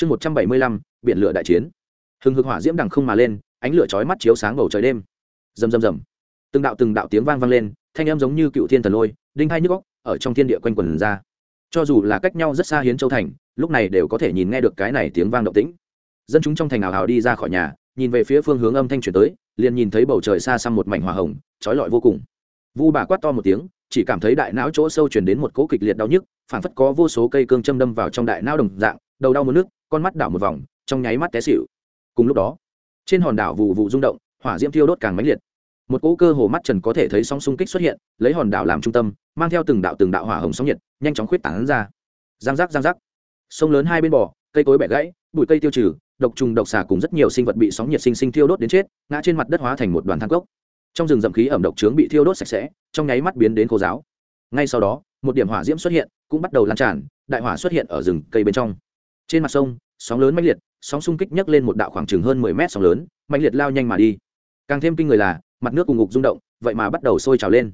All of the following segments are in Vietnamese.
chương một trăm bảy mươi lăm, biển lửa đại chiến. Hừng hực hỏa diễm đằng không mà lên, ánh lửa chói mắt chiếu sáng bầu trời đêm. Rầm rầm rầm. Từng đạo từng đạo tiếng vang vang lên, thanh em giống như cựu thiên thần lôi, đinh hai nhức góc ở trong thiên địa quanh quần ra. Cho dù là cách nhau rất xa hiến châu thành, lúc này đều có thể nhìn nghe được cái này tiếng vang động tĩnh. Dân chúng trong thành ảo hào đi ra khỏi nhà, nhìn về phía phương hướng âm thanh chuyển tới, liền nhìn thấy bầu trời xa xăm một mảnh hỏa hồng trói lọi vô cùng. Vu bà quát to một tiếng, chỉ cảm thấy đại não chỗ sâu chuyển đến một cỗ kịch liệt đau nhức phản phất có vô số cây cương châm đâm vào trong đại não đồng dạng, đầu đau muốn nước con mắt đảo một vòng, trong nháy mắt té xịu cùng lúc đó, trên hòn đảo vụ vụ rung động, hỏa diễm thiêu đốt càng mãnh liệt. Một cỗ cơ hồ mắt trần có thể thấy sóng xung kích xuất hiện, lấy hòn đảo làm trung tâm, mang theo từng đạo từng đạo hỏa hồng sóng nhiệt, nhanh chóng khuyết tảng ra. Giang giác giang giác. Sông lớn hai bên bò, cây cối bẻ gãy, bụi cây tiêu trừ, độc trùng độc xà cùng rất nhiều sinh vật bị sóng nhiệt sinh sinh thiêu đốt đến chết, ngã trên mặt đất hóa thành một đoàn thang cốc. Trong rừng rậm khí ẩm độc trướng bị thiêu đốt sạch sẽ, trong nháy mắt biến đến khô giáo ngay sau đó, một điểm hỏa diễm xuất hiện, cũng bắt đầu lan tràn, đại hỏa xuất hiện ở rừng cây bên trong. Trên mặt sông sóng lớn mãnh liệt, sóng xung kích nhấc lên một đạo khoảng chừng hơn mười mét sóng lớn, mãnh liệt lao nhanh mà đi. Càng thêm kinh người là, mặt nước cùng ngục rung động, vậy mà bắt đầu sôi trào lên.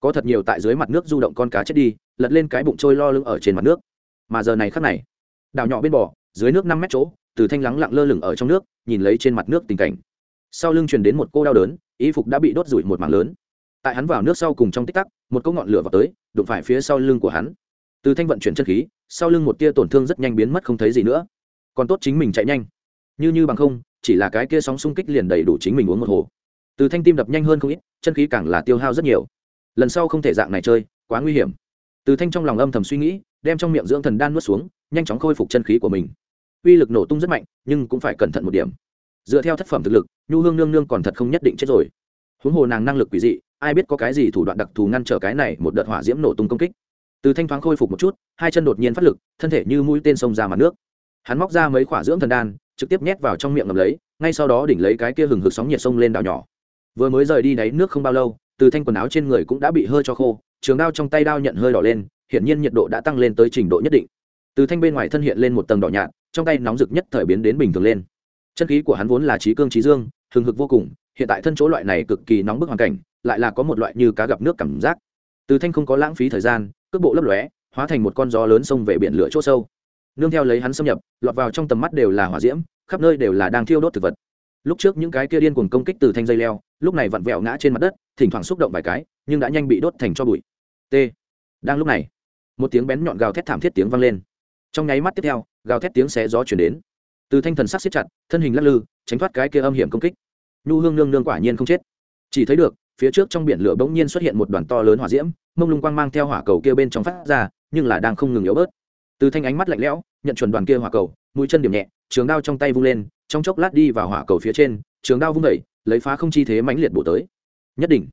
Có thật nhiều tại dưới mặt nước du động con cá chết đi, lật lên cái bụng trôi lo lưng ở trên mặt nước. Mà giờ này khắc này, đảo nhỏ bên bờ, dưới nước năm mét chỗ, từ thanh lắng lặng lơ lửng ở trong nước, nhìn lấy trên mặt nước tình cảnh. Sau lưng truyền đến một cô đau đớn, y phục đã bị đốt rủi một mảng lớn. Tại hắn vào nước sau cùng trong tích tắc, một cỗ ngọn lửa vào tới, đụng phải phía sau lưng của hắn. Từ thanh vận chuyển chân khí, sau lưng một tia tổn thương rất nhanh biến mất không thấy gì nữa còn tốt chính mình chạy nhanh. Như như bằng không, chỉ là cái kia sóng xung kích liền đầy đủ chính mình uống một hồ. Từ thanh tim đập nhanh hơn không ít, chân khí càng là tiêu hao rất nhiều. Lần sau không thể dạng này chơi, quá nguy hiểm. Từ thanh trong lòng âm thầm suy nghĩ, đem trong miệng dưỡng thần đan nuốt xuống, nhanh chóng khôi phục chân khí của mình. Uy lực nổ tung rất mạnh, nhưng cũng phải cẩn thận một điểm. Dựa theo thất phẩm thực lực, nhu hương nương nương còn thật không nhất định chết rồi. Huống hồ nàng năng lực quỷ dị, ai biết có cái gì thủ đoạn đặc thù ngăn trở cái này một đợt hỏa diễm nổ tung công kích. Từ thanh thoáng khôi phục một chút, hai chân đột nhiên phát lực, thân thể như mũi tên sông ra mặt nước hắn móc ra mấy khỏa dưỡng thần đan, trực tiếp nhét vào trong miệng ngầm lấy, ngay sau đó đỉnh lấy cái kia hừng hực sóng nhiệt sông lên đảo nhỏ. Vừa mới rời đi đáy nước không bao lâu, từ thanh quần áo trên người cũng đã bị hơi cho khô, trường đao trong tay đao nhận hơi đỏ lên, hiển nhiên nhiệt độ đã tăng lên tới trình độ nhất định. Từ thanh bên ngoài thân hiện lên một tầng đỏ nhạt, trong tay nóng rực nhất thời biến đến bình thường lên. Chân khí của hắn vốn là trí cương trí dương, hừng hực vô cùng, hiện tại thân chỗ loại này cực kỳ nóng bức hoàn cảnh, lại là có một loại như cá gặp nước cảm giác. Từ thanh không có lãng phí thời gian, cước bộ lấp lóe, hóa thành một con gió lớn xông về biển lửa chỗ sâu nương theo lấy hắn xâm nhập, lọt vào trong tầm mắt đều là hỏa diễm, khắp nơi đều là đang thiêu đốt thực vật. Lúc trước những cái kia điên cuồng công kích từ thanh dây leo, lúc này vặn vẹo ngã trên mặt đất, thỉnh thoảng xúc động vài cái, nhưng đã nhanh bị đốt thành cho bụi. T. Đang lúc này, một tiếng bén nhọn gào thét thảm thiết tiếng vang lên. Trong nháy mắt tiếp theo, gào thét tiếng xé gió chuyển đến. Từ thanh thần sắc siết chặt, thân hình lắc lư, tránh thoát cái kia âm hiểm công kích. Nhu hương nương nương quả nhiên không chết. Chỉ thấy được, phía trước trong biển lửa bỗng nhiên xuất hiện một đoàn to lớn hỏa diễm, mông lung quang mang theo hỏa cầu kia bên trong phát ra, nhưng là đang không ngừng yếu bớt từ thanh ánh mắt lạnh lẽo, nhận chuẩn đoàn kia hỏa cầu, mũi chân điểm nhẹ, trường đao trong tay vung lên, trong chốc lát đi vào hỏa cầu phía trên, trường đao vung đẩy lấy phá không chi thế mãnh liệt bổ tới. Nhất định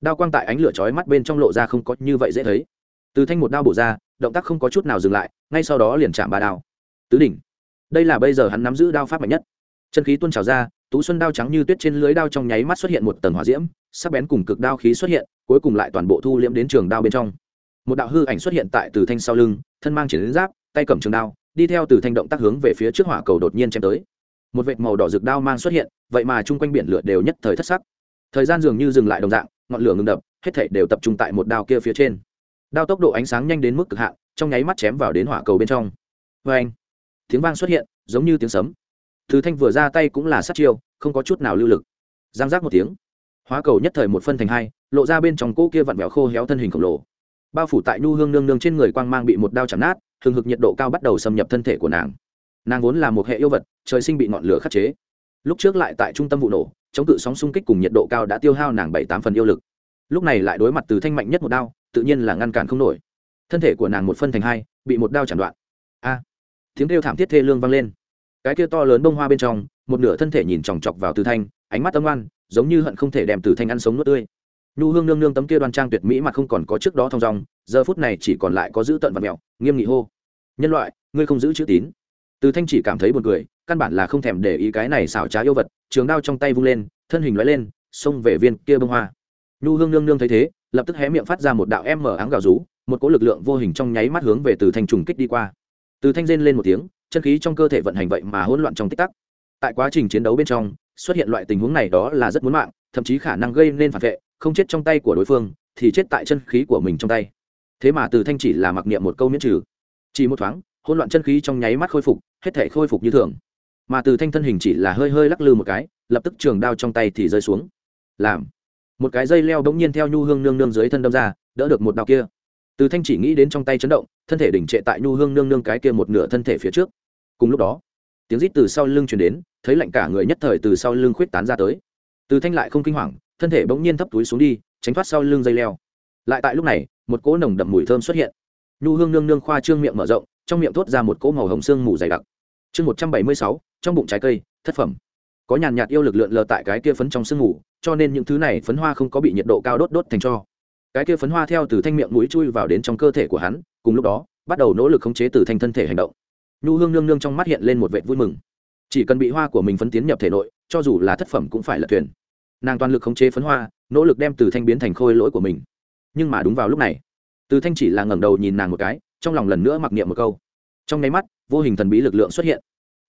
đao quang tại ánh lửa chói mắt bên trong lộ ra không có như vậy dễ thấy. Từ thanh một đao bổ ra, động tác không có chút nào dừng lại, ngay sau đó liền chạm ba đao. Tứ đỉnh, đây là bây giờ hắn nắm giữ đao pháp mạnh nhất. Chân khí tuôn trào ra, tú xuân đao trắng như tuyết trên lưới đao trong nháy mắt xuất hiện một tầng hỏa diễm, sắc bén cùng cực đao khí xuất hiện, cuối cùng lại toàn bộ thu liễm đến trường đao bên trong. Một đạo hư ảnh xuất hiện tại từ thanh sau lưng thân mang chiến giáp, tay cầm trường đao, đi theo từ thanh động tác hướng về phía trước hỏa cầu đột nhiên chém tới. Một vệt màu đỏ rực đao mang xuất hiện, vậy mà chung quanh biển lửa đều nhất thời thất sắc. Thời gian dường như dừng lại đồng dạng, ngọn lửa ngừng đập, hết thảy đều tập trung tại một đao kia phía trên. Đao tốc độ ánh sáng nhanh đến mức cực hạn, trong nháy mắt chém vào đến hỏa cầu bên trong. Vê anh tiếng vang xuất hiện, giống như tiếng sấm. Từ thanh vừa ra tay cũng là sát chiêu, không có chút nào lưu lực. Giang giác một tiếng. Hóa cầu nhất thời một phân thành hai, lộ ra bên trong cỗ kia vặn vẹo khô héo thân hình khổng lồ bao phủ tại nhu hương nương nương trên người quang mang bị một đao chạm nát thường hực nhiệt độ cao bắt đầu xâm nhập thân thể của nàng. Nàng vốn là một hệ yêu vật, trời sinh bị ngọn lửa khắc chế. Lúc trước lại tại trung tâm vụ nổ, chống cự sóng xung kích cùng nhiệt độ cao đã tiêu hao nàng bảy tám phần yêu lực. Lúc này lại đối mặt từ thanh mạnh nhất một đao, tự nhiên là ngăn cản không nổi. Thân thể của nàng một phân thành hai, bị một đao chạm đoạn. A! Tiếng kêu thảm thiết thê lương vang lên. Cái kia to lớn bông hoa bên trong, một nửa thân thể nhìn chòng chọc vào từ thanh, ánh mắt âm oan giống như hận không thể đem từ thanh ăn sống nuốt tươi nhu hương nương nương tấm kia đoan trang tuyệt mỹ mà không còn có trước đó thong dong, giờ phút này chỉ còn lại có giữ tận và mẹo nghiêm nghị hô. Nhân loại, ngươi không giữ chữ tín. Từ thanh chỉ cảm thấy buồn cười, căn bản là không thèm để ý cái này xảo trá yêu vật, trường đao trong tay vung lên, thân hình lóe lên, xông về viên kia bông hoa. Nhu hương nương nương thấy thế, lập tức hé miệng phát ra một đạo em mở áng gào rú, một cỗ lực lượng vô hình trong nháy mắt hướng về từ thanh trùng kích đi qua. Từ thanh rên lên một tiếng, chân khí trong cơ thể vận hành vậy mà hỗn loạn trong tích tắc. Tại quá trình chiến đấu bên trong, xuất hiện loại tình huống này đó là rất muốn mạng, thậm chí khả năng gây nên phản vệ không chết trong tay của đối phương, thì chết tại chân khí của mình trong tay. Thế mà từ thanh chỉ là mặc niệm một câu miễn trừ. Chỉ một thoáng, hỗn loạn chân khí trong nháy mắt khôi phục, hết thể khôi phục như thường. Mà từ thanh thân hình chỉ là hơi hơi lắc lư một cái, lập tức trường đao trong tay thì rơi xuống. Làm. Một cái dây leo bỗng nhiên theo nhu hương nương nương dưới thân đâm ra, đỡ được một đao kia. Từ thanh chỉ nghĩ đến trong tay chấn động, thân thể đỉnh trệ tại nhu hương nương nương cái kia một nửa thân thể phía trước. Cùng lúc đó, tiếng rít từ sau lưng chuyển đến, thấy lạnh cả người nhất thời từ sau lưng khuyết tán ra tới. Từ thanh lại không kinh hoàng thân thể bỗng nhiên thấp túi xuống đi, tránh thoát sau lưng dây leo. Lại tại lúc này, một cỗ nồng đậm mùi thơm xuất hiện. Nhu hương nương nương khoa trương miệng mở rộng, trong miệng thốt ra một cỗ màu hồng xương mù dày đặc. Chương một trăm bảy mươi sáu, trong bụng trái cây, thất phẩm. Có nhàn nhạt yêu lực lượn lờ tại cái kia phấn trong sương mù, cho nên những thứ này phấn hoa không có bị nhiệt độ cao đốt đốt thành cho. Cái kia phấn hoa theo từ thanh miệng mũi chui vào đến trong cơ thể của hắn, cùng lúc đó, bắt đầu nỗ lực khống chế từ thanh thân thể hành động. Nhu hương nương nương trong mắt hiện lên một vệ vui mừng. Chỉ cần bị hoa của mình phấn tiến nhập thể nội, cho dù là thất phẩm cũng phải lật thuyền nàng toàn lực khống chế phấn hoa, nỗ lực đem từ thanh biến thành khôi lỗi của mình. Nhưng mà đúng vào lúc này, từ thanh chỉ là ngẩng đầu nhìn nàng một cái, trong lòng lần nữa mặc niệm một câu. Trong nháy mắt, vô hình thần bí lực lượng xuất hiện.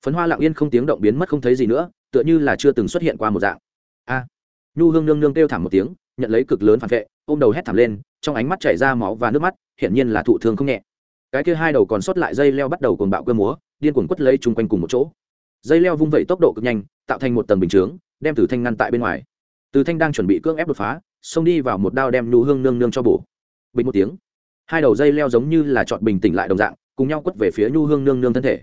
Phấn hoa lặng yên không tiếng động biến mất không thấy gì nữa, tựa như là chưa từng xuất hiện qua một dạng. A! Nhu hương nương nương kêu thảm một tiếng, nhận lấy cực lớn phản vệ, ôm đầu hét thảm lên, trong ánh mắt chảy ra máu và nước mắt, hiển nhiên là thụ thương không nhẹ. Cái kia hai đầu còn sót lại dây leo bắt đầu cuồng bạo cơ múa, điên cuồng quất lấy chung quanh cùng một chỗ. Dây leo vung vẩy tốc độ cực nhanh, tạo thành một tầng bình chướng, đem từ thanh ngăn tại bên ngoài từ thanh đang chuẩn bị cưỡng ép đột phá, xông đi vào một đao đem nhu hương nương nương cho bổ. Bình một tiếng, hai đầu dây leo giống như là chọn bình tĩnh lại đồng dạng, cùng nhau quất về phía nhu hương nương nương thân thể.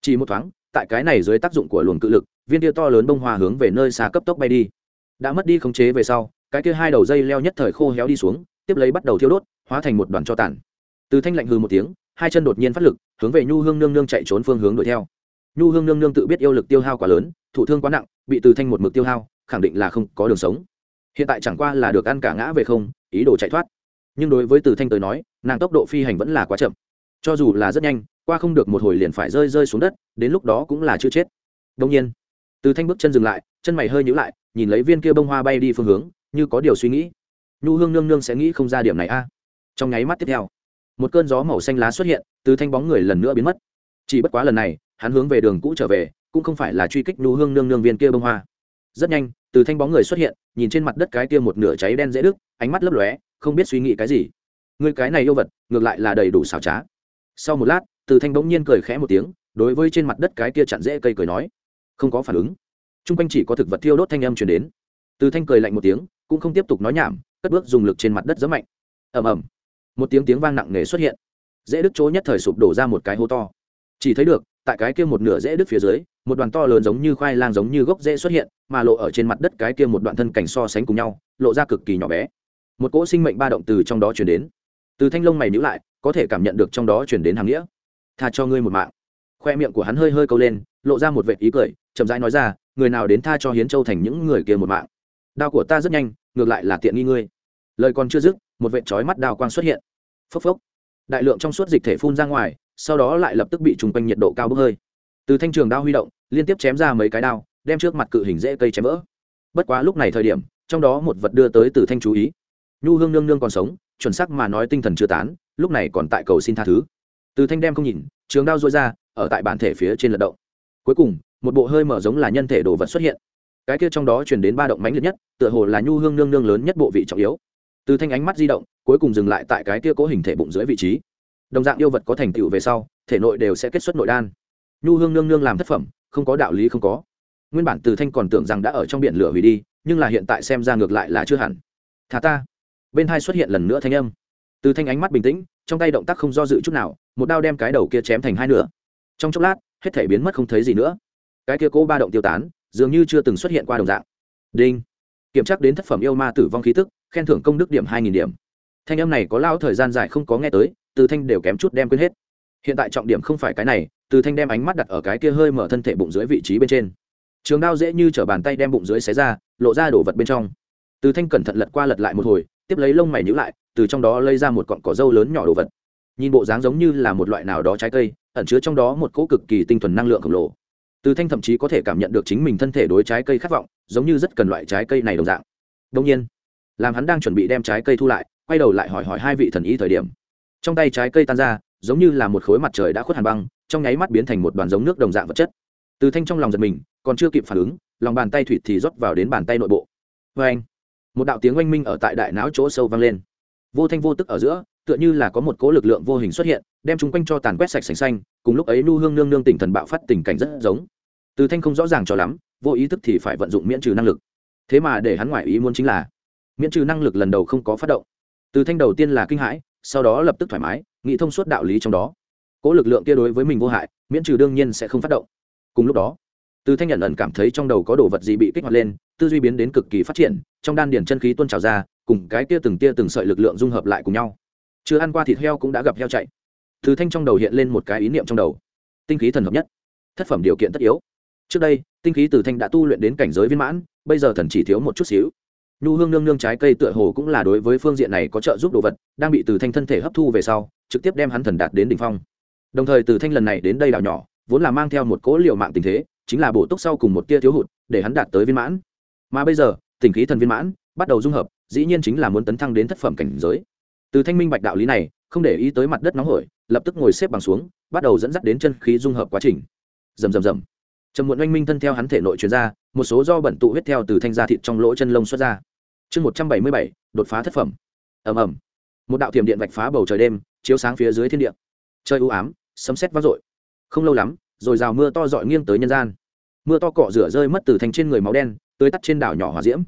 Chỉ một thoáng, tại cái này dưới tác dụng của luồng cự lực, viên tia to lớn bông hoa hướng về nơi xa cấp tốc bay đi. Đã mất đi khống chế về sau, cái kia hai đầu dây leo nhất thời khô héo đi xuống, tiếp lấy bắt đầu thiêu đốt, hóa thành một đoàn cho tàn. Từ thanh lạnh hư một tiếng, hai chân đột nhiên phát lực, hướng về nhu hương nương nương chạy trốn phương hướng đuổi theo. Nhu hương nương nương tự biết yêu lực tiêu hao quá lớn thủ thương quá nặng, bị từ thanh một mực tiêu hao khẳng định là không có đường sống. Hiện tại chẳng qua là được ăn cả ngã về không, ý đồ chạy thoát. Nhưng đối với từ thanh tới nói, nàng tốc độ phi hành vẫn là quá chậm. Cho dù là rất nhanh, qua không được một hồi liền phải rơi rơi xuống đất, đến lúc đó cũng là chưa chết. Đông nhiên, từ thanh bước chân dừng lại, chân mày hơi nhữ lại, nhìn lấy viên kia bông hoa bay đi phương hướng, như có điều suy nghĩ. Nhu hương nương nương sẽ nghĩ không ra điểm này a. Trong nháy mắt tiếp theo, một cơn gió màu xanh lá xuất hiện, từ thanh bóng người lần nữa biến mất. Chỉ bất quá lần này, hắn hướng về đường cũ trở về, cũng không phải là truy kích nhu hương nương nương viên kia bông hoa rất nhanh, từ thanh bóng người xuất hiện, nhìn trên mặt đất cái kia một nửa cháy đen dễ đức ánh mắt lấp lóe, không biết suy nghĩ cái gì. Người cái này yêu vật, ngược lại là đầy đủ xảo trá. Sau một lát, từ thanh bỗng nhiên cười khẽ một tiếng, đối với trên mặt đất cái kia chặn dễ cây cười nói, không có phản ứng. T r u n g quanh chỉ có thực vật thiêu đốt thanh âm chuyển đến. Từ thanh cười lạnh một tiếng, cũng không tiếp tục nói nhảm, cất bước dùng lực trên mặt đất rất mạnh. Ẩm ẩm một tiếng tiếng vang nặng nề xuất hiện. Dễ đức chỗ nhất thời sụp đổ ra một cái hố to chỉ thấy được, tại cái kia một nửa rễ đứt phía dưới, một đoàn to lớn giống như khoai lang giống như gốc rễ xuất hiện, mà lộ ở trên mặt đất cái kia một đoạn thân cảnh so sánh cùng nhau, lộ ra cực kỳ nhỏ bé. Một cỗ sinh mệnh ba động từ trong đó chuyển đến. Từ thanh lông mày nhữ lại, có thể cảm nhận được trong đó chuyển đến hàng nghĩa. Tha cho ngươi một mạng. Khoe miệng của hắn hơi hơi câu lên, lộ ra một vệ ý cười, chậm rãi nói ra, người nào đến tha cho hiến châu thành những người kia một mạng? Đao của ta rất nhanh, ngược lại là tiện nghi ngươi. Lời còn chưa dứt, một vệ trói mắt đao quang xuất hiện. Phốc phốc. Đại lượng trong suốt dịch thể phun ra ngoài sau đó lại lập tức bị trùng quanh nhiệt độ cao bốc hơi. Từ thanh trường đao huy động, liên tiếp chém ra mấy cái đao, đem trước mặt cự hình dễ cây chém vỡ. Bất quá lúc này thời điểm, trong đó một vật đưa tới từ thanh chú ý. Nhu hương nương nương còn sống, chuẩn sắc mà nói tinh thần chưa tán, lúc này còn tại cầu xin tha thứ. Từ thanh đem không nhìn, trường đao dối ra, ở tại bản thể phía trên lật động. Cuối cùng, một bộ hơi mở giống là nhân thể đồ vật xuất hiện. Cái kia trong đó chuyển đến ba động mãnh liệt nhất, tựa hồ là nhu hương nương nương lớn nhất bộ vị trọng yếu. Từ thanh ánh mắt di động, cuối cùng dừng lại tại cái kia cố hình thể bụng dưới vị trí đồng dạng yêu vật có thành tựu về sau, thể nội đều sẽ kết xuất nội đan. Nhu hương nương nương làm thất phẩm, không có đạo lý không có. Nguyên bản từ thanh còn tưởng rằng đã ở trong biển lửa hủy đi, nhưng là hiện tại xem ra ngược lại là chưa hẳn. Thả ta. Bên hai xuất hiện lần nữa thanh âm. Từ thanh ánh mắt bình tĩnh, trong tay động tác không do dự chút nào, một đao đem cái đầu kia chém thành hai nửa. Trong chốc lát, hết thể biến mất không thấy gì nữa. Cái kia cố ba động tiêu tán, dường như chưa từng xuất hiện qua đồng dạng. Đinh. Kiểm tra đến thất phẩm yêu ma tử vong khí tức, khen thưởng công đức điểm hai nghìn điểm. Thanh âm này có lao thời gian dài không có nghe tới từ thanh đều kém chút đem quên hết. Hiện tại trọng điểm không phải cái này, từ thanh đem ánh mắt đặt ở cái kia hơi mở thân thể bụng dưới vị trí bên trên. Trường đao dễ như t bàn tay đem bụng dưới xé ra, lộ ra đổ vật bên trong. Từ thanh cẩn thận lật qua lật lại một hồi, tiếp lấy lông mày nhữ lại, từ trong đó lây ra một cọn cỏ dâu lớn nhỏ đồ vật. Nhìn bộ dáng giống như là một loại nào đó trái cây, ẩn chứa trong đó một cỗ cực kỳ tinh thuần năng lượng khổng lồ. Từ thanh thậm chí có thể cảm nhận được chính mình thân thể đối trái cây khát vọng, giống như rất cần loại trái cây này đồng dạng. Đông nhiên, làm hắn đang chuẩn bị đem trái cây thu lại, quay đầu lại hỏi hỏi hai vị thần ý thời điểm trong tay trái cây tan ra, giống như là một khối mặt trời đã khuất hàn băng, trong nháy mắt biến thành một đoàn giống nước đồng dạng vật chất. Từ thanh trong lòng giật mình, còn chưa kịp phản ứng, lòng bàn tay thủy thì rót vào đến bàn tay nội bộ. Vê anh, một đạo tiếng oanh minh ở tại đại não chỗ sâu vang lên. Vô thanh vô tức ở giữa, tựa như là có một cố lực lượng vô hình xuất hiện, đem chúng quanh cho tàn quét sạch sành xanh, cùng lúc ấy nu hương nương nương tỉnh thần bạo phát tình cảnh rất giống. Từ thanh không rõ ràng cho lắm, vô ý thức thì phải vận dụng miễn trừ năng lực. Thế mà để hắn ngoại ý muốn chính là, miễn trừ năng lực lần đầu không có phát động. Từ thanh đầu tiên là kinh hãi sau đó lập tức thoải mái, nghĩ thông suốt đạo lý trong đó. Cỗ lực lượng kia đối với mình vô hại, miễn trừ đương nhiên sẽ không phát động. Cùng lúc đó, từ thanh nhận ẩn cảm thấy trong đầu có đồ vật gì bị kích hoạt lên, tư duy biến đến cực kỳ phát triển, trong đan điền chân khí tuôn trào ra, cùng cái kia từng tia từng sợi lực lượng dung hợp lại cùng nhau. Chưa ăn qua thịt heo cũng đã gặp heo chạy. Từ thanh trong đầu hiện lên một cái ý niệm trong đầu. Tinh khí thần hợp nhất. Thất phẩm điều kiện tất yếu. Trước đây, tinh khí từ thanh đã tu luyện đến cảnh giới viên mãn, bây giờ thần chỉ thiếu một chút xíu nhu hương nương nương trái cây tựa hồ cũng là đối với phương diện này có trợ giúp đồ vật, đang bị từ thanh thân thể hấp thu về sau, trực tiếp đem hắn thần đạt đến đ ỉ n h phong. Đồng thời từ thanh lần này đến đây đảo nhỏ, vốn là mang theo một cỗ liệu mạng tình thế, chính là bổ túc sau cùng một tia thiếu hụt, để hắn đạt tới viên mãn. Mà bây giờ, tình khí thần viên mãn, bắt đầu dung hợp, dĩ nhiên chính là muốn tấn thăng đến thất phẩm cảnh giới. Từ thanh minh bạch đạo lý này, không để ý tới mặt đất nóng hổi, lập tức ngồi xếp bằng xuống, bắt đầu dẫn dắt đến chân khí dung hợp quá trình. Rầm rầm rầm. Trầm muộn oanh minh thân theo hắn thể nội truyền ra, một số do bẩn tụ huyết theo từ thanh da thịt trong lỗ chân lông xuất ra chương một trăm bảy mươi bảy, đột phá thất phẩm. Ầm ầm. Một đạo tiềm điện vạch phá bầu trời đêm, chiếu sáng phía dưới thiên địa. Trời u ám, sấm sét vang dội. Không lâu lắm, rồi rào mưa to dọi nghiêng tới nhân gian. Mưa to cọ rửa rơi mất từ thành trên người máu đen, tưới tắt trên đảo nhỏ hỏa diễm.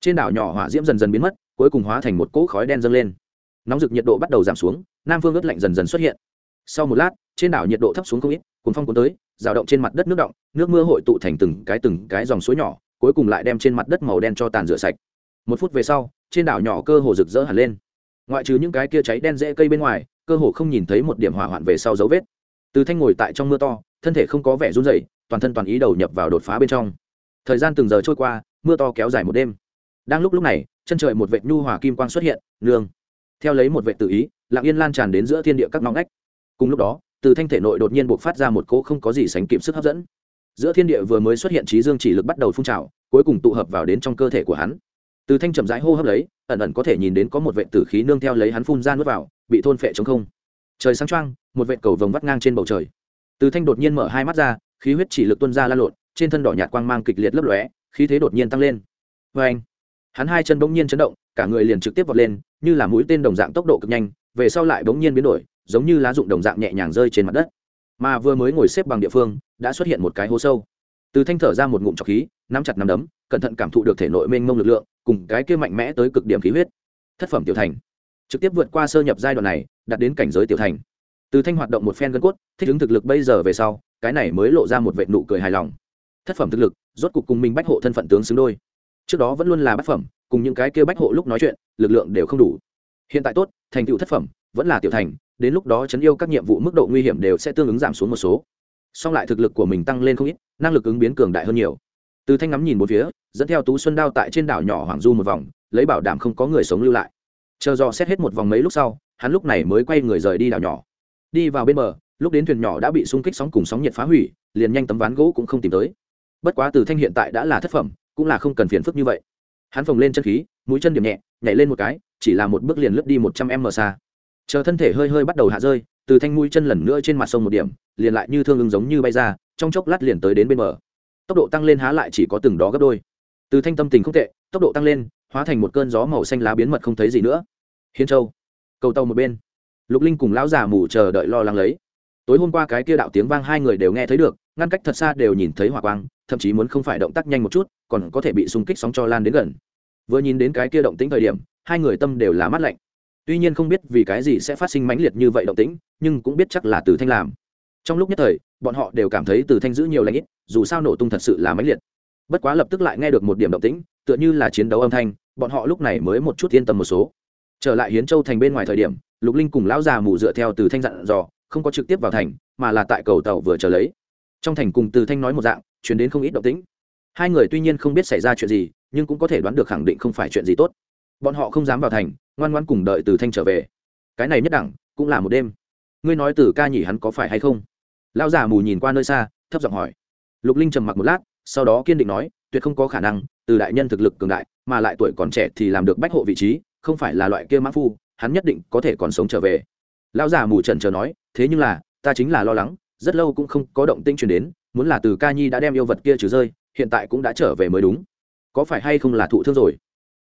Trên đảo nhỏ hỏa diễm dần dần biến mất, cuối cùng hóa thành một cỗ khói đen dâng lên. Nóng rực nhiệt độ bắt đầu giảm xuống, nam phương ướt lạnh dần dần xuất hiện. Sau một lát, trên đảo nhiệt độ thấp xuống không ít cuốn phong cuốn tới, rào động trên mặt đất nước động, nước mưa hội tụ thành từng cái từng cái dòng suối nhỏ, cuối cùng lại đem trên mặt đất màu đen cho tàn rửa sạch một phút về sau, trên đảo nhỏ cơ hồ rực rỡ hẳn lên. Ngoại trừ những cái kia cháy đen rễ cây bên ngoài, cơ hồ không nhìn thấy một điểm hỏa hoạn về sau dấu vết. Từ thanh ngồi tại trong mưa to, thân thể không có vẻ run rẩy, toàn thân toàn ý đầu nhập vào đột phá bên trong. Thời gian từng giờ trôi qua, mưa to kéo dài một đêm. Đang lúc lúc này, chân trời một vệt nhu hòa kim quang xuất hiện, nương. Theo lấy một vệt tự ý, lặng yên lan tràn đến giữa thiên địa các ngõ ngách. Cùng lúc đó, từ thanh thể nội đột nhiên buộc phát ra một cỗ không có gì sánh kịp sức hấp dẫn. Giữa thiên địa vừa mới xuất hiện trí dương chỉ lực bắt đầu phun trào, cuối cùng tụ hợp vào đến trong cơ thể của hắn từ thanh chậm rãi hô hấp lấy, ẩn ẩn có thể nhìn đến có một vệ tử khí nương theo lấy hắn phun ra nước vào, bị thôn phệ chống không. Trời sáng trăng một vệ cầu vồng vắt ngang trên bầu trời. Từ thanh đột nhiên mở hai mắt ra, khí huyết chỉ lực tuân ra lan lộn, trên thân đỏ nhạt quang mang kịch liệt lấp lóe, khí thế đột nhiên tăng lên. Vê anh hắn hai chân bỗng nhiên chấn động, cả người liền trực tiếp vọt lên, như là mũi tên đồng dạng tốc độ cực nhanh, về sau lại bỗng nhiên biến đổi, giống như lá dụng đồng dạng nhẹ nhàng rơi trên mặt đất. Mà vừa mới ngồi xếp bằng địa phương, đã xuất hiện một cái hố sâu từ thanh thở ra một ngụm trọc khí, nắm chặt nắm đấm, cẩn thận cảm thụ được thể nội mênh mông lực lượng, cùng cái kia mạnh mẽ tới cực điểm khí huyết. Thất phẩm tiểu thành. Trực tiếp vượt qua sơ nhập giai đoạn này, đạt đến cảnh giới tiểu thành. Từ thanh hoạt động một phen gân cốt, thích ứng thực lực bây giờ về sau, cái này mới lộ ra một vệ nụ cười hài lòng. Thất phẩm thực lực, rốt cục cùng mình bách hộ thân phận tướng xứng đôi. Trước đó vẫn luôn là bách phẩm, cùng những cái kia bách hộ lúc nói chuyện, lực lượng đều không đủ. Hiện tại tốt, thành tựu thất phẩm, vẫn là tiểu thành, đến lúc đó chấn yêu các nhiệm vụ mức độ nguy hiểm đều sẽ tương ứng giảm xuống một số song lại thực lực của mình tăng lên không ít, năng lực ứng biến cường đại hơn nhiều. Từ thanh ngắm nhìn một phía, dẫn theo tú xuân đao tại trên đảo nhỏ hoàng du một vòng, lấy bảo đảm không có người sống lưu lại. Chờ dò xét hết một vòng mấy lúc sau, hắn lúc này mới quay người rời đi đảo nhỏ. Đi vào bên bờ, lúc đến thuyền nhỏ đã bị xung kích sóng cùng sóng nhiệt phá hủy, liền nhanh tấm ván gỗ cũng không tìm tới. Bất quá từ thanh hiện tại đã là thất phẩm, cũng là không cần phiền phức như vậy. Hắn phồng lên chân khí, mũi chân điểm nhẹ, nhảy lên một cái, chỉ là một bước liền lướt đi một trăm m xa. Chờ thân thể hơi hơi bắt đầu hạ rơi từ thanh mũi chân lần nữa trên mặt sông một điểm, liền lại như thương ứng giống như bay ra, trong chốc lát liền tới đến bên bờ. Tốc độ tăng lên há lại chỉ có từng đó gấp đôi. Từ thanh tâm tình không tệ, tốc độ tăng lên, hóa thành một cơn gió màu xanh lá biến mật không thấy gì nữa. Hiến châu, cầu tàu một bên. Lục linh cùng lão già mù chờ đợi lo lắng lấy. Tối hôm qua cái kia đạo tiếng vang hai người đều nghe thấy được, ngăn cách thật xa đều nhìn thấy hỏa quang, thậm chí muốn không phải động tác nhanh một chút, còn có thể bị xung kích sóng cho lan đến gần. Vừa nhìn đến cái kia động tĩnh thời điểm, hai người tâm đều là mắt lạnh tuy nhiên không biết vì cái gì sẽ phát sinh mãnh liệt như vậy động tĩnh, nhưng cũng biết chắc là từ thanh làm. Trong lúc nhất thời, bọn họ đều cảm thấy từ thanh giữ nhiều lãnh ít, dù sao nổ tung thật sự là mãnh liệt. Bất quá lập tức lại nghe được một điểm động tĩnh, tựa như là chiến đấu âm thanh, bọn họ lúc này mới một chút yên tâm một số. Trở lại hiến châu thành bên ngoài thời điểm, lục linh cùng lão già mù dựa theo từ thanh dặn dò, không có trực tiếp vào thành, mà là tại cầu tàu vừa chờ lấy. Trong thành cùng từ thanh nói một dạng chuyển đến không ít động tĩnh. Hai người tuy nhiên không biết xảy ra chuyện gì, nhưng cũng có thể đoán được khẳng định không phải chuyện gì tốt. Bọn họ không dám vào thành ngoan ngoan cùng đợi từ thanh trở về. Cái này nhất đẳng, cũng là một đêm. Ngươi nói từ ca nhỉ hắn có phải hay không? Lão già mù nhìn qua nơi xa, thấp giọng hỏi. Lục linh trầm mặc một lát, sau đó kiên định nói, tuyệt không có khả năng, từ đại nhân thực lực cường đại, mà lại tuổi còn trẻ thì làm được bách hộ vị trí, không phải là loại kia mã phu, hắn nhất định có thể còn sống trở về. Lão già mù trần chờ nói, thế nhưng là, ta chính là lo lắng, rất lâu cũng không có động tinh truyền đến, muốn là từ ca nhi đã đem yêu vật kia trừ rơi, hiện tại cũng đã trở về mới đúng. Có phải hay không là thụ thương rồi?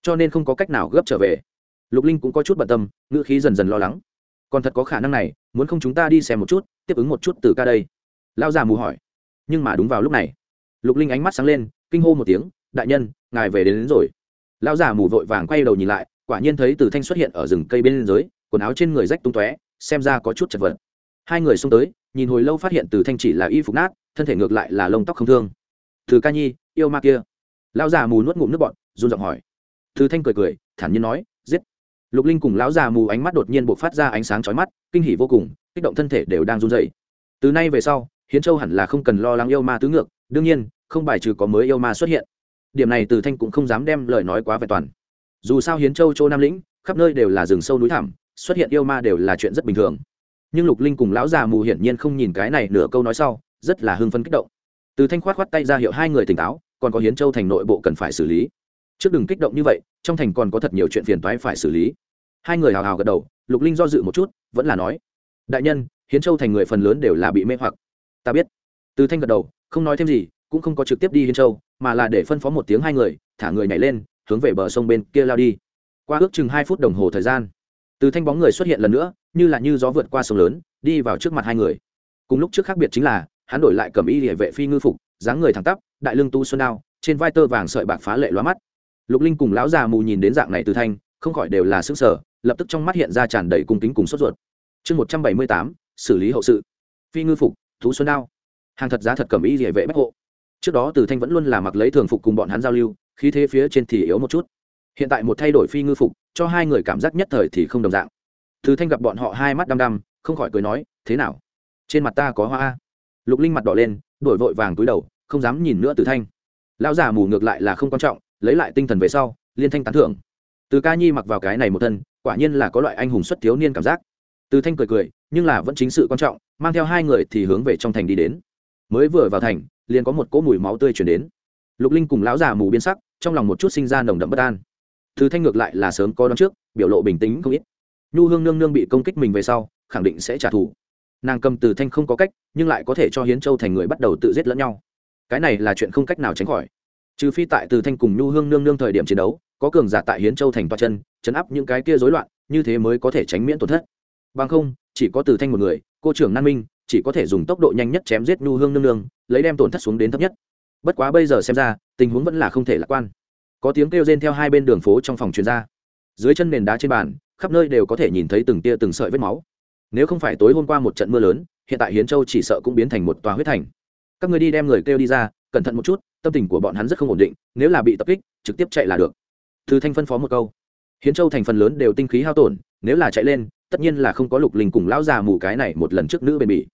Cho nên không có cách nào gấp trở về lục linh cũng có chút bận tâm ngữ khí dần dần lo lắng. Còn thật có khả năng này muốn không chúng ta đi xem một chút tiếp ứng một chút từ ca đây. Lao già mù hỏi. Nhưng mà đúng vào lúc này lục linh ánh mắt sáng lên kinh hô một tiếng đại nhân ngài về đến, đến rồi. Lao già mù vội vàng quay đầu nhìn lại quả nhiên thấy từ thanh xuất hiện ở rừng cây bên dưới quần áo trên người rách tung tóe xem ra có chút chật vật. Hai người xông tới nhìn hồi lâu phát hiện từ thanh chỉ là y phục nát thân thể ngược lại là lông tóc không thương. Từ ca nhi yêu ma kia. Lão già mù nuốt ngụm nước bọn run giọng hỏi. Từ thanh cười cười thản nhiên nói giết lục linh cùng lão già mù ánh mắt đột nhiên buộc phát ra ánh sáng chói mắt, kinh hỉ vô cùng, kích động thân thể đều đang run dậy từ nay về sau, hiến châu hẳn là không cần lo lắng yêu ma tứ ngược, đương nhiên, không bài trừ có mới yêu ma xuất hiện. Điểm này từ thanh cũng không dám đem lời nói quá vẹn toàn. Dù sao hiến châu châu nam lĩnh, khắp nơi đều là rừng sâu núi thẳm, xuất hiện yêu ma đều là chuyện rất bình thường. Nhưng lục linh cùng lão già mù hiển nhiên không nhìn cái này nửa câu nói sau, rất là hưng phấn kích động. Từ thanh khoát khoát tay ra hiệu hai người tỉnh táo, còn có hiến châu thành nội bộ cần phải xử lý trước đừng kích động như vậy, trong thành còn có thật nhiều chuyện phiền toái phải xử lý. Hai người hào hào gật đầu, lục linh do dự một chút, vẫn là nói, đại nhân, hiến châu thành người phần lớn đều là bị mê hoặc. Ta biết. Từ thanh gật đầu, không nói thêm gì, cũng không có trực tiếp đi hiến châu, mà là để phân phó một tiếng hai người, thả người nhảy lên, hướng về bờ sông bên kia lao đi. Qua ước chừng hai phút đồng hồ thời gian, từ thanh bóng người xuất hiện lần nữa, như là như gió vượt qua sông lớn, đi vào trước mặt hai người. Cùng lúc trước khác biệt chính là, hắn đổi lại cầm y địa vệ phi ngư phục, dáng người thẳng tắp, đại lưng tu xuân đao, trên vai tơ vàng sợi bạc phá lệ loa mắt lục linh cùng lão già mù nhìn đến dạng này từ thanh, không khỏi đều là sức sở lập tức trong mắt hiện ra tràn đầy cung kính cùng sốt ruột. Chương một trăm bảy mươi tám, xử lý hậu sự. Phi ngư phục, thú xuân đao. Hàng thật giá thật cầm ý địa vệ bách hộ. Trước đó từ thanh vẫn luôn là mặc lấy thường phục cùng bọn hắn giao lưu, khí thế phía trên thì yếu một chút. Hiện tại một thay đổi phi ngư phục, cho hai người cảm giác nhất thời thì không đồng dạng. Từ thanh gặp bọn họ hai mắt đăm đăm, không khỏi cười nói, thế nào? Trên mặt ta có hoa lục linh mặt đỏ lên, đổi vội vàng túi đầu, không dám nhìn nữa từ thanh. Lão già mù ngược lại là không quan trọng lấy lại tinh thần về sau, liên thanh tán thưởng. Từ ca nhi mặc vào cái này một thân, quả nhiên là có loại anh hùng xuất thiếu niên cảm giác. Từ thanh cười cười, nhưng là vẫn chính sự quan trọng, mang theo hai người thì hướng về trong thành đi đến. Mới vừa vào thành, liền có một cỗ mùi máu tươi chuyển đến. Lục linh cùng lão già mù biến sắc, trong lòng một chút sinh ra nồng đậm bất an. Từ thanh ngược lại là sớm có đón trước, biểu lộ bình tĩnh không ít. Nhu hương nương nương bị công kích mình về sau, khẳng định sẽ trả thù. Nàng cầm từ thanh không có cách, nhưng lại có thể cho hiến châu thành người bắt đầu tự giết lẫn nhau. Cái này là chuyện không cách nào tránh khỏi trừ phi tại từ thanh cùng nhu hương nương nương thời điểm chiến đấu, có cường giả tại hiến châu thành toa chân, chấn áp những cái kia rối loạn, như thế mới có thể tránh miễn tổn thất. Bằng không, chỉ có từ thanh một người, cô trưởng nan minh, chỉ có thể dùng tốc độ nhanh nhất chém giết nhu hương nương nương, lấy đem tổn thất xuống đến thấp nhất. Bất quá bây giờ xem ra, tình huống vẫn là không thể lạc quan. Có tiếng kêu rên theo hai bên đường phố trong phòng chuyên gia dưới chân nền đá trên bàn, khắp nơi đều có thể nhìn thấy từng tia từng sợi vết máu. Nếu không phải tối hôm qua một trận mưa lớn, hiện tại hiến châu chỉ sợ cũng biến thành một tòa huyết thành. Các người đi đem người kêu đi ra cẩn thận một chút, tâm tình của bọn hắn rất không ổn định, nếu là bị tập kích, trực tiếp chạy là được. Thư thanh phân phó một câu. Hiến châu thành phần lớn đều tinh khí hao tổn, nếu là chạy lên, tất nhiên là không có lục linh cùng lão già mù cái này một lần trước nữ bền bỉ.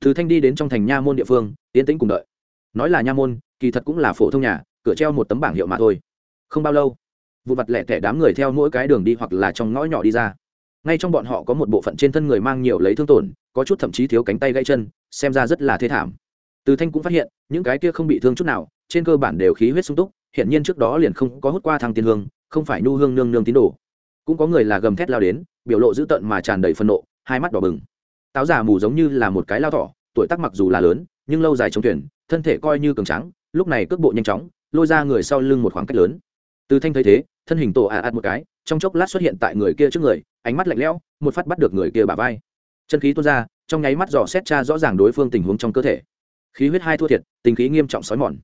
Thư thanh đi đến trong thành nha môn địa phương tiến tĩnh cùng đợi. Nói là nha môn, kỳ thật cũng là phổ thông nhà, cửa treo một tấm bảng hiệu mà thôi. Không bao lâu, vụ vặt lẻ tẻ đám người theo mỗi cái đường đi hoặc là trong ngõ nhỏ đi ra. Ngay trong bọn họ có một bộ phận trên thân người mang nhiều lấy thương tổn, có chút thậm chí thiếu cánh tay gãy chân, xem ra rất là thê thảm từ thanh cũng phát hiện, những cái kia không bị thương chút nào, trên cơ bản đều khí huyết sung túc hiện nhiên trước đó liền không có hút qua thăng tiên hương, không phải nhu hương nương nương tín đồ. Cũng có người là gầm thét lao đến, biểu lộ dữ tợn mà tràn đầy phân nộ, hai mắt đỏ bừng. Táo giả mù giống như là một cái lao thỏ, tuổi tác mặc dù là lớn, nhưng lâu dài chống thuyền, thân thể coi như cường trắng lúc này cước bộ nhanh chóng, lôi ra người sau lưng một khoảng cách lớn. Từ thanh thấy thế, thân hình tổ ả ạt một cái, trong chốc lát xuất hiện tại người kia trước người, ánh mắt lạnh lẽo, một phát bắt được người kia bả vai. Chân khí tuôn ra, trong nháy mắt dò xét cha rõ ràng đối phương tình huống trong cơ thể khí huyết hai thua thiệt tình khí nghiêm trọng sói mòn.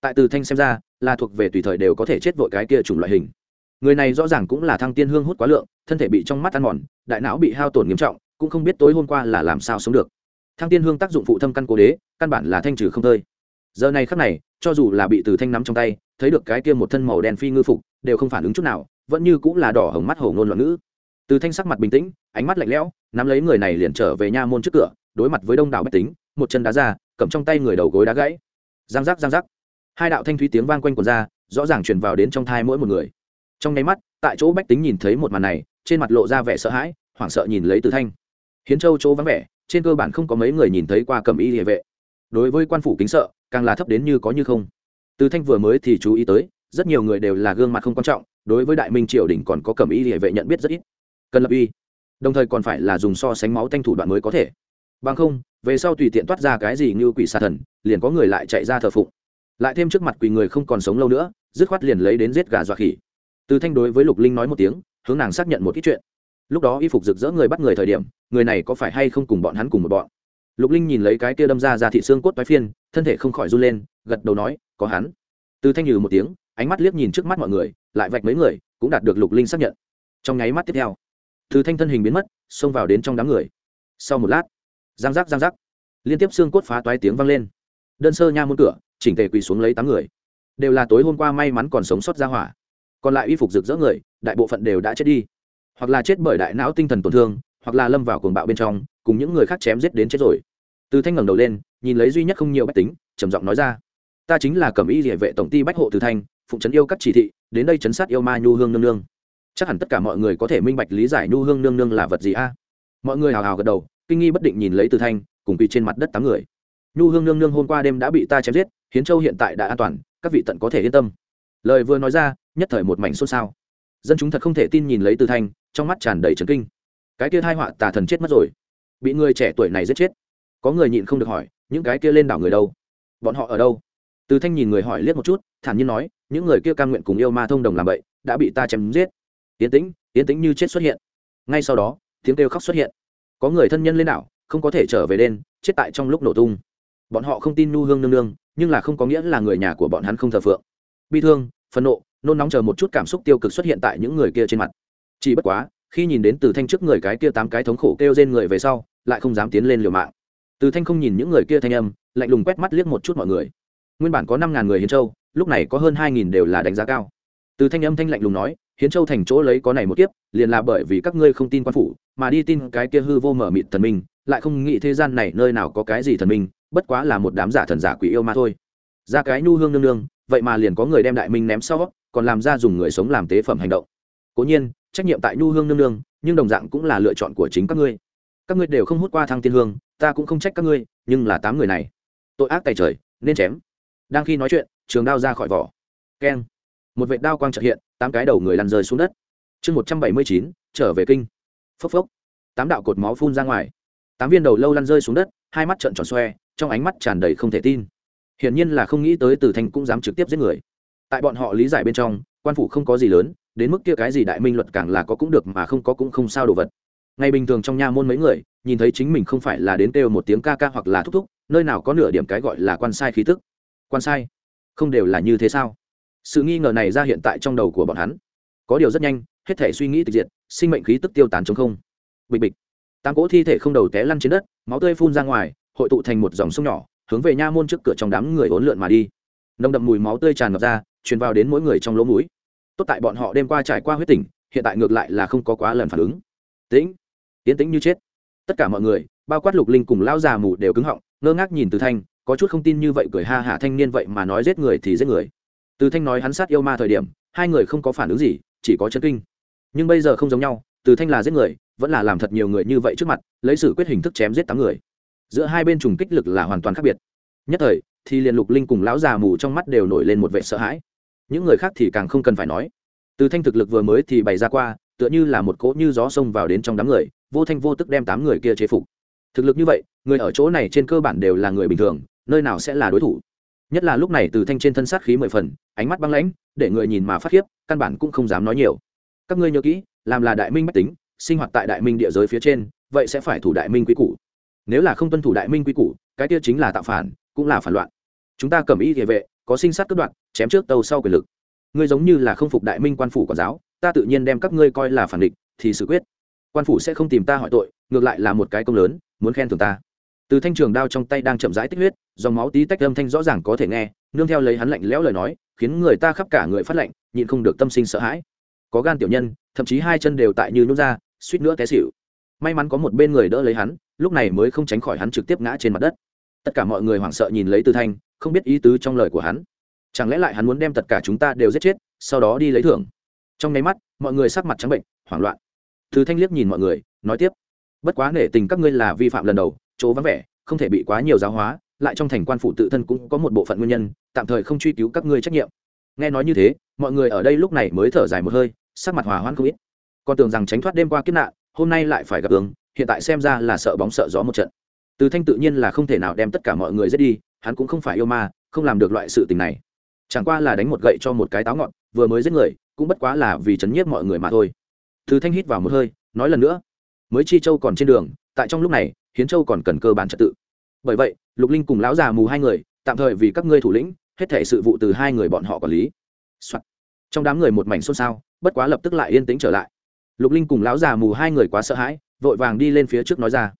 Tại từ thanh xem ra, là thuộc về tùy thời đều có thể chết vội cái kia chủng loại hình. Người này rõ ràng cũng là thăng tiên hương hút quá lượng, thân thể bị trong mắt ăn mòn, đại não bị hao tổn nghiêm trọng, cũng không biết tối hôm qua là làm sao sống được. Thăng tiên hương tác dụng phụ thâm căn cố đế, căn bản là thanh trừ không tơi giờ này khắc này, cho dù là bị từ thanh nắm trong tay, thấy được cái kia một thân màu đen phi ngư phục, đều không phản ứng chút nào, vẫn như cũng là đỏ hồng mắt hổ ngôn loạn ngữ. Từ thanh sắc mặt bình tĩnh, ánh mắt lạnh lẽo, nắm lấy người này liền trở về nha môn trước cửa, đối mặt với đông đảo bách tính, một chân đá ra cầm trong tay người đầu gối đá gãy. Giang giác giang giác. Hai đạo thanh thúy tiếng vang quanh quần ra, rõ ràng truyền vào đến trong thai mỗi một người. Trong nháy mắt, tại chỗ bách tính nhìn thấy một màn này, trên mặt lộ ra vẻ sợ hãi, hoảng sợ nhìn lấy từ thanh. Hiến châu chỗ vắng vẻ, trên cơ bản không có mấy người nhìn thấy qua cầm y địa vệ. Đối với quan phủ kính sợ, càng là thấp đến như có như không. Từ thanh vừa mới thì chú ý tới, rất nhiều người đều là gương mặt không quan trọng, đối với đại minh triều đình còn có cầm y địa vệ nhận biết rất ít. Cần lập uy đồng thời còn phải là dùng so sánh máu tanh thủ đoạn mới có thể bằng không, về sau tùy tiện toát ra cái gì như quỷ xà thần, liền có người lại chạy ra thờ phụng. Lại thêm trước mặt quỷ người không còn sống lâu nữa, dứt khoát liền lấy đến giết gà dọa khỉ. Từ thanh đối với lục linh nói một tiếng, hướng nàng xác nhận một ít chuyện. Lúc đó y phục rực rỡ người bắt người thời điểm, người này có phải hay không cùng bọn hắn cùng một bọn? Lục linh nhìn lấy cái kia đâm ra ra thị xương cốt toái phiên, thân thể không khỏi run lên, gật đầu nói, có hắn. Từ thanh nhừ một tiếng, ánh mắt liếc nhìn trước mắt mọi người, lại vạch mấy người, cũng đạt được lục linh xác nhận. Trong nháy mắt tiếp theo, từ thanh thân hình biến mất, xông vào đến trong đám người. Sau một lát giang giác giang giác. Liên tiếp xương cốt phá toái tiếng vang lên. Đơn sơ nha môn cửa, chỉnh tề quỳ xuống lấy tám người. Đều là tối hôm qua may mắn còn sống sót ra hỏa. Còn lại y phục rực rỡ người, đại bộ phận đều đã chết đi. Hoặc là chết bởi đại não tinh thần tổn thương, hoặc là lâm vào cuồng bạo bên trong, cùng những người khác chém giết đến chết rồi. Từ thanh ngẩng đầu lên, nhìn lấy duy nhất không nhiều bách tính, trầm giọng nói ra. Ta chính là cẩm y địa vệ tổng ty bách hộ từ thanh, phụng trấn yêu các chỉ thị, đến đây chấn sát yêu ma nhu hương nương nương. Chắc hẳn tất cả mọi người có thể minh bạch lý giải nhu hương nương nương là vật gì a? Mọi người hào hào gật đầu kinh nghi bất định nhìn lấy từ thanh, cùng quỳ trên mặt đất tám người. Nhu hương nương nương hôm qua đêm đã bị ta chém giết, hiến châu hiện tại đã an toàn, các vị tận có thể yên tâm. Lời vừa nói ra, nhất thời một mảnh xôn xao. Dân chúng thật không thể tin nhìn lấy từ thanh, trong mắt tràn đầy trấn kinh. Cái kia thai họa tà thần chết mất rồi. Bị người trẻ tuổi này giết chết. Có người nhịn không được hỏi, những cái kia lên đảo người đâu? Bọn họ ở đâu? Từ thanh nhìn người hỏi liếc một chút, thản nhiên nói, những người kia cam nguyện cùng yêu ma thông đồng làm vậy đã bị ta chém giết. Yến tĩnh yến tĩnh như chết xuất hiện. Ngay sau đó, tiếng kêu khóc xuất hiện có người thân nhân lên đảo, không có thể trở về đen chết tại trong lúc nổ tung. Bọn họ không tin nu hương nương nương, nhưng là không có nghĩa là người nhà của bọn hắn không thờ phượng. Bi thương, phẫn nộ, nôn nóng chờ một chút cảm xúc tiêu cực xuất hiện tại những người kia trên mặt. Chỉ bất quá, khi nhìn đến từ thanh trước người cái kia tám cái thống khổ kêu trên người về sau, lại không dám tiến lên liều mạng. Từ thanh không nhìn những người kia thanh âm, lạnh lùng quét mắt liếc một chút mọi người. Nguyên bản có năm ngàn người hiến châu, lúc này có hơn hai nghìn đều là đánh giá cao. Từ thanh âm thanh lạnh lùng nói hiến châu thành chỗ lấy có này một kiếp, liền là bởi vì các ngươi không tin quan phủ, mà đi tin cái kia hư vô mở mịt thần minh, lại không nghĩ thế gian này nơi nào có cái gì thần minh, bất quá là một đám giả thần giả quỷ yêu mà thôi. Ra cái nhu hương nương nương, vậy mà liền có người đem đại minh ném sau, còn làm ra dùng người sống làm tế phẩm hành động. Cố nhiên, trách nhiệm tại nhu hương nương nương, nhưng đồng dạng cũng là lựa chọn của chính các ngươi. Các ngươi đều không hút qua thăng tiên hương, ta cũng không trách các ngươi, nhưng là tám người này, tội ác tài trời, nên chém. Đang khi nói chuyện, trường đao ra khỏi vỏ. Keng. Một vệ đao quang trợ hiện tám cái đầu người lăn rơi xuống đất. Chương một trăm bảy mươi chín, trở về kinh. Phốc phốc. Tám đạo cột máu phun ra ngoài. Tám viên đầu lâu lăn rơi xuống đất, hai mắt trợn tròn xoe, trong ánh mắt tràn đầy không thể tin. Hiển nhiên là không nghĩ tới từ thanh cũng dám trực tiếp giết người. Tại bọn họ lý giải bên trong, quan phủ không có gì lớn, đến mức kia cái gì đại minh luật càng là có cũng được mà không có cũng không sao đồ vật. Ngày bình thường trong nha môn mấy người, nhìn thấy chính mình không phải là đến kêu một tiếng ca ca hoặc là thúc thúc, nơi nào có nửa điểm cái gọi là quan sai khí tức. Quan sai? Không đều là như thế sao? Sự nghi ngờ này ra hiện tại trong đầu của bọn hắn. Có điều rất nhanh, hết thể suy nghĩ tịch diệt, sinh mệnh khí tức tiêu tán chống không. Bịch bịch. Tám cỗ thi thể không đầu té lăn trên đất, máu tươi phun ra ngoài, hội tụ thành một dòng sông nhỏ, hướng về nha môn trước cửa trong đám người hỗn lượn mà đi. Nồng đậm mùi máu tươi tràn ngập ra, truyền vào đến mỗi người trong lỗ mũi. Tốt tại bọn họ đêm qua trải qua huyết tỉnh, hiện tại ngược lại là không có quá lần phản ứng. Tĩnh. Tiến tĩnh như chết. Tất cả mọi người, bao quát lục linh cùng lão già mù đều cứng họng, ngơ ngác nhìn từ thanh, có chút không tin như vậy cười ha hả thanh niên vậy mà nói giết người thì giết người từ thanh nói hắn sát yêu ma thời điểm, hai người không có phản ứng gì, chỉ có chân kinh. Nhưng bây giờ không giống nhau, từ thanh là giết người, vẫn là làm thật nhiều người như vậy trước mặt, lấy sự quyết hình thức chém giết tám người. Giữa hai bên trùng kích lực là hoàn toàn khác biệt. Nhất thời, thì liền lục linh cùng lão già mù trong mắt đều nổi lên một vẻ sợ hãi. Những người khác thì càng không cần phải nói. Từ thanh thực lực vừa mới thì bày ra qua, tựa như là một cỗ như gió xông vào đến trong đám người, vô thanh vô tức đem tám người kia chế phục. Thực lực như vậy, người ở chỗ này trên cơ bản đều là người bình thường, nơi nào sẽ là đối thủ? Nhất là lúc này từ thanh trên thân sát khí mười phần, ánh mắt băng lãnh, để người nhìn mà phát khiếp, căn bản cũng không dám nói nhiều. Các ngươi nhớ kỹ, làm là đại minh mách tính, sinh hoạt tại đại minh địa giới phía trên, vậy sẽ phải thủ đại minh quy củ. Nếu là không tuân thủ đại minh quy củ, cái kia chính là tạo phản, cũng là phản loạn. Chúng ta cầm ý địa vệ, có sinh sát cướp đoạn chém trước tàu sau quyền lực. Ngươi giống như là không phục đại minh quan phủ quản giáo, ta tự nhiên đem các ngươi coi là phản địch, thì xử quyết. Quan phủ sẽ không tìm ta hỏi tội, ngược lại là một cái công lớn, muốn khen thưởng ta từ thanh trường đao trong tay đang chậm rãi tích huyết, dòng máu tí tách âm thanh rõ ràng có thể nghe, nương theo lấy hắn lạnh lẽo lời nói, khiến người ta khắp cả người phát lạnh, nhịn không được tâm sinh sợ hãi. Có gan tiểu nhân, thậm chí hai chân đều tại như nút ra, suýt nữa té xỉu. May mắn có một bên người đỡ lấy hắn, lúc này mới không tránh khỏi hắn trực tiếp ngã trên mặt đất. Tất cả mọi người hoảng sợ nhìn lấy từ thanh, không biết ý tứ trong lời của hắn. Chẳng lẽ lại hắn muốn đem tất cả chúng ta đều giết chết, sau đó đi lấy thưởng? Trong nháy mắt, mọi người sắc mặt trắng bệnh, hoảng loạn. Từ thanh liếc nhìn mọi người, nói tiếp. Bất quá nể tình các ngươi là vi phạm lần đầu chỗ vắng vẻ, không thể bị quá nhiều giáo hóa, lại trong thành quan phủ tự thân cũng có một bộ phận nguyên nhân, tạm thời không truy cứu các ngươi trách nhiệm. Nghe nói như thế, mọi người ở đây lúc này mới thở dài một hơi, sắc mặt hòa hoãn không ít. Còn tưởng rằng tránh thoát đêm qua kiếp nạn, hôm nay lại phải gặp tướng hiện tại xem ra là sợ bóng sợ gió một trận. Từ thanh tự nhiên là không thể nào đem tất cả mọi người giết đi, hắn cũng không phải yêu ma, không làm được loại sự tình này. Chẳng qua là đánh một gậy cho một cái táo ngọn, vừa mới giết người, cũng bất quá là vì chấn nhiếp mọi người mà thôi. Từ thanh hít vào một hơi, nói lần nữa, mới chi châu còn trên đường, tại trong lúc này hiến châu còn cần cơ bản trật tự. Bởi vậy, lục linh cùng lão già mù hai người, tạm thời vì các ngươi thủ lĩnh, hết thể sự vụ từ hai người bọn họ quản lý、Soạn. trong đám người một mảnh xôn xao, bất quá lập tức lại yên tĩnh trở lại. Lục linh cùng lão già mù hai người quá sợ hãi, vội vàng đi lên phía trước nói ra.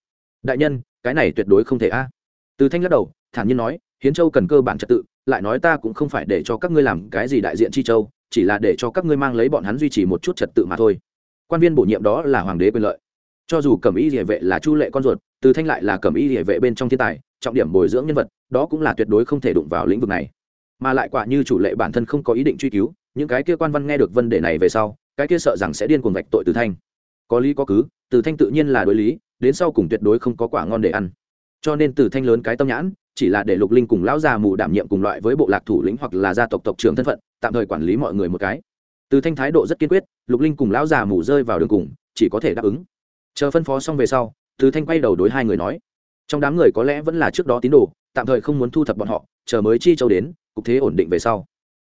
Đại nhân, cái này tuyệt đối không thể a. Từ thanh lắc đầu, thản nhiên nói, hiến châu cần cơ bản trật tự, lại nói ta cũng không phải để cho các ngươi làm cái gì đại diện chi châu, chỉ là để cho các ngươi mang lấy bọn hắn duy trì một chút trật tự mà thôi. Quan viên bổ nhiệm đó là hoàng đế quyền lợi cho dù cẩm y địa vệ là chu lệ con ruột, từ thanh lại là cẩm y địa vệ bên trong thiên tài, trọng điểm bồi dưỡng nhân vật, đó cũng là tuyệt đối không thể đụng vào lĩnh vực này. Mà lại quả như chủ lệ bản thân không có ý định truy cứu, những cái kia quan văn nghe được vấn đề này về sau, cái kia sợ rằng sẽ điên cuồng vạch tội từ thanh. Có lý có cứ, từ thanh tự nhiên là đối lý, đến sau cùng tuyệt đối không có quả ngon để ăn. Cho nên từ thanh lớn cái tâm nhãn, chỉ là để lục linh cùng lão già mù đảm nhiệm cùng loại với bộ lạc thủ lĩnh hoặc là gia tộc tộc trưởng thân phận, tạm thời quản lý mọi người một cái. Từ thanh thái độ rất kiên quyết, lục linh cùng lão già mù rơi vào đường cùng, chỉ có thể đáp ứng chờ phân phó xong về sau, từ thanh quay đầu đối hai người nói, trong đám người có lẽ vẫn là trước đó tín đồ, tạm thời không muốn thu thập bọn họ, chờ mới chi châu đến, cục thế ổn định về sau.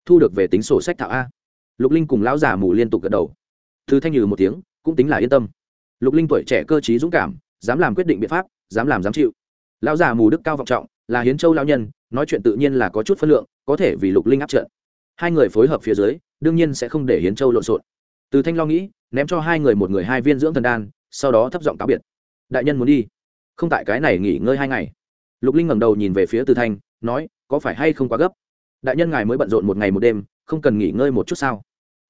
Thu được về tính sổ sách thạo a. Lục linh cùng lão già mù liên tục gật đầu. Từ thanh nhừ một tiếng, cũng tính là yên tâm. Lục linh tuổi trẻ cơ t dũng cảm, dám làm quyết định biện pháp, dám làm dám chịu. Lão già mù đức cao vọng trọng, là hiến châu lao nhân, nói chuyện tự nhiên là có chút phân lượng, có thể vì lục linh áp trận. Hai người phối hợp phía dưới, đương nhiên sẽ không để hiến châu lộn xộn. Từ thanh lo nghĩ, ném cho hai người một người hai viên dưỡng thần đan sau đó thấp giọng cáo biệt. Đại nhân muốn đi. Không tại cái này nghỉ ngơi hai ngày. Lục linh ngẩng đầu nhìn về phía từ thanh, nói, có phải hay không quá gấp? Đại nhân ngài mới bận rộn một ngày một đêm, không cần nghỉ ngơi một chút sao?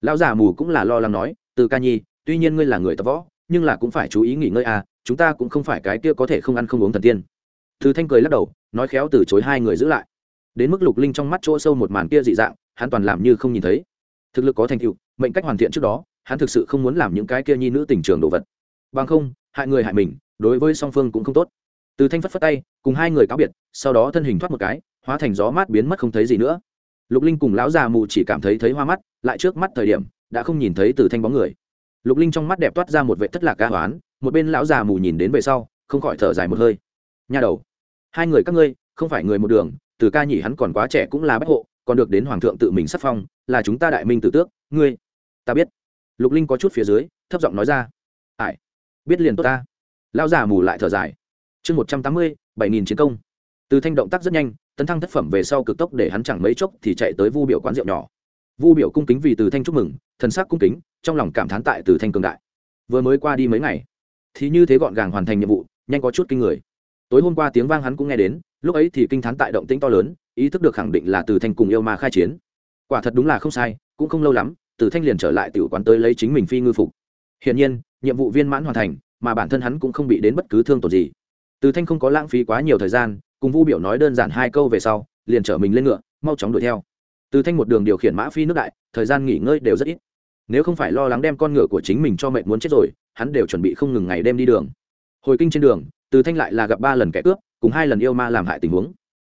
Lão già mù cũng là lo lắng nói, từ ca nhi, tuy nhiên ngươi là người tập võ, nhưng là cũng phải chú ý nghỉ ngơi à chúng ta cũng không phải cái kia có thể không ăn không uống thần tiên. Từ thanh cười lắc đầu, nói khéo từ chối hai người giữ lại. Đến mức lục linh trong mắt chỗ sâu một màn kia dị dạng, hắn toàn làm như không nhìn thấy. Thực lực có thành tựu, mệnh cách hoàn thiện trước đó, hắn thực sự không muốn làm những cái kia nhi nữ tình trường đồ vật bằng không, hại người hại mình, đối với song phương cũng không tốt. Từ thanh phất phất tay, cùng hai người cáo biệt, sau đó thân hình thoát một cái, hóa thành gió mát biến mất không thấy gì nữa. Lục linh cùng lão già mù chỉ cảm thấy thấy hoa mắt, lại trước mắt thời điểm, đã không nhìn thấy từ thanh bóng người. Lục linh trong mắt đẹp toát ra một vệ thất lạc ca hoán, một bên lão già mù nhìn đến về sau, không khỏi thở dài một hơi. Nha đầu, hai người các ngươi, không phải người một đường, từ ca nhỉ hắn còn quá trẻ cũng là bách hộ, còn được đến hoàng thượng tự mình sắc phong, là chúng ta đại minh tử tước, ngươi, ta biết. Lục linh có chút phía dưới, thấp giọng nói ra. Ải biết liền tốt ta. Lão già mù lại thở dài. Chương một trăm tám mươi, bảy nghìn chiến công. Từ thanh động tác rất nhanh, tấn thăng thất phẩm về sau cực tốc để hắn chẳng mấy chốc thì chạy tới vu biểu quán rượu nhỏ. Vu biểu cung kính vì từ thanh chúc mừng, thần sắc cung kính, trong lòng cảm thán tại từ thanh cường đại. Vừa mới qua đi mấy ngày, thì như thế gọn gàng hoàn thành nhiệm vụ, nhanh có chút kinh người. Tối hôm qua tiếng vang hắn cũng nghe đến, lúc ấy thì kinh thán tại động tĩnh to lớn, ý thức được khẳng định là từ thanh cùng yêu ma khai chiến. Quả thật đúng là không sai, cũng không lâu lắm, từ thanh liền trở lại tiểu quán tới lấy chính mình phi ngư phục hiển nhiên, nhiệm vụ viên mãn hoàn thành, mà bản thân hắn cũng không bị đến bất cứ thương tổn gì. Từ thanh không có lãng phí quá nhiều thời gian, cùng vu biểu nói đơn giản hai câu về sau, liền chở mình lên ngựa, mau chóng đuổi theo. Từ thanh một đường điều khiển mã phi nước đại, thời gian nghỉ ngơi đều rất ít. Nếu không phải lo lắng đem con ngựa của chính mình cho mệt muốn chết rồi, hắn đều chuẩn bị không ngừng ngày đêm đi đường. Hồi kinh trên đường, từ thanh lại là gặp ba lần kẻ cướp, cùng hai lần yêu ma làm hại tình huống.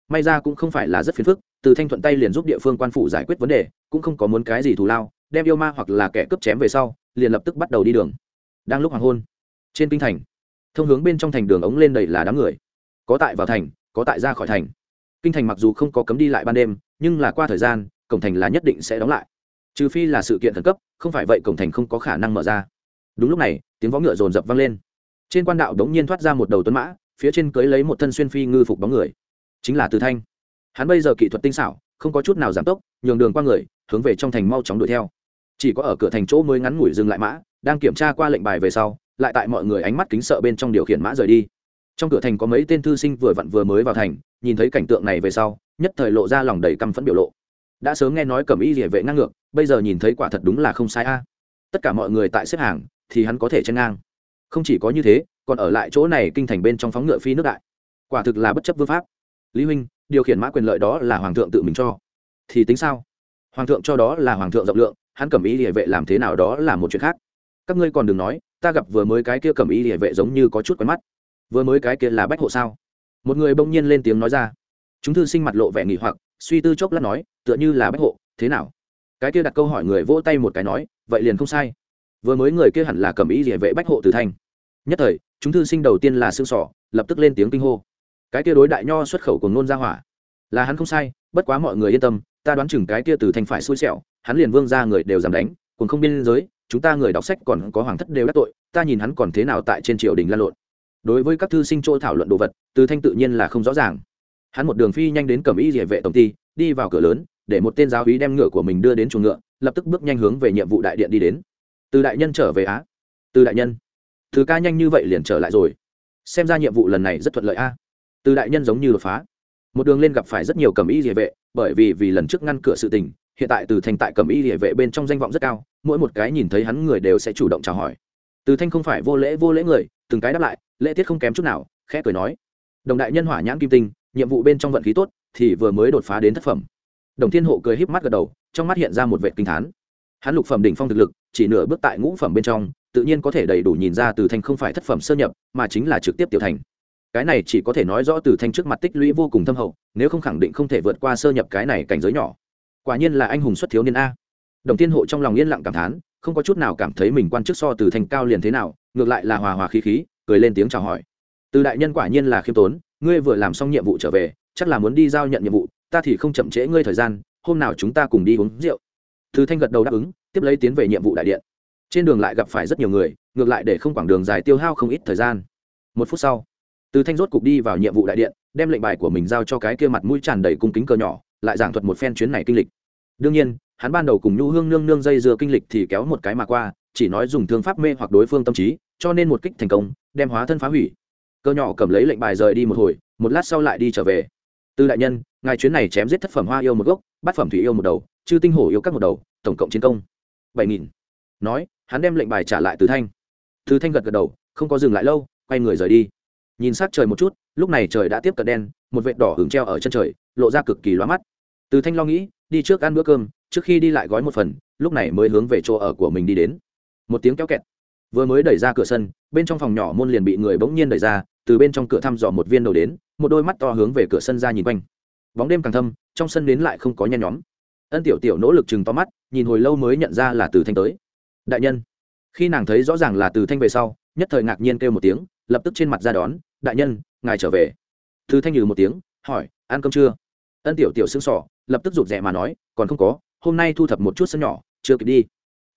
May ra cũng không phải là rất phiền phức, từ thanh thuận tay liền giúp địa phương quan phủ giải quyết vấn đề, cũng không có muốn cái gì thù lao đem yêu ma hoặc là kẻ cướp chém về sau, liền lập tức bắt đầu đi đường. Đang lúc hoàng hôn, trên kinh thành, thông hướng bên trong thành đường ống lên đầy là đám người. Có tại vào thành, có tại ra khỏi thành. Kinh thành mặc dù không có cấm đi lại ban đêm, nhưng là qua thời gian, cổng thành là nhất định sẽ đóng lại. Trừ phi là sự kiện khẩn cấp, không phải vậy cổng thành không có khả năng mở ra. Đúng lúc này, tiếng võ ngựa rồn rập vang lên. Trên quan đạo đống nhiên thoát ra một đầu tuấn mã, phía trên cưới lấy một thân xuyên phi ngư phục bóng người. Chính là từ thanh. Hắn bây giờ kỹ thuật tinh xảo, không có chút nào giảm tốc, nhường đường qua người, hướng về trong thành mau chóng đuổi theo chỉ có ở cửa thành chỗ mới ngắn ngủi dừng lại mã, đang kiểm tra qua lệnh bài về sau, lại tại mọi người ánh mắt kính sợ bên trong điều khiển mã rời đi. Trong cửa thành có mấy tên thư sinh vừa vặn vừa mới vào thành, nhìn thấy cảnh tượng này về sau, nhất thời lộ ra lòng đầy căm phẫn biểu lộ. Đã sớm nghe nói cẩm y địa vệ ngang ngược, bây giờ nhìn thấy quả thật đúng là không sai a. Tất cả mọi người tại xếp hàng, thì hắn có thể chen ngang. Không chỉ có như thế, còn ở lại chỗ này kinh thành bên trong phóng ngựa phi nước đại. Quả thực là bất chấp vương pháp. Lý huynh, điều khiển mã quyền lợi đó là hoàng thượng tự mình cho. Thì tính sao? Hoàng thượng cho đó là hoàng thượng rộng lượng hắn cẩm y địa vệ làm thế nào đó là một chuyện khác. Các ngươi còn đừng nói, ta gặp vừa mới cái kia cẩm y địa vệ giống như có chút quen mắt. Vừa mới cái kia là bách hộ sao? Một người bỗng nhiên lên tiếng nói ra. Chúng thư sinh mặt lộ vẻ nghỉ hoặc, suy tư chốc lát nói, tựa như là bách hộ, thế nào? Cái kia đặt câu hỏi người vỗ tay một cái nói, vậy liền không sai. Vừa mới người kia hẳn là cầm ý địa vệ bách hộ từ thành. nhất thời, chúng thư sinh đầu tiên là xương sỏ, lập tức lên tiếng kinh hô. Cái kia đối đại nho xuất khẩu của nôn ra hỏa. Là hắn không sai, bất quá mọi người yên tâm, ta đoán chừng cái kia từ thành phải xui xẻo hắn liền vương ra người đều dám đánh, cùng không biên giới, chúng ta người đọc sách còn có hoàng thất đều đắc tội, ta nhìn hắn còn thế nào tại trên triều đình lan lộn. Đối với các thư sinh chỗ thảo luận đồ vật, từ thanh tự nhiên là không rõ ràng. Hắn một đường phi nhanh đến cầm y địa vệ tổng ty, đi vào cửa lớn, để một tên giáo úy đem ngựa của mình đưa đến chuồng ngựa, lập tức bước nhanh hướng về nhiệm vụ đại điện đi đến. Từ đại nhân trở về á. Từ đại nhân. Từ ca nhanh như vậy liền trở lại rồi. Xem ra nhiệm vụ lần này rất thuận lợi a. Từ đại nhân giống như đột phá. Một đường lên gặp phải rất nhiều cầm y địa vệ, bởi vì vì lần trước ngăn cửa sự tình hiện tại từ thanh tại cầm y địa vệ bên trong danh vọng rất cao, mỗi một cái nhìn thấy hắn người đều sẽ chủ động chào hỏi. Từ thanh không phải vô lễ vô lễ người, từng cái đáp lại, lễ tiết không kém chút nào, khẽ cười nói. Đồng đại nhân hỏa nhãn kim tinh, nhiệm vụ bên trong vận khí tốt, thì vừa mới đột phá đến thất phẩm. Đồng thiên hộ cười híp mắt gật đầu, trong mắt hiện ra một vệ kinh thán. Hắn lục phẩm đỉnh phong thực lực, chỉ nửa bước tại ngũ phẩm bên trong, tự nhiên có thể đầy đủ nhìn ra từ thanh không phải thất phẩm sơ nhập, mà chính là trực tiếp tiểu thành. Cái này chỉ có thể nói rõ từ thanh trước mặt tích lũy vô cùng thâm hậu, nếu không khẳng định không thể vượt qua sơ nhập cái này cảnh giới nhỏ quả nhiên là anh hùng xuất thiếu niên a. Đồng thiên hộ trong lòng yên lặng cảm thán, không có chút nào cảm thấy mình quan chức so từ thanh cao liền thế nào, ngược lại là hòa hòa khí khí, cười lên tiếng chào hỏi. Từ đại nhân quả nhiên là khiêm tốn, ngươi vừa làm xong nhiệm vụ trở về, chắc là muốn đi giao nhận nhiệm vụ, ta thì không chậm trễ ngươi thời gian, hôm nào chúng ta cùng đi uống rượu. Từ thanh gật đầu đáp ứng, tiếp lấy tiến về nhiệm vụ đại điện. Trên đường lại gặp phải rất nhiều người, ngược lại để không quảng đường dài tiêu hao không ít thời gian. Một phút sau, từ thanh rốt cục đi vào nhiệm vụ đại điện, đem lệnh bài của mình giao cho cái kia mặt mũi tràn đầy cung kính cờ nhỏ, lại giảng thuật một phen chuyến này kinh lịch đương nhiên, hắn ban đầu cùng nhu hương nương nương dây dưa kinh lịch thì kéo một cái mà qua, chỉ nói dùng thương pháp mê hoặc đối phương tâm trí, cho nên một kích thành công, đem hóa thân phá hủy. Cơ nhỏ cầm lấy lệnh bài rời đi một hồi, một lát sau lại đi trở về. Tư đại nhân, ngài chuyến này chém giết thất phẩm hoa yêu một gốc, bát phẩm thủy yêu một đầu, chư tinh hổ yêu các một đầu, tổng cộng chiến công bảy nghìn. Nói, hắn đem lệnh bài trả lại từ thanh. Từ thanh gật gật đầu, không có dừng lại lâu, quay người rời đi. Nhìn sát trời một chút, lúc này trời đã tiếp cận đen, một vệt đỏ hứng treo ở chân trời, lộ ra cực kỳ loa mắt. Từ thanh lo nghĩ đi trước ăn bữa cơm, trước khi đi lại gói một phần, lúc này mới hướng về chỗ ở của mình đi đến. Một tiếng kéo kẹt. Vừa mới đẩy ra cửa sân, bên trong phòng nhỏ môn liền bị người bỗng nhiên đẩy ra, từ bên trong cửa thăm dò một viên đầu đến, một đôi mắt to hướng về cửa sân ra nhìn quanh. Bóng đêm càng thâm, trong sân đến lại không có nhen nhóm. Ân tiểu tiểu nỗ lực chừng to mắt, nhìn hồi lâu mới nhận ra là từ thanh tới. Đại nhân. Khi nàng thấy rõ ràng là từ thanh về sau, nhất thời ngạc nhiên kêu một tiếng, lập tức trên mặt ra đón, đại nhân, ngài trở về. Từ thanh nhừ một tiếng, hỏi, ăn cơm chưa? Ân tiểu tiểu xương sỏ lập tức rụt rè mà nói, còn không có, hôm nay thu thập một chút sân nhỏ, chưa kịp đi.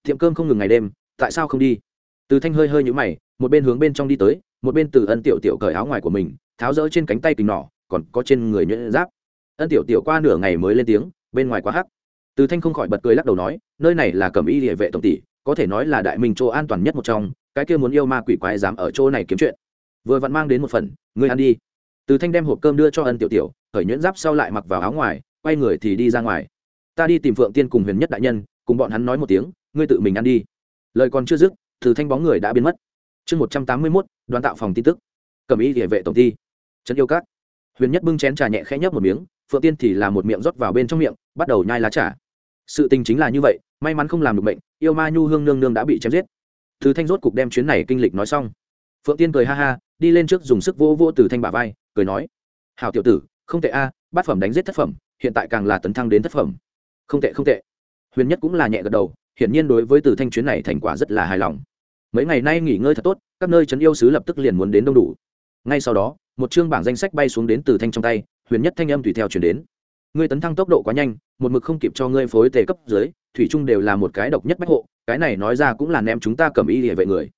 Tiệm cơm không ngừng ngày đêm, tại sao không đi? Từ thanh hơi hơi nhũ mày, một bên hướng bên trong đi tới, một bên từ ân tiểu tiểu cởi áo ngoài của mình, tháo rỡ trên cánh tay kình nỏ còn có trên người nhuyễn giáp. Ân tiểu tiểu qua nửa ngày mới lên tiếng, bên ngoài quá hắc. Từ thanh không khỏi bật cười lắc đầu nói, nơi này là cẩm y địa vệ tổng tỷ, có thể nói là đại minh chỗ an toàn nhất một trong, cái kia muốn yêu ma quỷ quái dám ở chỗ này kiếm chuyện. Vừa vặn mang đến một phần, ngươi ăn đi. Từ thanh đem hộp cơm đưa cho ân tiểu tiểu khởi nhuyễn giáp sau lại mặc vào áo ngoài, quay người thì đi ra ngoài. Ta đi tìm phượng tiên cùng huyền nhất đại nhân, cùng bọn hắn nói một tiếng, ngươi tự mình ăn đi. Lời còn chưa dứt, từ thanh bóng người đã biến mất. Chương một trăm tám mươi mốt, đoàn tạo phòng tin tức. Cầm ý địa vệ tổng ty. Trấn yêu cát huyền nhất bưng chén trà nhẹ khẽ nhấp một miếng, phượng tiên thì là một miệng rót vào bên trong miệng, bắt đầu nhai lá trà. Sự tình chính là như vậy, may mắn không làm được bệnh, yêu ma nhu hương nương nương đã bị chém giết. Từ thanh rốt cục đem chuyến này kinh lịch nói xong. Phượng tiên cười ha ha, đi lên trước dùng sức vô vô từ thanh bả vai, cười nói hào tiểu tử không tệ a, bát phẩm đánh giết thất phẩm, hiện tại càng là tấn thăng đến thất phẩm. Không tệ không tệ. Huyền nhất cũng là nhẹ gật đầu, hiển nhiên đối với từ thanh chuyến này thành quả rất là hài lòng. Mấy ngày nay nghỉ ngơi thật tốt, các nơi trấn yêu sứ lập tức liền muốn đến đông đủ. Ngay sau đó, một chương bảng danh sách bay xuống đến từ thanh trong tay, huyền nhất thanh âm tùy theo chuyển đến. Ngươi tấn thăng tốc độ quá nhanh, một mực không kịp cho ngươi phối tề cấp dưới, thủy trung đều là một cái độc nhất bách hộ, cái này nói ra cũng là ném chúng ta cầm ý địa vệ người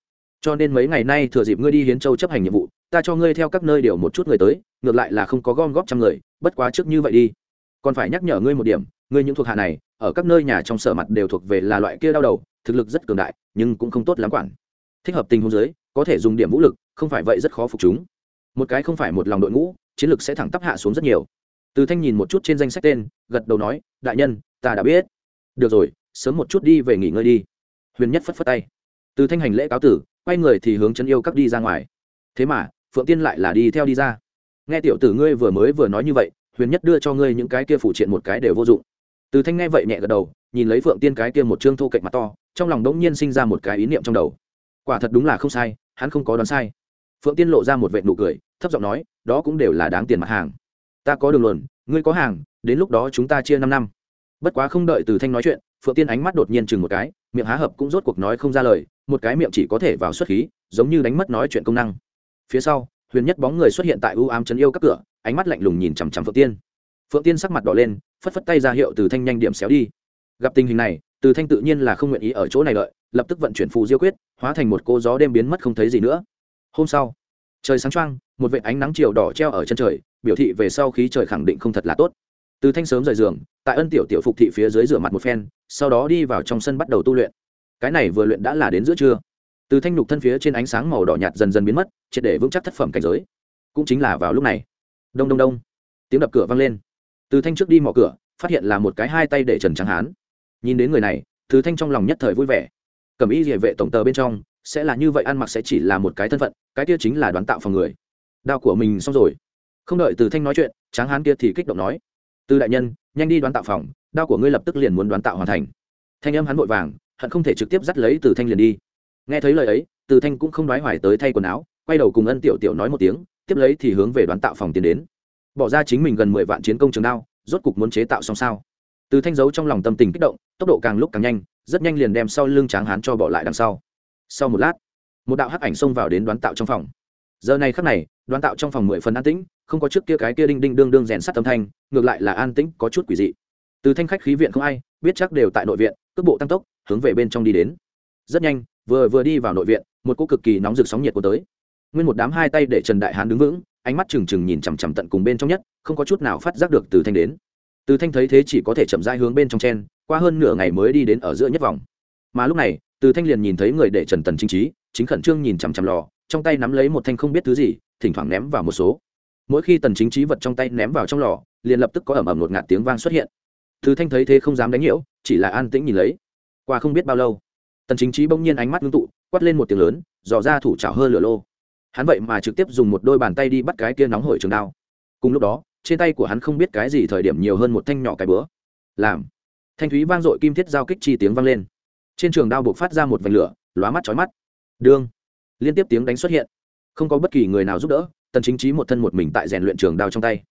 cho nên mấy ngày nay thừa dịp ngươi đi hiến châu chấp hành nhiệm vụ, ta cho ngươi theo các nơi điều một chút người tới, ngược lại là không có gom góp trăm người, bất quá trước như vậy đi. Còn phải nhắc nhở ngươi một điểm, ngươi những thuộc hạ này, ở các nơi nhà trong sở mặt đều thuộc về là loại kia đau đầu, thực lực rất cường đại, nhưng cũng không tốt lắm quản. Thích hợp tình huống giới có thể dùng điểm vũ lực, không phải vậy rất khó phục chúng. Một cái không phải một lòng đội ngũ, chiến lực sẽ thẳng tắp hạ xuống rất nhiều. Từ thanh nhìn một chút trên danh sách tên, gật đầu nói, đại nhân, ta đã biết. Được rồi, sớm một chút đi về nghỉ ngơi đi. Huyền nhất phất phất tay. Từ thanh hành lễ cáo tử quay người thì hướng chân yêu các đi ra ngoài. Thế mà, phượng tiên lại là đi theo đi ra. Nghe tiểu tử ngươi vừa mới vừa nói như vậy, huyền nhất đưa cho ngươi những cái kia phụ triện một cái đều vô dụng. Từ thanh nghe vậy nhẹ gật đầu, nhìn lấy phượng tiên cái kia một chương thô cạnh mặt to, trong lòng đống nhiên sinh ra một cái ý niệm trong đầu. Quả thật đúng là không sai, hắn không có đoán sai. Phượng tiên lộ ra một vệ nụ cười, thấp giọng nói, đó cũng đều là đáng tiền mặt hàng. Ta có đường luận ngươi có hàng, đến lúc đó chúng ta chia năm năm. Bất quá không đợi từ thanh nói chuyện phượng tiên ánh mắt đột nhiên chừng một cái, miệng há hợp cũng rốt cuộc nói không ra lời, một cái miệng chỉ có thể vào xuất khí, giống như đánh mất nói chuyện công năng. Phía sau, huyền nhất bóng người xuất hiện tại ưu ám chấn yêu các cửa, ánh mắt lạnh lùng nhìn chằm chằm phượng tiên. Phượng tiên sắc mặt đỏ lên, phất phất tay ra hiệu từ thanh nhanh điểm xéo đi. Gặp tình hình này, từ thanh tự nhiên là không nguyện ý ở chỗ này lợi lập tức vận chuyển phù diêu quyết, hóa thành một cô gió đêm biến mất không thấy gì nữa. Hôm sau, trời sáng trăng một vệ ánh nắng chiều đỏ treo ở chân trời, biểu thị về sau khí trời khẳng định không thật là tốt từ thanh sớm rời giường, tại ân tiểu tiểu phục thị phía dưới rửa mặt một phen, sau đó đi vào trong sân bắt đầu tu luyện. Cái này vừa luyện đã là đến giữa trưa. Từ thanh nhục thân phía trên ánh sáng màu đỏ nhạt dần dần biến mất, triệt để vững chắc thất phẩm cảnh giới. Cũng chính là vào lúc này. Đông đông đông. Tiếng đập cửa vang lên. Từ thanh trước đi mở cửa, phát hiện là một cái hai tay để trần trắng hán. Nhìn đến người này, từ thanh trong lòng nhất thời vui vẻ. Cầm ý địa vệ tổng tờ bên trong, sẽ là như vậy ăn mặc sẽ chỉ là một cái thân phận, cái kia chính là đoán tạo phòng người. Đao của mình xong rồi. Không đợi từ thanh nói chuyện, tráng hán kia thì kích động nói từ đại nhân, nhanh đi đoán tạo phòng, đao của ngươi lập tức liền muốn đoán tạo hoàn thành. Thanh âm hắn vội vàng, hận không thể trực tiếp dắt lấy từ thanh liền đi. Nghe thấy lời ấy, từ thanh cũng không đoái hoài tới thay quần áo, quay đầu cùng ân tiểu tiểu nói một tiếng, tiếp lấy thì hướng về đoán tạo phòng tiến đến. Bỏ ra chính mình gần mười vạn chiến công trường đao, rốt cục muốn chế tạo xong sao? Từ thanh giấu trong lòng tâm tình kích động, tốc độ càng lúc càng nhanh, rất nhanh liền đem sau lưng tráng hán cho bỏ lại đằng sau. Sau một lát, một đạo hắc ảnh xông vào đến đoán tạo trong phòng giờ này khắc này, đoán tạo trong phòng mười phần an tĩnh, không có trước kia cái kia đinh đinh đương đương rèn sắt âm thanh, ngược lại là an tĩnh, có chút quỷ dị. Từ thanh khách khí viện không ai, biết chắc đều tại nội viện, cước bộ tăng tốc, hướng về bên trong đi đến. Rất nhanh, vừa vừa đi vào nội viện, một cô cực kỳ nóng rực sóng nhiệt của tới. Nguyên một đám hai tay để trần đại hán đứng vững, ánh mắt trừng trừng nhìn chằm chằm tận cùng bên trong nhất, không có chút nào phát giác được từ thanh đến. Từ thanh thấy thế chỉ có thể chậm rãi hướng bên trong chen, qua hơn nửa ngày mới đi đến ở giữa nhất vòng. Mà lúc này, từ thanh liền nhìn thấy người để trần tần chính trí, chính khẩn trương nhìn chằm chằm lò trong tay nắm lấy một thanh không biết thứ gì, thỉnh thoảng ném vào một số. Mỗi khi tần chính trí vật trong tay ném vào trong lò, liền lập tức có ẩm ẩm ngột ngạt tiếng vang xuất hiện. Thứ thanh thấy thế không dám đánh nhiễu, chỉ là an tĩnh nhìn lấy. Qua không biết bao lâu, tần chính trí bỗng nhiên ánh mắt ngưng tụ, quát lên một tiếng lớn, dò ra thủ chảo hơ lửa lô. Hắn vậy mà trực tiếp dùng một đôi bàn tay đi bắt cái kia nóng hổi trường đao. Cùng lúc đó, trên tay của hắn không biết cái gì thời điểm nhiều hơn một thanh nhỏ cái bữa. Làm, thanh thúy vang dội kim thiết giao kích chi tiếng vang lên. Trên trường đao buộc phát ra một vành lửa, lóa mắt chói mắt. Đương liên tiếp tiếng đánh xuất hiện. Không có bất kỳ người nào giúp đỡ, tần chính trí một thân một mình tại rèn luyện trường đao trong tay.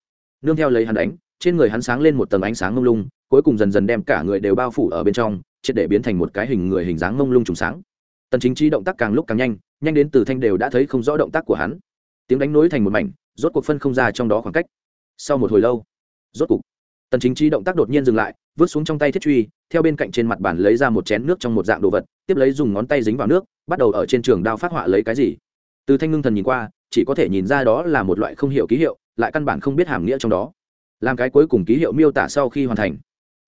Nương theo lấy hắn đánh, trên người hắn sáng lên một tầng ánh sáng mông lung, cuối cùng dần dần đem cả người đều bao phủ ở bên trong, triệt để biến thành một cái hình người hình dáng mông lung trùng sáng. Tần chính trí động tác càng lúc càng nhanh nhanh đến từ thanh đều đã thấy không rõ động tác của hắn. Tiếng đánh nối thành một mảnh, rốt cuộc phân không ra trong đó khoảng cách. Sau một hồi lâu, rốt cục tần chính trí động tác đột nhiên dừng lại, vứt xuống trong tay thiết truy, theo bên cạnh trên mặt bàn lấy ra một chén nước trong một dạng đồ vật, tiếp lấy dùng ngón tay dính vào nước, bắt đầu ở trên trường đao phát họa lấy cái gì. Từ thanh ngưng thần nhìn qua, chỉ có thể nhìn ra đó là một loại không hiểu ký hiệu, lại căn bản không biết hàm nghĩa trong đó. Làm cái cuối cùng ký hiệu miêu tả sau khi hoàn thành,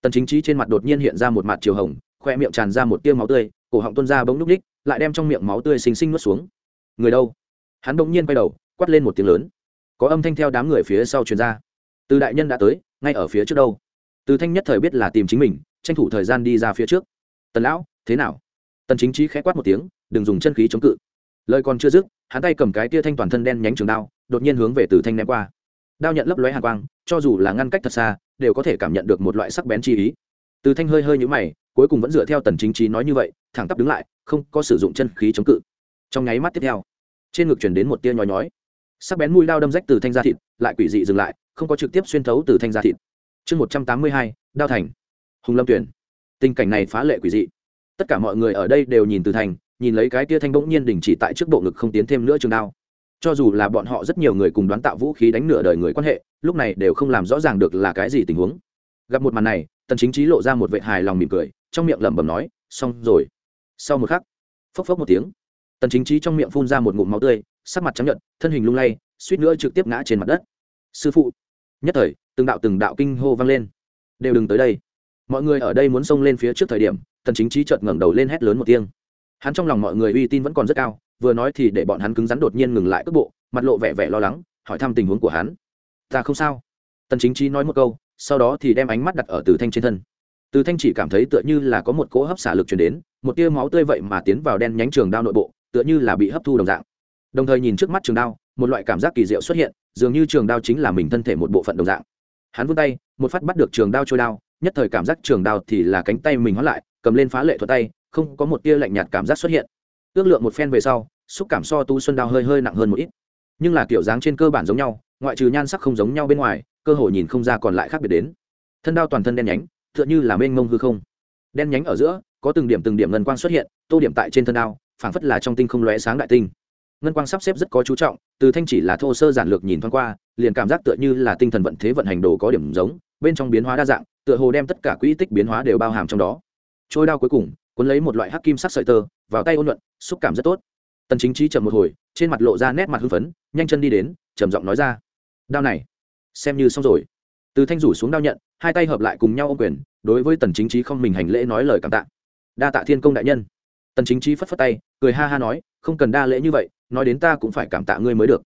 tần chính trí trên mặt đột nhiên hiện ra một mặt chiều hồng, khoe miệng tràn ra một tia máu tươi, cổ họng tuôn ra bỗng núc ních, lại đem trong miệng máu tươi xinh xinh nuốt xuống. Người đâu? Hắn bỗng nhiên quay đầu, quát lên một tiếng lớn. Có âm thanh theo đám người phía sau truyền ra từ đại nhân đã tới, ngay ở phía trước đâu. Từ thanh nhất thời biết là tìm chính mình, tranh thủ thời gian đi ra phía trước. Tần lão, thế nào? Tần chính trí khẽ quát một tiếng, đừng dùng chân khí chống cự. Lời còn chưa dứt, hắn tay cầm cái tia thanh toàn thân đen nhánh trường đao, đột nhiên hướng về từ thanh ném qua. Đao nhận lấp lóe hàn quang, cho dù là ngăn cách thật xa, đều có thể cảm nhận được một loại sắc bén chi ý. Từ thanh hơi hơi nhũ mày, cuối cùng vẫn dựa theo tần chính trí nói như vậy, thẳng tắp đứng lại, không có sử dụng chân khí chống cự. Trong nháy mắt tiếp theo, trên ngực chuyển đến một tia nhói nhói sắc bén mũi đao đâm rách từ thanh da thịt, lại quỷ dị dừng lại, không có trực tiếp xuyên thấu từ thanh da thịt. Chương một trăm tám mươi hai, đao thành. Hùng lâm tuyển. Tình cảnh này phá lệ quỷ dị. Tất cả mọi người ở đây đều nhìn từ thành, nhìn lấy cái tia thanh bỗng nhiên đình chỉ tại trước bộ ngực không tiến thêm nữa trường đao. Cho dù là bọn họ rất nhiều người cùng đoán tạo vũ khí đánh nửa đời người quan hệ, lúc này đều không làm rõ ràng được là cái gì tình huống. Gặp một màn này, tần chính trí lộ ra một vệ hài lòng mỉm cười, trong miệng lẩm bẩm nói, xong rồi. Sau một khắc, phốc phốc một tiếng, tần chính trí trong miệng phun ra một ngụm máu tươi sắc mặt trắng nhợt, thân hình lung lay, suýt nữa trực tiếp ngã trên mặt đất. Sư phụ. Nhất thời, từng đạo từng đạo kinh hô vang lên. Đều đừng tới đây. Mọi người ở đây muốn xông lên phía trước thời điểm tần chính trí chợt ngẩng đầu lên hét lớn một tiếng. Hắn trong lòng mọi người uy tin vẫn còn rất cao, vừa nói thì để bọn hắn cứng rắn đột nhiên ngừng lại cước bộ, mặt lộ vẻ vẻ lo lắng, hỏi thăm tình huống của hắn. Ta không sao. Tần chính trí nói một câu, sau đó thì đem ánh mắt đặt ở từ thanh trên thân. Từ thanh chỉ cảm thấy tựa như là có một cỗ hấp xả lực truyền đến, một tia máu tươi vậy mà tiến vào đen nhánh trường đao nội bộ, tựa như là bị hấp thu đồng dạng đồng thời nhìn trước mắt trường đao, một loại cảm giác kỳ diệu xuất hiện, dường như trường đao chính là mình thân thể một bộ phận đồng dạng. Hắn vươn tay, một phát bắt được trường đao trôi đao, nhất thời cảm giác trường đao thì là cánh tay mình hóa lại, cầm lên phá lệ thuật tay, không có một tia lạnh nhạt cảm giác xuất hiện. Ước lượng một phen về sau, xúc cảm so tu xuân đao hơi hơi nặng hơn một ít. Nhưng là kiểu dáng trên cơ bản giống nhau, ngoại trừ nhan sắc không giống nhau bên ngoài, cơ hội nhìn không ra còn lại khác biệt đến. Thân đao toàn thân đen nhánh, tựa như là mênh mông hư không. Đen nhánh ở giữa, có từng điểm từng điểm ngân quang xuất hiện, tô điểm tại trên thân đao, phảng phất là trong tinh không lóe sáng đại tinh ngân quang sắp xếp rất có chú trọng, từ thanh chỉ là thô sơ giản lược nhìn thoáng qua, liền cảm giác tựa như là tinh thần vận thế vận hành đồ có điểm giống, bên trong biến hóa đa dạng, tựa hồ đem tất cả quỹ tích biến hóa đều bao hàm trong đó. Trôi đao cuối cùng, cuốn lấy một loại hắc kim sắc sợi tơ, vào tay ôn luận, xúc cảm rất tốt. Tần chính trí chậm một hồi, trên mặt lộ ra nét mặt hưng phấn, nhanh chân đi đến, trầm giọng nói ra, đao này, xem như xong rồi. Từ thanh rủ xuống đao nhận, hai tay hợp lại cùng nhau ô quyền, đối với tần chính trí không mình hành lễ nói lời cảm tạ. Đa tạ thiên công đại nhân. Tần chính trí phất phất tay, cười ha ha nói, không cần đa lễ như vậy nói đến ta cũng phải cảm tạ ngươi mới được.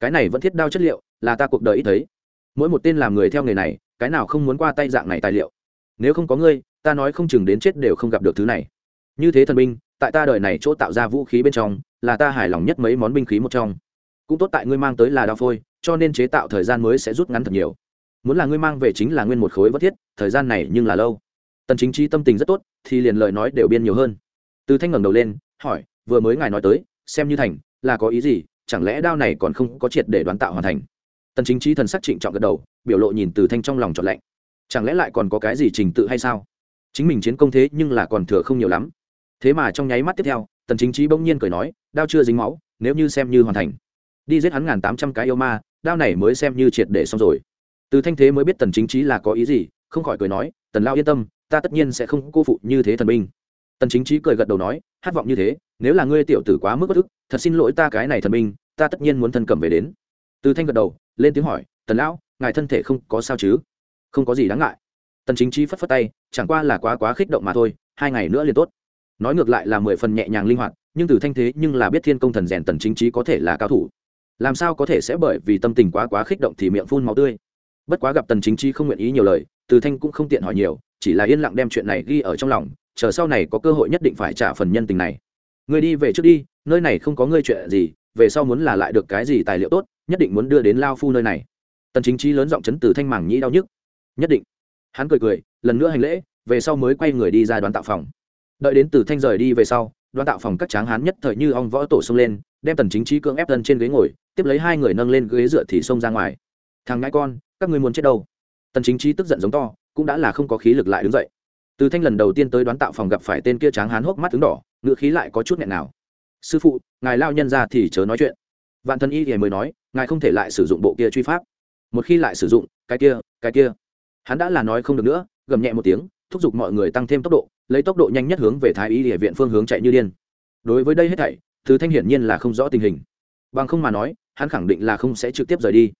Cái này vẫn thiết đao chất liệu, là ta cuộc đời ít thấy. Mỗi một tên làm người theo nghề này, cái nào không muốn qua tay dạng này tài liệu? Nếu không có ngươi, ta nói không chừng đến chết đều không gặp được thứ này. Như thế thần binh, tại ta đời này chỗ tạo ra vũ khí bên trong, là ta hài lòng nhất mấy món binh khí một trong. Cũng tốt tại ngươi mang tới là đao phôi, cho nên chế tạo thời gian mới sẽ rút ngắn thật nhiều. Muốn là ngươi mang về chính là nguyên một khối vất thiết, thời gian này nhưng là lâu. Tần chính trí tâm tình rất tốt, thì liền lời nói đều biên nhiều hơn. Từ thanh ngẩng đầu lên, hỏi, vừa mới ngài nói tới, xem như thành là có ý gì? Chẳng lẽ đao này còn không có triệt để đoán tạo hoàn thành? Tần chính trí thần sắc trịnh trọng gật đầu, biểu lộ nhìn từ thanh trong lòng trọn lạnh. Chẳng lẽ lại còn có cái gì trình tự hay sao? Chính mình chiến công thế nhưng là còn thừa không nhiều lắm. Thế mà trong nháy mắt tiếp theo, tần chính trí bỗng nhiên cười nói, đao chưa dính máu, nếu như xem như hoàn thành, đi giết hắn ngàn tám trăm cái yêu ma, đao này mới xem như triệt để xong rồi. Từ thanh thế mới biết tần chính trí là có ý gì, không khỏi cười nói, tần lao yên tâm, ta tất nhiên sẽ không cô phụ như thế thần binh tần chính trí cười gật đầu nói, hát vọng như thế, nếu là ngươi tiểu tử quá mức bất ức, thật xin lỗi ta cái này thần minh. ta tất nhiên muốn thân cầm về đến. Từ thanh gật đầu, lên tiếng hỏi, tần lão, ngài thân thể không có sao chứ? Không có gì đáng ngại. Tần chính trí phất phất tay, chẳng qua là quá quá khích động mà thôi, hai ngày nữa liền tốt. Nói ngược lại là mười phần nhẹ nhàng linh hoạt, nhưng từ thanh thế nhưng là biết thiên công thần rèn tần chính trí có thể là cao thủ. Làm sao có thể sẽ bởi vì tâm tình quá quá khích động thì miệng phun máu tươi? Bất quá gặp tần chính trí không nguyện ý nhiều lời, từ thanh cũng không tiện hỏi nhiều, chỉ là yên lặng đem chuyện này ghi ở trong lòng chờ sau này có cơ hội nhất định phải trả phần nhân tình này. Người đi về trước đi, nơi này không có ngươi chuyện gì, về sau muốn là lại được cái gì tài liệu tốt, nhất định muốn đưa đến lao phu nơi này. Tần chính trí lớn giọng chấn từ thanh mảng nhĩ đau nhức. Nhất định. Hắn cười cười, lần nữa hành lễ, về sau mới quay người đi ra đoán tạo phòng. Đợi đến từ thanh rời đi về sau đoán tạo phòng các tráng hán nhất thời như ong võ tổ xông lên, đem tần chính trí cưỡng ép thân trên ghế ngồi, tiếp lấy hai người nâng lên ghế dựa thì xông ra ngoài. Thằng ngãi con, các ngươi muốn chết đâu? Tần chính trí tức giận giống to, cũng đã là không có khí lực lại đứng dậy từ thanh lần đầu tiên tới đoán tạo phòng gặp phải tên kia tráng hán hốc mắt tướng đỏ ngựa khí lại có chút nghẹn nào. Sư phụ, ngài lao nhân ra thì chớ nói chuyện. Vạn thân y thì mới nói, ngài không thể lại sử dụng bộ kia truy pháp. Một khi lại sử dụng, cái kia cái kia. Hắn đã là nói không được nữa, gầm nhẹ một tiếng, thúc giục mọi người tăng thêm tốc độ, lấy tốc độ nhanh nhất hướng về thái y địa viện phương hướng chạy như điên. Đối với đây hết thảy thứ thanh hiển nhiên là không rõ tình hình. Bằng không mà nói, hắn khẳng định là không sẽ trực tiếp rời đi.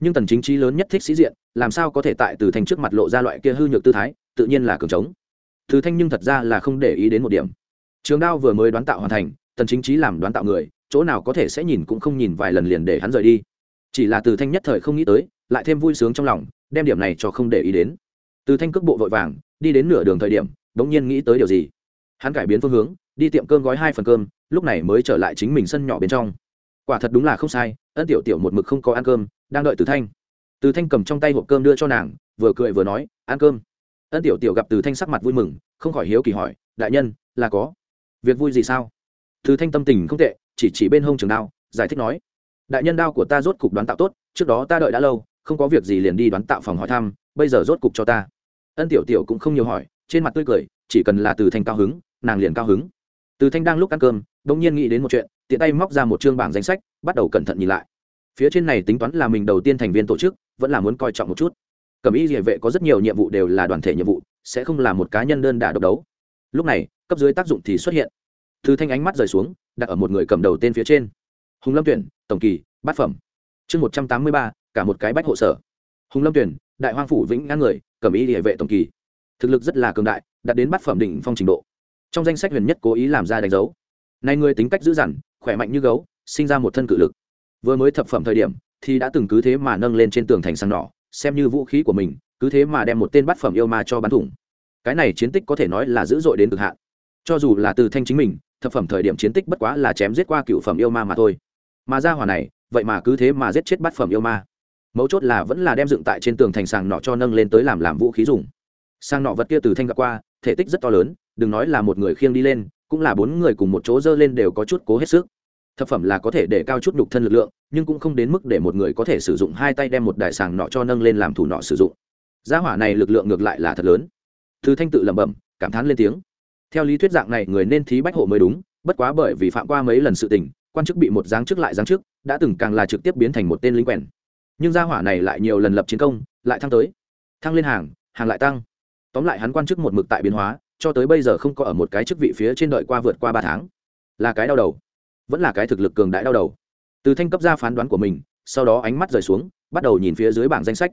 Nhưng tần chính trí lớn nhất thích sĩ diện, làm sao có thể tại từ thanh trước mặt lộ ra loại kia hư nhược tư thái, tự nhiên là cường trống từ thanh nhưng thật ra là không để ý đến một điểm. Trường đao vừa mới đoán tạo hoàn thành, tần chính trí làm đoán tạo người, chỗ nào có thể sẽ nhìn cũng không nhìn vài lần liền để hắn rời đi. Chỉ là từ thanh nhất thời không nghĩ tới, lại thêm vui sướng trong lòng, đem điểm này cho không để ý đến. Từ thanh cước bộ vội vàng, đi đến nửa đường thời điểm, bỗng nhiên nghĩ tới điều gì. Hắn cải biến phương hướng, đi tiệm cơm gói hai phần cơm, lúc này mới trở lại chính mình sân nhỏ bên trong. Quả thật đúng là không sai, ân tiểu tiểu một mực không có ăn cơm, đang đợi từ thanh. Từ thanh cầm trong tay hộp cơm đưa cho nàng, vừa cười vừa nói, ăn cơm ân tiểu tiểu gặp từ thanh sắc mặt vui mừng, không khỏi hiếu kỳ hỏi, đại nhân, là có việc vui gì sao? Từ thanh tâm tình không tệ, chỉ chỉ bên hông trường đao, giải thích nói, đại nhân đao của ta rốt cục đoán tạo tốt, trước đó ta đợi đã lâu, không có việc gì liền đi đoán tạo phòng hỏi thăm, bây giờ rốt cục cho ta. Ân tiểu tiểu cũng không nhiều hỏi, trên mặt tươi cười, chỉ cần là từ thanh cao hứng, nàng liền cao hứng. Từ thanh đang lúc ăn cơm đ ỗ n g nhiên nghĩ đến một chuyện, tiện tay móc ra một chương bảng danh sách, bắt đầu cẩn thận nhìn lại. Phía trên này tính toán là mình đầu tiên thành viên tổ chức, vẫn là muốn coi trọng một chút cẩm y địa vệ có rất nhiều nhiệm vụ đều là đoàn thể nhiệm vụ, sẽ không là một cá nhân đơn đà độc đấu. Lúc này, cấp dưới tác dụng thì xuất hiện. Thư thanh ánh mắt rời xuống, đặt ở một người cầm đầu tên phía trên. Hùng lâm tuyển, tổng kỳ, bát phẩm. Chương một trăm tám mươi ba, cả một cái bách hộ sở. Hùng lâm tuyển, đại hoang phủ vĩnh ngăn người, Cẩm Y địa vệ tổng kỳ. Thực lực rất là cường đại, đạt đến bát phẩm đỉnh phong trình độ. Trong danh sách huyền nhất cố ý làm ra đánh dấu. Này người tính cách dữ dằn, khỏe mạnh như gấu, sinh ra một thân cự lực. Vừa mới thập phẩm thời điểm, thì đã từng cứ thế mà nâng lên trên tường thành sang nỏ xem như vũ khí của mình, cứ thế mà đem một tên bát phẩm yêu ma cho bắn thủng. Cái này chiến tích có thể nói là dữ dội đến cực hạn. Cho dù là từ thanh chính mình, thập phẩm thời điểm chiến tích bất quá là chém giết qua cựu phẩm yêu ma mà thôi. Mà ra hỏa này, vậy mà cứ thế mà giết chết bát phẩm yêu ma. Mấu chốt là vẫn là đem dựng tại trên tường thành sàng nọ cho nâng lên tới làm làm vũ khí dùng. Sang nọ vật kia từ thanh gặp qua, thể tích rất to lớn, đừng nói là một người khiêng đi lên, cũng là bốn người cùng một chỗ dơ lên đều có chút cố hết sức thập phẩm là có thể để cao chút đục thân lực lượng, nhưng cũng không đến mức để một người có thể sử dụng hai tay đem một đại sàng nọ cho nâng lên làm thủ nọ sử dụng. Gia hỏa này lực lượng ngược lại là thật lớn. Thư thanh tự lẩm bẩm, cảm thán lên tiếng. Theo lý thuyết dạng này người nên thí bách hộ mới đúng, bất quá bởi vì phạm qua mấy lần sự tình, quan chức bị một giáng chức lại giáng chức, đã từng càng là trực tiếp biến thành một tên lính quèn. Nhưng gia hỏa này lại nhiều lần lập chiến công, lại thăng tới. Thăng lên hàng hàng lại tăng. Tóm lại hắn quan chức một mực tại biến hóa, cho tới bây giờ không có ở một cái chức vị phía trên đợi qua vượt qua ba tháng. Là cái đau đầu vẫn là cái thực lực cường đại đau đầu. Từ thanh cấp ra phán đoán của mình, sau đó ánh mắt rời xuống, bắt đầu nhìn phía dưới bảng danh sách.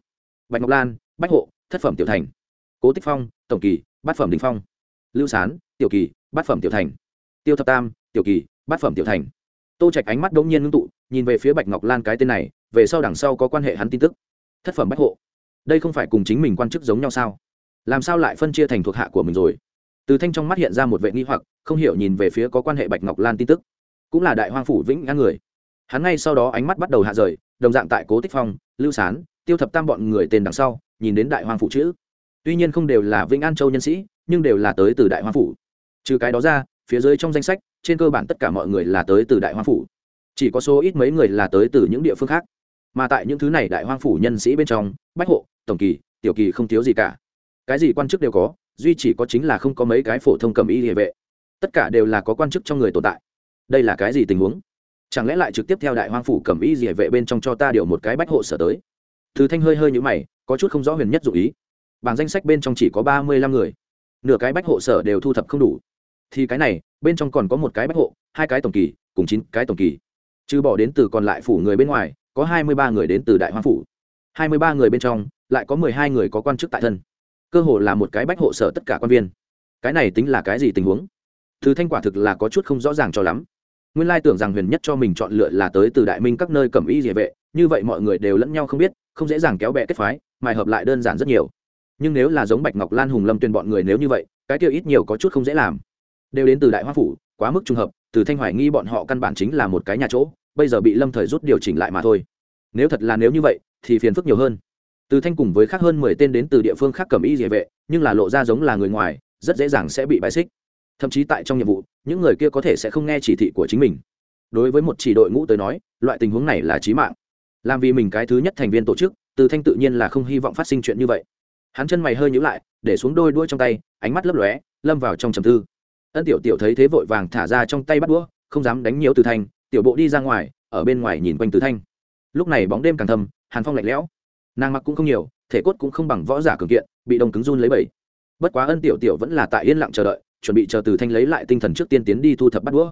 Bạch ngọc lan, bách hộ, thất phẩm tiểu thành. Cố tích phong, tổng kỳ, bát phẩm đình phong. Lưu sán, tiểu kỳ, bát phẩm tiểu thành. Tiêu thập tam, tiểu kỳ, bát phẩm tiểu thành. Tô trạch ánh mắt đ ỗ n g nhiên ngưng tụ, nhìn về phía bạch ngọc lan cái tên này, về sau đằng sau có quan hệ hắn tin tức. Thất phẩm bách hộ. Đây không phải cùng chính mình quan chức giống nhau sao? Làm sao lại phân chia thành thuộc hạ của mình rồi? Từ thanh trong mắt hiện ra một vệ nghi hoặc, không hiểu nhìn về phía có quan hệ bạch ngọc lan tin tức cũng là đại hoang phủ vĩnh ngã người. Hắn ngay sau đó ánh mắt bắt đầu hạ rời, đồng dạng tại cố tích phong, lưu sán, tiêu thập tam bọn người tên đằng sau, nhìn đến đại hoang phủ chữ. Tuy nhiên không đều là vĩnh an châu nhân sĩ, nhưng đều là tới từ đại hoang phủ. Trừ cái đó ra, phía dưới trong danh sách, trên cơ bản tất cả mọi người là tới từ đại hoang phủ. Chỉ có số ít mấy người là tới từ những địa phương khác. Mà tại những thứ này đại hoang phủ nhân sĩ bên trong, bách hộ, tổng kỳ, tiểu kỳ không thiếu gì cả. Cái gì quan chức đều có, duy chỉ có chính là không có mấy cái phổ thông cầm y địa vệ. Tất cả đều là có quan chức trong người tồn tại đây là cái gì tình huống? Chẳng lẽ lại trực tiếp theo đại hoang phủ cầm y địa vệ bên trong cho ta điều một cái bách hộ sở tới? Thứ thanh hơi hơi như mày, có chút không rõ huyền nhất dụ ý. Bảng danh sách bên trong chỉ có ba mươi lăm người. Nửa cái bách hộ sở đều thu thập không đủ. Thì cái này, bên trong còn có một cái bách hộ, hai cái tổng kỳ, cùng chín cái tổng kỳ. Trừ bỏ đến từ còn lại phủ người bên ngoài, có hai mươi ba người đến từ đại hoa phủ. hai mươi ba người bên trong, lại có mười hai người có quan chức tại thân. Cơ hồ là một cái bách hộ sở tất cả quan viên. Cái này tính là cái gì tình huống? Thứ thanh quả thực là có chút không rõ ràng cho lắm nguyên lai tưởng rằng huyền nhất cho mình chọn lựa là tới từ đại minh các nơi cẩm y địa vệ, như vậy mọi người đều lẫn nhau không biết, không dễ dàng kéo bè kết phái, mài hợp lại đơn giản rất nhiều. Nhưng nếu là giống bạch ngọc lan, hùng lâm tuyên bọn người nếu như vậy, cái kia ít nhiều có chút không dễ làm. Đều đến từ đại hoa phủ, quá mức trùng hợp, từ thanh hoài nghi bọn họ căn bản chính là một cái nhà chỗ, bây giờ bị lâm thời rút điều chỉnh lại mà thôi. Nếu thật là nếu như vậy, thì phiền phức nhiều hơn. Từ thanh cùng với khác hơn mười tên đến từ địa phương khác cầm y địa vệ, nhưng là lộ ra giống là người ngoài, rất dễ dàng sẽ bị bài xích thậm chí tại trong nhiệm vụ, những người kia có thể sẽ không nghe chỉ thị của chính mình. Đối với một chỉ đội ngũ tới nói, loại tình huống này là trí mạng. Làm vì mình cái thứ nhất thành viên tổ chức, từ thanh tự nhiên là không hy vọng phát sinh chuyện như vậy. Hắn chân mày hơi nhữ lại, để xuống đôi đuôi trong tay, ánh mắt lấp lóe, lâm vào trong trầm tư. Ân tiểu tiểu thấy thế vội vàng thả ra trong tay bắt đũa, không dám đánh nhiều từ thanh, tiểu bộ đi ra ngoài, ở bên ngoài nhìn quanh từ thanh. Lúc này bóng đêm càng thầm hàn phong lạnh lẽo. Nàng mặc cũng không nhiều, thể cốt cũng không bằng võ giả cường kiện, bị đông cứng run lấy bẩy bất quá ân tiểu tiểu vẫn là tại yên lặng chờ đợi chuẩn bị chờ từ thanh lấy lại tinh thần trước tiên tiến đi thu thập bắt đũa.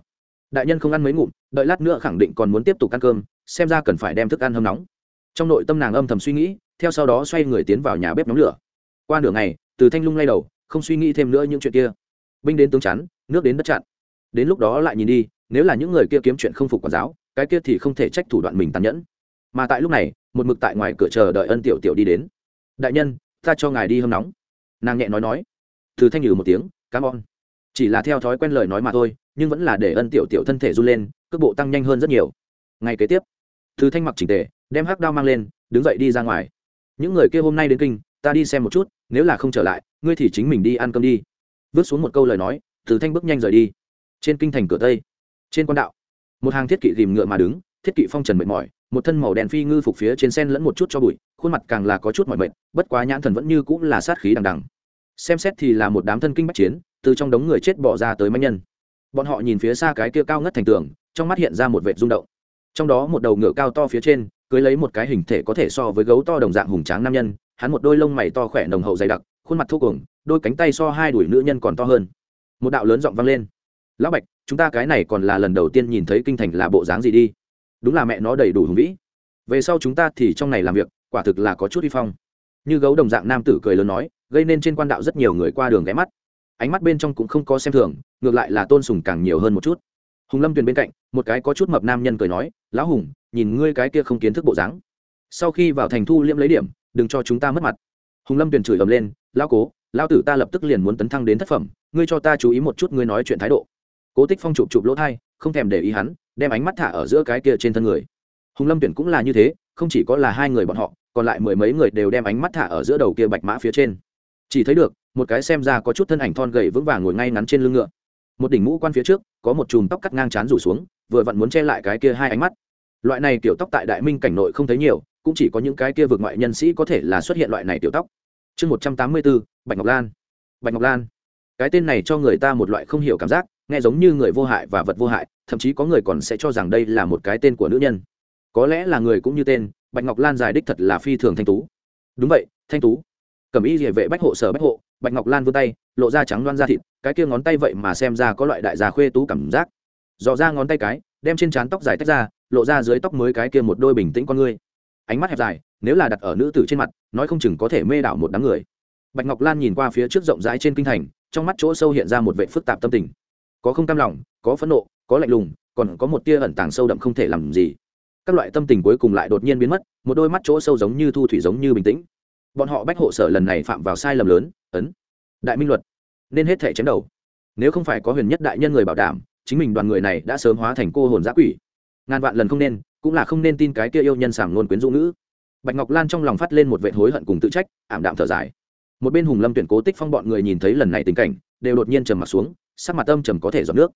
Đại nhân không ăn mấy ngụm, đợi lát nữa khẳng định còn muốn tiếp tục ăn cơm, xem ra cần phải đem thức ăn hâm nóng. Trong nội tâm nàng âm thầm suy nghĩ, theo sau đó xoay người tiến vào nhà bếp nhóm lửa. Qua nửa ngày, từ thanh lung lay đầu, không suy nghĩ thêm nữa những chuyện kia. Binh đến tướng chắn, nước đến đất chặn. Đến lúc đó lại nhìn đi, nếu là những người kia kiếm chuyện không phục quản giáo, cái kia thì không thể trách thủ đoạn mình tàn nhẫn. Mà tại lúc này, một mực tại ngoài cửa chờ đợi ân tiểu tiểu đi đến. Đại nhân, ta cho ngài đi hâm nóng. Nàng nhẹ nói nói. Từ thanh nhừ một tiếng cám on chỉ là theo thói quen lời nói mà thôi, nhưng vẫn là để ân tiểu tiểu thân thể run lên, cước bộ tăng nhanh hơn rất nhiều. Ngày kế tiếp, thứ thanh mặc chỉnh tề, đem hắc đao mang lên, đứng dậy đi ra ngoài. Những người kia hôm nay đến kinh, ta đi xem một chút, nếu là không trở lại, ngươi thì chính mình đi ăn cơm đi. Vứt xuống một câu lời nói từ thanh bước nhanh rời đi. Trên kinh thành cửa tây, trên quan đạo, một hàng thiết kỵ dìm ngựa mà đứng, thiết kỵ phong trần mệt mỏi, một thân màu đen phi ngư phục phía trên sen lẫn một chút cho bụi, khuôn mặt càng là có chút mỏi mệt, bất quá nhãn thần vẫn như cũng là sát khí đằng đằng. Xem xét thì là một đám thân kinh bách chiến từ trong đống người chết bỏ ra tới manh nhân. Bọn họ nhìn phía xa cái kia cao ngất thành tường, trong mắt hiện ra một vệt rung động. Trong đó một đầu ngựa cao to phía trên, cưới lấy một cái hình thể có thể so với gấu to đồng dạng hùng tráng nam nhân, hắn một đôi lông mày to khỏe nồng hậu dày đặc, khuôn mặt thô cuồng, đôi cánh tay so hai đuổi nữ nhân còn to hơn. Một đạo lớn giọng vang lên. Lão bạch, chúng ta cái này còn là lần đầu tiên nhìn thấy kinh thành là bộ dáng gì đi? Đúng là mẹ nó đầy đủ hùng vĩ. Về sau chúng ta thì trong này làm việc, quả thực là có chút vi phong. Như gấu đồng dạng nam tử cười lớn nói, gây nên trên quan đạo rất nhiều người qua đường ghé mắt ánh mắt bên trong cũng không có xem thường, ngược lại là tôn sùng càng nhiều hơn một chút. Hùng lâm tuyền bên cạnh, một cái có chút mập nam nhân cười nói, lão hùng, nhìn ngươi cái kia không kiến thức bộ dáng. Sau khi vào thành thu liễm lấy điểm, đừng cho chúng ta mất mặt. Hùng lâm tuyền chửi ầm lên lao cố lao tử ta lập tức liền muốn tấn thăng đến thất phẩm, ngươi cho ta chú ý một chút ngươi nói chuyện thái độ. Cố tích phong chụp chụp lỗ thai không thèm để ý hắn, đem ánh mắt thả ở giữa cái kia trên thân người. Hùng lâm tuyển cũng là như thế, không chỉ có là hai người bọn họ, còn lại mười mấy người đều đem ánh mắt thả ở giữa đầu kia bạch mã phía trên. Chỉ thấy được một cái xem ra có chút thân ảnh thon gầy vững vàng ngồi ngay ngắn trên lưng ngựa. Một đỉnh mũ quan phía trước, có một chùm tóc cắt ngang c rủ xuống, vừa vặn muốn che lại cái kia hai ánh mắt. Loại này kiểu tóc tại đại minh cảnh nội không thấy nhiều, cũng chỉ có những cái kia vượt ngoại nhân sĩ có thể là xuất hiện loại này tiểu tóc. Chương một trăm tám mươi bốn, bạch ngọc lan. Bạch ngọc lan. Cái tên này cho người ta một loại không hiểu cảm giác, nghe giống như người vô hại và vật vô hại, thậm chí có người còn sẽ cho rằng đây là một cái tên của nữ nhân. Có lẽ là người cũng như tên, bạch ngọc lan dài đích thật là phi thường thanh tú. Đúng vậy, thanh tú. Cầm y địa vệ bách hộ sở bách hộ bạch ngọc lan vươn tay, lộ ra trắng loan da thịt, cái kia ngón tay vậy mà xem ra có loại đại già khuê tú cảm giác. Dò ra ngón tay cái, đem trên trán tóc dài tách ra, lộ ra dưới tóc mới cái kia một đôi bình tĩnh con ngươi. Ánh mắt hẹp dài, nếu là đặt ở nữ tử trên mặt, nói không chừng có thể mê đảo một đám người. Bạch ngọc lan nhìn qua phía trước rộng rãi trên kinh thành, trong mắt chỗ sâu hiện ra một vệ phức tạp tâm tình. Có không cam lòng, có phẫn nộ, có lạnh lùng, còn có một tia ẩn tàng sâu đậm không thể làm gì. Các loại tâm tình cuối cùng lại đột nhiên biến mất, một đôi mắt chỗ sâu giống như thu thủy giống như bình tĩnh. Bọn họ bách hộ sở lần này phạm vào sai lầm lớn ấn. Đại minh luật. Nên hết thể chém đầu. Nếu không phải có huyền nhất đại nhân người bảo đảm, chính mình đoàn người này đã sớm hóa thành cô hồn giã quỷ. Ngàn vạn lần không nên, cũng là không nên tin cái kia yêu nhân sảng luôn quyến rũ ngữ bạch ngọc lan trong lòng phát lên một vệ hối hận cùng tự trách, ảm đạm thở dài. Một bên hùng lâm tuyển cố tích phong bọn người nhìn thấy lần này tình cảnh, đều đột nhiên trầm mặt xuống, sắc mặt âm trầm có thể dọn nước.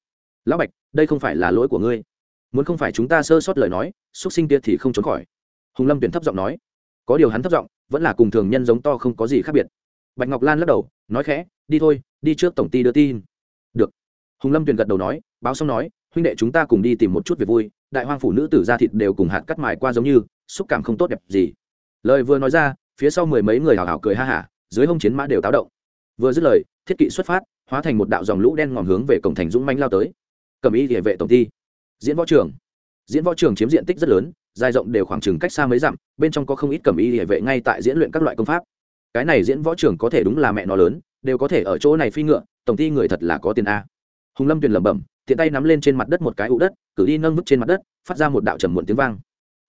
Lão bạch, đây không phải là lỗi của ngươi. Muốn không phải chúng ta sơ sót lời nói, xúc sinh kia thì không trốn khỏi. Hùng lâm tuyển thấp giọng nói. Có điều hắn thấp giọng, vẫn là cùng thường nhân giống to không có gì khác biệt bạch ngọc lan lắc đầu, nói khẽ, đi thôi, đi trước tổng ty đưa tin. Được. Hùng lâm tuyền gật đầu nói, báo xong nói, huynh đệ chúng ta cùng đi tìm một chút việc vui, đại hoang phụ nữ tử ra thịt đều cùng hạt cắt mài qua giống như, xúc cảm không tốt đẹp gì. Lời vừa nói ra, phía sau mười mấy người hào hào cười ha hả, dưới hông chiến mã đều táo động. Vừa dứt lời, thiết kỵ xuất phát, hóa thành một đạo dòng lũ đen ngòm hướng về cổng thành dũng manh lao tới. Cầm ý địa vệ tổng ty. Diễn võ trường. Diễn võ trường chiếm diện tích rất lớn, dài rộng đều khoảng chừng cách xa mấy dặm, bên trong có không ít cầm y địa vệ ngay tại diễn luyện các loại công pháp cái này diễn võ trường có thể đúng là mẹ nó lớn, đều có thể ở chỗ này phi ngựa, tổng ty người thật là có tiền a. Hùng lâm tuyền lẩm bẩm, tiện tay nắm lên trên mặt đất một cái ụ đất, cử đi nâng vứt trên mặt đất, phát ra một đạo trầm muộn tiếng vang.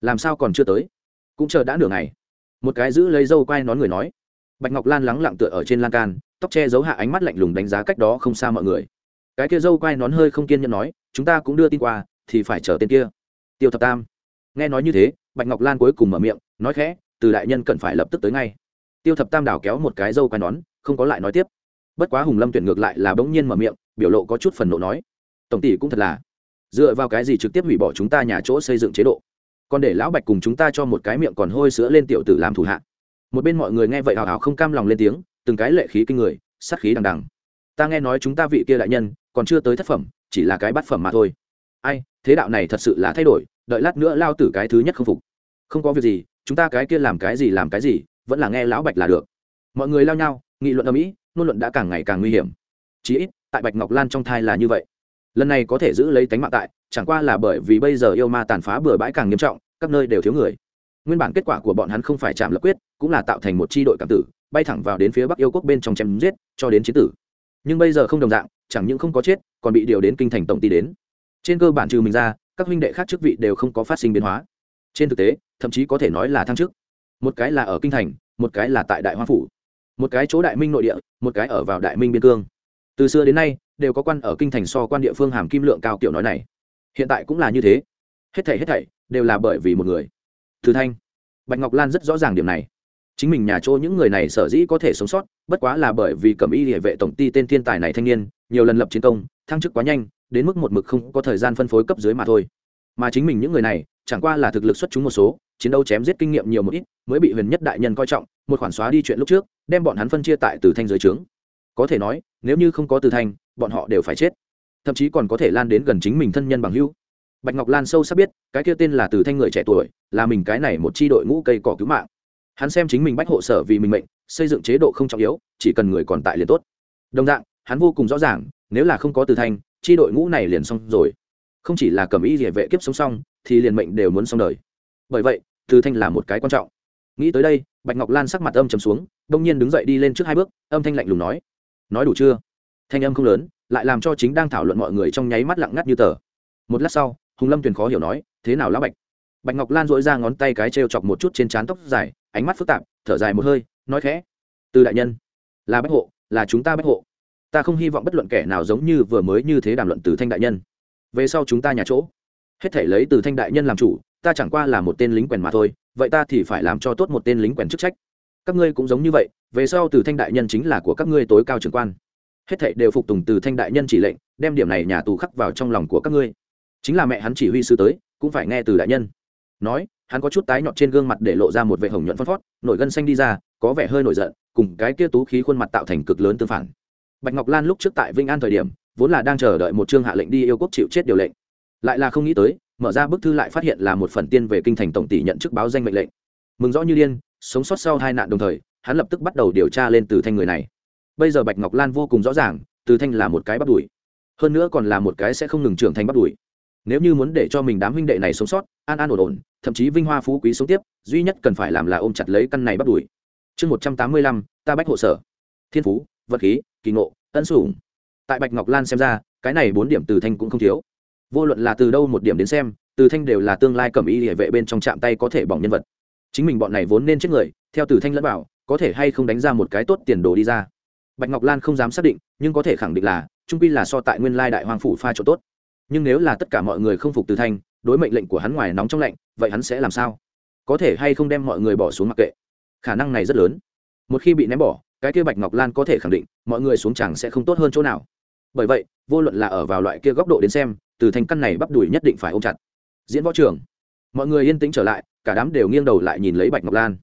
Làm sao còn chưa tới? Cũng chờ đã nửa ngày. Một cái giữ lấy dâu quai nón người nói. Bạch ngọc lan lắng lặng tựa ở trên lan can, tóc che giấu hạ ánh mắt lạnh lùng đánh giá cách đó không xa mọi người. Cái kia dâu quai nón hơi không kiên nhẫn nói, chúng ta cũng đưa tin qua, thì phải chờ tên kia. Tiêu thập tam. Nghe nói như thế, bạch ngọc lan cuối cùng mở miệng, nói khẽ, từ đại nhân cần phải lập tức tới ngay tiêu thập tam đảo kéo một cái dâu quai nón, không có lại nói tiếp. Bất quá hùng lâm tuyển ngược lại là bỗng nhiên mở miệng, biểu lộ có chút phần nộ nói, tổng tỷ cũng thật là, dựa vào cái gì trực tiếp hủy bỏ chúng ta nhà chỗ xây dựng chế độ? Còn để lão bạch cùng chúng ta cho một cái miệng còn hôi sữa lên tiểu tử làm thủ hạ. Một bên mọi người nghe vậy hào hào không cam lòng lên tiếng, từng cái lệ khí kinh người, sát khí đằng đằng. Ta nghe nói chúng ta vị kia đại nhân, còn chưa tới thất phẩm, chỉ là cái bát phẩm mà thôi. Ai, thế đạo này thật sự là thay đổi, đợi lát nữa lao tử cái thứ nhất không phục. Không có việc gì, chúng ta cái kia làm cái gì làm cái gì vẫn là nghe lão bạch là được. Mọi người lao nhau, nghị luận ở mỹ ngôn luận đã càng ngày càng nguy hiểm. Chí ít, tại bạch ngọc lan trong thai là như vậy. Lần này có thể giữ lấy tánh mạng tại, chẳng qua là bởi vì bây giờ yêu ma tàn phá bừa bãi càng nghiêm trọng, các nơi đều thiếu người. Nguyên bản kết quả của bọn hắn không phải chạm lập quyết, cũng là tạo thành một c h i đội cảm tử, bay thẳng vào đến phía bắc yêu quốc bên trong chém giết, cho đến chiến tử. Nhưng bây giờ không đồng dạng, chẳng những không có chết, còn bị điều đến kinh thành tổng ty đến. Trên cơ bản trừ mình ra, các huynh đệ khác chức vị đều không có phát sinh biến hóa. Trên thực tế, thậm chí có thể nói là thăng chức một cái là ở kinh thành, một cái là tại đại hoa phủ. Một cái chỗ đại minh nội địa, một cái ở vào đại minh biên cương. Từ xưa đến nay, đều có quan ở kinh thành so quan địa phương hàm kim lượng cao kiểu nói này. Hiện tại cũng là như thế. Hết thảy hết thảy đều là bởi vì một người. Thứ thanh, bạch ngọc lan rất rõ ràng điểm này. Chính mình nhà chỗ những người này sở dĩ có thể sống sót, bất quá là bởi vì cẩm y địa vệ tổng ty tên thiên tài này thanh niên, nhiều lần lập chiến công, thăng chức quá nhanh, đến mức một mực không có thời gian phân phối cấp dưới mà thôi. Mà chính mình những người này chẳng qua là thực lực xuất chúng một số, chiến đấu chém giết kinh nghiệm nhiều một ít, mới bị huyền nhất đại nhân coi trọng, một khoản xóa đi chuyện lúc trước, đem bọn hắn phân chia tại từ thanh giới trướng. Có thể nói, nếu như không có từ thanh, bọn họ đều phải chết. Thậm chí còn có thể lan đến gần chính mình thân nhân bằng hữu. Bạch ngọc lan sâu sắc biết, cái kia tên là từ thanh người trẻ tuổi, là mình cái này một c h i đội ngũ cây cỏ cứu mạng. Hắn xem chính mình bách hộ sở vì mình mệnh, xây dựng chế độ không trọng yếu, chỉ cần người còn tại liền tốt. Đồng dạng, hắn vô cùng rõ ràng, nếu là không có từ thanh c h i đội ngũ này liền xong rồi. Không chỉ là cầm ý địa vệ kiếp sống xong thì liền mệnh đều muốn xong đời. Bởi vậy, từ thanh là một cái quan trọng. Nghĩ tới đây, bạch ngọc lan sắc mặt âm trầm xuống, đông nhiên đứng dậy đi lên trước hai bước, âm thanh lạnh lùng nói nói đủ chưa? Thanh âm không lớn, lại làm cho chính đang thảo luận mọi người trong nháy mắt lặng ngắt như tờ. Một lát sau, hùng lâm tuyền khó hiểu nói, thế nào lão bạch? Bạch ngọc lan duỗi ra ngón tay cái t chọc một chút trên trán tóc dài, ánh mắt phức tạp, thở dài một hơi, nói khẽ, từ đại nhân, là bách hộ, là chúng ta bách hộ. Ta không hy vọng bất luận kẻ nào giống như vừa mới như thế đàm luận từ thanh đại nhân. Về sau chúng ta nhà chỗ hết thể lấy từ thanh đại nhân làm chủ, ta chẳng qua là một tên lính quèn mà thôi, vậy ta thì phải làm cho tốt một tên lính quèn chức trách. Các ngươi cũng giống như vậy, về sau từ thanh đại nhân chính là của các ngươi tối cao trưởng quan. Hết thảy đều phục tùng từ thanh đại nhân chỉ lệnh, đem điểm này nhà tù khắc vào trong lòng của các ngươi. Chính là mẹ hắn chỉ huy sư tới, cũng phải nghe từ đại nhân. Nói, hắn có chút tái nhọt trên gương mặt để lộ ra một vệ hồng nhuận phân phót nổi gân xanh đi ra, có vẻ hơi nổi giận, cùng cái kia tú khí khuôn mặt tạo thành cực lớn tương phản. Bạch ngọc lan lúc trước tại vinh an thời điểm, vốn là đang chờ đợi một chương hạ lệnh đi yêu quốc chịu chết điều lệnh lại là không nghĩ tới mở ra bức thư lại phát hiện là một phần tiên về kinh thành tổng tỷ nhận chức báo danh mệnh lệnh. Mừng rõ như điên sống sót sau hai nạn đồng thời hắn lập tức bắt đầu điều tra lên từ thanh người này. Bây giờ bạch ngọc lan vô cùng rõ ràng từ thanh là một cái bắt đuổi, hơn nữa còn là một cái sẽ không ngừng trưởng thành bắt đuổi. nếu như muốn để cho mình đám huynh đệ này sống sót an an ổn ổn thậm chí vinh hoa phú quý sống tiếp duy nhất cần phải làm là ôm chặt lấy căn này bắt đuổi chương một trăm tám mươi lăm ta bách hộ sở. Thiên phú vật khí kỳ ngộ ân sủng. Tại bạch ngọc lan xem ra cái này bốn điểm từ thanh cũng không thiếu vô luận là từ đâu một điểm đến xem, từ thanh đều là tương lai cầm y địa vệ bên trong chạm tay có thể bỏng nhân vật. Chính mình bọn này vốn nên chết người, theo từ thanh lẫn bảo có thể hay không đánh ra một cái tốt tiền đồ đi ra. Bạch ngọc lan không dám xác định, nhưng có thể khẳng định là, trung pi là so tại nguyên lai đại hoàng phủ pha chỗ tốt. Nhưng nếu là tất cả mọi người không phục từ thanh, đối mệnh lệnh của hắn ngoài nóng trong lạnh, vậy hắn sẽ làm sao? Có thể hay không đem mọi người bỏ xuống mặc kệ? Khả năng này rất lớn. Một khi bị ném bỏ, cái kia bạch ngọc lan có thể khẳng định, mọi người xuống chẳng sẽ không tốt hơn chỗ nào. Bởi vậy, vô luận là ở vào loại kia góc độ đến xem từ thành căn này bắp đùi nhất định phải ôm chặt. Diễn võ trường. Mọi người yên tĩnh trở lại, cả đám đều nghiêng đầu lại nhìn lấy bạch ngọc lan.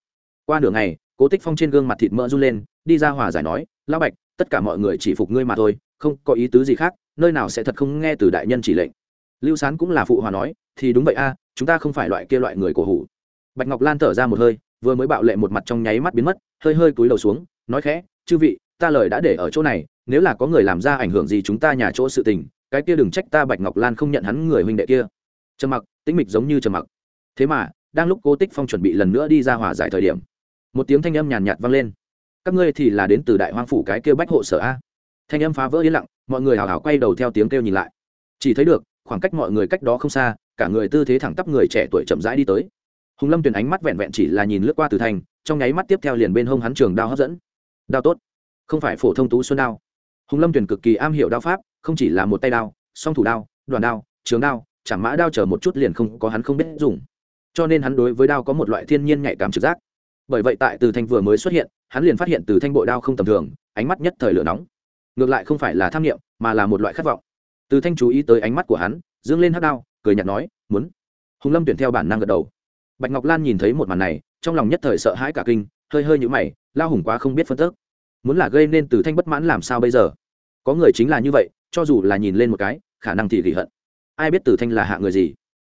Qua nửa ngày, cố tích phong trên gương mặt thịt mỡ run lên, đi ra hòa giải nói, lão bạch, tất cả mọi người chỉ phục ngươi mà thôi, không có ý tứ gì khác, nơi nào sẽ thật không nghe từ đại nhân chỉ lệnh. Lưu sán cũng là phụ hòa nói, thì đúng vậy a, chúng ta không phải loại kia loại người cổ hủ. Bạch ngọc lan thở ra một hơi, vừa mới bạo lệ một mặt trong nháy mắt biến mất, hơi hơi cúi đầu xuống, nói khẽ, chư vị, ta lời đã để ở chỗ này, nếu là có người làm ra ảnh hưởng gì chúng ta nhà chỗ sự tình cái kia đừng trách ta bạch ngọc lan không nhận hắn người huynh đệ kia. Trầm mặc, tĩnh mịch giống như trầm mặc. Thế mà, đang lúc cố tích phong chuẩn bị lần nữa đi ra hòa giải thời điểm, một tiếng thanh âm nhàn nhạt vang lên. Các ngươi thì là đến từ đại hoang phủ cái kia bách hộ sở a. Thanh âm phá vỡ yên lặng, mọi người hào hào quay đầu theo tiếng kêu nhìn lại. Chỉ thấy được, khoảng cách mọi người cách đó không xa, cả người tư thế thẳng tắp người trẻ tuổi chậm rãi đi tới. Hùng lâm tuyền ánh mắt vẹn vẹn chỉ là nhìn lướt qua từ thành, trong nháy mắt tiếp theo liền bên hông hắn trường đao hấp dẫn. Đao tốt. Không phải phổ thông tú xuân đao. Hùng lâm tuyền cực kỳ am hiểu đao pháp không chỉ là một tay đao, song thủ đao, đoàn đao, trường đao chả mã đao chờ một chút liền không có hắn không biết dùng. Cho nên hắn đối với đao có một loại thiên nhiên nhạy cảm trực giác. Bởi vậy tại từ thanh vừa mới xuất hiện, hắn liền phát hiện từ thanh bội đao không tầm thường, ánh mắt nhất thời lửa nóng. Ngược lại không phải là tham nghiệm mà là một loại khát vọng. Từ thanh chú ý tới ánh mắt của hắn, dương lên hát đao, cười nhạt nói, muốn. Hùng lâm tuyển theo bản năng gật đầu. Bạch ngọc lan nhìn thấy một màn này, trong lòng nhất thời sợ hãi cả kinh, hơi hơi nhũ mày, lao hùng quá không biết phân tức. Muốn là gây nên từ thanh bất mãn làm sao bây giờ? Có người chính là như vậy cho dù là nhìn lên một cái, khả năng thì gỉ hận. Ai biết Tử thanh là hạ người gì?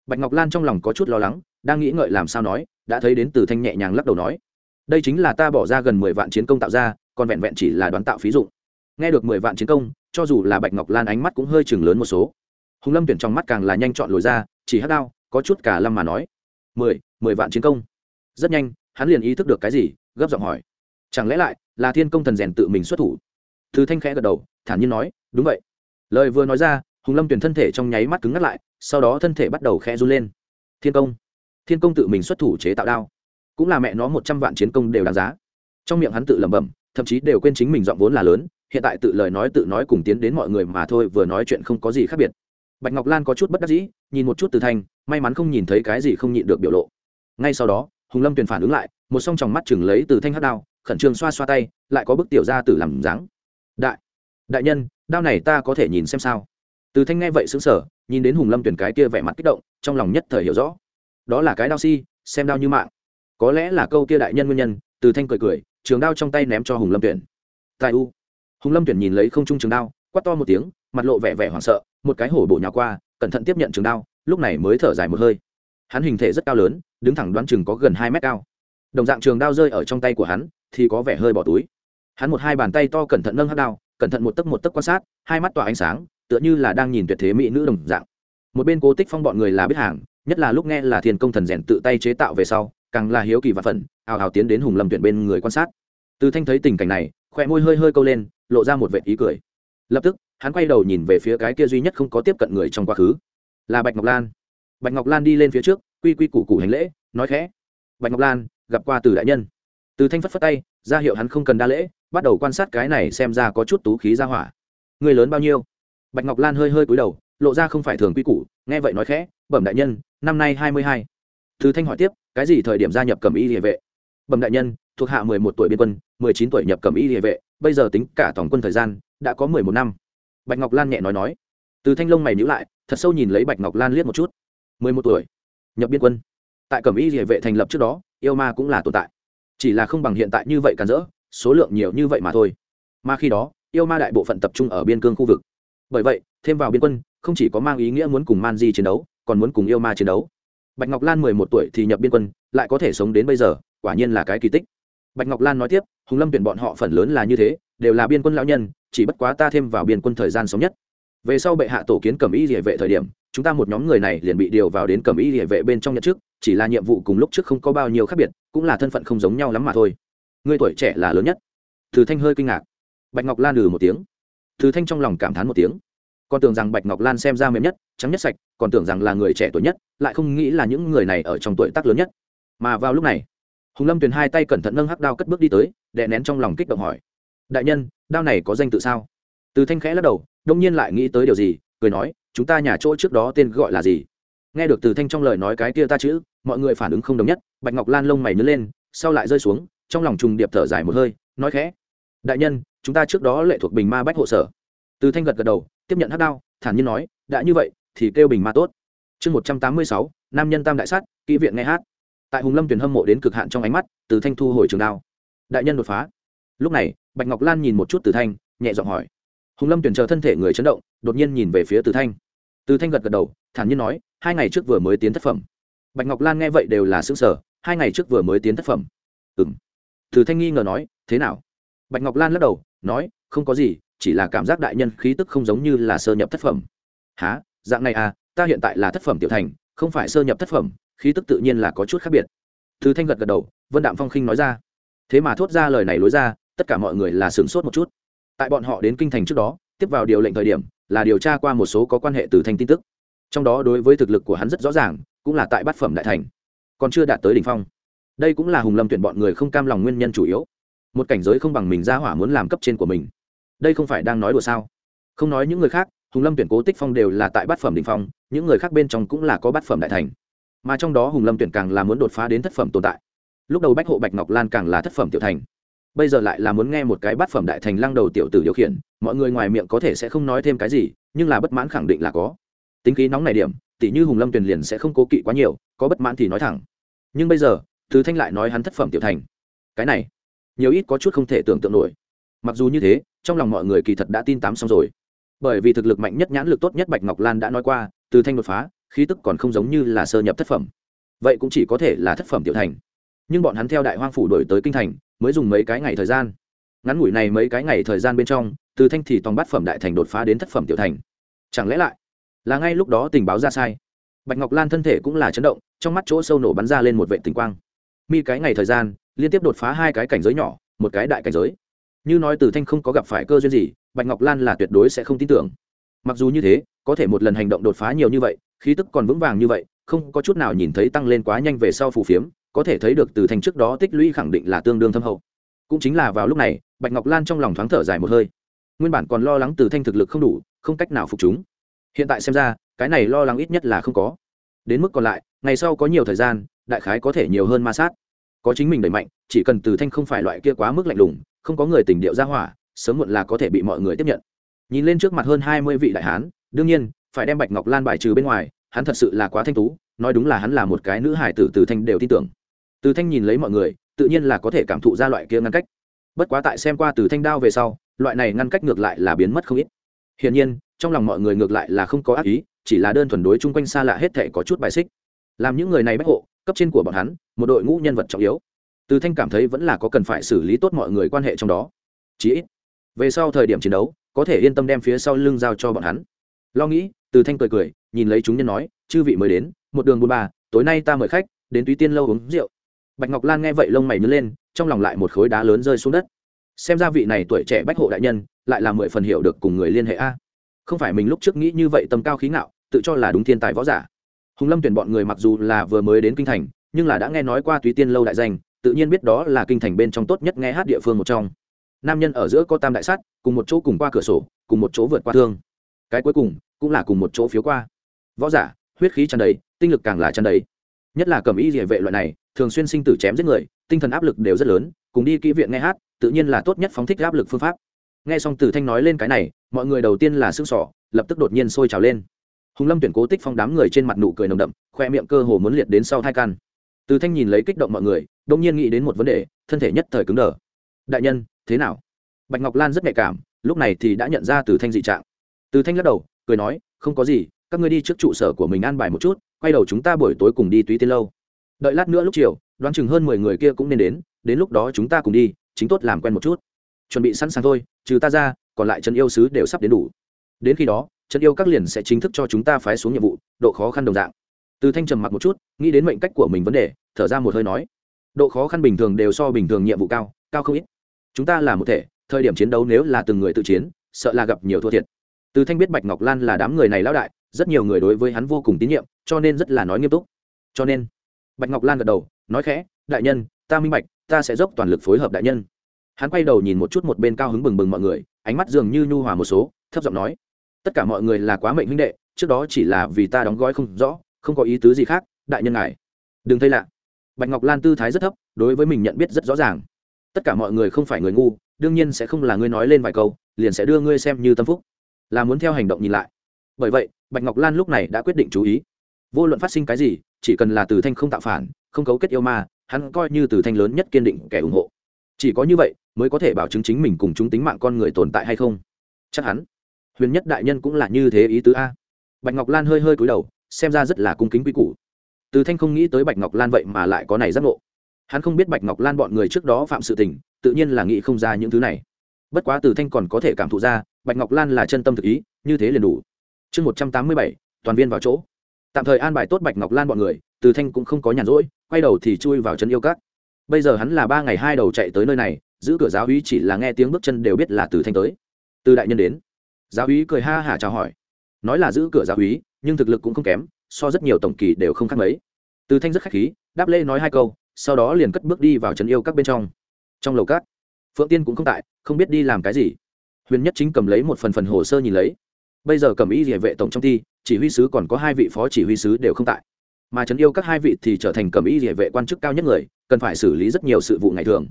Bạch ngọc lan trong lòng có chút lo lắng, đang nghĩ ngợi làm sao nói, đã thấy đến Tử thanh nhẹ nhàng lắc đầu nói, đây chính là ta bỏ ra gần mười vạn chiến công tạo ra, còn vẹn vẹn chỉ là đoán tạo phí dụng. Nghe được mười vạn chiến công, cho dù là bạch ngọc lan ánh mắt cũng hơi chừng lớn một số. Hùng lâm tuyển trong mắt càng là nhanh chọn lồi ra, chỉ hát đao, có chút cả lâm mà nói, mười mười vạn chiến công. Rất nhanh, hắn liền ý thức được cái gì, gấp giọng hỏi, chẳng lẽ lại là thiên công thần rèn tự mình xuất thủ? Thứ thanh khẽ gật đầu, thản nhiên nói, đúng vậy lời vừa nói ra, hùng lâm tuyển thân thể trong nháy mắt cứng ngắt lại, sau đó thân thể bắt đầu khẽ run lên. Thiên công. Thiên công tự mình xuất thủ chế tạo đao. Cũng là mẹ nó một trăm vạn chiến công đều đáng giá. Trong miệng hắn tự lẩm bẩm, thậm chí đều quên chính mình giọng vốn là lớn, hiện tại tự lời nói tự nói cùng tiến đến mọi người mà thôi, vừa nói chuyện không có gì khác biệt. Bạch ngọc lan có chút bất đắc dĩ, nhìn một chút từ thanh, may mắn không nhìn thấy cái gì không nhịn được biểu lộ. Ngay sau đó, hùng lâm tuyền phản ứng lại, một song tròng mắt chừng lấy từ thanh hát đao, khẩn trương xoa xoa tay, lại có bức tiểu ra từ làm dáng. Đại đại nhân đao này ta có thể nhìn xem sao? Từ thanh nghe vậy xứng sở nhìn đến hùng lâm tuyển cái kia vẻ mặt kích động, trong lòng nhất thời hiểu rõ. Đó là cái đao si, xem đao như mạng. Có lẽ là câu kia đại nhân nguyên nhân, từ thanh cười cười, trường đao trong tay ném cho hùng lâm tuyển. Tài u. Hùng lâm tuyển nhìn lấy không trung trường đao quắt to một tiếng, mặt lộ vẻ vẻ hoảng sợ, một cái hổ bộ nhào qua, cẩn thận tiếp nhận trường đao, lúc này mới thở dài một hơi. Hắn hình thể rất cao lớn, đứng thẳng đoán chừng có gần hai mét cao. Đồng dạng trường đao rơi ở trong tay của hắn, thì có vẻ hơi bỏ túi. Hắn một hai bàn tay to cẩn thận nâng hắt đao cẩn thận một tấc một tấc quan sát, hai mắt tỏa ánh sáng, tựa như là đang nhìn tuyệt thế mỹ nữ đồng dạng. Một bên cố tích phong bọn người là biết hàng, nhất là lúc nghe là thiên công thần rèn tự tay chế tạo về sau, càng là hiếu kỳ và phận ào ào tiến đến hùng lâm tuyển bên người quan sát. Từ thanh thấy tình cảnh này khỏe môi hơi hơi câu lên, lộ ra một vệt ý cười. Lập tức, hắn quay đầu nhìn về phía cái kia duy nhất không có tiếp cận người trong quá khứ, là bạch ngọc lan. Bạch ngọc lan đi lên phía trước, quy quy củ củ hành lễ, nói khẽ. Bạch ngọc lan, gặp qua từ đại nhân. Từ thanh phất phất tay, ra hiệu hắn không cần đa lễ bắt đầu quan sát cái này xem ra có chút tú khí ra hỏa. Người lớn bao nhiêu? Bạch ngọc lan hơi hơi cúi đầu, lộ ra không phải thường quy củ, nghe vậy nói khẽ, bẩm đại nhân, năm nay hai mươi hai. Từ thanh hỏi tiếp, cái gì thời điểm gia nhập cầm y địa vệ? Bẩm đại nhân, thuộc hạ mười một tuổi biên quân, mười chín tuổi nhập cầm y địa vệ, bây giờ tính cả tổng quân thời gian, đã có mười một năm. Bạch ngọc lan nhẹ nói nói. Từ thanh lông mày nhữ lại, thật sâu nhìn lấy bạch ngọc lan liếc một chút. Mười một tuổi nhập biên quân, tại cẩm y địa vệ thành lập trước đó, yêu ma cũng là tồn tại. Chỉ là không bằng hiện tại như vậy càn rỡ số lượng nhiều như vậy mà thôi. Mà khi đó, yêu ma đại bộ phận tập trung ở biên cương khu vực. Bởi vậy, thêm vào biên quân, không chỉ có mang ý nghĩa muốn cùng man di chiến đấu, còn muốn cùng yêu ma chiến đấu. Bạch ngọc lan mười một tuổi thì nhập biên quân, lại có thể sống đến bây giờ, quả nhiên là cái kỳ tích. Bạch ngọc lan nói tiếp, hùng lâm tuyển bọn họ phần lớn là như thế, đều là biên quân lão nhân, chỉ bất quá ta thêm vào biên quân thời gian sống nhất. Về sau bệ hạ tổ kiến cầm y địa vệ thời điểm, chúng ta một nhóm người này liền bị điều vào đến cầm y địa vệ bên trong nhận trước, chỉ là nhiệm vụ cùng lúc trước không có bao nhiêu khác biệt, cũng là thân phận không giống nhau lắm mà thôi người tuổi trẻ là lớn nhất. Từ thanh hơi kinh ngạc. Bạch ngọc lan lừ một tiếng. Từ thanh trong lòng cảm thán một tiếng. Còn tưởng rằng bạch ngọc lan xem ra mềm nhất, trắng nhất sạch, còn tưởng rằng là người trẻ tuổi nhất, lại không nghĩ là những người này ở trong tuổi tác lớn nhất. Mà vào lúc này, hùng lâm tuyền hai tay cẩn thận nâng hắc đao cất bước đi tới, đè nén trong lòng kích động hỏi. Đại nhân, đao này có danh tự sao? Từ thanh khẽ lắc đầu, đông nhiên lại nghĩ tới điều gì, cười nói, chúng ta nhà chỗ trước đó tên gọi là gì? Nghe được từ thanh trong lời nói cái kia ta chữ, mọi người phản ứng không đồng nhất, bạch ngọc lan lông mày nhớ lên, sau lại rơi xuống trong lòng trùng điệp thở dài một hơi, nói khẽ, đại nhân, chúng ta trước đó lệ thuộc bình ma bách hộ sở. Từ thanh gật gật đầu, tiếp nhận hát đao, thản nhiên nói, đã như vậy, thì kêu bình ma tốt. Chương một trăm tám mươi sáu, nam nhân tam đại sát, kỹ viện nghe hát. Tại hùng lâm tuyển hâm mộ đến cực hạn trong ánh mắt, từ thanh thu hồi trường đao. Đại nhân đột phá. Lúc này, bạch ngọc lan nhìn một chút từ thanh, nhẹ giọng hỏi. Hùng lâm tuyển chờ thân thể người chấn động, đột nhiên nhìn về phía từ thanh. Từ thanh gật gật đầu, thản nhiên nói, hai ngày trước vừa mới tiến thất phẩm. Bạch ngọc lan nghe vậy đều là xứng sở hai ngày trước vừa mới tiến thất phẩm. Ừ từ thanh nghi ngờ nói, thế nào? Bạch ngọc lan lắc đầu, nói, không có gì, chỉ là cảm giác đại nhân khí tức không giống như là sơ nhập thất phẩm. Há dạng này à? Ta hiện tại là thất phẩm tiểu thành, không phải sơ nhập thất phẩm, khí tức tự nhiên là có chút khác biệt. Từ thanh gật gật đầu, vân đạm phong khinh nói ra, thế mà thốt ra lời này lối ra, tất cả mọi người là sửng sốt một chút. Tại bọn họ đến kinh thành trước đó, tiếp vào điều lệnh thời điểm, là điều tra qua một số có quan hệ từ thanh tin tức. Trong đó đối với thực lực của hắn rất rõ ràng, cũng là tại bát phẩm đại thành, còn chưa đạt tới đỉnh phong đây cũng là hùng lâm tuyển bọn người không cam lòng nguyên nhân chủ yếu. Một cảnh giới không bằng mình ra hỏa muốn làm cấp trên của mình. Đây không phải đang nói đùa sao? Không nói những người khác, hùng lâm tuyển cố tích phong đều là tại bát phẩm đ ỉ n h phong, những người khác bên trong cũng là có bát phẩm đại thành. Mà trong đó hùng lâm tuyển càng là muốn đột phá đến thất phẩm tồn tại. Lúc đầu bách hộ bạch ngọc lan càng là thất phẩm tiểu thành. Bây giờ lại là muốn nghe một cái bát phẩm đại thành lăng đầu tiểu tử điều khiển, mọi người ngoài miệng có thể sẽ không nói thêm cái gì, nhưng là bất mãn khẳng định là có. Tính khí nóng này điểm tỷ như hùng lâm tuyển liền sẽ không cố kỵ quá nhiều, có bất mãn thì nói thẳng. Nhưng bây giờ thứ thanh lại nói hắn thất phẩm tiểu thành. Cái này, nhiều ít có chút không thể tưởng tượng nổi. Mặc dù như thế, trong lòng mọi người kỳ thật đã tin tám xong rồi. Bởi vì thực lực mạnh nhất, nhãn lực tốt nhất bạch ngọc lan đã nói qua, từ thanh đột phá, khí tức còn không giống như là sơ nhập thất phẩm. Vậy cũng chỉ có thể là thất phẩm tiểu thành. Nhưng bọn hắn theo đại hoang phủ đổi tới kinh thành, mới dùng mấy cái ngày thời gian. Ngắn ngủi này mấy cái ngày thời gian bên trong, từ thanh thì tòng bát phẩm đại thành đột phá đến thất phẩm tiểu thành. Chẳng lẽ lại là ngay lúc đó tình báo ra sai? Bạch ngọc lan thân thể cũng là chấn động, trong mắt chỗ sâu nổ bắn ra lên một vệ tình quang mi cái ngày thời gian, liên tiếp đột phá hai cái cảnh giới nhỏ, một cái đại cảnh giới. Như nói từ thanh không có gặp phải cơ duyên gì, bạch ngọc lan là tuyệt đối sẽ không tin tưởng. Mặc dù như thế, có thể một lần hành động đột phá nhiều như vậy, khí tức còn vững vàng như vậy, không có chút nào nhìn thấy tăng lên quá nhanh về sau phù phiếm, có thể thấy được từ thanh trước đó tích lũy khẳng định là tương đương thâm hậu. Cũng chính là vào lúc này, bạch ngọc lan trong lòng thoáng thở dài một hơi. Nguyên bản còn lo lắng từ thanh thực lực không đủ, không cách nào phục chúng. Hiện tại xem ra, cái này lo lắng ít nhất là không có. Đến mức còn lại, ngày sau có nhiều thời gian đại khái có thể nhiều hơn ma sát. Có chính mình đẩy mạnh, chỉ cần từ thanh không phải loại kia quá mức lạnh lùng, không có người tình điệu ra hỏa, sớm muộn là có thể bị mọi người tiếp nhận. Nhìn lên trước mặt hơn hai mươi vị đại hán, đương nhiên, phải đem bạch ngọc lan bài trừ bên ngoài, hắn thật sự là quá thanh tú, nói đúng là hắn là một cái nữ hải tử từ thanh đều tin tưởng. Từ thanh nhìn lấy mọi người, tự nhiên là có thể cảm thụ ra loại kia ngăn cách. Bất quá tại xem qua từ thanh đao về sau, loại này ngăn cách ngược lại là biến mất không ít. Hiển nhiên, trong lòng mọi người ngược lại là không có ác ý, chỉ là đơn thuần đối chung quanh xa lạ hết thể có chút bài xích. Làm những người này bách hộ cấp trên của bọn hắn một đội ngũ nhân vật trọng yếu. Từ thanh cảm thấy vẫn là có cần phải xử lý tốt mọi người quan hệ trong đó. Chí ít về sau thời điểm chiến đấu có thể yên tâm đem phía sau lưng giao cho bọn hắn. Lo nghĩ từ thanh cười cười nhìn lấy chúng nhân nói chư vị mới đến một đường buôn bà, tối nay ta mời khách đến túy tiên lâu uống rượu. Bạch ngọc lan nghe vậy lông mày nhớ lên trong lòng lại một khối đá lớn rơi xuống đất. Xem ra vị này tuổi trẻ bách hộ đại nhân lại là mười phần hiểu được cùng người liên hệ a. Không phải mình lúc trước nghĩ như vậy tầm cao khí ngạo tự cho là đúng thiên tài võ giả hùng lâm tuyển bọn người mặc dù là vừa mới đến kinh thành, nhưng là đã nghe nói qua túy tiên lâu đại danh, tự nhiên biết đó là kinh thành bên trong tốt nhất nghe hát địa phương một trong. Nam nhân ở giữa có tam đại sát, cùng một chỗ cùng qua cửa sổ, cùng một chỗ vượt qua thương. Cái cuối cùng, cũng là cùng một chỗ phiếu qua. Võ giả, huyết khí tràn đầy, tinh lực càng là tràn đầy. Nhất là cầm y địa vệ loại này, thường xuyên sinh tử chém giết người, tinh thần áp lực đều rất lớn, cùng đi kỹ viện nghe hát, tự nhiên là tốt nhất phóng thích áp lực phương pháp. Nghe xong tử thanh nói lên cái này, mọi người đầu tiên là xương sỏ lập tức đột nhiên sôi trào lên hùng lâm tuyển cố tích phong đám người trên mặt nụ cười nồng đậm, khoe miệng cơ hồ muốn liệt đến sau hai căn từ thanh nhìn lấy kích động mọi người, đông nhiên nghĩ đến một vấn đề, thân thể nhất thời cứng đờ. Đại nhân, thế nào? Bạch ngọc lan rất nhạy cảm, lúc này thì đã nhận ra từ thanh dị trạng. Từ thanh lắc đầu, cười nói, không có gì, các ngươi đi trước trụ sở của mình an bài một chút, quay đầu chúng ta buổi tối cùng đi túy tiên lâu. Đợi lát nữa lúc chiều, đoán chừng hơn mười người kia cũng nên đến đến lúc đó chúng ta cùng đi, chính tốt làm quen một chút. Chuẩn bị sẵn sàng thôi, trừ ta ra, còn lại chân yêu sứ đều sắp đến đủ. Đến khi đó trấn yêu các liền sẽ chính thức cho chúng ta phái xuống nhiệm vụ, độ khó khăn đồng dạng. Từ thanh trầm mặc một chút, nghĩ đến mệnh cách của mình vấn đề, thở ra một hơi nói, độ khó khăn bình thường đều so bình thường nhiệm vụ cao cao không ít. Chúng ta là một thể, thời điểm chiến đấu nếu là từng người tự chiến, sợ là gặp nhiều thua thiệt. Từ thanh biết bạch ngọc lan là đám người này lão đại, rất nhiều người đối với hắn vô cùng tín nhiệm, cho nên rất là nói nghiêm túc. Cho nên, bạch ngọc lan gật đầu, nói khẽ, đại nhân, ta minh bạch, ta sẽ dốc toàn lực phối hợp đại nhân. Hắn quay đầu nhìn một chút một bên cao hứng bừng bừng mọi người, ánh mắt dường như nhu hòa một số, thấp giọng nói tất cả mọi người là quá mệnh huynh đệ, trước đó chỉ là vì ta đóng gói không rõ, không có ý tứ gì khác, đại nhân ngài. Đừng thấy lạ. Bạch ngọc lan tư thái rất thấp, đối với mình nhận biết rất rõ ràng. Tất cả mọi người không phải người ngu, đương nhiên sẽ không là ngươi nói lên vài câu, liền sẽ đưa ngươi xem như tâm phúc. Là muốn theo hành động nhìn lại. Bởi vậy, bạch ngọc lan lúc này đã quyết định chú ý. Vô luận phát sinh cái gì, chỉ cần là từ thanh không tạo phản, không cấu kết yêu ma, hắn coi như từ thanh lớn nhất kiên định kẻ ủng hộ. Chỉ có như vậy, mới có thể bảo chứng chính mình cùng chúng tính mạng con người tồn tại hay không. Chắc hắn huyền nhất đại nhân cũng là như thế ý tứ a. Bạch ngọc lan hơi hơi cúi đầu, xem ra rất là cung kính quy củ. Từ thanh không nghĩ tới bạch ngọc lan vậy mà lại có này giác ngộ. Hắn không biết bạch ngọc lan bọn người trước đó phạm sự tình, tự nhiên là nghĩ không ra những thứ này. Bất quá từ thanh còn có thể cảm thụ ra, bạch ngọc lan là chân tâm thực ý, như thế liền đủ. Chương một trăm tám mươi bảy, toàn viên vào chỗ. Tạm thời an bài tốt bạch ngọc lan bọn người, từ thanh cũng không có nhàn rỗi, quay đầu thì chui vào chân yêu các. Bây giờ hắn là ba ngày hai đầu chạy tới nơi này, giữ cửa giáo uy chỉ là nghe tiếng bước chân đều biết là từ thanh tới. Từ đại nhân đến giáo uy cười ha hả chào hỏi. Nói là giữ cửa giáo uy nhưng thực lực cũng không kém, so rất nhiều tổng kỳ đều không khác mấy. Từ thanh rất khách khí, đáp lễ nói hai câu, sau đó liền cất bước đi vào trấn yêu các bên trong. Trong lầu cát phượng tiên cũng không tại, không biết đi làm cái gì. Huyền nhất chính cầm lấy một phần phần hồ sơ nhìn lấy. Bây giờ cầm ý địa vệ tổng trong ty chỉ huy sứ còn có hai vị phó chỉ huy sứ đều không tại. Mà trấn yêu các hai vị thì trở thành cầm ý địa vệ quan chức cao nhất người, cần phải xử lý rất nhiều sự vụ ngày thường.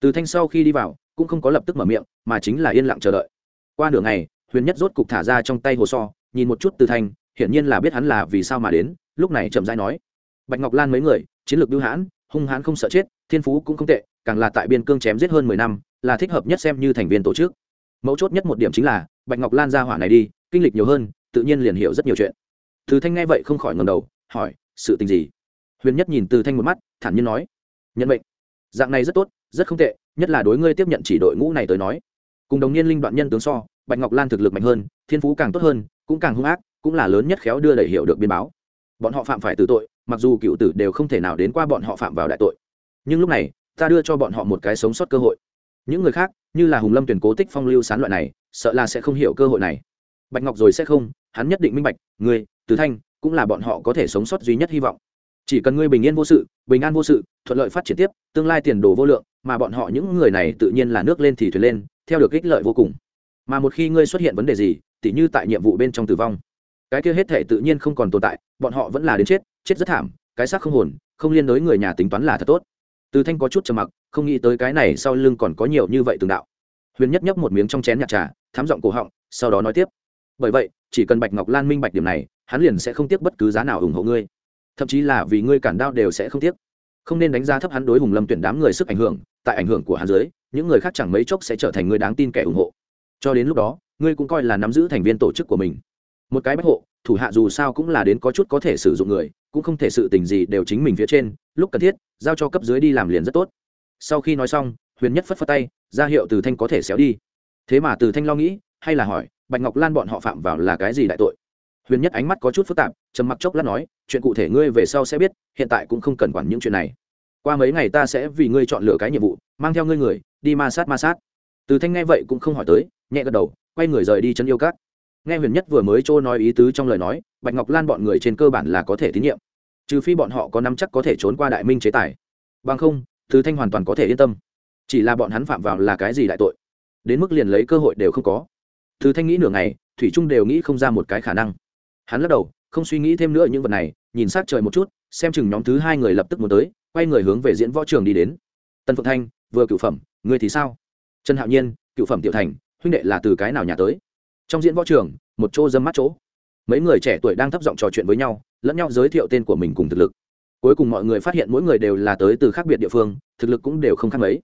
Từ thanh sau khi đi vào, cũng không có lập tức mở miệng, mà chính là yên lặng chờ đợi. Qua nửa ngày huyền nhất rốt cục thả ra trong tay hồ so, nhìn một chút từ thanh hiển nhiên là biết hắn là vì sao mà đến, lúc này chậm rãi nói. Bạch ngọc lan mấy người, chiến lược bưu hãn, hung hãn không sợ chết, thiên phú cũng không tệ, càng là tại biên cương chém giết hơn mười năm, là thích hợp nhất xem như thành viên tổ chức. Mấu chốt nhất một điểm chính là, bạch ngọc lan ra hỏa này đi, kinh lịch nhiều hơn, tự nhiên liền hiểu rất nhiều chuyện. Từ thanh nghe vậy không khỏi ngầm đầu, hỏi, sự tình gì? Huyền nhất nhìn từ thanh một mắt, thản nhiên nói, nhận mệnh. Dạng này rất tốt, rất không tệ, nhất là đối ngươi tiếp nhận chỉ đội ngũ này tới nói. Cùng đồng niên linh đoạn nhân tướng so bạch ngọc lan thực lực mạnh hơn, thiên phú càng tốt hơn, cũng càng hung ác, cũng là lớn nhất khéo đưa đẩy hiệu được biên báo. Bọn họ phạm phải tử tội, mặc dù cựu tử đều không thể nào đến qua bọn họ phạm vào đại tội. Nhưng lúc này, ta đưa cho bọn họ một cái sống sót cơ hội. Những người khác, như là hùng lâm tuyển cố tích phong lưu sán loại này, sợ là sẽ không hiểu cơ hội này. Bạch ngọc rồi sẽ không, hắn nhất định minh bạch người từ thanh, cũng là bọn họ có thể sống sót duy nhất hy vọng. Chỉ cần ngươi bình yên vô sự, bình an vô sự, thuận lợi phát triển tiếp, tương lai tiền đồ vô lượng, mà bọn họ những người này tự nhiên là nước lên thì thuyền lên, theo được ích lợi vô cùng mà một khi ngươi xuất hiện vấn đề gì, tỉ như tại nhiệm vụ bên trong tử vong, cái kia hết thể tự nhiên không còn tồn tại, bọn họ vẫn là đến chết chết rất thảm, cái xác không hồn, không liên đối người nhà tính toán là thật tốt. Từ thanh có chút trầm mặc, không nghĩ tới cái này sau lưng còn có nhiều như vậy từng đạo. Huyền nhất nhấp một miếng trong chén nhạt trà, thám giọng cổ họng, sau đó nói tiếp. Bởi vậy, chỉ cần bạch ngọc lan minh bạch điểm này, hắn liền sẽ không tiếc bất cứ giá nào ủng hộ ngươi. Thậm chí là vì ngươi cản đao đều sẽ không tiếc. Không nên đánh giá thấp hắn đối hùng lâm tuyển đám người sức ảnh hưởng, tại ảnh hưởng của hắn dưới, những người khác chẳng mấy chốc sẽ trở thành người đáng tin kẻ ủng hộ cho đến lúc đó, ngươi cũng coi là nắm giữ thành viên tổ chức của mình. Một cái bách hộ, thủ hạ dù sao cũng là đến có chút có thể sử dụng người, cũng không thể sự tình gì đều chính mình phía trên, lúc cần thiết, giao cho cấp dưới đi làm liền rất tốt. Sau khi nói xong, huyền nhất phất phất tay, ra hiệu từ thanh có thể xéo đi. Thế mà từ thanh lo nghĩ, hay là hỏi, bạch ngọc lan bọn họ phạm vào là cái gì đại tội? Huyền nhất ánh mắt có chút phức tạp, trầm mặc chốc lát nói, chuyện cụ thể ngươi về sau sẽ biết, hiện tại cũng không cần quản những chuyện này. Qua mấy ngày ta sẽ vì ngươi chọn lựa cái nhiệm vụ, mang theo ngươi người, đi ma sát ma sát. Từ thanh nghe vậy cũng không hỏi tới nhẹ gật đầu, quay người rời đi chân yêu cát nghe huyền nhất vừa mới trôi nói ý tứ trong lời nói, bạch ngọc lan bọn người trên cơ bản là có thể tín nhiệm. Trừ phi bọn họ có nắm chắc có thể trốn qua đại minh chế tài. Bằng không Thứ thanh hoàn toàn có thể yên tâm. Chỉ là bọn hắn phạm vào là cái gì đại tội? Đến mức liền lấy cơ hội đều không có. Thứ thanh nghĩ nửa ngày, thủy trung đều nghĩ không ra một cái khả năng. Hắn lắc đầu, không suy nghĩ thêm nữa những vật này, nhìn s á trời một chút, xem chừng nhóm thứ hai người lập tức muốn tới, quay người hướng về diễn võ trường đi đến. Tân phượng thanh, vừa cựu phẩm người thì sao? Trần hạo nhiên, cựu phẩm tiểu thành huynh đệ là từ cái nào nhà tới? Trong diễn võ trường, một chỗ dâm mắt chỗ. Mấy người trẻ tuổi đang thấp giọng trò chuyện với nhau, lẫn nhau giới thiệu tên của mình cùng thực lực. Cuối cùng mọi người phát hiện mỗi người đều là tới từ khác biệt địa phương, thực lực cũng đều không khác mấy.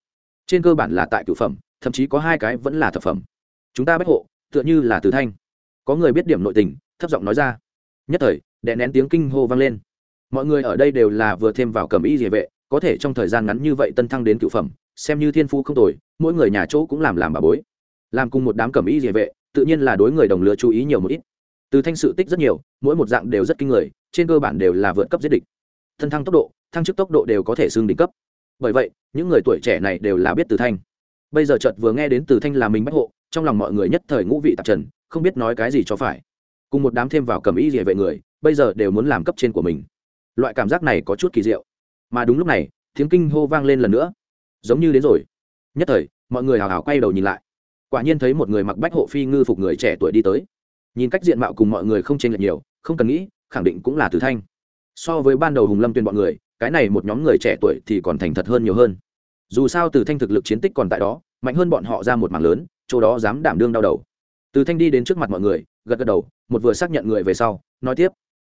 Trên cơ bản là tại cửu phẩm, thậm chí có hai cái vẫn là thập phẩm. Chúng ta bách hộ, tựa như là từ thanh. Có người biết điểm nội tình, thấp giọng nói ra. Nhất thời, đè nén tiếng kinh hô vang lên. Mọi người ở đây đều là vừa thêm vào cầm y địa vệ, có thể trong thời gian ngắn như vậy tân thăng đến cửu phẩm, xem như thiên phú không tồi, mỗi người nhà chỗ cũng làm làm bà bối làm cùng một đám cẩm y địa vệ, tự nhiên là đối người đồng lứa chú ý nhiều một ít. Từ thanh sự tích rất nhiều, mỗi một dạng đều rất kinh người, trên cơ bản đều là vượt cấp giết địch. Thân thăng tốc độ, thăng chức tốc độ đều có thể xương đỉnh cấp. Bởi vậy, những người tuổi trẻ này đều là biết từ thanh. Bây giờ chợt vừa nghe đến từ thanh là mình bách hộ, trong lòng mọi người nhất thời ngũ vị tạp trần, không biết nói cái gì cho phải. Cùng một đám thêm vào cầm ý địa vệ người, bây giờ đều muốn làm cấp trên của mình. Loại cảm giác này có chút kỳ diệu. Mà đúng lúc này, tiếng kinh hô vang lên lần nữa. Giống như đến rồi. Nhất thời, mọi người hào hào quay đầu nhìn lại quả nhiên thấy một người mặc bách hộ phi ngư phục người trẻ tuổi đi tới. Nhìn cách diện mạo cùng mọi người không chênh lệch nhiều, không cần nghĩ, khẳng định cũng là từ thanh. So với ban đầu hùng lâm tuyên bọn người, cái này một nhóm người trẻ tuổi thì còn thành thật hơn nhiều hơn. Dù sao từ thanh thực lực chiến tích còn tại đó, mạnh hơn bọn họ ra một mảng lớn, chỗ đó dám đảm đương đau đầu. Từ thanh đi đến trước mặt mọi người, gật gật đầu, một vừa xác nhận người về sau, nói tiếp.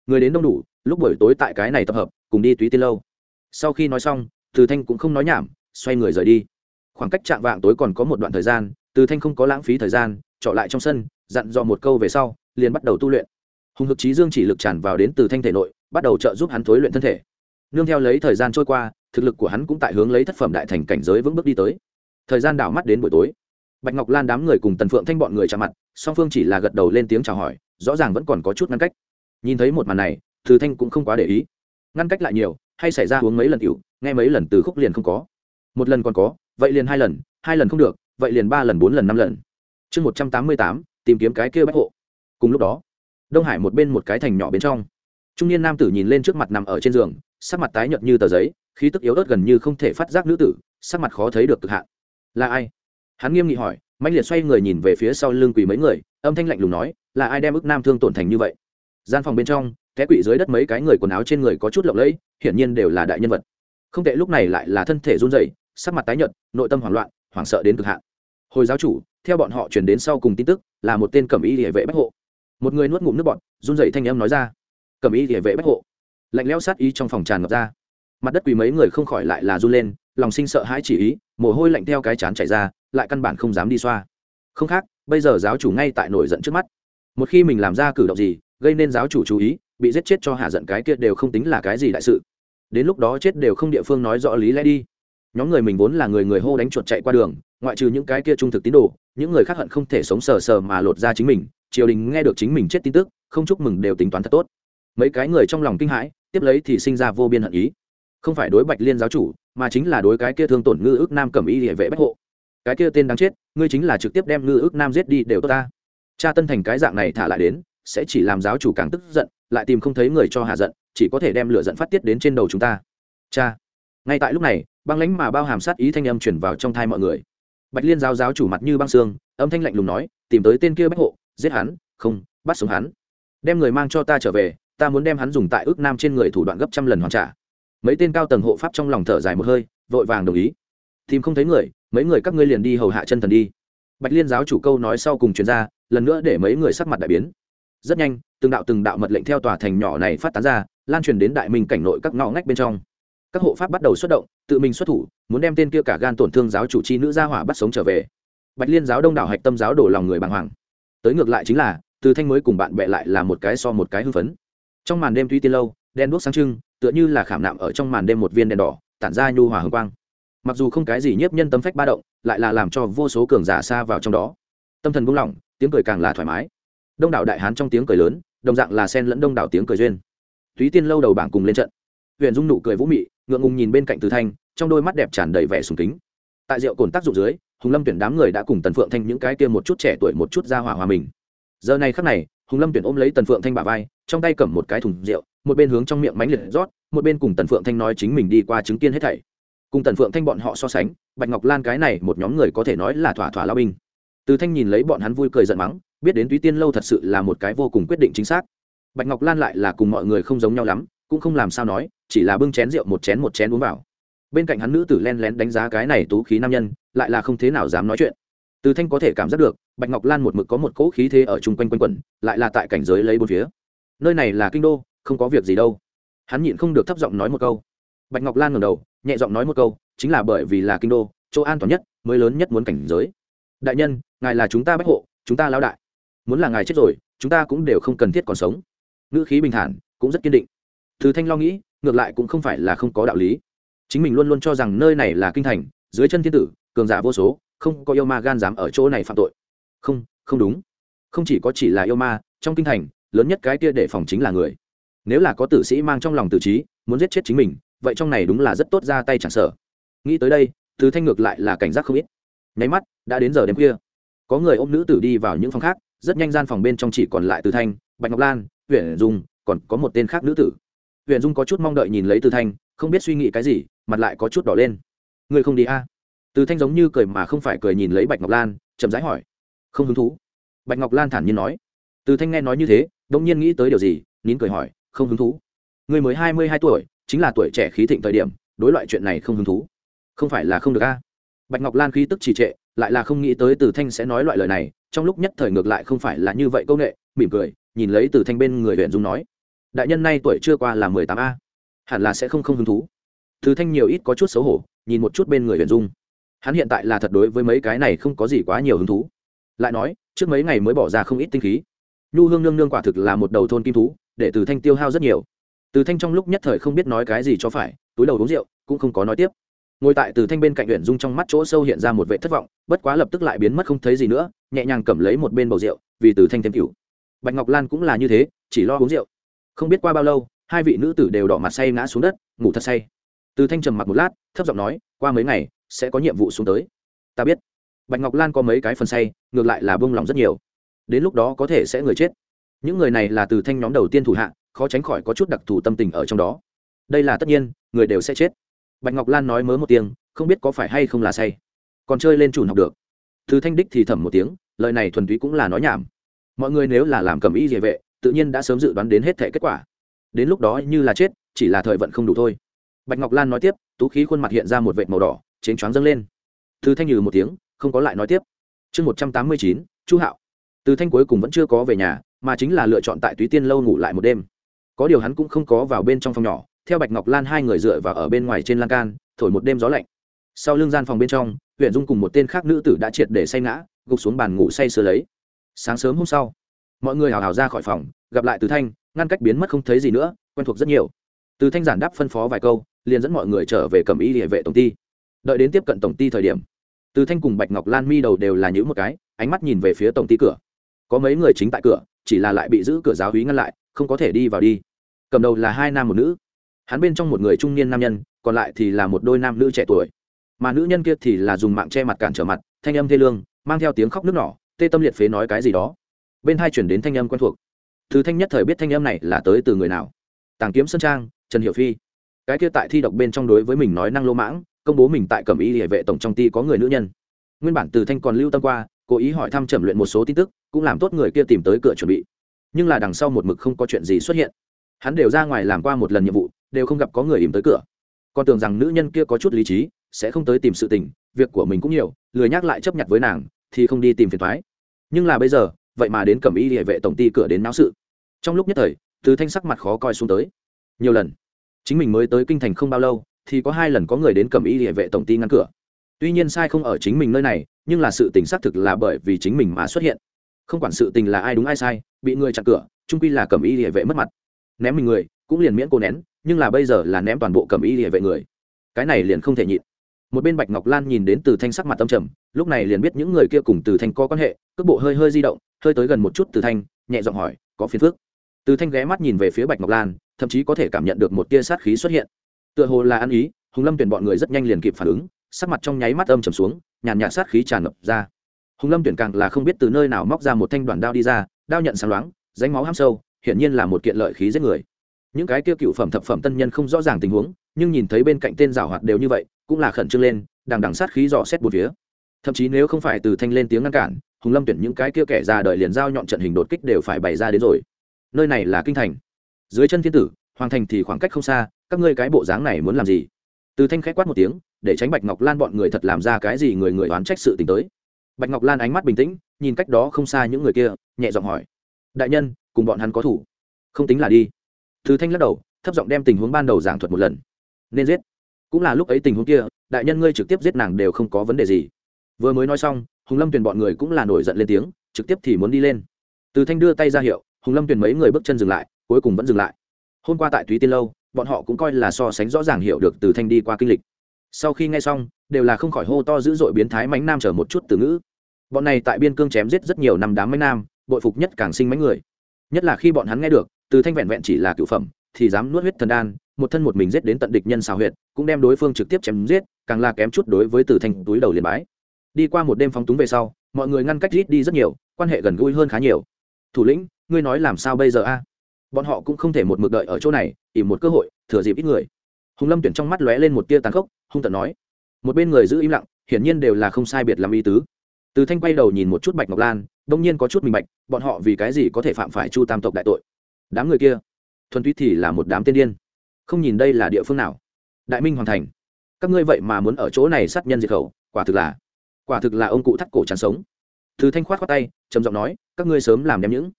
Người đến đông đủ, lúc buổi tối tại cái này tập hợp, cùng đi túy tiên lâu. Sau khi nói xong từ thanh cũng không nói nhảm, xoay người rời đi. Khoảng cách chạm vạng tối còn có một đoạn thời gian từ thanh không có lãng phí thời gian, trọ lại trong sân, dặn dò một câu về sau, liền bắt đầu tu luyện. Hùng hực trí dương chỉ lực tràn vào đến từ thanh thể nội, bắt đầu trợ giúp hắn thối luyện thân thể. Nương theo lấy thời gian trôi qua, thực lực của hắn cũng tại hướng lấy thất phẩm đại thành cảnh giới vững bước đi tới. Thời gian đảo mắt đến buổi tối. Bạch ngọc lan đám người cùng tần phượng thanh bọn người chạm mặt, song phương chỉ là gật đầu lên tiếng chào hỏi, rõ ràng vẫn còn có chút ngăn cách. Nhìn thấy một màn này, từ thanh cũng không quá để ý. Ngăn cách lại nhiều, hay xảy ra uống mấy lần cựu nghe mấy lần từ khúc liền không có. Một lần còn có, vậy liền hai lần hai lần không được vậy liền ba lần, bốn lần, năm lần. Chương một trăm tám mươi tám, tìm kiếm cái kia bách hộ. Cùng lúc đó, đông hải một bên một cái thành nhỏ bên trong, trung niên nam tử nhìn lên trước mặt nằm ở trên giường, sắc mặt tái nhợt như tờ giấy, khí tức yếu ớt gần như không thể phát giác nữ tử, sắc mặt khó thấy được cực hạn. Là ai? Hắn nghiêm nghị hỏi mạnh liệt xoay người nhìn về phía sau lưng quỳ mấy người, âm thanh lạnh lùng nói, là ai đem ức nam thương tổn thành như vậy? Gian phòng bên trong té quỵ dưới đất mấy cái người quần áo trên người có chút lộng lẫy, hiển nhiên đều là đại nhân vật. Không tệ lúc này lại là thân thể run rẩy, sắc mặt tái nhợt, nội tâm hoảng loạn hoảng sợ đến cực hạn. Hồi giáo chủ, theo bọn họ truyền đến sau cùng tin tức, là một tên cẩm y địa vệ bách hộ. Một người nuốt ngụm nước bọn run rẩy thanh âm nói ra, cẩm y địa vệ bách hộ. Lạnh lẽo sát ý trong phòng tràn ngập ra. Mặt đất quỳ mấy người không khỏi lại là run lên, lòng sinh sợ hãi chỉ ý, mồ hôi lạnh theo cái chán chảy ra, lại căn bản không dám đi xoa. Không khác, bây giờ giáo chủ ngay tại nổi giận trước mắt. Một khi mình làm ra cử động gì, gây nên giáo chủ chú ý, bị giết chết cho hạ giận cái kia đều không tính là cái gì đại sự. Đến lúc đó chết đều không địa phương nói rõ lý lẽ đi nhóm người mình vốn là người người hô đánh chuột chạy qua đường, ngoại trừ những cái kia trung thực tín đồ, những người khác hận không thể sống sờ sờ mà lột ra chính mình, triều đình nghe được chính mình chết tin tức, không chúc mừng đều tính toán thật tốt. Mấy cái người trong lòng kinh hãi, tiếp lấy thì sinh ra vô biên hận ý. Không phải đối bạch liên giáo chủ, mà chính là đối cái kia thương tổn ngư ước nam cầm y địa vệ bách hộ. Cái kia tên đáng chết, ngươi chính là trực tiếp đem ngư ước nam giết đi, đều tốt ta. Cha tân thành cái dạng này thả lại đến, sẽ chỉ làm giáo chủ càng tức giận, lại tìm không thấy người cho hạ giận, chỉ có thể đem lửa giận phát tiết đến trên đầu chúng ta. Cha, ngay tại lúc này băng lãnh mà bao hàm sát ý thanh âm chuyển vào trong thai mọi người. Bạch liên giáo giáo chủ mặt như băng xương âm thanh lạnh lùng nói, tìm tới tên kia bách hộ, giết hắn, không, bắt sống hắn. Đem người mang cho ta trở về, ta muốn đem hắn dùng tại ước nam trên người thủ đoạn gấp trăm lần hoàn trả. Mấy tên cao tầng hộ pháp trong lòng thở dài một hơi, vội vàng đồng ý. Tìm không thấy người, mấy người các ngươi liền đi hầu hạ chân thần đi. Bạch liên giáo chủ câu nói sau cùng chuyên ra, lần nữa để mấy người sắc mặt đại biến. Rất nhanh, từng đạo từng đạo mật lệnh theo tòa thành nhỏ này phát tán ra, lan truyền đến đại minh cảnh nội các ngõ ngách bên trong các hộ pháp bắt đầu xuất động, tự mình xuất thủ, muốn đem tên kia cả gan tổn thương giáo chủ chi nữ gia hỏa bắt sống trở về. Bạch liên giáo đông đảo hạch tâm giáo đổ lòng người bàng hoàng. Tới ngược lại chính là, từ thanh mới cùng bạn bè lại là một cái so một cái hưng phấn. Trong màn đêm tuy tiên lâu, đen đuốc sáng trưng, tựa như là khảm nạm ở trong màn đêm một viên đèn đỏ, tản ra nhu hòa hương quang. Mặc dù không cái gì nhiếp nhân tâm phách ba động, lại là làm cho vô số cường giả xa vào trong đó. Tâm thần buông lỏng, tiếng cười càng là thoải mái. Đông đảo đại hán trong tiếng cười lớn, đồng dạng là sen lẫn đông đảo tiếng cười duyên. Túy tiên lâu đầu bảng cùng lên trận huyền dung nụ cười vũ mị, ngượng ngùng nhìn bên cạnh từ thanh, trong đôi mắt đẹp tràn đầy vẻ sùng kính. Tại rượu cồn tác dụng dưới, hùng lâm tuyển đám người đã cùng tần phượng thanh những cái kia một chút trẻ tuổi một chút ra hỏa hòa mình. Giờ này khắc này, hùng lâm tuyển ôm lấy tần phượng thanh bà vai, trong tay cầm một cái thùng rượu, một bên hướng trong miệng mánh liệt rót, một bên cùng tần phượng thanh nói chính mình đi qua chứng kiến hết thảy. Cùng tần phượng thanh bọn họ so sánh, bạch ngọc lan cái này một nhóm người có thể nói là thỏa thỏa lao binh. Từ thanh nhìn lấy bọn hắn vui cười giận mắng, biết đến túy tiên lâu thật sự là một cái vô cùng quyết định chính xác. Bạch ngọc lan lại là cùng mọi người không giống nhau lắm cũng không làm sao nói, chỉ là bưng chén rượu một chén một chén uống vào. Bên cạnh hắn nữ tử len lén đánh giá cái này tú khí nam nhân, lại là không thế nào dám nói chuyện. Từ thanh có thể cảm giác được, bạch ngọc lan một mực có một cỗ khí thế ở chung quanh quanh quẩn, lại là tại cảnh giới lấy bốn phía. Nơi này là kinh đô, không có việc gì đâu. Hắn nhịn không được thấp giọng nói một câu. Bạch ngọc lan ngẩng đầu, nhẹ giọng nói một câu, chính là bởi vì là kinh đô, chỗ an toàn nhất, mới lớn nhất muốn cảnh giới. Đại nhân, ngài là chúng ta bách hộ, chúng ta lao đại. Muốn là ngài chết rồi, chúng ta cũng đều không cần thiết còn sống. Ngữ khí bình thản, cũng rất kiên định từ thanh lo nghĩ, ngược lại cũng không phải là không có đạo lý. Chính mình luôn luôn cho rằng nơi này là kinh thành, dưới chân thiên tử, cường giả vô số, không có yêu ma gan dám ở chỗ này phạm tội. Không không đúng. Không chỉ có chỉ là yêu ma, trong kinh thành, lớn nhất cái kia để phòng chính là người. Nếu là có tử sĩ mang trong lòng tự trí, muốn giết chết chính mình, vậy trong này đúng là rất tốt ra tay chẳng sở nghĩ tới đây từ thanh ngược lại là cảnh giác không ít. Nháy mắt, đã đến giờ đêm khuya. Có người ôm nữ tử đi vào những phòng khác, rất nhanh gian phòng bên trong chỉ còn lại từ thanh, bạch ngọc lan huyện dung, còn có một tên khác nữ tử. Huyền dung có chút mong đợi nhìn lấy từ thanh, không biết suy nghĩ cái gì, mặt lại có chút đỏ lên. Ngươi không đi a? À? từ thanh giống như cười mà không phải cười nhìn lấy bạch ngọc lan, chậm rãi hỏi. Không hứng thú. Bạch ngọc lan thản nhiên nói. Từ thanh nghe nói như thế đ ỗ n g nhiên nghĩ tới điều gì, nín cười hỏi, không hứng thú. Người mới hai mươi hai tuổi, chính là tuổi trẻ khí thịnh thời điểm, đối loại chuyện này không hứng thú. Không phải là không được a? Bạch ngọc lan khí tức trì trệ, lại là không nghĩ tới từ thanh sẽ nói loại lời này, trong lúc nhất thời ngược lại không phải là như vậy công nghệ mỉm cười, nhìn lấy từ thanh bên người huyện dung nói đại nhân nay tuổi chưa qua là mười tám a, hẳn là sẽ không không hứng thú. Từ thanh nhiều ít có chút xấu hổ, nhìn một chút bên người Huyền dung. Hắn hiện tại là thật đối với mấy cái này không có gì quá nhiều hứng thú. Lại nói, trước mấy ngày mới bỏ ra không ít tinh khí. Nhu hương nương nương quả thực là một đầu thôn kim thú, để từ thanh tiêu hao rất nhiều. Từ thanh trong lúc nhất thời không biết nói cái gì cho phải, túi đầu uống rượu, cũng không có nói tiếp. Ngồi tại từ thanh bên cạnh Huyền dung trong mắt chỗ sâu hiện ra một vệ thất vọng, bất quá lập tức lại biến mất không thấy gì nữa, nhẹ nhàng cầm lấy một bên bầu rượu, vì từ thanh thêm cửu bạch ngọc lan cũng là như thế, chỉ lo uống rượu không biết qua bao lâu, hai vị nữ tử đều đỏ mặt say ngã xuống đất, ngủ thật say. Từ thanh trầm mặt một lát, thấp giọng nói, qua mấy ngày, sẽ có nhiệm vụ xuống tới. Ta biết. Bạch ngọc lan có mấy cái phần say, ngược lại là bông lòng rất nhiều. Đến lúc đó có thể sẽ người chết. Những người này là từ thanh nhóm đầu tiên thủ hạ, khó tránh khỏi có chút đặc thù tâm tình ở trong đó. Đây là tất nhiên, người đều sẽ chết. Bạch ngọc lan nói mớ một tiếng, không biết có phải hay không là say. Còn chơi lên chủ học được. Từ thanh đích thì thầm một tiếng, lời này thuần túy cũng là nói nhảm. Mọi người nếu là làm cầm y địa vệ tự nhiên đã sớm dự đoán đến hết thể kết quả. Đến lúc đó như là chết, chỉ là thời vận không đủ thôi. Bạch ngọc lan nói tiếp, tú khí khuôn mặt hiện ra một vệt màu đỏ, chến choáng dâng lên. Từ thanh nhừ một tiếng, không có lại nói tiếp. Chương một trăm tám mươi chín, chu hạo. Từ thanh cuối cùng vẫn chưa có về nhà, mà chính là lựa chọn tại túy tiên lâu ngủ lại một đêm. Có điều hắn cũng không có vào bên trong phòng nhỏ, theo bạch ngọc lan hai người dựa vào ở bên ngoài trên lan can, thổi một đêm gió lạnh. Sau lưng gian phòng bên trong huyện dung cùng một tên khác nữ tử đã triệt để say ngã, gục xuống bàn ngủ say sưa lấy. Sáng sớm hôm sau mọi người hào hào ra khỏi phòng, gặp lại từ thanh, ngăn cách biến mất không thấy gì nữa, quen thuộc rất nhiều. Từ thanh giản đáp phân phó vài câu, liền dẫn mọi người trở về cầm y địa vệ tổng ty. Đợi đến tiếp cận tổng ty thời điểm, từ thanh cùng bạch ngọc lan mi đầu đều là những một cái, ánh mắt nhìn về phía tổng ty cửa. Có mấy người chính tại cửa, chỉ là lại bị giữ cửa giáo hí ngăn lại, không có thể đi vào đi. Cầm đầu là hai nam một nữ. Hắn bên trong một người trung niên nam nhân, còn lại thì là một đôi nam nữ trẻ tuổi. Mà nữ nhân kia thì là dùng mạng che mặt cản trở mặt, thanh âm thê lương, mang theo tiếng khóc nước nỏ tê tâm liệt phế nói cái gì đó bên hai chuyển đến thanh âm quen thuộc. Thứ thanh nhất thời biết thanh âm này là tới từ người nào. Tàng kiếm sơn trang, trần hiệu phi. Cái kia tại thi độc bên trong đối với mình nói năng lô mãng, công bố mình tại cẩm y địa vệ tổng trong ty có người nữ nhân. Nguyên bản từ thanh còn lưu tâm qua, cố ý hỏi thăm trầm luyện một số tin tức, cũng làm tốt người kia tìm tới cửa chuẩn bị. Nhưng là đằng sau một mực không có chuyện gì xuất hiện. Hắn đều ra ngoài làm qua một lần nhiệm vụ, đều không gặp có người ìm tới cửa. Còn tưởng rằng nữ nhân kia có chút lý trí, sẽ không tới tìm sự tình, việc của mình cũng nhiều, lười nhắc lại chấp nhận với nàng, thì không đi tìm phiền thoái nhưng là bây giờ vậy mà đến cầm y hệ vệ tổng ty cửa đến náo sự. Trong lúc nhất thời, từ thanh sắc mặt khó coi xuống tới. Nhiều lần, chính mình mới tới kinh thành không bao lâu, thì có hai lần có người đến cầm y hệ vệ tổng ty ngăn cửa. Tuy nhiên sai không ở chính mình nơi này, nhưng là sự tình xác thực là bởi vì chính mình mà xuất hiện. Không quản sự tình là ai đúng ai sai, bị người chặn cửa trung quy là cầm y hệ vệ mất mặt. Ném mình người, cũng liền miễn cô nén, nhưng là bây giờ là ném toàn bộ cầm y hệ vệ người. Cái này liền không thể nhịn một bên bạch ngọc lan nhìn đến từ thanh sắc mặt tâm trầm, lúc này liền biết những người kia cùng từ thanh có quan hệ, cước bộ hơi hơi di động, hơi tới gần một chút từ thanh, nhẹ giọng hỏi, có phiền phước từ thanh ghé mắt nhìn về phía bạch ngọc lan, thậm chí có thể cảm nhận được một tia sát khí xuất hiện. Tựa hồ là ăn ý, hùng lâm tuyển bọn người rất nhanh liền kịp phản ứng, sắc mặt trong nháy mắt âm trầm xuống, nhàn nhạt sát khí tràn ngập ra. Hùng lâm tuyển càng là không biết từ nơi nào móc ra một thanh đoàn đao đi ra, đao nhận sáng loáng ránh máu ham sâu, hiển nhiên là một kiện lợi khí giết người. Những cái kia cựu phẩm thập phẩm tân nhân không rõ ràng tình huống, nhưng nhìn thấy bên cạnh tên giảo hoạt đều như vậy cũng là khẩn trương lên, đằng đằng sát khí dò xét bốn phía. Thậm chí nếu không phải từ thanh lên tiếng ngăn cản, hùng lâm tuyển những cái kia kẻ ra đợi liền giao nhọn trận hình đột kích đều phải bày ra đến rồi. Nơi này là kinh thành. Dưới chân thiên tử, hoàng thành thì khoảng cách không xa, các ngươi cái bộ dáng này muốn làm gì? Từ thanh khách quát một tiếng, để tránh bạch ngọc lan bọn người thật làm ra cái gì người người oán trách sự t tới. Bạch ngọc lan ánh mắt bình tĩnh, nhìn cách đó không xa những người kia, nhẹ giọng hỏi. Đại nhân, cùng bọn hắn có thủ? Không tính là đi. Thứ thanh lắc đầu, thấp giọng đem tình huống ban đầu giảng thuật một lần. Nên giết cũng là lúc ấy tình huống kia, đại nhân ngươi trực tiếp giết nàng đều không có vấn đề gì. Vừa mới nói xong, hùng lâm tuyền bọn người cũng là nổi giận lên tiếng, trực tiếp thì muốn đi lên. Từ thanh đưa tay ra hiệu, hùng lâm tuyền mấy người bước chân dừng lại, cuối cùng vẫn dừng lại. Hôm qua tại thúy tiên lâu, bọn họ cũng coi là so sánh rõ ràng hiểu được từ thanh đi qua kinh lịch. Sau khi nghe xong, đều là không khỏi hô to dữ dội biến thái mánh nam chở một chút từ ngữ. Bọn này tại biên cương chém giết rất nhiều năm đám mánh nam, bội phục nhất càng sinh mánh người. Nhất là khi bọn hắn nghe được, từ thanh vẹn vẹn chỉ là cựu phẩm, thì dám nuốt huyết thần đan một thân một mình giết đến tận địch nhân xào huyệt, cũng đem đối phương trực tiếp chém giết, càng là kém chút đối với từ thanh túi đầu liền bái. Đi qua một đêm phóng túng về sau, mọi người ngăn cách rít đi rất nhiều, quan hệ gần gũi hơn khá nhiều. Thủ lĩnh, ngươi nói làm sao bây giờ a? Bọn họ cũng không thể một mực đợi ở chỗ này, ỉ một cơ hội, thừa dịp ít người. Hùng lâm tuyển trong mắt lóe lên một tia tàn khốc, hung tận nói. Một bên người giữ im lặng, hiển nhiên đều là không sai biệt làm ý tứ. Từ thanh quay đầu nhìn một chút bạch ngọc lan, đông nhiên có chút minh bạch, bọn họ vì cái gì có thể phạm phải chu tam tộc đại tội? Đám người kia, thuần túy thì là một đám tiên điên không nhìn đây là địa phương nào? Đại minh hoàn thành. Các ngươi vậy mà muốn ở chỗ này sát nhân diệt khẩu, quả thực là, quả thực là ông cụ thắt cổ chán sống. Từ thanh khoát khoát tay, trầm giọng nói, các ngươi sớm làm đem những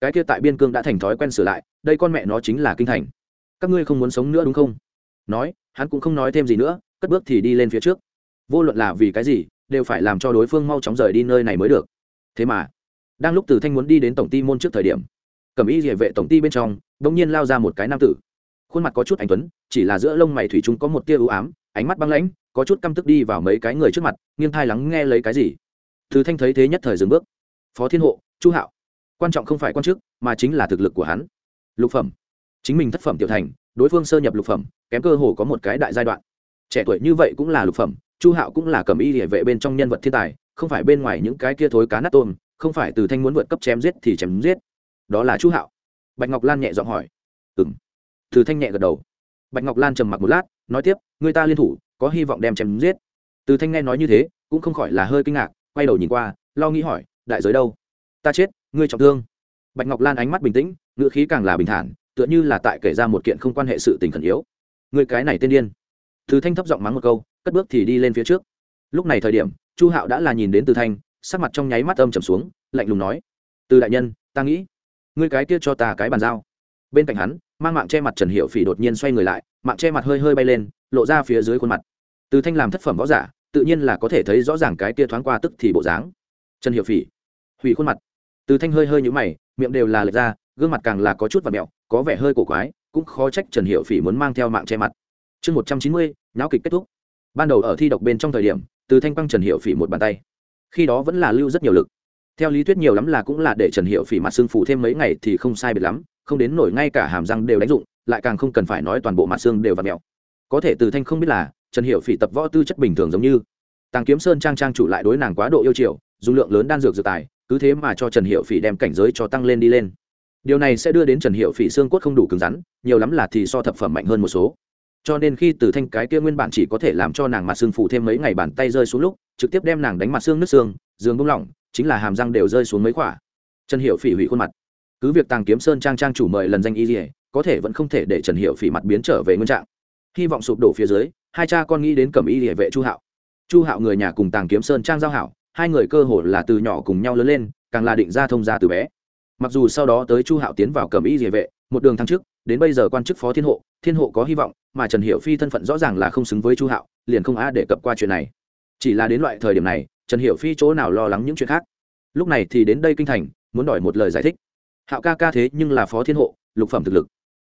cái kia tại biên cương đã thành thói quen sửa lại, đây con mẹ nó chính là kinh thành. Các ngươi không muốn sống nữa đúng không? Nói, hắn cũng không nói thêm gì nữa, cất bước thì đi lên phía trước. Vô luận là vì cái gì, đều phải làm cho đối phương mau chóng rời đi nơi này mới được. Thế mà, đang lúc từ thanh muốn đi đến tổng ty môn trước thời điểm cầm y địa vệ tổng ty bên trong đ ỗ n g nhiên lao ra một cái nam tử khuôn mặt có chút anh tuấn, chỉ là giữa lông mày thủy chúng có một tia ưu ám, ánh mắt băng lãnh, có chút căm tức đi vào mấy cái người trước mặt, nghiêng thai lắng nghe lấy cái gì. Từ thanh thấy thế nhất thời dừng bước. Phó thiên hộ, chu hạo, quan trọng không phải quan chức, mà chính là thực lực của hắn. Lục phẩm, chính mình thất phẩm tiểu thành, đối phương sơ nhập lục phẩm, kém cơ hồ có một cái đại giai đoạn. Trẻ tuổi như vậy cũng là lục phẩm, chu hạo cũng là cầm y địa vệ bên trong nhân vật thiên tài, không phải bên ngoài những cái kia thối cá nát tôm, không phải từ thanh muốn vượt cấp chém giết thì chém giết. Đó là chu hạo. Bạch ngọc lan nhẹ giọng hỏi. Ừ từ thanh nhẹ gật đầu. Bạch ngọc lan trầm mặc một lát, nói tiếp người ta liên thủ, có hy vọng đem chém giết. Từ thanh nghe nói như thế, cũng không khỏi là hơi kinh ngạc, quay đầu nhìn qua, lo nghĩ hỏi, đại giới đâu? Ta chết, ngươi trọng thương. Bạch ngọc lan ánh mắt bình tĩnh, ngữ khí càng là bình thản, tựa như là tại kể ra một kiện không quan hệ sự tình khẩn yếu. Người cái này tên điên. Từ thanh thấp giọng mắng một câu, cất bước thì đi lên phía trước. Lúc này thời điểm, chu hạo đã là nhìn đến từ thanh, sắc mặt trong nháy mắt âm trầm xuống, lạnh lùng nói, từ đại nhân, ta nghĩ, ngươi cái kia cho ta cái bàn giao. Bên cạnh hắn mang mạng che mặt trần hiệu phỉ đột nhiên xoay người lại, mạng che mặt hơi hơi bay lên, lộ ra phía dưới khuôn mặt. Từ thanh làm thất phẩm võ giả, tự nhiên là có thể thấy rõ ràng cái kia thoáng qua tức thì bộ dáng. Trần hiệu phỉ, hủy khuôn mặt. Từ thanh hơi hơi nhũ mày, miệng đều là lệch ra, gương mặt càng là có chút và mẹo, có vẻ hơi cổ quái, cũng khó trách trần hiệu phỉ muốn mang theo mạng che mặt. Chương một trăm chín mươi nháo kịch kết thúc. Ban đầu ở thi độc bên trong thời điểm, từ thanh quăng trần hiệu phỉ một bàn tay. Khi đó vẫn là lưu rất nhiều lực. Theo lý thuyết nhiều lắm là cũng là để trần hiệu phỉ mặt xương phủ thêm mấy ngày thì không sai biệt lắm không đến nổi ngay cả hàm răng đều đánh dụng, lại càng không cần phải nói toàn bộ mặt xương đều và mèo. Có thể từ thanh không biết là, trần hiệu phỉ tập võ tư chất bình thường giống như. Tàng kiếm sơn trang trang chủ lại đối nàng quá độ yêu chiều, dùng lượng lớn đan dược dược tài, cứ thế mà cho trần hiệu phỉ đem cảnh giới cho tăng lên đi lên. Điều này sẽ đưa đến trần hiệu phỉ xương cốt không đủ cứng rắn, nhiều lắm là thì so thập phẩm mạnh hơn một số. Cho nên khi từ thanh cái kia nguyên bản chỉ có thể làm cho nàng mặt xương phủ thêm mấy ngày bàn tay rơi xuống lúc, trực tiếp đem nàng đánh mặt xương nước xương, giường bung lỏng, chính là hàm răng đều rơi xuống mấy khỏa trần hiệu phỉ hủy khuôn mặt cứ việc tàng kiếm sơn trang trang chủ mời lần danh y dỉa có thể vẫn không thể để trần hiệu phỉ mặt biến trở về nguyên trạng. Hy vọng sụp đổ phía dưới, hai cha con nghĩ đến cầm y địa vệ chu hạo. Chu hạo người nhà cùng tàng kiếm sơn trang giao hảo, hai người cơ hồ là từ nhỏ cùng nhau lớn lên, càng là định ra thông gia từ bé. Mặc dù sau đó tới chu hạo tiến vào cầm y địa vệ, một đường thăng chức, đến bây giờ quan chức phó thiên hộ thiên hộ có hy vọng, mà trần hiệu phi thân phận rõ ràng là không xứng với chu hạo, liền không a để cập qua chuyện này. Chỉ là đến loại thời điểm này, trần hiệu phi chỗ nào lo lắng những chuyện khác? Lúc này thì đến đây kinh thành, muốn đòi một lời giải thích hạo ca ca thế nhưng là phó thiên hộ, lục phẩm thực lực.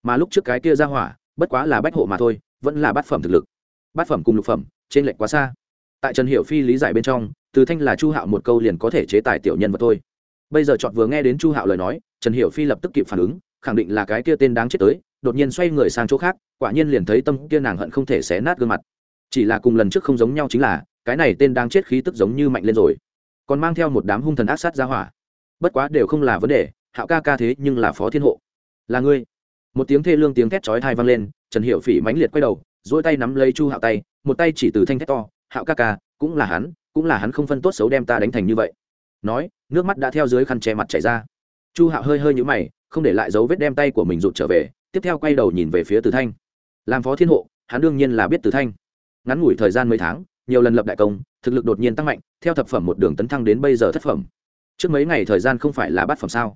Mà lúc trước cái kia ra hỏa, bất quá là bách hộ mà thôi, vẫn là bát phẩm thực lực. Bát phẩm cùng lục phẩm, trên lệnh quá xa. Tại trần hiệu phi lý giải bên trong, từ thanh là chu hạo một câu liền có thể chế tài tiểu nhân vật thôi. Bây giờ chọn vừa nghe đến chu hạo lời nói, trần hiệu phi lập tức kịp phản ứng, khẳng định là cái kia tên đáng chết tới, đột nhiên xoay người sang chỗ khác, quả nhiên liền thấy tâm kia nàng hận không thể xé nát gương mặt. Chỉ là cùng lần trước không giống nhau chính là, cái này tên đang chết khí tức giống như mạnh lên rồi. Còn mang theo một đám hung thần ác sát ra hỏa. Bất quá đều không là vấn đề hạo ca ca thế nhưng là phó thiên hộ. Là ngươi. Một tiếng thê lương tiếng thét chói thai vang lên, trần hiệu phỉ mãnh liệt quay đầu dỗi tay nắm lấy chu hạo tay, một tay chỉ từ thanh thét to, hạo ca ca, cũng là hắn, cũng là hắn không phân tốt xấu đem ta đánh thành như vậy. Nói, nước mắt đã theo dưới khăn che mặt chảy ra. Chu hạo hơi hơi nhũ mày, không để lại dấu vết đem tay của mình rụt trở về, tiếp theo quay đầu nhìn về phía từ thanh. Làm phó thiên hộ, hắn đương nhiên là biết từ thanh. Ngắn ngủi thời gian mấy tháng, nhiều lần lập đại công, thực lực đột nhiên tăng mạnh, theo thập phẩm một đường tấn thăng đến bây giờ thất phẩm. Trước mấy ngày thời gian không phải là bát phẩm sao?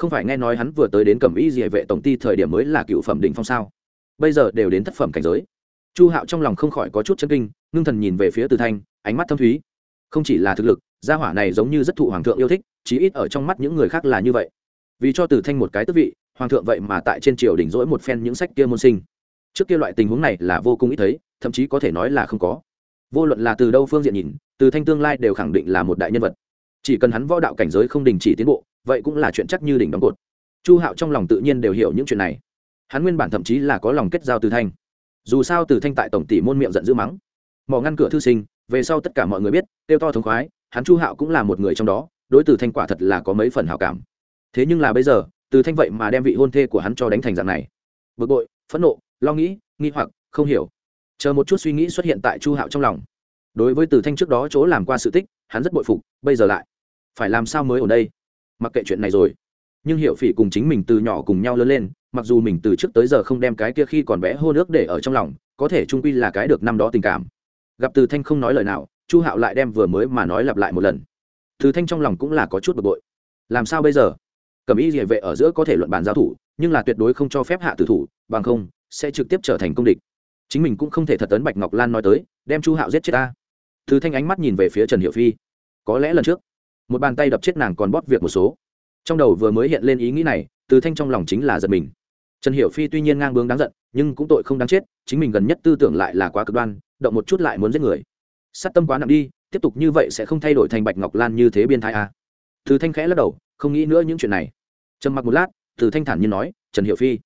Không phải nghe nói hắn vừa tới đến cẩm y địa vệ tổng ty thời điểm mới là cựu phẩm đỉnh phong sao? Bây giờ đều đến thất phẩm cảnh giới. Chu hạo trong lòng không khỏi có chút chân kinh, ngưng thần nhìn về phía từ thanh, ánh mắt thâm thúy. Không chỉ là thực lực, gia hỏa này giống như rất thụ hoàng thượng yêu thích, chí ít ở trong mắt những người khác là như vậy. Vì cho từ thanh một cái tước vị, hoàng thượng vậy mà tại trên triều đỉnh dỗi một phen những sách kia môn sinh. Trước kia loại tình huống này là vô cùng ít thấy, thậm chí có thể nói là không có. Vô luận là từ đâu phương diện nhìn, từ thanh tương lai đều khẳng định là một đại nhân vật. Chỉ cần hắn võ đạo cảnh giới không đình chỉ tiến bộ vậy cũng là chuyện chắc như đỉnh đóng cột. Chu hạo trong lòng tự nhiên đều hiểu những chuyện này. Hắn nguyên bản thậm chí là có lòng kết giao từ thanh. Dù sao từ thanh tại tổng tỷ môn miệng giận dữ mắng. Mỏ ngăn cửa thư sinh, về sau tất cả mọi người biết tiêu to thống khoái, hắn chu hạo cũng là một người trong đó, đối từ thanh quả thật là có mấy phần hảo cảm. Thế nhưng là bây giờ, từ thanh vậy mà đem vị hôn thê của hắn cho đánh thành dạng này. Bực bội, phẫn nộ, lo nghĩ, nghi hoặc, không hiểu. Chờ một chút suy nghĩ xuất hiện tại chu hạo trong lòng. Đối với từ thanh trước đó chỗ làm qua sự tích, hắn rất bội phục, bây giờ lại phải làm sao mới ở đây? Mặc kệ chuyện này rồi. Nhưng hiệu phỉ cùng chính mình từ nhỏ cùng nhau lớn lên, mặc dù mình từ trước tới giờ không đem cái kia khi còn bé hô nước để ở trong lòng, có thể trung quy là cái được năm đó tình cảm. Gặp từ thanh không nói lời nào, chu hạo lại đem vừa mới mà nói lặp lại một lần. Từ thanh trong lòng cũng là có chút bực bội. Làm sao bây giờ? Cầm ý địa vệ ở giữa có thể luận bàn giao thủ, nhưng là tuyệt đối không cho phép hạ tử thủ, bằng không, sẽ trực tiếp trở thành công địch. Chính mình cũng không thể thật tấn bạch ngọc lan nói tới, đem chu hạo giết chết ta. Từ thanh ánh mắt nhìn về phía trần hiệu phi. Có lẽ lần trước một bàn tay đập chết nàng còn bóp việc một số. Trong đầu vừa mới hiện lên ý nghĩ này, từ thanh trong lòng chính là giật mình. Trần hiểu phi tuy nhiên ngang bướng đáng giận, nhưng cũng tội không đáng chết, chính mình gần nhất tư tưởng lại là quá cực đoan, động một chút lại muốn giết người. Sát tâm quá nặng đi, tiếp tục như vậy sẽ không thay đổi thành bạch ngọc lan như thế biên thái à. từ thanh khẽ lắc đầu, không nghĩ nữa những chuyện này. Trầm mặc một lát, từ thanh thản như nói, trần hiệu phi,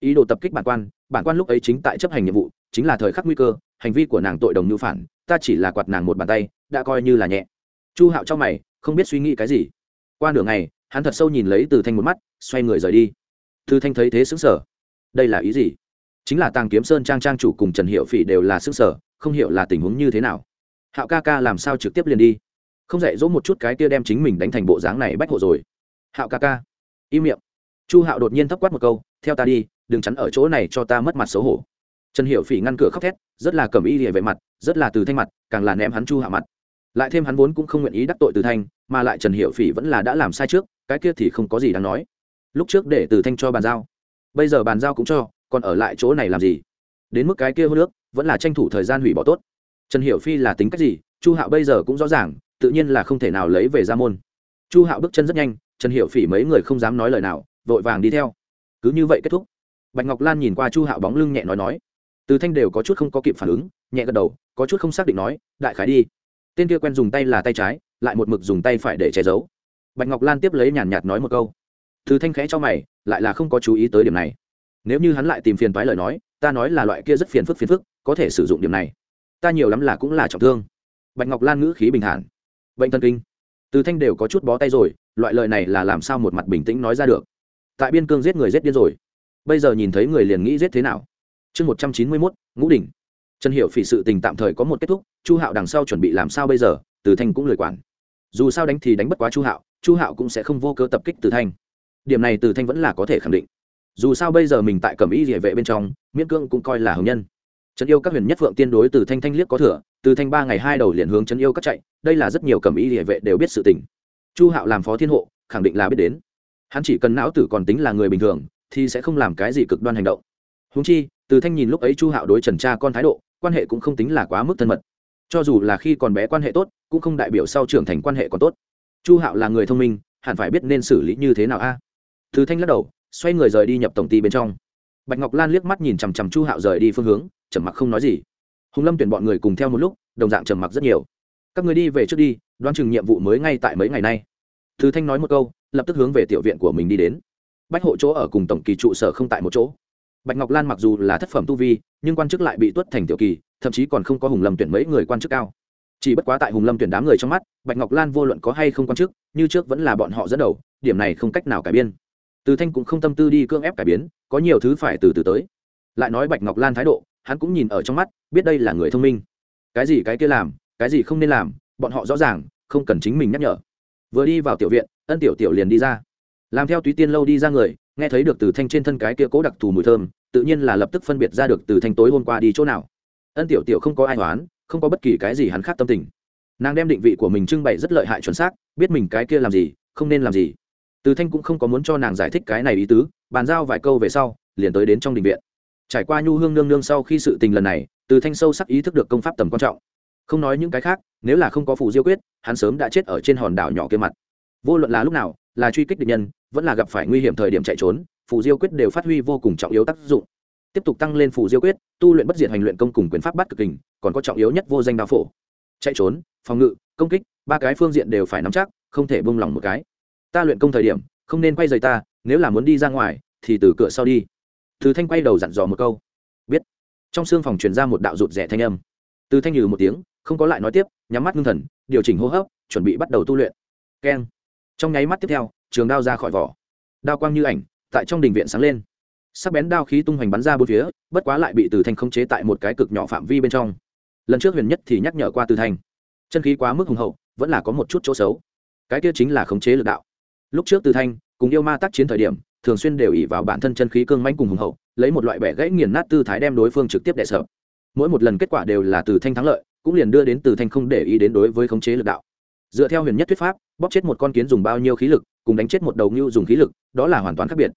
ý đồ tập kích bản quan bản quan lúc ấy chính tại chấp hành nhiệm vụ, chính là thời khắc nguy cơ, hành vi của nàng tội đồng mưu phản, ta chỉ là quạt nàng một bàn tay, đã coi như là nhẹ. Chu hạo trong mày không biết suy nghĩ cái gì. Qua nửa ngày, hắn thật sâu nhìn lấy từ thanh một mắt, xoay người rời đi. Từ thanh thấy thế xứng sở đây là ý gì? Chính là tàng kiếm sơn trang trang chủ cùng trần hiệu phỉ đều là xứng sở không hiểu là tình huống như thế nào. Hạo ca ca làm sao trực tiếp liền đi? Không dạy dỗ một chút cái kia đem chính mình đánh thành bộ dáng này bách hộ rồi. Hạo ca ca. Im miệng. Chu hạo đột nhiên thấp quát một câu, theo ta đi, đừng chắn ở chỗ này cho ta mất mặt xấu hổ. Trần hiệu phỉ ngăn cửa khóc thét, rất là cầm y địa vệ mặt, rất là từ thanh mặt, càng là ném hắn chu hạo mặt lại thêm hắn vốn cũng không nguyện ý đắc tội từ thanh, mà lại trần hiệu phỉ vẫn là đã làm sai trước, cái kia thì không có gì đáng nói. Lúc trước để từ thanh cho bàn giao, bây giờ bàn giao cũng cho, còn ở lại chỗ này làm gì? Đến mức cái kia hô nước, vẫn là tranh thủ thời gian hủy bỏ tốt. Trần hiệu phi là tính cách gì? Chu hạo bây giờ cũng rõ ràng, tự nhiên là không thể nào lấy về ra môn. Chu hạo bước chân rất nhanh, trần hiệu phỉ mấy người không dám nói lời nào, vội vàng đi theo. Cứ như vậy kết thúc. Bạch ngọc lan nhìn qua chu hạo bóng lưng nhẹ nói nói. Từ thanh đều có chút không có kịp phản ứng, nhẹ gật đầu, có chút không xác định nói, đại khái đi tên kia quen dùng tay là tay trái, lại một mực dùng tay phải để che giấu. Bạch ngọc lan tiếp lấy nhàn nhạt nói một câu. Từ thanh khẽ cho mày, lại là không có chú ý tới điểm này. Nếu như hắn lại tìm phiền toái lời nói, ta nói là loại kia rất phiền phức phiền phức, có thể sử dụng điểm này. Ta nhiều lắm là cũng là trọng thương. Bạch ngọc lan ngữ khí bình thản. Bệnh thần kinh. Từ thanh đều có chút bó tay rồi, loại lời này là làm sao một mặt bình tĩnh nói ra được. Tại biên cương giết người giết điên rồi. Bây giờ nhìn thấy người liền nghĩ giết thế nào. Chương một trăm chín mươi mốt, ngũ đỉnh trần hiệu phỉ sự tình tạm thời có một kết thúc, chu hạo đằng sau chuẩn bị làm sao bây giờ, từ thanh cũng lười quản. Dù sao đánh thì đánh bất quá chu hạo chu hạo cũng sẽ không vô cơ tập kích từ thanh. Điểm này từ thanh vẫn là có thể khẳng định. Dù sao bây giờ mình tại cẩm y địa vệ bên trong, miễn cương cũng coi là hồng nhân. Trấn yêu các huyền nhất phượng tiên đối từ thanh thanh liếc có thừa, từ thanh ba ngày hai đầu liền hướng trấn yêu các chạy, đây là rất nhiều cẩm y địa vệ đều biết sự tình. Chu hạo làm phó thiên hộ, khẳng định là biết đến. Hắn chỉ cần não tử còn tính là người bình thường, thì sẽ không làm cái gì cực đoan hành động. Húng chi, từ thanh nhìn lúc ấy chu hạo đối trần cha con thái độ quan hệ cũng không tính là quá mức thân mật. Cho dù là khi còn bé quan hệ tốt, cũng không đại biểu sau trưởng thành quan hệ còn tốt. Chu hạo là người thông minh, hẳn phải biết nên xử lý như thế nào a? Thứ thanh lắc đầu, xoay người rời đi nhập tổng ty bên trong. Bạch ngọc lan liếc mắt nhìn chằm chằm chu hạo rời đi phương hướng, trầm mặc không nói gì. Hùng lâm tuyển bọn người cùng theo một lúc, đồng dạng trầm mặc rất nhiều. Các người đi về trước đi, đoán chừng nhiệm vụ mới ngay tại mấy ngày nay. Thứ thanh nói một câu, lập tức hướng về tiểu viện của mình đi đến. Bách hộ chỗ ở cùng tổng kỳ trụ sở không tại một chỗ bạch ngọc lan mặc dù là thất phẩm tu vi, nhưng quan chức lại bị tuất thành tiểu kỳ, thậm chí còn không có hùng lâm tuyển mấy người quan chức cao. Chỉ bất quá tại hùng lâm tuyển đám người trong mắt, bạch ngọc lan vô luận có hay không quan chức, như trước vẫn là bọn họ dẫn đầu, điểm này không cách nào cải biên. Từ thanh cũng không tâm tư đi cưỡng ép cải biến, có nhiều thứ phải từ từ tới. Lại nói bạch ngọc lan thái độ, hắn cũng nhìn ở trong mắt, biết đây là người thông minh. Cái gì cái kia làm, cái gì không nên làm, bọn họ rõ ràng, không cần chính mình nhắc nhở. Vừa đi vào tiểu viện, ân tiểu tiểu liền đi ra. Làm theo túy tiên lâu đi ra người nghe thấy được từ thanh trên thân cái kia cố đặc thù mùi thơm, tự nhiên là lập tức phân biệt ra được từ thanh tối hôm qua đi chỗ nào. Ân tiểu tiểu không có ai hoán, không có bất kỳ cái gì hắn khác tâm tình. Nàng đem định vị của mình trưng bày rất lợi hại chuẩn xác, biết mình cái kia làm gì, không nên làm gì. Từ thanh cũng không có muốn cho nàng giải thích cái này ý tứ, bàn giao vài câu về sau, liền tới đến trong đình viện. Trải qua nhu hương nương nương sau khi sự tình lần này, từ thanh sâu sắc ý thức được công pháp tầm quan trọng. Không nói những cái khác, nếu là không có phù diêu quyết, hắn sớm đã chết ở trên hòn đảo nhỏ kia mặt. Vô luận là lúc nào là truy kích địch nhân, vẫn là gặp phải nguy hiểm thời điểm chạy trốn, phù diêu quyết đều phát huy vô cùng trọng yếu tác dụng. Tiếp tục tăng lên phù diêu quyết, tu luyện bất diệt hành luyện công cùng quyền pháp bắt cực kình còn có trọng yếu nhất vô danh đao phổ. Chạy trốn, phòng ngự, công kích, ba cái phương diện đều phải nắm chắc, không thể buông lỏng một cái. Ta luyện công thời điểm, không nên quay rời ta, nếu là muốn đi ra ngoài, thì từ cửa sau đi. Từ thanh quay đầu dặn dò một câu. Biết. Trong xương phòng truyền ra một đạo rụt rẻ thanh âm. Từ thanh nhừ một tiếng, không có lại nói tiếp, nhắm mắt ngưng thần, điều chỉnh hô hấp, chuẩn bị bắt đầu tu luyện. Keng trong nháy mắt tiếp theo, trường đao ra khỏi vỏ. Đao quang như ảnh, tại trong đình viện sáng lên. Sắc bén đao khí tung hoành bắn ra bốn phía, bất quá lại bị từ thanh khống chế tại một cái cực nhỏ phạm vi bên trong. Lần trước huyền nhất thì nhắc nhở qua từ thanh. Chân khí quá mức hùng hậu, vẫn là có một chút chỗ xấu. Cái kia chính là khống chế lực đạo. Lúc trước từ thanh, cùng yêu ma tác chiến thời điểm, thường xuyên đều ỉ vào bản thân chân khí cương manh cùng hùng hậu, lấy một loại bẻ gãy nghiền nát tư thái đem đối phương trực tiếp đè sợ mỗi một lần kết quả đều là từ thanh thắng lợi, cũng liền đưa đến từ thanh không để ý đến đối với khống chế lực đạo dựa theo huyền nhất thuyết pháp, bóp chết một con kiến dùng bao nhiêu khí lực, cùng đánh chết một đầu ngưu dùng khí lực, đó là hoàn toàn khác biệt.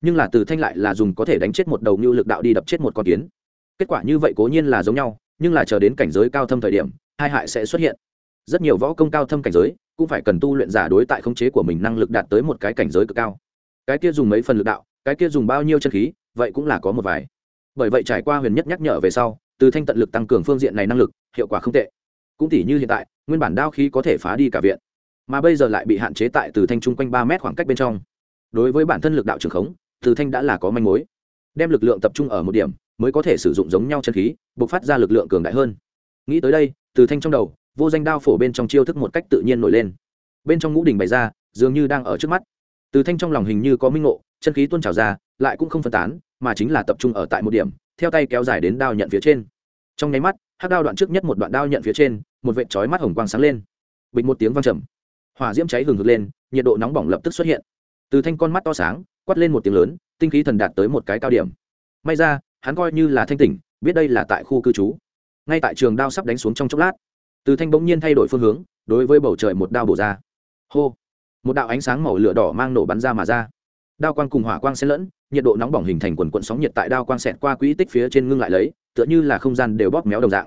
Nhưng là từ thanh lại là dùng có thể đánh chết một đầu ngưu lực đạo đi đập chết một con kiến. Kết quả như vậy cố nhiên là giống nhau, nhưng là chờ đến cảnh giới cao thâm thời điểm, hai hại sẽ xuất hiện. Rất nhiều võ công cao thâm cảnh giới, cũng phải cần tu luyện giả đối tại khống chế của mình năng lực đạt tới một cái cảnh giới cực cao. Cái kia dùng mấy phần lực đạo, cái kia dùng bao nhiêu chân khí, vậy cũng là có một vài. Bởi vậy trải qua huyền nhất nhắc nhở về sau, từ thanh tận lực tăng cường phương diện này năng lực, hiệu quả không tệ cũng tỉ như hiện tại, nguyên bản đao khí có thể phá đi cả viện, mà bây giờ lại bị hạn chế tại từ thanh chung quanh ba mét khoảng cách bên trong. Đối với bản thân lực đạo trường khống, từ thanh đã là có manh mối. Đem lực lượng tập trung ở một điểm, mới có thể sử dụng giống nhau chân khí buộc phát ra lực lượng cường đại hơn. Nghĩ tới đây, từ thanh trong đầu, vô danh đao phổ bên trong chiêu thức một cách tự nhiên nổi lên. Bên trong ngũ đỉnh bày ra, dường như đang ở trước mắt. Từ thanh trong lòng hình như có minh ngộ, chân khí tuôn trào ra, lại cũng không phân tán, mà chính là tập trung ở tại một điểm, theo tay kéo dài đến đao nhận phía trên. Trong nháy mắt hát đao đoạn trước nhất một đoạn đao nhận phía trên, một vệt chói mắt hồng quang sáng lên. Bịch một tiếng vang trầm. Hỏa diễm cháy hừng hực lên, nhiệt độ nóng bỏng lập tức xuất hiện. Từ thanh con mắt to sáng, quát lên một tiếng lớn, tinh khí thần đạt tới một cái cao điểm. May ra, hắn coi như là thanh tỉnh, biết đây là tại khu cư trú. Ngay tại trường đao sắp đánh xuống trong chốc lát, từ thanh bỗng nhiên thay đổi phương hướng, đối với bầu trời một đao bổ ra. Hô! Một đạo ánh sáng màu lửa đỏ mang nổ bắn ra mà ra. Đao quang cùng hỏa quang xen lẫn, nhiệt độ nóng bỏng hình thành quần quận sóng nhiệt tại đao quang xẹt qua quỹ tích phía trên ngưng lại lấy, tựa như là không gian đều bóp méo đồng dạng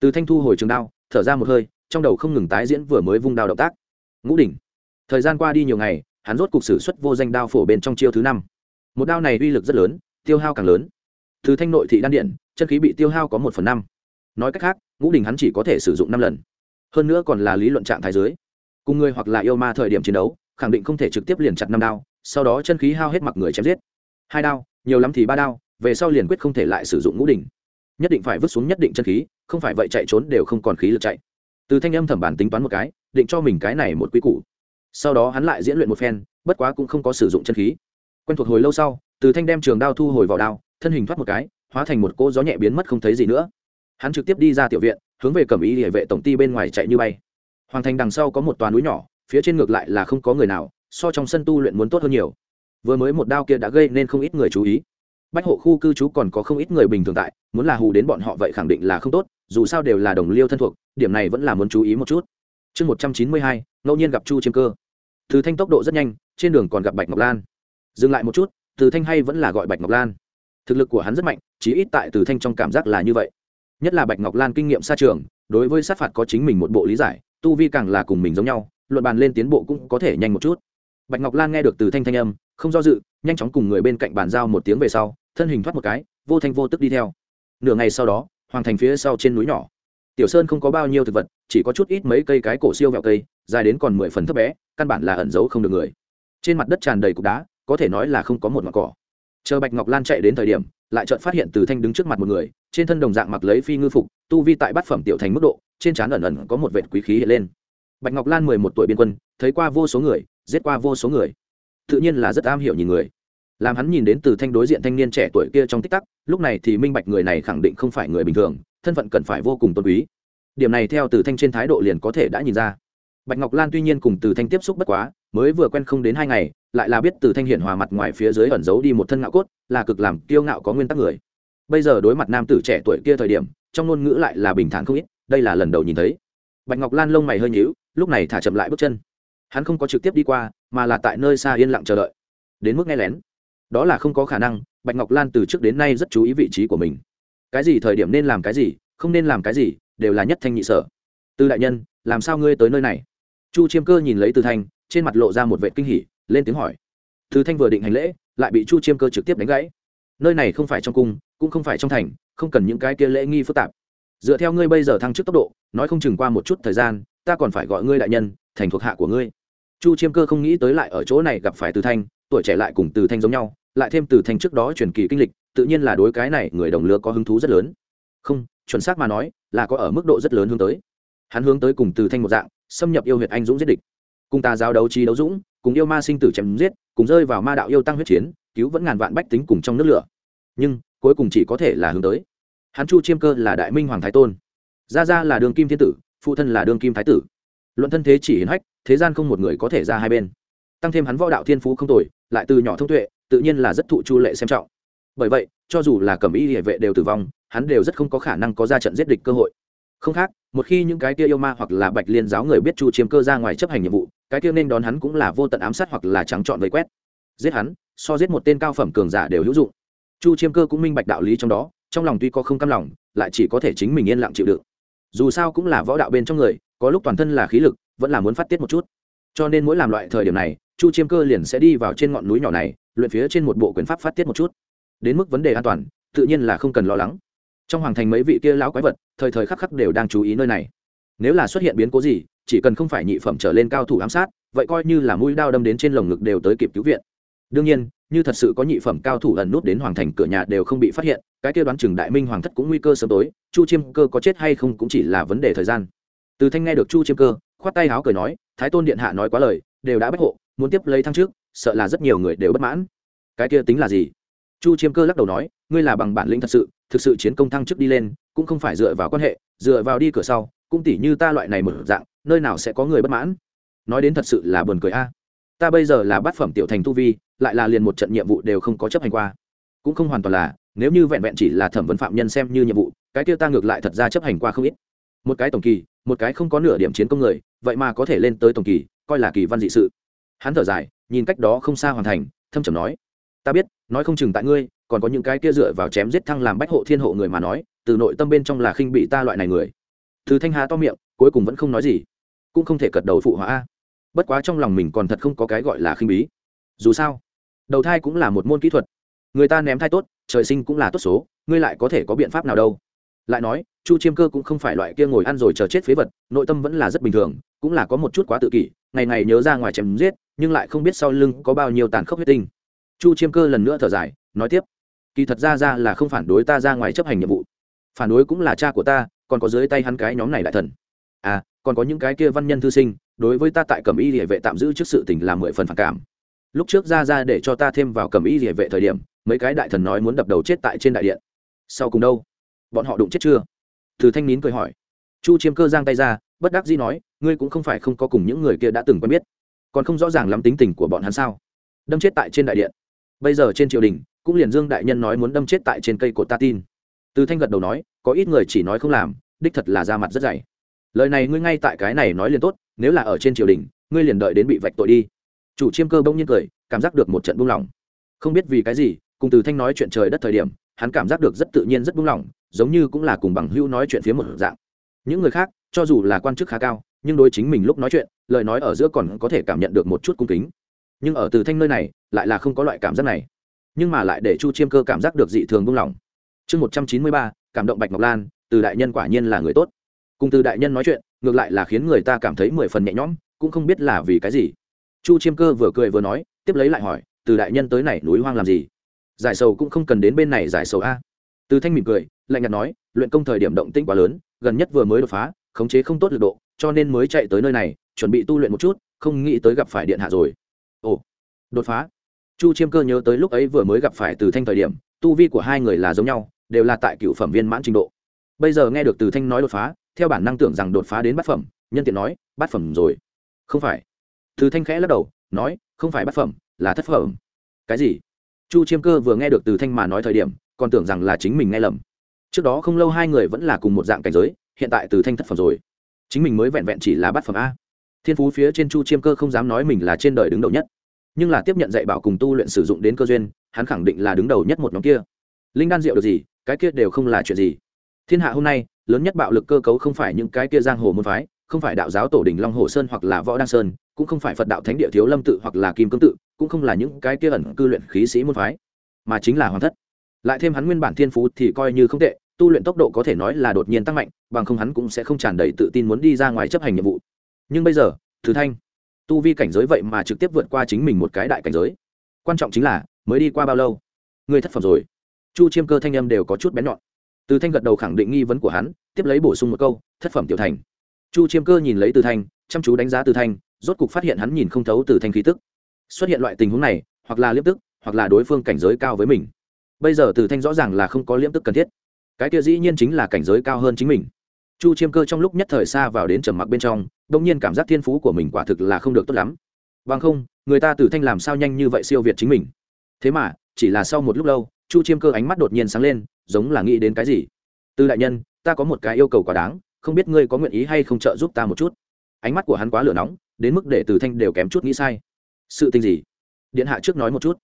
từ thanh thu hồi trường đao, thở ra một hơi, trong đầu không ngừng tái diễn vừa mới vung đao động tác. Ngũ đỉnh. Thời gian qua đi nhiều ngày, hắn rốt cục sử xuất vô danh đao phổ bên trong chiêu thứ năm. Một đao này uy lực rất lớn, tiêu hao càng lớn. Từ thanh nội thị đan điện, chân khí bị tiêu hao có một phần năm. Nói cách khác, ngũ đỉnh hắn chỉ có thể sử dụng năm lần. Hơn nữa còn là lý luận trạng thái dưới. Cùng người hoặc là yêu ma thời điểm chiến đấu, khẳng định không thể trực tiếp liền chặt năm đao, sau đó chân khí hao hết mặc người chém giết. Hai đao, nhiều lắm thì ba đao, về sau liền quyết không thể lại sử dụng ngũ đỉnh. Nhất định phải vứt xuống nhất định chân khí không phải vậy chạy trốn đều không còn khí lực chạy. Từ thanh âm thẩm bản tính toán một cái, định cho mình cái này một quy củ. Sau đó hắn lại diễn luyện một phen, bất quá cũng không có sử dụng chân khí. Quen thuộc hồi lâu sau, từ thanh đem trường đao thu hồi vào đao, thân hình thoát một cái, hóa thành một cô gió nhẹ biến mất không thấy gì nữa. Hắn trực tiếp đi ra tiểu viện, hướng về cẩm ý địa vệ tổng ty bên ngoài chạy như bay. Hoàng thành đằng sau có một toàn núi nhỏ, phía trên ngược lại là không có người nào, so trong sân tu luyện muốn tốt hơn nhiều. Vừa mới một đao kia đã gây nên không ít người chú ý. Bách hộ khu cư trú còn có không ít người bình thường tại, muốn là hù đến bọn họ vậy khẳng định là không tốt dù sao đều là đồng liêu thân thuộc, điểm này vẫn là muốn chú ý một chút. Chương một trăm chín mươi hai, ngẫu nhiên gặp chu chiêm cơ. Từ thanh tốc độ rất nhanh, trên đường còn gặp bạch ngọc lan. Dừng lại một chút, từ thanh hay vẫn là gọi bạch ngọc lan. Thực lực của hắn rất mạnh, chí ít tại từ thanh trong cảm giác là như vậy. Nhất là bạch ngọc lan kinh nghiệm xa trường, đối với sát phạt có chính mình một bộ lý giải, tu vi càng là cùng mình giống nhau, luận bàn lên tiến bộ cũng có thể nhanh một chút. Bạch ngọc lan nghe được từ thanh thanh âm, không do dự, nhanh chóng cùng người bên cạnh bàn giao một tiếng về sau, thân hình thoát một cái, vô thanh vô tức đi theo. Nửa ngày sau đó hoàng thành phía sau trên núi nhỏ. Tiểu sơn không có bao nhiêu thực vật, chỉ có chút ít mấy cây cái cổ siêu vẹo cây, dài đến còn mười phần thấp bé, căn bản là ẩn giấu không được người. Trên mặt đất tràn đầy cục đá, có thể nói là không có một mặt cỏ. Chờ bạch ngọc lan chạy đến thời điểm, lại chợt phát hiện từ thanh đứng trước mặt một người, trên thân đồng dạng mặc lấy phi ngư phục, tu vi tại bát phẩm tiểu thành mức độ, trên trán ẩn ẩn có một vệt quý khí hiện lên. Bạch ngọc lan mười một tuổi biên quân, thấy qua vô số người, giết qua vô số người. Tự nhiên là rất am hiểu nhìn người làm hắn nhìn đến từ thanh đối diện thanh niên trẻ tuổi kia trong tích tắc, lúc này thì minh bạch người này khẳng định không phải người bình thường, thân phận cần phải vô cùng tôn quý. Điểm này theo từ thanh trên thái độ liền có thể đã nhìn ra. Bạch ngọc lan tuy nhiên cùng từ thanh tiếp xúc bất quá, mới vừa quen không đến hai ngày, lại là biết từ thanh hiển hòa mặt ngoài phía dưới ẩn giấu đi một thân ngạo cốt, là cực làm kiêu ngạo có nguyên tắc người. Bây giờ đối mặt nam tử trẻ tuổi kia thời điểm, trong ngôn ngữ lại là bình thản không ít, đây là lần đầu nhìn thấy. Bạch ngọc lan lông mày hơi nhíu, lúc này thả chậm lại bước chân. Hắn không có trực tiếp đi qua, mà là tại nơi xa yên lặng chờ đợi. Đến mức nghe lén đó là không có khả năng, bạch ngọc lan từ trước đến nay rất chú ý vị trí của mình. Cái gì thời điểm nên làm cái gì, không nên làm cái gì, đều là nhất thanh nhị sở. Từ đại nhân, làm sao ngươi tới nơi này? Chu chiêm cơ nhìn lấy từ thanh, trên mặt lộ ra một vệ kinh hỉ, lên tiếng hỏi. Từ thanh vừa định hành lễ, lại bị chu chiêm cơ trực tiếp đánh gãy. Nơi này không phải trong cung, cũng không phải trong thành, không cần những cái kia lễ nghi phức tạp. Dựa theo ngươi bây giờ thăng chức tốc độ, nói không chừng qua một chút thời gian, ta còn phải gọi ngươi đại nhân, thành thuộc hạ của ngươi. Chu chiêm cơ không nghĩ tới lại ở chỗ này gặp phải từ thanh tuổi trẻ lại cùng từ thanh giống nhau, lại thêm từ thanh trước đó truyền kỳ kinh lịch, tự nhiên là đối cái này người đồng lứa có hứng thú rất lớn. Không, chuẩn xác mà nói, là có ở mức độ rất lớn hướng tới. Hắn hướng tới cùng từ thanh một dạng, xâm nhập yêu huyệt anh dũng giết địch. Cùng ta giao đấu trí đấu dũng, cùng yêu ma sinh tử chém giết, cùng rơi vào ma đạo yêu tăng huyết chiến, cứu vẫn ngàn vạn bách tính cùng trong nước lửa. Nhưng, cuối cùng chỉ có thể là hướng tới. Hắn chu chiêm cơ là đại minh hoàng thái tôn. Gia gia là đường kim thiên tử, phụ thân là đường kim thái tử. Luận thân thế chỉ hiến hách, thế gian không một người có thể ra hai bên. Tăng thêm hắn võ đạo thiên phú không tồi lại từ nhỏ thông tuệ, tự nhiên là rất thụ chu lệ xem trọng. Bởi vậy, cho dù là cẩm y địa vệ đều tử vong, hắn đều rất không có khả năng có ra trận giết địch cơ hội. Không khác, một khi những cái kia yêu ma hoặc là bạch liên giáo người biết chu chiêm cơ ra ngoài chấp hành nhiệm vụ, cái kia nên đón hắn cũng là vô tận ám sát hoặc là trắng trọn vây quét. Giết hắn, so giết một tên cao phẩm cường giả đều hữu dụng. Chu chiêm cơ cũng minh bạch đạo lý trong đó, trong lòng tuy có không cam lòng, lại chỉ có thể chính mình yên lặng chịu đựng. Dù sao cũng là võ đạo bên trong người, có lúc toàn thân là khí lực, vẫn là muốn phát tiết một chút. Cho nên mỗi làm loại thời điểm này chu chiêm cơ liền sẽ đi vào trên ngọn núi nhỏ này, luyện phía trên một bộ quyền pháp phát tiết một chút. Đến mức vấn đề an toàn, tự nhiên là không cần lo lắng. Trong hoàng thành mấy vị kia lão quái vật, thời thời khắc khắc đều đang chú ý nơi này. Nếu là xuất hiện biến cố gì, chỉ cần không phải nhị phẩm trở lên cao thủ ám sát, vậy coi như là mũi đao đâm đến trên lồng ngực đều tới kịp cứu viện. Đương nhiên, như thật sự có nhị phẩm cao thủ ẩn nút đến hoàng thành cửa nhà đều không bị phát hiện, cái kia đoán chừng đại minh hoàng thất cũng nguy cơ sớm tối, chu chiêm cơ có chết hay không cũng chỉ là vấn đề thời gian. Từ thanh nghe được chu chiêm cơ, khoát tay háo cười nói, thái tôn điện hạ nói quá lời, đều đã bách hộ muốn tiếp lấy thăng trước, sợ là rất nhiều người đều bất mãn. Cái kia tính là gì? Chu chiêm cơ lắc đầu nói, ngươi là bằng bản lĩnh thật sự, thực sự chiến công thăng chức đi lên, cũng không phải dựa vào quan hệ, dựa vào đi cửa sau, cũng tỉ như ta loại này một dạng, nơi nào sẽ có người bất mãn? Nói đến thật sự là buồn cười a. Ta bây giờ là bát phẩm tiểu thành tu vi, lại là liền một trận nhiệm vụ đều không có chấp hành qua. Cũng không hoàn toàn là, nếu như vẹn vẹn chỉ là thẩm vấn phạm nhân xem như nhiệm vụ, cái kia ta ngược lại thật ra chấp hành qua không ít. Một cái tổng kỳ, một cái không có nửa điểm chiến công người, vậy mà có thể lên tới tổng kỳ, coi là kỳ văn dị sự hắn thở dài, nhìn cách đó không xa hoàn thành, thâm trầm nói, ta biết, nói không chừng tại ngươi, còn có những cái kia dựa vào chém giết thăng làm bách hộ thiên hộ người mà nói, từ nội tâm bên trong là khinh bị ta loại này người. Từ thanh hà to miệng, cuối cùng vẫn không nói gì, cũng không thể cật đầu phụ hóa bất quá trong lòng mình còn thật không có cái gọi là khinh bí. Dù sao, đầu thai cũng là một môn kỹ thuật, người ta ném thai tốt, trời sinh cũng là tốt số, ngươi lại có thể có biện pháp nào đâu? Lại nói, chu chiêm cơ cũng không phải loại kia ngồi ăn rồi chờ chết phế vật, nội tâm vẫn là rất bình thường, cũng là có một chút quá tự kỷ, ngày ngày nhớ ra ngoài chém giết, nhưng lại không biết sau lưng có bao nhiêu tàn khốc huyết tinh. Chu chiêm cơ lần nữa thở dài, nói tiếp, kỳ thật ra ra là không phản đối ta ra ngoài chấp hành nhiệm vụ. Phản đối cũng là cha của ta, còn có dưới tay hắn cái nhóm này đại thần. À còn có những cái kia văn nhân thư sinh, đối với ta tại cẩm y địa vệ tạm giữ trước sự tình là mười phần phản cảm. Lúc trước ra ra để cho ta thêm vào cẩm y địa vệ thời điểm, mấy cái đại thần nói muốn đập đầu chết tại trên đại điện. Sau cùng đâu? Bọn họ đụng chết chưa? Từ thanh nín cười hỏi. Chu chiêm cơ giang tay ra, bất đắc dĩ nói, ngươi cũng không phải không có cùng những người kia đã từng quen biết. Còn không rõ ràng lắm tính tình của bọn hắn sao? Đâm chết tại trên đại điện. Bây giờ trên triều đình, cũng liền dương đại nhân nói muốn đâm chết tại trên cây cột ta tin. Từ thanh gật đầu nói, có ít người chỉ nói không làm, đích thật là ra mặt rất dày. Lời này ngươi ngay tại cái này nói liền tốt, nếu là ở trên triều đình, ngươi liền đợi đến bị vạch tội đi. Chủ chiêm cơ bỗng nhiên cười, cảm giác được một trận buông lỏng. Không biết vì cái gì, cùng từ thanh nói chuyện trời đất thời điểm, hắn cảm giác được rất tự nhiên, rất buông lỏng giống như cũng là cùng bằng hữu nói chuyện phía một dạng. Những người khác, cho dù là quan chức khá cao, nhưng đối chính mình lúc nói chuyện, lời nói ở giữa còn có thể cảm nhận được một chút cung kính. Nhưng ở từ thanh nơi này, lại là không có loại cảm giác này. Nhưng mà lại để chu chiêm cơ cảm giác được dị thường buông lỏng. Chương một trăm chín mươi ba, cảm động bạch ngọc lan, từ đại nhân quả nhiên là người tốt. Cùng từ đại nhân nói chuyện, ngược lại là khiến người ta cảm thấy mười phần nhẹ nhõm, cũng không biết là vì cái gì. Chu chiêm cơ vừa cười vừa nói, tiếp lấy lại hỏi, từ đại nhân tới này núi hoang làm gì? Giải sầu cũng không cần đến bên này giải sầu a. Từ thanh mỉm cười lạnh nhạt nói, luyện công thời điểm động tĩnh quá lớn, gần nhất vừa mới đột phá, khống chế không tốt lực độ, cho nên mới chạy tới nơi này, chuẩn bị tu luyện một chút, không nghĩ tới gặp phải điện hạ rồi. Ồ, đột phá. Chu chiêm cơ nhớ tới lúc ấy vừa mới gặp phải từ thanh thời điểm, tu vi của hai người là giống nhau, đều là tại cựu phẩm viên mãn trình độ. Bây giờ nghe được từ thanh nói đột phá, theo bản năng tưởng rằng đột phá đến bát phẩm, nhân tiện nói, bát phẩm rồi. Không phải. Từ thanh khẽ lắc đầu, nói, không phải bát phẩm, là thất phẩm. Cái gì? Chu chiêm cơ vừa nghe được từ thanh mà nói thời điểm, còn tưởng rằng là chính mình nghe lầm trước đó không lâu hai người vẫn là cùng một dạng cảnh giới, hiện tại từ thanh thất phẩm rồi. Chính mình mới vẹn vẹn chỉ là bát phẩm a. Thiên phú phía trên chu chiêm cơ không dám nói mình là trên đời đứng đầu nhất. Nhưng là tiếp nhận dạy bảo cùng tu luyện sử dụng đến cơ duyên, hắn khẳng định là đứng đầu nhất một nhóm kia. Linh đan rượu được gì, cái kia đều không là chuyện gì. Thiên hạ hôm nay, lớn nhất bạo lực cơ cấu không phải những cái kia giang hồ môn phái, không phải đạo giáo tổ đình long hồ sơn hoặc là võ đăng sơn, cũng không phải phật đạo thánh địa thiếu lâm tự hoặc là kim cương tự, cũng không là những cái kia ẩn cư luyện khí sĩ môn phái, mà chính là hoàng thất. Lại thêm hắn nguyên bản thiên phú thì coi như không tệ tu luyện tốc độ có thể nói là đột nhiên tăng mạnh, bằng không hắn cũng sẽ không tràn đầy tự tin muốn đi ra ngoài chấp hành nhiệm vụ. Nhưng bây giờ, thứ thanh, tu vi cảnh giới vậy mà trực tiếp vượt qua chính mình một cái đại cảnh giới. Quan trọng chính là, mới đi qua bao lâu? Người thất phẩm rồi. Chu chiêm cơ thanh âm đều có chút bén nhọn. Từ thanh gật đầu khẳng định nghi vấn của hắn, tiếp lấy bổ sung một câu, thất phẩm tiểu thành. Chu chiêm cơ nhìn lấy từ thanh, chăm chú đánh giá từ thanh, rốt cục phát hiện hắn nhìn không thấu từ thanh khí tức. Xuất hiện loại tình huống này, hoặc là liếp tức, hoặc là đối phương cảnh giới cao với mình. Bây giờ từ thanh rõ ràng là không có liễm tức cần thiết cái kia dĩ nhiên chính là cảnh giới cao hơn chính mình. Chu chiêm cơ trong lúc nhất thời xa vào đến trầm mặc bên trong đ ỗ n g nhiên cảm giác thiên phú của mình quả thực là không được tốt lắm. Bằng không, người ta Tử thanh làm sao nhanh như vậy siêu việt chính mình. Thế mà, chỉ là sau một lúc lâu, chu chiêm cơ ánh mắt đột nhiên sáng lên, giống là nghĩ đến cái gì. Tư đại nhân, ta có một cái yêu cầu quá đáng, không biết ngươi có nguyện ý hay không trợ giúp ta một chút? Ánh mắt của hắn quá lửa nóng, đến mức để từ thanh đều kém chút nghĩ sai. Sự tình gì? Điện hạ trước nói một chút.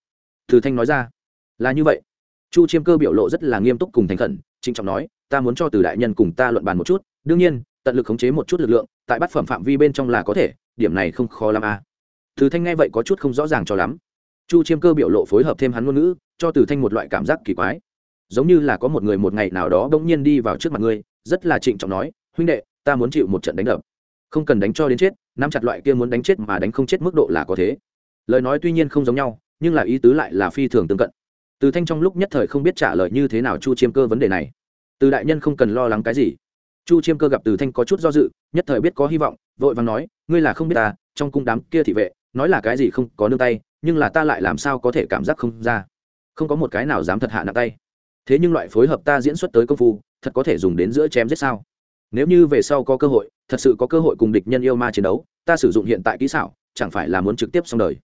Từ thanh nói ra. Là như vậy. Chu chiêm cơ biểu lộ rất là nghiêm túc cùng thành khẩn trịnh trọng nói, ta muốn cho từ đại nhân cùng ta luận bàn một chút, đương nhiên, tận lực khống chế một chút lực lượng, tại bát phẩm phạm vi bên trong là có thể, điểm này không khó lắm à. từ thanh nghe vậy có chút không rõ ràng cho lắm. Chu chiêm cơ biểu lộ phối hợp thêm hắn ngôn ngữ, cho từ thanh một loại cảm giác kỳ quái. Giống như là có một người một ngày nào đó đ ỗ n g nhiên đi vào trước mặt ngươi, rất là trịnh trọng nói, huynh đệ, ta muốn chịu một trận đánh đập. Không cần đánh cho đến chết, nắm chặt loại kia muốn đánh chết mà đánh không chết mức độ là có thế. Lời nói tuy nhiên không giống nhau, nhưng là ý tứ lại là phi thường tương cận từ thanh trong lúc nhất thời không biết trả lời như thế nào chu chiêm cơ vấn đề này. Từ đại nhân không cần lo lắng cái gì. Chu chiêm cơ gặp từ thanh có chút do dự, nhất thời biết có hy vọng, vội vàng nói, ngươi là không biết ta, trong cung đám kia thị vệ, nói là cái gì không có nương tay, nhưng là ta lại làm sao có thể cảm giác không ra? Không có một cái nào dám thật hạ nặng tay. Thế nhưng loại phối hợp ta diễn xuất tới công phu, thật có thể dùng đến giữa chém giết sao? Nếu như về sau có cơ hội, thật sự có cơ hội cùng địch nhân yêu ma chiến đấu, ta sử dụng hiện tại kỹ xảo, chẳng phải là muốn trực tiếp xong đời.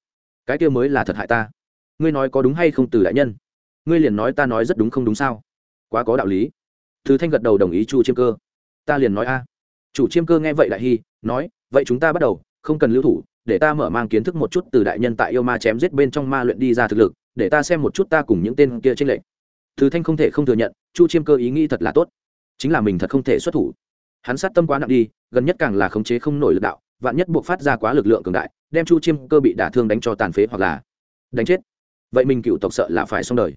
Cái kia mới là thật hại ta. Ngươi nói có đúng hay không từ đại nhân? Ngươi liền nói ta nói rất đúng không đúng sao? Quá có đạo lý. Thứ thanh gật đầu đồng ý chu chiêm cơ. Ta liền nói a. Chủ chiêm cơ nghe vậy đại hy nói, vậy chúng ta bắt đầu, không cần lưu thủ, để ta mở mang kiến thức một chút từ đại nhân tại yêu ma chém giết bên trong ma luyện đi ra thực lực, để ta xem một chút ta cùng những tên kia tranh lệch. Thứ thanh không thể không thừa nhận, chu chiêm cơ ý nghĩ thật là tốt. Chính là mình thật không thể xuất thủ. Hắn sát tâm quá nặng đi, gần nhất càng là khống chế không nổi lực đạo, vạn nhất buộc phát ra quá lực lượng cường đại, đem chu chiêm cơ bị đả thương đánh cho tàn phế hoặc là đánh chết. Vậy mình cựu tộc sợ là phải xong đời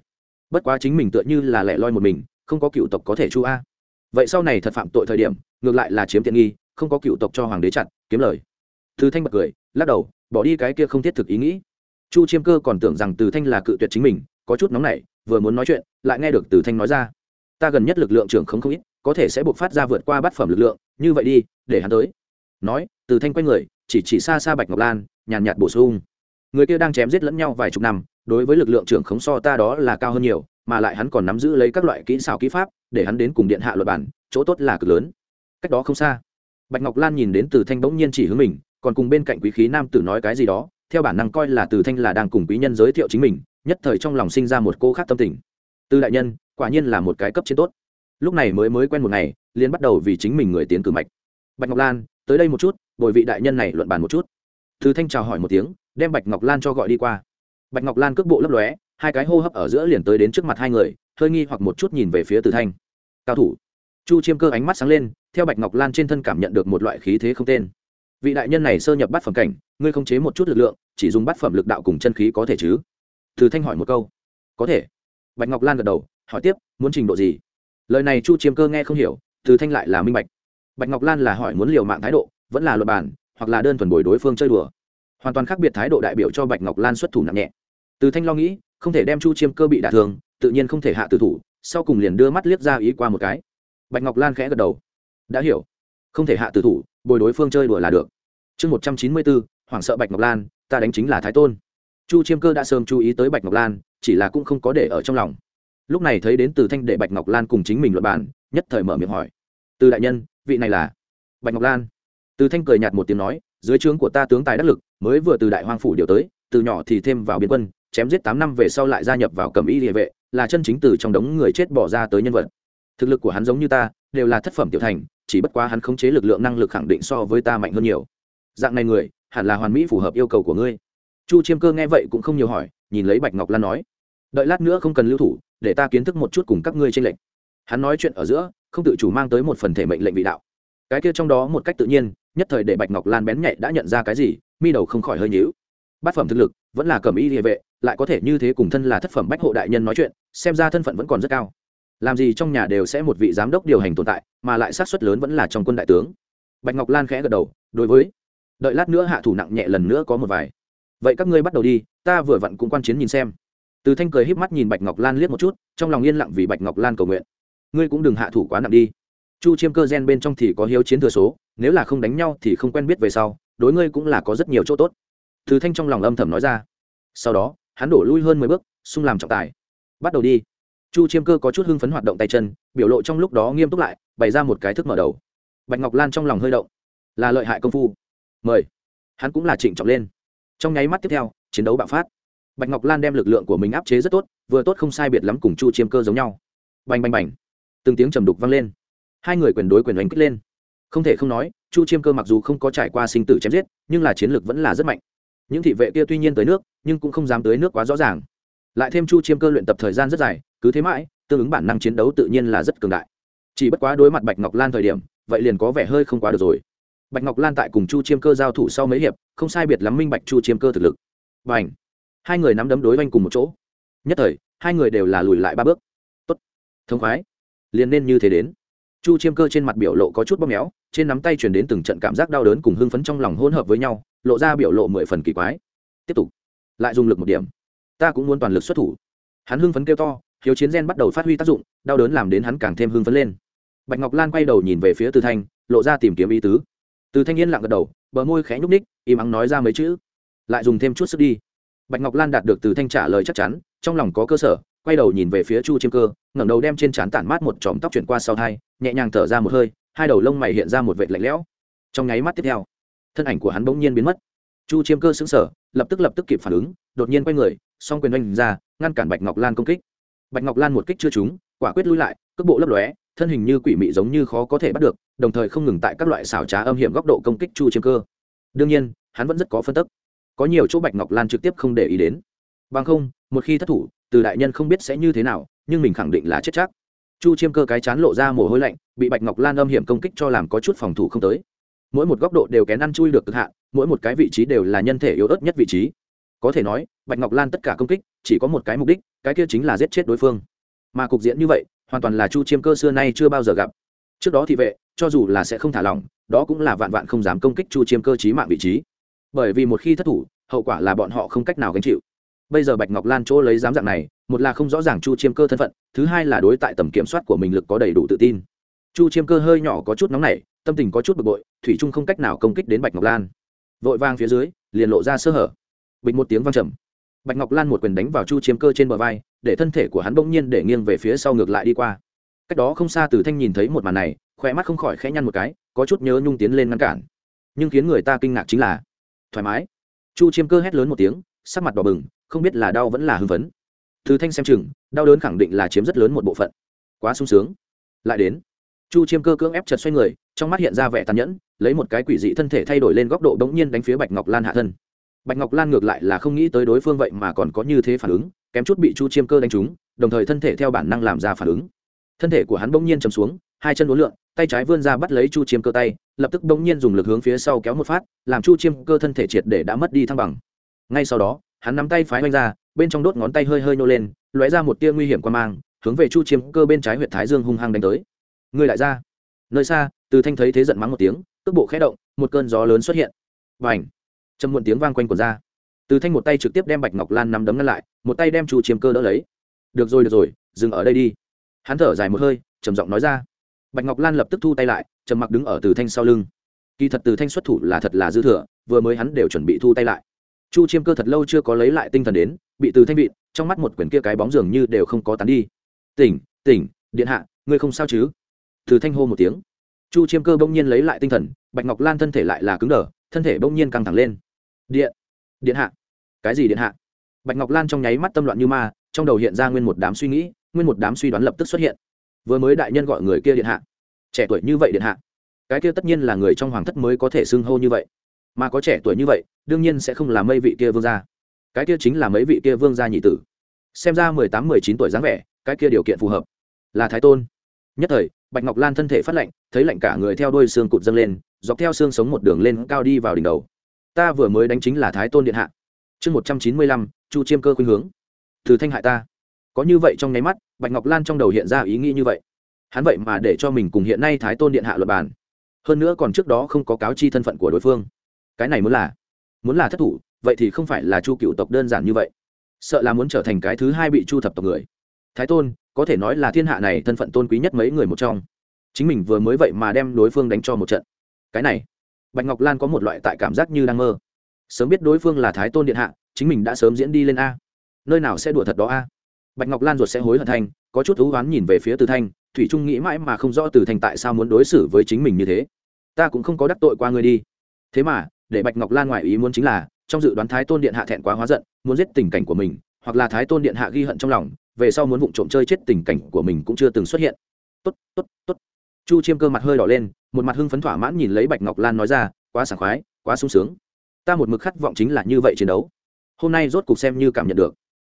bất quá chính mình tựa như là lẻ loi một mình, không có cựu tộc có thể chu a. Vậy sau này thật phạm tội thời điểm, ngược lại là chiếm tiện nghi, không có cựu tộc cho hoàng đế chặt, kiếm lời. Từ thanh bật cười, lắc đầu, bỏ đi cái kia không thiết thực ý nghĩ. Chu chiêm cơ còn tưởng rằng từ thanh là cự tuyệt chính mình, có chút nóng nảy, vừa muốn nói chuyện, lại nghe được từ thanh nói ra. Ta gần nhất lực lượng trưởng không không ít, có thể sẽ buộc phát ra vượt qua bát phẩm lực lượng, như vậy đi, để hắn tới. Nói, từ thanh quay người, chỉ chỉ xa xa bạch ngọc lan, nhàn nhạt bổ sung. Người kia đang chém giết lẫn nhau vài chục năm đối với lực lượng trưởng khống so ta đó là cao hơn nhiều, mà lại hắn còn nắm giữ lấy các loại kỹ xảo kỹ pháp, để hắn đến cùng điện hạ luật bản, chỗ tốt là cực lớn. Cách đó không xa, bạch ngọc lan nhìn đến từ thanh bỗng nhiên chỉ hướng mình, còn cùng bên cạnh quý khí nam tử nói cái gì đó, theo bản năng coi là từ thanh là đang cùng quý nhân giới thiệu chính mình, nhất thời trong lòng sinh ra một cô khác tâm tình. Tư đại nhân, quả nhiên là một cái cấp trên tốt. Lúc này mới mới quen một ngày liên bắt đầu vì chính mình người tiến cử mạch. Bạch ngọc lan, tới đây một chút, bồi vị đại nhân này luận bàn một chút. Từ thanh chào hỏi một tiếng, đem bạch ngọc lan cho gọi đi qua bạch ngọc lan cước bộ lấp lóe, hai cái hô hấp ở giữa liền tới đến trước mặt hai người, hơi nghi hoặc một chút nhìn về phía từ thanh. Cao thủ. Chu chiêm cơ ánh mắt sáng lên, theo bạch ngọc lan trên thân cảm nhận được một loại khí thế không tên. Vị đại nhân này sơ nhập bắt phẩm cảnh, ngươi không chế một chút lực lượng, chỉ dùng bắt phẩm lực đạo cùng chân khí có thể chứ? Từ thanh hỏi một câu. Có thể. Bạch ngọc lan gật đầu, hỏi tiếp, muốn trình độ gì? Lời này chu chiêm cơ nghe không hiểu, từ thanh lại là minh bạch. Bạch ngọc lan là hỏi muốn liều mạng thái độ, vẫn là luật bản, hoặc là đơn thuần bồi đối phương chơi đùa. Hoàn toàn khác biệt thái độ đại biểu cho bạch ngọc lan xuất thủ nặng nhẹ từ thanh lo nghĩ, không thể đem chu chiêm cơ bị đả thương, tự nhiên không thể hạ tử thủ, sau cùng liền đưa mắt liếc ra ý qua một cái. Bạch ngọc lan khẽ gật đầu. Đã hiểu. Không thể hạ tử thủ, bồi đối phương chơi đùa là được. Chương một trăm chín mươi bốn hoảng sợ bạch ngọc lan, ta đánh chính là thái tôn. Chu chiêm cơ đã sớm chú ý tới bạch ngọc lan, chỉ là cũng không có để ở trong lòng. Lúc này thấy đến từ thanh để bạch ngọc lan cùng chính mình luật bản nhất thời mở miệng hỏi. Từ đại nhân, vị này là? Bạch ngọc lan. Từ thanh cười nhạt một tiếng nói, dưới trướng của ta tướng tài đắc lực, mới vừa từ đại hoang phủ điều tới, từ nhỏ thì thêm vào biên quân chém giết tám năm về sau lại gia nhập vào cầm y địa vệ, là chân chính từ trong đống người chết bỏ ra tới nhân vật. Thực lực của hắn giống như ta, đều là thất phẩm tiểu thành, chỉ bất quá hắn khống chế lực lượng năng lực khẳng định so với ta mạnh hơn nhiều. Dạng này người, hẳn là hoàn mỹ phù hợp yêu cầu của ngươi. Chu chiêm cơ nghe vậy cũng không nhiều hỏi, nhìn lấy bạch ngọc lan nói, đợi lát nữa không cần lưu thủ, để ta kiến thức một chút cùng các ngươi tranh lệnh hắn nói chuyện ở giữa, không tự chủ mang tới một phần thể mệnh lệnh vị đạo. Cái kia trong đó một cách tự nhiên, nhất thời để bạch ngọc lan bén nhạy đã nhận ra cái gì, mi đầu không khỏi hơi nhíu. Bát phẩm thực lực, vẫn là cầm y địa vệ lại có thể như thế cùng thân là thất phẩm bách hộ đại nhân nói chuyện, xem ra thân phận vẫn còn rất cao. Làm gì trong nhà đều sẽ một vị giám đốc điều hành tồn tại, mà lại sát xuất lớn vẫn là trong quân đại tướng. Bạch ngọc lan khẽ gật đầu, đối với, đợi lát nữa hạ thủ nặng nhẹ lần nữa có một vài. Vậy các ngươi bắt đầu đi, ta vừa vặn cũng quan chiến nhìn xem. Từ thanh cười híp mắt nhìn bạch ngọc lan liếc một chút, trong lòng yên lặng vì bạch ngọc lan cầu nguyện. Ngươi cũng đừng hạ thủ quá nặng đi. Chu chiêm cơ gen bên trong thì có hiếu chiến thừa số, nếu là không đánh nhau thì không quen biết về sau, đối ngươi cũng là có rất nhiều chỗ tốt. Từ thanh trong lòng âm thầm nói ra. Sau đó hắn đổ lui hơn mười bước xung làm trọng tài. Bắt đầu đi. Chu chiêm cơ có chút hưng phấn hoạt động tay chân, biểu lộ trong lúc đó nghiêm túc lại, bày ra một cái thức mở đầu. Bạch ngọc lan trong lòng hơi động. Là lợi hại công phu. Mời. Hắn cũng là trịnh trọng lên. Trong nháy mắt tiếp theo, chiến đấu bạo phát. Bạch ngọc lan đem lực lượng của mình áp chế rất tốt, vừa tốt không sai biệt lắm cùng chu chiêm cơ giống nhau. Bành bành bành. Từng tiếng trầm đục vang lên. Hai người quyền đối quyền đánh kích lên. Không thể không nói, chu chiêm cơ mặc dù không có trải qua sinh tử chém giết, nhưng là chiến lược vẫn là rất mạnh những thị vệ kia tuy nhiên tới nước, nhưng cũng không dám tới nước quá rõ ràng. Lại thêm chu chiêm cơ luyện tập thời gian rất dài, cứ thế mãi, tương ứng bản năng chiến đấu tự nhiên là rất cường đại. Chỉ bất quá đối mặt bạch ngọc lan thời điểm, vậy liền có vẻ hơi không quá được rồi. Bạch ngọc lan tại cùng chu chiêm cơ giao thủ sau mấy hiệp, không sai biệt lắm minh bạch chu chiêm cơ thực lực. Và ảnh hai người nắm đấm đối oanh cùng một chỗ. Nhất thời, hai người đều là lùi lại ba bước. Tốt! Thông khoái! Liền nên như thế đến. Chu chiêm cơ trên mặt biểu lộ có chút bóp méo, trên nắm tay chuyển đến từng trận cảm giác đau đớn cùng hưng phấn trong lòng hỗn hợp với nhau lộ ra biểu lộ mười phần kỳ quái. Tiếp tục, lại dùng lực một điểm. Ta cũng muốn toàn lực xuất thủ. Hắn hưng phấn kêu to, hiếu chiến gen bắt đầu phát huy tác dụng, đau đớn làm đến hắn càng thêm hưng phấn lên. Bạch ngọc lan quay đầu nhìn về phía từ thanh, lộ ra tìm kiếm ý tứ. Từ thanh yên lặng gật đầu, bờ môi khẽ nhúc ních im ắng nói ra mấy chữ. Lại dùng thêm chút sức đi. Bạch ngọc lan đạt được từ thanh trả lời chắc chắn, trong lòng có cơ sở, quay đầu nhìn về phía chu chiêm cơ, ngẩng đầu đem trên trán tản mát một chòm tóc chuyển qua sau thai nhẹ nhàng thở ra một hơi, hai đầu lông mày hiện ra một vệt lạnh lẽo. Trong nháy mắt tiếp theo thân ảnh của hắn bỗng nhiên biến mất. Chu chiêm cơ xứng sở lập tức lập tức kịp phản ứng, đột nhiên quay người, song quyền oanh ra, ngăn cản bạch ngọc lan công kích. Bạch ngọc lan một kích chưa trúng, quả quyết lui lại, cước bộ lấp lóe, thân hình như quỷ mị giống như khó có thể bắt được, đồng thời không ngừng tại các loại xảo trá âm hiểm góc độ công kích chu chiêm cơ. Đương nhiên, hắn vẫn rất có phân tức. Có nhiều chỗ bạch ngọc lan trực tiếp không để ý đến. Bằng không, một khi thất thủ, từ đại nhân không biết sẽ như thế nào, nhưng mình khẳng định là chết chắc. Chu chiêm cơ cái chán lộ ra mồ hôi lạnh, bị bạch ngọc lan âm hiểm công kích cho làm có chút phòng thủ không tới mỗi một góc độ đều kén ăn chui được cực hạn, mỗi một cái vị trí đều là nhân thể yếu ớt nhất vị trí. Có thể nói, bạch ngọc lan tất cả công kích, chỉ có một cái mục đích, cái kia chính là giết chết đối phương. Mà cục diễn như vậy, hoàn toàn là chu chiêm cơ xưa nay chưa bao giờ gặp. Trước đó thị vệ, cho dù là sẽ không thả lỏng, đó cũng là vạn vạn không dám công kích chu chiêm cơ chí mạng vị trí. Bởi vì một khi thất thủ, hậu quả là bọn họ không cách nào gánh chịu. Bây giờ bạch ngọc lan chỗ lấy dám dạng này, một là không rõ ràng chu chiêm cơ thân phận, thứ hai là đối tại tầm kiểm soát của mình lực có đầy đủ tự tin. Chu chiêm cơ hơi nhỏ có chút nóng nảy tâm tình có chút bực bội, thủy trung không cách nào công kích đến bạch ngọc lan. Vội vang phía dưới, liền lộ ra sơ hở. Bịch một tiếng vang trầm. Bạch ngọc lan một quyền đánh vào chu chiếm cơ trên bờ vai, để thân thể của hắn bỗng nhiên để nghiêng về phía sau ngược lại đi qua. Cách đó không xa từ thanh nhìn thấy một màn này khỏe mắt không khỏi khẽ nhăn một cái, có chút nhớ nhung tiến lên ngăn cản. Nhưng khiến người ta kinh ngạc chính là, thoải mái. Chu chiêm cơ hét lớn một tiếng, sắc mặt đỏ bừng, không biết là đau vẫn là hưng phấn. Từ thanh xem chừng, đau đớn khẳng định là chiếm rất lớn một bộ phận. Quá sung sướng. Lại đến chu chiêm cơ cưỡng ép chật xoay người, trong mắt hiện ra vẻ tàn nhẫn, lấy một cái quỷ dị thân thể thay đổi lên góc độ đống nhiên đánh phía bạch ngọc lan hạ thân. Bạch ngọc lan ngược lại là không nghĩ tới đối phương vậy mà còn có như thế phản ứng, kém chút bị chu chiêm cơ đánh trúng, đồng thời thân thể theo bản năng làm ra phản ứng. Thân thể của hắn bỗng nhiên chầm xuống, hai chân uốn lượn, tay trái vươn ra bắt lấy chu chiêm cơ tay, lập tức bỗng nhiên dùng lực hướng phía sau kéo một phát, làm chu chiêm cơ thân thể triệt để đã mất đi thăng bằng. Ngay sau đó, hắn nắm tay phái oanh ra, bên trong đốt ngón tay hơi hơi nô lên, lóe ra một tia nguy hiểm qua mang, hướng về chu chiêm cơ bên trái huyện thái dương hung hăng đánh tới người lại ra. Nơi xa, từ thanh thấy thế giận mắng một tiếng, cước bộ khẽ động, một cơn gió lớn xuất hiện. Và ảnh châm muộn tiếng vang quanh quần ra. Từ thanh một tay trực tiếp đem bạch ngọc lan nắm đấm ngăn lại, một tay đem chu chiêm cơ đỡ lấy. Được rồi được rồi, dừng ở đây đi. Hắn thở dài một hơi, trầm giọng nói ra. Bạch ngọc lan lập tức thu tay lại, trầm mặc đứng ở từ thanh sau lưng. Kỳ thật từ thanh xuất thủ là thật là dư thừa, vừa mới hắn đều chuẩn bị thu tay lại. Chu chiêm cơ thật lâu chưa có lấy lại tinh thần đến, bị từ thanh vịn, trong mắt một quyển kia cái bóng dường như đều không có tán đi. Tỉnh tỉnh, điện hạ, ngươi không sao chứ? Từ thanh hô một tiếng. Chu chiêm cơ bỗng nhiên lấy lại tinh thần, bạch ngọc lan thân thể lại là cứng đờ, thân thể bỗng nhiên căng thẳng lên. Điện điện hạ. Cái gì điện hạ? Bạch ngọc lan trong nháy mắt tâm loạn như ma, trong đầu hiện ra nguyên một đám suy nghĩ, nguyên một đám suy đoán lập tức xuất hiện. Vừa mới đại nhân gọi người kia điện hạ. Trẻ tuổi như vậy điện hạ. Cái kia tất nhiên là người trong hoàng thất mới có thể xưng hô như vậy. Mà có trẻ tuổi như vậy, đương nhiên sẽ không là mấy vị kia vương gia. Cái kia chính là mấy vị kia vương gia nhị tử. Xem ra mười tám, mười chín tuổi dáng vẻ, cái kia điều kiện phù hợp. Là thái tôn. Nhất thời bạch ngọc lan thân thể phát lạnh, thấy lạnh cả người theo đôi xương cụt dâng lên, dọc theo xương sống một đường lên cao đi vào đỉnh đầu. Ta vừa mới đánh chính là thái tôn điện hạ. Chương một trăm chín mươi lăm, chu chiêm cơ khuynh hướng. Từ thanh hại ta. Có như vậy trong nháy mắt, bạch ngọc lan trong đầu hiện ra ý nghĩ như vậy. Hắn vậy mà để cho mình cùng hiện nay thái tôn điện hạ luật bàn. Hơn nữa còn trước đó không có cáo chi thân phận của đối phương. Cái này muốn là muốn là thất thủ, vậy thì không phải là chu cựu tộc đơn giản như vậy. Sợ là muốn trở thành cái thứ hai bị chu thập tộc người thái tôn, có thể nói là thiên hạ này thân phận tôn quý nhất mấy người một trong. Chính mình vừa mới vậy mà đem đối phương đánh cho một trận. Cái này, bạch ngọc lan có một loại tại cảm giác như đang mơ. Sớm biết đối phương là thái tôn điện hạ, chính mình đã sớm diễn đi lên a. Nơi nào sẽ đùa thật đó a? Bạch ngọc lan ruột sẽ hối hận thanh có chút thú oán nhìn về phía từ thanh, thủy trung nghĩ mãi mà không rõ từ thanh tại sao muốn đối xử với chính mình như thế. Ta cũng không có đắc tội qua ngươi đi. Thế mà, để bạch ngọc lan ngoại ý muốn chính là, trong dự đoán thái tôn điện hạ thẹn quá hóa giận, muốn giết tình cảnh của mình, hoặc là thái tôn điện hạ ghi hận trong lòng về sau muốn vụng trộm chơi chết tình cảnh của mình cũng chưa từng xuất hiện. Tốt tốt tốt. Chu chiêm cơ mặt hơi đỏ lên, một mặt hưng phấn thỏa mãn nhìn lấy bạch ngọc lan nói ra, quá sảng khoái, quá sung sướng. Ta một mực khát vọng chính là như vậy chiến đấu. Hôm nay rốt cuộc xem như cảm nhận được.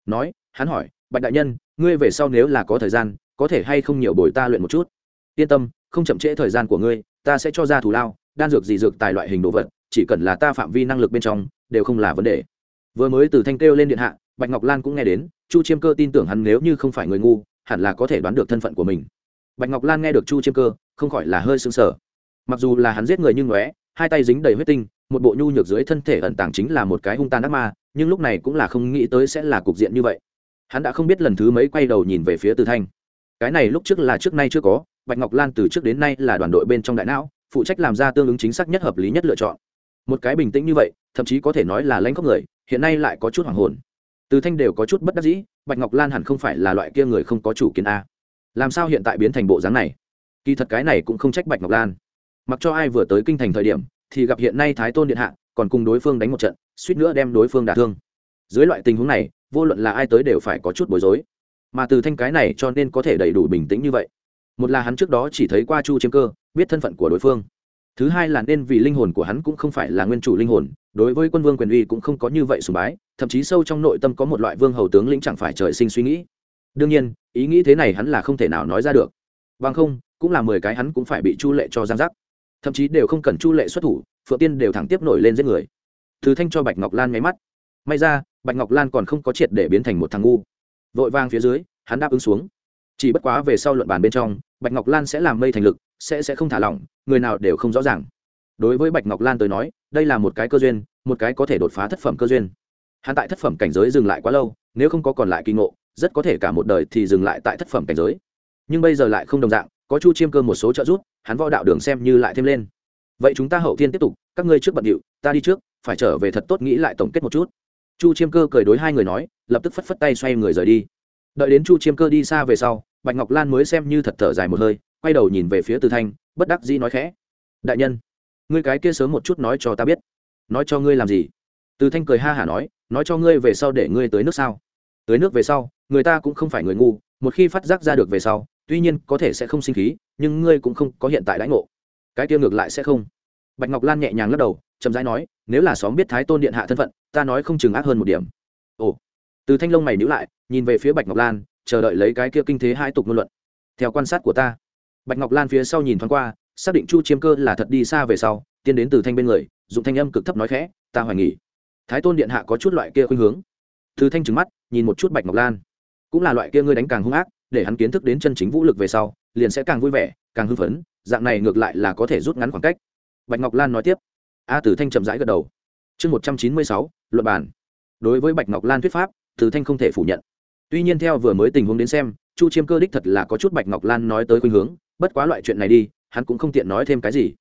Nói, hắn hỏi, bạch đại nhân, ngươi về sau nếu là có thời gian, có thể hay không nhiều bồi ta luyện một chút? Yên tâm, không chậm trễ thời gian của ngươi, ta sẽ cho ra thù lao, đan dược gì dược tài loại hình đồ vật, chỉ cần là ta phạm vi năng lực bên trong, đều không là vấn đề. Vừa mới từ thanh kêu lên điện hạ bạch ngọc lan cũng nghe đến, chu chiêm cơ tin tưởng hắn nếu như không phải người ngu, hẳn là có thể đoán được thân phận của mình. Bạch ngọc lan nghe được chu chiêm cơ, không khỏi là hơi sưng sờ. Mặc dù là hắn giết người nhưng ngóe, hai tay dính đầy huyết tinh, một bộ nhu nhược dưới thân thể ẩn tàng chính là một cái hung tàn ác ma, nhưng lúc này cũng là không nghĩ tới sẽ là cục diện như vậy. Hắn đã không biết lần thứ mấy quay đầu nhìn về phía từ thanh. Cái này lúc trước là trước nay chưa có, bạch ngọc lan từ trước đến nay là đoàn đội bên trong đại não, phụ trách làm ra tương ứng chính xác nhất hợp lý nhất lựa chọn. Một cái bình tĩnh như vậy, thậm chí có thể nói là lãnh khóc người, hiện nay lại có chút hoàng hồn từ thanh đều có chút bất đắc dĩ, bạch ngọc lan hẳn không phải là loại kia người không có chủ kiến a. Làm sao hiện tại biến thành bộ dáng này? Kỳ thật cái này cũng không trách bạch ngọc lan. Mặc cho ai vừa tới kinh thành thời điểm, thì gặp hiện nay thái tôn điện hạ, còn cùng đối phương đánh một trận, suýt nữa đem đối phương đả thương. Dưới loại tình huống này, vô luận là ai tới đều phải có chút bối rối. Mà từ thanh cái này cho nên có thể đầy đủ bình tĩnh như vậy. Một là hắn trước đó chỉ thấy qua chu chiếm cơ, biết thân phận của đối phương thứ hai là nên vì linh hồn của hắn cũng không phải là nguyên chủ linh hồn, đối với quân vương quyền uy cũng không có như vậy sùng bái, thậm chí sâu trong nội tâm có một loại vương hầu tướng lĩnh chẳng phải trời sinh suy nghĩ. Đương nhiên, ý nghĩ thế này hắn là không thể nào nói ra được. Vâng không, cũng là mười cái hắn cũng phải bị chu lệ cho giang giác thậm chí đều không cần chu lệ xuất thủ, phượng tiên đều thẳng tiếp nổi lên giết người. Thứ thanh cho bạch ngọc lan nháy mắt. May ra, bạch ngọc lan còn không có triệt để biến thành một thằng ngu. Vội vang phía dưới, hắn đáp ứng xuống. Chỉ bất quá về sau luận bàn bên trong, bạch ngọc lan sẽ làm mây thành lực sẽ sẽ không thả lỏng, người nào đều không rõ ràng. Đối với bạch ngọc lan tới nói, đây là một cái cơ duyên, một cái có thể đột phá thất phẩm cơ duyên. Hắn tại thất phẩm cảnh giới dừng lại quá lâu, nếu không có còn lại kinh ngộ, rất có thể cả một đời thì dừng lại tại thất phẩm cảnh giới. Nhưng bây giờ lại không đồng dạng, có chu chiêm cơ một số trợ giúp, hắn võ đạo đường xem như lại thêm lên. Vậy chúng ta hậu thiên tiếp tục, các ngươi trước bận điệu, ta đi trước, phải trở về thật tốt nghĩ lại tổng kết một chút. Chu chiêm cơ cười đối hai người nói, lập tức phất phất tay xoay người rời đi. Đợi đến chu chiêm cơ đi xa về sau, bạch ngọc lan mới xem như thật thở dài một hơi quay đầu nhìn về phía từ thanh, bất đắc dĩ nói khẽ, đại nhân, ngươi cái kia sớm một chút nói cho ta biết. Nói cho ngươi làm gì? Từ thanh cười ha hả nói nói cho ngươi về sau để ngươi tới nước sao? Tới nước về sau, người ta cũng không phải người ngu, một khi phát giác ra được về sau, tuy nhiên có thể sẽ không sinh khí, nhưng ngươi cũng không có hiện tại đãi ngộ. Cái kia ngược lại sẽ không. Bạch ngọc lan nhẹ nhàng lắc đầu, chậm rãi nói, nếu là xóm biết thái tôn điện hạ thân phận, ta nói không chừng ác hơn một điểm. Ồ. Từ thanh lông mày nhữ lại, nhìn về phía bạch ngọc lan, chờ đợi lấy cái kia kinh thế hai tục ngôn luận. Theo quan sát của ta bạch ngọc lan phía sau nhìn thoáng qua, xác định chu chiêm cơ là thật đi xa về sau tiên đến từ thanh bên người, dùng thanh âm cực thấp nói khẽ, ta hoài nghỉ thái tôn điện hạ có chút loại kia khuynh hướng. Từ thanh trừng mắt, nhìn một chút bạch ngọc lan. Cũng là loại kia ngươi đánh càng hung ác, để hắn kiến thức đến chân chính vũ lực về sau, liền sẽ càng vui vẻ, càng hưng phấn, dạng này ngược lại là có thể rút ngắn khoảng cách. Bạch ngọc lan nói tiếp. A tử thanh chậm rãi gật đầu. Chương một trăm chín mươi sáu luật bản đối với bạch ngọc lan thuyết pháp tử thanh không thể phủ nhận. Tuy nhiên theo vừa mới tình huống đến xem, chu chiêm cơ đích thật là có chút bạch ngọc lan nói tới khuynh hướng bất quá loại chuyện này đi, hắn cũng không tiện nói thêm cái gì.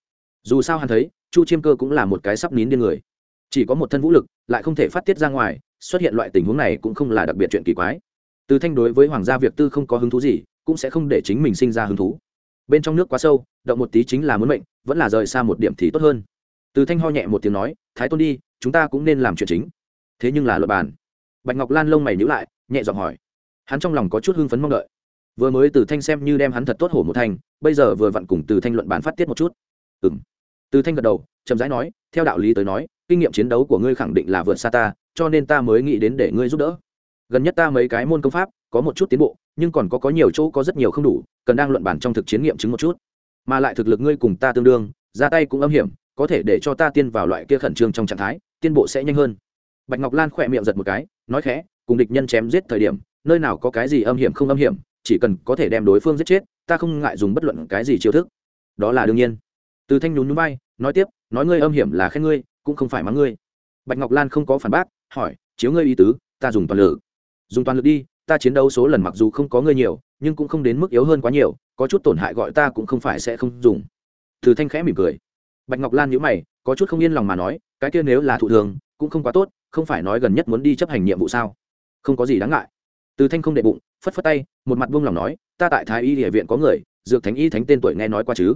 Dù sao hắn thấy, chu chiêm cơ cũng là một cái sắp nín điên người. Chỉ có một thân vũ lực, lại không thể phát tiết ra ngoài, xuất hiện loại tình huống này cũng không là đặc biệt chuyện kỳ quái. Từ thanh đối với hoàng gia việc tư không có hứng thú gì, cũng sẽ không để chính mình sinh ra hứng thú. Bên trong nước quá sâu, động một tí chính là muốn mệnh, vẫn là rời xa một điểm thì tốt hơn. Từ thanh ho nhẹ một tiếng nói, thái tôn đi, chúng ta cũng nên làm chuyện chính. Thế nhưng là luật bàn. Bạch ngọc lan lông mày nhữ lại, nhẹ giọng hỏi. Hắn trong lòng có chút hưng phấn mong đợi vừa mới từ thanh xem như đem hắn thật tốt hổ một thanh bây giờ vừa vặn cùng từ thanh luận bản phát tiết một chút. Ừ m từ thanh gật đầu, chậm rãi nói, theo đạo lý tới nói, kinh nghiệm chiến đấu của ngươi khẳng định là vượt xa ta, cho nên ta mới nghĩ đến để ngươi giúp đỡ. Gần nhất ta mấy cái môn công pháp, có một chút tiến bộ, nhưng còn có có nhiều chỗ có rất nhiều không đủ, cần đang luận bàn trong thực chiến nghiệm chứng một chút. Mà lại thực lực ngươi cùng ta tương đương, ra tay cũng âm hiểm, có thể để cho ta tiên vào loại kia khẩn trương trong trạng thái, tiên bộ sẽ nhanh hơn. Bạch ngọc lan khỏe miệng giật một cái, nói khẽ, cùng địch nhân chém giết thời điểm, nơi nào có cái gì âm hiểm không âm hiểm chỉ cần có thể đem đối phương giết chết, ta không ngại dùng bất luận cái gì chiêu thức. Đó là đương nhiên. Từ thanh nhún nhún bay nói tiếp, nói ngươi âm hiểm là khen ngươi, cũng không phải mắng ngươi. Bạch ngọc lan không có phản bác, hỏi, chiếu ngươi ý tứ, ta dùng toàn lực. Dùng toàn lực đi, ta chiến đấu số lần mặc dù không có ngươi nhiều, nhưng cũng không đến mức yếu hơn quá nhiều, có chút tổn hại gọi ta cũng không phải sẽ không dùng. Từ thanh khẽ mỉm cười. Bạch ngọc lan nhíu mày, có chút không yên lòng mà nói, cái kia nếu là thụ thường, cũng không quá tốt, không phải nói gần nhất muốn đi chấp hành nhiệm vụ sao? Không có gì đáng ngại. Từ thanh không đệ bụng phất phất tay, một mặt buông lòng nói, ta tại thái y địa viện có người, dược thánh y thánh tên tuổi nghe nói qua chứ?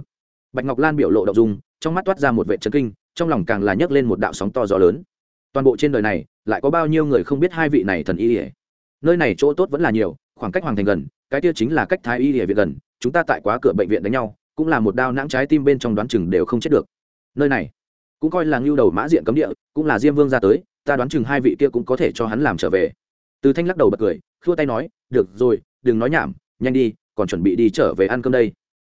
Bạch ngọc lan biểu lộ đậu dung, trong mắt toát ra một vệ trấn kinh, trong lòng càng là nhấc lên một đạo sóng to gió lớn. Toàn bộ trên đời này, lại có bao nhiêu người không biết hai vị này thần y ỉa nơi này chỗ tốt vẫn là nhiều, khoảng cách hoàng thành gần, cái kia chính là cách thái y ỉa viện gần, chúng ta tại quá cửa bệnh viện đánh nhau, cũng là một đao nãng trái tim bên trong đoán chừng đều không chết được. Nơi này, cũng coi là ngưu đầu mã diện cấm địa, cũng là diêm vương ra tới, ta đoán chừng hai vị kia cũng có thể cho hắn làm trở về. Từ thanh lắc đầu bật cười, khua tay nói được rồi, đừng nói nhảm, nhanh đi, còn chuẩn bị đi trở về ăn cơm đây.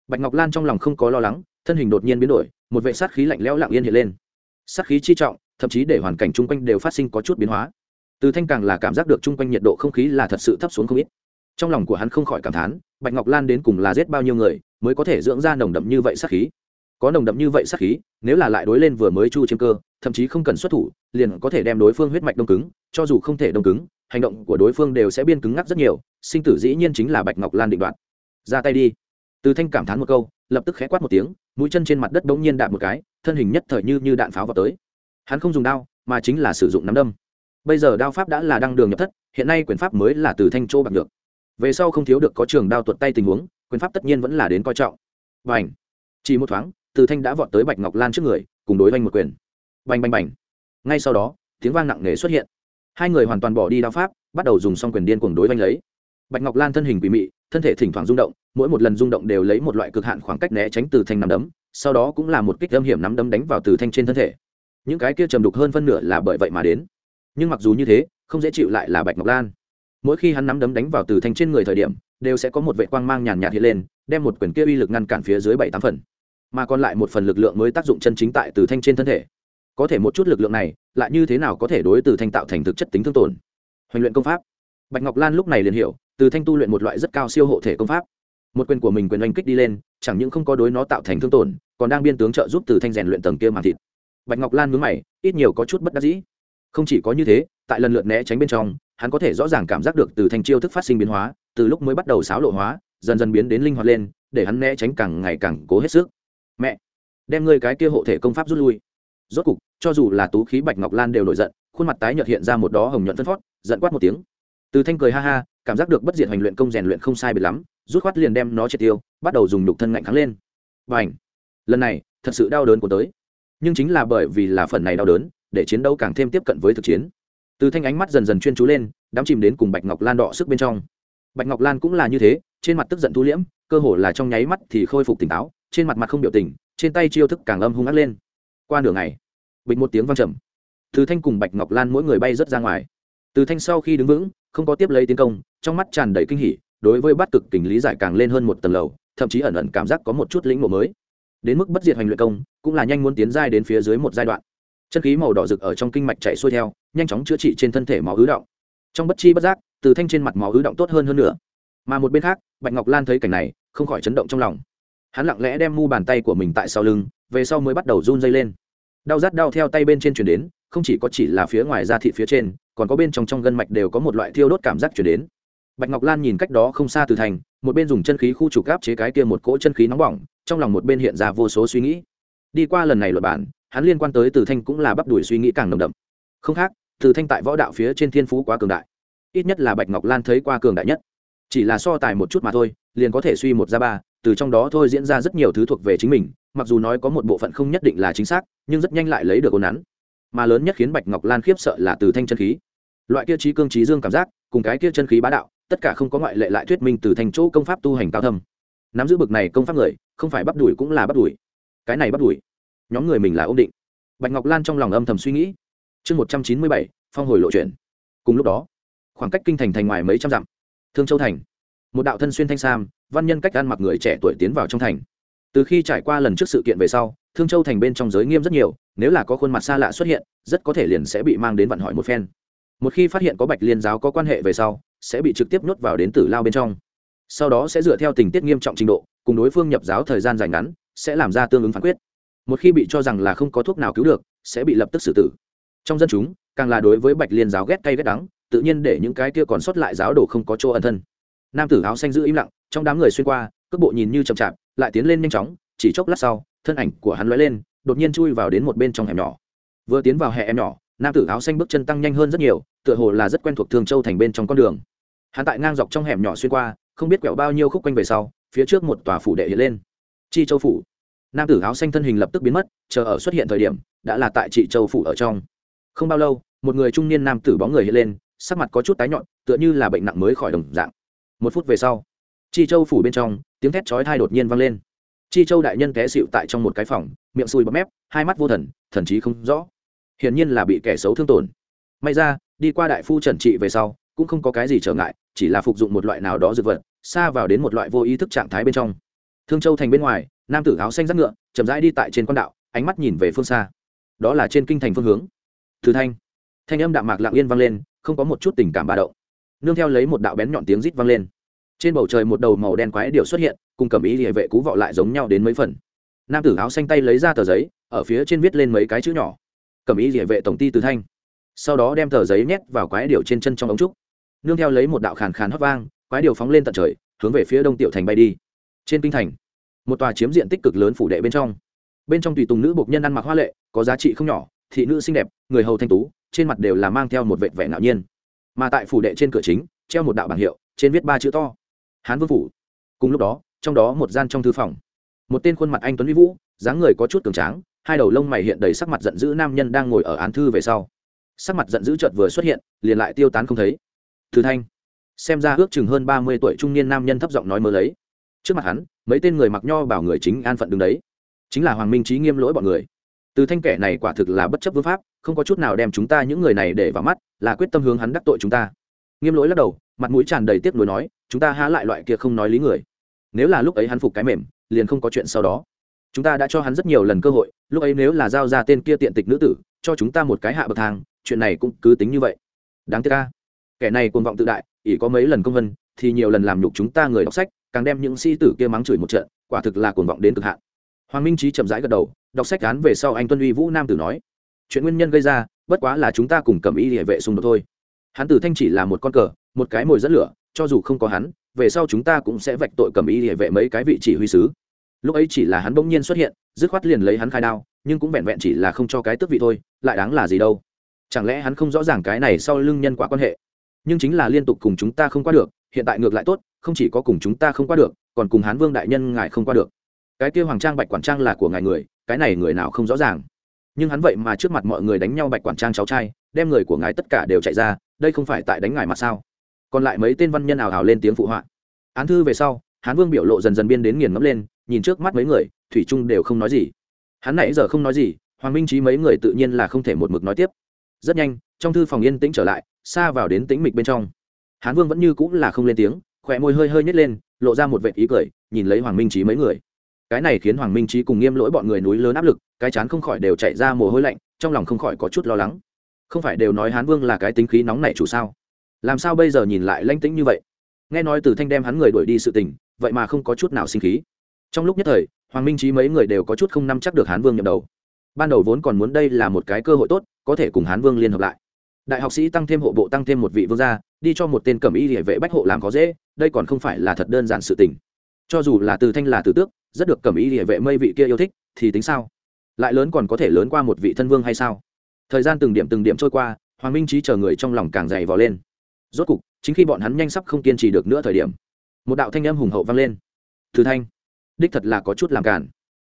Bạch ngọc lan trong lòng không có lo lắng, thân hình đột nhiên biến đổi, một vệ sát khí lạnh lẽo lặng yên hiện lên. Sát khí chi trọng, thậm chí để hoàn cảnh chung quanh đều phát sinh có chút biến hóa. Từ thanh càng là cảm giác được chung quanh nhiệt độ không khí là thật sự thấp xuống không ít. Trong lòng của hắn không khỏi cảm thán, bạch ngọc lan đến cùng là giết bao nhiêu người mới có thể dưỡng ra nồng đậm như vậy sát khí? Có nồng đậm như vậy sát khí, nếu là lại đối lên vừa mới chu chiếm cơ, thậm chí không cần xuất thủ, liền có thể đem đối phương huyết mạch đông cứng, cho dù không thể đông cứng hành động của đối phương đều sẽ biên cứng ngắc rất nhiều, sinh tử dĩ nhiên chính là bạch ngọc lan định đoạt. Ra tay đi. Từ thanh cảm thán một câu, lập tức khẽ quát một tiếng, mũi chân trên mặt đất bỗng nhiên đạn một cái, thân hình nhất thời như như đạn pháo vào tới. Hắn không dùng đao, mà chính là sử dụng nắm đâm. Bây giờ đao pháp đã là đăng đường nhập thất, hiện nay quyền pháp mới là từ thanh châu bạc được. Về sau không thiếu được có trường đao tuột tay tình huống, quyền pháp tất nhiên vẫn là đến coi trọng. Bành. chỉ một thoáng, từ thanh đã vọt tới bạch ngọc lan trước người, cùng đối oanh một quyền. Bành bành bành. Ngay sau đó, tiếng vang nặng nề xuất hiện hai người hoàn toàn bỏ đi đao pháp, bắt đầu dùng xong quyền điên cuồng đối oanh lấy. Bạch ngọc lan thân hình quỷ mị, thân thể thỉnh thoảng rung động, mỗi một lần rung động đều lấy một loại cực hạn khoảng cách né tránh từ thanh nắm đấm, sau đó cũng là một kích âm hiểm nắm đấm đánh vào từ thanh trên thân thể. Những cái kia trầm đục hơn phân nửa là bởi vậy mà đến. Nhưng mặc dù như thế, không dễ chịu lại là bạch ngọc lan. Mỗi khi hắn nắm đấm đánh vào từ thanh trên người thời điểm, đều sẽ có một vệ quang mang nhàn nhạt hiện lên, đem một quyền kia uy lực ngăn cản phía dưới bảy tám phần. Mà còn lại một phần lực lượng mới tác dụng chân chính tại từ thanh trên thân thể có thể một chút lực lượng này, lại như thế nào có thể đối từ thanh tạo thành thực chất tính thương tổn? Hoành luyện công pháp. Bạch ngọc lan lúc này liền hiểu, từ thanh tu luyện một loại rất cao siêu hộ thể công pháp. Một quyền của mình quyền oanh kích đi lên, chẳng những không có đối nó tạo thành thương tổn, còn đang biên tướng trợ giúp từ thanh rèn luyện tầng kia màng thịt. Bạch ngọc lan mướn mày, ít nhiều có chút bất đắc dĩ. Không chỉ có như thế, tại lần lượt né tránh bên trong, hắn có thể rõ ràng cảm giác được từ thanh chiêu thức phát sinh biến hóa, từ lúc mới bắt đầu xáo lộ hóa, dần dần biến đến linh hoạt lên, để hắn né tránh càng ngày càng cố hết sức. Mẹ, đem ngươi cái kia hộ thể công pháp rút lui rốt cục, cho dù là tú khí bạch ngọc lan đều nổi giận, khuôn mặt tái nhợt hiện ra một đó hồng nhuận phân phót giận quát một tiếng. Từ thanh cười ha ha, cảm giác được bất diệt hành luyện công rèn luyện không sai biệt lắm, rút khoát liền đem nó triệt tiêu, bắt đầu dùng nhục thân ngạnh kháng lên. Và ảnh lần này, thật sự đau đớn của tới. Nhưng chính là bởi vì là phần này đau đớn, để chiến đấu càng thêm tiếp cận với thực chiến. Từ thanh ánh mắt dần dần chuyên chú lên, đắm chìm đến cùng bạch ngọc lan đọ sức bên trong. Bạch ngọc lan cũng là như thế, trên mặt tức giận thu liễm, cơ hồ là trong nháy mắt thì khôi phục tỉnh táo, trên mặt mặt không biểu tình, trên tay chiêu thức càng âm hung ác lên. Qua nửa ngày bịch một tiếng vang trầm. Từ thanh cùng bạch ngọc lan mỗi người bay rớt ra ngoài. Từ thanh sau khi đứng vững, không có tiếp lấy tiến công, trong mắt tràn đầy kinh hỉ, đối với bắt cực tình lý giải càng lên hơn một tầng lầu, thậm chí ẩn ẩn cảm giác có một chút lĩnh ngộ mới. Đến mức bất diệt hành luyện công, cũng là nhanh muốn tiến giai đến phía dưới một giai đoạn. Chân khí màu đỏ rực ở trong kinh mạch chạy xuôi theo, nhanh chóng chữa trị trên thân thể máu ứ động. Trong bất chi bất giác, từ thanh trên mặt máu ứ động tốt hơn hơn nữa. Mà một bên khác, bạch ngọc lan thấy cảnh này, không khỏi chấn động trong lòng. Hắn lặng lẽ đem mu bàn tay của mình tại sau lưng, về sau mới bắt đầu run dây lên đau rát đau theo tay bên trên chuyển đến, không chỉ có chỉ là phía ngoài da thịt phía trên, còn có bên trong trong gân mạch đều có một loại thiêu đốt cảm giác chuyển đến. Bạch ngọc lan nhìn cách đó không xa từ thành, một bên dùng chân khí khu trục gáp chế cái kia một cỗ chân khí nóng bỏng, trong lòng một bên hiện ra vô số suy nghĩ. Đi qua lần này luật bản hắn liên quan tới từ thanh cũng là bắp đuổi suy nghĩ càng nồng đậm. Không khác, từ thanh tại võ đạo phía trên thiên phú quá cường đại. Ít nhất là bạch ngọc lan thấy qua cường đại nhất. Chỉ là so tài một chút mà thôi, liền có thể suy một ra ba, từ trong đó thôi diễn ra rất nhiều thứ thuộc về chính mình mặc dù nói có một bộ phận không nhất định là chính xác, nhưng rất nhanh lại lấy được ôn nắn. Mà lớn nhất khiến bạch ngọc lan khiếp sợ là từ thanh chân khí. Loại kia trí cương trí dương cảm giác, cùng cái kia chân khí bá đạo, tất cả không có ngoại lệ lại thuyết minh từ thành chỗ công pháp tu hành cao thâm. Nắm giữ bực này công pháp người, không phải bắt đuổi cũng là bắt đuổi. Cái này bắt đuổi, nhóm người mình là ổn định. Bạch ngọc lan trong lòng âm thầm suy nghĩ. Chương một trăm chín mươi bảy, phong hồi lộ chuyển cùng lúc đó, khoảng cách kinh thành thành ngoài mấy trăm dặm. Thương châu thành. Một đạo thân xuyên thanh sam, văn nhân cách ăn mặc người trẻ tuổi tiến vào trong thành từ khi trải qua lần trước sự kiện về sau, thương châu thành bên trong giới nghiêm rất nhiều, nếu là có khuôn mặt xa lạ xuất hiện, rất có thể liền sẽ bị mang đến vận hỏi một phen. Một khi phát hiện có bạch liên giáo có quan hệ về sau, sẽ bị trực tiếp nhốt vào đến tử lao bên trong. Sau đó sẽ dựa theo tình tiết nghiêm trọng trình độ, cùng đối phương nhập giáo thời gian dài ngắn, sẽ làm ra tương ứng phán quyết. Một khi bị cho rằng là không có thuốc nào cứu được, sẽ bị lập tức xử tử. Trong dân chúng, càng là đối với bạch liên giáo ghét cay ghét đắng, tự nhiên để những cái kia còn sót lại giáo đồ không có chỗ ẩn thân nam tử áo xanh giữ im lặng, trong đám người xuyên qua, cước bộ nhìn như chậm chạp, lại tiến lên nhanh chóng, chỉ chốc lát sau, thân ảnh của hắn lóe lên, đột nhiên chui vào đến một bên trong hẻm nhỏ. Vừa tiến vào hẻm nhỏ, nam tử áo xanh bước chân tăng nhanh hơn rất nhiều, tựa hồ là rất quen thuộc thường châu thành bên trong con đường. Hắn tại ngang dọc trong hẻm nhỏ xuyên qua, không biết quẹo bao nhiêu khúc quanh về sau, phía trước một tòa phủ đệ hiện lên. Chi châu phủ. Nam tử áo xanh thân hình lập tức biến mất, chờ ở xuất hiện thời điểm, đã là tại chị châu phủ ở trong. Không bao lâu, một người trung niên nam tử bóng người hiện lên, sắc mặt có chút tái nhọn tựa như là bệnh nặng mới khỏi đồng dạng một phút về sau, chi châu phủ bên trong, tiếng thét chói thai đột nhiên vang lên. Chi châu đại nhân té xịu tại trong một cái phòng, miệng sùi bấm mép, hai mắt vô thần thần trí không rõ. Hiển nhiên là bị kẻ xấu thương tổn. May ra, đi qua đại phu trần trị về sau, cũng không có cái gì trở ngại, chỉ là phục dụng một loại nào đó dược vật, xa vào đến một loại vô ý thức trạng thái bên trong. Thương châu thành bên ngoài, nam tử áo xanh rắt ngựa, chậm rãi đi tại trên con đạo, ánh mắt nhìn về phương xa. Đó là trên kinh thành phương hướng. Thứ thanh. Thanh âm đạm mạc lặng yên vang lên, không có một chút tình cảm ba động. Nương theo lấy một đạo bén nhọn tiếng rít vang lên trên bầu trời một đầu màu đen quái điệu xuất hiện, cùng cầm ý địa vệ cú vọ lại giống nhau đến mấy phần. Nam tử áo xanh tay lấy ra tờ giấy, ở phía trên viết lên mấy cái chữ nhỏ. Cầm ý địa vệ tổng ty từ thanh. Sau đó đem tờ giấy nhét vào quái điệu trên chân trong ống trúc. Nương theo lấy một đạo khàn khàn hót vang, quái điệu phóng lên tận trời, hướng về phía đông tiểu thành bay đi. Trên kinh thành, một tòa chiếm diện tích cực lớn phủ đệ bên trong. Bên trong tùy tùng nữ bộc nhân ăn mặc hoa lệ, có giá trị không nhỏ, thị nữ xinh đẹp, người hầu thanh tú, trên mặt đều là mang theo một vệ vẻ ngạo nhiên. Mà tại phủ đệ trên cửa chính, treo một đạo bảng hiệu, trên viết ba chữ to hán vương phủ. Cùng lúc đó, trong đó một gian trong thư phòng, một tên khuôn mặt anh tuấn vĩ vũ, dáng người có chút cường tráng, hai đầu lông mày hiện đầy sắc mặt giận dữ nam nhân đang ngồi ở án thư về sau. Sắc mặt giận dữ chợt vừa xuất hiện, liền lại tiêu tán không thấy. Thứ thanh, xem ra ước chừng hơn ba mươi tuổi trung niên nam nhân thấp giọng nói mơ lấy. Trước mặt hắn, mấy tên người mặc nho bảo người chính an phận đứng đấy. Chính là hoàng minh trí nghiêm lỗi bọn người. Từ thanh kẻ này quả thực là bất chấp vương pháp, không có chút nào đem chúng ta những người này để vào mắt, là quyết tâm hướng hắn đắc tội chúng ta. Nghiêm lỗi lắc đầu mặt mũi tràn đầy tiếc nuối nói, chúng ta há lại loại kia không nói lý người. Nếu là lúc ấy hắn phục cái mềm, liền không có chuyện sau đó. Chúng ta đã cho hắn rất nhiều lần cơ hội, lúc ấy nếu là giao ra tên kia tiện tịch nữ tử, cho chúng ta một cái hạ bậc thang, chuyện này cũng cứ tính như vậy. Đáng tiếc ca kẻ này cuồng vọng tự đại, ỷ có mấy lần công vân, thì nhiều lần làm nhục chúng ta người đọc sách, càng đem những sĩ tử kia mắng chửi một trận, quả thực là cuồng vọng đến cực hạn. Hoàng minh trí chậm rãi gật đầu, đọc sách án về sau anh tuân uy vũ nam tử nói, chuyện nguyên nhân gây ra, bất quá là chúng ta cùng cầm ý địa vệ xung đột thôi. Hắn tử thanh chỉ là một con cờ một cái mồi dẫn lửa, cho dù không có hắn, về sau chúng ta cũng sẽ vạch tội cầm ý địa vệ mấy cái vị chỉ huy sứ. Lúc ấy chỉ là hắn bỗng nhiên xuất hiện, dứt khoát liền lấy hắn khai đao, nhưng cũng vẹn vẹn chỉ là không cho cái tước vị thôi, lại đáng là gì đâu? Chẳng lẽ hắn không rõ ràng cái này sau lưng nhân quả quan hệ? Nhưng chính là liên tục cùng chúng ta không qua được, hiện tại ngược lại tốt, không chỉ có cùng chúng ta không qua được, còn cùng hán vương đại nhân ngài không qua được. Cái kia hoàng trang bạch quản trang là của ngài người, cái này người nào không rõ ràng? Nhưng hắn vậy mà trước mặt mọi người đánh nhau bạch quản trang cháu trai, đem người của ngài tất cả đều chạy ra, đây không phải tại đánh ngài mà sao? Còn lại mấy tên văn nhân ảo hào lên tiếng phụ họa. Án thư về sau, hán vương biểu lộ dần dần biên đến nghiền ngẫm lên, nhìn trước mắt mấy người, thủy trung đều không nói gì. Hắn nãy giờ không nói gì, hoàng minh trí mấy người tự nhiên là không thể một mực nói tiếp. Rất nhanh, trong thư phòng yên tĩnh trở lại, xa vào đến tĩnh mịch bên trong. Hán vương vẫn như cũng là không lên tiếng khỏe môi hơi hơi nhét lên, lộ ra một vệ ý cười, nhìn lấy hoàng minh trí mấy người. Cái này khiến hoàng minh trí cùng nghiêm lỗi bọn người núi lớn áp lực, cái chán không khỏi đều chạy ra mồ hôi lạnh, trong lòng không khỏi có chút lo lắng. Không phải đều nói hán vương là cái tính khí nóng nảy chủ sao? Làm sao bây giờ nhìn lại lanh tĩnh như vậy? Nghe nói từ thanh đem hắn người đuổi đi sự tình, vậy mà không có chút nào sinh khí. Trong lúc nhất thời, hoàng minh trí mấy người đều có chút không nắm chắc được hán vương nhậm đầu. Ban đầu vốn còn muốn đây là một cái cơ hội tốt, có thể cùng hán vương liên hợp lại. Đại học sĩ tăng thêm hộ bộ tăng thêm một vị vương gia, đi cho một tên cẩm y địa vệ bách hộ làm có dễ, đây còn không phải là thật đơn giản sự tình. Cho dù là từ thanh là từ tước, rất được cẩm y địa vệ mây vị kia yêu thích, thì tính sao? Lại lớn còn có thể lớn qua một vị thân vương hay sao? Thời gian từng điểm từng điểm trôi qua, hoàng minh trí chờ người trong lòng càng dày vò lên rốt cục, chính khi bọn hắn nhanh sắp không kiên trì được nữa thời điểm, một đạo thanh âm hùng hậu vang lên. Thứ thanh, đích thật là có chút làm cản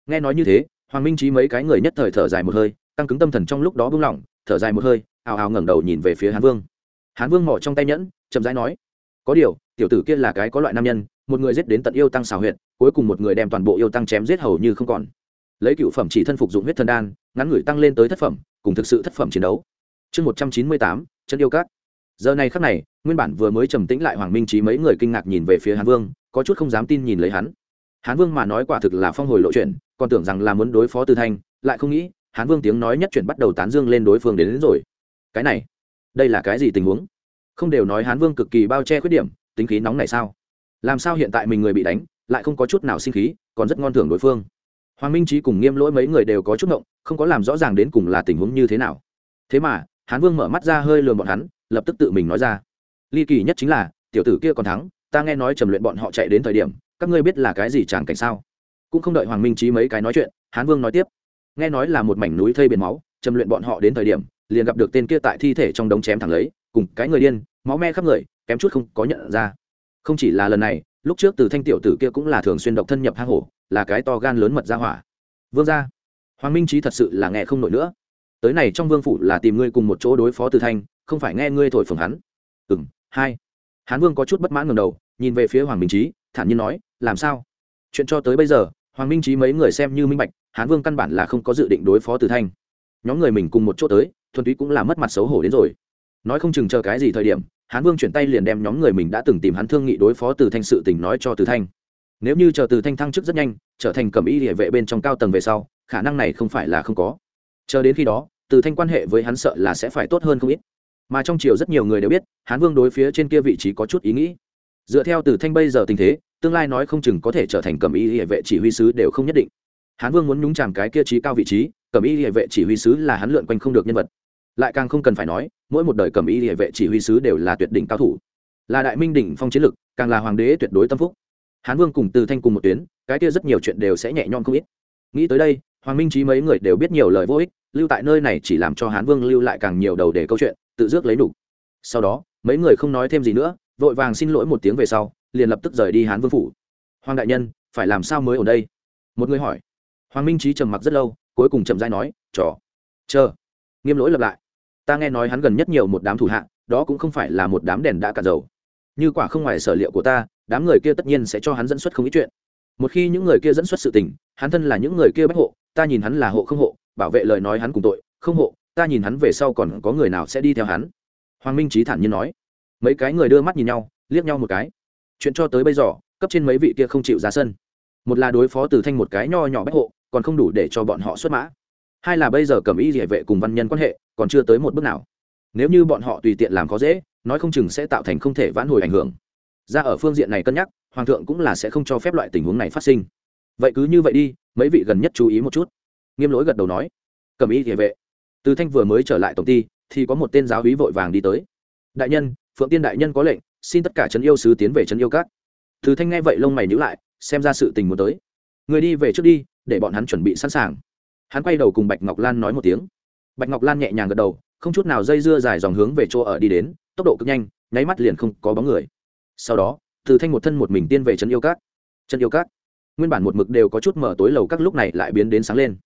nghe nói như thế, hoàng minh trí mấy cái người nhất thời thở dài một hơi tăng cứng tâm thần trong lúc đó buông lỏng, thở dài một hơi, ào ào ngẩng đầu nhìn về phía hán vương. Hán vương mỏ trong tay nhẫn, chậm rãi nói, có điều, tiểu tử kia là cái có loại nam nhân, một người giết đến tận yêu tăng xào huyệt, cuối cùng một người đem toàn bộ yêu tăng chém giết hầu như không còn. Lấy cựu phẩm chỉ thân phục dụng huyết thần đan, ngắn người tăng lên tới thất phẩm, cùng thực sự thất phẩm chiến đấu. Chương một trăm chín mươi tám, chân yêu cát giờ này khắc này nguyên bản vừa mới trầm tĩnh lại hoàng minh trí mấy người kinh ngạc nhìn về phía hán vương có chút không dám tin nhìn lấy hắn. Hán vương mà nói quả thực là phong hồi lộ chuyện còn tưởng rằng là muốn đối phó tư thanh lại không nghĩ hán vương tiếng nói nhất chuyển bắt đầu tán dương lên đối phương đến, đến rồi. Cái này đây là cái gì tình huống? Không đều nói hán vương cực kỳ bao che khuyết điểm tính khí nóng này sao? Làm sao hiện tại mình người bị đánh lại không có chút nào sinh khí còn rất ngon thưởng đối phương. Hoàng minh trí cùng nghiêm lỗi mấy người đều có chút ngộng không có làm rõ ràng đến cùng là tình huống như thế nào. Thế mà hán vương mở mắt ra hơi lườm bọn hắn lập tức tự mình nói ra ly kỳ nhất chính là, tiểu tử kia còn thắng, ta nghe nói trầm luyện bọn họ chạy đến thời điểm, các ngươi biết là cái gì chẳng cảnh sao? Cũng không đợi hoàng minh trí mấy cái nói chuyện, hán vương nói tiếp. Nghe nói là một mảnh núi thây biển máu, trầm luyện bọn họ đến thời điểm, liền gặp được tên kia tại thi thể trong đống chém thẳng lấy, cùng cái người điên, máu me khắp người, kém chút không có nhận ra. Không chỉ là lần này, lúc trước từ thanh tiểu tử kia cũng là thường xuyên độc thân nhập hang hổ, là cái to gan lớn mật ra hỏa. Vương gia, hoàng minh trí thật sự là nghe không nổi nữa. Tới này trong vương phủ là tìm ngươi cùng một chỗ đối phó từ thanh, không phải nghe ngươi thổi phồng hắn. Ừ m hai. Hán vương có chút bất mãn ngầm đầu, nhìn về phía hoàng minh trí thản nhiên nói, làm sao? Chuyện cho tới bây giờ, hoàng minh trí mấy người xem như minh bạch, hán vương căn bản là không có dự định đối phó từ thanh. Nhóm người mình cùng một chỗ tới, thuần túy cũng là mất mặt xấu hổ đến rồi. Nói không chừng chờ cái gì thời điểm, hán vương chuyển tay liền đem nhóm người mình đã từng tìm hắn thương nghị đối phó từ thanh sự tình nói cho từ thanh. Nếu như chờ từ thanh thăng chức rất nhanh, trở thành cầm y địa vệ bên trong cao tầng về sau, khả năng này không phải là không có. Chờ đến khi đó, từ thanh quan hệ với hắn sợ là sẽ phải tốt hơn không ít mà trong triều rất nhiều người đều biết, hán vương đối phía trên kia vị trí có chút ý nghĩ. Dựa theo từ thanh bây giờ tình thế, tương lai nói không chừng có thể trở thành cầm y hệ vệ chỉ huy sứ đều không nhất định. Hán vương muốn nhúng chàm cái kia trí cao vị trí cầm y hệ vệ chỉ huy sứ là hắn lượn quanh không được nhân vật. Lại càng không cần phải nói, mỗi một đời cầm y hệ vệ chỉ huy sứ đều là tuyệt đỉnh cao thủ. Là đại minh đỉnh phong chiến lực, càng là hoàng đế tuyệt đối tâm phúc. Hán vương cùng từ thanh cùng một tuyến, cái kia rất nhiều chuyện đều sẽ nhẹ nhõm không ít. Nghĩ tới đây, hoàng minh trí mấy người đều biết nhiều lời vô ích, lưu tại nơi này chỉ làm cho hán vương lưu lại càng nhiều đầu để câu chuyện tự dước lấy đủ. Sau đó, mấy người không nói thêm gì nữa, vội vàng xin lỗi một tiếng về sau, liền lập tức rời đi hán vương phủ. Hoàng đại nhân, phải làm sao mới ở đây? Một người hỏi. Hoàng minh trí trầm mặc rất lâu, cuối cùng chậm dai nói, trò, chờ, nghiêm lỗi lặp lại. Ta nghe nói hắn gần nhất nhiều một đám thủ hạ, đó cũng không phải là một đám đèn đã cạn dầu. Như quả không ngoài sở liệu của ta, đám người kia tất nhiên sẽ cho hắn dẫn xuất không ít chuyện. Một khi những người kia dẫn xuất sự tình, hắn thân là những người kia bách hộ, ta nhìn hắn là hộ không hộ, bảo vệ lời nói hắn cùng tội, không hộ ta nhìn hắn về sau còn có người nào sẽ đi theo hắn? Hoàng minh trí thản nhiên nói. Mấy cái người đưa mắt nhìn nhau, liếc nhau một cái. Chuyện cho tới bây giờ, cấp trên mấy vị kia không chịu ra sân. Một là đối phó từ thanh một cái nho nhỏ bách hộ, còn không đủ để cho bọn họ xuất mã. Hai là bây giờ cầm ý địa vệ cùng văn nhân quan hệ, còn chưa tới một bước nào. Nếu như bọn họ tùy tiện làm khó dễ, nói không chừng sẽ tạo thành không thể vãn hồi ảnh hưởng. Ra ở phương diện này cân nhắc, hoàng thượng cũng là sẽ không cho phép loại tình huống này phát sinh. Vậy cứ như vậy đi, mấy vị gần nhất chú ý một chút. Nghiêm lỗi gật đầu nói. Cầm ý địa vệ từ thanh vừa mới trở lại tổng ty, thì có một tên giáo hí vội vàng đi tới. Đại nhân, phượng tiên đại nhân có lệnh, xin tất cả trấn yêu sứ tiến về trấn yêu các. Từ thanh nghe vậy lông mày nhữ lại, xem ra sự tình muốn tới. Người đi về trước đi, để bọn hắn chuẩn bị sẵn sàng. Hắn quay đầu cùng bạch ngọc lan nói một tiếng. Bạch ngọc lan nhẹ nhàng gật đầu, không chút nào dây dưa dài dòng hướng về chỗ ở đi đến, tốc độ cực nhanh, nháy mắt liền không có bóng người. Sau đó, từ thanh một thân một mình tiên về trấn yêu cát chân yêu cát nguyên bản một mực đều có chút mở tối lầu các lúc này lại biến đến sáng lên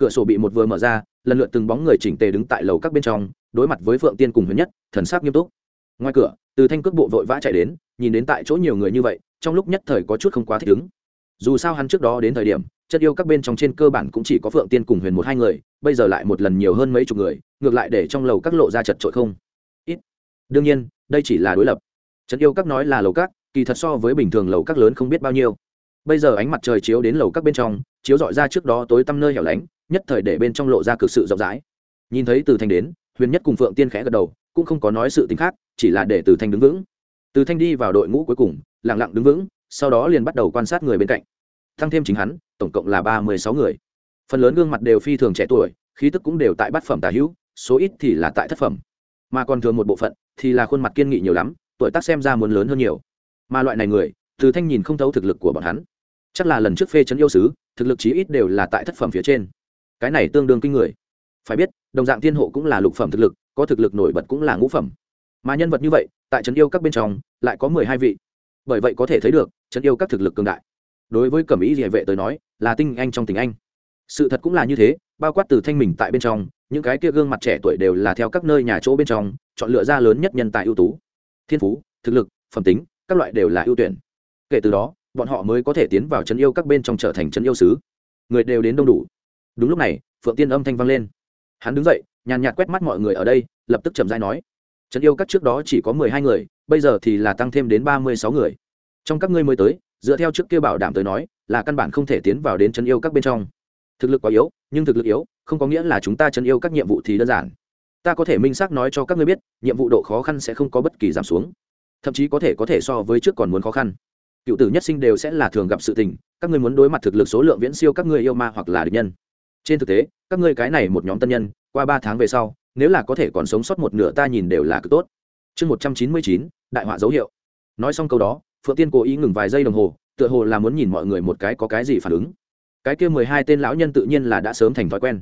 cửa sổ bị một vừa mở ra, lần lượt từng bóng người chỉnh tề đứng tại lầu các bên trong, đối mặt với phượng tiên cùng huyền nhất, thần sắc nghiêm túc. Ngoài cửa, từ thanh cước bộ vội vã chạy đến, nhìn đến tại chỗ nhiều người như vậy, trong lúc nhất thời có chút không quá thích ứng. Dù sao hắn trước đó đến thời điểm, chất yêu các bên trong trên cơ bản cũng chỉ có phượng tiên cùng huyền một hai người, bây giờ lại một lần nhiều hơn mấy chục người, ngược lại để trong lầu các lộ ra chật trội không. Ít. Đương nhiên, đây chỉ là đối lập. Chất yêu các nói là lầu các, kỳ thật so với bình thường lầu các lớn không biết bao nhiêu. Bây giờ ánh mặt trời chiếu đến lầu các bên trong, chiếu dọi ra trước đó tối tăm nơi hẻo lánh nhất thời để bên trong lộ ra cực sự rộng rãi. Nhìn thấy từ thanh đến, huyền nhất cùng phượng tiên khẽ gật đầu, cũng không có nói sự t khác, chỉ là để từ thanh đứng vững. Từ thanh đi vào đội ngũ cuối cùng lẳng lặng đứng vững, sau đó liền bắt đầu quan sát người bên cạnh. Thăng thêm chính hắn, tổng cộng là ba mươi sáu người. Phần lớn gương mặt đều phi thường trẻ tuổi, khí tức cũng đều tại bát phẩm tả hữu, số ít thì là tại thất phẩm. Mà còn thường một bộ phận thì là khuôn mặt kiên nghị nhiều lắm, tuổi tác xem ra muốn lớn hơn nhiều. Mà loại này người, từ thanh nhìn không thấu thực lực của bọn hắn. Chắc là lần trước phê chấn yêu sứ, thực lực chí ít đều là tại thất phẩm phía trên cái này tương đương kinh người. Phải biết, đồng dạng thiên hộ cũng là lục phẩm thực lực, có thực lực nổi bật cũng là ngũ phẩm. Mà nhân vật như vậy, tại trấn yêu các bên trong, lại có mười hai vị. Bởi vậy có thể thấy được, trấn yêu các thực lực cường đại. Đối với cẩm ý địa vệ tới nói, là tinh anh trong tình anh. Sự thật cũng là như thế, bao quát từ thanh mình tại bên trong, những cái kia gương mặt trẻ tuổi đều là theo các nơi nhà chỗ bên trong, chọn lựa ra lớn nhất nhân tài ưu tú. Thiên phú, thực lực, phẩm tính, các loại đều là ưu tuyển. Kể từ đó, bọn họ mới có thể tiến vào trấn yêu các bên trong trở thành trấn yêu sứ. Người đều đến đông đủ đúng lúc này, phượng tiên âm thanh vang lên. Hắn đứng dậy, nhàn nhạt quét mắt mọi người ở đây, lập tức chậm dai nói. Trấn yêu các trước đó chỉ có mười hai người, bây giờ thì là tăng thêm đến ba mươi sáu người. Trong các ngươi mới tới, dựa theo trước kia bảo đảm tới nói, là căn bản không thể tiến vào đến trấn yêu các bên trong. Thực lực quá yếu, nhưng thực lực yếu, không có nghĩa là chúng ta trấn yêu các nhiệm vụ thì đơn giản. Ta có thể minh xác nói cho các ngươi biết, nhiệm vụ độ khó khăn sẽ không có bất kỳ giảm xuống. Thậm chí có thể có thể so với trước còn muốn khó khăn. Cựu tử nhất sinh đều sẽ là thường gặp sự tình, các ngươi muốn đối mặt thực lực số lượng viễn siêu các ngươi yêu ma hoặc là địch nhân trên thực tế, các ngươi cái này một nhóm tân nhân, qua ba tháng về sau, nếu là có thể còn sống sót một nửa ta nhìn đều là cực tốt. Chương một trăm chín mươi chín, đại họa dấu hiệu. Nói xong câu đó, phượng tiên cố ý ngừng vài giây đồng hồ, tựa hồ là muốn nhìn mọi người một cái có cái gì phản ứng. Cái kia mười hai tên lão nhân tự nhiên là đã sớm thành thói quen.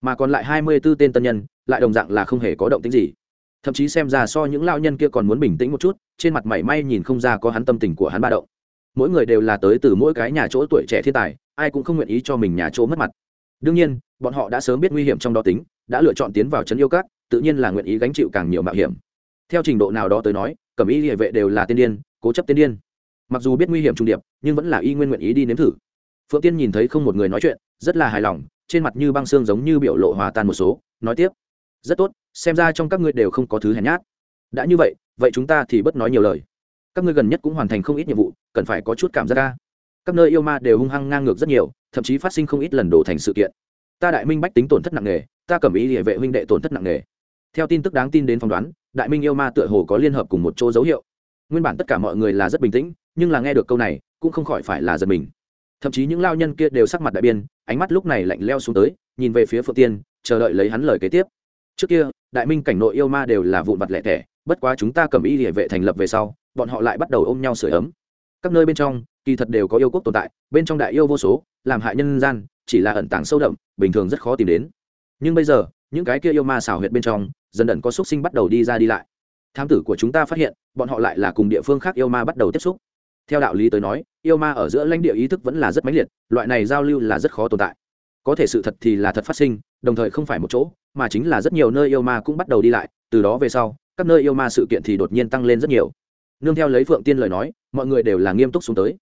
Mà còn lại hai mươi b ố tên tân nhân, lại đồng dạng là không hề có động tính gì. Thậm chí xem ra so những lão nhân kia còn muốn bình tĩnh một chút, trên mặt mảy may nhìn không ra có hắn tâm tình của hắn ba động. Mỗi người đều là tới từ mỗi cái nhà chỗ tuổi trẻ thiên tài, ai cũng không nguyện ý cho mình nhà chỗ mất mặt đương nhiên, bọn họ đã sớm biết nguy hiểm trong đó tính, đã lựa chọn tiến vào trấn yêu các, tự nhiên là nguyện ý gánh chịu càng nhiều mạo hiểm. Theo trình độ nào đó tới nói, cẩm y địa vệ đều là tiên điên, cố chấp tiên điên. Mặc dù biết nguy hiểm trung điệp, nhưng vẫn là y nguyên nguyện ý đi nếm thử. Phượng tiên nhìn thấy không một người nói chuyện, rất là hài lòng, trên mặt như băng xương giống như biểu lộ hòa tan một số, nói tiếp. Rất tốt, xem ra trong các ngươi đều không có thứ hèn nhát. Đã như vậy vậy chúng ta thì bất nói nhiều lời. Các ngươi gần nhất cũng hoàn thành không ít nhiệm vụ, cần phải có chút cảm giác ca các nơi yêu ma đều hung hăng ngang ngược rất nhiều, thậm chí phát sinh không ít lần đổ thành sự kiện. Ta đại minh bách tính tổn thất nặng nề, ta cầm ý địa vệ huynh đệ tổn thất nặng nề. Theo tin tức đáng tin đến phỏng đoán, đại minh yêu ma tựa hồ có liên hợp cùng một chỗ dấu hiệu. Nguyên bản tất cả mọi người là rất bình tĩnh, nhưng là nghe được câu này, cũng không khỏi phải là giật mình. Thậm chí những lao nhân kia đều sắc mặt đại biên ánh mắt lúc này lạnh leo xuống tới, nhìn về phía phượng tiên, chờ đợi lấy hắn lời kế tiếp. Trước kia, đại minh cảnh nội yêu ma đều là vụn vặt lẻ tẻ, bất quá chúng ta cầm y địa vệ thành lập về sau, bọn họ lại bắt đầu ôm nhau sửa ấm. Các nơi bên trong kỳ thật đều có yêu quốc tồn tại, bên trong đại yêu vô số, làm hại nhân gian, chỉ là ẩn tàng sâu đậm, bình thường rất khó tìm đến. Nhưng bây giờ, những cái kia yêu ma xảo huyệt bên trong, dần dần có xúc sinh bắt đầu đi ra đi lại. Thám tử của chúng ta phát hiện, bọn họ lại là cùng địa phương khác yêu ma bắt đầu tiếp xúc. Theo đạo lý tới nói, yêu ma ở giữa lãnh địa ý thức vẫn là rất mãnh liệt, loại này giao lưu là rất khó tồn tại. Có thể sự thật thì là thật phát sinh, đồng thời không phải một chỗ, mà chính là rất nhiều nơi yêu ma cũng bắt đầu đi lại, từ đó về sau, các nơi yêu ma sự kiện thì đột nhiên tăng lên rất nhiều. Nương theo lấy phượng tiên lời nói, mọi người đều là nghiêm túc xuống tới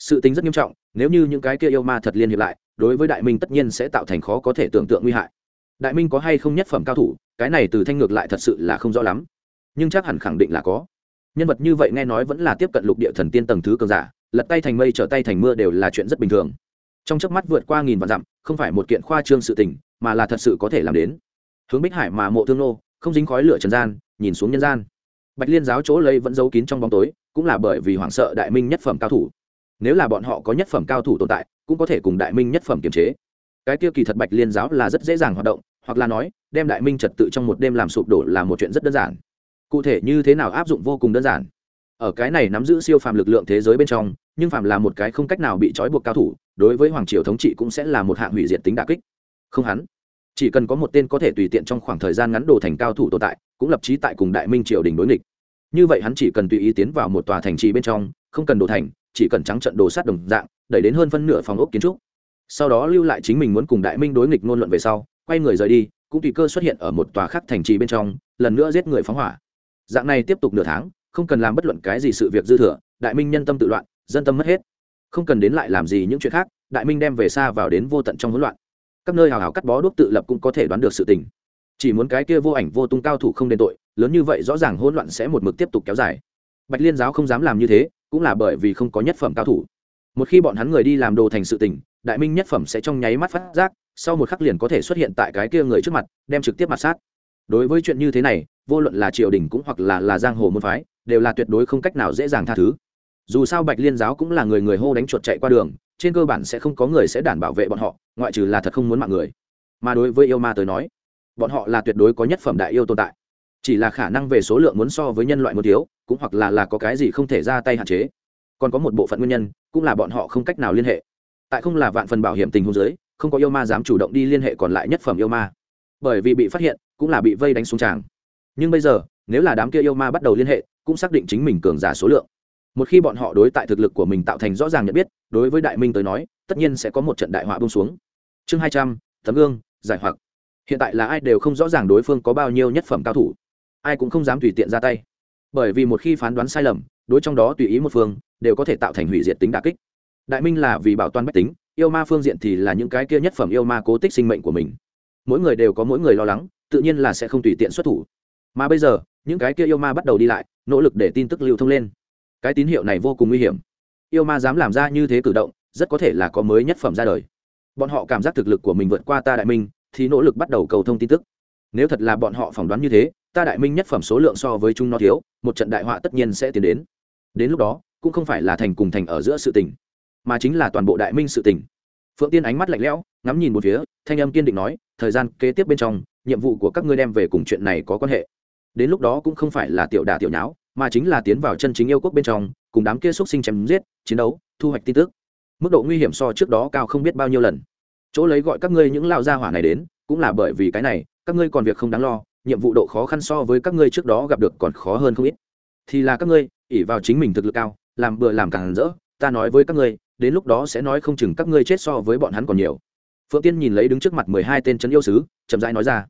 sự tính rất nghiêm trọng, nếu như những cái kia yêu ma thật liên hiệp lại, đối với đại minh tất nhiên sẽ tạo thành khó có thể tưởng tượng nguy hại. Đại minh có hay không nhất phẩm cao thủ, cái này từ thanh ngược lại thật sự là không rõ lắm. Nhưng chắc hẳn khẳng định là có. Nhân vật như vậy nghe nói vẫn là tiếp cận lục địa thần tiên tầng thứ cường giả, lật tay thành mây trở tay thành mưa đều là chuyện rất bình thường. Trong chớp mắt vượt qua nghìn vạn dặm, không phải một kiện khoa trương sự tình, mà là thật sự có thể làm đến. Hướng bích hải mà mộ thương nô, không dính khói lửa trần gian, nhìn xuống nhân gian. Bạch liên giáo chỗ lấy vẫn giấu kín trong bóng tối, cũng là bởi vì hoảng sợ đại minh nhất phẩm cao thủ nếu là bọn họ có nhất phẩm cao thủ tồn tại, cũng có thể cùng đại minh nhất phẩm kiềm chế. Cái kia kỳ thật bạch liên giáo là rất dễ dàng hoạt động, hoặc là nói, đem đại minh trật tự trong một đêm làm sụp đổ là một chuyện rất đơn giản. Cụ thể như thế nào áp dụng vô cùng đơn giản. Ở cái này nắm giữ siêu phàm lực lượng thế giới bên trong, nhưng phàm là một cái không cách nào bị trói buộc cao thủ, đối với hoàng triều thống trị cũng sẽ là một hạng hủy diệt tính đà kích. Không hắn. Chỉ cần có một tên có thể tùy tiện trong khoảng thời gian ngắn đồ thành cao thủ tồn tại, cũng lập trí tại cùng đại minh triều đình đối nghịch. Như vậy hắn chỉ cần tùy ý tiến vào một tòa thành trì bên trong, không cần đồ thành chỉ cần trắng trận đồ sát đồng dạng, đẩy đến hơn phân nửa phòng ốc kiến trúc. Sau đó lưu lại chính mình muốn cùng đại minh đối nghịch ngôn luận về sau, quay người rời đi, cũng tùy cơ xuất hiện ở một tòa khác thành trì bên trong, lần nữa giết người phóng hỏa. Dạng này tiếp tục nửa tháng, không cần làm bất luận cái gì sự việc dư thừa, đại minh nhân tâm tự loạn, dân tâm mất hết. Không cần đến lại làm gì những chuyện khác, đại minh đem về xa vào đến vô tận trong hỗn loạn. Các nơi hào hào cắt bó đuốc tự lập cũng có thể đoán được sự tình. Chỉ muốn cái kia vô ảnh vô tung cao thủ không đền tội, lớn như vậy rõ ràng hỗn loạn sẽ một mực tiếp tục kéo dài. Bạch liên giáo không dám làm như thế cũng là bởi vì không có nhất phẩm cao thủ. Một khi bọn hắn người đi làm đồ thành sự tình, đại minh nhất phẩm sẽ trong nháy mắt phát giác, sau một khắc liền có thể xuất hiện tại cái kia người trước mặt, đem trực tiếp mặt sát. Đối với chuyện như thế này, vô luận là triều đình cũng hoặc là là giang hồ môn phái, đều là tuyệt đối không cách nào dễ dàng tha thứ. Dù sao bạch liên giáo cũng là người người hô đánh chuột chạy qua đường, trên cơ bản sẽ không có người sẽ đảm bảo vệ bọn họ, ngoại trừ là thật không muốn mạng người. Mà đối với yêu ma tới nói, bọn họ là tuyệt đối có nhất phẩm đại yêu tồn tại chỉ là khả năng về số lượng muốn so với nhân loại một thiếu, cũng hoặc là là có cái gì không thể ra tay hạn chế. Còn có một bộ phận nguyên nhân, cũng là bọn họ không cách nào liên hệ. Tại không là vạn phần bảo hiểm tình huống giới không có yêu ma dám chủ động đi liên hệ còn lại nhất phẩm yêu ma. Bởi vì bị phát hiện, cũng là bị vây đánh xuống tràng. Nhưng bây giờ, nếu là đám kia yêu ma bắt đầu liên hệ, cũng xác định chính mình cường giả số lượng. Một khi bọn họ đối tại thực lực của mình tạo thành rõ ràng nhận biết, đối với đại minh tới nói, tất nhiên sẽ có một trận đại họa bông xuống. Chương hai trăm, tấm gương, giải hoặc. Hiện tại là ai đều không rõ ràng đối phương có bao nhiêu nhất phẩm cao thủ ai cũng không dám tùy tiện ra tay. Bởi vì một khi phán đoán sai lầm, đối trong đó tùy ý một phương, đều có thể tạo thành hủy diệt tính đà kích. Đại minh là vì bảo toàn bách tính, yêu ma phương diện thì là những cái kia nhất phẩm yêu ma cố tích sinh mệnh của mình. Mỗi người đều có mỗi người lo lắng, tự nhiên là sẽ không tùy tiện xuất thủ. Mà bây giờ, những cái kia yêu ma bắt đầu đi lại, nỗ lực để tin tức lưu thông lên. Cái tín hiệu này vô cùng nguy hiểm. Yêu ma dám làm ra như thế cử động, rất có thể là có mới nhất phẩm ra đời. Bọn họ cảm giác thực lực của mình vượt qua ta đại minh, thì nỗ lực bắt đầu cầu thông tin tức. Nếu thật là bọn họ phỏng đoán như thế ta đại minh nhất phẩm số lượng so với chúng nó thiếu, một trận đại họa tất nhiên sẽ tiến đến. Đến lúc đó, cũng không phải là thành cùng thành ở giữa sự tình, mà chính là toàn bộ đại minh sự tình. Phượng tiên ánh mắt lạnh lẽo, ngắm nhìn một phía, thanh âm kiên định nói, thời gian kế tiếp bên trong, nhiệm vụ của các ngươi đem về cùng chuyện này có quan hệ. Đến lúc đó cũng không phải là tiểu đà tiểu nháo, mà chính là tiến vào chân chính yêu quốc bên trong, cùng đám kia x sinh chém giết, chiến đấu, thu hoạch tin tức. Mức độ nguy hiểm so trước đó cao không biết bao nhiêu lần. Chỗ lấy gọi các ngươi những lao gia hỏa này đến, cũng là bởi vì cái này, các ngươi còn việc không đáng lo nhiệm vụ độ khó khăn so với các ngươi trước đó gặp được còn khó hơn không ít. Thì là các ngươi ỉ vào chính mình thực lực cao, làm bừa làm càng rỡ, ta nói với các ngươi, đến lúc đó sẽ nói không chừng các ngươi chết so với bọn hắn còn nhiều. Phượng tiên nhìn lấy đứng trước mặt mười hai tên trấn yêu sứ, chậm rãi nói ra.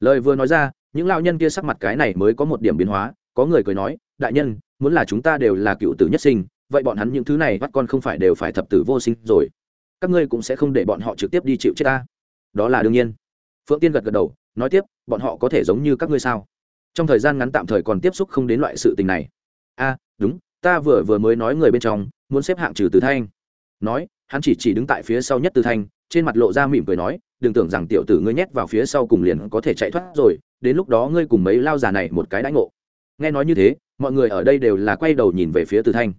Lời vừa nói ra, những lao nhân kia sắc mặt cái này mới có một điểm biến hóa, có người cười nói, đại nhân, muốn là chúng ta đều là cựu tử nhất sinh, vậy bọn hắn những thứ này bắt con không phải đều phải thập tử vô sinh rồi. Các ngươi cũng sẽ không để bọn họ trực tiếp đi chịu chết ta. Đó là đương nhiên. Phượng tiên gật gật đầu nói tiếp, bọn họ có thể giống như các ngươi sao? Trong thời gian ngắn tạm thời còn tiếp xúc không đến loại sự tình này. A, đúng, ta vừa vừa mới nói người bên trong, muốn xếp hạng trừ từ thanh. Nói, hắn chỉ chỉ đứng tại phía sau nhất từ thanh, trên mặt lộ ra mỉm cười nói, đừng tưởng rằng tiểu tử ngươi nhét vào phía sau cùng liền có thể chạy thoát rồi, đến lúc đó ngươi cùng mấy lao già này một cái đãi ngộ. Nghe nói như thế, mọi người ở đây đều là quay đầu nhìn về phía từ thanh.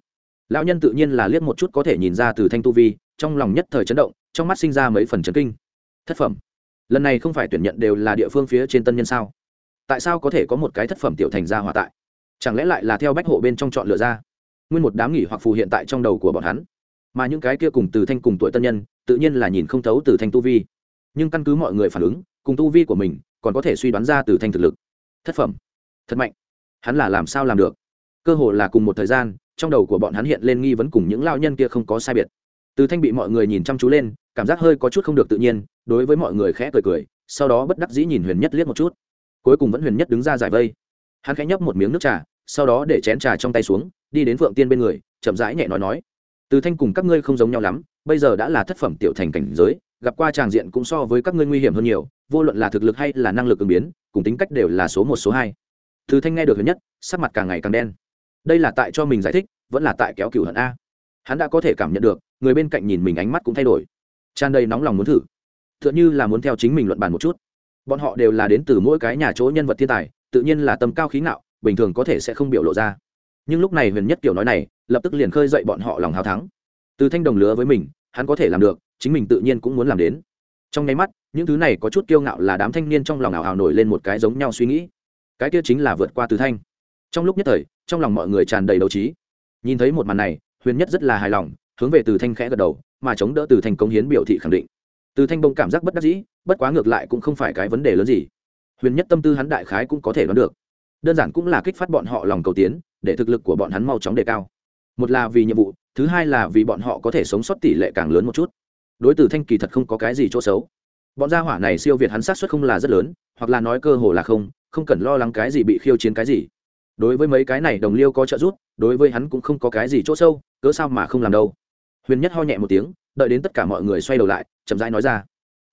Lão nhân tự nhiên là liếc một chút có thể nhìn ra từ thanh tu vi, trong lòng nhất thời chấn động, trong mắt sinh ra mấy phần chấn kinh. Thất phẩm lần này không phải tuyển nhận đều là địa phương phía trên tân nhân sao? Tại sao có thể có một cái thất phẩm tiểu thành ra hòa tại? Chẳng lẽ lại là theo bách hộ bên trong chọn lựa ra? Nguyên một đám nghỉ hoặc phù hiện tại trong đầu của bọn hắn. Mà những cái kia cùng từ thanh cùng tuổi tân nhân, tự nhiên là nhìn không thấu từ thanh tu vi. Nhưng căn cứ mọi người phản ứng, cùng tu vi của mình, còn có thể suy đoán ra từ thanh thực lực. Thất phẩm. Thật mạnh. Hắn là làm sao làm được? Cơ hồ là cùng một thời gian, trong đầu của bọn hắn hiện lên nghi vấn cùng những lao nhân kia không có sai biệt từ thanh bị mọi người nhìn chăm chú lên, cảm giác hơi có chút không được tự nhiên, đối với mọi người khẽ cười cười, sau đó bất đắc dĩ nhìn huyền nhất liếc một chút. Cuối cùng vẫn huyền nhất đứng ra giải vây. Hắn khẽ nhấp một miếng nước trà, sau đó để chén trà trong tay xuống, đi đến phượng tiên bên người, chậm rãi nhẹ nói nói. Từ thanh cùng các ngươi không giống nhau lắm, bây giờ đã là thất phẩm tiểu thành cảnh giới, gặp qua tràng diện cũng so với các ngươi nguy hiểm hơn nhiều, vô luận là thực lực hay là năng lực ứng biến, cùng tính cách đều là số một, số hai. Từ thanh nghe được huyền nhất, sắc mặt càng ngày càng đen. Đây là tại cho mình giải thích, vẫn là tại kéo cửu hận a. Hắn đã có thể cảm nhận được người bên cạnh nhìn mình ánh mắt cũng thay đổi. Tràn đầy nóng lòng muốn thử. T h ư ợ n h ư là muốn theo chính mình luận bàn một chút. Bọn họ đều là đến từ mỗi cái nhà chỗ nhân vật thiên tài, tự nhiên là tầm cao khí ngạo, bình thường có thể sẽ không biểu lộ ra. Nhưng lúc này huyền nhất kiểu nói này, lập tức liền khơi dậy bọn họ lòng hào thắng. Từ thanh đồng lứa với mình, hắn có thể làm được, chính mình tự nhiên cũng muốn làm đến. Trong nháy mắt, những thứ này có chút kiêu ngạo là đám thanh niên trong lòng ảo hào nổi lên một cái giống nhau suy nghĩ. Cái kia chính là vượt qua từ thanh. Trong lúc nhất thời, trong lòng mọi người tràn đầy đấu trí. Nhìn thấy một màn này, huyền nhất rất là hài lòng hướng về từ thanh khẽ gật đầu, mà chống đỡ từ thanh công hiến biểu thị khẳng định. Từ thanh bông cảm giác bất đắc dĩ, bất quá ngược lại cũng không phải cái vấn đề lớn gì. Huyền nhất tâm tư hắn đại khái cũng có thể đoán được. Đơn giản cũng là kích phát bọn họ lòng cầu tiến, để thực lực của bọn hắn mau chóng đề cao. Một là vì nhiệm vụ, thứ hai là vì bọn họ có thể sống sót tỷ lệ càng lớn một chút. Đối từ thanh kỳ thật không có cái gì chỗ xấu. Bọn gia hỏa này siêu việt hắn sát xuất không là rất lớn, hoặc là nói cơ hồ là không không cần lo lắng cái gì bị khiêu chiến cái gì. Đối với mấy cái này đồng liêu có trợ giúp, đối với hắn cũng không có cái gì chỗ sâu, cớ sao mà không làm đâu huyền nhất ho nhẹ một tiếng, đợi đến tất cả mọi người xoay đầu lại, chậm rãi nói ra.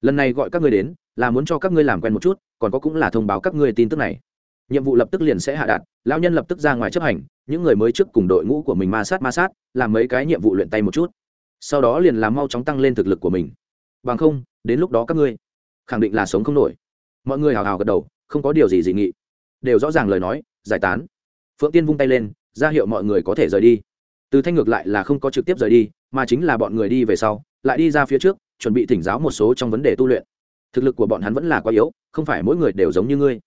Lần này gọi các ngươi đến, là muốn cho các ngươi làm quen một chút, còn có cũng là thông báo các ngươi tin tức này. Nhiệm vụ lập tức liền sẽ hạ đạt lao nhân lập tức ra ngoài chấp hành, những người mới trước cùng đội ngũ của mình ma sát ma sát, làm mấy cái nhiệm vụ luyện tay một chút. Sau đó liền làm mau chóng tăng lên thực lực của mình. Bằng không, đến lúc đó các ngươi khẳng định là sống không nổi. Mọi người hào hào gật đầu, không có điều gì dị nghị. Đều rõ ràng lời nói, giải tán. Phượng tiên vung tay lên, ra hiệu mọi người có thể rời đi. Từ thanh ngược lại là không có trực tiếp rời đi mà chính là bọn người đi về sau, lại đi ra phía trước, chuẩn bị thỉnh giáo một số trong vấn đề tu luyện. Thực lực của bọn hắn vẫn là quá yếu, không phải mỗi người đều giống như ngươi.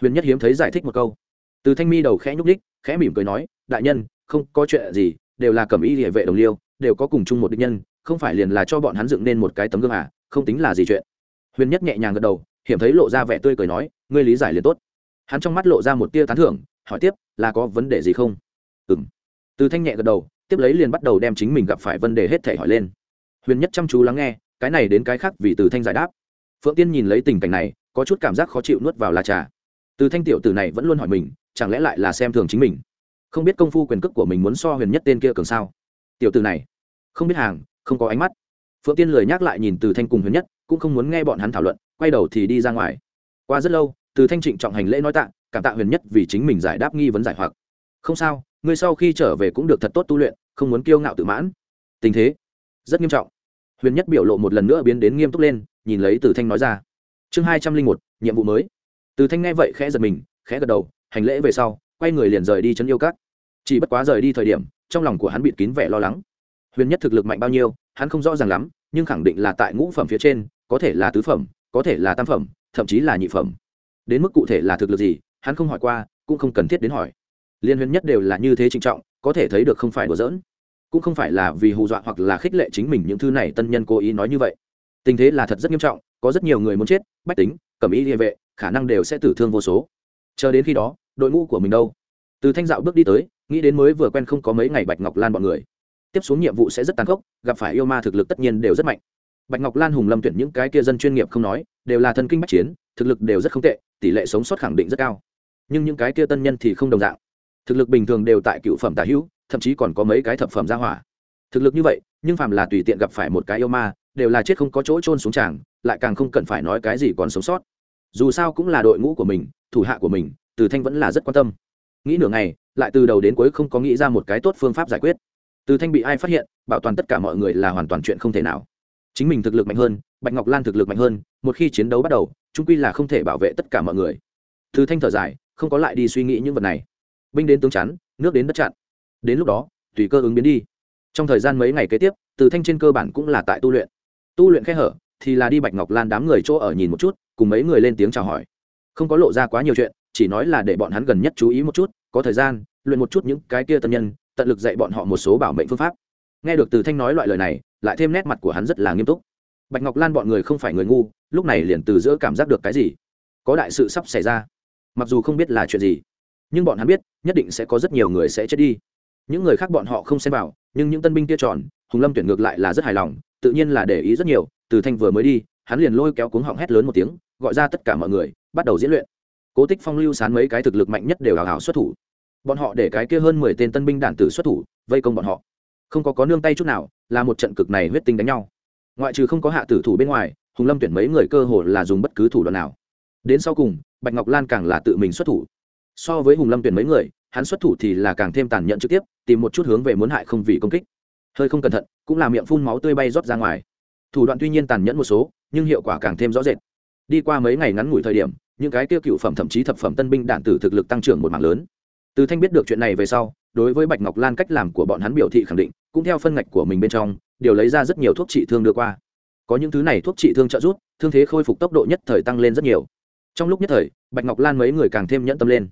Huyền nhất hiếm thấy giải thích một câu. Từ thanh mi đầu khẽ nhúc đích khẽ mỉm cười nói, đại nhân, không có chuyện gì, đều là cầm y địa vệ đồng liêu, đều có cùng chung một định nhân, không phải liền là cho bọn hắn dựng nên một cái tấm gương à không tính là gì chuyện. Huyền nhất nhẹ nhàng gật đầu, hiểm thấy lộ ra vẻ tươi cười nói, ngươi lý giải liền tốt. Hắn trong mắt lộ ra một tia tán thưởng, hỏi tiếp, là có vấn đề gì không? Ừ từ thanh nhẹ gật đầu tiếp lấy liền bắt đầu đem chính mình gặp phải vấn đề hết thể hỏi lên. Huyền nhất chăm chú lắng nghe, cái này đến cái khác vì từ thanh giải đáp. Phượng tiên nhìn lấy tình cảnh này, có chút cảm giác khó chịu nuốt vào lá trà. Từ thanh tiểu tử này vẫn luôn hỏi mình, chẳng lẽ lại là xem thường chính mình? Không biết công phu quyền cước của mình muốn so huyền nhất tên kia cường sao? Tiểu tử này, không biết hàng, không có ánh mắt. Phượng tiên lời nhắc lại nhìn từ thanh cùng huyền nhất, cũng không muốn nghe bọn hắn thảo luận, quay đầu thì đi ra ngoài. Qua rất lâu, từ thanh trịnh trọng hành lễ nói tạ, cảm tạ huyền nhất vì chính mình giải đáp nghi vấn giải hoặc. Không sao, ngươi sau khi trở về cũng được thật tốt tu luyện không muốn kiêu ngạo tự mãn. Tình thế rất nghiêm trọng. Huyền nhất biểu lộ một lần nữa biến đến nghiêm túc lên, nhìn lấy từ thanh nói ra. Chương hai trăm linh một, nhiệm vụ mới. Từ thanh nghe vậy khẽ giật mình, khẽ gật đầu, hành lễ về sau, quay người liền rời đi chân yêu cắt chỉ bất quá rời đi thời điểm, trong lòng của hắn bịt kín vẻ lo lắng. Huyền nhất thực lực mạnh bao nhiêu, hắn không rõ ràng lắm, nhưng khẳng định là tại ngũ phẩm phía trên, có thể là tứ phẩm, có thể là tam phẩm, thậm chí là nhị phẩm. Đến mức cụ thể là thực lực gì, hắn không hỏi qua, cũng không cần thiết đến hỏi. Liên huyền nhất đều là như thế trịnh trọng, có thể thấy được không phải đùa giỡn cũng không phải là vì hù dọa hoặc là khích lệ chính mình những thứ này, tân nhân cố ý nói như vậy. Tình thế là thật rất nghiêm trọng, có rất nhiều người muốn chết, bách tính, cầm ý địa vệ, khả năng đều sẽ tử thương vô số. Chờ đến khi đó, đội ngũ của mình đâu? Từ thanh dạo bước đi tới, nghĩ đến mới vừa quen không có mấy ngày bạch ngọc lan bọn người. Tiếp xuống nhiệm vụ sẽ rất tàn khốc, gặp phải yêu ma thực lực tất nhiên đều rất mạnh. Bạch ngọc lan hùng lâm tuyển những cái kia dân chuyên nghiệp không nói, đều là thần kinh bách chiến, thực lực đều rất không tệ, tỷ lệ sống sót khẳng định rất cao. Nhưng những cái kia tân nhân thì không đồng dạng. Thực lực bình thường đều tại cựu phẩm tả hữu thậm chí còn có mấy cái thập phẩm ra hỏa. Thực lực như vậy, nhưng phàm là tùy tiện gặp phải một cái yêu ma, đều là chết không có chỗ trôn xuống tràng lại càng không cần phải nói cái gì còn sống sót. Dù sao cũng là đội ngũ của mình, thủ hạ của mình, từ thanh vẫn là rất quan tâm. Nghĩ nửa ngày, lại từ đầu đến cuối không có nghĩ ra một cái tốt phương pháp giải quyết. Từ thanh bị ai phát hiện, bảo toàn tất cả mọi người là hoàn toàn chuyện không thể nào. Chính mình thực lực mạnh hơn, bạch ngọc lan thực lực mạnh hơn, một khi chiến đấu bắt đầu trung quy là không thể bảo vệ tất cả mọi người. Từ thanh thở dài, không có lại đi suy nghĩ những vật này. Binh đến tướng chắn, nước đến đất chặn đến lúc đó, tùy cơ ứng biến đi. Trong thời gian mấy ngày kế tiếp, từ thanh trên cơ bản cũng là tại tu luyện. Tu luyện khe hở thì là đi bạch ngọc lan đám người chỗ ở nhìn một chút, cùng mấy người lên tiếng chào hỏi. Không có lộ ra quá nhiều chuyện, chỉ nói là để bọn hắn gần nhất chú ý một chút, có thời gian, luyện một chút những cái kia tân nhân, tận lực dạy bọn họ một số bảo mệnh phương pháp. Nghe được từ thanh nói loại lời này, lại thêm nét mặt của hắn rất là nghiêm túc. Bạch ngọc lan bọn người không phải người ngu, lúc này liền từ giữa cảm giác được cái gì? Có đại sự sắp xảy ra. Mặc dù không biết là chuyện gì, nhưng bọn hắn biết, nhất định sẽ có rất nhiều người sẽ chết đi những người khác bọn họ không xem vào, nhưng những tân binh kia tròn, hùng lâm tuyển ngược lại là rất hài lòng, tự nhiên là để ý rất nhiều, từ thanh vừa mới đi, hắn liền lôi kéo cuống họng hét lớn một tiếng, gọi ra tất cả mọi người, bắt đầu diễn luyện. Cố tích phong lưu sán mấy cái thực lực mạnh nhất đều hào hào xuất thủ. Bọn họ để cái kia hơn mười tên tân binh đản tử xuất thủ, vây công bọn họ. Không có có nương tay chút nào, là một trận cực này huyết tinh đánh nhau. Ngoại trừ không có hạ tử thủ bên ngoài, hùng lâm tuyển mấy người cơ hồ là dùng bất cứ thủ đoạn nào. Đến sau cùng, bạch ngọc lan càng là tự mình xuất thủ. So với hùng lâm tuyển mấy người hắn xuất thủ thì là càng thêm tàn nhẫn trực tiếp, tìm một chút hướng về muốn hại không vì công kích. Hơi không cẩn thận, cũng là miệng phun máu tươi bay rót ra ngoài. Thủ đoạn tuy nhiên tàn nhẫn một số, nhưng hiệu quả càng thêm rõ rệt. Đi qua mấy ngày ngắn ngủi thời điểm, những cái tiêu cựu phẩm thậm chí thập phẩm tân binh đạn tử thực lực tăng trưởng một mạng lớn. Từ thanh biết được chuyện này về sau, đối với bạch ngọc lan cách làm của bọn hắn biểu thị khẳng định, cũng theo phân ngạch của mình bên trong đều lấy ra rất nhiều thuốc trị thương đưa qua. Có những thứ này thuốc trị thương trợ giúp, thương thế khôi phục tốc độ nhất thời tăng lên rất nhiều. Trong lúc nhất thời, bạch ngọc lan mấy người càng thêm nhẫn tâm lên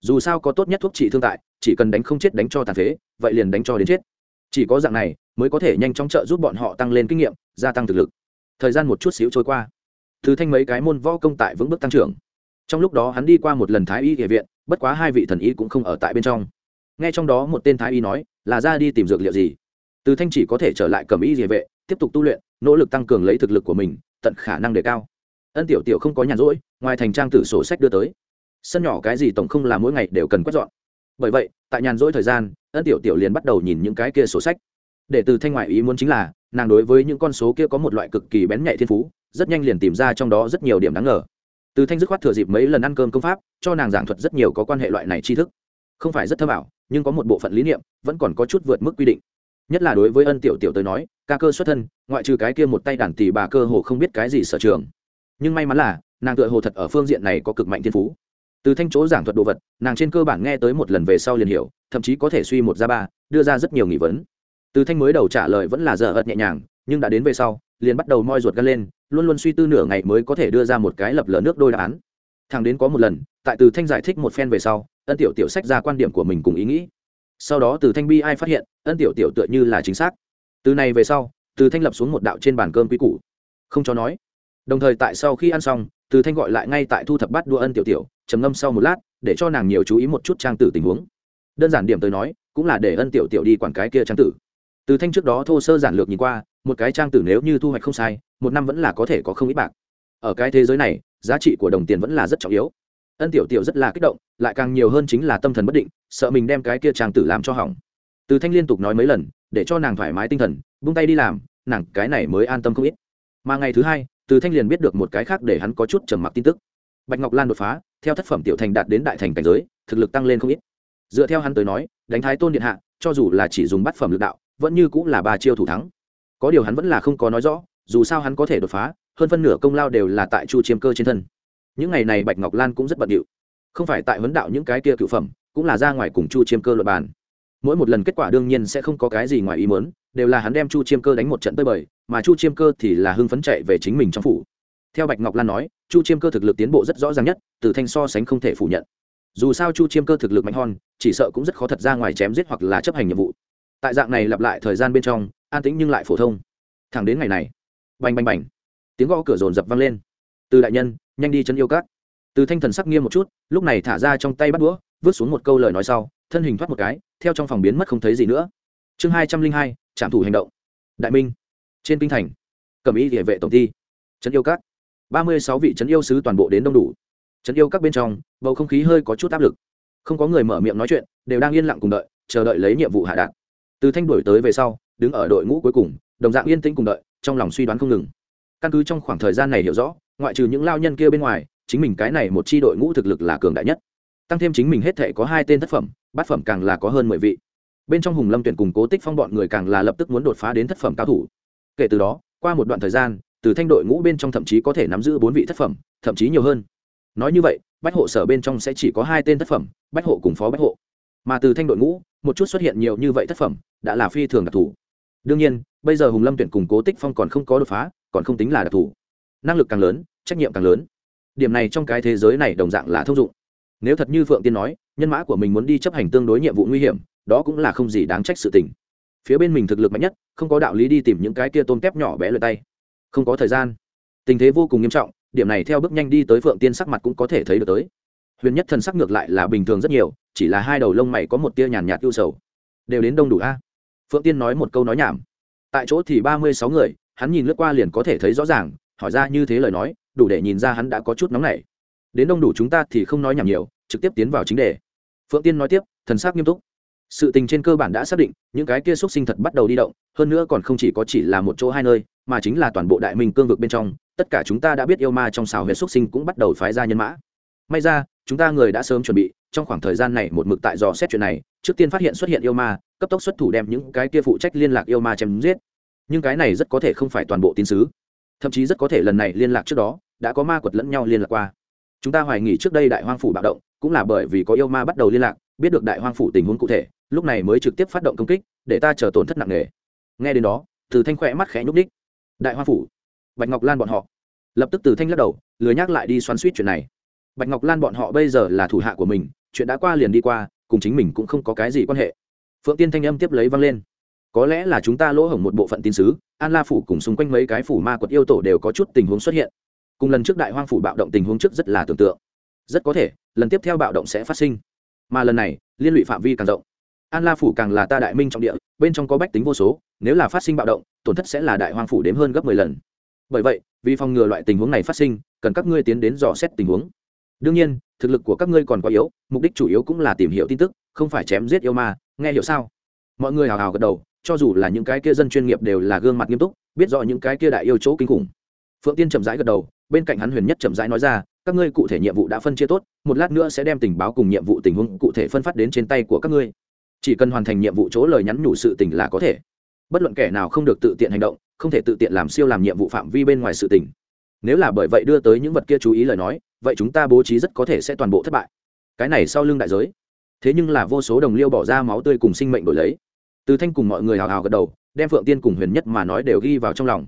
dù sao có tốt nhất thuốc trị thương tại, chỉ cần đánh không chết đánh cho tàn phế, vậy liền đánh cho đến chết. Chỉ có dạng này mới có thể nhanh chóng trợ giúp bọn họ tăng lên kinh nghiệm, gia tăng thực lực. Thời gian một chút xíu trôi qua. Thứ thanh mấy cái môn võ công tại vững bước tăng trưởng. Trong lúc đó hắn đi qua một lần thái y địa viện, bất quá hai vị thần y cũng không ở tại bên trong. Nghe trong đó một tên thái y nói, là ra đi tìm dược liệu gì? Từ thanh chỉ có thể trở lại cầm y địa vệ, tiếp tục tu luyện, nỗ lực tăng cường lấy thực lực của mình, tận khả năng đề cao. Ân tiểu tiểu không có nhàn rỗi, ngoài thành trang tử sổ sách đưa tới sân nhỏ cái gì tổng không là mỗi ngày đều cần quét dọn. Bởi vậy, tại nhàn rỗi thời gian, ân tiểu tiểu liền bắt đầu nhìn những cái kia sổ sách. Để từ thanh ngoại ý muốn chính là, nàng đối với những con số kia có một loại cực kỳ bén nhạy thiên phú, rất nhanh liền tìm ra trong đó rất nhiều điểm đáng ngờ. Từ thanh dứt khoát thừa dịp mấy lần ăn cơm công pháp, cho nàng giảng thuật rất nhiều có quan hệ loại này tri thức. Không phải rất thâm ảo, nhưng có một bộ phận lý niệm, vẫn còn có chút vượt mức quy định. Nhất là đối với ân tiểu tiểu tới nói, ca cơ xuất thân, ngoại trừ cái kia một tay đàn tỷ bà cơ hồ không biết cái gì sở trường. Nhưng may mắn là, nàng tựa hồ thật ở phương diện này có cực mạnh thiên phú từ thanh chỗ giảng thuật đồ vật, nàng trên cơ bản nghe tới một lần về sau liền hiểu, thậm chí có thể suy một ra ba, đưa ra rất nhiều nghi vấn. Từ thanh mới đầu trả lời vẫn là dở ợt nhẹ nhàng, nhưng đã đến về sau, liền bắt đầu moi ruột gan lên, luôn luôn suy tư nửa ngày mới có thể đưa ra một cái lập lờ nước đôi đáp án. Thằng đến có một lần, tại từ thanh giải thích một phen về sau, ân tiểu tiểu sách ra quan điểm của mình cùng ý nghĩ. Sau đó từ thanh bi ai phát hiện, ân tiểu tiểu tựa như là chính xác. Từ này về sau, từ thanh lập xuống một đạo trên bàn cơm quý củ. Không cho nói. Đồng thời tại sau khi ăn xong, từ thanh gọi lại ngay tại thu thập bắt đua ân tiểu tiểu trầm ngâm sau một lát, để cho nàng nhiều chú ý một chút trang tử tình huống. Đơn giản điểm tới nói, cũng là để ân tiểu tiểu đi quản cái kia trang tử. Từ thanh trước đó thô sơ giản lược nhìn qua, một cái trang tử nếu như thu hoạch không sai, một năm vẫn là có thể có không ít bạc. Ở cái thế giới này, giá trị của đồng tiền vẫn là rất trọng yếu. Ân tiểu tiểu rất là kích động, lại càng nhiều hơn chính là tâm thần bất định, sợ mình đem cái kia trang tử làm cho hỏng. Từ thanh liên tục nói mấy lần, để cho nàng thoải mái tinh thần bung tay đi làm, nàng cái này mới an tâm không ít. Mà ngày thứ hai, từ thanh liền biết được một cái khác để hắn có chút trầm mặc tin tức. Bạch ngọc lan đột phá theo thất phẩm tiểu thành đạt đến đại thành cảnh giới, thực lực tăng lên không ít. Dựa theo hắn tới nói, đánh thái tôn điện hạ, cho dù là chỉ dùng bát phẩm lực đạo, vẫn như cũng là ba chiêu thủ thắng. Có điều hắn vẫn là không có nói rõ, dù sao hắn có thể đột phá, hơn phân nửa công lao đều là tại chu chiêm cơ trên thân. Những ngày này bạch ngọc lan cũng rất bận điệu. Không phải tại huấn đạo những cái kia cựu phẩm, cũng là ra ngoài cùng chu chiêm cơ luật bàn. Mỗi một lần kết quả đương nhiên sẽ không có cái gì ngoài ý mớn đều là hắn đem chu chiêm cơ đánh một trận tơi bời, mà chu chiêm cơ thì là hưng phấn chạy về chính mình trong phủ theo bạch ngọc lan nói, chu chiêm cơ thực lực tiến bộ rất rõ ràng nhất, từ thanh so sánh không thể phủ nhận. Dù sao chu chiêm cơ thực lực mạnh hon chỉ sợ cũng rất khó thật ra ngoài chém giết hoặc là chấp hành nhiệm vụ. Tại dạng này lặp lại thời gian bên trong, an tĩnh nhưng lại phổ thông. Thẳng đến ngày này, bành bành bành, tiếng gõ cửa rồn rập vang lên. Từ đại nhân, nhanh đi chân yêu Cát. từ thanh thần sắc nghiêm một chút, lúc này thả ra trong tay bắt đũa, vứt xuống một câu lời nói sau, thân hình thoát một cái, theo trong phòng biến mất không thấy gì nữa. Chương hai trăm linh hai trạm thủ hành động. Đại minh, trên kinh thành, cầm y địa vệ tổng ty trấn yêu Cát ba mươi sáu vị trấn yêu sứ toàn bộ đến đông đủ. Trấn yêu các bên trong, bầu không khí hơi có chút áp lực. Không có người mở miệng nói chuyện, đều đang yên lặng cùng đợi, chờ đợi lấy nhiệm vụ hạ đạt. Từ thanh đổi tới về sau, đứng ở đội ngũ cuối cùng, đồng dạng yên tĩnh cùng đợi, trong lòng suy đoán không ngừng. Căn cứ trong khoảng thời gian này hiểu rõ, ngoại trừ những lao nhân kia bên ngoài, chính mình cái này một chi đội ngũ thực lực là cường đại nhất. Tăng thêm chính mình hết thể có hai tên thất phẩm, bát phẩm càng là có hơn mười vị. Bên trong hùng lâm tuyển cùng cố tích phong bọn người càng là lập tức muốn đột phá đến thất phẩm cao thủ. Kể từ đó, qua một đoạn thời gian từ thanh đội ngũ bên trong thậm chí có thể nắm giữ bốn vị thất phẩm, thậm chí nhiều hơn. Nói như vậy, bách hộ sở bên trong sẽ chỉ có hai tên thất phẩm, bách hộ cùng phó bách hộ. Mà từ thanh đội ngũ, một chút xuất hiện nhiều như vậy thất phẩm, đã là phi thường đặc thù. Đương nhiên, bây giờ hùng lâm tuyển cùng cố tích phong còn không có đột phá, còn không tính là đặc thù. Năng lực càng lớn, trách nhiệm càng lớn. Điểm này trong cái thế giới này đồng dạng là thông dụng. Nếu thật như phượng tiên nói, nhân mã của mình muốn đi chấp hành tương đối nhiệm vụ nguy hiểm, đó cũng là không gì đáng trách sự tình. Phía bên mình thực lực mạnh nhất, không có đạo lý đi tìm những cái kia tôm tép nhỏ bé lượt tay không có thời gian. Tình thế vô cùng nghiêm trọng, điểm này theo bước nhanh đi tới phượng tiên sắc mặt cũng có thể thấy được tới. Huyền nhất thần sắc ngược lại là bình thường rất nhiều, chỉ là hai đầu lông mày có một tia nhàn nhạt ưu sầu. Đều đến đông đủ a. Phượng tiên nói một câu nói nhảm. Tại chỗ thì ba mươi sáu người, hắn nhìn lướt qua liền có thể thấy rõ ràng, hỏi ra như thế lời nói, đủ để nhìn ra hắn đã có chút nóng nảy. Đến đông đủ chúng ta thì không nói nhảm nhiều, trực tiếp tiến vào chính đề. Phượng tiên nói tiếp, thần sắc nghiêm túc. Sự tình trên cơ bản đã xác định, những cái kia xuất sinh thật bắt đầu đi động, hơn nữa còn không chỉ có chỉ là một chỗ hai nơi mà chính là toàn bộ đại minh cương vực bên trong, tất cả chúng ta đã biết yêu ma trong xào huyệt xuất sinh cũng bắt đầu phái ra nhân mã. May ra, chúng ta người đã sớm chuẩn bị, trong khoảng thời gian này một mực tại dò xét chuyện này, trước tiên phát hiện xuất hiện yêu ma, cấp tốc xuất thủ đem những cái kia phụ trách liên lạc yêu ma chém giết. Nhưng cái này rất có thể không phải toàn bộ tín sứ. Thậm chí rất có thể lần này liên lạc trước đó, đã có ma quật lẫn nhau liên lạc qua. Chúng ta hoài nghỉ trước đây đại hoang phủ bạo động, cũng là bởi vì có yêu ma bắt đầu liên lạc, biết được đại hoang phủ tình huống cụ thể, lúc này mới trực tiếp phát động công kích, để ta chờ tổn thất nặng nề. Nghe đến đó, từ thanh khỏe mắt khẽ nhúc ních đại Hoa phủ. Bạch ngọc lan bọn họ. Lập tức từ thanh lắc đầu lừa nhắc lại đi xoắn suýt chuyện này. Bạch ngọc lan bọn họ bây giờ là thủ hạ của mình, chuyện đã qua liền đi qua, cùng chính mình cũng không có cái gì quan hệ. Phượng tiên thanh âm tiếp lấy văng lên. Có lẽ là chúng ta lỗ hổng một bộ phận tin sứ, an la phủ cùng xung quanh mấy cái phủ ma quật yêu tổ đều có chút tình huống xuất hiện. Cùng lần trước đại hoang phủ bạo động tình huống trước rất là tưởng tượng. Rất có thể, lần tiếp theo bạo động sẽ phát sinh. Mà lần này, liên lụy phạm vi càng rộng an la phủ càng là ta đại minh trọng địa, bên trong có bách tính vô số, nếu là phát sinh bạo động, tổn thất sẽ là đại hoang phủ đếm hơn gấp mười lần. Bởi vậy, vì phòng ngừa loại tình huống này phát sinh, cần các ngươi tiến đến dò xét tình huống. Đương nhiên, thực lực của các ngươi còn quá yếu, mục đích chủ yếu cũng là tìm hiểu tin tức, không phải chém giết yêu ma, nghe hiểu sao? Mọi người hào hào gật đầu, cho dù là những cái kia dân chuyên nghiệp đều là gương mặt nghiêm túc, biết rõ những cái kia đại yêu chỗ kinh khủng. Phượng tiên chậm rãi gật đầu, bên cạnh hắn huyền nhất chậm rãi nói ra, các ngươi cụ thể nhiệm vụ đã phân chia tốt, một lát nữa sẽ đem tình báo cùng nhiệm vụ tình huống cụ thể phân phát đến trên tay của các ngươi chỉ cần hoàn thành nhiệm vụ chỗ lời nhắn nhủ sự tình là có thể. Bất luận kẻ nào không được tự tiện hành động, không thể tự tiện làm siêu làm nhiệm vụ phạm vi bên ngoài sự tình. Nếu là bởi vậy đưa tới những vật kia chú ý lời nói, vậy chúng ta bố trí rất có thể sẽ toàn bộ thất bại. Cái này sau lưng đại giới. Thế nhưng là vô số đồng liêu bỏ ra máu tươi cùng sinh mệnh đổi lấy. Từ thanh cùng mọi người hào hào gật đầu, đem phượng tiên cùng huyền nhất mà nói đều ghi vào trong lòng.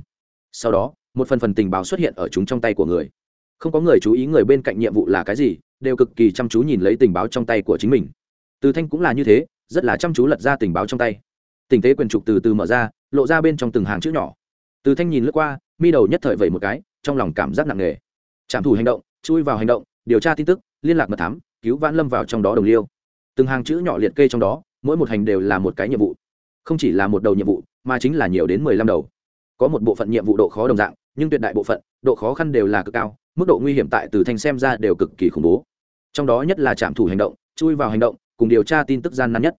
Sau đó, một phần phần tình báo xuất hiện ở chúng trong tay của người. Không có người chú ý người bên cạnh nhiệm vụ là cái gì, đều cực kỳ chăm chú nhìn lấy tình báo trong tay của chính mình. Từ thanh cũng là như thế rất là chăm chú lật ra tình báo trong tay. Tình tế quyền trục từ từ mở ra, lộ ra bên trong từng hàng chữ nhỏ. Từ thanh nhìn lướt qua, mi đầu nhất thời vẩy một cái, trong lòng cảm giác nặng nề. Trảm thủ hành động, chui vào hành động, điều tra tin tức, liên lạc mật thám, cứu vãn lâm vào trong đó đồng liêu. Từng hàng chữ nhỏ liệt kê trong đó, mỗi một hành đều là một cái nhiệm vụ. Không chỉ là một đầu nhiệm vụ, mà chính là nhiều đến mười lăm đầu. Có một bộ phận nhiệm vụ độ khó đồng dạng, nhưng tuyệt đại bộ phận, độ khó khăn đều là cực cao, mức độ nguy hiểm tại từ thanh xem ra đều cực kỳ khủng bố. Trong đó nhất là trạm thủ hành động, chui vào hành động cùng điều tra tin tức gian nan nhất.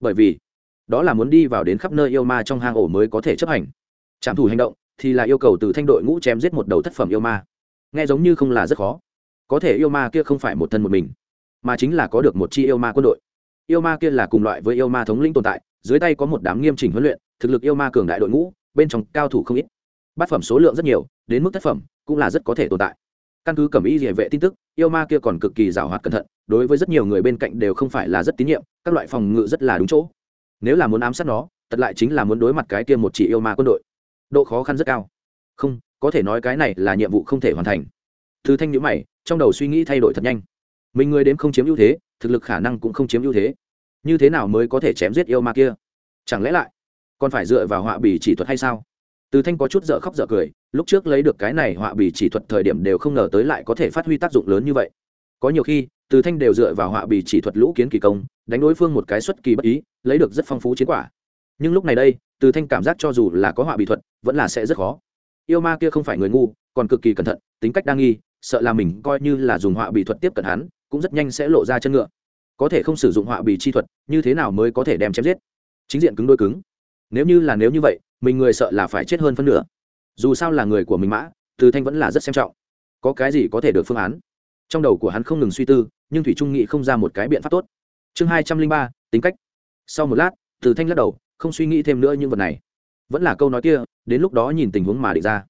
Bởi vì, đó là muốn đi vào đến khắp nơi yêu ma trong hang ổ mới có thể chấp hành. Trạm thủ hành động thì là yêu cầu từ thanh đội ngũ chém giết một đầu thất phẩm yêu ma. Nghe giống như không là rất khó. Có thể yêu ma kia không phải một thân một mình, mà chính là có được một chi yêu ma quân đội. Yêu ma kia là cùng loại với yêu ma thống lĩnh tồn tại, dưới tay có một đám nghiêm chỉnh huấn luyện, thực lực yêu ma cường đại đội ngũ, bên trong cao thủ không ít. Bát phẩm số lượng rất nhiều, đến mức thất phẩm cũng là rất có thể tồn tại. Căn cứ cẩm y địa vệ tin tức, yêu ma kia còn cực kỳ giàu hoạt cẩn thận đối với rất nhiều người bên cạnh đều không phải là rất tín nhiệm, các loại phòng ngự rất là đúng chỗ. Nếu là muốn ám sát nó tật lại chính là muốn đối mặt cái kia một chỉ yêu ma quân đội. Độ khó khăn rất cao. Không, có thể nói cái này là nhiệm vụ không thể hoàn thành. Từ thanh nhữ mày, trong đầu suy nghĩ thay đổi thật nhanh. Mình người đếm không chiếm ưu thế, thực lực khả năng cũng không chiếm ưu thế. Như thế nào mới có thể chém giết yêu ma kia? Chẳng lẽ lại còn phải dựa vào họa bì chỉ thuật hay sao? Từ thanh có chút dở khóc dở cười, lúc trước lấy được cái này họa bì chỉ thuật thời điểm đều không ngờ tới lại có thể phát huy tác dụng lớn như vậy có nhiều khi, từ thanh đều dựa vào họa bì chỉ thuật lũ kiến kỳ công, đánh đối phương một cái xuất kỳ bất ý, lấy được rất phong phú chiến quả. Nhưng lúc này đây, từ thanh cảm giác cho dù là có họa bì thuật, vẫn là sẽ rất khó. Yêu ma kia không phải người ngu, còn cực kỳ cẩn thận, tính cách đa nghi, sợ là mình coi như là dùng họa bì thuật tiếp cận hắn, cũng rất nhanh sẽ lộ ra chân ngựa. Có thể không sử dụng họa bì chi thuật, như thế nào mới có thể đem chém giết? Chính diện cứng đôi cứng. Nếu như là nếu như vậy, mình người sợ là phải chết hơn phân nửa. Dù sao là người của mình mã, từ thanh vẫn là rất xem trọng. Có cái gì có thể được phương án? Trong đầu của hắn không ngừng suy tư, nhưng thủy trung nghĩ không ra một cái biện pháp tốt. Chương hai trăm linh ba, tính cách. Sau một lát, từ thanh lắc đầu, không suy nghĩ thêm nữa những vật này. Vẫn là câu nói kia, đến lúc đó nhìn tình huống mà để ra.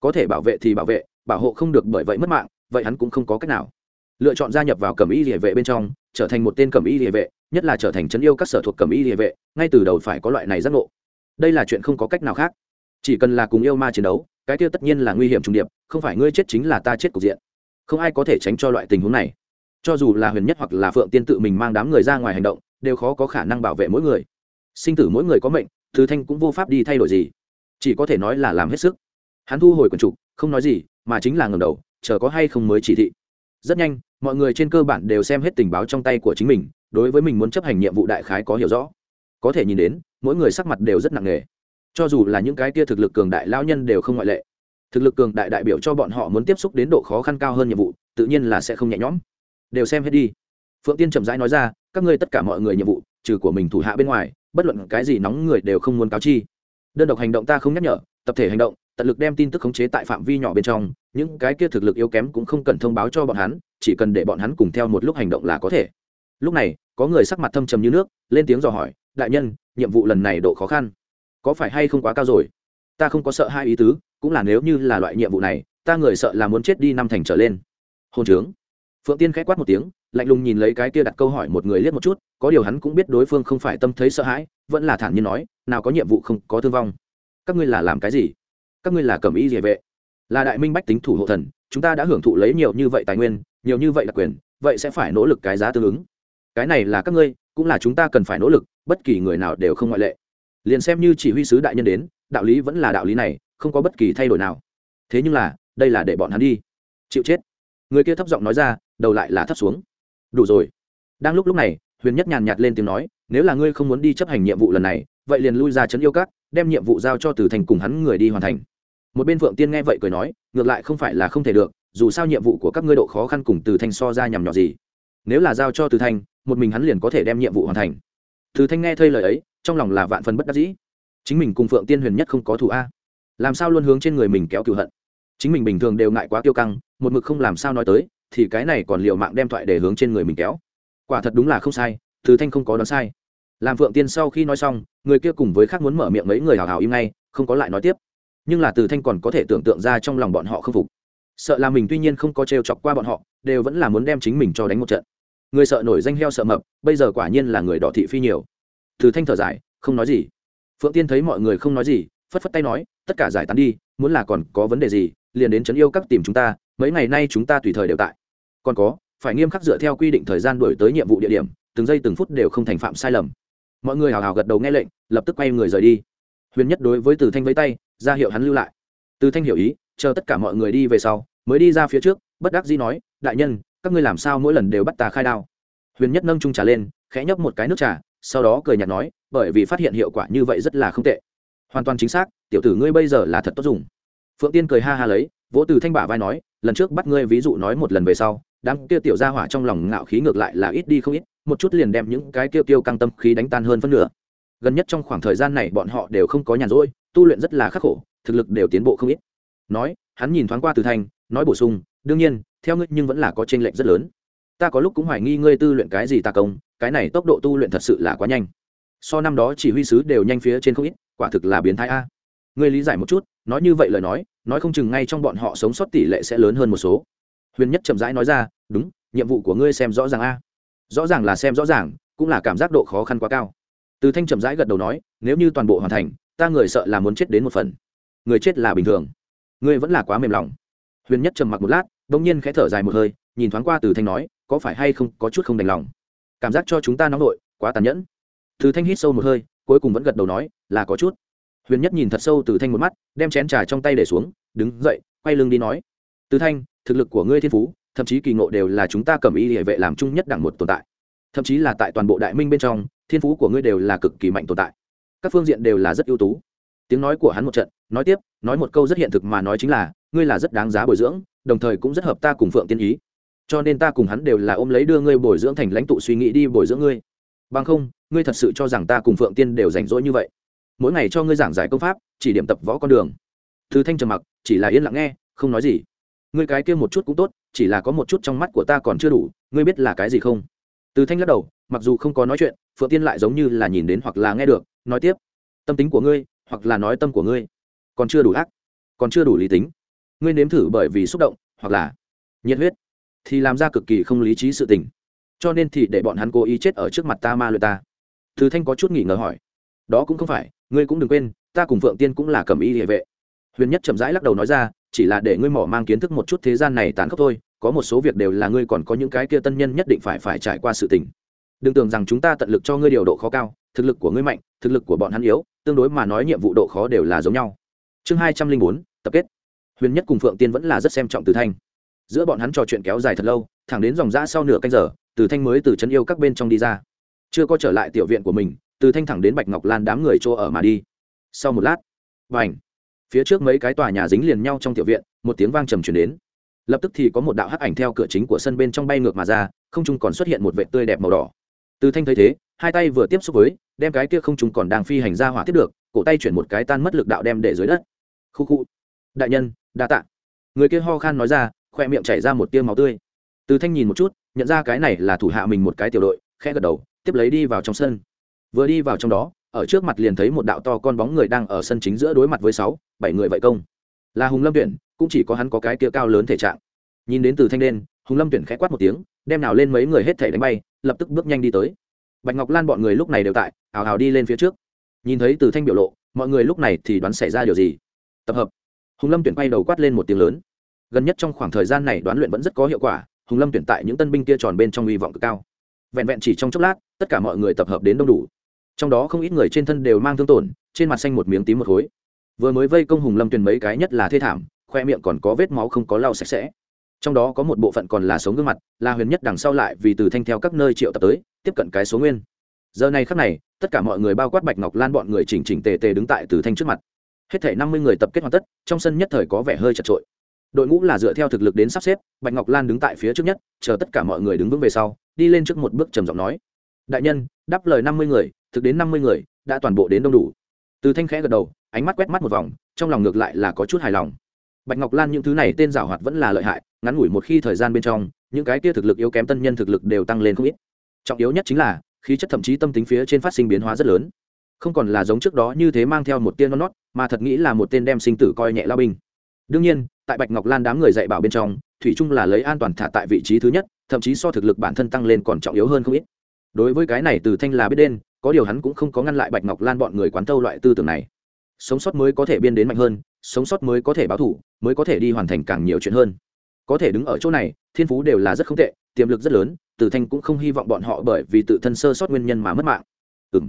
Có thể bảo vệ thì bảo vệ, bảo hộ không được bởi vậy mất mạng, vậy hắn cũng không có cách nào. Lựa chọn gia nhập vào cẩm y địa vệ bên trong, trở thành một tên cẩm y địa vệ, nhất là trở thành chấn yêu các sở thuộc cẩm y địa vệ, ngay từ đầu phải có loại này giác ngộ. Đây là chuyện không có cách nào khác. Chỉ cần là cùng yêu ma chiến đấu, cái kia tất nhiên là nguy hiểm trùng điệp, không phải ngươi chết chính là ta chết cục diện không ai có thể tránh cho loại tình huống này. Cho dù là huyền nhất hoặc là phượng tiên tự mình mang đám người ra ngoài hành động, đều khó có khả năng bảo vệ mỗi người. Sinh tử mỗi người có mệnh, thứ thanh cũng vô pháp đi thay đổi gì. Chỉ có thể nói là làm hết sức. Hắn thu hồi quần trục, không nói gì, mà chính là ngầm đầu, chờ có hay không mới chỉ thị. Rất nhanh, mọi người trên cơ bản đều xem hết tình báo trong tay của chính mình, đối với mình muốn chấp hành nhiệm vụ đại khái có hiểu rõ. Có thể nhìn đến, mỗi người sắc mặt đều rất nặng nề. Cho dù là những cái kia thực lực cường đại lao nhân đều không ngoại lệ thực lực cường đại đại biểu cho bọn họ muốn tiếp xúc đến độ khó khăn cao hơn nhiệm vụ, tự nhiên là sẽ không nhẹ nhõm. Đều xem hết đi. Phượng tiên chậm rãi nói ra, các ngươi tất cả mọi người nhiệm vụ, trừ của mình thủ hạ bên ngoài, bất luận cái gì nóng người đều không muốn cáo chi. Đơn độc hành động ta không nhắc nhở, tập thể hành động, tận lực đem tin tức khống chế tại phạm vi nhỏ bên trong, những cái kia thực lực yếu kém cũng không cần thông báo cho bọn hắn, chỉ cần để bọn hắn cùng theo một lúc hành động là có thể. Lúc này, có người sắc mặt thâm trầm như nước, lên tiếng dò hỏi, đại nhân, nhiệm vụ lần này độ khó khăn có phải hay không quá cao rồi? Ta không có sợ hai ý tứ cũng là nếu như là loại nhiệm vụ này, ta người sợ là muốn chết đi năm thành trở lên. Hôn trướng. Phượng tiên k h á quát một tiếng, lạnh lùng nhìn lấy cái kia đặt câu hỏi một người liếc một chút, có điều hắn cũng biết đối phương không phải tâm thấy sợ hãi, vẫn là thản nhiên nói, nào có nhiệm vụ không, có thương vong. Các ngươi là làm cái gì? Các ngươi là cầm ý địa vệ. Là đại minh bách tính thủ hộ thần, chúng ta đã hưởng thụ lấy nhiều như vậy tài nguyên, nhiều như vậy đặc quyền, vậy sẽ phải nỗ lực cái giá tương ứng. Cái này là các ngươi, cũng là chúng ta cần phải nỗ lực, bất kỳ người nào đều không ngoại lệ. Liền xem như chỉ huy sứ đại nhân đến, đạo lý vẫn là đạo lý này không có bất kỳ thay đổi nào. Thế nhưng là, đây là để bọn hắn đi. Chịu chết. Người kia thấp giọng nói ra, đầu lại là thấp xuống. Đủ rồi. Đang lúc lúc này, huyền nhất nhàn nhạt lên tiếng nói, nếu là ngươi không muốn đi chấp hành nhiệm vụ lần này, vậy liền lui ra chấn yêu các, đem nhiệm vụ giao cho từ thành cùng hắn người đi hoàn thành. Một bên phượng tiên nghe vậy cười nói, ngược lại không phải là không thể được, dù sao nhiệm vụ của các ngươi độ khó khăn cùng từ thanh so ra nhằm nhỏ gì. Nếu là giao cho từ thanh một mình hắn liền có thể đem nhiệm vụ hoàn thành. Từ thanh nghe thây lời ấy, trong lòng là vạn phần bất đắc dĩ. Chính mình cùng phượng tiên huyền nhất không có thủ a làm sao luôn hướng trên người mình kéo cựu hận? Chính mình bình thường đều ngại quá tiêu căng, một mực không làm sao nói tới, thì cái này còn liệu mạng đem thoại để hướng trên người mình kéo. Quả thật đúng là không sai, từ thanh không có đoán sai. Làm phượng tiên sau khi nói xong, người kia cùng với khác muốn mở miệng mấy người hào hào im ngay, không có lại nói tiếp. Nhưng là từ thanh còn có thể tưởng tượng ra trong lòng bọn họ không phục. Sợ là mình tuy nhiên không có t chọc qua bọn họ, đều vẫn là muốn đem chính mình cho đánh một trận. Người sợ nổi danh heo sợ mập, bây giờ quả nhiên là người đỏ thị phi nhiều. Từ thanh thở dài, không nói gì. Phượng tiên thấy mọi người không nói gì phất phất tay nói, tất cả giải tán đi, muốn là còn có vấn đề gì, liền đến trấn yêu các tìm chúng ta, mấy ngày nay chúng ta tùy thời đều tại. Còn có, phải nghiêm khắc dựa theo quy định thời gian đổi tới nhiệm vụ địa điểm, từng giây từng phút đều không thành phạm sai lầm. Mọi người hào hào gật đầu nghe lệnh, lập tức quay người rời đi. Huyền nhất đối với từ thanh với tay, ra hiệu hắn lưu lại. Từ thanh hiểu ý, chờ tất cả mọi người đi về sau, mới đi ra phía trước, bất đắc dĩ nói, đại nhân, các ngươi làm sao mỗi lần đều bắt ta khai đao? Huyền nhất nâng trung trà lên, khẽ nhấp một cái nước trà, sau đó cười nhạt nói, bởi vì phát hiện hiệu quả như vậy rất là không tệ hoàn toàn chính xác, tiểu tử ngươi bây giờ là thật tốt dùng. Phượng tiên cười ha ha lấy, vỗ từ thanh bả vai nói, lần trước bắt ngươi ví dụ nói một lần về sau, đám kia tiểu gia hỏa trong lòng ngạo khí ngược lại là ít đi không ít, một chút liền đem những cái kêu tiêu căng tâm khí đánh tan hơn phân nửa. Gần nhất trong khoảng thời gian này bọn họ đều không có nhàn rỗi, tu luyện rất là khắc khổ, thực lực đều tiến bộ không ít. Nói, hắn nhìn thoáng qua từ thanh, nói bổ sung, đương nhiên, theo ngươi nhưng vẫn là có t r ê n lệch rất lớn. Ta có lúc cũng hoài nghi ngươi tư luyện cái gì ta công, cái này tốc độ tu luyện thật sự là quá nhanh. So năm đó chỉ huy sứ đều nhanh phía trên không ít quả thực là biến thái a. Ngươi lý giải một chút, nói như vậy lời nói nói không chừng ngay trong bọn họ sống sót tỷ lệ sẽ lớn hơn một số. Huyền nhất chậm rãi nói ra, đúng, nhiệm vụ của ngươi xem rõ ràng a. Rõ ràng là xem rõ ràng, cũng là cảm giác độ khó khăn quá cao. Từ thanh chậm rãi gật đầu nói, nếu như toàn bộ hoàn thành, ta người sợ là muốn chết đến một phần. Người chết là bình thường. Ngươi vẫn là quá mềm lòng. Huyền nhất trầm mặc một lát đ ỗ n g nhiên khẽ thở dài một hơi, nhìn thoáng qua từ thanh nói, có phải hay không có chút không đành lòng? Cảm giác cho chúng ta nóng nội, quá tàn nhẫn. Từ thanh hít sâu một hơi cuối cùng vẫn gật đầu nói, là có chút. Huyền nhất nhìn thật sâu từ thanh một mắt, đem chén trà trong tay để xuống, đứng dậy, quay lưng đi nói, từ thanh, thực lực của ngươi thiên phú, thậm chí kỳ ngộ đều là chúng ta cầm y địa vệ làm chung nhất đẳng một tồn tại. Thậm chí là tại toàn bộ đại minh bên trong, thiên phú của ngươi đều là cực kỳ mạnh tồn tại. Các phương diện đều là rất ưu tú. Tiếng nói của hắn một trận, nói tiếp, nói một câu rất hiện thực mà nói chính là, ngươi là rất đáng giá bồi dưỡng, đồng thời cũng rất hợp ta cùng phượng tiên ý. Cho nên ta cùng hắn đều là ôm lấy đưa ngươi bồi dưỡng thành lãnh tụ suy nghĩ đi bồi dưỡng ngươi bằng không, ngươi thật sự cho rằng ta cùng phượng tiên đều rảnh rỗi như vậy? Mỗi ngày cho ngươi giảng giải công pháp, chỉ điểm tập võ con đường. Thư thanh trầm mặc, chỉ là yên lặng nghe, không nói gì. Ngươi cái kia một chút cũng tốt, chỉ là có một chút trong mắt của ta còn chưa đủ, ngươi biết là cái gì không? Từ thanh lắc đầu, mặc dù không có nói chuyện, phượng tiên lại giống như là nhìn đến hoặc là nghe được, nói tiếp. Tâm tính của ngươi, hoặc là nói tâm của ngươi, còn chưa đủ ác, còn chưa đủ lý tính. Ngươi nếm thử bởi vì xúc động, hoặc là nhiệt huyết, thì làm ra cực kỳ không lý trí sự tình cho nên thì để bọn hắn cố ý chết ở trước mặt ta ma luyện ta. Thứ thanh có chút nghỉ ngờ hỏi. Đó cũng không phải, ngươi cũng đừng quên, ta cùng phượng tiên cũng là cầm y địa vệ. Huyền nhất chậm rãi lắc đầu nói ra, chỉ là để ngươi mỏ mang kiến thức một chút thế gian này tàn khốc thôi, có một số việc đều là ngươi còn có những cái kia tân nhân nhất định phải phải trải qua sự tình. Đừng tưởng rằng chúng ta tận lực cho ngươi điều độ khó cao, thực lực của ngươi mạnh, thực lực của bọn hắn yếu, tương đối mà nói nhiệm vụ độ khó đều là giống nhau. Chương hai trăm linh bốn, tập kết. Huyền nhất cùng phượng tiên vẫn là rất xem trọng từ thanh. Giữa bọn hắn trò chuyện kéo dài thật lâu thẳng đến dòng ra sau nửa canh giờ, từ thanh mới từ chân yêu các bên trong đi ra. Chưa có trở lại tiểu viện của mình, từ thanh thẳng đến bạch ngọc lan đám người chỗ ở mà đi. Sau một lát và ảnh phía trước mấy cái tòa nhà dính liền nhau trong tiểu viện, một tiếng vang trầm truyền đến. Lập tức thì có một đạo hắc ảnh theo cửa chính của sân bên trong bay ngược mà ra, không trung còn xuất hiện một vệ tươi đẹp màu đỏ. Từ thanh thấy thế, hai tay vừa tiếp xúc với, đem cái kia không trung còn đang phi hành ra hỏa tiếp được, cổ tay chuyển một cái tan mất lực đạo đem để dưới đất. Khu khu! Đại nhân, đa tạ! Người kia ho khan nói ra, khoe miệng chảy ra một tia máu tươi từ thanh nhìn một chút, nhận ra cái này là thủ hạ mình một cái tiểu đội, khẽ gật đầu, tiếp lấy đi vào trong sân. Vừa đi vào trong đó, ở trước mặt liền thấy một đạo to con bóng người đang ở sân chính giữa đối mặt với sáu, bảy người vậy công. Là hùng lâm tuyển, cũng chỉ có hắn có cái kia cao lớn thể trạng. Nhìn đến từ thanh đen, hùng lâm tuyển khẽ quát một tiếng, đem nào lên mấy người hết thể đánh bay, lập tức bước nhanh đi tới. Bạch ngọc lan bọn người lúc này đều tại, hào hào đi lên phía trước. Nhìn thấy từ thanh biểu lộ, mọi người lúc này thì đoán xảy ra điều gì? Tập hợp. Hùng lâm tuyển quay đầu quát lên một tiếng lớn. Gần nhất trong khoảng thời gian này đoán luyện vẫn rất có hiệu quả hùng lâm tuyển tại những tân binh kia tròn bên trong hy vọng cực cao. Vẹn vẹn chỉ trong chốc lát, tất cả mọi người tập hợp đến đông đủ. Trong đó không ít người trên thân đều mang thương tổn, trên mặt xanh một miếng tím một khối. Vừa mới vây công hùng lâm tuyển mấy cái nhất là thê thảm, khoe miệng còn có vết máu không có lau sạch sẽ. Trong đó có một bộ phận còn là sống gương mặt, là huyền nhất đằng sau lại vì từ thanh theo các nơi triệu tập tới, tiếp cận cái số nguyên. Giờ này khắc này, tất cả mọi người bao quát bạch ngọc lan bọn người chỉnh chỉnh tề tề đứng tại từ thanh trước mặt. Hết thể năm mươi người tập kết hoàn tất, trong sân nhất thời có vẻ hơi chật trội đội ngũ là dựa theo thực lực đến sắp xếp, bạch ngọc lan đứng tại phía trước nhất, chờ tất cả mọi người đứng vững về sau, đi lên trước một bước trầm giọng nói. Đại nhân, đáp lời năm mươi người, thực đến năm mươi người, đã toàn bộ đến đông đủ. Từ thanh khẽ gật đầu, ánh mắt quét mắt một vòng, trong lòng ngược lại là có chút hài lòng. Bạch ngọc lan những thứ này tên giảo hoạt vẫn là lợi hại, ngắn ngủi một khi thời gian bên trong, những cái kia thực lực yếu kém tân nhân thực lực đều tăng lên không ít. Trọng yếu nhất chính là, khí chất thậm chí tâm tính phía trên phát sinh biến hóa rất lớn. Không còn là giống trước đó như thế mang theo một tiên non nót mà thật nghĩ là một tên đem sinh tử coi nhẹ lao binh đương nhiên, tại bạch ngọc lan đám người dạy bảo bên trong, thủy trung là lấy an toàn thả tại vị trí thứ nhất, thậm chí so thực lực bản thân tăng lên còn trọng yếu hơn không ít. Đối với cái này từ thanh là biết đen, có điều hắn cũng không có ngăn lại bạch ngọc lan bọn người quán tâu loại tư tưởng này. Sống sót mới có thể biên đến mạnh hơn, sống sót mới có thể báo thủ, mới có thể đi hoàn thành càng nhiều chuyện hơn. Có thể đứng ở chỗ này, thiên phú đều là rất không tệ, tiềm lực rất lớn, từ thanh cũng không hy vọng bọn họ bởi vì tự thân sơ sót nguyên nhân mà mất mạng. Ừ m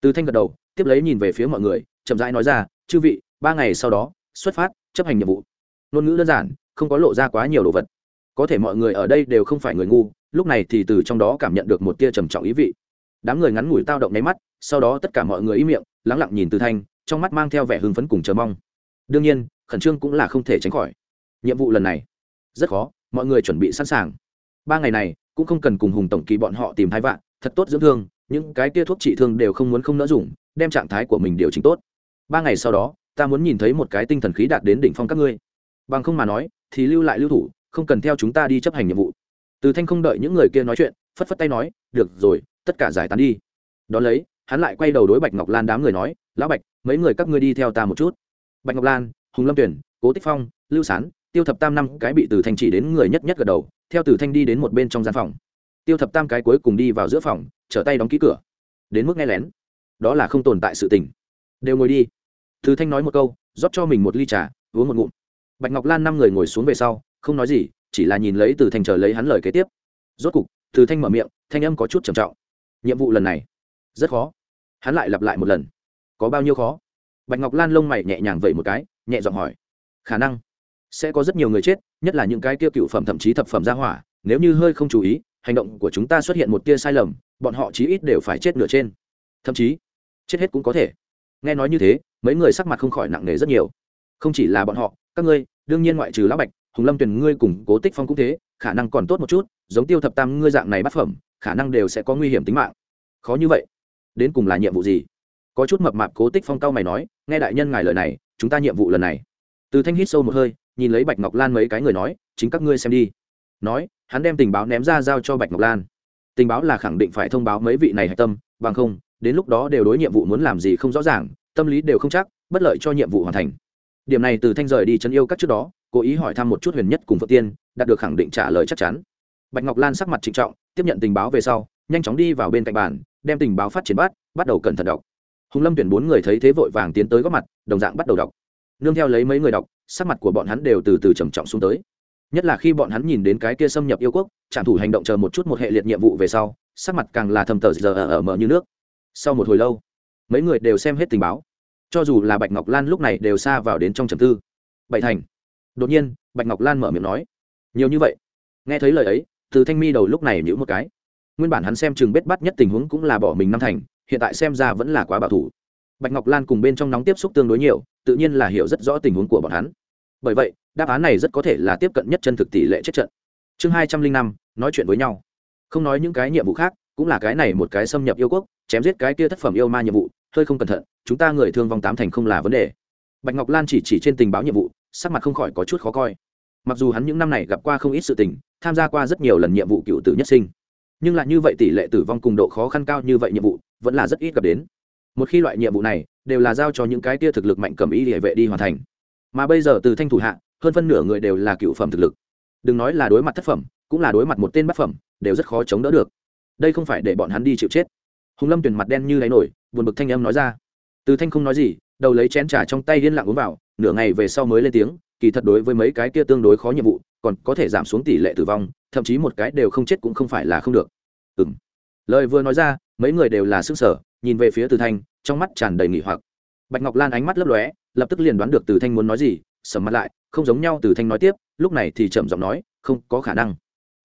từ thanh gật đầu, tiếp lấy nhìn về phía mọi người, chậm rãi nói ra, chư vị, ba ngày sau đó, xuất phát chấp hành nhiệm vụ. Ngôn ngữ đơn giản, không có lộ ra quá nhiều đồ vật. Có thể mọi người ở đây đều không phải người ngu, lúc này thì từ trong đó cảm nhận được một tia trầm trọng ý vị. Đám người ngắn ngủi tao động nháy mắt, sau đó tất cả mọi người ý miệng, lắng lặng nhìn từ thanh, trong mắt mang theo vẻ hưng phấn cùng chờ mong. Đương nhiên, khẩn trương cũng là không thể tránh khỏi. Nhiệm vụ lần này, rất khó, mọi người chuẩn bị sẵn sàng. Ba ngày này, cũng không cần cùng hùng tổng kỳ bọn họ tìm thái vạn, thật tốt dưỡng thương, những cái tia thuốc trị thương đều không muốn không nỡ dùng, đem trạng thái của mình điều chỉnh tốt. Ba ngày sau đó ta muốn nhìn thấy một cái tinh thần khí đạt đến đỉnh phong các ngươi. Bằng không mà nói, thì lưu lại lưu thủ, không cần theo chúng ta đi chấp hành nhiệm vụ. Từ thanh không đợi những người kia nói chuyện, phất phất tay nói, được rồi, tất cả giải tán đi. Đón lấy, hắn lại quay đầu đối bạch ngọc lan đám người nói, lão bạch, mấy người các ngươi đi theo ta một chút. Bạch ngọc lan, hùng lâm tuyển, cố tích phong, lưu sán, tiêu thập tam năm cái bị từ thanh chỉ đến người nhất nhất gật đầu, theo từ thanh đi đến một bên trong gian phòng. Tiêu thập tam cái cuối cùng đi vào giữa phòng, trở tay đóng ký cửa. Đến mức nghe lén. Đó là không tồn tại sự tình. Đều ngồi đi từ thanh nói một câu, rót cho mình một ly trà, uống một ngụm. Bạch ngọc lan năm người ngồi xuống về sau, không nói gì, chỉ là nhìn lấy từ thanh chờ lấy hắn lời kế tiếp. Rốt cục, từ thanh mở miệng, thanh âm có chút trầm trọng. Nhiệm vụ lần này, rất khó. Hắn lại lặp lại một lần. Có bao nhiêu khó? Bạch ngọc lan lông mày nhẹ nhàng vậy một cái, nhẹ giọng hỏi. Khả năng, sẽ có rất nhiều người chết, nhất là những cái kia cựu phẩm thậm chí thập phẩm gia hỏa, nếu như hơi không chú ý, hành động của chúng ta xuất hiện một tia sai lầm, bọn họ chí ít đều phải chết nửa trên. Thậm chí, chết hết cũng có thể. Nghe nói như thế mấy người sắc mặt không khỏi nặng nề rất nhiều. Không chỉ là bọn họ, các ngươi, đương nhiên ngoại trừ lão bạch, hùng lâm tuyền ngươi cùng cố tích phong cũng thế, khả năng còn tốt một chút, giống tiêu thập tam ngươi dạng này bắt phẩm, khả năng đều sẽ có nguy hiểm tính mạng. Khó như vậy. Đến cùng là nhiệm vụ gì? Có chút mập mạp cố tích phong cao mày nói, nghe đại nhân ngài lời này, chúng ta nhiệm vụ lần này. Từ thanh hít sâu một hơi, nhìn lấy bạch ngọc lan mấy cái người nói, chính các ngươi xem đi. Nói, hắn đem tình báo ném ra giao cho bạch ngọc lan. Tình báo là khẳng định phải thông báo mấy vị này hạch tâm, bằng không, đến lúc đó đều đối nhiệm vụ muốn làm gì không rõ ràng tâm lý đều không chắc, bất lợi cho nhiệm vụ hoàn thành. Điểm này từ thanh rời đi chân yêu các trước đó, cố ý hỏi thăm một chút huyền nhất cùng phượng tiên, đạt được khẳng định trả lời chắc chắn. Bạch ngọc lan sắc mặt trịnh trọng, tiếp nhận tình báo về sau, nhanh chóng đi vào bên cạnh bàn, đem tình báo phát triển bắt bắt đầu cẩn thận đọc. Hùng lâm tuyển bốn người thấy thế vội vàng tiến tới góp mặt, đồng dạng bắt đầu đọc. Nương theo lấy mấy người đọc, sắc mặt của bọn hắn đều từ từ trầm trọng xuống tới. Nhất là khi bọn hắn nhìn đến cái kia xâm nhập yêu quốc, trạm thủ hành động chờ một chút một hệ liệt nhiệm vụ về sau, sắc mặt càng là thầm tờ giờ ở mở như nước. Sau một hồi lâu mấy người đều xem hết tình báo. Cho dù là bạch ngọc lan lúc này đều xa vào đến trong trầm tư. Bảy thành. Đột nhiên, bạch ngọc lan mở miệng nói. Nhiều như vậy. Nghe thấy lời ấy, từ thanh mi đầu lúc này nhữ một cái. Nguyên bản hắn xem chừng bết bắt nhất tình huống cũng là bỏ mình năm thành, hiện tại xem ra vẫn là quá bảo thủ. Bạch ngọc lan cùng bên trong nóng tiếp xúc tương đối nhiều, tự nhiên là hiểu rất rõ tình huống của bọn hắn. Bởi vậy, đáp án này rất có thể là tiếp cận nhất chân thực tỷ lệ chết trận. Chương hai trăm linh năm, nói chuyện với nhau. Không nói những cái nhiệm vụ khác cũng là cái này một cái xâm nhập yêu quốc, chém giết cái kia thất phẩm yêu ma nhiệm vụ, hơi không cẩn thận, chúng ta người thương vong tám thành không là vấn đề. Bạch ngọc lan chỉ chỉ trên tình báo nhiệm vụ, sắc mặt không khỏi có chút khó coi. Mặc dù hắn những năm này gặp qua không ít sự tình, tham gia qua rất nhiều lần nhiệm vụ cựu tử nhất sinh, nhưng lại như vậy tỷ lệ tử vong cùng độ khó khăn cao như vậy nhiệm vụ, vẫn là rất ít gặp đến. Một khi loại nhiệm vụ này đều là giao cho những cái tia thực lực mạnh cầm ý địa vệ đi hoàn thành. Mà bây giờ từ thanh thủ hạ, hơn phân nửa người đều là cựu phẩm thực lực. Đừng nói là đối mặt thất phẩm, cũng là đối mặt một tên bát phẩm, đều rất khó chống đỡ được đây không phải để bọn hắn đi chịu chết. Hùng lâm tuyển mặt đen như đáy nổi, buồn bực thanh âm nói ra. Từ thanh không nói gì, đầu lấy chén trà trong tay liên lạc uống vào, nửa ngày về sau mới lên tiếng, kỳ thật đối với mấy cái kia tương đối khó nhiệm vụ, còn có thể giảm xuống tỷ lệ tử vong, thậm chí một cái đều không chết cũng không phải là không được. Ừ m lời vừa nói ra, mấy người đều là sức sở nhìn về phía từ thanh, trong mắt tràn đầy nghỉ hoặc. Bạch ngọc lan ánh mắt lấp lóe, lập tức liền đoán được từ thanh muốn nói gì, sầm mặt lại, không giống nhau từ thanh nói tiếp, lúc này thì chậm giọng nói, không có khả năng.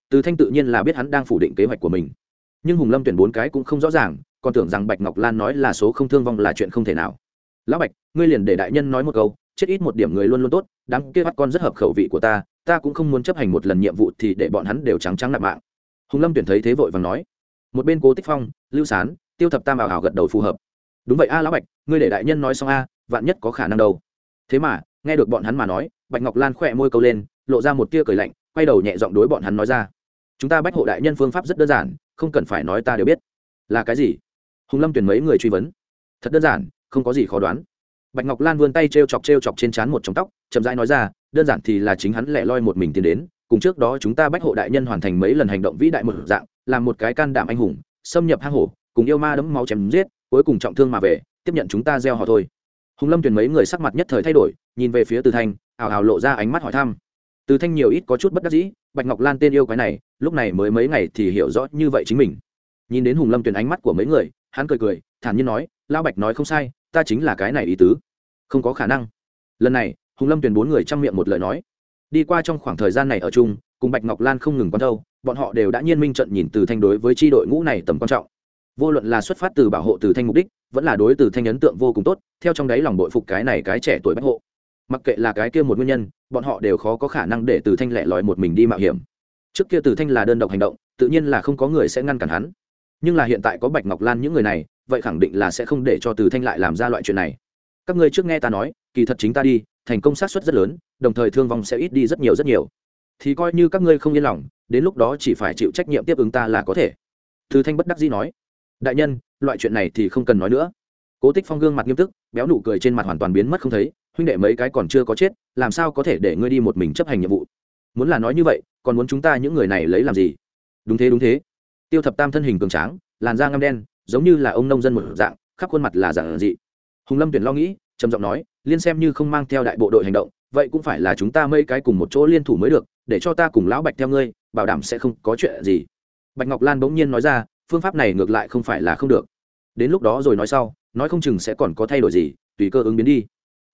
Từ thanh tự nhiên là biết hắn đang phủ định kế hoạch của mình nhưng hùng lâm tuyển bốn cái cũng không rõ ràng, còn tưởng rằng bạch ngọc lan nói là số không thương vong là chuyện không thể nào. Lão bạch, ngươi liền để đại nhân nói một câu, chết ít một điểm người luôn luôn tốt đáng kia bắt con rất hợp khẩu vị của ta ta cũng không muốn chấp hành một lần nhiệm vụ thì để bọn hắn đều trắng trắng nạp mạng. Hùng lâm tuyển thấy thế vội và nói, một bên cố tích phong, lưu sán, tiêu thập tam ảo ảo gật đầu phù hợp. Đúng vậy a, lão bạch, ngươi để đại nhân nói xong a, vạn nhất có khả năng đâu. Thế mà, nghe được bọn hắn mà nói, bạch ngọc lan khỏe môi câu lên, lộ ra một tia cười lạnh, quay đầu nhẹ giọng đối bọn hắn nói ra, chúng ta bách hộ đại nhân phương pháp rất đơn giản không cần phải nói ta đều biết. Là cái gì? Hùng lâm tuyển mấy người truy vấn? Thật đơn giản, không có gì khó đoán. Bạch ngọc lan vươn tay t r e o chọc t r e o chọc trên trán một trong tóc, chậm rãi nói ra, đơn giản thì là chính hắn lẻ loi một mình tiến đến, cùng trước đó chúng ta bách hộ đại nhân hoàn thành mấy lần hành động vĩ đại một dạng, làm một cái can đảm anh hùng, xâm nhập hang hổ, cùng yêu ma đấm máu chém giết, cuối cùng trọng thương mà về, tiếp nhận chúng ta gieo họ thôi. Hùng lâm tuyển mấy người sắc mặt nhất thời thay đổi, nhìn về phía từ thanh ảo ảo lộ ra ánh mắt hỏi thăm. Từ thanh nhiều ít có chút bất đắc dĩ bạch ngọc lan tên yêu cái này, lúc này mới mấy ngày thì hiểu rõ như vậy chính mình. Nhìn đến hùng lâm Tuyền ánh mắt của mấy người, hắn cười cười, thản nhiên nói lao bạch nói không sai, ta chính là cái này ý tứ. Không có khả năng. Lần này, hùng lâm Tuyền bốn người chăm miệng một lời nói. Đi qua trong khoảng thời gian này ở chung, cùng bạch ngọc lan không ngừng quan thâu, bọn họ đều đã nhiên minh trận nhìn từ thanh đối với tri đội ngũ này tầm quan trọng. Vô luận là xuất phát từ bảo hộ từ thanh mục đích, vẫn là đối từ thanh ấn tượng vô cùng tốt, theo trong đáy lòng bội phục cái này cái trẻ tuổi bách hộ mặc kệ là cái kia một nguyên nhân, bọn họ đều khó có khả năng để từ thanh lẻ loi một mình đi mạo hiểm. Trước kia từ thanh là đơn độc hành động, tự nhiên là không có người sẽ ngăn cản hắn. Nhưng là hiện tại có bạch ngọc lan những người này, vậy khẳng định là sẽ không để cho từ thanh lại làm ra loại chuyện này. Các ngươi trước nghe ta nói, kỳ thật chính ta đi, thành công sát xuất rất lớn, đồng thời thương vong sẽ ít đi rất nhiều rất nhiều. Thì coi như các ngươi không yên lòng, đến lúc đó chỉ phải chịu trách nhiệm tiếp ứng ta là có thể. Từ thanh bất đắc dĩ nói. Đại nhân, loại chuyện này thì không cần nói nữa. Cố tích phong gương mặt nghiêm túc, béo nụ cười trên mặt hoàn toàn biến mất không thấy huynh đệ mấy cái còn chưa có chết, làm sao có thể để ngươi đi một mình chấp hành nhiệm vụ? Muốn là nói như vậy, còn muốn chúng ta những người này lấy làm gì? Đúng thế đúng thế. Tiêu thập tam thân hình cường tráng, làn da ngăm đen, giống như là ông nông dân một dạng, khắp khuôn mặt là dạng dị. Hùng lâm tuyển lo nghĩ, trầm giọng nói, liên xem như không mang theo đại bộ đội hành động, vậy cũng phải là chúng ta mấy cái cùng một chỗ liên thủ mới được, để cho ta cùng lão bạch theo ngươi, bảo đảm sẽ không có chuyện gì. Bạch ngọc lan bỗng nhiên nói ra, phương pháp này ngược lại không phải là không được. Đến lúc đó rồi nói sau, nói không chừng sẽ còn có thay đổi gì, tùy cơ ứng biến đi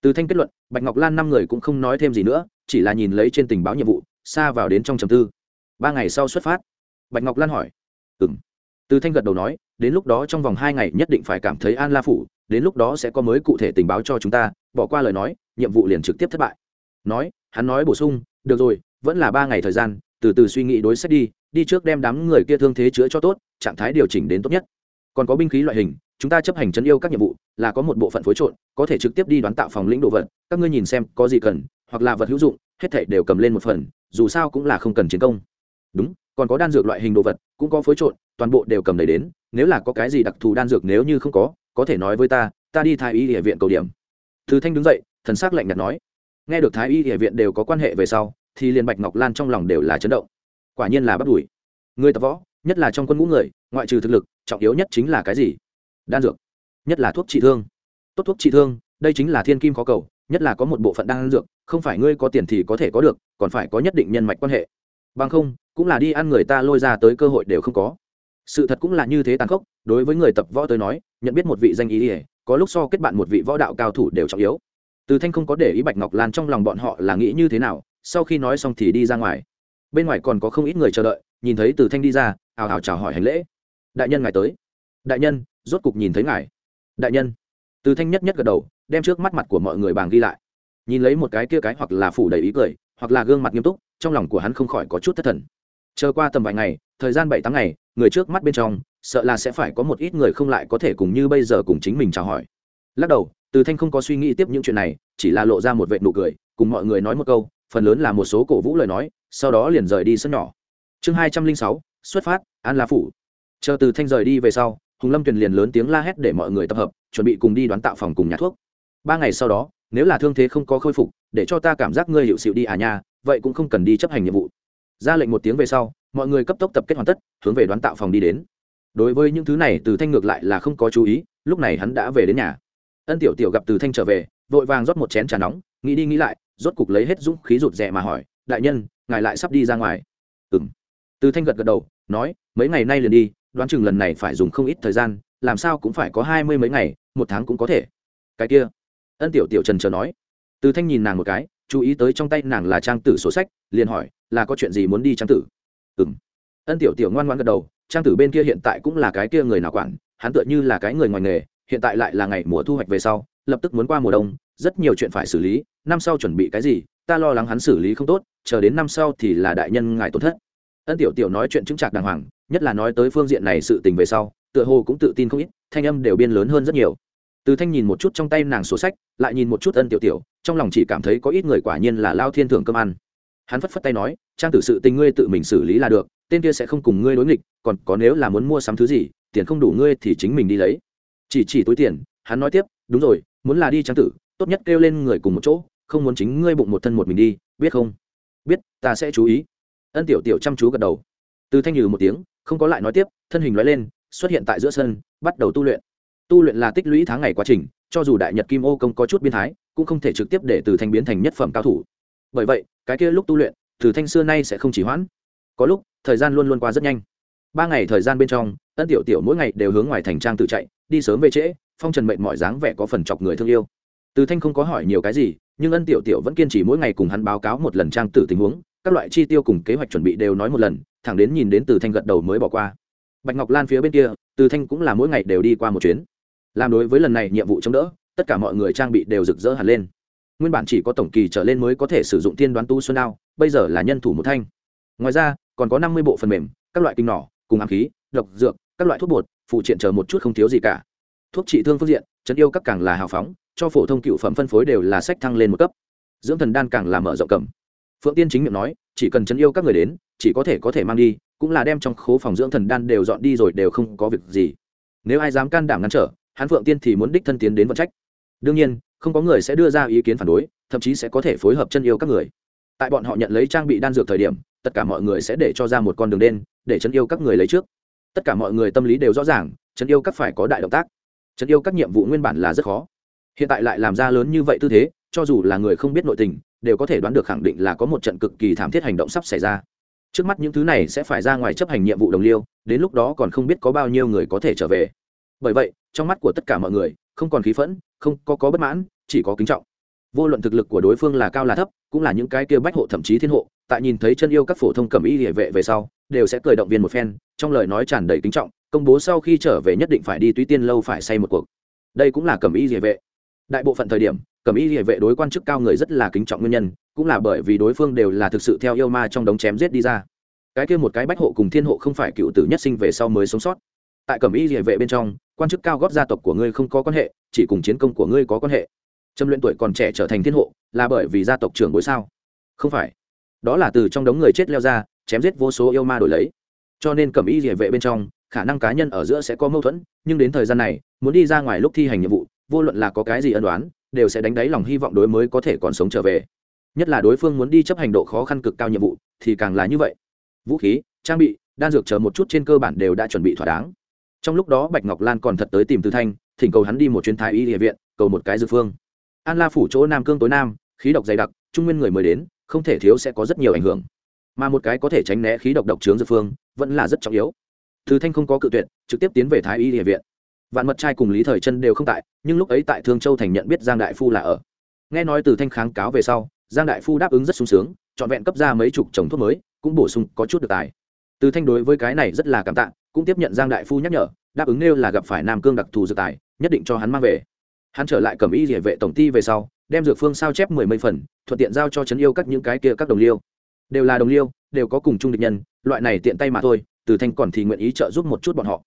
từ thanh kết luận, bạch ngọc lan năm người cũng không nói thêm gì nữa, chỉ là nhìn lấy trên tình báo nhiệm vụ, xa vào đến trong trầm tư. Ba ngày sau xuất phát. Bạch ngọc lan hỏi. Ừ m từ thanh gật đầu nói, đến lúc đó trong vòng hai ngày nhất định phải cảm thấy an la phủ, đến lúc đó sẽ có mới cụ thể tình báo cho chúng ta, bỏ qua lời nói, nhiệm vụ liền trực tiếp thất bại. Nói, hắn nói bổ sung, được rồi, vẫn là ba ngày thời gian, từ từ suy nghĩ đối sách đi đi trước đem đám người kia thương thế chữa cho tốt, trạng thái điều chỉnh đến tốt nhất. Còn có binh khí loại hình chúng ta chấp hành chấn yêu các nhiệm vụ là có một bộ phận phối trộn, có thể trực tiếp đi đoán tạo phòng lĩnh đồ vật, các ngươi nhìn xem có gì cần, hoặc là vật hữu dụng, hết thảy đều cầm lên một phần, dù sao cũng là không cần chiến công. Đúng, còn có đan dược loại hình đồ vật, cũng có phối trộn, toàn bộ đều cầm đầy đến, nếu là có cái gì đặc thù đan dược nếu như không có có thể nói với ta ta đi thái y địa viện cầu điểm. Thứ thanh đứng dậy, thần sắc lạnh nhạt nói. Nghe được thái y địa viện đều có quan hệ về sau, thì liền bạch ngọc lan trong lòng đều là chấn động. Quả nhiên là bắt đuổi. Người tập võ, nhất là trong quân ngũ người, ngoại trừ thực lực, trọng yếu nhất chính là cái gì? Đan dược, nhất là thuốc trị thương. Tốt thuốc trị thương, đây chính là thiên kim khó cầu, nhất là có một bộ phận đan dược, không phải ngươi có tiền thì có thể có được, còn phải có nhất định nhân mạch quan hệ. Bằng không, cũng là đi ăn người ta lôi ra tới cơ hội đều không có. Sự thật cũng là như thế tàn khốc, đối với người tập võ tới nói, nhận biết một vị danh ý ỉa có lúc so kết bạn một vị võ đạo cao thủ đều trọng yếu. Từ thanh không có để ý bạch ngọc lan trong lòng bọn họ là nghĩ như thế nào, sau khi nói xong thì đi ra ngoài. Bên ngoài còn có không ít người chờ đợi, nhìn thấy từ thanh đi ra ào ào chào hỏi hành lễ. Đại nhân ngài tới đại nhân, rốt cục nhìn thấy ngài. Đại nhân. Từ thanh nhất nhất gật đầu, đem trước mắt mặt của mọi người bàng ghi lại. Nhìn lấy một cái kia cái hoặc là phủ đầy ý cười, hoặc là gương mặt nghiêm túc, trong lòng của hắn không khỏi có chút thất thần. Chờ qua tầm vài ngày, thời gian bảy tháng ngày, người trước mắt bên trong, sợ là sẽ phải có một ít người không lại có thể cùng như bây giờ cùng chính mình chào hỏi. Lắc đầu, từ thanh không có suy nghĩ tiếp những chuyện này, chỉ là lộ ra một vệ nụ cười, cùng mọi người nói một câu, phần lớn là một số cổ vũ lời nói, sau đó liền rời đi sân nhỏ. Chương hai trăm linh sáu, xuất phát, an la phủ. Chờ từ thanh rời đi về sau hùng lâm tuyền liền lớn tiếng la hét để mọi người tập hợp, chuẩn bị cùng đi đoán tạo phòng cùng nhà thuốc. Ba ngày sau đó, nếu là thương thế không có khôi phục, để cho ta cảm giác ngươi hiệu xịu đi à nha, vậy cũng không cần đi chấp hành nhiệm vụ. Ra lệnh một tiếng về sau, mọi người cấp tốc tập kết hoàn tất, hướng về đoán tạo phòng đi đến. Đối với những thứ này, từ thanh ngược lại là không có chú ý, lúc này hắn đã về đến nhà. Ân tiểu tiểu gặp từ thanh trở về, vội vàng rót một chén trà nóng, nghĩ đi nghĩ lại, rốt cục lấy hết dũng khí rụt rè mà hỏi, đại nhân, ngài lại sắp đi ra ngoài. Ừ m từ thanh gật gật đầu, nói, mấy ngày nay liền đi đoán chừng lần này phải dùng không ít thời gian, làm sao cũng phải có hai mươi mấy ngày, một tháng cũng có thể. Cái kia. Ân tiểu tiểu trần chờ nói. Từ thanh nhìn nàng một cái, chú ý tới trong tay nàng là trang tử sổ sách, liền hỏi, là có chuyện gì muốn đi trang tử? Ừ m ân tiểu tiểu ngoan ngoan gật đầu, trang tử bên kia hiện tại cũng là cái kia người nào quản, hắn tựa như là cái người ngoài nghề, hiện tại lại là ngày mùa thu hoạch về sau, lập tức muốn qua mùa đông, rất nhiều chuyện phải xử lý, năm sau chuẩn bị cái gì, ta lo lắng hắn xử lý không tốt, chờ đến năm sau thì là đại nhân ngài tổn thất. Ân tiểu tiểu nói chuyện chứng trạc đàng hoàng nhất là nói tới phương diện này sự tình về sau, tựa hồ cũng tự tin không ít, thanh âm đều biên lớn hơn rất nhiều. Từ thanh nhìn một chút trong tay nàng sổ sách, lại nhìn một chút ân tiểu tiểu, trong lòng chỉ cảm thấy có ít người quả nhiên là lao thiên thưởng cơm ăn. Hắn phất phất tay nói, trang tử sự tình ngươi tự mình xử lý là được, tên kia sẽ không cùng ngươi đối nghịch, còn có nếu là muốn mua sắm thứ gì, tiền không đủ ngươi thì chính mình đi lấy. Chỉ chỉ túi tiền, hắn nói tiếp, đúng rồi, muốn là đi trang tử, tốt nhất kêu lên người cùng một chỗ, không muốn chính ngươi bụng một thân một mình đi, biết không? Biết, ta sẽ chú ý. Ân tiểu tiểu chăm chú gật đầu. Từ thanh nhừ một tiếng không có lại nói tiếp, thân hình nói lên, xuất hiện tại giữa sân, bắt đầu tu luyện. Tu luyện là tích lũy tháng ngày quá trình, cho dù đại nhật kim ô công có chút biên thái, cũng không thể trực tiếp để từ thanh biến thành nhất phẩm cao thủ. Bởi vậy, cái kia lúc tu luyện, từ thanh xưa nay sẽ không chỉ hoãn. Có lúc, thời gian luôn luôn qua rất nhanh. Ba ngày thời gian bên trong tân tiểu tiểu mỗi ngày đều hướng ngoài thành trang tự chạy, đi sớm về trễ, phong trần mệnh mọi dáng vẻ có phần chọc người thương yêu. Từ thanh không có hỏi nhiều cái gì, nhưng ân tiểu tiểu vẫn kiên trì mỗi ngày cùng hắn báo cáo một lần trang tử tình huống các loại chi tiêu cùng kế hoạch chuẩn bị đều nói một lần, thẳng đến nhìn đến từ thanh gật đầu mới bỏ qua. Bạch ngọc lan phía bên kia, từ thanh cũng là mỗi ngày đều đi qua một chuyến. Làm đối với lần này nhiệm vụ chống đỡ, tất cả mọi người trang bị đều rực rỡ hẳn lên. Nguyên bản chỉ có tổng kỳ trở lên mới có thể sử dụng tiên đoán tu xuân đao bây giờ là nhân thủ một thanh. Ngoài ra, còn có năm mươi bộ phần mềm, các loại kinh nỏ, cùng ám khí, độc dược, các loại thuốc bột, phụ triện chờ một chút không thiếu gì cả. Thuốc trị thương phương diện chấn yêu các càng là hào phóng, cho phổ thông cựu phẩm phân phối đều là sách thăng lên một cấp. Dưỡng thần đan càng là mở rộng cầm phượng tiên chính miệng nói, chỉ cần chấn yêu các người đến, chỉ có thể có thể mang đi, cũng là đem trong khố phòng dưỡng thần đan đều dọn đi rồi đều không có việc gì. Nếu ai dám can đảm ngăn trở, hắn phượng tiên thì muốn đích thân tiến đến vận trách. Đương nhiên, không có người sẽ đưa ra ý kiến phản đối, thậm chí sẽ có thể phối hợp chân yêu các người. Tại bọn họ nhận lấy trang bị đan dược thời điểm, tất cả mọi người sẽ để cho ra một con đường đen, để chân yêu các người lấy trước. Tất cả mọi người tâm lý đều rõ ràng, chân yêu các phải có đại động tác. Chân yêu các nhiệm vụ nguyên bản là rất khó. Hiện tại lại làm ra lớn như vậy tư thế cho dù là người không biết nội tình, đều có thể đoán được khẳng định là có một trận cực kỳ thảm thiết hành động sắp xảy ra. Trước mắt những thứ này sẽ phải ra ngoài chấp hành nhiệm vụ đồng liêu, đến lúc đó còn không biết có bao nhiêu người có thể trở về. Bởi vậy, trong mắt của tất cả mọi người, không còn khí phẫn, không có có bất mãn, chỉ có kính trọng. Vô luận thực lực của đối phương là cao là thấp, cũng là những cái kia bách hộ thậm chí thiên hộ, tại nhìn thấy chân yêu các phổ thông cầm y địa vệ về sau, đều sẽ cười động viên một phen, trong lời nói tràn đầy kính trọng, công bố sau khi trở về nhất định phải đi túy tiên lâu phải say một cuộc. Đây cũng là cầm y địa vệ đại bộ phận thời điểm, cầm y địa vệ đối quan chức cao người rất là kính trọng nguyên nhân, cũng là bởi vì đối phương đều là thực sự theo yêu ma trong đống chém giết đi ra. Cái kia một cái bách hộ cùng thiên hộ không phải cựu tử nhất sinh về sau mới sống sót. Tại cẩm y địa vệ bên trong, quan chức cao góp gia tộc của ngươi không có quan hệ, chỉ cùng chiến công của ngươi có quan hệ. Trâm luyện tuổi còn trẻ trở thành thiên hộ, là bởi vì gia tộc trưởng bối sao? Không phải. Đó là từ trong đống người chết leo ra, chém giết vô số yêu ma đổi lấy. Cho nên cẩm y địa vệ bên trong, khả năng cá nhân ở giữa sẽ có mâu thuẫn, nhưng đến thời gian này, muốn đi ra ngoài lúc thi hành nhiệm vụ vô luận là có cái gì ân đoán đều sẽ đánh đáy lòng hy vọng đối mới có thể còn sống trở về. Nhất là đối phương muốn đi chấp hành độ khó khăn cực cao nhiệm vụ, thì càng là như vậy. Vũ khí, trang bị, đan dược chờ một chút trên cơ bản đều đã chuẩn bị thỏa đáng. Trong lúc đó bạch ngọc lan còn thật tới tìm từ thanh, thỉnh cầu hắn đi một chuyến thái y địa viện, cầu một cái dược phương. An la phủ chỗ nam cương tối nam, khí độc dày đặc, trung nguyên người mới đến, không thể thiếu sẽ có rất nhiều ảnh hưởng. Mà một cái có thể tránh né khí độc độc trướng dược phương, vẫn là rất trọng yếu. Từ thanh không có cự tuyệt, trực tiếp tiến về thái y địa viện vạn mật trai cùng lý thời chân đều không tại, nhưng lúc ấy tại thương châu thành nhận biết giang đại phu là ở. Nghe nói từ thanh kháng cáo về sau, giang đại phu đáp ứng rất sung sướng, trọn vẹn cấp ra mấy chục trồng thuốc mới, cũng bổ sung có chút được tài. Từ thanh đối với cái này rất là cảm tạ, cũng tiếp nhận giang đại phu nhắc nhở, đáp ứng nêu là gặp phải nam cương đặc thù dược tài, nhất định cho hắn mang về. Hắn trở lại cầm y địa vệ tổng ty về sau, đem dược phương sao chép mười mấy phần, thuận tiện giao cho chấn yêu các những cái kia các đồng liêu. Đều là đồng liêu, đều có cùng chung địch nhân, loại này tiện tay mà thôi, từ thanh còn thì nguyện ý trợ giúp một chút bọn họ.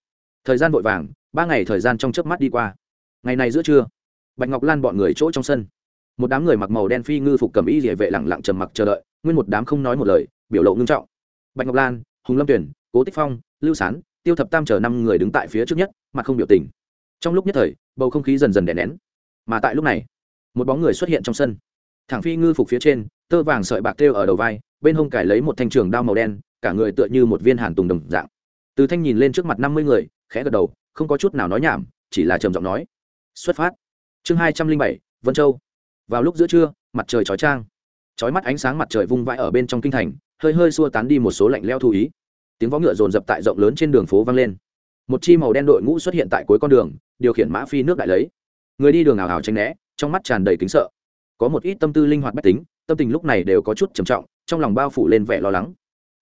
Thời gian vội vàng ba ngày thời gian trong chớp mắt đi qua. Ngày này giữa trưa, bạch ngọc lan bọn người chỗ trong sân. Một đám người mặc màu đen phi ngư phục cầm y địa vệ lẳng lặng trầm mặc chờ đợi, nguyên một đám không nói một lời, biểu lộ ngưng trọng. Bạch ngọc lan, hùng lâm tuyển cố tích phong, lưu sán, tiêu thập tam chờ năm người đứng tại phía trước nhất mà không biểu tình. Trong lúc nhất thời, bầu không khí dần dần đè nén. Mà tại lúc này, một bóng người xuất hiện trong sân. Thẳng phi ngư phục phía trên, tơ vàng sợi bạc treo ở đầu vai, bên hông cải lấy một thanh trường đao màu đen, cả người tựa như một viên hàn tùng đồng dạng. Từ thanh nhìn lên trước mặt năm mươi người khẽ gật đầu, không có chút nào nói nhảm, chỉ là trầm giọng nói, xuất phát. Chương hai trăm linh bảy, vân châu. Vào lúc giữa trưa, mặt trời chói trang chói mắt ánh sáng mặt trời vung vãi ở bên trong kinh thành, hơi hơi xua tán đi một số lạnh leo thu ý. Tiếng vó ngựa rồn rập tại rộng lớn trên đường phố vang lên. Một chi màu đen đội ngũ xuất hiện tại cuối con đường, điều khiển mã phi nước đại lấy. Người đi đường ảo ảo tranh né, trong mắt tràn đầy kính sợ. Có một ít tâm tư linh hoạt bách tính, tâm tình lúc này đều có chút trầm trọng, trong lòng bao phủ lên vẻ lo lắng.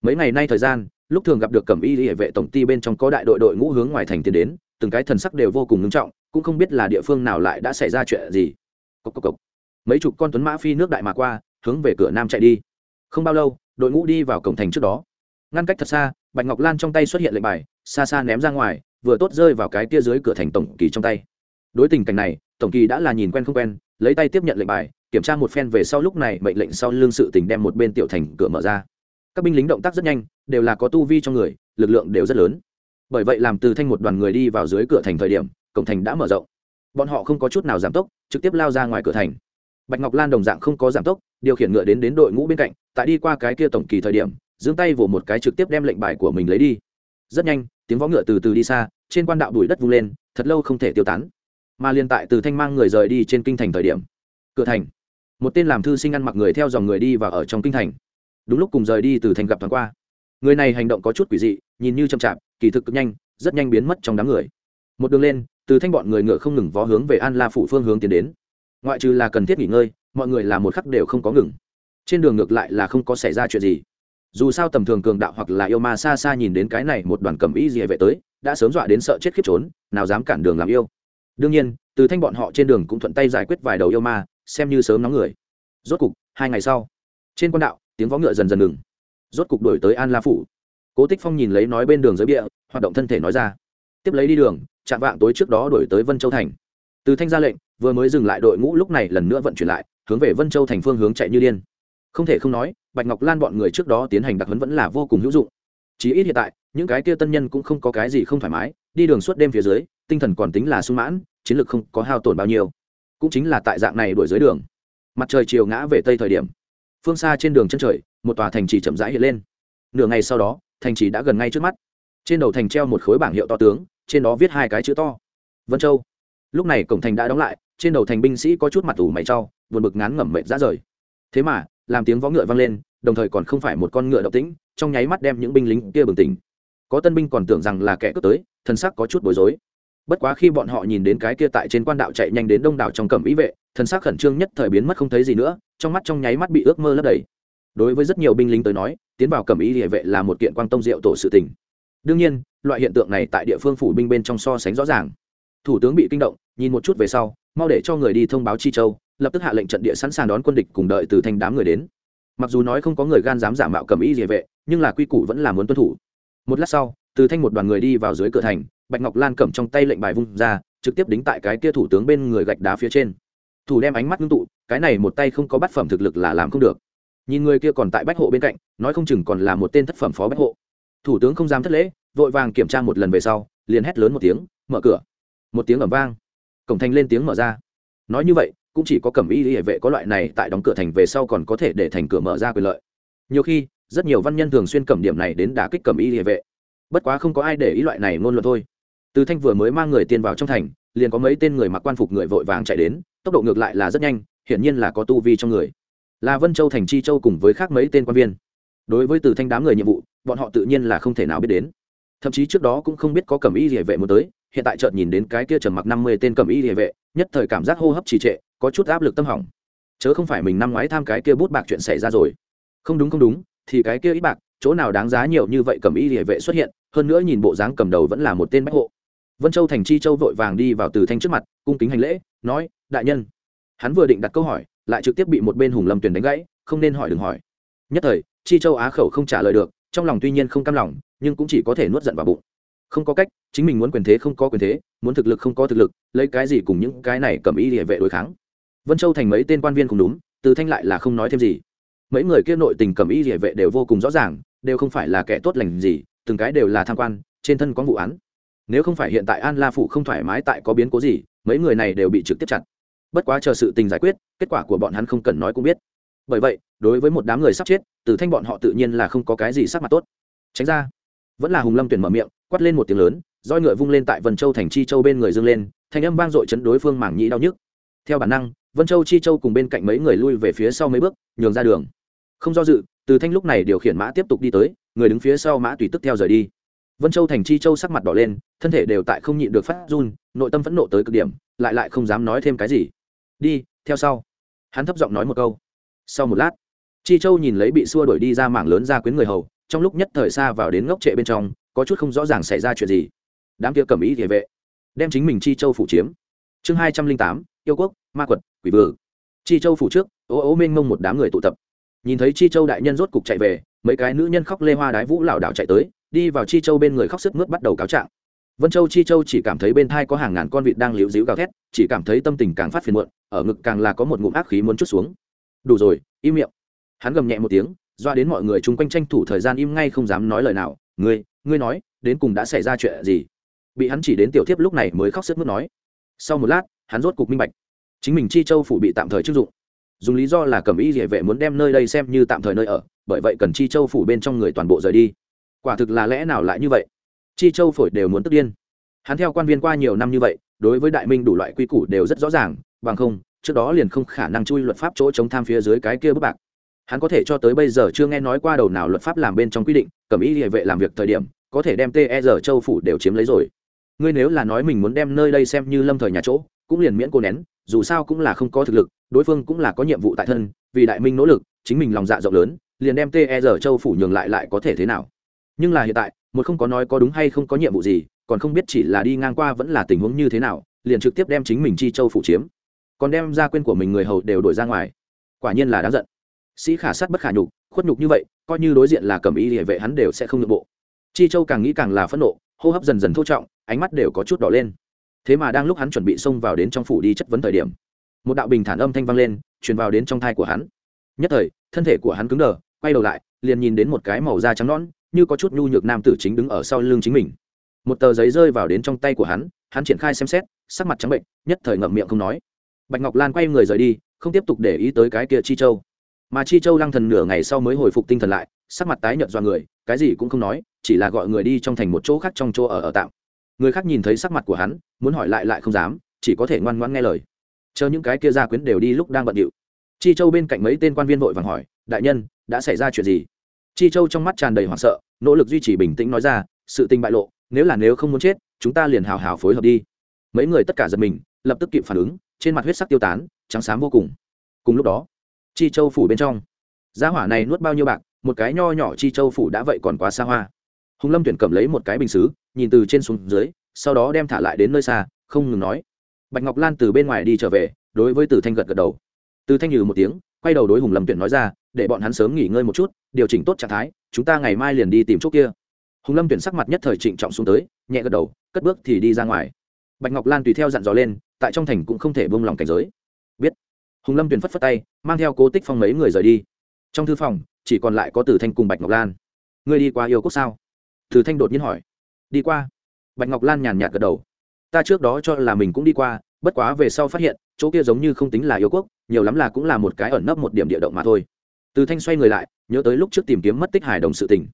Mấy ngày nay thời gian lúc thường gặp được cẩm y hệ vệ tổng ty bên trong có đại đội đội ngũ hướng ngoài thành tiến đến, từng cái thần sắc đều vô cùng ngưng trọng, cũng không biết là địa phương nào lại đã xảy ra chuyện gì. Cốc cốc cốc. mấy chục con tuấn mã phi nước đại mà qua, hướng về cửa nam chạy đi. Không bao lâu, đội ngũ đi vào cổng thành trước đó. Ngăn cách thật xa, bạch ngọc lan trong tay xuất hiện lệnh bài, xa xa ném ra ngoài, vừa tốt rơi vào cái tia dưới cửa thành tổng kỳ trong tay. Đối tình cảnh này, tổng kỳ đã là nhìn quen không quen, lấy tay tiếp nhận lệnh bài, kiểm tra một phen về sau lúc này mệnh lệnh sau lương sự tình đem một bên tiểu thành cửa mở ra các binh lính động tác rất nhanh, đều là có tu vi trong người, lực lượng đều rất lớn. Bởi vậy làm từ thanh một đoàn người đi vào dưới cửa thành thời điểm, cổng thành đã mở rộng. Bọn họ không có chút nào giảm tốc, trực tiếp lao ra ngoài cửa thành. Bạch ngọc lan đồng dạng không có giảm tốc, điều khiển ngựa đến đến đội ngũ bên cạnh, tại đi qua cái kia tổng kỳ thời điểm, giương tay vỗ một cái trực tiếp đem lệnh bài của mình lấy đi. Rất nhanh, tiếng võ ngựa từ từ đi xa, trên quan đạo đùi đất vung lên, thật lâu không thể tiêu tán. Mà liên tại từ thanh mang người rời đi trên kinh thành thời điểm, cửa thành, một tên làm thư sinh ăn mặc người theo dòng người đi và ở trong kinh thành đúng lúc cùng rời đi từ thành gặp thoáng qua. Người này hành động có chút quỷ dị, nhìn như chậm chạp, kỳ thực cực nhanh, rất nhanh biến mất trong đám người. Một đường lên, từ thanh bọn người ngựa không ngừng vó hướng về an la phủ phương hướng tiến đến. Ngoại trừ là cần thiết nghỉ ngơi, mọi người là một khắc đều không có ngừng. Trên đường ngược lại là không có xảy ra chuyện gì. Dù sao tầm thường cường đạo hoặc là yêu ma xa xa nhìn đến cái này một đoàn cầm ý gì vệ tới, đã sớm dọa đến sợ chết khiếp trốn, nào dám cản đường làm yêu. Đương nhiên, từ thanh bọn họ trên đường cũng thuận tay giải quyết vài đầu yêu ma, xem như sớm nóng người. Rốt cục, hai ngày sau, trên quan đạo tiếng võ ngựa dần dần ngừng. Rốt cục đổi tới an la phủ. Cố tích phong nhìn lấy nói bên đường dưới bịa, hoạt động thân thể nói ra. Tiếp lấy đi đường, chạm vạng tối trước đó đổi tới vân châu thành. Từ thanh ra lệnh, vừa mới dừng lại đội ngũ lúc này lần nữa vận chuyển lại, hướng về vân châu thành phương hướng chạy như điên. Không thể không nói, bạch ngọc lan bọn người trước đó tiến hành đặc huấn vẫn là vô cùng hữu dụng. Chí ít hiện tại, những cái kia tân nhân cũng không có cái gì không thoải mái, đi đường suốt đêm phía dưới, tinh thần còn tính là sung mãn, chiến lược không có hao tổn bao nhiêu. Cũng chính là tại dạng này đuổi dưới đường. Mặt trời chiều ngã về tây thời điểm phương xa trên đường chân trời, một tòa thành trì chậm rãi hiện lên. Nửa ngày sau đó, thành trì đã gần ngay trước mắt. Trên đầu thành treo một khối bảng hiệu to tướng, trên đó viết hai cái chữ to. Vân châu. Lúc này cổng thành đã đóng lại, trên đầu thành binh sĩ có chút mặt ủ mày trau buồn bực ngán ngẩm mệt ra rời. Thế mà, làm tiếng vó ngựa vang lên, đồng thời còn không phải một con ngựa động tĩnh, trong nháy mắt đem những binh lính kia bừng tỉnh. Có tân binh còn tưởng rằng là kẻ cướp tới, thân sắc có chút bối rối. Bất quá khi bọn họ nhìn đến cái kia tại trên quan đạo chạy nhanh đến đông đảo trong cẩm ý vệ thân xác khẩn trương nhất thời biến mất không thấy gì nữa, trong mắt trong nháy mắt bị ước mơ lấp đầy. Đối với rất nhiều binh lính tới nói, tiến vào cẩm ý địa vệ là một kiện quang tông diệu tổ sự tình. Đương nhiên, loại hiện tượng này tại địa phương phủ binh bên trong so sánh rõ ràng. Thủ tướng bị kinh động, nhìn một chút về sau, mau để cho người đi thông báo chi châu, lập tức hạ lệnh trận địa sẵn sàng đón quân địch cùng đợi từ thanh đám người đến. Mặc dù nói không có người gan dám giả mạo cầm ý địa vệ, nhưng là quy củ vẫn là muốn tuân thủ. Một lát sau, từ thanh một đoàn người đi vào dưới cửa thành, bạch ngọc lan cầm trong tay lệnh bài vung ra, trực tiếp đính tại cái kia thủ tướng bên người gạch đá phía trên thủ đem ánh mắt ngưng tụ, cái này một tay không có bát phẩm thực lực là làm không được. Nhìn người kia còn tại bách hộ bên cạnh, nói không chừng còn là một tên thất phẩm phó bách hộ. Thủ tướng không dám thất lễ, vội vàng kiểm tra một lần về sau, liền hét lớn một tiếng, mở cửa! Một tiếng ẩm vang. Cổng thành lên tiếng mở ra. Nói như vậy, cũng chỉ có cẩm y hệ vệ có loại này tại đóng cửa thành về sau còn có thể để thành cửa mở ra quyền lợi. Nhiều khi, rất nhiều văn nhân thường xuyên cẩm điểm này đến đả kích cẩm y hệ vệ. Bất quá không có ai để ý loại này ngôn luận thôi. Từ thanh vừa mới mang người tiền vào trong thành liền có mấy tên người mặc quan phục người vội vàng chạy đến, tốc độ ngược lại là rất nhanh, hiển nhiên là có tu vi trong người. Là vân châu thành chi châu cùng với khác mấy tên quan viên. Đối với từ thanh đám người nhiệm vụ, bọn họ tự nhiên là không thể nào biết đến. Thậm chí trước đó cũng không biết có cầm y địa vệ muốn tới, hiện tại chợt nhìn đến cái kia trầm mặc năm mươi tên cầm y địa vệ, nhất thời cảm giác hô hấp trì trệ, có chút áp lực tâm hỏng. Chớ không phải mình năm ngoái tham cái kia bút bạc chuyện xảy ra rồi. Không đúng không đúng, thì cái kia ít bạc, chỗ nào đáng giá nhiều như vậy cầm y địa vệ xuất hiện, hơn nữa nhìn bộ dáng cầm đầu vẫn là một tên bách hộ vân châu thành chi châu vội vàng đi vào từ thanh trước mặt, cung kính hành lễ, nói, đại nhân. Hắn vừa định đặt câu hỏi, lại trực tiếp bị một bên hùng lâm tuyển đánh gãy, không nên hỏi đừng hỏi. Nhất thời, chi châu á khẩu không trả lời được, trong lòng tuy nhiên không cam lòng, nhưng cũng chỉ có thể nuốt giận vào bụng. Không có cách, chính mình muốn quyền thế không có quyền thế, muốn thực lực không có thực lực, lấy cái gì cùng những cái này cầm ý địa vệ đối kháng. Vân châu thành mấy tên quan viên cùng đúng, từ thanh lại là không nói thêm gì. Mấy người kia nội tình cầm ý địa vệ đều vô cùng rõ ràng, đều không phải là kẻ tốt lành gì, từng cái đều là tham quan, trên thân có vụ án nếu không phải hiện tại an la phụ không thoải mái tại có biến cố gì, mấy người này đều bị trực tiếp chặt. Bất quá chờ sự tình giải quyết, kết quả của bọn hắn không cần nói cũng biết. Bởi vậy, đối với một đám người sắp chết, từ thanh bọn họ tự nhiên là không có cái gì sắc mặt tốt. Tránh ra. Vẫn là hùng lâm tuyển mở miệng, quát lên một tiếng lớn, roi ngựa vung lên tại vân châu thành chi châu bên người dương lên, thanh âm vang dội chấn đối phương mảng nhĩ đau nhức. Theo bản năng, vân châu chi châu cùng bên cạnh mấy người lui về phía sau mấy bước, nhường ra đường. Không do dự, từ thanh lúc này điều khiển mã tiếp tục đi tới, người đứng phía sau mã tùy tức theo rời đi vân châu thành chi châu sắc mặt đỏ lên, thân thể đều tại không nhịn được phát run, nội tâm phẫn nộ tới cực điểm, lại lại không dám nói thêm cái gì. Đi, theo sau. Hắn thấp giọng nói một câu. Sau một lát, chi châu nhìn lấy bị xua đuổi đi ra mảng lớn ra quyến người hầu, trong lúc nhất thời xa vào đến ngốc trệ bên trong, có chút không rõ ràng xảy ra chuyện gì. Đám kia cầm ý địa vệ đem chính mình chi châu phủ chiếm. Chương hai trăm linh tám, yêu quốc, ma quật, quỷ vương. chi châu phủ trước ố ố mênh mông một đám người tụ tập. Nhìn thấy chi châu đại nhân rốt cục chạy về, mấy cái nữ nhân khóc lê hoa đái vũ lảo đảo chạy tới đi vào chi châu bên người khóc sức mướt bắt đầu cáo trạng. Vân châu chi châu chỉ cảm thấy bên thai có hàng ngàn con vịt đang liễu díu gào thét, chỉ cảm thấy tâm tình càng phát phiền muộn, ở ngực càng là có một ngụm ác khí muốn chút xuống. Đủ rồi, im miệng. Hắn gầm nhẹ một tiếng doa đến mọi người chung quanh tranh thủ thời gian im ngay không dám nói lời nào. Ngươi ngươi nói, đến cùng đã xảy ra chuyện gì? Bị hắn chỉ đến tiểu thiếp lúc này mới khóc sức mướt nói. Sau một lát, hắn rốt cục minh bạch. Chính mình chi châu phủ bị tạm thời chức dụng. Dùng lý do là cầm y địa vệ muốn đem nơi đây xem như tạm thời nơi ở, bởi vậy cần chi châu phủ bên trong người toàn bộ rời đi quả thực là lẽ nào lại như vậy? Chi châu phổi đều muốn tức điên. Hắn theo quan viên qua nhiều năm như vậy, đối với đại minh đủ loại quy củ đều rất rõ ràng, bằng không, trước đó liền không khả năng chui luật pháp chỗ chống tham phía dưới cái kia bức bạc. Hắn có thể cho tới bây giờ chưa nghe nói qua đầu nào luật pháp làm bên trong quy định, cầm ý địa vệ làm việc thời điểm, có thể đem ter châu phủ đều chiếm lấy rồi. Ngươi nếu là nói mình muốn đem nơi đây xem như lâm thời nhà chỗ, cũng liền miễn cô nén, dù sao cũng là không có thực lực, đối phương cũng là có nhiệm vụ tại thân, vì đại minh nỗ lực, chính mình lòng dạ rộng lớn, liền đem ter châu phủ nhường lại lại có thể thế nào? Nhưng là hiện tại, một không có nói có đúng hay không có nhiệm vụ gì, còn không biết chỉ là đi ngang qua vẫn là tình huống như thế nào, liền trực tiếp đem chính mình chi châu phủ chiếm. Còn đem ra quyên của mình người hầu đều đổi ra ngoài. Quả nhiên là đáng giận. Sĩ khả sát bất khả nhục, khuất nhục như vậy, coi như đối diện là cầm ý địa vệ hắn đều sẽ không nhượng bộ. Chi châu càng nghĩ càng là phẫn nộ, hô hấp dần dần thô trọng, ánh mắt đều có chút đỏ lên. Thế mà đang lúc hắn chuẩn bị xông vào đến trong phủ đi chất vấn thời điểm, một đạo bình thản âm thanh vang lên, truyền vào đến trong thai của hắn. Nhất thời, thân thể của hắn cứng đờ, quay đầu lại, liền nhìn đến một cái màu da trắng nõn như có chút nhu nhược nam tử chính đứng ở sau lưng chính mình. Một tờ giấy rơi vào đến trong tay của hắn hắn triển khai xem xét, sắc mặt trắng bệnh, nhất thời ngậm miệng không nói. Bạch ngọc lan quay người rời đi, không tiếp tục để ý tới cái kia chi châu. Mà chi châu lăng thần nửa ngày sau mới hồi phục tinh thần lại, sắc mặt tái nhợt do người, cái gì cũng không nói, chỉ là gọi người đi trong thành một chỗ khác trong chỗ ở ở tạm. Người khác nhìn thấy sắc mặt của hắn, muốn hỏi lại lại không dám, chỉ có thể ngoan ngoãn nghe lời. Chờ những cái kia gia quyến đều đi lúc đang bận điệu. Chi châu bên cạnh mấy tên quan viên vội vàng hỏi, đại nhân, đã xảy ra chuyện gì? Chi châu trong mắt tràn đầy hoảng sợ, nỗ lực duy trì bình tĩnh nói ra, sự tình bại lộ, nếu là nếu không muốn chết, chúng ta liền hào hào phối hợp đi. Mấy người tất cả giật mình, lập tức kịp phản ứng, trên mặt huyết sắc tiêu tán, trắng xám vô cùng. Cùng lúc đó, chi châu phủ bên trong, gia hỏa này nuốt bao nhiêu bạc, một cái nho nhỏ chi châu phủ đã vậy còn quá xa hoa. Hùng lâm tuyển cầm lấy một cái bình xứ, nhìn từ trên xuống dưới, sau đó đem thả lại đến nơi xa, không ngừng nói. Bạch ngọc lan từ bên ngoài đi trở về, đối với từ thanh gật gật đầu. Từ thanh nhừ một tiếng quay đầu đối hùng lâm tuyển nói ra, để bọn hắn sớm nghỉ ngơi một chút, điều chỉnh tốt trạng thái, chúng ta ngày mai liền đi tìm chỗ kia. Hùng lâm tuyển sắc mặt nhất thời trịnh trọng xuống tới, nhẹ gật đầu, cất bước thì đi ra ngoài. Bạch ngọc lan tùy theo dặn dò lên, tại trong thành cũng không thể buông lòng cảnh giới. Biết. Hùng lâm tuyển phất phất tay, mang theo cố tích phong mấy người rời đi. Trong thư phòng, chỉ còn lại có tử thanh cùng bạch ngọc lan. Ngươi đi qua yêu quốc sao? Tử thanh đột nhiên hỏi. Đi qua. Bạch ngọc lan nhàn nhạt gật đầu. Ta trước đó cho là mình cũng đi qua bất quá về sau phát hiện, chỗ kia giống như không tính là yêu quốc, nhiều lắm là cũng là một cái ẩn nấp một điểm địa động mà thôi. Từ thanh xoay người lại, nhớ tới lúc trước tìm kiếm mất tích hài đồng sự tình.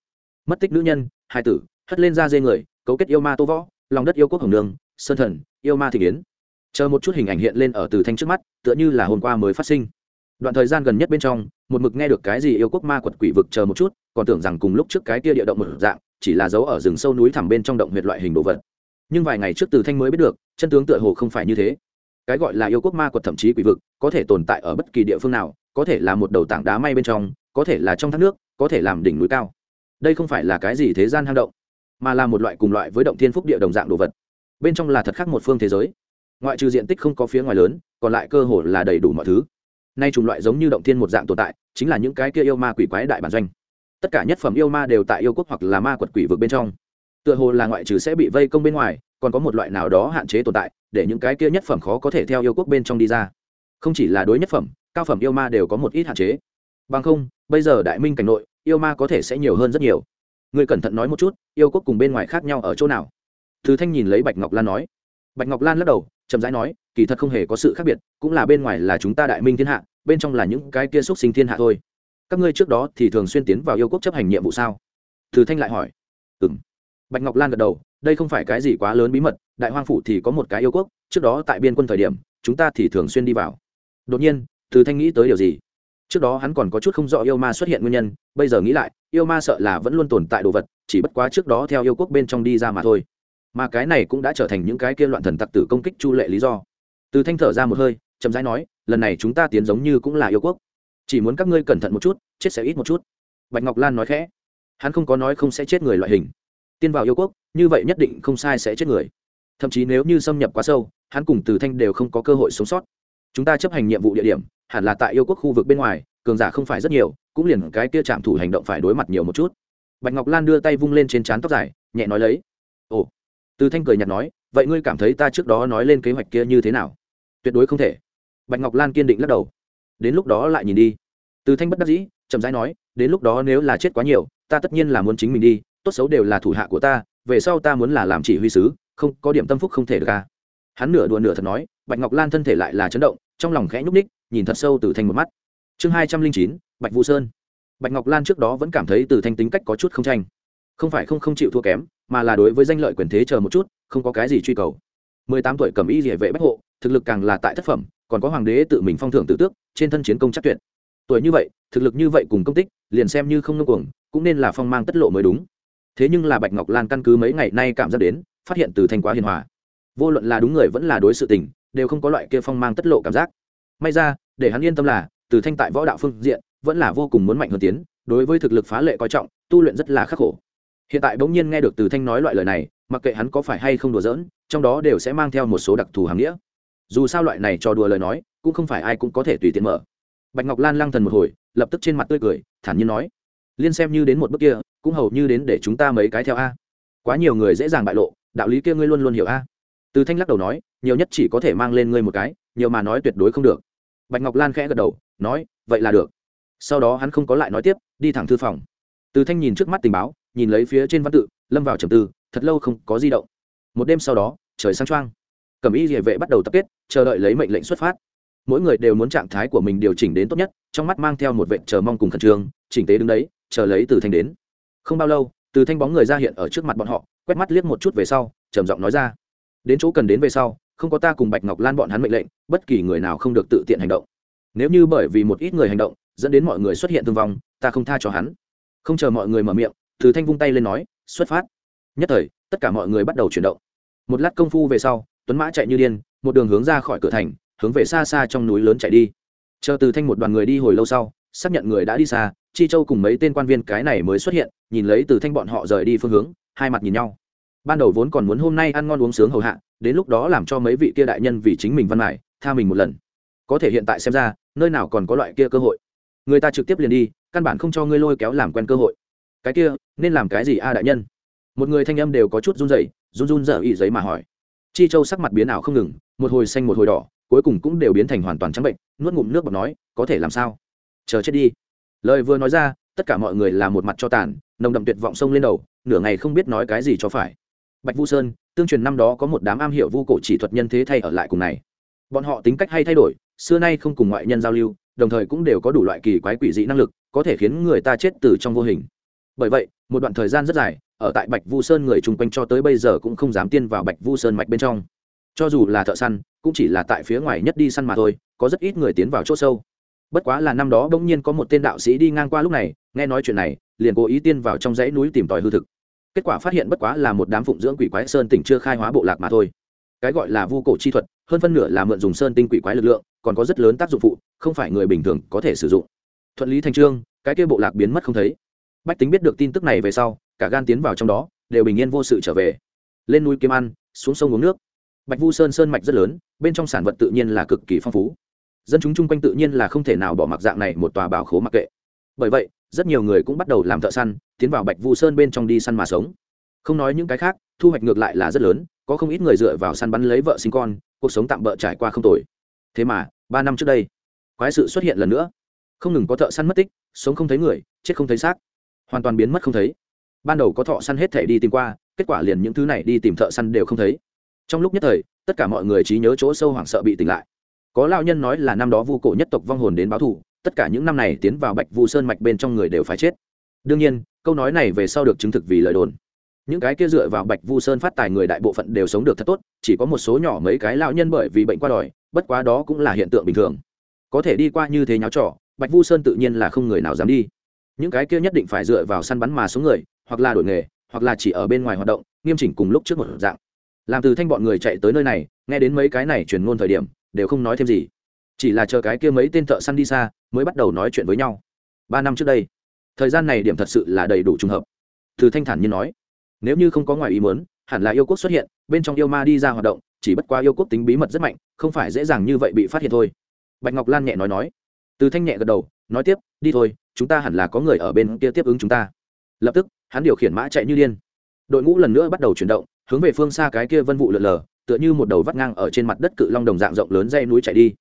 Mất tích nữ nhân hai tử, hất lên ra dê người, cấu kết yêu ma tô võ, lòng đất yêu quốc hồng nương, sơn thần, yêu ma thị kiến. Chờ một chút hình ảnh hiện lên ở từ thanh trước mắt, tựa như là hôm qua mới phát sinh. Đoạn thời gian gần nhất bên trong, một mực nghe được cái gì yêu quốc ma quật quỷ vực chờ một chút, còn tưởng rằng cùng lúc trước cái kia địa động một dạng, chỉ là dấu ở rừng sâu núi thẳm bên trong động huyệt loại hình đồ vật nhưng vài ngày trước từ thanh mới biết được, chân tướng tựa hồ không phải như thế. Cái gọi là yêu quốc ma quật thậm chí quỷ vực, có thể tồn tại ở bất kỳ địa phương nào, có thể là một đầu tảng đá may bên trong, có thể là trong thác nước, có thể làm đỉnh núi cao. Đây không phải là cái gì thế gian hang động, mà là một loại cùng loại với động thiên phúc địa đồng dạng đồ vật. Bên trong là thật khác một phương thế giới. Ngoại trừ diện tích không có phía ngoài lớn, còn lại cơ hồ là đầy đủ mọi thứ. Nay chủng loại giống như động thiên một dạng tồn tại, chính là những cái kia yêu ma quỷ quái đại bản doanh. Tất cả nhất phẩm yêu ma đều tại yêu quốc hoặc là ma quật quỷ vực bên trong tựa hồ là ngoại trừ sẽ bị vây công bên ngoài, còn có một loại nào đó hạn chế tồn tại, để những cái kia nhất phẩm khó có thể theo yêu quốc bên trong đi ra. Không chỉ là đối nhất phẩm, cao phẩm yêu ma đều có một ít hạn chế. Bằng không, bây giờ đại minh cảnh nội, yêu ma có thể sẽ nhiều hơn rất nhiều. Người cẩn thận nói một chút, yêu quốc cùng bên ngoài khác nhau ở chỗ nào? Thứ thanh nhìn lấy bạch ngọc lan nói. Bạch ngọc lan lắc đầu, chậm rãi nói, kỳ thật không hề có sự khác biệt, cũng là bên ngoài là chúng ta đại minh thiên hạ, bên trong là những cái kia xúc sinh thiên hạ thôi. Các ngươi trước đó thì thường xuyên tiến vào yêu quốc chấp hành nhiệm vụ sao? Thứ thanh lại hỏi. Ừng bạch ngọc lan gật đầu, đây không phải cái gì quá lớn bí mật, đại hoang phủ thì có một cái yêu quốc, trước đó tại biên quân thời điểm, chúng ta thì thường xuyên đi vào. Đột nhiên, từ thanh nghĩ tới điều gì? Trước đó hắn còn có chút không rõ yêu ma xuất hiện nguyên nhân, bây giờ nghĩ lại, yêu ma sợ là vẫn luôn tồn tại đồ vật, chỉ bất quá trước đó theo yêu quốc bên trong đi ra mà thôi. Mà cái này cũng đã trở thành những cái kia loạn thần tặc tử công kích chu lệ lý do. Từ thanh thở ra một hơi, chậm rãi nói, lần này chúng ta tiến giống như cũng là yêu quốc. Chỉ muốn các ngươi cẩn thận một chút, chết sẽ ít một chút. Bạch ngọc lan nói khẽ, hắn không có nói không sẽ chết người loại hình tiên vào yêu quốc, như vậy nhất định không sai sẽ chết người. Thậm chí nếu như xâm nhập quá sâu, hắn cùng từ thanh đều không có cơ hội sống sót. Chúng ta chấp hành nhiệm vụ địa điểm, hẳn là tại yêu quốc khu vực bên ngoài, cường giả không phải rất nhiều, cũng liền cái kia chạm thủ hành động phải đối mặt nhiều một chút. Bạch ngọc lan đưa tay vung lên trên trán tóc dài, nhẹ nói lấy, ồ. Từ thanh cười nhạt nói, vậy ngươi cảm thấy ta trước đó nói lên kế hoạch kia như thế nào? Tuyệt đối không thể. Bạch ngọc lan kiên định lắc đầu. Đến lúc đó lại nhìn đi. Từ thanh bất đắc dĩ, chậm rãi nói, đến lúc đó nếu là chết quá nhiều, ta tất nhiên là muốn chính mình đi tốt xấu đều là thủ hạ của ta, về sau ta muốn là làm chỉ huy sứ, không có điểm tâm phúc không thể được ca hắn nửa đùa nửa thật nói, bạch ngọc lan thân thể lại là chấn động, trong lòng khẽ nhúc ních nhìn thật sâu từ thanh một mắt. Chương hai trăm linh chín, bạch vũ sơn. Bạch ngọc lan trước đó vẫn cảm thấy từ thanh tính cách có chút không tranh. Không phải không không chịu thua kém, mà là đối với danh lợi quyền thế chờ một chút, không có cái gì truy cầu. Mười tám tuổi cầm y địa vệ bách hộ, thực lực càng là tại thất phẩm, còn có hoàng đế tự mình phong thưởng tự tước, trên thân chiến công chắc tuyệt. Tuổi như vậy, thực lực như vậy cùng công tích, liền xem như không ngưng cuồng, cũng nên là phong mang tất lộ mới đúng thế nhưng là bạch ngọc lan căn cứ mấy ngày nay cảm giác đến, phát hiện từ thanh quá hiền hòa. Vô luận là đúng người vẫn là đối sự tình, đều không có loại kia phong mang tất lộ cảm giác. May ra, để hắn yên tâm là, từ thanh tại võ đạo phương diện, vẫn là vô cùng muốn mạnh hơn tiến, đối với thực lực phá lệ coi trọng, tu luyện rất là khắc khổ. Hiện tại bỗng nhiên nghe được từ thanh nói loại lời này, mặc kệ hắn có phải hay không đùa giỡn, trong đó đều sẽ mang theo một số đặc thù hàm nghĩa. Dù sao loại này cho đùa lời nói, cũng không phải ai cũng có thể tùy tiện mở. Bạch ngọc lan lăng thần một hồi, lập tức trên mặt tươi cười, thản nhiên nói. Liên xem như đến một bước kia cũng hầu như đến để chúng ta mấy cái theo a. Quá nhiều người dễ dàng bại lộ, đạo lý kia ngươi luôn luôn hiểu a. Từ thanh lắc đầu nói, nhiều nhất chỉ có thể mang lên ngươi một cái, nhiều mà nói tuyệt đối không được. Bạch ngọc lan khẽ gật đầu, nói, vậy là được. Sau đó hắn không có lại nói tiếp, đi thẳng thư phòng. Từ thanh nhìn trước mắt tình báo, nhìn lấy phía trên văn tự, lâm vào trầm tư, thật lâu không có di động. Một đêm sau đó, trời sang trăng cẩm y địa vệ bắt đầu tập kết, chờ đợi lấy mệnh lệnh xuất phát. Mỗi người đều muốn trạng thái của mình điều chỉnh đến tốt nhất, trong mắt mang theo một vệ chờ mong cùng khẩn trương, chỉnh tế đứng đấy, chờ lấy từ thanh đến không bao lâu, từ thanh bóng người ra hiện ở trước mặt bọn họ, quét mắt liếc một chút về sau, trầm giọng nói ra. Đến chỗ cần đến về sau, không có ta cùng bạch ngọc lan bọn hắn mệnh lệnh, bất kỳ người nào không được tự tiện hành động. Nếu như bởi vì một ít người hành động, dẫn đến mọi người xuất hiện thương vong, ta không tha cho hắn. Không chờ mọi người mở miệng, từ thanh vung tay lên nói, xuất phát. Nhất thời, tất cả mọi người bắt đầu chuyển động. Một lát công phu về sau, tuấn mã chạy như điên, một đường hướng ra khỏi cửa thành, hướng về xa xa trong núi lớn chạy đi. Chờ từ thanh một đoàn người đi hồi lâu sau xác nhận người đã đi xa, chi châu cùng mấy tên quan viên cái này mới xuất hiện, nhìn lấy từ thanh bọn họ rời đi phương hướng, hai mặt nhìn nhau. Ban đầu vốn còn muốn hôm nay ăn ngon uống sướng hầu hạ, đến lúc đó làm cho mấy vị kia đại nhân vì chính mình văn mải, tha mình một lần. Có thể hiện tại xem ra, nơi nào còn có loại kia cơ hội. Người ta trực tiếp liền đi, căn bản không cho ngươi lôi kéo làm quen cơ hội. Cái kia, nên làm cái gì a đại nhân? Một người thanh âm đều có chút run rẩy, run run dở ý giấy mà hỏi. Chi châu sắc mặt biến ảo không ngừng, một hồi xanh một hồi đỏ, cuối cùng cũng đều biến thành hoàn toàn trắng bệnh, nuốt ngụm nước bọt nói, có thể làm sao? Chờ chết đi. Lời vừa nói ra, tất cả mọi người là một mặt cho tàn, nồng đậm tuyệt vọng sông lên đầu, nửa ngày không biết nói cái gì cho phải. Bạch vu sơn, tương truyền năm đó có một đám am hiểu vu cổ chỉ thuật nhân thế thay ở lại cùng này. Bọn họ tính cách hay thay đổi, xưa nay không cùng ngoại nhân giao lưu, đồng thời cũng đều có đủ loại kỳ quái quỷ dị năng lực, có thể khiến người ta chết từ trong vô hình. Bởi vậy, một đoạn thời gian rất dài, ở tại bạch vu sơn người chung quanh cho tới bây giờ cũng không dám tiên vào bạch vu sơn mạch bên trong. Cho dù là thợ săn, cũng chỉ là tại phía ngoài nhất đi săn mà thôi, có rất ít người tiến vào chỗ sâu bất quá là năm đó bỗng nhiên có một tên đạo sĩ đi ngang qua lúc này, nghe nói chuyện này, liền cố ý tiên vào trong dãy núi tìm tòi hư thực. Kết quả phát hiện bất quá là một đám phụng dưỡng quỷ quái sơn tỉnh chưa khai hóa bộ lạc mà thôi. Cái gọi là vu cổ chi thuật, hơn phân nửa là mượn dùng sơn tinh quỷ quái lực lượng, còn có rất lớn tác dụng phụ, không phải người bình thường có thể sử dụng. Thuận lý thành trương, cái kia bộ lạc biến mất không thấy. Bách tính biết được tin tức này về sau, cả gan tiến vào trong đó, đều bình yên vô sự trở về. Lên núi kiếm ăn, xuống sông uống nước. Bạch vu sơn sơn mạch rất lớn, bên trong sản vật tự nhiên là cực kỳ phong phú dân chúng chung quanh tự nhiên là không thể nào bỏ mặc dạng này một tòa bảo khố mặc kệ. Bởi vậy, rất nhiều người cũng bắt đầu làm thợ săn, tiến vào bạch vu sơn bên trong đi săn mà sống. Không nói những cái khác, thu hoạch ngược lại là rất lớn, có không ít người dựa vào săn bắn lấy vợ sinh con, cuộc sống tạm bỡ trải qua không tồi. Thế mà, ba năm trước đây, quái sự xuất hiện lần nữa. Không ngừng có thợ săn mất tích, sống không thấy người, chết không thấy xác. Hoàn toàn biến mất không thấy. Ban đầu có thợ săn hết thể đi tìm qua, kết quả liền những thứ này đi tìm thợ săn đều không thấy. Trong lúc nhất thời, tất cả mọi người trí nhớ chỗ sâu hoảng sợ bị tỉnh lại có lao nhân nói là năm đó vu cổ nhất tộc vong hồn đến báo thù, tất cả những năm này tiến vào bạch vu sơn mạch bên trong người đều phải chết. Đương nhiên, câu nói này về sau được chứng thực vì lời đồn. Những cái kia dựa vào bạch vu sơn phát tài người đại bộ phận đều sống được thật tốt, chỉ có một số nhỏ mấy cái lao nhân bởi vì bệnh qua đòi, bất quá đó cũng là hiện tượng bình thường. Có thể đi qua như thế nháo trò, bạch vu sơn tự nhiên là không người nào dám đi. Những cái kia nhất định phải dựa vào săn bắn mà số người, hoặc là đổi nghề, hoặc là chỉ ở bên ngoài hoạt động, nghiêm chỉnh cùng lúc trước một dạng. Làm từ thanh bọn người chạy tới nơi này, nghe đến mấy cái này truyền ngôn thời điểm đều không nói thêm gì. Chỉ là chờ cái kia mấy tên thợ săn đi xa, mới bắt đầu nói chuyện với nhau. Ba năm trước đây, thời gian này điểm thật sự là đầy đủ trùng hợp. Từ thanh thản như nói, nếu như không có ngoài ý muốn, hẳn là yêu quốc xuất hiện, bên trong yêu ma đi ra hoạt động, chỉ bất quá yêu quốc tính bí mật rất mạnh, không phải dễ dàng như vậy bị phát hiện thôi. Bạch ngọc lan nhẹ nói nói. Từ thanh nhẹ gật đầu, nói tiếp, đi thôi, chúng ta hẳn là có người ở bên kia tiếp ứng chúng ta. Lập tức, hắn điều khiển mã chạy như điên. Đội ngũ lần nữa bắt đầu chuyển động, hướng về phương xa cái kia vân vụ lượn lờ tựa như một đầu vắt ngang ở trên mặt đất cự long đồng dạng rộng lớn dây núi chạy đi.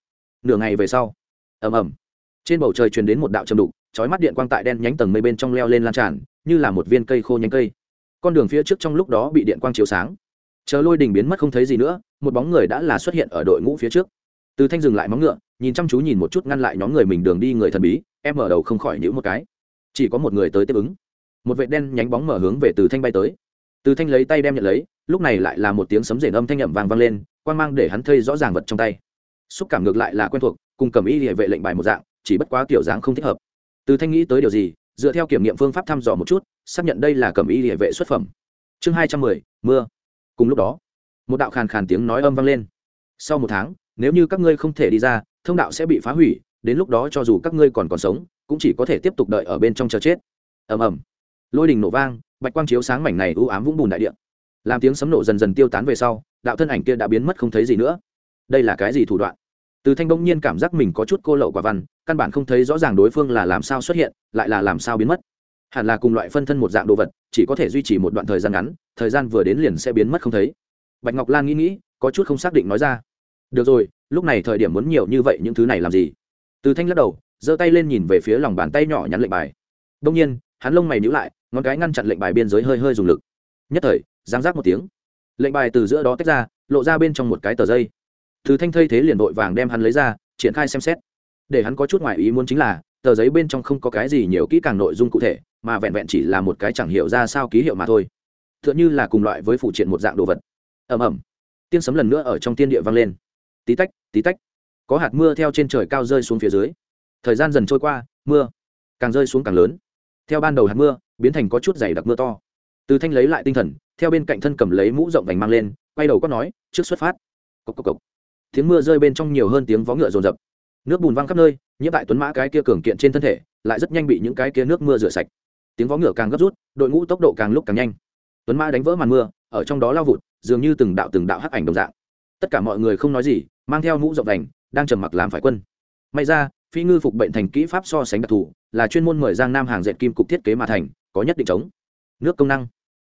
Nửa ngày về sau, ầm ầm, trên bầu trời truyền đến một đạo châm đục, chói mắt điện quang tại đen nhánh tầng mây bên trong leo lên lan tràn, như là một viên cây khô nhánh cây. Con đường phía trước trong lúc đó bị điện quang chiếu sáng. Chờ lôi đình biến mất không thấy gì nữa, một bóng người đã là xuất hiện ở đội ngũ phía trước. Từ thanh dừng lại móng ngựa, nhìn chăm chú nhìn một chút ngăn lại nhóm người mình đường đi người thần bí, em mở đầu không khỏi nhữ một cái. Chỉ có một người tới tiếp ứng. Một vệ đen nhánh bóng mở hướng về từ thanh bay tới từ thanh lấy tay đem nhận lấy, lúc này lại là một tiếng sấm rền âm thanh nhậm vàng vang lên quan mang để hắn thây rõ ràng vật trong tay. Xúc cảm ngược lại là quen thuộc, cùng cầm y địa vệ lệnh bài một dạng, chỉ bất quá kiểu dáng không thích hợp. Từ thanh nghĩ tới điều gì, dựa theo kiểm nghiệm phương pháp thăm dò một chút, xác nhận đây là cầm y địa vệ xuất phẩm. Chương hai trăm mười, mưa. Cùng lúc đó, một đạo khàn khàn tiếng nói âm vang lên. Sau một tháng, nếu như các ngươi không thể đi ra, thông đạo sẽ bị phá hủy, đến lúc đó cho dù các ngươi còn còn sống, cũng chỉ có thể tiếp tục đợi ở bên trong chờ chết. Ầm ầm lôi đình nổ vang, bạch quang chiếu sáng mảnh này u ám vũng bùn đại địa. Làm tiếng sấm nổ dần dần tiêu tán về sau, đạo thân ảnh kia đã biến mất không thấy gì nữa. Đây là cái gì thủ đoạn? Từ thanh bỗng nhiên cảm giác mình có chút cô lậu quả văn, căn bản không thấy rõ ràng đối phương là làm sao xuất hiện, lại là làm sao biến mất. Hẳn là cùng loại phân thân một dạng đồ vật, chỉ có thể duy trì một đoạn thời gian ngắn, thời gian vừa đến liền sẽ biến mất không thấy. Bạch ngọc lan nghĩ nghĩ, có chút không xác định nói ra. Được rồi, lúc này thời điểm muốn nhiều như vậy những thứ này làm gì? Từ thanh lắc đầu, giơ tay lên nhìn về phía lòng bàn tay nhỏ nhắn lệnh bài. Đông nhiên, hắn lông mày nhíu lại ngón cái ngăn chặn lệnh bài biên giới hơi hơi dùng lực. Nhất thời giáng rác một tiếng. Lệnh bài từ giữa đó tách ra, lộ ra bên trong một cái tờ dây thứ thanh thây thế liền vội vàng đem hắn lấy ra, triển khai xem xét. Để hắn có chút ngoại ý muốn chính là, tờ giấy bên trong không có cái gì nhiều kỹ càng nội dung cụ thể, mà vẹn vẹn chỉ là một cái chẳng hiểu ra sao ký hiệu mà thôi. T h ư ợ n h ư là cùng loại với phụ triện một dạng đồ vật. Ẩm ẩm tiên sấm lần nữa ở trong tiên địa vang lên. Tí tách tí tách. Có hạt mưa theo trên trời cao rơi xuống phía dưới. Thời gian dần trôi qua, mưa càng rơi xuống càng lớn. Theo ban đầu hạt mưa biến thành có chút dày đặc mưa to. Từ thanh lấy lại tinh thần, theo bên cạnh thân cầm lấy mũ rộng vành mang lên, quay đầu có nói, trước xuất phát. Cục cộc cộc. tiếng mưa rơi bên trong nhiều hơn tiếng vó ngựa rồn rập nước bùn văng khắp nơi, nhiễm tại tuấn mã cái kia cường kiện trên thân thể, lại rất nhanh bị những cái kia nước mưa rửa sạch. Tiếng vó ngựa càng gấp rút, đội ngũ tốc độ càng lúc càng nhanh. Tuấn mã đánh vỡ màn mưa, ở trong đó lao vụt, dường như từng đạo từng đạo hắc ảnh đồng dạng. Tất cả mọi người không nói gì, mang theo mũ rộng vành, đang trầm mặc làm phải quân. May ra, phi ngư phục bệnh thành kỹ pháp so sánh đặc thù, là chuyên môn mời giang nam hàng dệt kim cục thiết kế mà thành có nhất định chống nước công năng.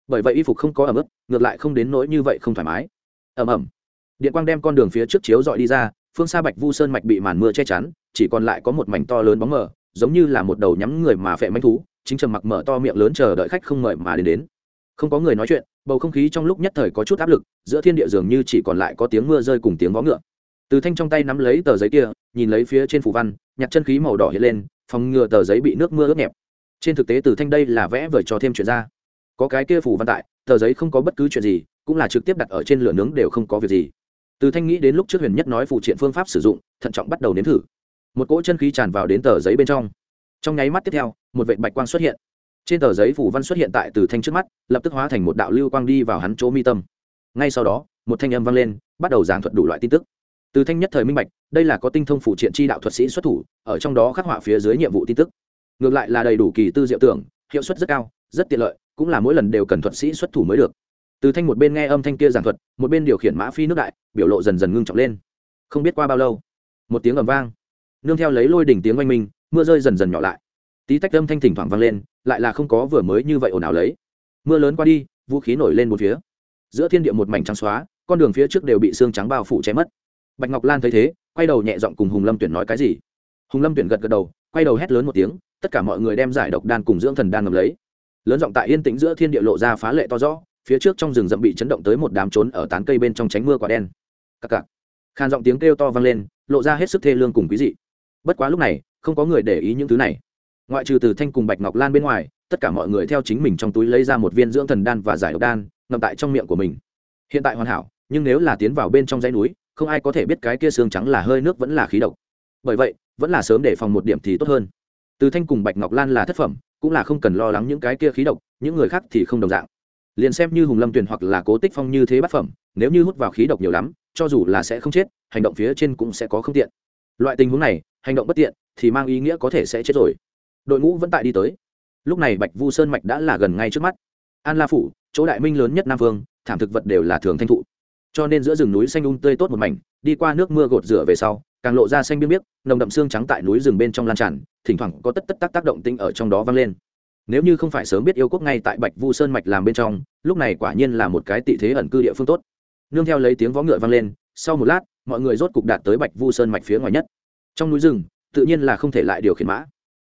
Bởi vậy y phục không có ẩm ướt, ngược lại không đến nỗi như vậy không thoải mái. Ẩm ẩm. Điện quang đem con đường phía trước chiếu dọi đi ra, phương xa bạch vu sơn mạch bị màn mưa che chắn, chỉ còn lại có một mảnh to lớn bóng mờ, giống như là một đầu nhắm người mà phệ manh thú, chính trầm mặc mở to miệng lớn chờ đợi khách không mời mà đến đến. Không có người nói chuyện, bầu không khí trong lúc nhất thời có chút áp lực, giữa thiên địa dường như chỉ còn lại có tiếng mưa rơi cùng tiếng vó ngựa. Từ thanh trong tay nắm lấy tờ giấy kia, nhìn lấy phía trên phủ văn, nhặt chân khí màu đỏ hiện lên, phòng ngừa tờ giấy bị nước mưa ướt nhẹp trên thực tế từ thanh đây là vẽ vời cho thêm chuyện ra. Có cái kia phủ văn tại, tờ giấy không có bất cứ chuyện gì, cũng là trực tiếp đặt ở trên lửa nướng đều không có việc gì. Từ thanh nghĩ đến lúc trước huyền nhất nói phụ triện phương pháp sử dụng, thận trọng bắt đầu nếm thử. Một cỗ chân khí tràn vào đến tờ giấy bên trong. Trong nháy mắt tiếp theo, một vệ bạch quang xuất hiện. Trên tờ giấy phủ văn xuất hiện tại từ thanh trước mắt, lập tức hóa thành một đạo lưu quang đi vào hắn chỗ mi tâm. Ngay sau đó, một thanh âm vang lên, bắt đầu giảng thuật đủ loại tin tức. Từ thanh nhất thời minh bạch, đây là có tinh thông phụ triện chi đạo thuật sĩ xuất thủ, ở trong đó khắc họa phía dưới nhiệm vụ tin tức ngược lại là đầy đủ kỳ tư diệu tưởng, hiệu suất rất cao, rất tiện lợi, cũng là mỗi lần đều cần thuật sĩ xuất thủ mới được. Từ thanh một bên nghe âm thanh kia giảng thuật, một bên điều khiển mã phi nước đại, biểu lộ dần dần ngưng trọng lên. Không biết qua bao lâu, một tiếng ầm vang. Nương theo lấy lôi đỉnh tiếng oanh minh, mưa rơi dần dần nhỏ lại. Tí tách âm thanh thỉnh thoảng vang lên, lại là không có vừa mới như vậy ồn ào lấy. Mưa lớn qua đi, vũ khí nổi lên một phía. Giữa thiên địa một mảnh trắng xóa, con đường phía trước đều bị xương trắng bao phủ che mất. Bạch ngọc lan thấy thế, quay đầu nhẹ giọng cùng hùng lâm tuyển nói cái gì? Hùng lâm tuyển gật gật đầu, quay đầu hét lớn một tiếng tất cả mọi người đem giải độc đan cùng dưỡng thần đan ngầm lấy. Lớn giọng tại yên tĩnh giữa thiên địa lộ ra phá lệ to rõ, phía trước trong rừng rậm bị chấn động tới một đám trốn ở tán cây bên trong tránh mưa quả đen. Cặc cặc. Khan giọng tiếng kêu to vang lên, lộ ra hết sức thê lương cùng quý dị. Bất quá lúc này, không có người để ý những thứ này. Ngoại trừ từ thanh cùng bạch ngọc lan bên ngoài, tất cả mọi người theo chính mình trong túi lấy ra một viên dưỡng thần đan và giải độc đan, ngậm tại trong miệng của mình. Hiện tại hoàn hảo, nhưng nếu là tiến vào bên trong dãy núi, không ai có thể biết cái kia xương trắng là hơi nước vẫn là khí độc. Bởi vậy, vẫn là sớm để phòng một điểm thì tốt hơn từ thanh cùng bạch ngọc lan là thất phẩm, cũng là không cần lo lắng những cái kia khí độc, những người khác thì không đồng dạng. Liền xem như hùng lâm tuyền hoặc là cố tích phong như thế bát phẩm, nếu như hút vào khí độc nhiều lắm, cho dù là sẽ không chết, hành động phía trên cũng sẽ có không tiện. Loại tình huống này, hành động bất tiện, thì mang ý nghĩa có thể sẽ chết rồi. Đội ngũ vẫn tại đi tới. Lúc này bạch vu sơn mạch đã là gần ngay trước mắt. An la phủ, chỗ đại minh lớn nhất nam vương, thảm thực vật đều là thường thanh thụ. Cho nên giữa rừng núi xanh ung um tươi tốt một mảnh, đi qua nước mưa gột rửa về sau, càng lộ ra xanh biếc biếc, nồng đậm xương trắng tại núi rừng bên trong lan tràn thỉnh thoảng có tất tất tác tác động tinh ở trong đó vang lên. Nếu như không phải sớm biết yêu quốc ngay tại bạch vu sơn mạch làm bên trong, lúc này quả nhiên là một cái tị thế ẩn cư địa phương tốt. Nương theo lấy tiếng vó ngựa vang lên, sau một lát, mọi người rốt cục đạt tới bạch vu sơn mạch phía ngoài nhất. Trong núi rừng, tự nhiên là không thể lại điều khiển mã.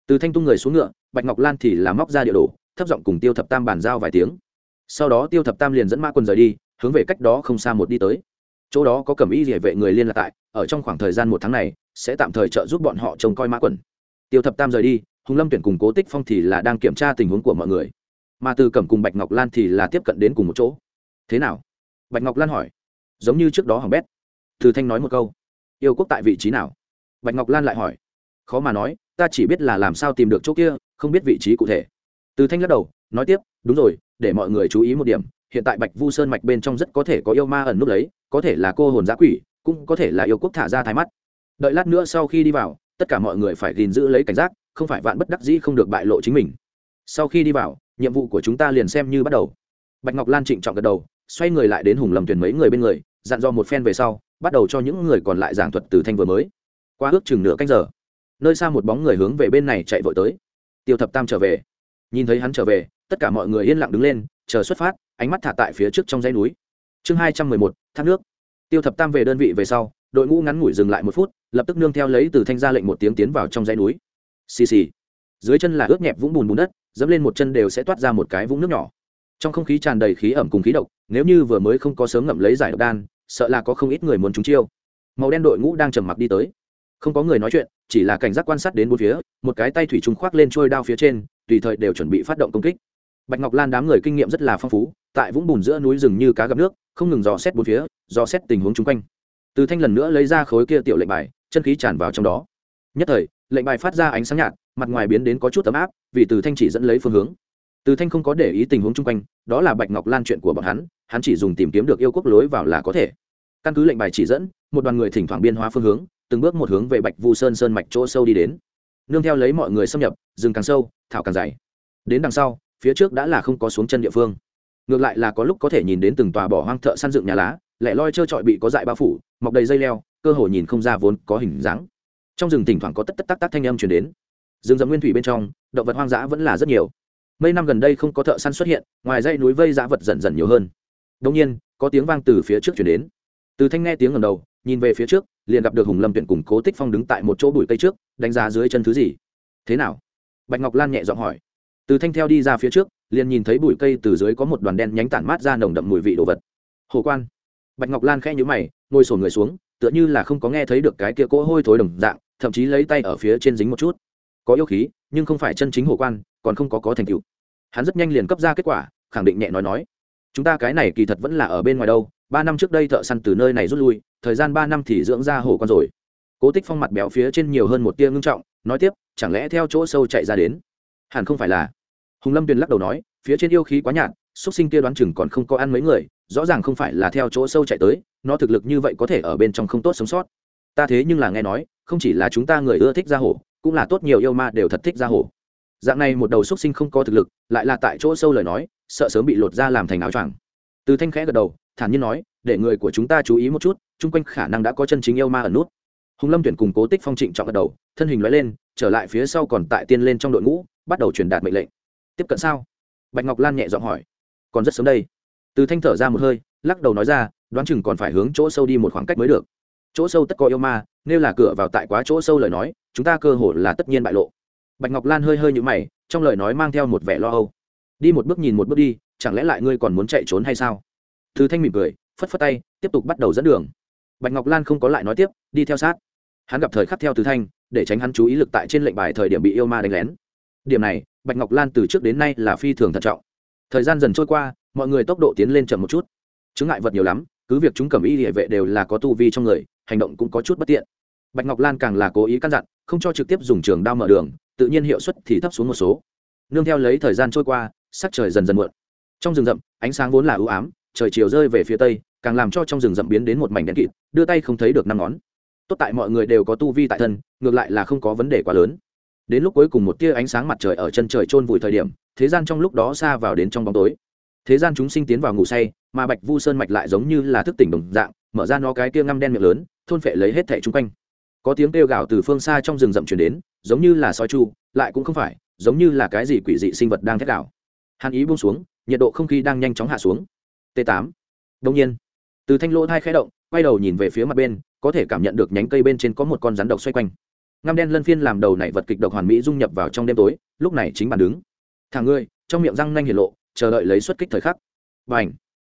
Từ thanh tung người xuống ngựa, bạch ngọc lan thì là móc ra địa đồ, thấp giọng cùng tiêu thập tam bàn giao vài tiếng. Sau đó tiêu thập tam liền dẫn mã quân rời đi, hướng về cách đó không xa một đi tới. Chỗ đó có cầm y địa vệ người liên lạc tại, ở trong khoảng thời gian một tháng này, sẽ tạm thời trợ giúp bọn họ trông coi mã quần tiêu thập tam rời đi, hùng lâm tuyển cùng cố tích phong thì là đang kiểm tra tình huống của mọi người. Mà từ cẩm cùng bạch ngọc lan thì là tiếp cận đến cùng một chỗ. Thế nào? Bạch ngọc lan hỏi. Giống như trước đó hỏng bét. Từ thanh nói một câu. Yêu quốc tại vị trí nào? Bạch ngọc lan lại hỏi. Khó mà nói, ta chỉ biết là làm sao tìm được chỗ kia, không biết vị trí cụ thể. Từ thanh lắc đầu, nói tiếp, đúng rồi, để mọi người chú ý một điểm, hiện tại bạch vu sơn mạch bên trong rất có thể có yêu ma ẩn núp lấy, có thể là cô hồn giã quỷ, cũng có thể là yêu quốc thả ra thái mắt. Đợi lát nữa sau khi đi vào tất cả mọi người phải gìn giữ lấy cảnh giác, không phải vạn bất đắc dĩ không được bại lộ chính mình. Sau khi đi vào, nhiệm vụ của chúng ta liền xem như bắt đầu. Bạch ngọc lan trịnh trọng gật đầu, xoay người lại đến hùng lầm tuyển mấy người bên người, dặn dò một phen về sau, bắt đầu cho những người còn lại giảng thuật từ thanh vừa mới. Qua ước chừng nửa canh giờ, nơi xa một bóng người hướng về bên này chạy vội tới. Tiêu thập tam trở về. Nhìn thấy hắn trở về, tất cả mọi người yên lặng đứng lên, chờ xuất phát, ánh mắt thả tại phía trước trong dãy núi. Chương hai trăm mười một, thác nước. Tiêu thập tam về đơn vị về sau đội ngũ ngắn ngủi dừng lại một phút, lập tức nương theo lấy từ thanh ra lệnh một tiếng tiến vào trong dãy núi. Xì xì. Dưới chân là ướt nhẹp vũng bùn bùn đất, dẫm lên một chân đều sẽ toát ra một cái vũng nước nhỏ. Trong không khí tràn đầy khí ẩm cùng khí độc, nếu như vừa mới không có sớm ngậm lấy giải độc đan, sợ là có không ít người muốn trúng chiêu. Màu đen đội ngũ đang trầm mặc đi tới. Không có người nói chuyện, chỉ là cảnh giác quan sát đến bốn phía, một cái tay thủy trùng khoác lên trôi đao phía trên, tùy thời đều chuẩn bị phát động công kích. Bạch ngọc lan đám người kinh nghiệm rất là phong phú, tại vũng bùn giữa núi rừng như cá gặp nước, không ngừng dò xét bốn phía, dò xét tình huống chung quanh từ thanh lần nữa lấy ra khối kia tiểu lệnh bài, chân khí tràn vào trong đó. Nhất thời, lệnh bài phát ra ánh sáng nhạt, mặt ngoài biến đến có chút ấm áp, vì từ thanh chỉ dẫn lấy phương hướng. Từ thanh không có để ý tình huống chung quanh, đó là bạch ngọc lan chuyện của bọn hắn hắn chỉ dùng tìm kiếm được yêu quốc lối vào là có thể. Căn cứ lệnh bài chỉ dẫn, một đoàn người thỉnh thoảng biên hóa phương hướng, từng bước một hướng về bạch vu sơn sơn mạch chỗ sâu đi đến. Nương theo lấy mọi người xâm nhập, rừng càng sâu, thảo càng dày. Đến đằng sau, phía trước đã là không có xuống chân địa phương. Ngược lại là có lúc có thể nhìn đến từng tòa bỏ hoang thợ săn dựng nhà lá, lẻ loi trơ trọi bị có dại bao phủ mọc đầy dây leo, cơ hồ nhìn không ra vốn có hình dáng. Trong rừng thỉnh thoảng có tất tất tắc tắc thanh âm chuyển đến. Rừng rậm nguyên thủy bên trong, động vật hoang dã vẫn là rất nhiều. Mấy năm gần đây không có thợ săn xuất hiện, ngoài dãy núi vây dã vật dần dần nhiều hơn. Đông nhiên, có tiếng vang từ phía trước chuyển đến. Từ thanh nghe tiếng ngầm đầu, nhìn về phía trước, liền gặp được hùng lâm tuyển cùng cố tích phong đứng tại một chỗ bụi cây trước, đánh giá dưới chân thứ gì. Thế nào? Bạch ngọc lan nhẹ giọng hỏi. Từ thanh theo đi ra phía trước, liền nhìn thấy bụi cây từ dưới có một đoàn đen nhánh tản mát ra nồng đậm mùi vị đồ vật. Hồ quan bạch ngọc lan khẽ nhữ mày, ngồi sổn người xuống, tựa như là không có nghe thấy được cái kia cỗ hôi thối đồng dạng, thậm chí lấy tay ở phía trên dính một chút. Có yêu khí, nhưng không phải chân chính hồ quan, còn không có có thành tựu. Hắn rất nhanh liền cấp ra kết quả, khẳng định nhẹ nói nói. Chúng ta cái này kỳ thật vẫn là ở bên ngoài đâu, ba năm trước đây thợ săn từ nơi này rút lui, thời gian ba năm thì dưỡng ra hồ con rồi. Cố tích phong mặt béo phía trên nhiều hơn một tia ngưng trọng, nói tiếp, chẳng lẽ theo chỗ sâu chạy ra đến? Hẳn không phải là. Hùng lâm tuyền lắc đầu nói, phía trên yêu khí quá nhạt xúc sinh kia đoán chừng còn không có ăn mấy người, rõ ràng không phải là theo chỗ sâu chạy tới, nó thực lực như vậy có thể ở bên trong không tốt sống sót. Ta thế nhưng là nghe nói, không chỉ là chúng ta người ưa thích ra hổ, cũng là tốt nhiều yêu ma đều thật thích ra hổ. Dạng này một đầu xúc sinh không có thực lực, lại là tại chỗ sâu lời nói, sợ sớm bị lột ra làm thành áo choàng. Từ thanh khẽ gật đầu, thản nhiên nói, để người của chúng ta chú ý một chút, chung quanh khả năng đã có chân chính yêu ma ẩn nút. Hùng lâm tuyển cùng cố tích phong trịnh trọng gật đầu, thân hình nói lên, trở lại phía sau còn tại tiên lên trong đội ngũ, bắt đầu truyền đạt mệnh lệnh. Tiếp cận sao? Bạch ngọc lan nhẹ giọng hỏi còn rất sớm đây. Từ thanh thở ra một hơi, lắc đầu nói ra, đoán chừng còn phải hướng chỗ sâu đi một khoảng cách mới được. Chỗ sâu tất có yêu ma, nếu là cửa vào tại quá chỗ sâu lời nói, chúng ta cơ hồ là tất nhiên bại lộ. Bạch ngọc lan hơi hơi nhũ mày, trong lời nói mang theo một vẻ lo âu. Đi một bước nhìn một bước đi, chẳng lẽ lại ngươi còn muốn chạy trốn hay sao? Thứ thanh mỉm cười, phất phất tay, tiếp tục bắt đầu dẫn đường. Bạch ngọc lan không có lại nói tiếp, đi theo sát. Hắn gặp thời khắc theo từ thanh, để tránh hắn chú ý lực tại trên lệnh bài thời điểm bị yêu ma đánh lén. Điểm này, bạch ngọc lan từ trước đến nay là phi thường thận trọng thời gian dần trôi qua, mọi người tốc độ tiến lên chậm một chút. Chứng ngại vật nhiều lắm, cứ việc chúng cầm y địa vệ đều là có tu vi trong người, hành động cũng có chút bất tiện. Bạch ngọc lan càng là cố ý căn dặn, không cho trực tiếp dùng trường đao mở đường, tự nhiên hiệu suất thì thấp xuống một số. Nương theo lấy thời gian trôi qua, sắc trời dần dần muộn. Trong rừng rậm, ánh sáng vốn là ưu ám, trời chiều rơi về phía tây, càng làm cho trong rừng rậm biến đến một mảnh đen kịt, đưa tay không thấy được năm ngón. Tốt tại mọi người đều có tu vi tại thân, ngược lại là không có vấn đề quá lớn. Đến lúc cuối cùng một tia ánh sáng mặt trời ở chân trời trôn vùi thời điểm thế gian trong lúc đó xa vào đến trong bóng tối. Thế gian chúng sinh tiến vào ngủ say, mà bạch vu sơn mạch lại giống như là thức tỉnh đồng dạng, mở ra nó cái kia ngăm đen miệng lớn, thôn phệ lấy hết thẻ chung quanh. Có tiếng kêu gào từ phương xa trong rừng rậm chuyển đến, giống như là sói chu, lại cũng không phải, giống như là cái gì quỷ dị sinh vật đang thét gào. Hàn ý buông xuống, nhiệt độ không khí đang nhanh chóng hạ xuống. T 8 đông nhiên, từ thanh lỗ thai khẽ động, quay đầu nhìn về phía mặt bên, có thể cảm nhận được nhánh cây bên trên có một con rắn độc xoay quanh. Ngăm đen lân phiên làm đầu này vật kịch độc hoàn mỹ dung nhập vào trong đêm tối, lúc này chính bàn đứng thằng ngươi! Trong miệng răng nanh hiển lộ, chờ đợi lấy xuất kích thời khắc. Và ảnh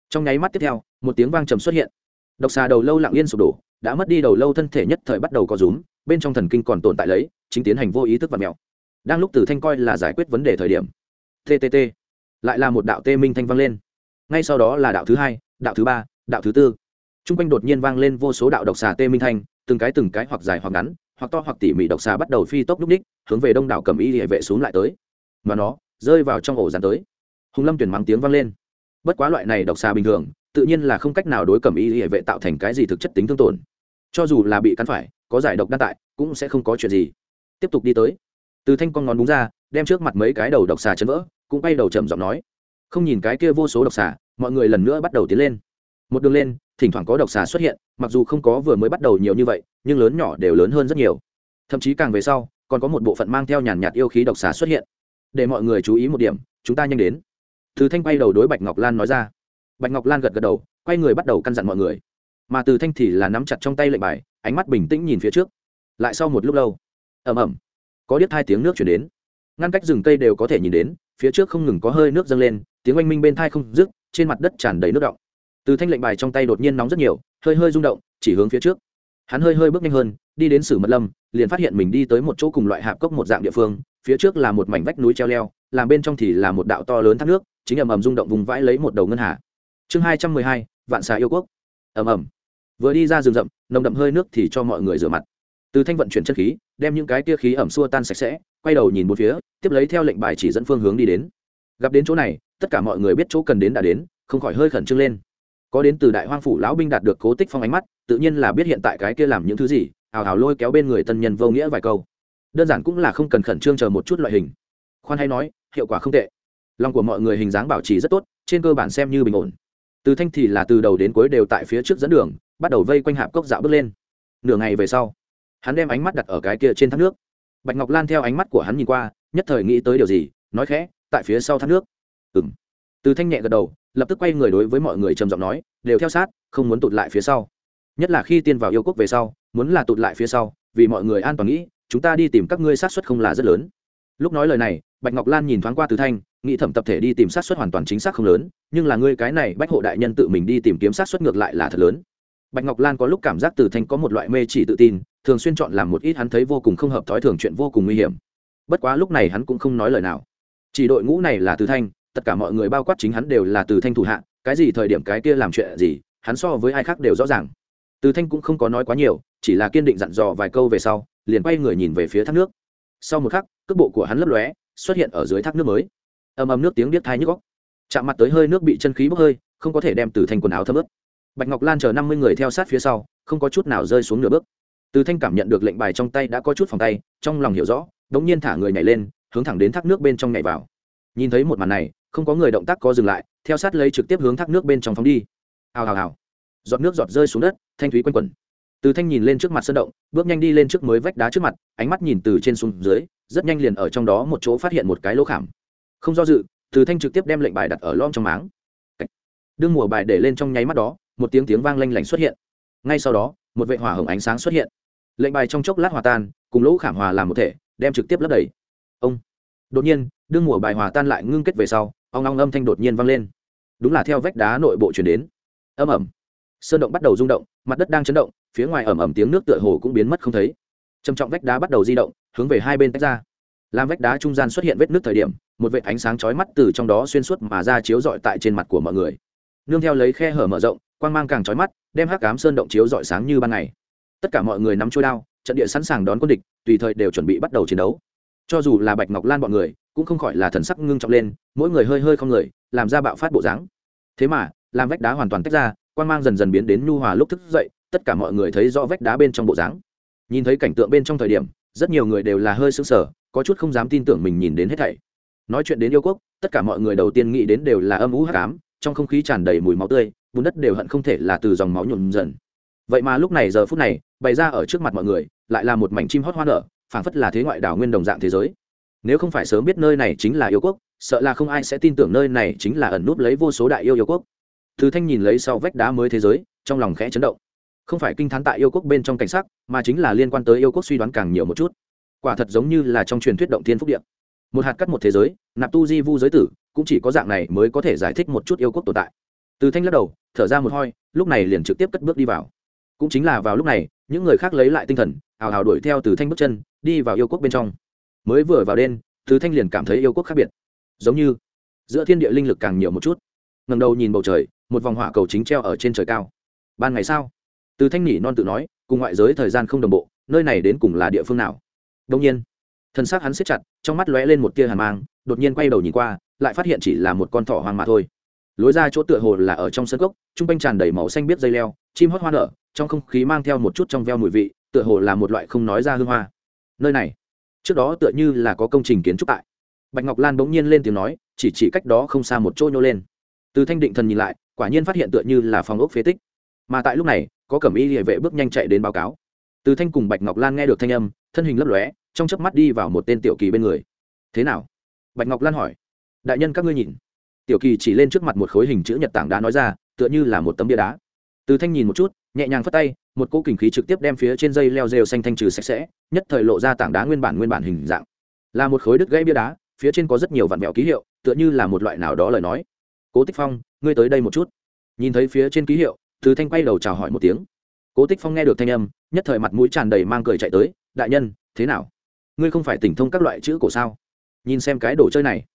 trong nháy mắt tiếp theo, một tiếng vang trầm xuất hiện. Độc xà đầu lâu lặng yên sụp đổ, đã mất đi đầu lâu thân thể nhất thời bắt đầu có rúm, bên trong thần kinh còn tồn tại lấy, chính tiến hành vô ý thức và mèo. Đang lúc từ thanh coi là giải quyết vấn đề thời điểm ttt lại là một đạo tê minh thanh vang lên. Ngay sau đó là đạo thứ hai, đạo thứ ba, đạo thứ tư. T r u n g quanh đột nhiên vang lên vô số đạo độc xà tê minh thanh, từng cái từng cái hoặc dài hoặc ngắn, hoặc to hoặc tỉ mỉ độc xà bắt đầu phi tốc núp ních, hướng về đông đảo cầm y địa vệ xuống lại tới. Mà nó rơi vào trong ổ dán tới. Hùng lâm tuyển mắng tiếng vang lên. Bất quá loại này độc xà bình thường, tự nhiên là không cách nào đối cầm y hệ vệ tạo thành cái gì thực chất tính thương tổn. Cho dù là bị cắn phải, có giải độc đa tại, cũng sẽ không có chuyện gì. Tiếp tục đi tới. Từ thanh con ngón búng ra, đem trước mặt mấy cái đầu độc xà chấn vỡ, cũng bay đầu trầm giọng nói. Không nhìn cái kia vô số độc xà, mọi người lần nữa bắt đầu tiến lên. Một đường lên, thỉnh thoảng có độc xà xuất hiện, mặc dù không có vừa mới bắt đầu nhiều như vậy, nhưng lớn nhỏ đều lớn hơn rất nhiều. Thậm chí càng về sau, còn có một bộ phận mang theo nhàn nhạt yêu khí độc xà xuất hiện để mọi người chú ý một điểm, chúng ta nhanh đến. Từ thanh quay đầu đối bạch ngọc lan nói ra. Bạch ngọc lan gật gật đầu, quay người bắt đầu căn dặn mọi người. Mà từ thanh thì là nắm chặt trong tay lệnh bài, ánh mắt bình tĩnh nhìn phía trước. Lại sau một lúc lâu ẩm ẩm có điếc hai tiếng nước chuyển đến. Ngăn cách rừng cây đều có thể nhìn đến, phía trước không ngừng có hơi nước dâng lên, tiếng oanh minh bên thai không dứt, trên mặt đất tràn đầy nước động. Từ thanh lệnh bài trong tay đột nhiên nóng rất nhiều, hơi hơi rung động, chỉ hướng phía trước. Hắn hơi hơi bước nhanh hơn, đi đến sử mật lâm, liền phát hiện mình đi tới một chỗ cùng loại hạp cốc một dạng địa phương phía trước là một mảnh vách núi treo leo, làm bên trong thì là một đạo to lớn thác nước, chính ầm ầm rung động vùng vãi lấy một đầu ngân hà. Chương hai trăm mười hai, vạn xà yêu quốc. Ầm ầm. Vừa đi ra rừng rậm, nồng đậm hơi nước thì cho mọi người rửa mặt. Từ thanh vận chuyển chân khí, đem những cái tia khí ẩm xua tan sạch sẽ, quay đầu nhìn một phía, tiếp lấy theo lệnh bài chỉ dẫn phương hướng đi đến. Gặp đến chỗ này, tất cả mọi người biết chỗ cần đến đã đến, không khỏi hơi khẩn trương lên. Có đến từ đại hoang phủ lão binh đạt được cố tích phong ánh mắt, tự nhiên là biết hiện tại cái kia làm những thứ gì, hào hào lôi kéo bên người tân nhân vô nghĩa vài câu đơn giản cũng là không cần khẩn trương chờ một chút loại hình. Khoan hay nói, hiệu quả không tệ. Lòng của mọi người hình dáng bảo trì rất tốt, trên cơ bản xem như bình ổn. Từ thanh thì là từ đầu đến cuối đều tại phía trước dẫn đường, bắt đầu vây quanh hạp cốc dạo bước lên. Nửa ngày về sau, hắn đem ánh mắt đặt ở cái kia trên thác nước. Bạch ngọc lan theo ánh mắt của hắn nhìn qua, nhất thời nghĩ tới điều gì, nói khẽ, tại phía sau thác nước. Ừng từ thanh nhẹ gật đầu, lập tức quay người đối với mọi người trầm giọng nói, đều theo sát, không muốn tụt lại phía sau. Nhất là khi tiên vào yêu quốc về sau, muốn là tụt lại phía sau, vì mọi người an toàn nghĩ chúng ta đi tìm các ngươi sát xuất không là rất lớn. Lúc nói lời này, bạch ngọc lan nhìn thoáng qua từ thanh, nghĩ thẩm tập thể đi tìm sát xuất hoàn toàn chính xác không lớn, nhưng là ngươi cái này bách hộ đại nhân tự mình đi tìm kiếm sát xuất ngược lại là thật lớn. Bạch ngọc lan có lúc cảm giác từ thanh có một loại mê chỉ tự tin, thường xuyên chọn làm một ít hắn thấy vô cùng không hợp thói thường chuyện vô cùng nguy hiểm. Bất quá lúc này hắn cũng không nói lời nào. Chỉ đội ngũ này là từ thanh, tất cả mọi người bao quát chính hắn đều là từ thanh thủ hạ, cái gì thời điểm cái kia làm chuyện gì, hắn so với ai khác đều rõ ràng. Từ thanh cũng không có nói quá nhiều, chỉ là kiên định dặn dò vài câu về sau liền quay người nhìn về phía thác nước. Sau một khắc, cước bộ của hắn lấp lóe, xuất hiện ở dưới thác nước mới. Ầm ầm nước tiếng biết thai nhức góc chạm mặt tới hơi nước bị chân khí bốc hơi, không có thể đem từ thanh quần áo thấm ướt. Bạch ngọc lan chờ năm mươi người theo sát phía sau, không có chút nào rơi xuống nửa bước. Từ thanh cảm nhận được lệnh bài trong tay đã có chút phòng tay, trong lòng hiểu rõ, đống nhiên thả người nhảy lên, hướng thẳng đến thác nước bên trong nhảy vào. Nhìn thấy một màn này, không có người động tác có dừng lại, theo sát lấy trực tiếp hướng thác nước bên trong phóng đi. Hào hào hào. Giọt nước giọt rơi xuống đất, thanh thúy quanh quẩn từ thanh nhìn lên trước mặt sơn động, bước nhanh đi lên trước mới vách đá trước mặt, ánh mắt nhìn từ trên xuống dưới, rất nhanh liền ở trong đó một chỗ phát hiện một cái lỗ khảm. Không do dự, từ thanh trực tiếp đem lệnh bài đặt ở lom trong máng. Đương mùa bài để lên trong nháy mắt đó, một tiếng tiếng vang lanh lảnh xuất hiện. Ngay sau đó, một vệ hỏa hồng ánh sáng xuất hiện. Lệnh bài trong chốc lát hòa tan, cùng lỗ khảm hòa làm một thể, đem trực tiếp lấp đầy. Ông. Đột nhiên, đương mùa bài hòa tan lại ngưng kết về sau, ong ong âm thanh đột nhiên vang lên. Đúng là theo vách đá nội bộ chuyển đến. Âm ẩm sơn động bắt đầu rung động mặt đất đang chấn động, phía ngoài ẩm ẩm tiếng nước tựa hồ cũng biến mất không thấy. Trầm trọng vách đá bắt đầu di động, hướng về hai bên tách ra. Làm vách đá trung gian xuất hiện vết nước thời điểm, một vệt ánh sáng chói mắt từ trong đó xuyên suốt mà ra chiếu rọi tại trên mặt của mọi người. Nương theo lấy khe hở mở rộng, quang mang càng chói mắt, đem hắc cám sơn động chiếu rọi sáng như ban ngày. Tất cả mọi người nắm trôi đao, trận địa sẵn sàng đón quân địch, tùy thời đều chuẩn bị bắt đầu chiến đấu. Cho dù là bạch ngọc lan bọn người, cũng không khỏi là thần sắc ngưng trọng lên, mỗi người hơi hơi không người, làm ra bạo phát bộ dáng. Thế mà, làm vách đá hoàn toàn tách ra quang mang dần dần biến đến nhu hòa lúc thức dậy, tất cả mọi người thấy rõ vách đá bên trong bộ dáng. Nhìn thấy cảnh tượng bên trong thời điểm, rất nhiều người đều là hơi sững sờ, có chút không dám tin tưởng mình nhìn đến hết thảy. Nói chuyện đến yêu quốc, tất cả mọi người đầu tiên nghĩ đến đều là âm ú hát cám trong không khí tràn đầy mùi máu tươi, bùn đất đều hận không thể là từ dòng máu nhuộm dần. Vậy mà lúc này giờ phút này, bày ra ở trước mặt mọi người, lại là một mảnh chim hót hoa nở, phảng phất là thế ngoại đảo nguyên đồng dạng thế giới. Nếu không phải sớm biết nơi này chính là yêu quốc, sợ là không ai sẽ tin tưởng nơi này chính là ẩn núp lấy vô số đại yêu yêu quốc thứ thanh nhìn lấy sau vách đá mới thế giới, trong lòng khẽ chấn động. Không phải kinh thán tại yêu quốc bên trong cảnh sắc, mà chính là liên quan tới yêu quốc suy đoán càng nhiều một chút. Quả thật giống như là trong truyền thuyết động thiên phúc điện một hạt cắt một thế giới, nạp tu di vu giới tử, cũng chỉ có dạng này mới có thể giải thích một chút yêu quốc tồn tại. Từ thanh lắc đầu, thở ra một hoi, lúc này liền trực tiếp cất bước đi vào. Cũng chính là vào lúc này, những người khác lấy lại tinh thần, hào hào đuổi theo từ thanh bước chân, đi vào yêu quốc bên trong. Mới vừa vào đêm từ thanh liền cảm thấy yêu quốc khác biệt. Giống như, giữa thiên địa linh lực càng nhiều một chút. Ngầm đầu nhìn bầu trời một vòng hỏa cầu chính treo ở trên trời cao. Ban ngày sao? Từ thanh nỉ non tự nói, cùng ngoại giới thời gian không đồng bộ, nơi này đến cùng là địa phương nào? Đông nhiên, thân xác hắn siết chặt, trong mắt lóe lên một tia hàn mang, đột nhiên quay đầu nhìn qua, lại phát hiện chỉ là một con thỏ hoang mà thôi. Lối ra chỗ tựa hồ là ở trong sân gốc t r u n g quanh tràn đầy màu xanh biết dây leo, chim hót hoa nở, trong không khí mang theo một chút trong veo mùi vị, tựa hồ là một loại không nói ra hương hoa. Nơi này, trước đó tựa như là có công trình kiến trúc tại. Bạch ngọc lan bỗng nhiên lên tiếng nói, chỉ chỉ cách đó không xa một chỗ nhô lên. Từ thanh định thần nhìn lại quả nhiên phát hiện tựa như là phòng ốc phế tích. Mà tại lúc này, có cẩm y địa vệ bước nhanh chạy đến báo cáo. Từ thanh cùng bạch ngọc lan nghe được thanh âm, thân hình lấp lóe, trong chớp mắt đi vào một tên tiểu kỳ bên người. Thế nào? Bạch ngọc lan hỏi. Đại nhân, các ngươi nhìn. Tiểu kỳ chỉ lên trước mặt một khối hình chữ nhật tảng đá nói ra, tựa như là một tấm bia đá. Từ thanh nhìn một chút, nhẹ nhàng phất tay, một cỗ kình khí trực tiếp đem phía trên dây leo rêu xanh thanh trừ sạch sẽ, nhất thời lộ ra tảng đá nguyên bản nguyên bản hình dạng. Là một khối đứt gãy bia đá, phía trên có rất nhiều vạn mẹo ký hiệu, tựa như là một loại nào đó lời nói. Cố tích phong ngươi tới đây một chút. Nhìn thấy phía trên ký hiệu, từ thanh quay đầu chào hỏi một tiếng. Cố tích phong nghe được thanh âm, nhất thời mặt mũi tràn đầy mang cười chạy tới, đại nhân, thế nào? Ngươi không phải tỉnh thông các loại chữ cổ sao? Nhìn xem cái đồ chơi này.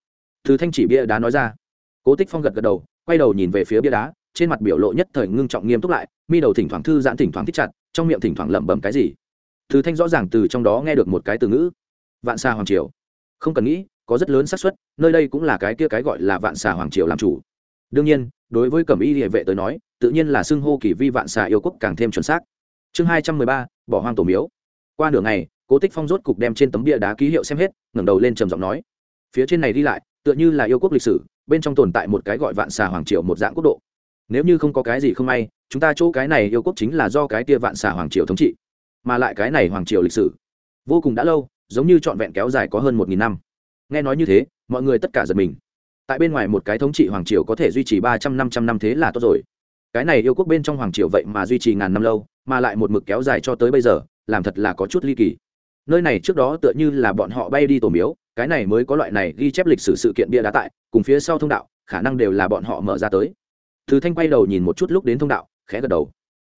Thứ thanh chỉ bia đá nói ra. Cố tích phong gật gật đầu, quay đầu nhìn về phía bia đá, trên mặt biểu lộ nhất thời ngưng trọng nghiêm túc lại, mi đầu thỉnh thoảng thư giãn thỉnh thoảng thích chặt, trong miệng thỉnh thoảng lẩm bẩm cái gì. Thứ thanh rõ ràng từ trong đó nghe được một cái từ ngữ, vạn xa hoàng triều. Không cần nghĩ, có rất lớn xác suất, nơi đây cũng là cái kia cái gọi là vạn xà hoàng triều làm chủ đương nhiên, đối với cẩm y địa vệ tới nói, tự nhiên là xưng hô kỳ vi vạn xà yêu quốc càng thêm chuẩn xác. Chương hai trăm mười ba, bỏ hoang tổ miếu. Qua nửa ngày, cố tích phong rốt cục đem trên tấm bia đá ký hiệu xem hết, ngẩng đầu lên trầm giọng nói. Phía trên này đi lại, tựa như là yêu quốc lịch sử, bên trong tồn tại một cái gọi vạn xà hoàng triều một dạng quốc độ. Nếu như không có cái gì không may, chúng ta chỗ cái này yêu quốc chính là do cái tia vạn xà hoàng triều thống trị, mà lại cái này hoàng triều lịch sử, vô cùng đã lâu, giống như trọn vẹn kéo dài có hơn một nghìn năm. Nghe nói như thế, mọi người tất cả giật mình tại bên ngoài một cái thống trị hoàng triều có thể duy trì ba trăm, năm trăm năm thế là tốt rồi. Cái này yêu quốc bên trong hoàng triều vậy mà duy trì ngàn năm lâu, mà lại một mực kéo dài cho tới bây giờ, làm thật là có chút ly kỳ. Nơi này trước đó tựa như là bọn họ bay đi tổ miếu, cái này mới có loại này ghi chép lịch sử sự kiện bia đá tại, cùng phía sau thông đạo, khả năng đều là bọn họ mở ra tới. Thứ thanh quay đầu nhìn một chút lúc đến thông đạo, khẽ gật đầu.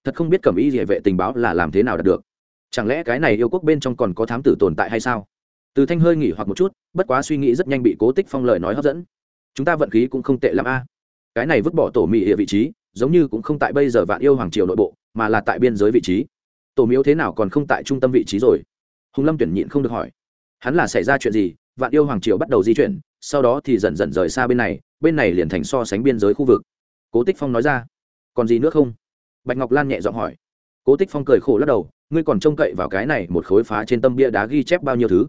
Thật không biết cẩm y địa vệ tình báo là làm thế nào đạt được. Chẳng lẽ cái này yêu quốc bên trong còn có thám tử tồn tại hay sao? Từ thanh hơi nghỉ hoặc một chút, bất quá suy nghĩ rất nhanh bị cố tích phong lời nói hấp dẫn chúng ta vận khí cũng không tệ l a. Cái này vứt bỏ tổ mỹ địa vị trí, giống như cũng không tại bây giờ vạn yêu hoàng triều nội bộ, mà là tại biên giới vị trí. Tổ miếu thế nào còn không tại trung tâm vị trí rồi? Hùng lâm tuyển nhịn không được hỏi. Hắn là xảy ra chuyện gì? Vạn yêu hoàng triều bắt đầu di chuyển, sau đó thì dần dần rời xa bên này bên này liền thành so sánh biên giới khu vực. Cố tích phong nói ra. Còn gì nữa không? Bạch ngọc lan nhẹ giọng hỏi. Cố tích phong cười khổ lắc đầu. Ngươi còn trông cậy vào cái này một khối phá trên tâm bia đá ghi chép bao nhiêu thứ?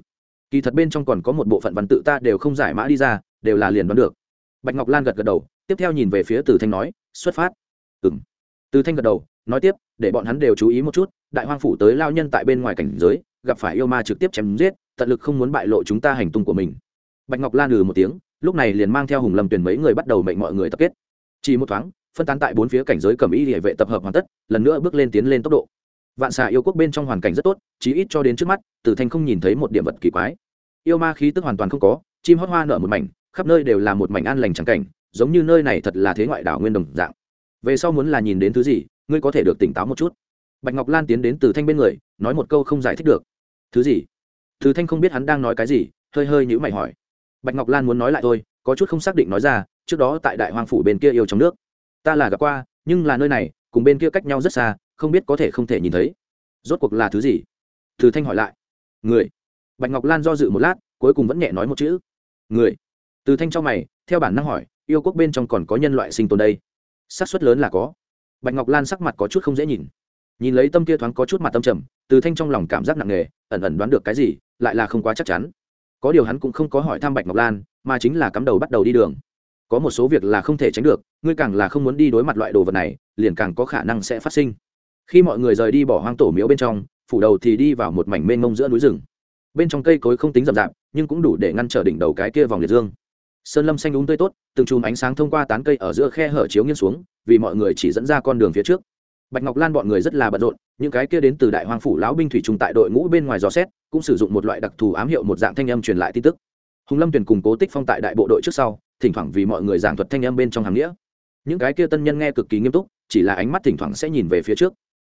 Kỳ thật bên trong còn có một bộ phận văn tự ta đều không giải mã đi ra đều là liền đoán được. Bạch ngọc lan gật gật đầu, tiếp theo nhìn về phía từ thanh nói, xuất phát. Ừ từ thanh gật đầu, nói tiếp, để bọn hắn đều chú ý một chút, đại hoang phủ tới lao nhân tại bên ngoài cảnh giới, gặp phải yêu ma trực tiếp chém giết, tận lực không muốn bại lộ chúng ta hành tung của mình. Bạch ngọc lan lừ một tiếng, lúc này liền mang theo hùng lâm tuyển mấy người bắt đầu mệnh mọi người tập kết. Chỉ một thoáng, phân tán tại bốn phía cảnh giới cầm y địa vệ tập hợp hoàn tất, lần nữa bước lên tiến lên tốc độ. Vạn xà yêu quốc bên trong hoàn cảnh rất tốt, chí ít cho đến trước mắt tử thanh không nhìn thấy một điểm vật kỳ quái. Yêu ma khí tức hoàn toàn không có, chim hót hoa nở một mảnh khắp nơi đều là một mảnh an lành trắng cảnh, giống như nơi này thật là thế ngoại đảo nguyên đồng dạng. Về sau muốn là nhìn đến thứ gì, ngươi có thể được tỉnh táo một chút. Bạch ngọc lan tiến đến từ thanh bên người, nói một câu không giải thích được. Thứ gì? Từ thanh không biết hắn đang nói cái gì, hơi hơi nhữ mày hỏi. Bạch ngọc lan muốn nói lại thôi, có chút không xác định nói ra, trước đó tại đại hoàng phủ bên kia yêu trong nước. Ta là gặp qua, nhưng là nơi này, cùng bên kia cách nhau rất xa, không biết có thể không thể nhìn thấy. Rốt cuộc là thứ gì? Từ thanh hỏi lại. Người. Bạch ngọc lan do dự một lát, cuối cùng vẫn nhẹ nói một chữ. Người từ thanh cho mày, theo bản năng hỏi, yêu quốc bên trong còn có nhân loại sinh tồn đây? Xác suất lớn là có. Bạch ngọc lan sắc mặt có chút không dễ nhìn. Nhìn lấy tâm kia thoáng có chút mặt tâm trầm, từ thanh trong lòng cảm giác nặng nề, ẩn ẩn đoán được cái gì, lại là không quá chắc chắn. Có điều hắn cũng không có hỏi thăm bạch ngọc lan, mà chính là cắm đầu bắt đầu đi đường. Có một số việc là không thể tránh được, ngươi càng là không muốn đi đối mặt loại đồ vật này, liền càng có khả năng sẽ phát sinh. Khi mọi người rời đi bỏ hoang tổ miếu bên trong, phủ đầu thì đi vào một mảnh mênh mông giữa núi rừng. Bên trong cây cối không tính rậm rạp, nhưng cũng đủ để ngăn trở đỉnh đầu cái kia vòng liệt dương sơn lâm xanh đúng tươi tốt, từng chùm ánh sáng thông qua tán cây ở giữa khe hở chiếu nghiêng xuống, vì mọi người chỉ dẫn ra con đường phía trước. Bạch ngọc lan bọn người rất là bận rộn, những cái kia đến từ đại hoàng phủ lão binh thủy trùng tại đội ngũ bên ngoài dò xét, cũng sử dụng một loại đặc thù ám hiệu một dạng thanh âm truyền lại tin tức. Hùng lâm tuyển cùng cố tích phong tại đại bộ đội trước sau, thỉnh thoảng vì mọi người giảng thuật thanh âm bên trong hàng nghĩa. Những cái kia tân nhân nghe cực kỳ nghiêm túc, chỉ là ánh mắt thỉnh thoảng sẽ nhìn về phía trước.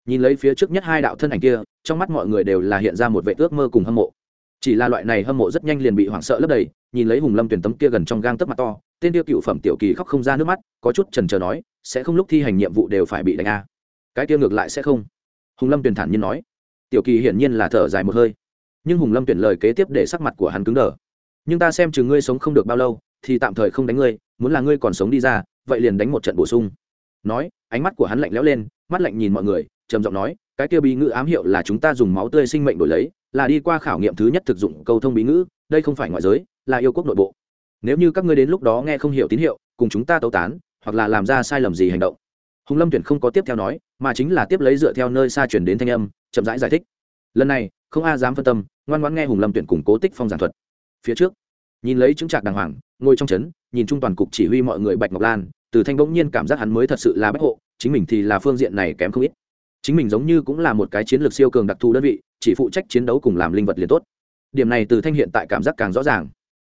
Nhìn lấy phía trước nhất hai đạo thân ảnh kia, trong mắt mọi người đều là hiện ra một vệ ước mơ cùng hâm mộ. Chỉ là loại này hâm mộ rất nhanh liền bị hoảng sợ lấp đầy nhìn lấy hùng lâm tuyển tấm kia gần trong gang tấc mặt to, tên tiêu cựu phẩm tiểu kỳ khóc không ra nước mắt, có chút trần trờ nói, sẽ không lúc thi hành nhiệm vụ đều phải bị đánh a. Cái kia ngược lại sẽ không. Hùng lâm tuyển thản nhiên nói. Tiểu kỳ hiển nhiên là thở dài một hơi. Nhưng hùng lâm tuyển lời kế tiếp để sắc mặt của hắn cứng đờ. Nhưng ta xem chừng ngươi sống không được bao lâu, thì tạm thời không đánh ngươi, muốn là ngươi còn sống đi ra, vậy liền đánh một trận bổ sung. Nói, ánh mắt của hắn lạnh lẽo lên, mắt lạnh nhìn mọi người, trầm giọng nói, cái kia bí ngữ ám hiệu là chúng ta dùng máu tươi sinh mệnh đổi lấy, là đi qua khảo nghiệm thứ nhất thực dụng câu thông bí ngữ đây không phải ngoại giới là yêu quốc nội bộ. Nếu như các ngươi đến lúc đó nghe không hiểu tín hiệu cùng chúng ta tấu tán hoặc là làm ra sai lầm gì hành động. Hùng lâm tuyển không có tiếp theo nói mà chính là tiếp lấy dựa theo nơi xa chuyển đến thanh âm chậm rãi giải, giải thích. Lần này không a dám phân tâm ngoan ngoãn nghe hùng lâm tuyển củng cố tích phong giảng thuật. Phía trước nhìn lấy chứng trạc đàng hoàng ngồi trong trấn nhìn trung toàn cục chỉ huy mọi người bạch ngọc lan từ thanh bỗng nhiên cảm giác hắn mới thật sự là bách hộ chính mình thì là phương diện này kém không ít. Chính mình giống như cũng là một cái chiến lược siêu cường đặc thù đơn vị chỉ phụ trách chiến đấu cùng làm linh vật liền tốt điểm này từ thanh hiện tại cảm giác càng rõ ràng.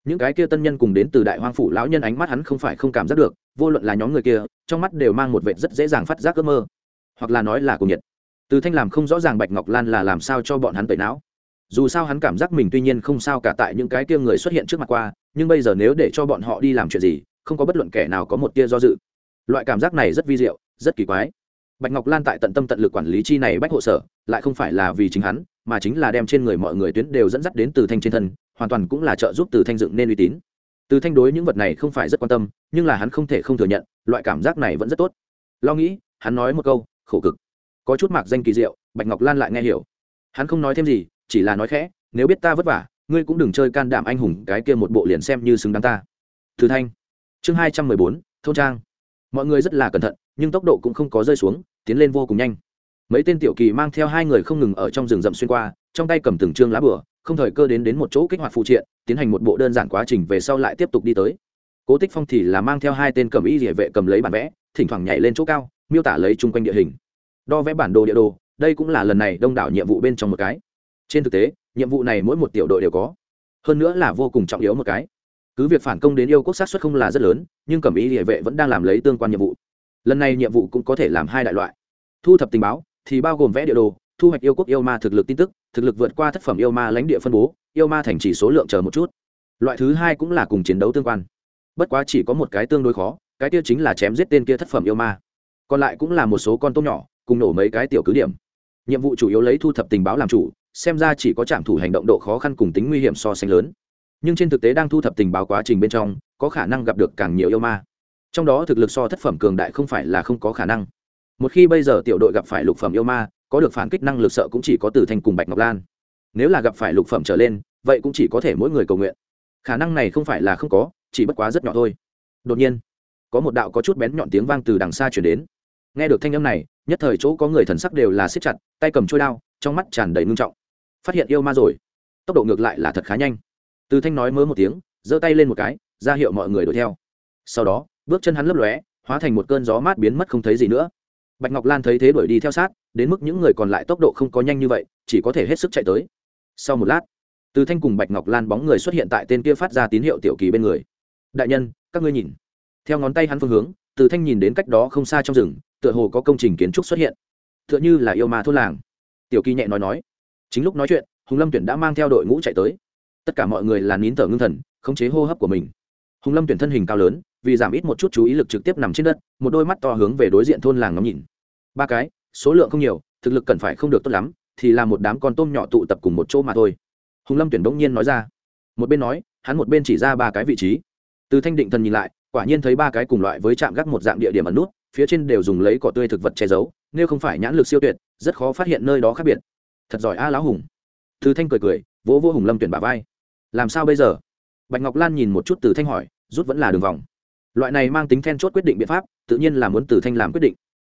Những cái kia tân nhân cùng đến từ đại hoang phủ lão nhân ánh mắt hắn không phải không cảm giác được, vô luận là nhóm người kia, trong mắt đều mang một vệt rất dễ dàng phát giác ước mơ. Hoặc là nói là cùng nhiệt. Từ thanh làm không rõ ràng bạch ngọc lan là làm sao cho bọn hắn tẩy não. Dù sao hắn cảm giác mình tuy nhiên không sao cả tại những cái kia người xuất hiện trước mặt qua, nhưng bây giờ nếu để cho bọn họ đi làm chuyện gì, không có bất luận kẻ nào có một tia do dự. Loại cảm giác này rất vi diệu, rất kỳ quái. Bạch ngọc lan tại tận tâm tận lực quản lý chi này bách hộ sở, lại không phải là vì chính hắn mà chính là đem trên người mọi người tuyến đều dẫn dắt đến từ thanh trên thân, hoàn toàn cũng là trợ giúp từ thanh dựng nên uy tín. Từ thanh đối những vật này không phải rất quan tâm, nhưng là hắn không thể không thừa nhận, loại cảm giác này vẫn rất tốt. Lo nghĩ, hắn nói một câu, khổ cực. Có chút mạc danh kỳ diệu, bạch ngọc lan lại nghe hiểu. Hắn không nói thêm gì, chỉ là nói khẽ, nếu biết ta vất vả, ngươi cũng đừng chơi can đảm anh hùng, cái kia một bộ liền xem như xứng đáng ta. Từ thanh. Chương hai trăm mười bốn, thôn trang. Mọi người rất là cẩn thận, nhưng tốc độ cũng không có rơi xuống, tiến lên vô cùng nhanh mấy tên tiểu kỳ mang theo hai người không ngừng ở trong rừng rậm xuyên qua, trong tay cầm từng chương lá bửa không thời cơ đến đến một chỗ kích hoạt phụ triện, tiến hành một bộ đơn giản quá trình về sau lại tiếp tục đi tới. Cố tích phong thì là mang theo hai tên cầm y địa vệ cầm lấy bản vẽ, thỉnh thoảng nhảy lên chỗ cao, miêu tả lấy chung quanh địa hình. Đo vẽ bản đồ địa đồ, đây cũng là lần này đông đảo nhiệm vụ bên trong một cái. Trên thực tế, nhiệm vụ này mỗi một tiểu đội đều có. Hơn nữa là vô cùng trọng yếu một cái. Cứ việc phản công đến yêu quốc sát xuất không là rất lớn, nhưng cầm ý địa vệ vẫn đang làm lấy tương quan nhiệm vụ. Lần này nhiệm vụ cũng có thể làm hai đại loại. Thu thập tình báo thì bao gồm vẽ địa đồ, thu hoạch yêu quốc yêu ma thực lực tin tức, thực lực vượt qua thất phẩm yêu ma lãnh địa phân bố, yêu ma thành chỉ số lượng chờ một chút. Loại thứ hai cũng là cùng chiến đấu tương quan. Bất quá chỉ có một cái tương đối khó, cái kia chính là chém giết tên kia thất phẩm yêu ma. Còn lại cũng là một số con tôm nhỏ, cùng nổ mấy cái tiểu cứ điểm. Nhiệm vụ chủ yếu lấy thu thập tình báo làm chủ, xem ra chỉ có trạm thủ hành động độ khó khăn cùng tính nguy hiểm so sánh lớn. Nhưng trên thực tế đang thu thập tình báo quá trình bên trong, có khả năng gặp được càng nhiều yêu ma. Trong đó thực lực so thất phẩm cường đại không phải là không có khả năng một khi bây giờ tiểu đội gặp phải lục phẩm yêu ma, có được phản kích năng lực sợ cũng chỉ có từ thanh cùng bạch ngọc lan. Nếu là gặp phải lục phẩm trở lên, vậy cũng chỉ có thể mỗi người cầu nguyện. Khả năng này không phải là không có, chỉ bất quá rất nhỏ thôi. Đột nhiên, có một đạo có chút bén nhọn tiếng vang từ đằng xa chuyển đến. Nghe được thanh âm này, nhất thời chỗ có người thần sắc đều là siết chặt, tay cầm trôi đao, trong mắt tràn đầy ngưng trọng. Phát hiện yêu ma rồi. Tốc độ ngược lại là thật khá nhanh. Từ thanh nói mớ một tiếng, giơ tay lên một cái, ra hiệu mọi người đuổi theo. Sau đó, bước chân hắn lấp lóe, hóa thành một cơn gió mát biến mất không thấy gì nữa bạch ngọc lan thấy thế đuổi đi theo sát, đến mức những người còn lại tốc độ không có nhanh như vậy, chỉ có thể hết sức chạy tới. Sau một lát, từ thanh cùng bạch ngọc lan bóng người xuất hiện tại tên kia phát ra tín hiệu tiểu kỳ bên người. Đại nhân, các ngươi nhìn. Theo ngón tay hắn phương hướng, từ thanh nhìn đến cách đó không xa trong rừng, tựa hồ có công trình kiến trúc xuất hiện. Tựa như là yêu ma thôn làng. Tiểu kỳ nhẹ nói nói. Chính lúc nói chuyện, hùng lâm tuyển đã mang theo đội ngũ chạy tới. Tất cả mọi người là nín thở ngưng thần, khống chế hô hấp của mình hùng lâm tuyển thân hình cao lớn, vì giảm ít một chút chú ý lực trực tiếp nằm trên đất, một đôi mắt to hướng về đối diện thôn làng ngắm nhìn. Ba cái, số lượng không nhiều, thực lực cần phải không được tốt lắm, thì là một đám con tôm nhỏ tụ tập cùng một chỗ mà thôi. Hùng lâm tuyển bỗng nhiên nói ra. Một bên nói, hắn một bên chỉ ra ba cái vị trí. Từ thanh định thần nhìn lại, quả nhiên thấy ba cái cùng loại với trạm gác một dạng địa điểm ẩn nút, phía trên đều dùng lấy cỏ tươi thực vật che giấu, nếu không phải nhãn lực siêu tuyệt, rất khó phát hiện nơi đó khác biệt. Thật giỏi a, lão hùng. Từ thanh cười cười, vỗ vỗ hùng lâm tuyển bà vai. Làm sao bây giờ? Bạch ngọc lan nhìn một chút từ thanh hỏi, rút vẫn là đường vòng. Loại này mang tính then chốt quyết định biện pháp, tự nhiên là muốn từ thanh làm quyết định.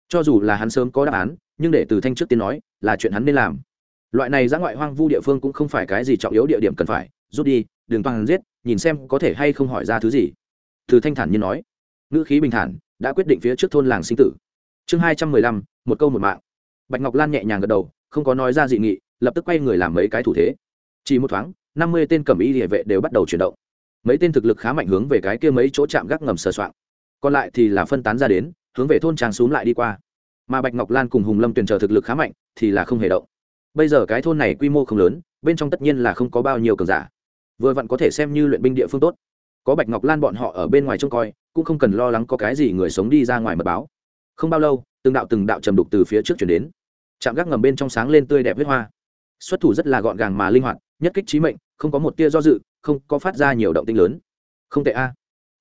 Cho dù là hắn sớm có đáp án, nhưng để từ thanh trước tiên nói, là chuyện hắn nên làm. Loại này ra ngoại hoang vu địa phương cũng không phải cái gì trọng yếu địa điểm cần phải, rút đi đường toàn giết, nhìn xem có thể hay không hỏi ra thứ gì. Từ thanh thản như nói. Ngữ khí bình thản, đã quyết định phía trước thôn làng sinh tử. Chương hai trăm mười lăm, một câu một mạng. Bạch ngọc lan nhẹ nhàng gật đầu, không có nói ra dị nghị, lập tức quay người làm mấy cái thủ thế. Chỉ một thoáng, năm mươi tên cẩm y địa vệ đều bắt đầu chuyển động mấy tên thực lực khá mạnh hướng về cái kia mấy chỗ chạm gác ngầm sờ soạn còn lại thì là phân tán ra đến, hướng về thôn trang xúm lại đi qua. Mà bạch ngọc lan cùng hùng lâm tuyển chờ thực lực khá mạnh, thì là không hề động. Bây giờ cái thôn này quy mô không lớn, bên trong tất nhiên là không có bao nhiêu cường giả. Vừa vặn có thể xem như luyện binh địa phương tốt. Có bạch ngọc lan bọn họ ở bên ngoài trông coi, cũng không cần lo lắng có cái gì người sống đi ra ngoài mật báo. Không bao lâu, từng đạo từng đạo trầm đục từ phía trước chuyển đến. Chạm gác ngầm bên trong sáng lên tươi đẹp huyết hoa. Xuất thủ rất là gọn gàng mà linh hoạt, nhất kích trí mệnh, không có một tia do dự không có phát ra nhiều động tinh lớn. Không tệ a. À.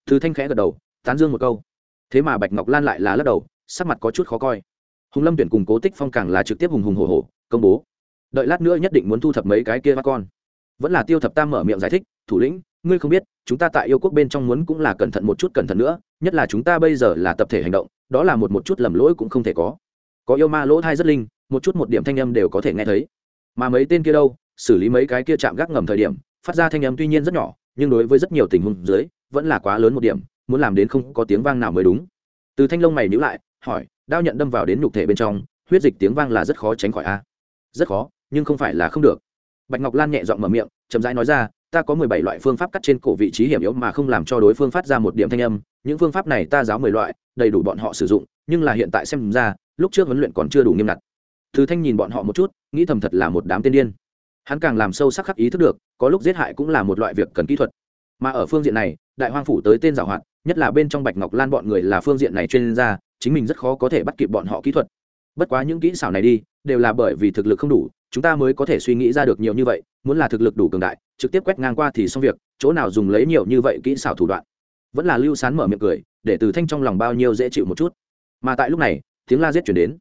thứ thanh khẽ gật đầu, tán dương một câu. Thế mà bạch ngọc lan lại là lắc đầu, sắc mặt có chút khó coi. Hùng lâm tuyển cùng cố tích phong càng là trực tiếp hùng hùng hổ hổ, công bố. Đợi lát nữa nhất định muốn thu thập mấy cái kia bắt con. Vẫn là tiêu thập tam mở miệng giải thích, thủ lĩnh, ngươi không biết, chúng ta tại yêu quốc bên trong muốn cũng là cẩn thận một chút cẩn thận nữa, nhất là chúng ta bây giờ là tập thể hành động, đó là một một chút lầm lỗi cũng không thể có. Có yêu ma lỗ thai rất linh, một chút một điểm thanh âm đều có thể nghe thấy. Mà mấy tên kia đâu, xử lý mấy cái kia chạm gác ngầm thời điểm phát ra thanh âm tuy nhiên rất nhỏ, nhưng đối với rất nhiều tình huống dưới, vẫn là quá lớn một điểm, muốn làm đến không có tiếng vang nào mới đúng. Từ thanh lông mày nhữ lại, hỏi, đao nhận đâm vào đến nhục thể bên trong, huyết dịch tiếng vang là rất khó tránh khỏi a? Rất khó, nhưng không phải là không được. Bạch ngọc lan nhẹ giọng mở miệng, chậm rãi nói ra, ta có mười bảy loại phương pháp cắt trên cổ vị trí hiểm yếu mà không làm cho đối phương phát ra một điểm thanh âm, những phương pháp này ta giáo mười loại, đầy đủ bọn họ sử dụng, nhưng là hiện tại xem ra, lúc trước huấn luyện còn chưa đủ nghiêm ngặt. Thứ thanh nhìn bọn họ một chút, nghĩ thầm thật là một đám tiên điên hắn càng làm sâu sắc khắc ý thức được, có lúc giết hại cũng là một loại việc cần kỹ thuật. Mà ở phương diện này, đại hoang phủ tới tên giảo hoạt, nhất là bên trong bạch ngọc lan bọn người là phương diện này chuyên gia, chính mình rất khó có thể bắt kịp bọn họ kỹ thuật. Bất quá những kỹ xảo này đi, đều là bởi vì thực lực không đủ, chúng ta mới có thể suy nghĩ ra được nhiều như vậy, muốn là thực lực đủ cường đại, trực tiếp quét ngang qua thì xong việc, chỗ nào dùng lấy nhiều như vậy kỹ xảo thủ đoạn. Vẫn là lưu sán mở miệng cười, để từ thanh trong lòng bao nhiêu dễ chịu một chút. Mà tại lúc này, tiếng la giết chuyển đến.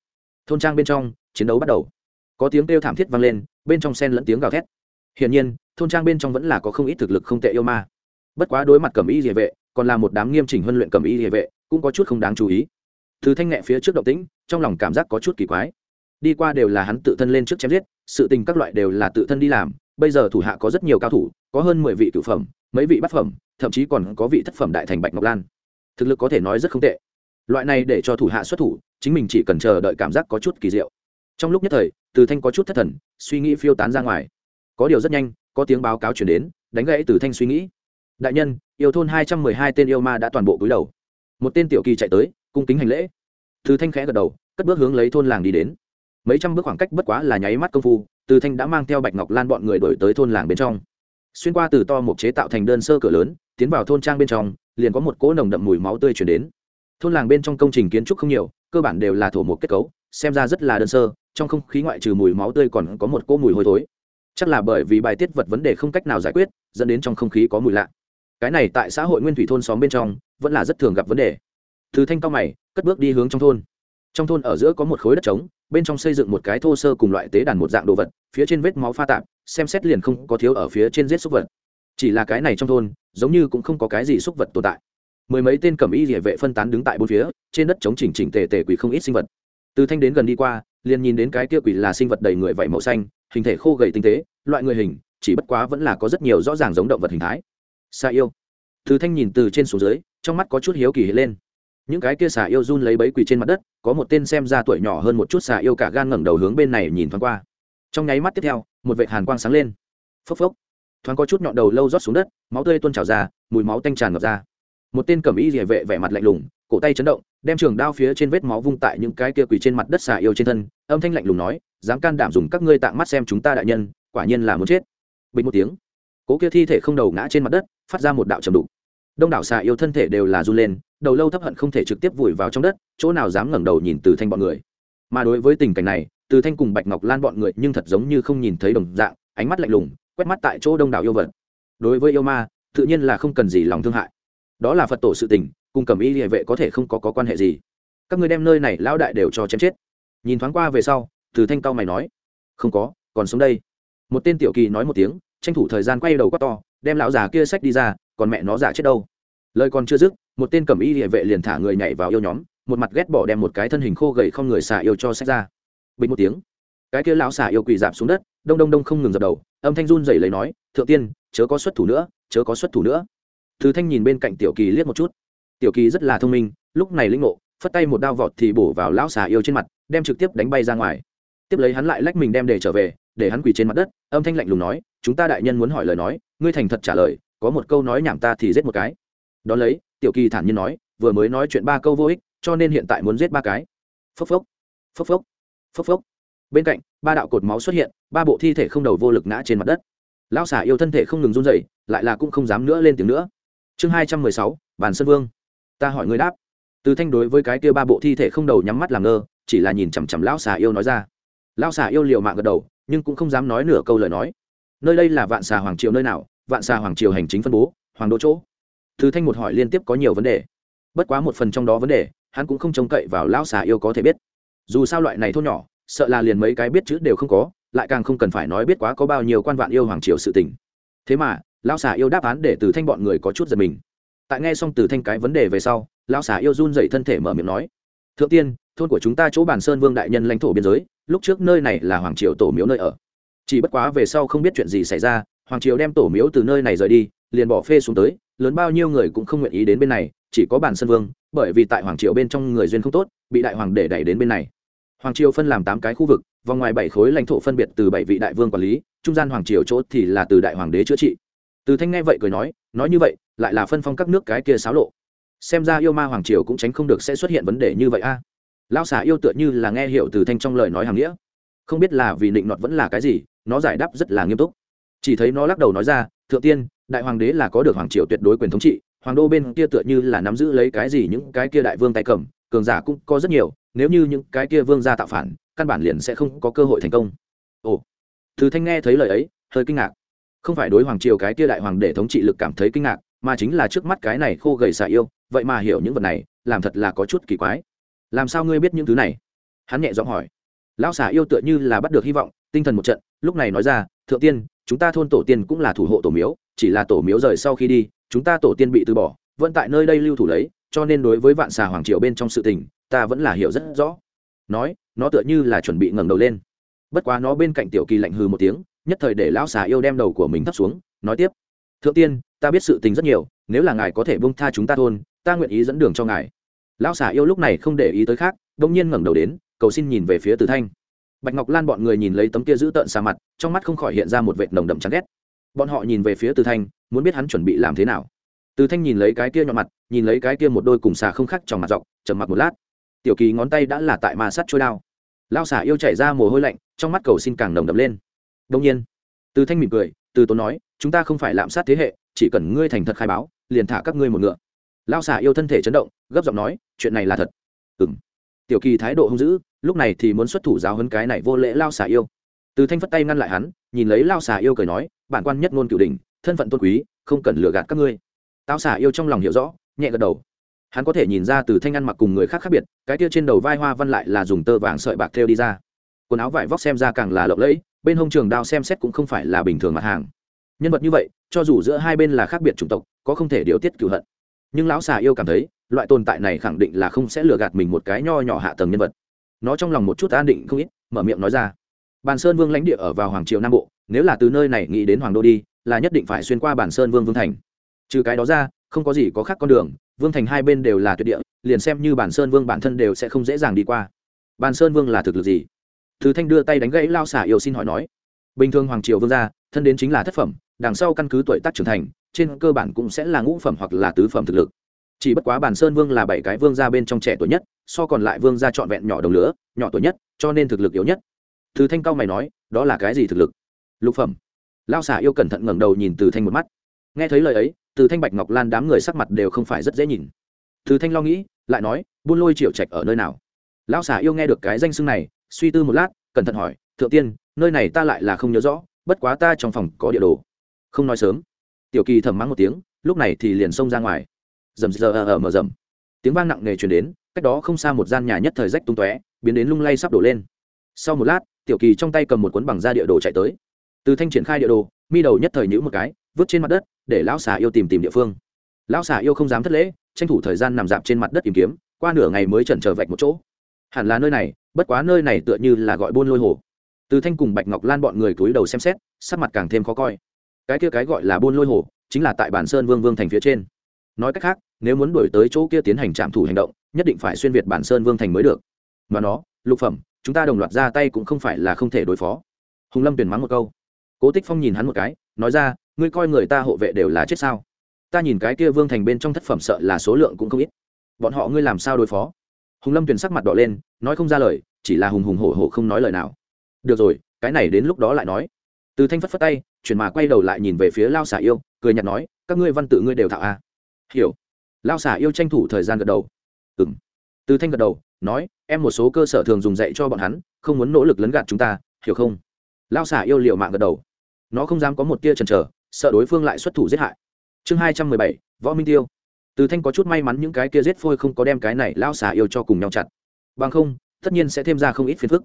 Thôn trang bên trong, chiến đấu bắt đầu có tiếng kêu thảm thiết vang lên, bên trong sen lẫn tiếng gào thét. Hiển nhiên, thôn trang bên trong vẫn là có không ít thực lực không tệ yêu ma. Bất quá đối mặt cầm y địa vệ, còn là một đám nghiêm chỉnh huân luyện cầm y địa vệ, cũng có chút không đáng chú ý. Từ thanh nhẹ phía trước động tĩnh, trong lòng cảm giác có chút kỳ quái. Đi qua đều là hắn tự thân lên trước chém giết, sự tình các loại đều là tự thân đi làm, bây giờ thủ hạ có rất nhiều cao thủ, có hơn mười vị cửu phẩm, mấy vị bát phẩm, thậm chí còn có vị thất phẩm đại thành bạch ngọc lan. Thực lực có thể nói rất không tệ. Loại này để cho thủ hạ xuất thủ, chính mình chỉ cần chờ đợi cảm giác có chút kỳ diệu trong lúc nhất thời, từ thanh có chút thất thần, suy nghĩ phiêu tán ra ngoài. Có điều rất nhanh, có tiếng báo cáo chuyển đến, đánh gãy từ thanh suy nghĩ. Đại nhân, yêu thôn hai trăm mười hai tên yêu ma đã toàn bộ cúi đầu. Một tên tiểu kỳ chạy tới, cung kính hành lễ. Từ thanh khẽ gật đầu, cất bước hướng lấy thôn làng đi đến. Mấy trăm bước khoảng cách bất quá là nháy mắt công phu, từ thanh đã mang theo bạch ngọc lan bọn người đổi tới thôn làng bên trong. Xuyên qua từ to một chế tạo thành đơn sơ cửa lớn, tiến vào thôn trang bên trong, liền có một cỗ nồng đậm mùi máu tươi chuyển đến. Thôn làng bên trong công trình kiến trúc không nhiều, cơ bản đều là thổ một kết cấu xem ra rất là đơn sơ, trong không khí ngoại trừ mùi máu tươi còn có một cỗ mùi hôi thối. Chắc là bởi vì bài tiết vật vấn đề không cách nào giải quyết, dẫn đến trong không khí có mùi lạ. Cái này tại xã hội nguyên thủy thôn xóm bên trong, vẫn là rất thường gặp vấn đề. Thứ thanh cao mày, cất bước đi hướng trong thôn. Trong thôn ở giữa có một khối đất trống, bên trong xây dựng một cái thô sơ cùng loại tế đàn một dạng đồ vật, phía trên vết máu pha tạp, xem xét liền không có thiếu ở phía trên giết xúc vật. Chỉ là cái này trong thôn, giống như cũng không có cái gì xúc vật tồn tại. Mười mấy tên cầm y địa vệ phân tán đứng tại bốn phía, trên đất chống chỉnh chỉnh tề tề quỷ không ít sinh vật từ thanh đến gần đi qua, liền nhìn đến cái kia quỷ là sinh vật đầy người vảy màu xanh, hình thể khô gầy tinh tế, loại người hình, chỉ bất quá vẫn là có rất nhiều rõ ràng giống động vật hình thái. Xà yêu. Từ thanh nhìn từ trên xuống dưới, trong mắt có chút hiếu kỳ hiện lên. Những cái kia xà yêu run lấy bấy quỳ trên mặt đất, có một tên xem ra tuổi nhỏ hơn một chút xà yêu cả gan ngẩng đầu hướng bên này nhìn thoáng qua. Trong nháy mắt tiếp theo, một vệ hàn quang sáng lên. Phốc phốc. Thoáng có chút nhọn đầu lâu rót xuống đất, máu tươi tuôn trào ra, mùi máu tanh tràn ngập ra. Một tên cẩm y địa vệ vẻ mặt lạnh lùng cổ tay chấn động, đem trường đao phía trên vết máu vung tại những cái kia quỳ trên mặt đất xà yêu trên thân, âm thanh lạnh lùng nói, dám can đảm dùng các ngươi tạng mắt xem chúng ta đại nhân, quả nhiên là muốn chết. Bình một tiếng, cố kia thi thể không đầu ngã trên mặt đất, phát ra một đạo trầm đục. Đông đảo xà yêu thân thể đều là run lên, đầu lâu thấp hận không thể trực tiếp vùi vào trong đất, chỗ nào dám ngẩng đầu nhìn từ thanh bọn người. Mà đối với tình cảnh này, từ thanh cùng bạch ngọc lan bọn người nhưng thật giống như không nhìn thấy đồng dạng, ánh mắt lạnh lùng, quét mắt tại chỗ đông đảo yêu vật. Đối với yêu ma, tự nhiên là không cần gì lòng thương hại đó là phật tổ sự tình cùng cầm y địa vệ có thể không có, có quan hệ gì? Các người đem nơi này lão đại đều cho chém chết. Nhìn thoáng qua về sau từ thanh cao mày nói không có còn sống đây. Một tên tiểu kỳ nói một tiếng tranh thủ thời gian quay đầu quát to đem lão già kia sách đi ra còn mẹ nó giả chết đâu. Lời còn chưa dứt một tên cầm y địa vệ liền thả người nhảy vào yêu nhóm một mặt ghét bỏ đem một cái thân hình khô gầy không người xả yêu cho sách ra. Bình một tiếng cái kia lão xả yêu quỳ dạp xuống đất đông đông đông không ngừng dập đầu âm thanh run dày lấy nói thượng tiên chớ có xuất thủ nữa chớ có xuất thủ nữa thứ thanh nhìn bên cạnh tiểu kỳ liếc một chút. Tiểu kỳ rất là thông minh, lúc này linh ngộ, phất tay một đao vọt thì bổ vào lão xà yêu trên mặt, đem trực tiếp đánh bay ra ngoài. Tiếp lấy hắn lại lách mình đem để trở về, để hắn quỳ trên mặt đất, âm thanh lạnh lùng nói, chúng ta đại nhân muốn hỏi lời nói, ngươi thành thật trả lời, có một câu nói nhảm ta thì giết một cái. Đón lấy, tiểu kỳ thản nhiên nói, vừa mới nói chuyện ba câu vô ích, cho nên hiện tại muốn giết ba cái. Phốc phốc phốc phốc phốc phốc. Bên cạnh, ba đạo cột máu xuất hiện, ba bộ thi thể không đầu vô lực ngã trên mặt đất. Lão xà yêu thân thể không ngừng run rẩy, lại là cũng không dám nữa lên tiếng nữa chương hai trăm mười sáu, bàn sơn vương. Ta hỏi người đáp. Từ thanh đối với cái kia ba bộ thi thể không đầu nhắm mắt làm ngơ, chỉ là nhìn chằm chằm lão xà yêu nói ra. Lão xà yêu liều mạng gật đầu, nhưng cũng không dám nói nửa câu lời nói. Nơi đây là vạn xà hoàng triều nơi nào? Vạn xà hoàng triều hành chính phân bố, hoàng đô chỗ. Từ thanh một hỏi liên tiếp có nhiều vấn đề. Bất quá một phần trong đó vấn đề, hắn cũng không trông cậy vào lão xà yêu có thể biết. Dù sao loại này thôn nhỏ, sợ là liền mấy cái biết chữ đều không có, lại càng không cần phải nói biết quá có bao nhiêu quan vạn yêu hoàng triều sự tình. Thế mà lão xà yêu đáp án để từ thanh bọn người có chút giật mình. Tại nghe xong từ thanh cái vấn đề về sau, lão xà yêu run dậy thân thể mở miệng nói, thượng tiên, thôn của chúng ta chỗ bản sơn vương đại nhân lãnh thổ biên giới, lúc trước nơi này là hoàng triều tổ miếu nơi ở. Chỉ bất quá về sau không biết chuyện gì xảy ra, hoàng triều đem tổ miếu từ nơi này rời đi, liền bỏ phê xuống tới, lớn bao nhiêu người cũng không nguyện ý đến bên này, chỉ có bản sơn vương, bởi vì tại hoàng triều bên trong người duyên không tốt, bị đại hoàng để đẩy đến bên này. Hoàng triều phân làm tám cái khu vực, vòng ngoài bảy khối lãnh thổ phân biệt từ bảy vị đại vương quản lý, trung gian hoàng triều chỗ thì là từ đại hoàng đế chữa trị từ thanh nghe vậy cười nói nói như vậy, lại là phân phong các nước cái kia xáo lộ. Xem ra yêu ma hoàng triều cũng tránh không được sẽ xuất hiện vấn đề như vậy a. À. lao xả yêu tựa như là nghe hiểu từ thanh trong lời nói hàng nghĩa. Không biết là vì định nọt vẫn là cái gì, nó giải đáp rất là nghiêm túc. Chỉ thấy nó lắc đầu nói ra, thượng tiên, đại hoàng đế là có được hoàng triều tuyệt đối quyền thống trị, hoàng đô bên kia tựa như là nắm giữ lấy cái gì những cái kia đại vương tay cầm, cường giả cũng có rất nhiều, nếu như những cái kia vương gia tạo phản, căn bản liền sẽ không có cơ hội thành công. Ồ. Từ thanh nghe thấy lời ấy, hơi kinh ngạc không phải đối hoàng triều cái kia đại hoàng để thống trị lực cảm thấy kinh ngạc, mà chính là trước mắt cái này khô gầy xà yêu, vậy mà hiểu những vật này, làm thật là có chút kỳ quái. Làm sao ngươi biết những thứ này? Hắn nhẹ giọng hỏi. Lão xà yêu tựa như là bắt được hy vọng, tinh thần một trận, lúc này nói ra, thượng tiên, chúng ta thôn tổ tiên cũng là thủ hộ tổ miếu, chỉ là tổ miếu rời sau khi đi, chúng ta tổ tiên bị từ bỏ, vẫn tại nơi đây lưu thủ lấy, cho nên đối với vạn xà hoàng triều bên trong sự tình, ta vẫn là hiểu rất rõ. Nói, nó tựa như là chuẩn bị ngẩng đầu lên. Bất quá nó bên cạnh tiểu kỳ lạnh hừ một tiếng nhất thời để lão xà yêu đem đầu của mình thấp xuống, nói tiếp, thượng tiên, ta biết sự tình rất nhiều, nếu là ngài có thể bông tha chúng ta thôn, ta nguyện ý dẫn đường cho ngài. Lão xà yêu lúc này không để ý tới khác đông nhiên ngẩng đầu đến, cầu xin nhìn về phía từ thanh. Bạch ngọc lan bọn người nhìn lấy tấm kia giữ tợn xa mặt, trong mắt không khỏi hiện ra một vệt nồng đậm chán ghét. Bọn họ nhìn về phía từ thanh, muốn biết hắn chuẩn bị làm thế nào. Từ thanh nhìn lấy cái kia nhọn mặt, nhìn lấy cái kia một đôi cùng xà không khác trong mặt dọc, trầm mặc một lát. Tiểu kỳ ngón tay đã là tại ma sắt trôi đao. Lao xà yêu chảy ra mồ hôi lạnh, trong mắt cầu xin càng nồng đậm lên đông nhiên từ thanh mỉm cười từ tốn nói chúng ta không phải lạm sát thế hệ chỉ cần ngươi thành thật khai báo liền thả các ngươi một ngựa. Lao xả yêu thân thể chấn động gấp giọng nói chuyện này là thật. Ừm, tiểu kỳ thái độ hung dữ lúc này thì muốn xuất thủ giáo hấn cái này vô lễ lao xả yêu. Từ thanh phất tay ngăn lại hắn nhìn lấy lao xả yêu cười nói bản quan nhất ngôn cửu đình thân phận tôn quý không cần lừa gạt các ngươi. Tao xả yêu trong lòng hiểu rõ nhẹ gật đầu. Hắn có thể nhìn ra từ thanh ăn mặc cùng người khác khác biệt cái tia trên đầu vai hoa văn lại là dùng tơ vàng sợi bạc thêu đi ra quần áo vải vóc xem ra càng là lộng lẫy, bên hông trường đao xem xét cũng không phải là bình thường mặt hàng. Nhân vật như vậy, cho dù giữa hai bên là khác biệt chủng tộc, có không thể điều tiết cửu hận. Nhưng lão xà yêu cảm thấy, loại tồn tại này khẳng định là không sẽ lừa gạt mình một cái nho nhỏ hạ tầng nhân vật. Nó trong lòng một chút an định không ít, mở miệng nói ra. Bàn sơn vương lãnh địa ở vào hoàng triều nam bộ, nếu là từ nơi này nghĩ đến hoàng đô đi, là nhất định phải xuyên qua bàn sơn vương vương thành. Trừ cái đó ra, không có gì có khác con đường, vương thành hai bên đều là tuyệt địa, liền xem như bản sơn vương bản thân đều sẽ không dễ dàng đi qua. Bàn sơn vương là thực lực gì? Thứ thanh đưa tay đánh gãy lao xả yêu xin hỏi nói, bình thường hoàng triều vương gia, thân đến chính là thất phẩm, đằng sau căn cứ tuổi tác trưởng thành, trên cơ bản cũng sẽ là ngũ phẩm hoặc là tứ phẩm thực lực. Chỉ bất quá bản sơn vương là bảy cái vương gia bên trong trẻ tuổi nhất, so còn lại vương gia trọn vẹn nhỏ đồng lứa nhỏ tuổi nhất, cho nên thực lực yếu nhất. Thứ thanh cao mày nói, đó là cái gì thực lực? Lục phẩm. Lao xả yêu cẩn thận ngẩng đầu nhìn từ thanh một mắt. Nghe thấy lời ấy, từ thanh bạch ngọc lan đám người sắc mặt đều không phải rất dễ nhìn. Từ thanh lo nghĩ, lại nói, buôn lôi triệu trạch ở nơi nào? Lão xả yêu nghe được cái danh xưng này suy tư một lát, cẩn thận hỏi, thượng tiên, nơi này ta lại là không nhớ rõ, bất quá ta trong phòng có địa đồ. Không nói sớm. Tiểu kỳ thầm mắng một tiếng, lúc này thì liền xông ra ngoài. Rầm giờ ở mở rầm. Tiếng vang nặng nề truyền đến, cách đó không xa một gian nhà nhất thời rách tung tóe, biến đến lung lay sắp đổ lên. Sau một lát, tiểu kỳ trong tay cầm một cuốn bằng da địa đồ chạy tới. Từ thanh triển khai địa đồ, mi đầu nhất thời nhữ một cái, vứt trên mặt đất, để lão xà yêu tìm tìm địa phương. Lão xà yêu không dám thất lễ, tranh thủ thời gian nằm dạp trên mặt đất tìm kiếm, qua nửa ngày mới chần chờ vạch một chỗ. Hẳn là nơi này bất quá nơi này tựa như là gọi buôn lôi hồ. Từ thanh cùng bạch ngọc lan bọn người cúi đầu xem xét, sắc mặt càng thêm khó coi. Cái kia cái gọi là buôn lôi hồ, chính là tại bản sơn vương vương thành phía trên. Nói cách khác, nếu muốn đuổi tới chỗ kia tiến hành trạm thủ hành động, nhất định phải xuyên việt bản sơn vương thành mới được. Mà nó, lục phẩm, chúng ta đồng loạt ra tay cũng không phải là không thể đối phó. Hùng lâm tuyển mắng một câu. Cố tích phong nhìn hắn một cái, nói ra, ngươi coi người ta hộ vệ đều là chết sao? Ta nhìn cái kia vương thành bên trong thất phẩm sợ là số lượng cũng không ít. Bọn họ ngươi làm sao đối phó? Hùng lâm tuyền sắc mặt đỏ lên, nói không ra lời, chỉ là hùng hùng hổ hổ không nói lời nào. Được rồi, cái này đến lúc đó lại nói. Từ thanh phất phất tay, chuyển mà quay đầu lại nhìn về phía lao xả yêu, cười nhạt nói, các ngươi văn tự ngươi đều thạo a à? hiểu. Lao xả yêu tranh thủ thời gian gật đầu. Ừ m từ thanh gật đầu, nói, em một số cơ sở thường dùng dạy cho bọn hắn, không muốn nỗ lực lấn gạt chúng ta, hiểu không? Lao xả yêu liệu mạng gật đầu. Nó không dám có một tia chần chờ, sợ đối phương lại xuất thủ giết hại. Chương hai trăm mười bảy, võ minh tiêu từ thanh có chút may mắn những cái kia giết phôi không có đem cái này lao xà yêu cho cùng nhau chặt. Bằng không, tất nhiên sẽ thêm ra không ít phiền phức.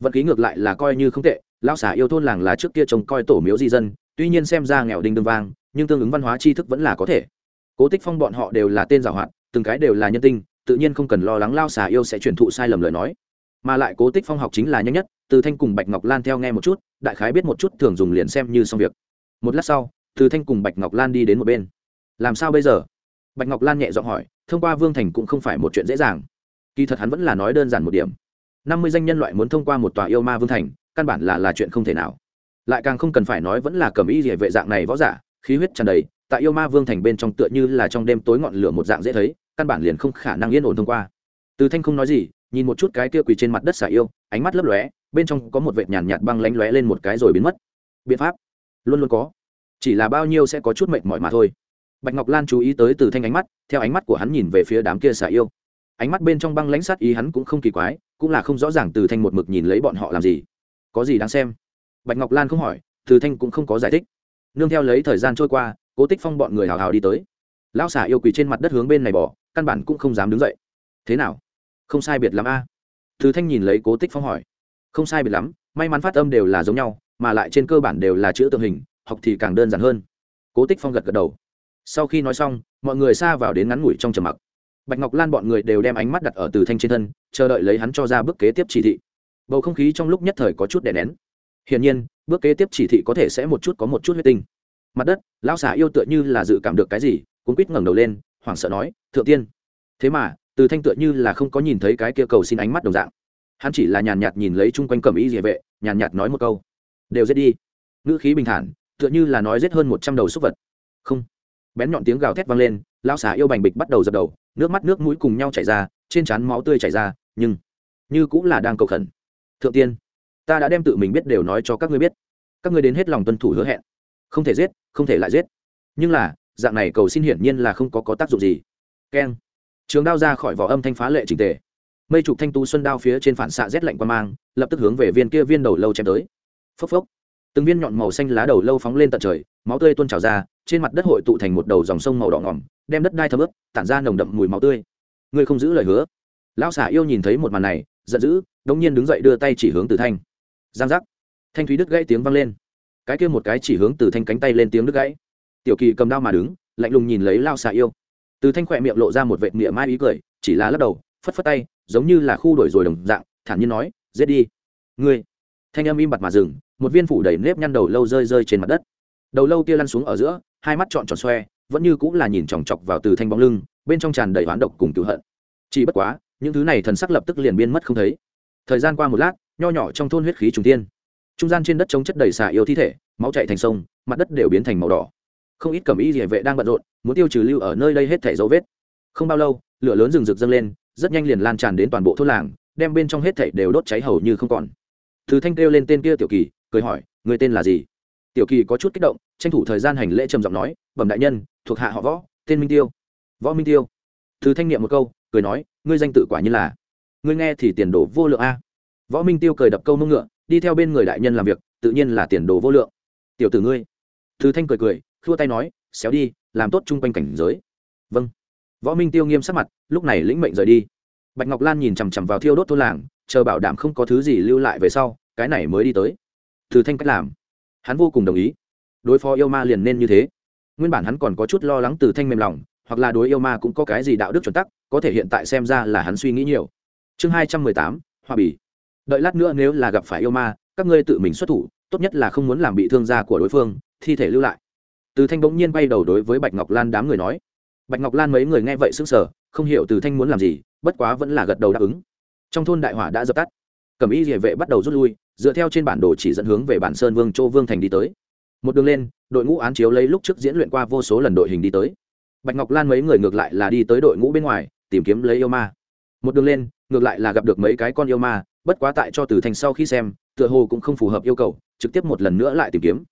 Vận khí ngược lại là coi như không tệ lao xà yêu thôn làng là trước kia trông coi tổ miếu di dân, tuy nhiên xem ra nghèo đinh đương vang, nhưng tương ứng văn hóa tri thức vẫn là có thể. Cố tích phong bọn họ đều là tên giảo hoạt từng cái đều là nhân tinh, tự nhiên không cần lo lắng lao xà yêu sẽ truyền thụ sai lầm lời nói. Mà lại cố tích phong học chính là nhanh nhất, từ thanh cùng bạch ngọc lan theo nghe một chút, đại khái biết một chút thường dùng liền xem như xong việc. Một lát sau, từ thanh cùng bạch ngọc lan đi đến một bên. Làm sao bây giờ? Bạch ngọc lan nhẹ giọng hỏi, thông qua vương thành cũng không phải một chuyện dễ dàng. Kỳ thật hắn vẫn là nói đơn giản một điểm. Năm mươi danh nhân loại muốn thông qua một tòa yêu ma vương thành, căn bản là là chuyện không thể nào. Lại càng không cần phải nói vẫn là cầm ý địa vệ dạng này võ giả, khí huyết tràn đầy, tại yêu ma vương thành bên trong tựa như là trong đêm tối ngọn lửa một dạng dễ thấy, căn bản liền không khả năng yên ổn thông qua. Từ thanh không nói gì, nhìn một chút cái kia quỳ trên mặt đất xả yêu, ánh mắt lấp lóe, bên trong có một vệt nhàn nhạt băng lánh lóe lên một cái rồi biến mất. Biện pháp luôn luôn có, chỉ là bao nhiêu sẽ có chút mệt mỏi mà thôi bạch ngọc lan chú ý tới từ thanh ánh mắt, theo ánh mắt của hắn nhìn về phía đám kia xả yêu. Ánh mắt bên trong băng lãnh sát ý hắn cũng không kỳ quái, cũng là không rõ ràng từ thanh một mực nhìn lấy bọn họ làm gì. Có gì đáng xem? Bạch ngọc lan không hỏi, từ thanh cũng không có giải thích. Nương theo lấy thời gian trôi qua, cố tích phong bọn người hào hào đi tới. Lão xả yêu quỳ trên mặt đất hướng bên này bỏ, căn bản cũng không dám đứng dậy. Thế nào? Không sai biệt lắm a. Từ thanh nhìn lấy cố tích phong hỏi. Không sai biệt lắm, may mắn phát âm đều là giống nhau, mà lại trên cơ bản đều là chữ tượng hình, học thì càng đơn giản hơn. Cố tích phong gật gật đầu sau khi nói xong, mọi người xa vào đến ngắn ngủi trong trầm mặc. Bạch ngọc lan bọn người đều đem ánh mắt đặt ở từ thanh trên thân, chờ đợi lấy hắn cho ra bước kế tiếp chỉ thị. Bầu không khí trong lúc nhất thời có chút đè nén. Hiển nhiên, bước kế tiếp chỉ thị có thể sẽ một chút có một chút huyết tinh. Mặt đất, lão xả yêu tựa như là dự cảm được cái gì cũng quýt ngẩng đầu lên, hoảng sợ nói, thượng tiên. Thế mà, từ thanh tựa như là không có nhìn thấy cái kia cầu xin ánh mắt đồng dạng. Hắn chỉ là nhàn nhạt nhìn lấy chung quanh cầm ý địa vệ, nhàn nhạt nói một câu. Đều giết đi. Ngữ khí bình thản, tựa như là nói giết hơn một trăm đầu súc vật. Không bén nhọn tiếng gào thét vang lên lão xà yêu bành bịch bắt đầu dập đầu nước mắt nước mũi cùng nhau chảy ra trên trán máu tươi chảy ra nhưng như cũng là đang cầu khẩn. Thượng tiên ta đã đem tự mình biết đều nói cho các ngươi biết. Các ngươi đến hết lòng tuân thủ hứa hẹn. Không thể giết không thể lại giết. Nhưng là dạng này cầu xin hiển nhiên là không có, có tác dụng gì. Keng. Trường đao ra khỏi vỏ âm thanh phá lệ trình tề. Mây trục thanh tu xuân đao phía trên phản xạ rét lạnh qua mang lập tức hướng về viên kia viên đầu lâu chém tới. Phốc phốc từng viên nhọn màu xanh lá đầu lâu phóng lên tận trời, máu tươi tuôn trào ra, trên mặt đất hội tụ thành một đầu dòng sông màu đỏ ngỏm, đem đất đai thấm ướp tản ra nồng đậm mùi máu tươi. Ngươi không giữ lời hứa. Lão xả yêu nhìn thấy một màn này, giận dữ, đống nhiên đứng dậy đưa tay chỉ hướng từ thanh. Giang giác. Thanh thúy đứt gãy tiếng vang lên. Cái kia một cái chỉ hướng từ thanh cánh tay lên tiếng đứt gãy. Tiểu kỳ cầm đao mà đứng, lạnh lùng nhìn lấy lao xả yêu. Từ thanh khỏe miệng lộ ra một vệt miệng mai ý cười, chỉ là lắc đầu, phất phất tay, giống như là khu đổi rồi đồng dạng, thản nhiên nói, giết đi. Ngươi. Thanh âm im bặt mà dừng một viên phủ đầy nếp nhăn đầu lâu rơi rơi trên mặt đất. Đầu lâu kia lăn xuống ở giữa, hai mắt trọn tròn xoe, vẫn như cũng là nhìn chòng chọc vào từ thanh bóng lưng, bên trong tràn đầy oán độc cùng cựu hận. Chỉ bất quá, những thứ này thần sắc lập tức liền biên mất không thấy. Thời gian qua một lát, nho nhỏ trong thôn huyết khí trùng tiên trung gian trên đất trống chất đầy xà yêu thi thể, máu chạy thành sông, mặt đất đều biến thành màu đỏ. Không ít cẩm y địa vệ đang bận rộn, muốn tiêu trừ lưu ở nơi đây hết thảy dấu vết. Không bao lâu, lửa lớn rừng rực dâng lên, rất nhanh liền lan tràn đến toàn bộ thôn làng, đem bên trong hết thảy đều đốt cháy hầu như không còn. Thứ thanh kêu lên tên kia tiểu kỳ cười hỏi người tên là gì? Tiểu kỳ có chút kích động, tranh thủ thời gian hành lễ trầm giọng nói, bẩm đại nhân, thuộc hạ họ võ, tên minh tiêu. Võ minh tiêu? Thứ thanh niệm một câu, cười nói, ngươi danh tự quả như là ngươi nghe thì tiền đồ vô lượng a. Võ minh tiêu cười đập câu mông ngựa, đi theo bên người đại nhân làm việc, tự nhiên là tiền đồ vô lượng. Tiểu tử ngươi. Thứ thanh cười cười, khua tay nói, xéo đi, làm tốt chung quanh cảnh giới. Vâng. Võ minh tiêu nghiêm sắc mặt, lúc này lĩnh mệnh rời đi. Bạch ngọc lan nhìn chằm chằm vào thiêu đốt thôn làng, chờ bảo đảm không có thứ gì lưu lại về sau, cái này mới đi tới từ thanh cách làm. Hắn vô cùng đồng ý. Đối phó yêu ma liền nên như thế. Nguyên bản hắn còn có chút lo lắng từ thanh mềm lòng, hoặc là đối yêu ma cũng có cái gì đạo đức chuẩn tắc, có thể hiện tại xem ra là hắn suy nghĩ nhiều. Chương hai trăm mười tám, hoa bì. Đợi lát nữa nếu là gặp phải yêu ma, các ngươi tự mình xuất thủ, tốt nhất là không muốn làm bị thương gia của đối phương, thi thể lưu lại. Từ thanh bỗng nhiên bay đầu đối với bạch ngọc lan đám người nói. Bạch ngọc lan mấy người nghe vậy sững sờ, không hiểu từ thanh muốn làm gì, bất quá vẫn là gật đầu đáp ứng. Trong thôn đại hỏa đã dập tắt. Cẩm y địa vệ bắt đầu rút lui dựa theo trên bản đồ chỉ dẫn hướng về bản sơn vương châu vương thành đi tới. Một đường lên, đội ngũ án chiếu lấy lúc trước diễn luyện qua vô số lần đội hình đi tới. Bạch ngọc lan mấy người ngược lại là đi tới đội ngũ bên ngoài, tìm kiếm lấy yêu ma. Một đường lên, ngược lại là gặp được mấy cái con yêu ma, bất quá tại cho từ thành sau khi xem, tựa hồ cũng không phù hợp yêu cầu, trực tiếp một lần nữa lại tìm kiếm.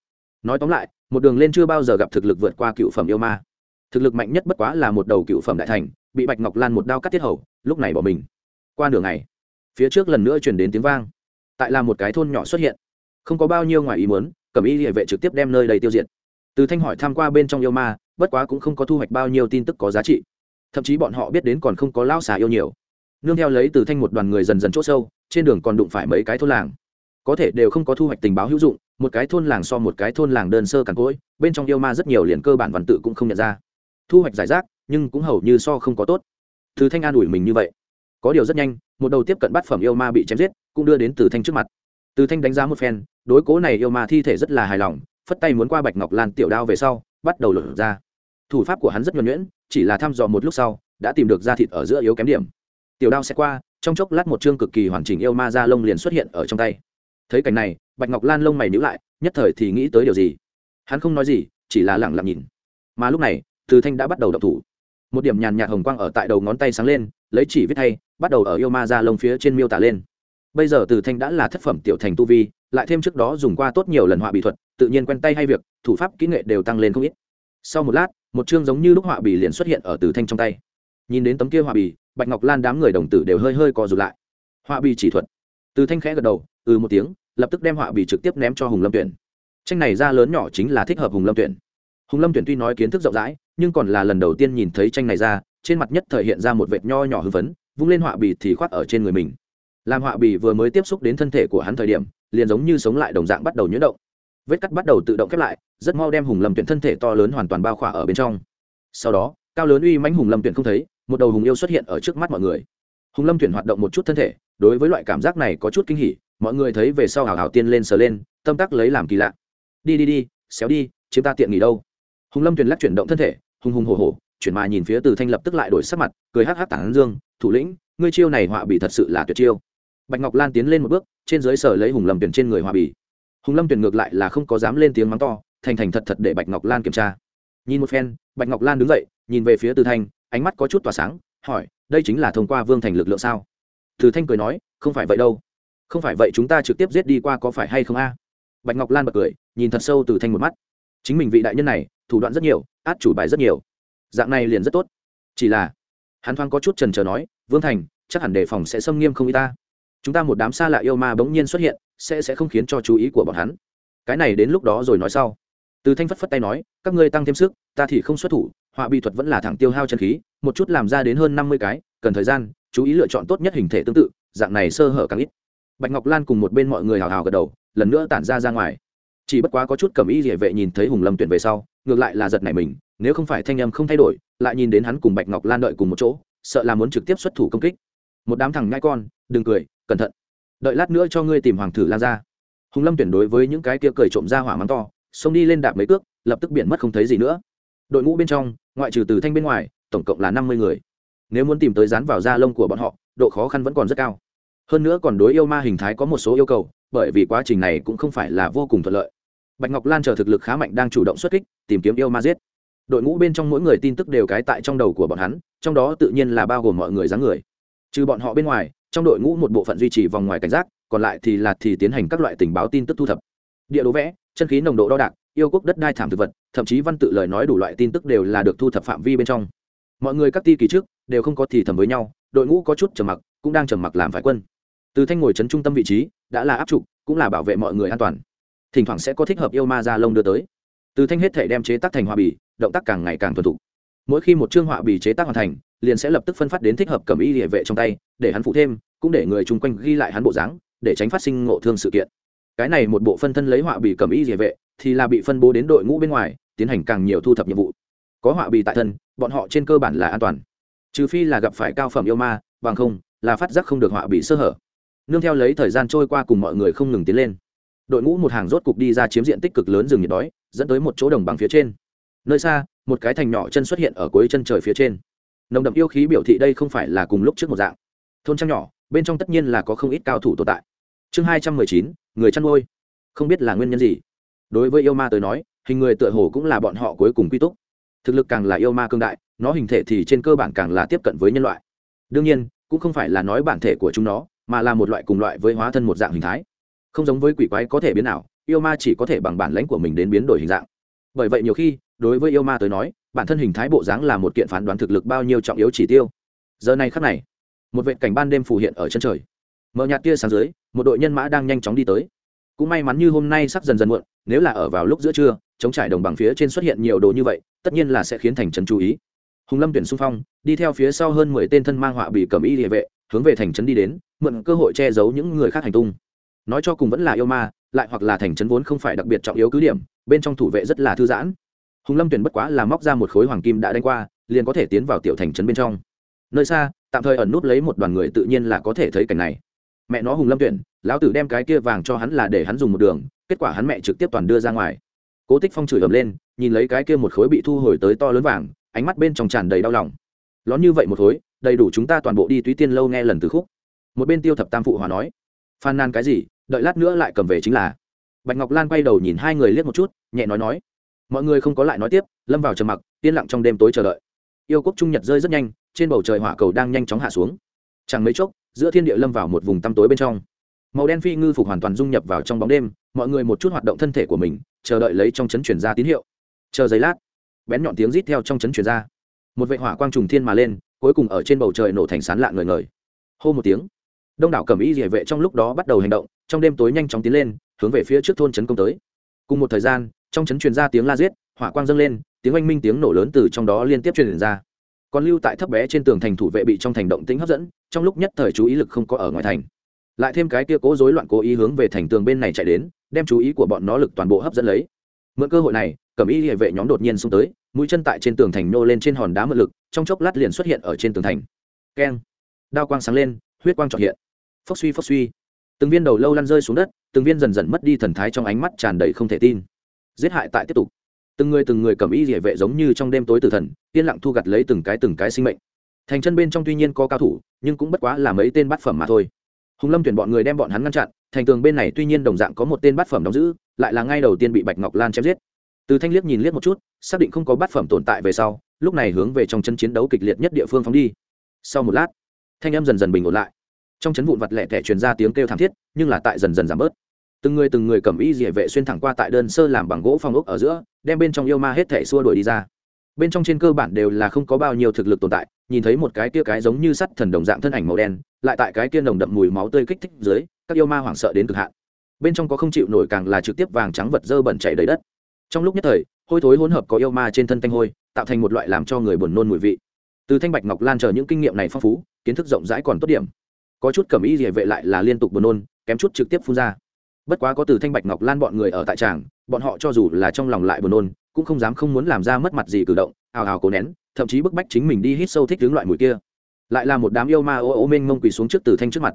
Nói tóm lại, một đường lên chưa bao giờ gặp thực lực vượt qua cựu phẩm yêu ma. Thực lực mạnh nhất bất quá là một đầu cựu phẩm đại thành, bị bạch ngọc lan một đao cắt tiết hầu, lúc này bỏ mình. Qua đường này phía trước lần nữa chuyển đến tiếng vang tại là một cái thôn nhỏ xuất hiện. Không có bao nhiêu ngoài ý muốn, cẩm y địa vệ trực tiếp đem nơi đầy tiêu diệt. Từ thanh hỏi tham q u a bên trong yêu ma, bất quá cũng không có thu hoạch bao nhiêu tin tức có giá trị. Thậm chí bọn họ biết đến còn không có lao xà yêu nhiều. Nương theo lấy từ thanh một đoàn người dần dần c h ỗ sâu, trên đường còn đụng phải mấy cái thôn làng. Có thể đều không có thu hoạch tình báo hữu dụng, một cái thôn làng so một cái thôn làng đơn sơ càn cỗi, bên trong yêu ma rất nhiều liền cơ bản văn tự cũng không nhận ra. Thu hoạch giải rác, nhưng cũng hầu như so không có tốt. Từ thanh an ủi mình như vậy có điều rất nhanh, một đầu tiếp cận bát phẩm yêu ma bị chém giết, cũng đưa đến từ thanh trước mặt. Từ thanh đánh giá một phen, đối cố này yêu ma thi thể rất là hài lòng, phất tay muốn qua bạch ngọc lan tiểu đao về sau, bắt đầu lột ra. Thủ pháp của hắn rất nhuẩn nhuyễn, chỉ là thăm dò một lúc sau, đã tìm được da thịt ở giữa yếu kém điểm. Tiểu đao sẽ qua, trong chốc lát một chương cực kỳ hoàn chỉnh yêu ma da lông liền xuất hiện ở trong tay. Thấy cảnh này, bạch ngọc lan lông mày níu lại, nhất thời thì nghĩ tới điều gì? Hắn không nói gì, chỉ là lẳng lặng nhìn. Mà lúc này, từ thanh đã bắt đầu đập thủ. Một điểm nhàn nhạt hồng quang ở tại đầu ngón tay sáng lên lấy chỉ viết thay bắt đầu ở yêu ma ra lông phía trên miêu tả lên. Bây giờ từ thanh đã là thất phẩm tiểu thành tu vi, lại thêm trước đó dùng qua tốt nhiều lần họa bị thuật, tự nhiên quen tay hay việc, thủ pháp kỹ nghệ đều tăng lên không ít. Sau một lát, một chương giống như lúc họa bì liền xuất hiện ở từ thanh trong tay. Nhìn đến tấm kia họa bì, bạch ngọc lan đám người đồng tử đều hơi hơi co rụt lại. Họa bì chỉ thuật. Từ thanh khẽ gật đầu ừ một tiếng, lập tức đem họa bì trực tiếp ném cho hùng lâm tuyển. Tranh này ra lớn nhỏ chính là thích hợp hùng lâm tuyển. Hùng lâm tuyển tuy nói kiến thức rộng rãi, nhưng còn là lần đầu tiên nhìn thấy tranh này ra trên mặt nhất thời hiện ra một vệt nho nhỏ hưng phấn, vung lên họa bì thì khoác ở trên người mình. Làm họa bì vừa mới tiếp xúc đến thân thể của hắn thời điểm, liền giống như sống lại đồng dạng bắt đầu nhuyễn động. Vết cắt bắt đầu tự động khép lại, rất mau đem hùng lâm tuyển thân thể to lớn hoàn toàn bao khỏa ở bên trong. Sau đó, cao lớn uy mãnh hùng lâm tuyển không thấy, một đầu hùng yêu xuất hiện ở trước mắt mọi người. Hùng lâm tuyển hoạt động một chút thân thể, đối với loại cảm giác này có chút kinh hỉ, mọi người thấy về sau hào hào tiên lên sờ lên, tâm tắc lấy làm kỳ lạ. Đi đi đi, xéo đi, chiếm ta tiện nghỉ đâu. Hùng lâm tuyển lắc chuyển động thân thể, hùng hùng hổ hổ chuyển mà nhìn phía từ thanh lập tức lại đổi sắc mặt, cười hắc hắc tảng dương, thủ lĩnh, ngươi chiêu này họa bị thật sự là tuyệt chiêu. Bạch ngọc lan tiến lên một bước, trên dưới sở lấy hùng lâm tuyển trên người họa bì. Hùng lâm tuyển ngược lại là không có dám lên tiếng mắng to, thành thành thật thật để bạch ngọc lan kiểm tra. Nhìn một phen, bạch ngọc lan đứng dậy, nhìn về phía từ thanh, ánh mắt có chút tỏa sáng, hỏi, đây chính là thông qua vương thành lực lượng sao? Từ thanh cười nói, không phải vậy đâu. Không phải vậy chúng ta trực tiếp giết đi qua có phải hay không a? Bạch ngọc lan bật cười, nhìn thật sâu từ thanh một mắt. Chính mình vị đại nhân này, thủ đoạn rất nhiều, át chủ bài rất nhiều dạng này liền rất tốt. Chỉ là, hắn thoáng có chút trần trờ nói, vương thành, chắc hẳn đề phòng sẽ xâm nghiêm không y ta. Chúng ta một đám xa lạ yêu ma bỗng nhiên xuất hiện, sẽ sẽ không khiến cho chú ý của bọn hắn. Cái này đến lúc đó rồi nói sau. Từ thanh phất phất tay nói, các ngươi tăng thêm sức, ta thì không xuất thủ, họa bị thuật vẫn là thẳng tiêu hao chân khí, một chút làm ra đến hơn năm mươi cái, cần thời gian, chú ý lựa chọn tốt nhất hình thể tương tự, dạng này sơ hở càng ít. Bạch ngọc lan cùng một bên mọi người hào hào gật đầu, lần nữa tản ra ra ngoài. Chỉ bất quá có chút cầm ý địa vệ nhìn thấy hùng lâm tuyển về sau, ngược lại là giật này mình nếu không phải thanh âm không thay đổi, lại nhìn đến hắn cùng bạch ngọc lan đợi cùng một chỗ, sợ là muốn trực tiếp xuất thủ công kích. Một đám thằng ngai con, đừng cười, cẩn thận. Đợi lát nữa cho ngươi tìm hoàng thử lan ra. Hùng lâm tuyển đối với những cái kia cười trộm ra hỏa mắng to, xông đi lên đạp mấy cước, lập tức biển mất không thấy gì nữa. Đội ngũ bên trong, ngoại trừ từ thanh bên ngoài, tổng cộng là năm mươi người. Nếu muốn tìm tới dán vào da lông của bọn họ, độ khó khăn vẫn còn rất cao. Hơn nữa còn đối yêu ma hình thái có một số yêu cầu, bởi vì quá trình này cũng không phải là vô cùng thuận lợi. Bạch ngọc lan chờ thực lực khá mạnh đang chủ động xuất kích, tìm kiếm yêu ma giết đội ngũ bên trong mỗi người tin tức đều cái tại trong đầu của bọn hắn, trong đó tự nhiên là bao gồm mọi người dáng người. Trừ bọn họ bên ngoài, trong đội ngũ một bộ phận duy trì vòng ngoài cảnh giác, còn lại thì là thì tiến hành các loại tình báo tin tức thu thập. Địa đồ vẽ, chân khí nồng độ đo đạc, yêu quốc đất đai thảm thực vật, thậm chí văn tự lời nói đủ loại tin tức đều là được thu thập phạm vi bên trong. Mọi người các ti kỳ trước, đều không có thì thầm với nhau, đội ngũ có chút trầm mặc, cũng đang trầm mặc làm phải quân. Từ thanh ngồi trấn trung tâm vị trí, đã là áp trục cũng là bảo vệ mọi người an toàn. Thỉnh thoảng sẽ có thích hợp yêu ma ra lông đưa tới. Từ thanh hết thể đem chế tác thành hòa bì động tác càng ngày càng thuần thục. Mỗi khi một chương họa bị chế tác hoàn thành, liền sẽ lập tức phân phát đến thích hợp cầm y địa vệ trong tay, để hắn phụ thêm, cũng để người chung quanh ghi lại hắn bộ dáng, để tránh phát sinh ngộ thương sự kiện. Cái này một bộ phân thân lấy họa bị cầm y địa vệ, thì là bị phân bố đến đội ngũ bên ngoài, tiến hành càng nhiều thu thập nhiệm vụ. Có họa bị tại thân, bọn họ trên cơ bản là an toàn. Trừ phi là gặp phải cao phẩm yêu ma, bằng không, là phát giác không được họa bị sơ hở. Nương theo lấy thời gian trôi qua cùng mọi người không ngừng tiến lên. Đội ngũ một hàng rốt cục đi ra chiếm diện tích cực lớn rừng nhiệt đói, dẫn tới một chỗ đồng bằng phía trên nơi xa, một cái thành nhỏ chân xuất hiện ở cuối chân trời phía trên. Nồng đậm yêu khí biểu thị đây không phải là cùng lúc trước một dạng. Thôn trang nhỏ, bên trong tất nhiên là có không ít cao thủ tồn tại. Chương hai trăm mười chín, người chăn nuôi. Không biết là nguyên nhân gì. Đối với yêu ma tới nói, hình người tựa hồ cũng là bọn họ cuối cùng quy túc. Thực lực càng là yêu ma cương đại, nó hình thể thì trên cơ bản càng là tiếp cận với nhân loại. Đương nhiên, cũng không phải là nói bản thể của chúng nó, mà là một loại cùng loại với hóa thân một dạng hình thái. Không giống với quỷ quái có thể biến nào yêu ma chỉ có thể bằng bản lãnh của mình đến biến đổi hình dạng. Bởi vậy nhiều khi đối với yêu ma tới nói, bản thân hình thái bộ dáng là một kiện phán đoán thực lực bao nhiêu trọng yếu chỉ tiêu. Giờ này khắc này, một vệ cảnh ban đêm phù hiện ở chân trời. Mở nhạt tia sáng dưới, một đội nhân mã đang nhanh chóng đi tới. Cũng may mắn như hôm nay sắp dần dần muộn, nếu là ở vào lúc giữa trưa, chống trải đồng bằng phía trên xuất hiện nhiều đồ như vậy, tất nhiên là sẽ khiến thành trấn chú ý. Hùng lâm tuyển xung phong, đi theo phía sau hơn mười tên thân mang họa bị cầm y địa vệ, hướng về thành trấn đi đến, mượn cơ hội che giấu những người khác hành tung. Nói cho cùng vẫn là yêu ma, lại hoặc là thành trấn vốn không phải đặc biệt trọng yếu cứ điểm, bên trong thủ vệ rất là thư giãn hùng lâm tuyển bất quá là móc ra một khối hoàng kim đã đánh qua, liền có thể tiến vào tiểu thành trấn bên trong. Nơi xa, tạm thời ẩn nút lấy một đoàn người tự nhiên là có thể thấy cảnh này. Mẹ nó hùng lâm tuyển, lão tử đem cái kia vàng cho hắn là để hắn dùng một đường, kết quả hắn mẹ trực tiếp toàn đưa ra ngoài. Cố tích phong chửi ầm lên, nhìn lấy cái kia một khối bị thu hồi tới to lớn vàng, ánh mắt bên trong tràn đầy đau lòng. Lón như vậy một khối, đầy đủ chúng ta toàn bộ đi túy tiên lâu nghe lần từ khúc. Một bên tiêu thập tam phụ hòa nói phan nan cái gì, đợi lát nữa lại cầm về chính là. Bạch ngọc lan quay đầu nhìn hai người liếc một chút, nhẹ nói nói mọi người không có lại nói tiếp, lâm vào trầm mặc, yên lặng trong đêm tối chờ đợi. Yêu quốc trung nhật rơi rất nhanh, trên bầu trời hỏa cầu đang nhanh chóng hạ xuống. Chẳng mấy chốc, giữa thiên địa lâm vào một vùng tăm tối bên trong. Màu đen phi ngư phục hoàn toàn dung nhập vào trong bóng đêm, mọi người một chút hoạt động thân thể của mình, chờ đợi lấy trong chấn chuyển ra tín hiệu. Chờ giấy lát, bén nhọn tiếng rít theo trong chấn chuyển ra. Một vệ hỏa quang trùng thiên mà lên, cuối cùng ở trên bầu trời nổ thành sán lạ người ngời. Hô một tiếng, đông đảo cầm ý địa vệ trong lúc đó bắt đầu hành động, trong đêm tối nhanh chóng tiến lên, hướng về phía trước thôn trấn công tới. Cùng một thời gian trong trấn truyền ra tiếng la giết, hỏa quang dâng lên, tiếng oanh minh tiếng nổ lớn từ trong đó liên tiếp truyền ra. Còn lưu tại thấp bé trên tường thành thủ vệ bị trong thành động tính hấp dẫn, trong lúc nhất thời chú ý lực không có ở ngoài thành. Lại thêm cái kia cố rối loạn cố ý hướng về thành tường bên này chạy đến, đem chú ý của bọn nó lực toàn bộ hấp dẫn lấy. Mượn cơ hội này cẩm y hệ vệ nhóm đột nhiên xông tới, mũi chân tại trên tường thành nô lên trên hòn đá mượn lực, trong chốc lát liền xuất hiện ở trên tường thành. Keng! Đao quang sáng lên, huyết quang trọn hiện. Phốc suy phốc suy. Từng viên đầu lâu lăn rơi xuống đất, từng viên dần dần mất đi thần thái trong ánh mắt tràn đầy không thể tin giết hại tại tiếp tục. Từng người từng người cầm y địa vệ giống như trong đêm tối tử thần, yên lặng thu gặt lấy từng cái từng cái sinh mệnh. Thành chân bên trong tuy nhiên có cao thủ, nhưng cũng bất quá là mấy tên bát phẩm mà thôi. Hùng lâm tuyển bọn người đem bọn hắn ngăn chặn, thành tường bên này tuy nhiên đồng dạng có một tên bát phẩm đóng giữ, lại là ngay đầu tiên bị bạch ngọc lan chém giết. Từ thanh liếc nhìn liếc một chút, xác định không có bát phẩm tồn tại về sau, lúc này hướng về trong chân chiến đấu kịch liệt nhất địa phương phóng đi. Sau một lát, thanh em dần dần bình ổn lại. Trong chấn vụn vặt lẻ tẻ truyền ra tiếng kêu thảm thiết, nhưng là tại dần dần giảm bớt từng người từng người cầm y dỉa vệ xuyên thẳng qua tại đơn sơ làm bằng gỗ phong ốc ở giữa, đem bên trong yêu ma hết thể xua đuổi đi ra. Bên trong trên cơ bản đều là không có bao nhiêu thực lực tồn tại, nhìn thấy một cái kia cái giống như sắt thần đồng dạng thân ảnh màu đen, lại tại cái kia nồng đậm mùi máu tươi kích thích dưới, các yêu ma hoảng sợ đến cực hạn. Bên trong có không chịu nổi càng là trực tiếp vàng trắng vật dơ bẩn chảy đầy đất. Trong lúc nhất thời, hôi thối hỗn hợp có yêu ma trên thân thanh hôi, tạo thành một loại làm cho người buồn nôn mùi vị. Từ thanh bạch ngọc lan chờ những kinh nghiệm này phong phú, kiến thức rộng rãi còn tốt điểm. Có chút cầm ý địa vệ lại là liên tục buồn nôn, kém chút trực tiếp phun ra bất quá có từ thanh bạch ngọc lan bọn người ở tại tràng, bọn họ cho dù là trong lòng lại buồn nôn, cũng không dám không muốn làm ra mất mặt gì cử động, ào ào cố nén, thậm chí bức bách chính mình đi hít sâu thích hướng loại mùi kia. Lại là một đám yêu ma ô ô mênh mông quỳ xuống trước từ thanh trước mặt.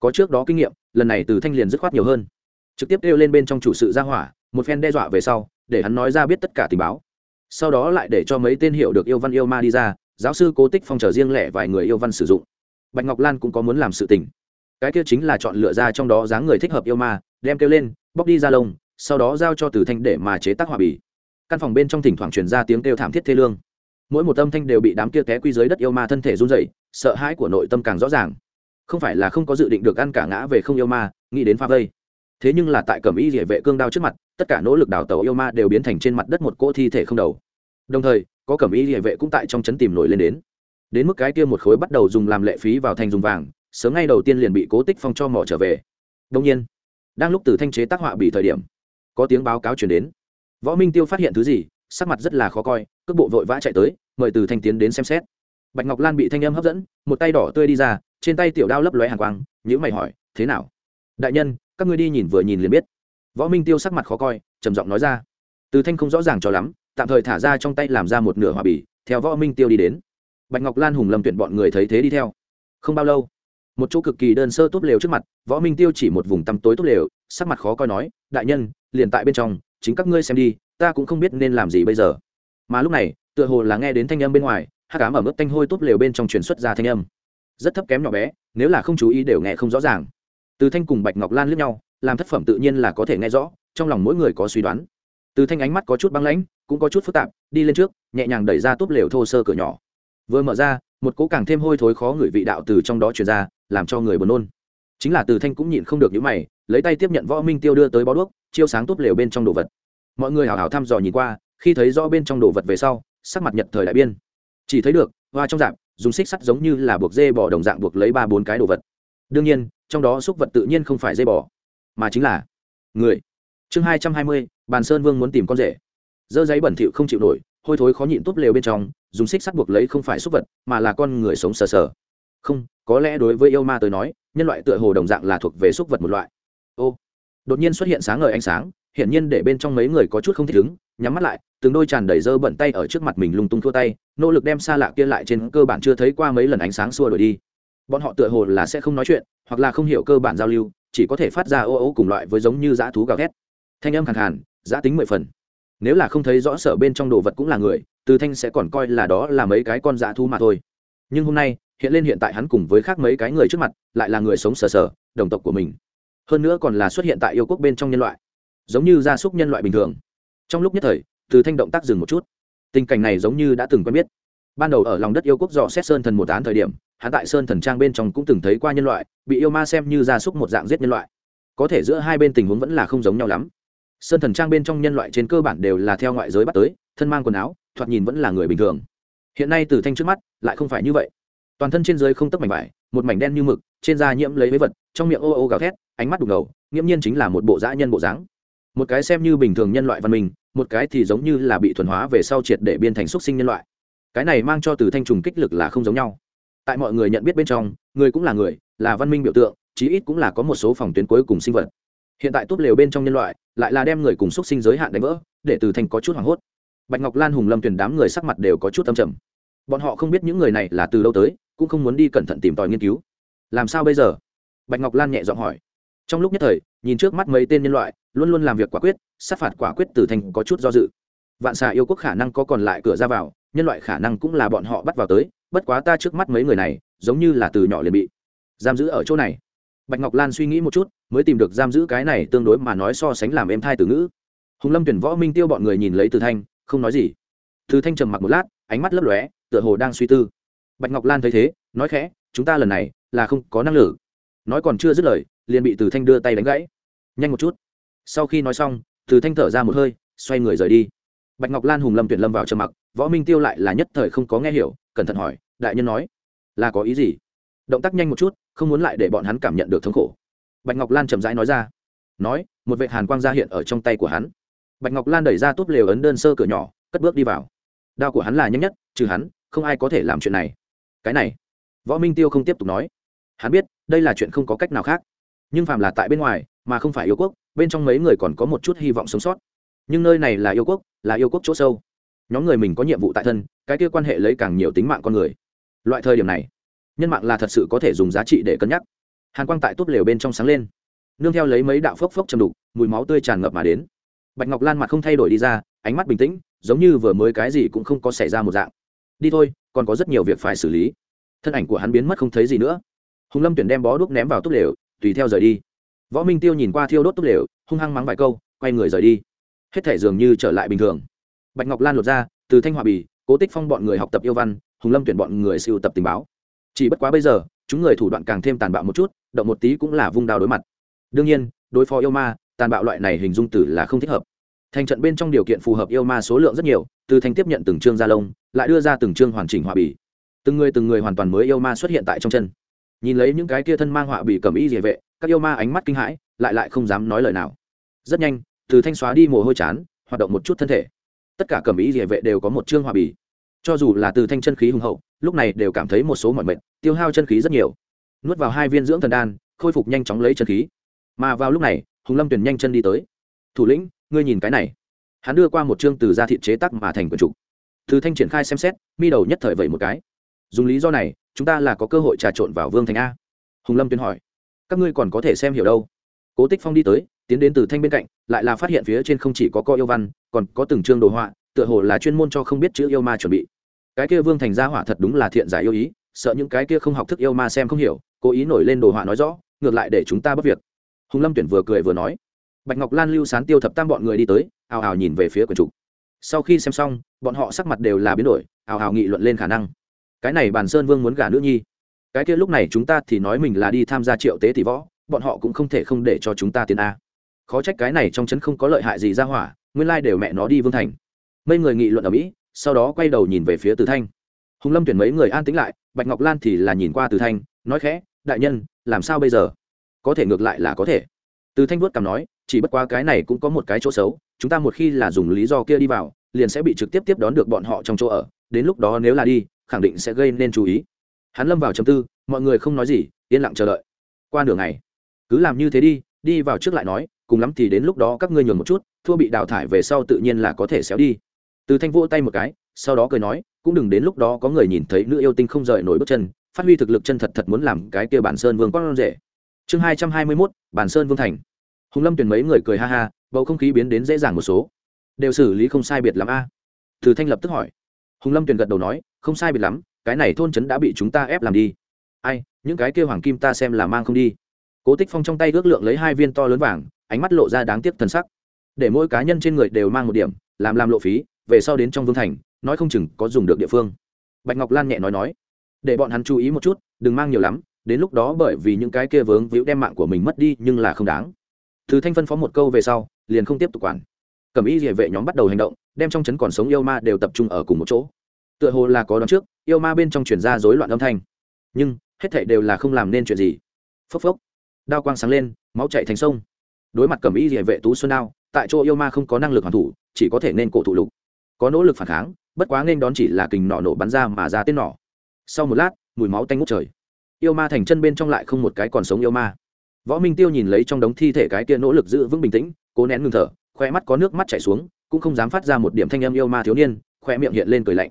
Có trước đó kinh nghiệm, lần này từ thanh liền dứt khoát nhiều hơn. Trực tiếp kêu lên bên trong chủ sự ra hỏa, một phen đe dọa về sau, để hắn nói ra biết tất cả tình báo. Sau đó lại để cho mấy tên hiệu được yêu văn yêu ma đi ra, giáo sư cố tích phong trở riêng lẻ vài người yêu văn sử dụng. Bạch ngọc lan cũng có muốn làm sự tình. Cái kia chính là chọn lựa ra trong đó dáng người thích hợp yêu ma đem kêu lên, bóc đi ra lông, sau đó giao cho từ thanh để mà chế tác hỏa bì. Căn phòng bên trong thỉnh thoảng truyền ra tiếng kêu thảm thiết thê lương. Mỗi một âm thanh đều bị đám kia té quy dưới đất yêu ma thân thể run dậy sợ hãi của nội tâm càng rõ ràng. Không phải là không có dự định được ăn cả ngã về không yêu ma, nghĩ đến pha vây. Thế nhưng là tại cẩm y địa vệ cương đao trước mặt, tất cả nỗ lực đào tàu yêu ma đều biến thành trên mặt đất một cỗ thi thể không đầu. Đồng thời, có cẩm y địa vệ cũng tại trong chấn tìm nổi lên đến. Đến mức cái kia một khối bắt đầu dùng làm lệ phí vào thành dùng vàng, sớm ngay đầu tiên liền bị cố tích phong cho mỏ trở về. Đông nhiên đang lúc từ thanh chế tác họa bị thời điểm, có tiếng báo cáo chuyển đến. Võ minh tiêu phát hiện thứ gì, sắc mặt rất là khó coi, cước bộ vội vã chạy tới, mời từ thanh tiến đến xem xét. Bạch ngọc lan bị thanh âm hấp dẫn, một tay đỏ tươi đi ra, trên tay tiểu đao lấp lóe hàng quang nhữ mày hỏi, thế nào? Đại nhân, các ngươi đi nhìn vừa nhìn liền biết. Võ minh tiêu sắc mặt khó coi, trầm giọng nói ra. Từ thanh không rõ ràng cho lắm, tạm thời thả ra trong tay làm ra một nửa hòa bì, theo võ minh tiêu đi đến. Bạch ngọc lan hùng lâm tuyển bọn người thấy thế đi theo. Không bao lâu một chỗ cực kỳ đơn sơ tốt lều trước mặt, võ minh tiêu chỉ một vùng tăm tối tốt lều, sắc mặt khó coi nói, đại nhân, liền tại bên trong, chính các ngươi xem đi, ta cũng không biết nên làm gì bây giờ. Mà lúc này, tựa hồ là nghe đến thanh âm bên ngoài, hát cám ở mức tanh hôi tốt lều bên trong truyền xuất ra thanh âm. Rất thấp kém nhỏ bé, nếu là không chú ý đều nghe không rõ ràng. Từ thanh cùng bạch ngọc lan lướt nhau, làm thất phẩm tự nhiên là có thể nghe rõ, trong lòng mỗi người có suy đoán. Từ thanh ánh mắt có chút băng lãnh, cũng có chút phức tạp, đi lên trước, nhẹ nhàng đẩy ra tốt lều thô sơ cửa nhỏ. Vừa mở ra, một cỗ càng thêm hôi thối khó ngửi vị đạo từ trong đó truyền ra làm cho người buồn nôn. Chính là từ thanh cũng nhịn không được những mày, lấy tay tiếp nhận võ minh tiêu đưa tới bó đuốc, chiêu sáng tốt lều bên trong đồ vật. Mọi người hào hào thăm dò nhìn qua, khi thấy rõ bên trong đồ vật về sau, sắc mặt nhật thời đại biên. Chỉ thấy được, hoa trong dạng, dùng xích sắt giống như là buộc dê bỏ đồng dạng buộc lấy ba bốn cái đồ vật. Đương nhiên, trong đó xúc vật tự nhiên không phải dây bò, mà chính là người. Chương hai trăm hai mươi, bàn sơn vương muốn tìm con rể. Dơ giấy bẩn thỉu không chịu nổi, hôi thối khó nhịn tốt lều bên trong, dùng xích sắt buộc lấy không phải xúc vật, mà là con người sống sờ sờ không, có lẽ đối với yêu ma tới nói, nhân loại tựa hồ đồng dạng là thuộc về xúc vật một loại. Ô, đột nhiên xuất hiện sáng ngời ánh sáng, hiển nhiên để bên trong mấy người có chút không thích ứng, nhắm mắt lại, từng đôi tràn đầy dơ bẩn tay ở trước mặt mình lung tung thua tay, nỗ lực đem xa lạ kia lại trên cơ bản chưa thấy qua mấy lần ánh sáng xua đổi đi. Bọn họ tựa hồ là sẽ không nói chuyện, hoặc là không hiểu cơ bản giao lưu, chỉ có thể phát ra ô ô cùng loại với giống như dã thú gào thét. Thanh âm khẳng hẳn giã tính mười phần. Nếu là không thấy rõ sở bên trong đồ vật cũng là người, từ thanh sẽ còn coi là đó là mấy cái con dã thú mà thôi. Nhưng hôm nay hiện lên hiện tại hắn cùng với khác mấy cái người trước mặt, lại là người sống sờ sờ, đồng tộc của mình. Hơn nữa còn là xuất hiện tại yêu quốc bên trong nhân loại, giống như gia súc nhân loại bình thường. Trong lúc nhất thời, từ thanh động tác dừng một chút. Tình cảnh này giống như đã từng quen biết. Ban đầu ở lòng đất yêu quốc dò xét sơn thần một án thời điểm, hắn tại sơn thần trang bên trong cũng từng thấy qua nhân loại, bị yêu ma xem như gia súc một dạng giết nhân loại. Có thể giữa hai bên tình huống vẫn là không giống nhau lắm. Sơn thần trang bên trong nhân loại trên cơ bản đều là theo ngoại giới bắt tới, thân mang quần áo, thoạt nhìn vẫn là người bình thường. Hiện nay từ thanh trước mắt, lại không phải như vậy toàn thân trên dưới không tấc mảnh vải, một mảnh đen như mực, trên da nhiễm lấy với vật, trong miệng ô ô gào thét, ánh mắt đục ngầu, nghiễm nhiên chính là một bộ dã nhân bộ dáng. Một cái xem như bình thường nhân loại văn minh, một cái thì giống như là bị thuần hóa về sau triệt để biên thành xuất sinh nhân loại. Cái này mang cho từ thanh trùng kích lực là không giống nhau. Tại mọi người nhận biết bên trong, người cũng là người, là văn minh biểu tượng, chí ít cũng là có một số phòng tuyến cuối cùng sinh vật. Hiện tại tốt lều bên trong nhân loại, lại là đem người cùng xuất sinh giới hạn đánh vỡ, để từ thanh có chút hoảng hốt. Bạch ngọc lan hùng lâm tuyển đám người sắc mặt đều có chút âm trầm. Bọn họ không biết những người này là từ đâu tới cũng không muốn đi cẩn thận tìm tòi nghiên cứu. Làm sao bây giờ? Bạch ngọc lan nhẹ giọng hỏi. Trong lúc nhất thời, nhìn trước mắt mấy tên nhân loại, luôn luôn làm việc quả quyết, sát phạt quả quyết từ thanh có chút do dự. Vạn xà yêu quốc khả năng có còn lại cửa ra vào, nhân loại khả năng cũng là bọn họ bắt vào tới, bất quá ta trước mắt mấy người này, giống như là từ nhỏ liền bị giam giữ ở chỗ này. Bạch ngọc lan suy nghĩ một chút, mới tìm được giam giữ cái này tương đối mà nói so sánh làm em thai từ ngữ. Hùng lâm tuyển võ minh tiêu bọn người nhìn lấy từ thanh, không nói gì. Từ thanh trầm mặc một lát, ánh mắt lấp lóe, tựa hồ đang suy tư bạch ngọc lan thấy thế, nói khẽ, chúng ta lần này là không có năng lực. Nói còn chưa dứt lời, liền bị từ thanh đưa tay đánh gãy. Nhanh một chút. Sau khi nói xong, từ thanh thở ra một hơi, xoay người rời đi. Bạch ngọc lan hùng lâm tuyển lâm vào trầm mặc, võ minh tiêu lại là nhất thời không có nghe hiểu, cẩn thận hỏi, đại nhân nói, là có ý gì? Động tác nhanh một chút, không muốn lại để bọn hắn cảm nhận được thống khổ. Bạch ngọc lan chậm rãi nói ra, nói, một vệ hàn quang ra hiện ở trong tay của hắn. Bạch ngọc lan đẩy ra túp lều ấn đơn sơ cửa nhỏ, cất bước đi vào. Đao của hắn là nhanh nhất, trừ hắn, không ai có thể làm chuyện này cái này võ minh tiêu không tiếp tục nói hắn biết đây là chuyện không có cách nào khác nhưng phàm là tại bên ngoài mà không phải yêu quốc bên trong mấy người còn có một chút hy vọng sống sót nhưng nơi này là yêu quốc là yêu quốc chỗ sâu nhóm người mình có nhiệm vụ tại thân cái kia quan hệ lấy càng nhiều tính mạng con người loại thời điểm này nhân mạng là thật sự có thể dùng giá trị để cân nhắc hàn quang tại túp lều bên trong sáng lên nương theo lấy mấy đạo phốc phốc chầm đục mùi máu tươi tràn ngập mà đến bạch ngọc lan mặt không thay đổi đi ra ánh mắt bình tĩnh giống như vừa mới cái gì cũng không có xảy ra một dạng đi thôi còn có rất nhiều việc phải xử lý. Thân ảnh của hắn biến mất không thấy gì nữa. Hùng lâm tuyển đem bó đuốc ném vào túp lều, tùy theo rời đi. Võ minh tiêu nhìn qua thiêu đốt túp lều, hung hăng mắng vài câu, quay người rời đi. Hết thể dường như trở lại bình thường. Bạch ngọc lan lột ra, từ thanh hòa bì, cố tích phong bọn người học tập yêu văn, hùng lâm tuyển bọn người siêu tập tình báo. Chỉ bất quá bây giờ, chúng người thủ đoạn càng thêm tàn bạo một chút, động một tí cũng là vung đao đối mặt. Đương nhiên, đối phó yêu ma, tàn bạo loại này hình dung tử là không thích hợp. Thành trận bên trong điều kiện phù hợp yêu ma số lượng rất nhiều, từ thanh tiếp nhận từng chương gia lông lại đưa ra từng chương hoàn chỉnh họa bì. Từng người từng người hoàn toàn mới yêu ma xuất hiện tại trong chân. Nhìn lấy những cái kia thân mang họa bì cầm y địa vệ, các yêu ma ánh mắt kinh hãi, lại lại không dám nói lời nào. Rất nhanh, từ thanh xóa đi mồ hôi chán, hoạt động một chút thân thể. Tất cả cầm y địa vệ đều có một chương họa bì. Cho dù là từ thanh chân khí hùng hậu, lúc này đều cảm thấy một số mọi mệnh tiêu hao chân khí rất nhiều. Nuốt vào hai viên dưỡng thần đan, khôi phục nhanh chóng lấy chân khí. Mà vào lúc này, hùng lâm tuyển nhanh chân đi tới. Thủ lĩnh, ngươi nhìn cái này. Hắn đưa qua một chương từ gia thị chế tắc mà thành quần trục từ thanh triển khai xem xét, mi đầu nhất thời vậy một cái. Dùng lý do này, chúng ta là có cơ hội trà trộn vào vương thành a. Hùng lâm tuyên hỏi. Các ngươi còn có thể xem hiểu đâu. Cố tích phong đi tới, tiến đến từ thanh bên cạnh, lại là phát hiện phía trên không chỉ có co yêu văn, còn có từng chương đồ họa, tựa hồ là chuyên môn cho không biết chữ yêu ma chuẩn bị. Cái kia vương thành gia hỏa thật đúng là thiện giải yêu ý, sợ những cái kia không học thức yêu ma xem không hiểu, cố ý nổi lên đồ họa nói rõ, ngược lại để chúng ta bất việc. Hùng lâm tuyển vừa cười vừa nói. Bạch ngọc lan lưu sán tiêu thập tam bọn người đi tới, ào ào nhìn về phía quần trục sau khi xem xong, bọn họ sắc mặt đều là biến đổi, ào ào nghị luận lên khả năng. Cái này bàn sơn vương muốn gả nữ nhi. Cái kia lúc này chúng ta thì nói mình là đi tham gia triệu tế tỷ võ, bọn họ cũng không thể không để cho chúng ta tiến a. Khó trách cái này trong chấn không có lợi hại gì ra hỏa, nguyên lai đều mẹ nó đi vương thành. Mấy người nghị luận ở mỹ, sau đó quay đầu nhìn về phía từ thanh. Hùng lâm tuyển mấy người an tĩnh lại, bạch ngọc lan thì là nhìn qua từ thanh, nói khẽ, đại nhân, làm sao bây giờ? Có thể ngược lại là có thể. Từ thanh vuốt cằm nói, chỉ bất quá cái này cũng có một cái chỗ xấu chúng ta một khi là dùng lý do kia đi vào, liền sẽ bị trực tiếp tiếp đón được bọn họ trong chỗ ở, đến lúc đó nếu là đi, khẳng định sẽ gây nên chú ý. Hắn lâm vào chầm tư, mọi người không nói gì, yên lặng chờ đợi. Qua nửa ngày, cứ làm như thế đi đi vào trước lại nói, cùng lắm thì đến lúc đó các ngươi nhường một chút, thua bị đào thải về sau tự nhiên là có thể xéo đi. Từ thanh vỗ tay một cái, sau đó cười nói, cũng đừng đến lúc đó có người nhìn thấy nữ yêu tinh không rời nổi bước chân, phát huy thực lực chân thật thật muốn làm cái kia bản sơn vương con rể. Chương hai trăm hai mươi mốt, bản sơn vương thành. Hùng lâm tuyển mấy người cười ha ha bầu không khí biến đến dễ dàng một số. Đều xử lý không sai biệt lắm a. Từ thanh lập tức hỏi. Hùng lâm tuyền gật đầu nói, không sai biệt lắm, cái này thôn trấn đã bị chúng ta ép làm đi. Ai, những cái kia hoàng kim ta xem là mang không đi. Cố tích phong trong tay ước lượng lấy hai viên to lớn vàng, ánh mắt lộ ra đáng tiếc thần sắc. Để mỗi cá nhân trên người đều mang một điểm, làm làm lộ phí, về sau đến trong vương thành, nói không chừng có dùng được địa phương. Bạch ngọc lan nhẹ nói nói, để bọn hắn chú ý một chút, đừng mang nhiều lắm, đến lúc đó bởi vì những cái kia vướng víu đem mạng của mình mất đi nhưng là không đáng. Thứ thanh phân phó một câu về sau liền không tiếp tục quản. Cẩm y địa vệ nhóm bắt đầu hành động, đem trong trấn còn sống yêu ma đều tập trung ở cùng một chỗ. Tựa hồ là có đón trước, yêu ma bên trong chuyển ra rối loạn âm thanh. Nhưng, hết thảy đều là không làm nên chuyện gì. Phốc phốc. Đao quang sáng lên, máu chảy thành sông. Đối mặt Cẩm Y địa vệ tú xuân đao, tại chỗ yêu ma không có năng lực hoàn thủ, chỉ có thể nên cổ thủ lục. Có nỗ lực phản kháng, bất quá nên đón chỉ là kình nọ nổ bắn ra mà ra tên nỏ. Sau một lát, mùi máu tanh ngút trời. Yêu ma thành chân bên trong lại không một cái còn sống yêu ma võ minh tiêu nhìn lấy trong đống thi thể cái kia nỗ lực giữ vững bình tĩnh, cố nén ngừng thở, khoe mắt có nước mắt chảy xuống, cũng không dám phát ra một điểm thanh âm yêu ma thiếu niên, khoe miệng hiện lên cười lạnh.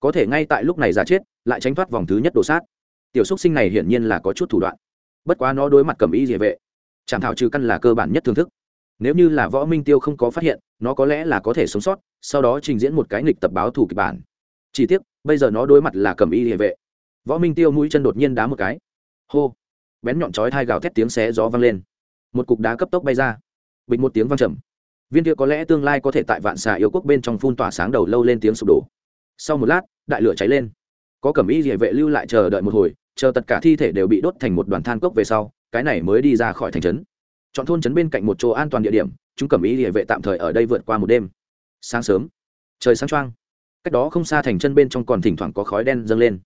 Có thể ngay tại lúc này giả chết, lại tránh thoát vòng thứ nhất đồ sát. Tiểu xúc sinh này hiển nhiên là có chút thủ đoạn. Bất quá nó đối mặt cầm ý địa vệ chạm thảo trừ căn là cơ bản nhất thưởng thức. Nếu như là võ minh tiêu không có phát hiện, nó có lẽ là có thể sống sót, sau đó trình diễn một cái nghịch tập báo thủ kịch bản. Chỉ tiếc, bây giờ nó đối mặt là cầm y địa vệ võ minh tiêu mũi chân đột nhiên đá một cái. Hô! Bén nhọn chói thai gào thét tiếng xé gió vang lên. Một cục đá cấp tốc bay ra. Bịch một tiếng vang trầm. Viên kia có lẽ tương lai có thể tại vạn xà yêu quốc bên trong phun tỏa sáng đầu lâu lên tiếng sụp đổ. Sau một lát, đại lửa cháy lên. Có cẩm y địa vệ lưu lại chờ đợi một hồi, chờ tất cả thi thể đều bị đốt thành một đoàn than cốc về sau, cái này mới đi ra khỏi thành trấn. Chọn thôn trấn bên cạnh một chỗ an toàn địa điểm, chúng cẩm y địa vệ tạm thời ở đây vượt qua một đêm. Sáng sớm, trời sáng choang. Cách đó không xa thành chân bên trong còn thỉnh thoảng có khói đen dâng lên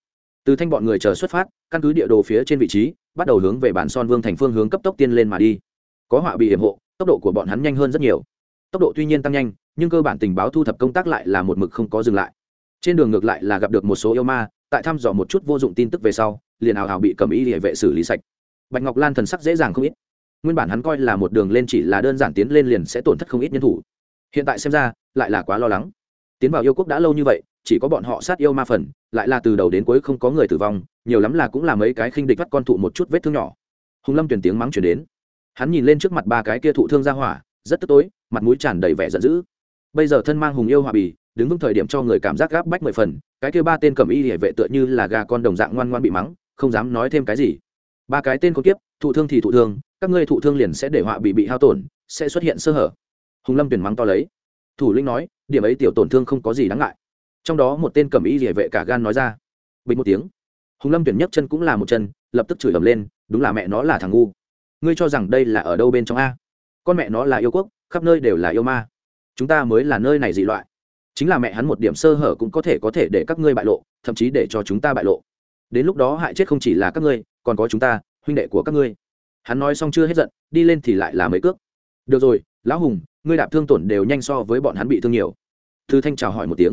từ thanh bọn người chờ xuất phát, căn cứ địa đồ phía trên vị trí, bắt đầu hướng về bản son vương thành phương hướng cấp tốc tiên lên mà đi. Có họa bị hiểm hộ, tốc độ của bọn hắn nhanh hơn rất nhiều. Tốc độ tuy nhiên tăng nhanh, nhưng cơ bản tình báo thu thập công tác lại là một mực không có dừng lại. Trên đường ngược lại là gặp được một số yêu ma, tại thăm dò một chút vô dụng tin tức về sau, liền ảo hào bị cầm ý địa vệ xử lý sạch. Bạch ngọc lan thần sắc dễ dàng không ít. Nguyên bản hắn coi là một đường lên chỉ là đơn giản tiến lên liền sẽ tổn thất không ít nhân thủ. Hiện tại xem ra, lại là quá lo lắng tiến vào yêu quốc đã lâu như vậy, chỉ có bọn họ sát yêu ma phần, lại là từ đầu đến cuối không có người tử vong, nhiều lắm là cũng là mấy cái khinh địch vắt con thụ một chút vết thương nhỏ. Hùng lâm tuyển tiếng mắng chuyển đến. Hắn nhìn lên trước mặt ba cái kia thụ thương ra hỏa, rất tức tối, mặt mũi tràn đầy vẻ giận dữ. Bây giờ thân mang hùng yêu hòa bì, đứng vững thời điểm cho người cảm giác gáp bách mười phần, cái kia ba tên cầm y hệ vệ tựa như là gà con đồng dạng ngoan ngoan bị mắng, không dám nói thêm cái gì. Ba cái tên có kiếp, thụ thương thì thụ thương, các ngươi thụ thương liền sẽ để họa bị bị hao tổn, sẽ xuất hiện sơ hở. Hùng lâm tuyển mắng to lấy thủ lĩnh nói, điểm ấy tiểu tổn thương không có gì đáng ngại. Trong đó một tên cầm y địa vệ cả gan nói ra. Bình một tiếng. Hùng lâm tuyển nhất chân cũng là một chân, lập tức chửi ầm lên, đúng là mẹ nó là thằng ngu. Ngươi cho rằng đây là ở đâu bên trong a? Con mẹ nó là yêu quốc, khắp nơi đều là yêu ma. Chúng ta mới là nơi này dị loại. Chính là mẹ hắn một điểm sơ hở cũng có thể có thể để các ngươi bại lộ, thậm chí để cho chúng ta bại lộ. Đến lúc đó hại chết không chỉ là các ngươi, còn có chúng ta, huynh đệ của các ngươi. Hắn nói xong chưa hết giận, đi lên thì lại là mấy cước. Được rồi, lão hùng ngươi đạp thương tổn đều nhanh so với bọn hắn bị thương nhiều. Thư thanh chào hỏi một tiếng.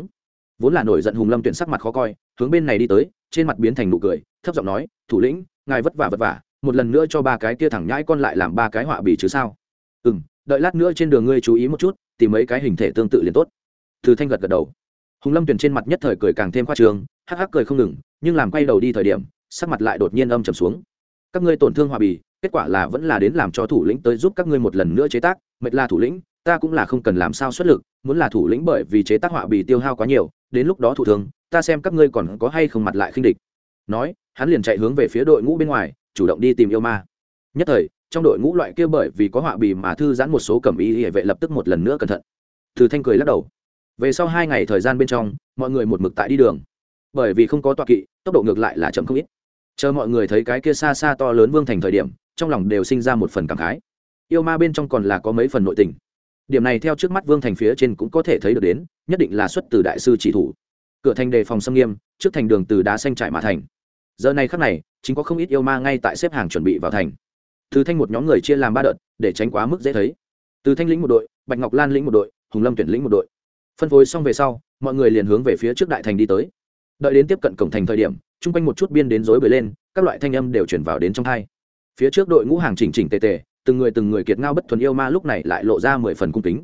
Vốn là nổi giận hùng lâm tuyển sắc mặt khó coi, hướng bên này đi tới, trên mặt biến thành nụ cười, thấp giọng nói, thủ lĩnh, ngài vất vả vất vả, một lần nữa cho ba cái kia thẳng nhãi con lại làm ba cái họa bì chứ sao? Ừ m đợi lát nữa trên đường ngươi chú ý một chút, tìm mấy cái hình thể tương tự liền tốt. Thư thanh gật gật đầu. Hùng lâm tuyển trên mặt nhất thời cười càng thêm khoa trường hắc hắc cười không ngừng, nhưng làm quay đầu đi thời điểm, sắc mặt lại đột nhiên âm trầm xuống. Các ngươi tổn thương hòa bì, kết quả là vẫn là đến làm cho thủ lĩnh tới giúp các ngươi một lần nữa chế tác, mệt là thủ lĩnh ta cũng là không cần làm sao xuất lực, muốn là thủ lĩnh bởi vì chế tác họa bị tiêu hao quá nhiều, đến lúc đó thủ thường, ta xem các ngươi còn có hay không mặt lại khinh địch. Nói, hắn liền chạy hướng về phía đội ngũ bên ngoài, chủ động đi tìm yêu ma. Nhất thời, trong đội ngũ loại kia bởi vì có họa bì mà thư giãn một số cẩm y hệ vệ lập tức một lần nữa cẩn thận. Từ thanh cười lắc đầu. Về sau hai ngày thời gian bên trong, mọi người một mực tại đi đường. Bởi vì không có tọa kỵ, tốc độ ngược lại là chậm không ít. Chờ mọi người thấy cái kia xa xa to lớn vương thành thời điểm, trong lòng đều sinh ra một phần cảm khái. Yêu ma bên trong còn là có mấy phần nội tình điểm này theo trước mắt vương thành phía trên cũng có thể thấy được đến, nhất định là xuất từ đại sư chỉ thủ. Cửa thành đề phòng xâm nghiêm, trước thành đường từ đá xanh trải mã thành. Giờ này khắc này, chính có không ít yêu ma ngay tại xếp hàng chuẩn bị vào thành. Từ thanh một nhóm người chia làm ba đợt, để tránh quá mức dễ thấy. Từ thanh lĩnh một đội, bạch ngọc lan lĩnh một đội, hùng lâm tuyển lĩnh một đội. Phân phối xong về sau, mọi người liền hướng về phía trước đại thành đi tới. Đợi đến tiếp cận cổng thành thời điểm, chung quanh một chút biên đến rối bời lên, các loại thanh âm đều chuyển vào đến trong hai phía trước đội ngũ hàng chỉnh chỉnh tề tề từng người từng người kiệt ngao bất thuần yêu ma lúc này lại lộ ra mười phần cung kính.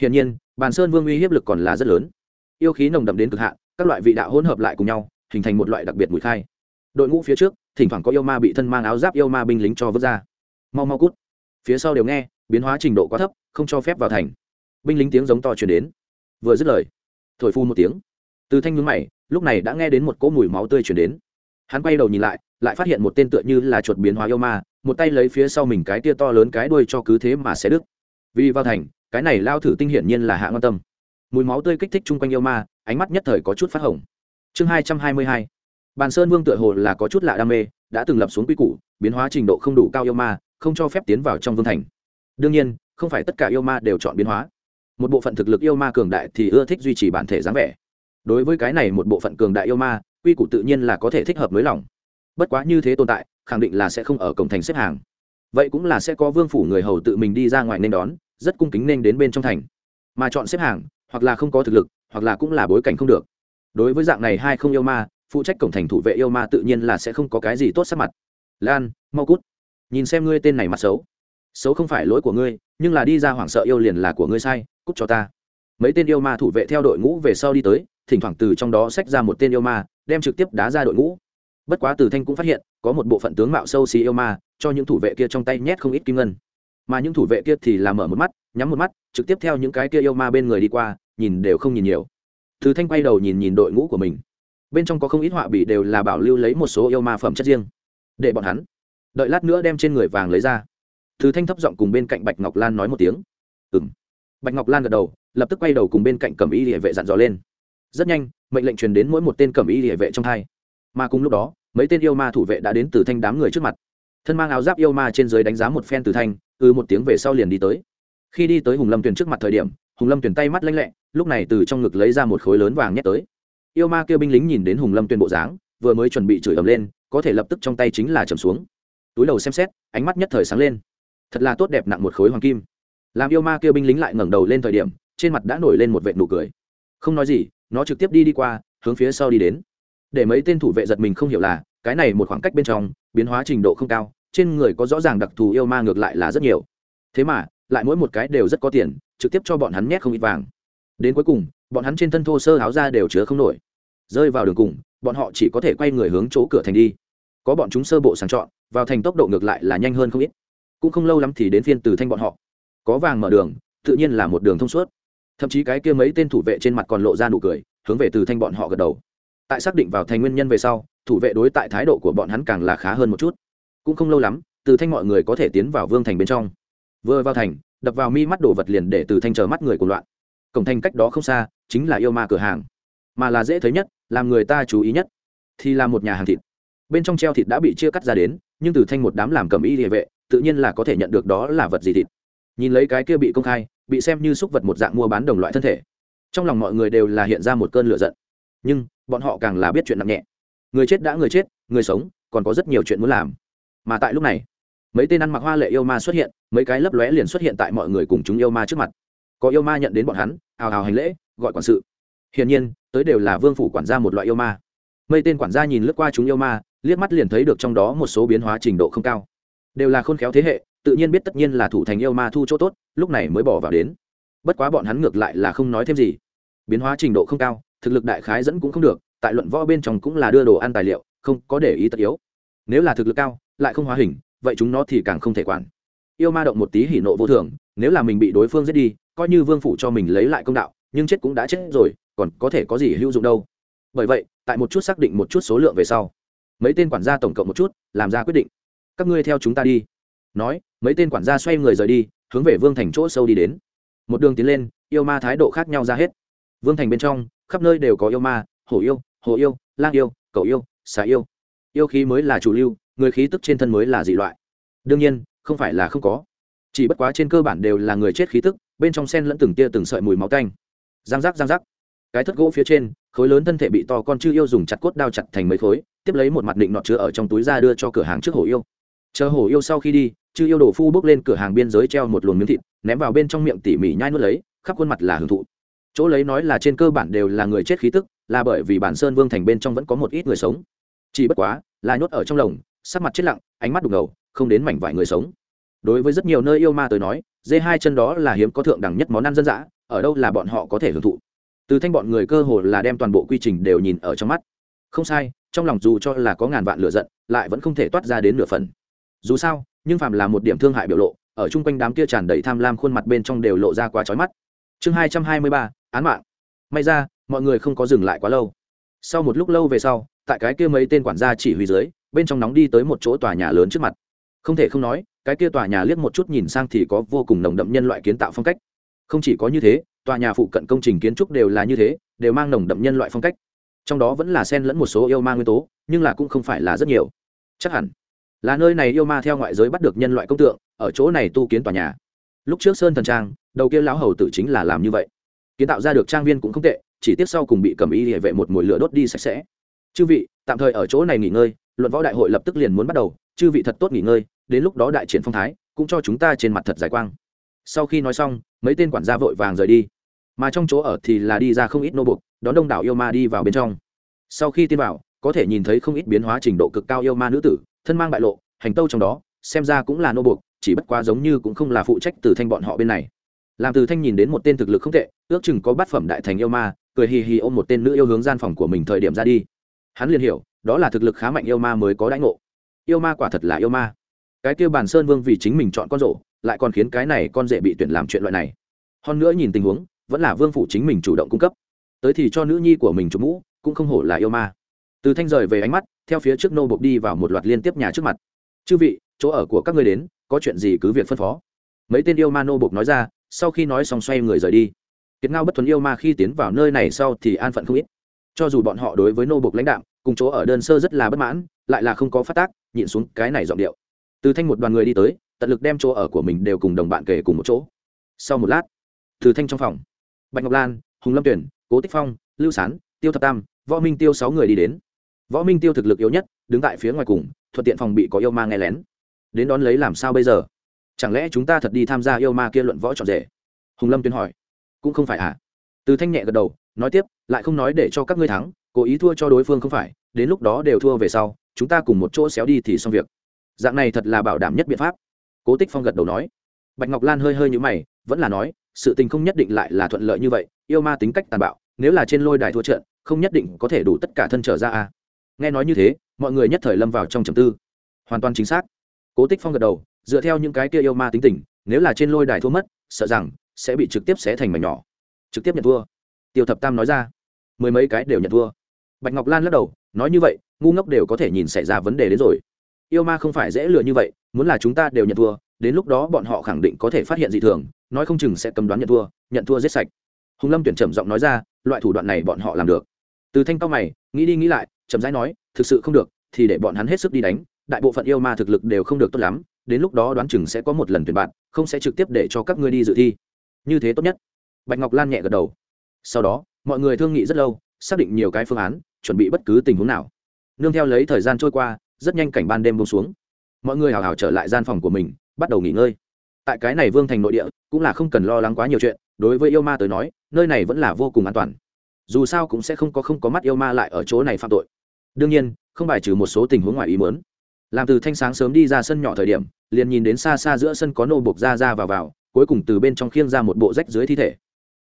Hiển nhiên, bàn sơn vương uy hiếp lực còn là rất lớn. Yêu khí nồng đậm đến cực hạn, các loại vị đạo hỗn hợp lại cùng nhau, hình thành một loại đặc biệt mùi khai. Đội ngũ phía trước, thỉnh thoảng có yêu ma bị thân mang áo giáp yêu ma binh lính cho vứt ra. Mau mau cút. Phía sau đều nghe, biến hóa trình độ quá thấp, không cho phép vào thành. Binh lính tiếng giống to chuyển đến. Vừa dứt lời, thổi phu một tiếng. Từ thanh nhướng mày, lúc này đã nghe đến một cỗ mùi máu tươi chuyển đến. Hắn quay đầu nhìn lại lại phát hiện một tên tựa như là chuột biến hóa yêu ma một tay lấy phía sau mình cái tia to lớn cái đuôi cho cứ thế mà sẽ đứt. Vì vào thành, cái này lao thử tinh hiển nhiên là hạ ngon tâm. Mùi máu tươi kích thích chung quanh yêu ma, ánh mắt nhất thời có chút phát hồng. Chương hai trăm hai mươi hai. Bàn sơn vương tựa hồ là có chút lạ đam mê, đã từng lập xuống quy củ, biến hóa trình độ không đủ cao yêu ma, không cho phép tiến vào trong vương thành. Đương nhiên, không phải tất cả yêu ma đều chọn biến hóa. Một bộ phận thực lực yêu ma cường đại thì ưa thích duy trì bản thể dáng vẻ. Đối với cái này một bộ phận cường đại yêu ma, quy củ tự nhiên là có thể thích hợp nới lỏng. Bất quá như thế tồn tại khẳng định là sẽ không ở cổng thành xếp hàng. Vậy cũng là sẽ có vương phủ người hầu tự mình đi ra ngoài nên đón, rất cung kính nên đến bên trong thành. Mà chọn xếp hàng, hoặc là không có thực lực, hoặc là cũng là bối cảnh không được. Đối với dạng này hai không yêu ma, phụ trách cổng thành thủ vệ yêu ma tự nhiên là sẽ không có cái gì tốt sắc mặt. Lan, mau cút. Nhìn xem ngươi tên này mặt xấu. Xấu không phải lỗi của ngươi, nhưng là đi ra hoảng sợ yêu liền là của ngươi sai, cút cho ta. Mấy tên yêu ma thủ vệ theo đội ngũ về sau đi tới, thỉnh thoảng từ trong đó xách ra một tên yêu ma, đem trực tiếp đá ra đội ngũ. Bất quá từ thanh cũng phát hiện có một bộ phận tướng mạo sâu xì yêu ma, cho những thủ vệ kia trong tay nhét không ít kim ngân. Mà những thủ vệ kia thì làm mở một mắt, nhắm một mắt, trực tiếp theo những cái kia yêu ma bên người đi qua, nhìn đều không nhìn nhiều. Thứ thanh quay đầu nhìn nhìn đội ngũ của mình. Bên trong có không ít họa bị đều là bảo lưu lấy một số yêu ma phẩm chất riêng. Để bọn hắn. Đợi lát nữa đem trên người vàng lấy ra. Thứ thanh thấp giọng cùng bên cạnh bạch ngọc lan nói một tiếng. Ừ m bạch ngọc lan gật đầu, lập tức quay đầu cùng bên cạnh cẩm y địa vệ dặn dò lên. Rất nhanh, mệnh lệnh truyền đến mỗi một tên cẩm y địa vệ trong hai mà cùng lúc đó mấy tên yêu ma thủ vệ đã đến từ thanh đám người trước mặt. Thân mang áo giáp yêu ma trên dưới đánh giá một phen từ thanh ư ừ một tiếng về sau liền đi tới. Khi đi tới hùng lâm tuyền trước mặt thời điểm, hùng lâm tuyền tay mắt lanh lẹ, lúc này từ trong ngực lấy ra một khối lớn vàng nhét tới. Yêu ma kêu binh lính nhìn đến hùng lâm tuyền bộ dáng, vừa mới chuẩn bị chửi ầm lên, có thể lập tức trong tay chính là trầm xuống. Túi đầu xem xét, ánh mắt nhất thời sáng lên. Thật là tốt đẹp nặng một khối hoàng kim. Làm yêu ma kêu binh lính lại ngẩng đầu lên thời điểm, trên mặt đã nổi lên một vệ nụ cười. Không nói gì, nó trực tiếp đi đi qua, hướng phía sau đi đến để mấy tên thủ vệ giật mình không hiểu là, cái này một khoảng cách bên trong, biến hóa trình độ không cao, trên người có rõ ràng đặc thù yêu ma ngược lại là rất nhiều. Thế mà, lại mỗi một cái đều rất có tiền, trực tiếp cho bọn hắn nhét không ít vàng. Đến cuối cùng, bọn hắn trên thân thô sơ áo ra đều chứa không nổi. Rơi vào đường cùng, bọn họ chỉ có thể quay người hướng chỗ cửa thành đi. Có bọn chúng sơ bộ sàng chọn, vào thành tốc độ ngược lại là nhanh hơn không ít. Cũng không lâu lắm thì đến phiên từ thanh bọn họ. Có vàng mở đường, tự nhiên là một đường thông suốt. Thậm chí cái kia mấy tên thủ vệ trên mặt còn lộ ra nụ cười, hướng về từ thanh bọn họ gật đầu tại xác định vào thành nguyên nhân về sau, thủ vệ đối tại thái độ của bọn hắn càng là khá hơn một chút. Cũng không lâu lắm, từ thanh mọi người có thể tiến vào vương thành bên trong. Vừa vào thành, đập vào mi mắt đồ vật liền để từ thanh chờ mắt người cùng loạn. Cổng thành cách đó không xa, chính là yêu ma cửa hàng. Mà là dễ thấy nhất, làm người ta chú ý nhất, thì là một nhà hàng thịt. Bên trong treo thịt đã bị chia cắt ra đến, nhưng từ thanh một đám làm cầm y địa vệ, tự nhiên là có thể nhận được đó là vật gì thịt. Nhìn lấy cái kia bị công khai, bị xem như xúc vật một dạng mua bán đồng loại thân thể. Trong lòng mọi người đều là hiện ra một cơn lửa giận. Nhưng bọn họ càng là biết chuyện nặng nhẹ. Người chết đã người chết, người sống, còn có rất nhiều chuyện muốn làm. Mà tại lúc này, mấy tên ăn mặc hoa lệ yêu ma xuất hiện, mấy cái lấp lóe liền xuất hiện tại mọi người cùng chúng yêu ma trước mặt. Có yêu ma nhận đến bọn hắn, hào hào hành lễ, gọi quản sự. Hiển nhiên, tới đều là vương phủ quản gia một loại yêu ma. Mấy tên quản gia nhìn lướt qua chúng yêu ma, liếc mắt liền thấy được trong đó một số biến hóa trình độ không cao. Đều là khôn khéo thế hệ, tự nhiên biết tất nhiên là thủ thành yêu ma thu chỗ tốt, lúc này mới bỏ vào đến. Bất quá bọn hắn ngược lại là không nói thêm gì. Biến hóa trình độ không cao thực lực đại khái dẫn cũng không được, tại luận võ bên trong cũng là đưa đồ ăn tài liệu, không có để ý tất yếu. Nếu là thực lực cao, lại không hóa hình, vậy chúng nó thì càng không thể quản. Yêu ma động một tí hỉ nộ vô thường, nếu là mình bị đối phương giết đi, coi như vương phủ cho mình lấy lại công đạo, nhưng chết cũng đã chết rồi, còn có thể có gì hữu dụng đâu. Bởi vậy, tại một chút xác định một chút số lượng về sau, mấy tên quản gia tổng cộng một chút, làm ra quyết định. Các ngươi theo chúng ta đi. Nói, mấy tên quản gia xoay người rời đi, hướng về vương thành chỗ sâu đi đến. Một đường tiến lên, yêu ma thái độ khác nhau ra hết. Vương thành bên trong khắp nơi đều có yêu ma, hổ yêu, hồ yêu, lang yêu cầu yêu, xà yêu. Yêu khí mới là chủ lưu, người khí tức trên thân mới là dị loại. Đương nhiên, không phải là không có. Chỉ bất quá trên cơ bản đều là người chết khí tức, bên trong sen lẫn từng tia từng sợi mùi máu canh giang giác giang giác. Cái thất gỗ phía trên, khối lớn thân thể bị to con chư yêu dùng chặt cốt đao chặt thành mấy khối, tiếp lấy một mặt định nọt chứa ở trong túi ra đưa cho cửa hàng trước hổ yêu. Chờ hổ yêu sau khi đi, chư yêu đổ phu bước lên cửa hàng biên giới treo một luồng miếng thịt, ném vào bên trong miệng tỉ mỉ nhai nuốt lấy, khắp khuôn mặt là hưởng thụ chỗ lấy nói là trên cơ bản đều là người chết khí tức, là bởi vì bản sơn vương thành bên trong vẫn có một ít người sống. Chỉ bất quá, là nhốt ở trong lồng, sắc mặt chết lặng, ánh mắt đục ngầu, không đến mảnh vải người sống. Đối với rất nhiều nơi yêu ma tới nói, dê hai chân đó là hiếm có thượng đẳng nhất món ăn dân dã, ở đâu là bọn họ có thể hưởng thụ. Từ thanh bọn người cơ hồ là đem toàn bộ quy trình đều nhìn ở trong mắt. Không sai, trong lòng dù cho là có ngàn vạn lửa giận, lại vẫn không thể toát ra đến nửa phần. Dù sao, nhưng phàm là một điểm thương hại biểu lộ, ở chung quanh đám kia tràn đầy tham lam khuôn mặt bên trong đều lộ ra quá trói mắt. Chương hai trăm hai mươi ba án mạng. May ra, mọi người không có dừng lại quá lâu. Sau một lúc lâu về sau, tại cái kia mấy tên quản gia chỉ huy dưới, bên trong nóng đi tới một chỗ tòa nhà lớn trước mặt. Không thể không nói, cái kia tòa nhà liếc một chút nhìn sang thì có vô cùng nồng đậm nhân loại kiến tạo phong cách. Không chỉ có như thế, tòa nhà phụ cận công trình kiến trúc đều là như thế, đều mang nồng đậm nhân loại phong cách. Trong đó vẫn là sen lẫn một số yêu ma nguyên tố, nhưng là cũng không phải là rất nhiều. Chắc hẳn là nơi này yêu ma theo ngoại giới bắt được nhân loại công tượng, ở chỗ này tu kiến tòa nhà. Lúc trước sơn thần trang, đầu kia lão hầu tử chính là làm như vậy kiến tạo ra được trang viên cũng không tệ, chỉ tiếp sau cùng bị cầm y hệ vệ một mùi lửa đốt đi sạch sẽ. Chư vị, tạm thời ở chỗ này nghỉ ngơi, luận võ đại hội lập tức liền muốn bắt đầu, chư vị thật tốt nghỉ ngơi, đến lúc đó đại triển phong thái, cũng cho chúng ta trên mặt thật giải quang. Sau khi nói xong, mấy tên quản gia vội vàng rời đi. Mà trong chỗ ở thì là đi ra không ít nô bục, đón đông đảo yêu ma đi vào bên trong. Sau khi tin vào, có thể nhìn thấy không ít biến hóa trình độ cực cao yêu ma nữ tử, thân mang bại lộ, hành tâu trong đó, xem ra cũng là nô buộc chỉ bất quá giống như cũng không là phụ trách từ thanh bọn họ bên này làm từ thanh nhìn đến một tên thực lực không tệ, ước chừng có bát phẩm đại thành yêu ma, cười hì hì ôm một tên nữ yêu hướng gian phòng của mình thời điểm ra đi. Hắn liền hiểu, đó là thực lực khá mạnh yêu ma mới có đãi ngộ. Yêu ma quả thật là yêu ma. Cái kia bàn sơn vương vì chính mình chọn con rổ, lại còn khiến cái này con rể bị tuyển làm chuyện loại này. Hơn nữa nhìn tình huống, vẫn là vương phủ chính mình chủ động cung cấp. Tới thì cho nữ nhi của mình chủ mũ, cũng không hổ là yêu ma. Từ thanh rời về ánh mắt, theo phía trước nô bộc đi vào một loạt liên tiếp nhà trước mặt. Chư vị, chỗ ở của các ngươi đến, có chuyện gì cứ việc phân phó. Mấy tên yêu ma nô bộc nói ra sau khi nói xong xoay người rời đi. Kiệt ngao bất thuần yêu ma khi tiến vào nơi này sau thì an phận không ít. Cho dù bọn họ đối với nô bộc lãnh đạo cùng chỗ ở đơn sơ rất là bất mãn, lại là không có phát tác, nhịn xuống cái này giọng điệu. Từ thanh một đoàn người đi tới, tận lực đem chỗ ở của mình đều cùng đồng bạn kể cùng một chỗ. Sau một lát, từ thanh trong phòng, bạch ngọc lan, hùng lâm tuyển, cố tích phong, lưu sán, tiêu thập tam, võ minh tiêu sáu người đi đến. Võ minh tiêu thực lực yếu nhất, đứng tại phía ngoài cùng, thuận tiện phòng bị có yêu ma nghe lén. Đến đón lấy làm sao bây giờ? Chẳng lẽ chúng ta thật đi tham gia yêu ma kia luận võ trọn rể? Hùng lâm tuyên hỏi. Cũng không phải à? Từ thanh nhẹ gật đầu, nói tiếp, lại không nói để cho các ngươi thắng, cố ý thua cho đối phương không phải, đến lúc đó đều thua về sau, chúng ta cùng một chỗ xéo đi thì xong việc. Dạng này thật là bảo đảm nhất biện pháp. Cố tích phong gật đầu nói. Bạch ngọc lan hơi hơi như mày, vẫn là nói, sự tình không nhất định lại là thuận lợi như vậy, yêu ma tính cách tàn bạo, nếu là trên lôi đài thua trận, không nhất định có thể đủ tất cả thân trở ra à? nghe nói như thế, mọi người nhất thời lâm vào trong trầm tư. Hoàn toàn chính xác. Cố tích phong gật đầu dựa theo những cái kia yêu ma tính tình, nếu là trên lôi đài thua mất, sợ rằng sẽ bị trực tiếp xé thành mảnh nhỏ. Trực tiếp nhận thua. Tiêu thập tam nói ra. Mười mấy cái đều nhận thua. Bạch ngọc lan lắc đầu, nói như vậy, ngu ngốc đều có thể nhìn xảy ra vấn đề đến rồi. Yêu ma không phải dễ lừa như vậy, muốn là chúng ta đều nhận thua, đến lúc đó bọn họ khẳng định có thể phát hiện dị thường, nói không chừng sẽ cầm đoán nhận thua nhận thua giết sạch. Hùng lâm tuyển trầm giọng nói ra, loại thủ đoạn này bọn họ làm được. Từ thanh cao mày, nghĩ đi nghĩ lại, chậm rãi nói, thực sự không được, thì để bọn hắn hết sức đi đánh, đại bộ phận yêu ma thực lực đều không được tốt lắm đến lúc đó đoán chừng sẽ có một lần tuyển bạn, không sẽ trực tiếp để cho các ngươi đi dự thi. Như thế tốt nhất. Bạch ngọc lan nhẹ gật đầu. Sau đó, mọi người thương nghị rất lâu, xác định nhiều cái phương án, chuẩn bị bất cứ tình huống nào. Nương theo lấy thời gian trôi qua, rất nhanh cảnh ban đêm bông xuống. Mọi người hào hào trở lại gian phòng của mình, bắt đầu nghỉ ngơi. Tại cái này vương thành nội địa, cũng là không cần lo lắng quá nhiều chuyện, đối với yêu ma tới nói, nơi này vẫn là vô cùng an toàn. Dù sao cũng sẽ không có không có mắt yêu ma lại ở chỗ này phạm tội. Đương nhiên, không bài trừ một số tình huống ngoài ý muốn làm từ thanh sáng sớm đi ra sân nhỏ thời điểm, liền nhìn đến xa xa giữa sân có nô buộc ra ra vào vào, cuối cùng từ bên trong khiêng ra một bộ rách dưới thi thể.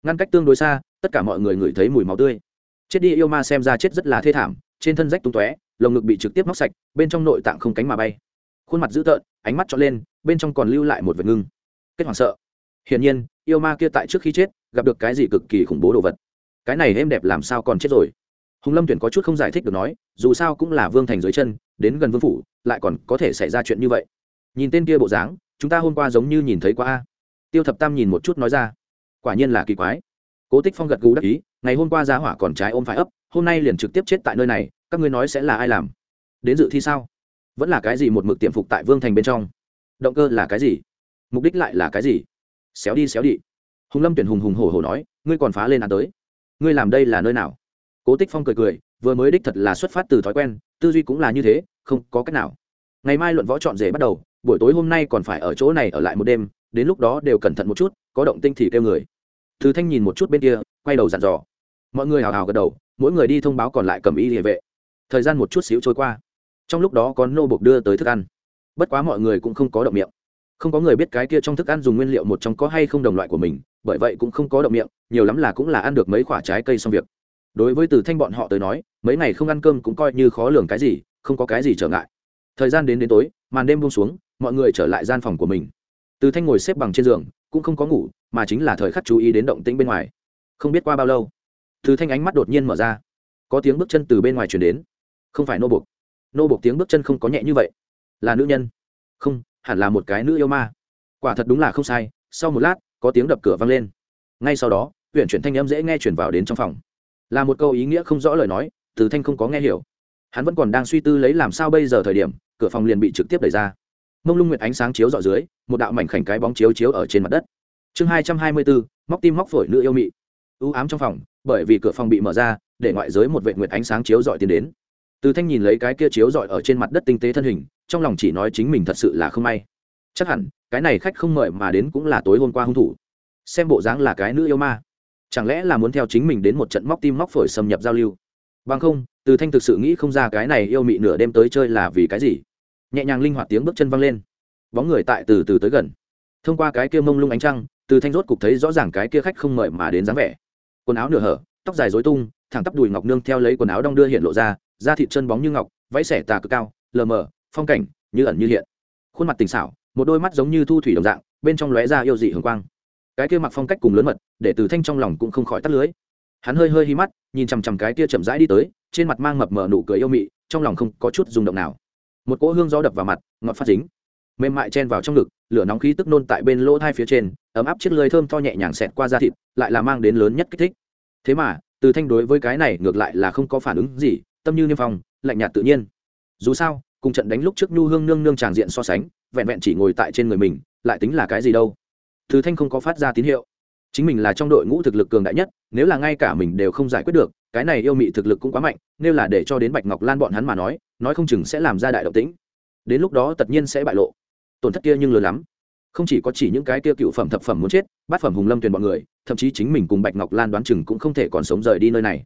Ngăn cách tương đối xa, tất cả mọi người ngửi thấy mùi máu tươi. Chết đi yêu ma xem ra chết rất là thê thảm, trên thân rách tung tóe, lồng ngực bị trực tiếp móc sạch, bên trong nội tạng không cánh mà bay. Khuôn mặt dữ tợn, ánh mắt trọn lên, bên trong còn lưu lại một vệt ngưng. Kết hoảng sợ. Hiển nhiên, yêu ma kia tại trước khi chết, gặp được cái gì cực kỳ khủng bố đồ vật. Cái này êm đẹp làm sao còn chết rồi? Hùng lâm tuyển có chút không giải thích được nói, dù sao cũng là vương thành dưới chân, đến gần vương phủ, lại còn có thể xảy ra chuyện như vậy. Nhìn tên kia bộ dáng, chúng ta hôm qua giống như nhìn thấy qua a. Tiêu thập tam nhìn một chút nói ra, quả nhiên là kỳ quái. Cố tích phong gật gù đắc ý, ngày hôm qua giá hỏa còn trái ôm phải ấp, hôm nay liền trực tiếp chết tại nơi này, các ngươi nói sẽ là ai làm? Đến dự thi sao? Vẫn là cái gì một mực tiệm phục tại vương thành bên trong? Động cơ là cái gì? Mục đích lại là cái gì? Xéo đi xéo đi. Hùng lâm tuyển hùng hùng hổ hổ nói, ngươi còn phá lên án tới. Ngươi làm đây là nơi nào? Cố tích phong cười cười, vừa mới đích thật là xuất phát từ thói quen, tư duy cũng là như thế, không có cách nào. Ngày mai luận võ chọn rể bắt đầu, buổi tối hôm nay còn phải ở chỗ này ở lại một đêm, đến lúc đó đều cẩn thận một chút, có động tinh thì kêu người. Thứ thanh nhìn một chút bên kia, quay đầu dặn dò. Mọi người hào hào gật đầu, mỗi người đi thông báo còn lại cầm y địa vệ. Thời gian một chút xíu trôi qua. Trong lúc đó có nô bộc đưa tới thức ăn. Bất quá mọi người cũng không có động miệng. Không có người biết cái kia trong thức ăn dùng nguyên liệu một trong có hay không đồng loại của mình, bởi vậy cũng không có động miệng, nhiều lắm là cũng là ăn được mấy khoả trái cây xong việc đối với từ thanh bọn họ tới nói, mấy ngày không ăn cơm cũng coi như khó lường cái gì, không có cái gì trở ngại. Thời gian đến đến tối, màn đêm buông xuống, mọi người trở lại gian phòng của mình. Từ thanh ngồi xếp bằng trên giường, cũng không có ngủ, mà chính là thời khắc chú ý đến động tĩnh bên ngoài. Không biết qua bao lâu, từ thanh ánh mắt đột nhiên mở ra. Có tiếng bước chân từ bên ngoài chuyển đến. Không phải nô bục nô bục tiếng bước chân không có nhẹ như vậy. Là nữ nhân. Không, hẳn là một cái nữ yêu ma. Quả thật đúng là không sai, sau một lát, có tiếng đập cửa vang lên. Ngay sau đó huyện chuyển thanh âm dễ nghe chuyển vào đến trong phòng là một câu ý nghĩa không rõ lời nói, từ thanh không có nghe hiểu. Hắn vẫn còn đang suy tư lấy làm sao bây giờ thời điểm, cửa phòng liền bị trực tiếp đẩy ra. Mông lung nguyệt ánh sáng chiếu dọ dưới, một đạo mảnh khảnh cái bóng chiếu chiếu ở trên mặt đất. Chương hai trăm hai mươi bốn móc tim móc phổi nữ yêu mị. Ưu ám trong phòng, bởi vì cửa phòng bị mở ra, để ngoại giới một vệ nguyệt ánh sáng chiếu dọi tiến đến. Từ thanh nhìn lấy cái kia chiếu dọi ở trên mặt đất tinh tế thân hình, trong lòng chỉ nói chính mình thật sự là không may. Chắc hẳn, cái này khách không mời mà đến cũng là tối hôm qua hung thủ. Xem bộ dáng là cái nữ yêu ma chẳng lẽ là muốn theo chính mình đến một trận móc tim móc phổi xâm nhập giao lưu? Bằng không, từ thanh thực sự nghĩ không ra cái này yêu mị nửa đêm tới chơi là vì cái gì. Nhẹ nhàng linh hoạt tiếng bước chân văng lên. Bóng người tại từ từ tới gần. Thông qua cái kia mông lung ánh trăng, từ thanh rốt cục thấy rõ ràng cái kia khách không mời mà đến dáng vẻ. Quần áo nửa hở, tóc dài dối tung, thẳng tắp đùi ngọc nương theo lấy quần áo đong đưa hiện lộ ra, da thịt chân bóng như ngọc, váy xẻ tà cực cao, lờ mờ, phong cảnh như ẩn như hiện. Khuôn mặt tình xảo, một đôi mắt giống như thu thủy đồng dạng, bên trong lóe ra yêu dị hường quang cái kia mặc phong cách cùng lớn mật, để từ thanh trong lòng cũng không khỏi tắt lưới. Hắn hơi hơi hi mắt, nhìn chằm chằm cái kia chậm rãi đi tới, trên mặt mang mập mờ nụ cười yêu mị, trong lòng không có chút rung động nào. Một cỗ hương gió đập vào mặt, ngọt phát dính. Mềm mại chen vào trong ngực, lửa nóng khí tức nôn tại bên lỗ thai phía trên, ấm áp chiếc lưới thơm tho nhẹ nhàng xẹt qua da thịt, lại là mang đến lớn nhất kích thích. Thế mà, từ thanh đối với cái này ngược lại là không có phản ứng gì, tâm như niêm phong, lạnh nhạt tự nhiên. Dù sao, cùng trận đánh lúc trước nhu hương nương nương tràng diện so sánh, vẹn vẹn chỉ ngồi tại trên người mình, lại tính là cái gì đâu từ thanh không có phát ra tín hiệu. Chính mình là trong đội ngũ thực lực cường đại nhất, nếu là ngay cả mình đều không giải quyết được, cái này yêu mị thực lực cũng quá mạnh, nếu là để cho đến bạch ngọc lan bọn hắn mà nói nói không chừng sẽ làm ra đại động tĩnh. Đến lúc đó tất nhiên sẽ bại lộ. Tổn thất kia nhưng lớn lắm. Không chỉ có chỉ những cái kia cựu phẩm thập phẩm muốn chết, bát phẩm hùng lâm tuyền bọn người, thậm chí chính mình cùng bạch ngọc lan đoán chừng cũng không thể còn sống rời đi nơi này.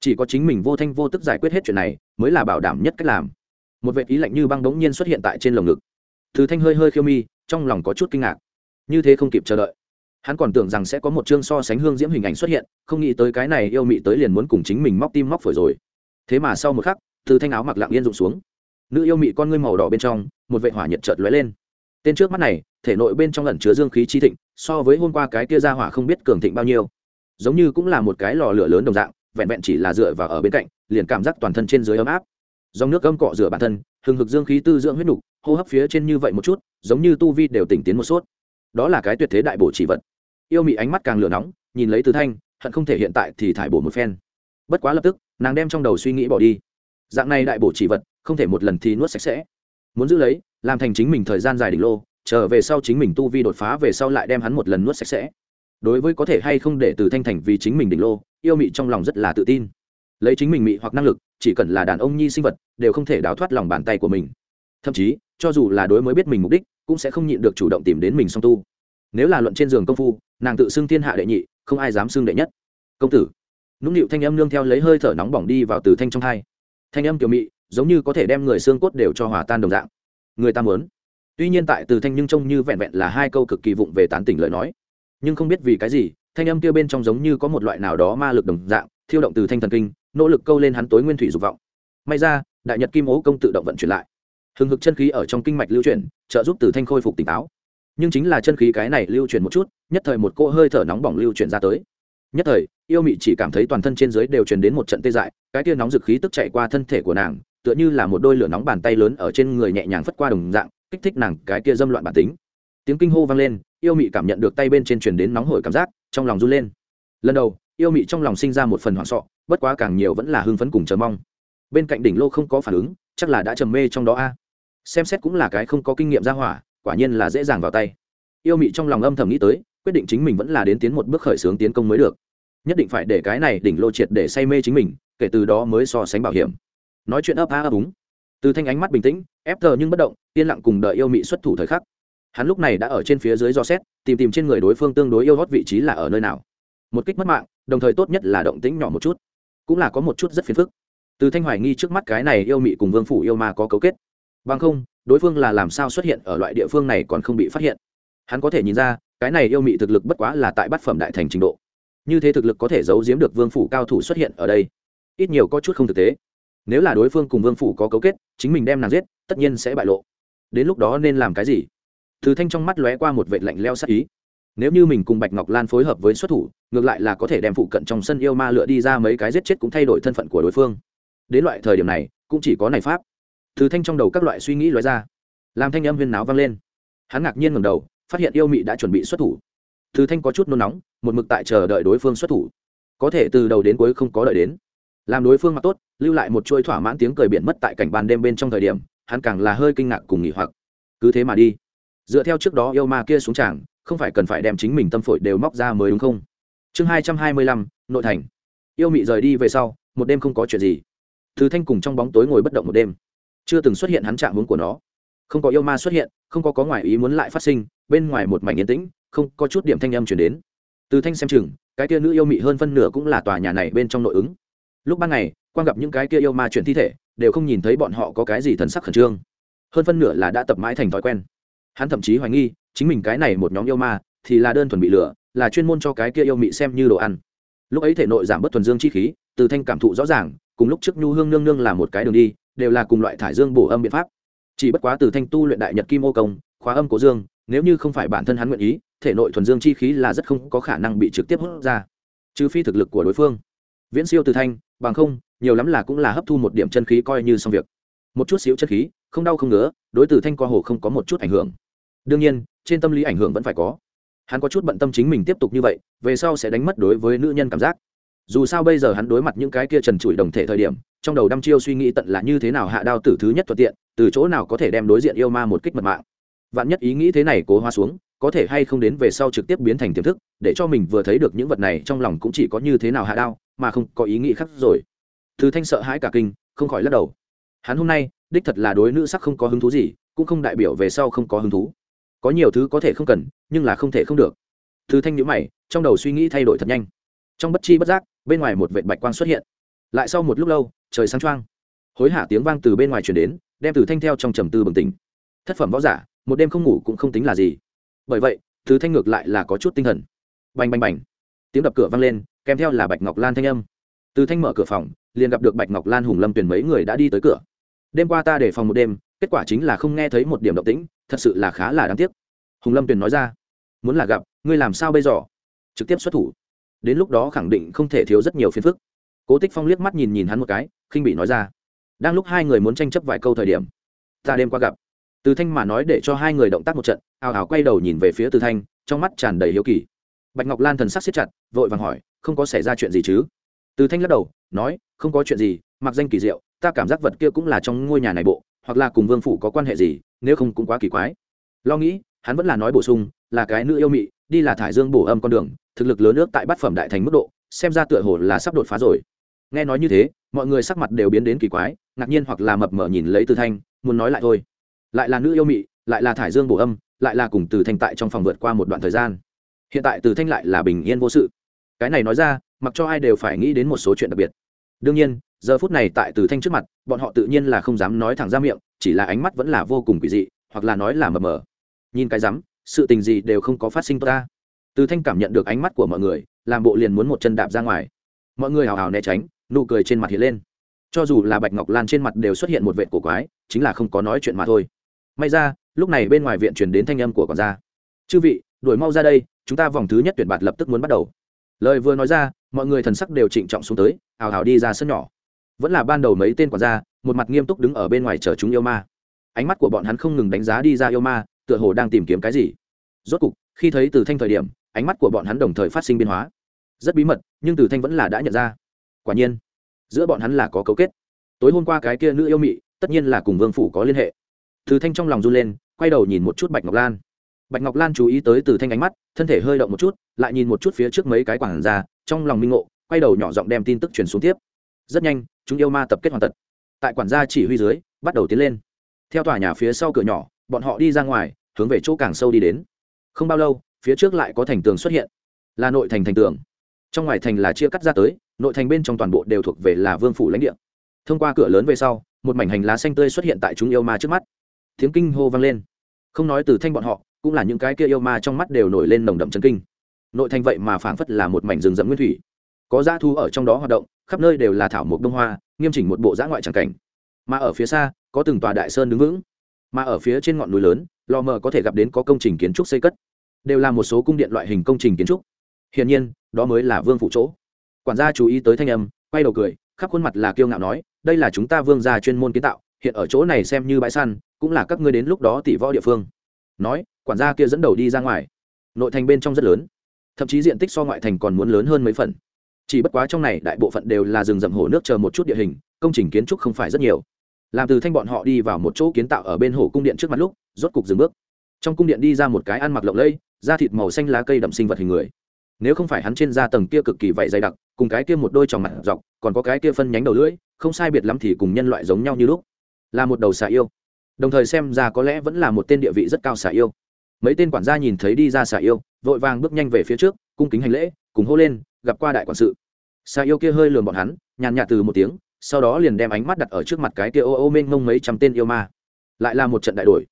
Chỉ có chính mình vô thanh vô tức giải quyết hết chuyện này, mới là bảo đảm nhất cách làm. Một vệ ý lạnh như băng đống nhiên xuất hiện tại trên lồng ngực. Từ thanh hơi hơi khiêu mi, trong lòng có chút kinh ngạc như thế không kịp chờ đợi. Hắn còn tưởng rằng sẽ có một chương so sánh hương diễm hình ảnh xuất hiện, không nghĩ tới cái này yêu mị tới liền muốn cùng chính mình móc tim móc phổi rồi. Thế mà sau một khắc, từ thanh áo mặc lặng yên rụng xuống. Nữ yêu mị con ngươi màu đỏ bên trong, một vệ hỏa nhiệt chợt lóe lên. Tên trước mắt này, thể nội bên trong lẩn chứa dương khí chi thịnh, so với hôm qua cái kia ra hỏa không biết cường thịnh bao nhiêu. Giống như cũng là một cái lò lửa lớn đồng dạng, vẹn vẹn chỉ là dựa vào ở bên cạnh, liền cảm giác toàn thân trên dưới ấm áp. Dòng nước ấm cọ rửa bản thân, hừng hực dương khí tư dưỡng huyết nục, hô hấp phía trên như vậy một chút, giống như tu vi đều tỉnh tiến một suốt đó là cái tuyệt thế đại bổ chỉ vật. Yêu mị ánh mắt càng lửa nóng, nhìn lấy từ thanh, hận không thể hiện tại thì thải bổ một phen. Bất quá lập tức, nàng đem trong đầu suy nghĩ bỏ đi. Dạng này đại bổ chỉ vật, không thể một lần thì nuốt sạch sẽ. Muốn giữ lấy, làm thành chính mình thời gian dài đỉnh lô trở về sau chính mình tu vi đột phá về sau lại đem hắn một lần nuốt sạch sẽ. Đối với có thể hay không để từ thanh thành vì chính mình đỉnh lô, yêu mị trong lòng rất là tự tin. Lấy chính mình mị hoặc năng lực, chỉ cần là đàn ông nhi sinh vật, đều không thể đào thoát lòng bàn tay của mình. Thậm chí cho dù là đối mới biết mình mục đích, cũng sẽ không nhịn được chủ động tìm đến mình song tu. Nếu là luận trên giường công phu, nàng tự xưng thiên hạ đệ nhị, không ai dám xưng đệ nhất. Công tử. Nũng nịu thanh âm nương theo lấy hơi thở nóng bỏng đi vào từ thanh trong hai thanh âm kiểu mị, giống như có thể đem người xương cốt đều cho hòa tan đồng dạng. Người ta muốn. Tuy nhiên tại từ thanh nhưng trông như vẹn vẹn là hai câu cực kỳ vụng về tán tỉnh lời nói. Nhưng không biết vì cái gì, thanh âm kia bên trong giống như có một loại nào đó ma lực đồng dạng, thiêu động từ thanh thần kinh, nỗ lực câu lên hắn tối nguyên thủy dục vọng. May ra, đại nhật kim ố công tự động vận chuyển lại hừng hực chân khí ở trong kinh mạch lưu chuyển, trợ giúp từ thanh khôi phục tỉnh táo. Nhưng chính là chân khí cái này lưu chuyển một chút, nhất thời một cỗ hơi thở nóng bỏng lưu chuyển ra tới. Nhất thời, yêu mị chỉ cảm thấy toàn thân trên dưới đều truyền đến một trận tê dại, cái tia nóng dực khí tức chạy qua thân thể của nàng, tựa như là một đôi lửa nóng bàn tay lớn ở trên người nhẹ nhàng phất qua đồng dạng, kích thích nàng cái kia dâm loạn bản tính. Tiếng kinh hô vang lên, yêu mị cảm nhận được tay bên trên truyền đến nóng hổi cảm giác, trong lòng run lên. Lần đầu, yêu mị trong lòng sinh ra một phần hoảng sọ bất quá càng nhiều vẫn là hưng phấn cùng chờ mong. Bên cạnh đỉnh lô không có phản ứng, chắc là đã trầm mê trong đó a xem xét cũng là cái không có kinh nghiệm ra hỏa, quả nhiên là dễ dàng vào tay. Yêu mị trong lòng âm thầm nghĩ tới, quyết định chính mình vẫn là đến tiến một bước khởi xướng tiến công mới được. Nhất định phải để cái này đỉnh lô triệt để say mê chính mình, kể từ đó mới so sánh bảo hiểm. Nói chuyện ấp a ấp úng. Từ thanh ánh mắt bình tĩnh, ép thờ nhưng bất động, yên lặng cùng đợi yêu mị xuất thủ thời khắc. Hắn lúc này đã ở trên phía dưới do xét, tìm tìm trên người đối phương tương đối yêu hót vị trí là ở nơi nào. Một kích mất mạng, đồng thời tốt nhất là động tĩnh nhỏ một chút. Cũng là có một chút rất phiền phức. Từ thanh hoài nghi trước mắt cái này yêu mị cùng vương phủ yêu ma có cấu kết bằng không, đối phương là làm sao xuất hiện ở loại địa phương này còn không bị phát hiện. Hắn có thể nhìn ra, cái này yêu mị thực lực bất quá là tại bát phẩm đại thành trình độ. Như thế thực lực có thể giấu giếm được vương phủ cao thủ xuất hiện ở đây. Ít nhiều có chút không thực tế. Nếu là đối phương cùng vương phủ có cấu kết, chính mình đem nàng giết, tất nhiên sẽ bại lộ. Đến lúc đó nên làm cái gì? Thứ thanh trong mắt lóe qua một vệ lạnh leo sắc ý. Nếu như mình cùng bạch ngọc lan phối hợp với xuất thủ, ngược lại là có thể đem phụ cận trong sân yêu ma lựa đi ra mấy cái giết chết cũng thay đổi thân phận của đối phương. Đến loại thời điểm này, cũng chỉ có này pháp từ thanh trong đầu các loại suy nghĩ lóe ra. Làm thanh âm huyên náo vang lên. Hắn ngạc nhiên ngầm đầu, phát hiện yêu mị đã chuẩn bị xuất thủ. Từ thanh có chút nôn nóng, một mực tại chờ đợi đối phương xuất thủ. Có thể từ đầu đến cuối không có đợi đến. Làm đối phương mặc tốt, lưu lại một chuôi thỏa mãn tiếng cười biển mất tại cảnh ban đêm bên trong thời điểm, hắn càng là hơi kinh ngạc cùng nghỉ hoặc. Cứ thế mà đi. Dựa theo trước đó yêu ma kia xuống tràng, không phải cần phải đem chính mình tâm phổi đều móc ra mới đúng không? Chương hai trăm hai mươi lăm, nội thành. Yêu mị rời đi về sau, một đêm không có chuyện gì. Từ thanh cùng trong bóng tối ngồi bất động một đêm chưa từng xuất hiện hắn trạng hướng của nó. Không có yêu ma xuất hiện, không có có ngoài ý muốn lại phát sinh, bên ngoài một mảnh yên tĩnh, không có chút điểm thanh âm chuyển đến. Từ thanh xem chừng, cái kia nữ yêu mị hơn phân nửa cũng là tòa nhà này bên trong nội ứng. Lúc ban ngày quan gặp những cái kia yêu ma chuyển thi thể, đều không nhìn thấy bọn họ có cái gì thần sắc khẩn trương. Hơn phân nửa là đã tập mãi thành thói quen. Hắn thậm chí hoài nghi, chính mình cái này một nhóm yêu ma thì là đơn thuần bị lửa là chuyên môn cho cái kia yêu mị xem như đồ ăn. Lúc ấy thể nội giảm bớt thuần dương chi khí, từ thanh cảm thụ rõ ràng, cùng lúc trước nhu hương nương nương là một cái đường đi đều là cùng loại thải dương bổ âm biện pháp. Chỉ bất quá từ thanh tu luyện đại nhật kim ô công, khóa âm cổ dương, nếu như không phải bản thân hắn nguyện ý, thể nội thuần dương chi khí là rất không có khả năng bị trực tiếp hút ra. Trừ phi thực lực của đối phương. Viễn siêu từ thanh, bằng không, nhiều lắm là cũng là hấp thu một điểm chân khí coi như xong việc. Một chút xíu chân khí, không đau không ngứa, đối từ thanh qua hồ không có một chút ảnh hưởng. Đương nhiên, trên tâm lý ảnh hưởng vẫn phải có. Hắn có chút bận tâm chính mình tiếp tục như vậy, về sau sẽ đánh mất đối với nữ nhân cảm giác dù sao bây giờ hắn đối mặt những cái kia trần trụi đồng thể thời điểm, trong đầu đăm chiêu suy nghĩ tận là như thế nào hạ đao tử thứ nhất thuận tiện, từ chỗ nào có thể đem đối diện yêu ma một kích mật mạng. Vạn nhất ý nghĩ thế này cố hoa xuống, có thể hay không đến về sau trực tiếp biến thành tiềm thức, để cho mình vừa thấy được những vật này trong lòng cũng chỉ có như thế nào hạ đao, mà không có ý nghĩ khác rồi. Thứ thanh sợ hãi cả kinh, không khỏi lắc đầu. Hắn hôm nay, đích thật là đối nữ sắc không có hứng thú gì, cũng không đại biểu về sau không có hứng thú. Có nhiều thứ có thể không cần, nhưng là không thể không được. Thứ thanh nhữ mày, trong đầu suy nghĩ thay đổi thật nhanh. Trong bất chi bất giác bên ngoài một vệ bạch quang xuất hiện. Lại sau một lúc lâu, trời sáng trăng hối hả tiếng vang từ bên ngoài chuyển đến, đem từ thanh theo trong trầm tư bừng tỉnh. Thất phẩm võ giả, một đêm không ngủ cũng không tính là gì. Bởi vậy, từ thanh ngược lại là có chút tinh thần. Bành bành bành. Tiếng đập cửa vang lên, kèm theo là bạch ngọc lan thanh âm. Từ thanh mở cửa phòng, liền gặp được bạch ngọc lan hùng lâm tuyển mấy người đã đi tới cửa. Đêm qua ta để phòng một đêm, kết quả chính là không nghe thấy một điểm động tĩnh, thật sự là khá là đáng tiếc. Hùng lâm tuyền nói ra, muốn là gặp, ngươi làm sao bây giờ? Trực tiếp xuất thủ đến lúc đó khẳng định không thể thiếu rất nhiều phiền phức. Cố tích phong liếc mắt nhìn nhìn hắn một cái, khinh bị nói ra, đang lúc hai người muốn tranh chấp vài câu thời điểm, ta đêm qua gặp. Từ thanh mà nói để cho hai người động tác một trận, ào ào quay đầu nhìn về phía từ thanh, trong mắt tràn đầy hiếu kỳ. Bạch ngọc lan thần sắc siết chặt, vội vàng hỏi, không có xảy ra chuyện gì chứ? Từ thanh lắc đầu, nói, không có chuyện gì, mặc danh kỳ diệu, ta cảm giác vật kia cũng là trong ngôi nhà này bộ, hoặc là cùng vương phủ có quan hệ gì, nếu không cũng quá kỳ quái. Lo nghĩ, hắn vẫn là nói bổ sung, là cái nữ yêu mị, đi là thải dương bổ âm con đường thực lực lớn nước tại bát phẩm đại thành mức độ, xem ra tựa hồ là sắp đột phá rồi. Nghe nói như thế, mọi người sắc mặt đều biến đến kỳ quái, ngạc nhiên hoặc là mập mờ nhìn lấy từ thanh, muốn nói lại thôi. Lại là nữ yêu mị, lại là thải dương bổ âm, lại là cùng từ thanh tại trong phòng vượt qua một đoạn thời gian. Hiện tại từ thanh lại là bình yên vô sự. Cái này nói ra, mặc cho ai đều phải nghĩ đến một số chuyện đặc biệt. Đương nhiên, giờ phút này tại từ thanh trước mặt, bọn họ tự nhiên là không dám nói thẳng ra miệng, chỉ là ánh mắt vẫn là vô cùng quỷ dị, hoặc là nói là mờ mờ. Nhìn cái rắm, sự tình gì đều không có phát sinh ta từ thanh cảm nhận được ánh mắt của mọi người, làm bộ liền muốn một chân đạp ra ngoài. Mọi người hào hào né tránh, nụ cười trên mặt hiện lên. Cho dù là bạch ngọc lan trên mặt đều xuất hiện một vệ cổ quái, chính là không có nói chuyện mà thôi. May ra, lúc này bên ngoài viện truyền đến thanh âm của quản gia. Chư vị, đuổi mau ra đây, chúng ta vòng thứ nhất tuyển bạt lập tức muốn bắt đầu. Lời vừa nói ra, mọi người thần sắc đều trịnh trọng xuống tới, hào hào đi ra sân nhỏ. Vẫn là ban đầu mấy tên quản gia, một mặt nghiêm túc đứng ở bên ngoài chờ chúng yêu ma. Ánh mắt của bọn hắn không ngừng đánh giá đi ra yêu ma, tựa hồ đang tìm kiếm cái gì. Rốt cục, khi thấy từ thanh thời điểm ánh mắt của bọn hắn đồng thời phát sinh biến hóa. Rất bí mật, nhưng từ thanh vẫn là đã nhận ra. Quả nhiên, giữa bọn hắn là có cấu kết. Tối hôm qua cái kia nữ yêu mị, tất nhiên là cùng vương phủ có liên hệ. Từ thanh trong lòng run lên, quay đầu nhìn một chút bạch ngọc lan. Bạch ngọc lan chú ý tới từ thanh ánh mắt, thân thể hơi động một chút, lại nhìn một chút phía trước mấy cái quảng ra trong lòng minh ngộ, quay đầu nhỏ giọng đem tin tức truyền xuống tiếp. Rất nhanh, chúng yêu ma tập kết hoàn tật tại quản gia chỉ huy dưới, bắt đầu tiến lên. Theo tòa nhà phía sau cửa nhỏ, bọn họ đi ra ngoài, hướng về chỗ càng sâu đi đến. Không bao lâu phía trước lại có thành tường xuất hiện. Là nội thành thành tường. Trong ngoài thành là chia cắt ra tới, nội thành bên trong toàn bộ đều thuộc về là vương phủ lãnh địa. Thông qua cửa lớn về sau, một mảnh hành lá xanh tươi xuất hiện tại chúng yêu ma trước mắt. Tiếng kinh hô vang lên. Không nói từ thanh bọn họ, cũng là những cái kia yêu ma trong mắt đều nổi lên nồng đậm chân kinh. Nội thành vậy mà phảng phất là một mảnh rừng rậm nguyên thủy. Có dã thu ở trong đó hoạt động, khắp nơi đều là thảo mộc đông hoa, nghiêm chỉnh một bộ dã ngoại tràng cảnh. Mà ở phía xa, có từng tòa đại sơn đứng vững. Mà ở phía trên ngọn núi lớn, lò mờ có thể gặp đến có công trình kiến trúc xây cất đều là một số cung điện loại hình công trình kiến trúc. Hiển nhiên, đó mới là vương phủ chỗ. Quản gia chú ý tới thanh âm, quay đầu cười, khắp khuôn mặt là kiêu ngạo nói, đây là chúng ta vương gia chuyên môn kiến tạo, hiện ở chỗ này xem như bãi săn, cũng là các ngươi đến lúc đó tỷ võ địa phương. Nói, quản gia kia dẫn đầu đi ra ngoài. Nội thành bên trong rất lớn. Thậm chí diện tích so ngoại thành còn muốn lớn hơn mấy phần. Chỉ bất quá trong này đại bộ phận đều là rừng rậm hồ nước chờ một chút địa hình, công trình kiến trúc không phải rất nhiều. Làm từ thanh bọn họ đi vào một chỗ kiến tạo ở bên hồ cung điện trước mặt lúc, rốt cục dừng bước trong cung điện đi ra một cái ăn mặc lộng lẫy, da thịt màu xanh lá cây đậm sinh vật hình người. Nếu không phải hắn trên da tầng kia cực kỳ vậy dày đặc, cùng cái kia một đôi tròng mặt dọc, còn có cái kia phân nhánh đầu lưỡi, không sai biệt lắm thì cùng nhân loại giống nhau như lúc. Là một đầu xà yêu. Đồng thời xem ra có lẽ vẫn là một tên địa vị rất cao xà yêu. Mấy tên quản gia nhìn thấy đi ra xà yêu, vội vàng bước nhanh về phía trước, cung kính hành lễ, cùng hô lên, gặp qua đại quản sự. Xà yêu kia hơi lườm bọn hắn, nhàn nhạt từ một tiếng, sau đó liền đem ánh mắt đặt ở trước mặt cái kia ô ô mênh mông mấy trăm tên yêu ma. Lại là một trận đại đổi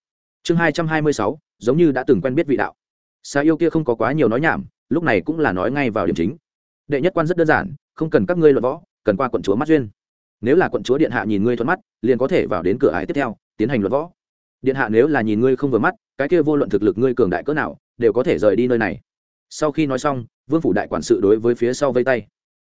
chương hai trăm hai mươi sáu, giống như đã từng quen biết vị đạo. Xà yêu kia không có quá nhiều nói nhảm, lúc này cũng là nói ngay vào điểm chính. Đệ nhất quan rất đơn giản, không cần các ngươi luận võ, cần qua quận chúa mắt duyên. Nếu là quận chúa điện hạ nhìn ngươi thuận mắt, liền có thể vào đến cửa ải tiếp theo, tiến hành luận võ. Điện hạ nếu là nhìn ngươi không vừa mắt, cái kia vô luận thực lực ngươi cường đại cỡ nào, đều có thể rời đi nơi này. Sau khi nói xong, vương phủ đại quản sự đối với phía sau vây tay.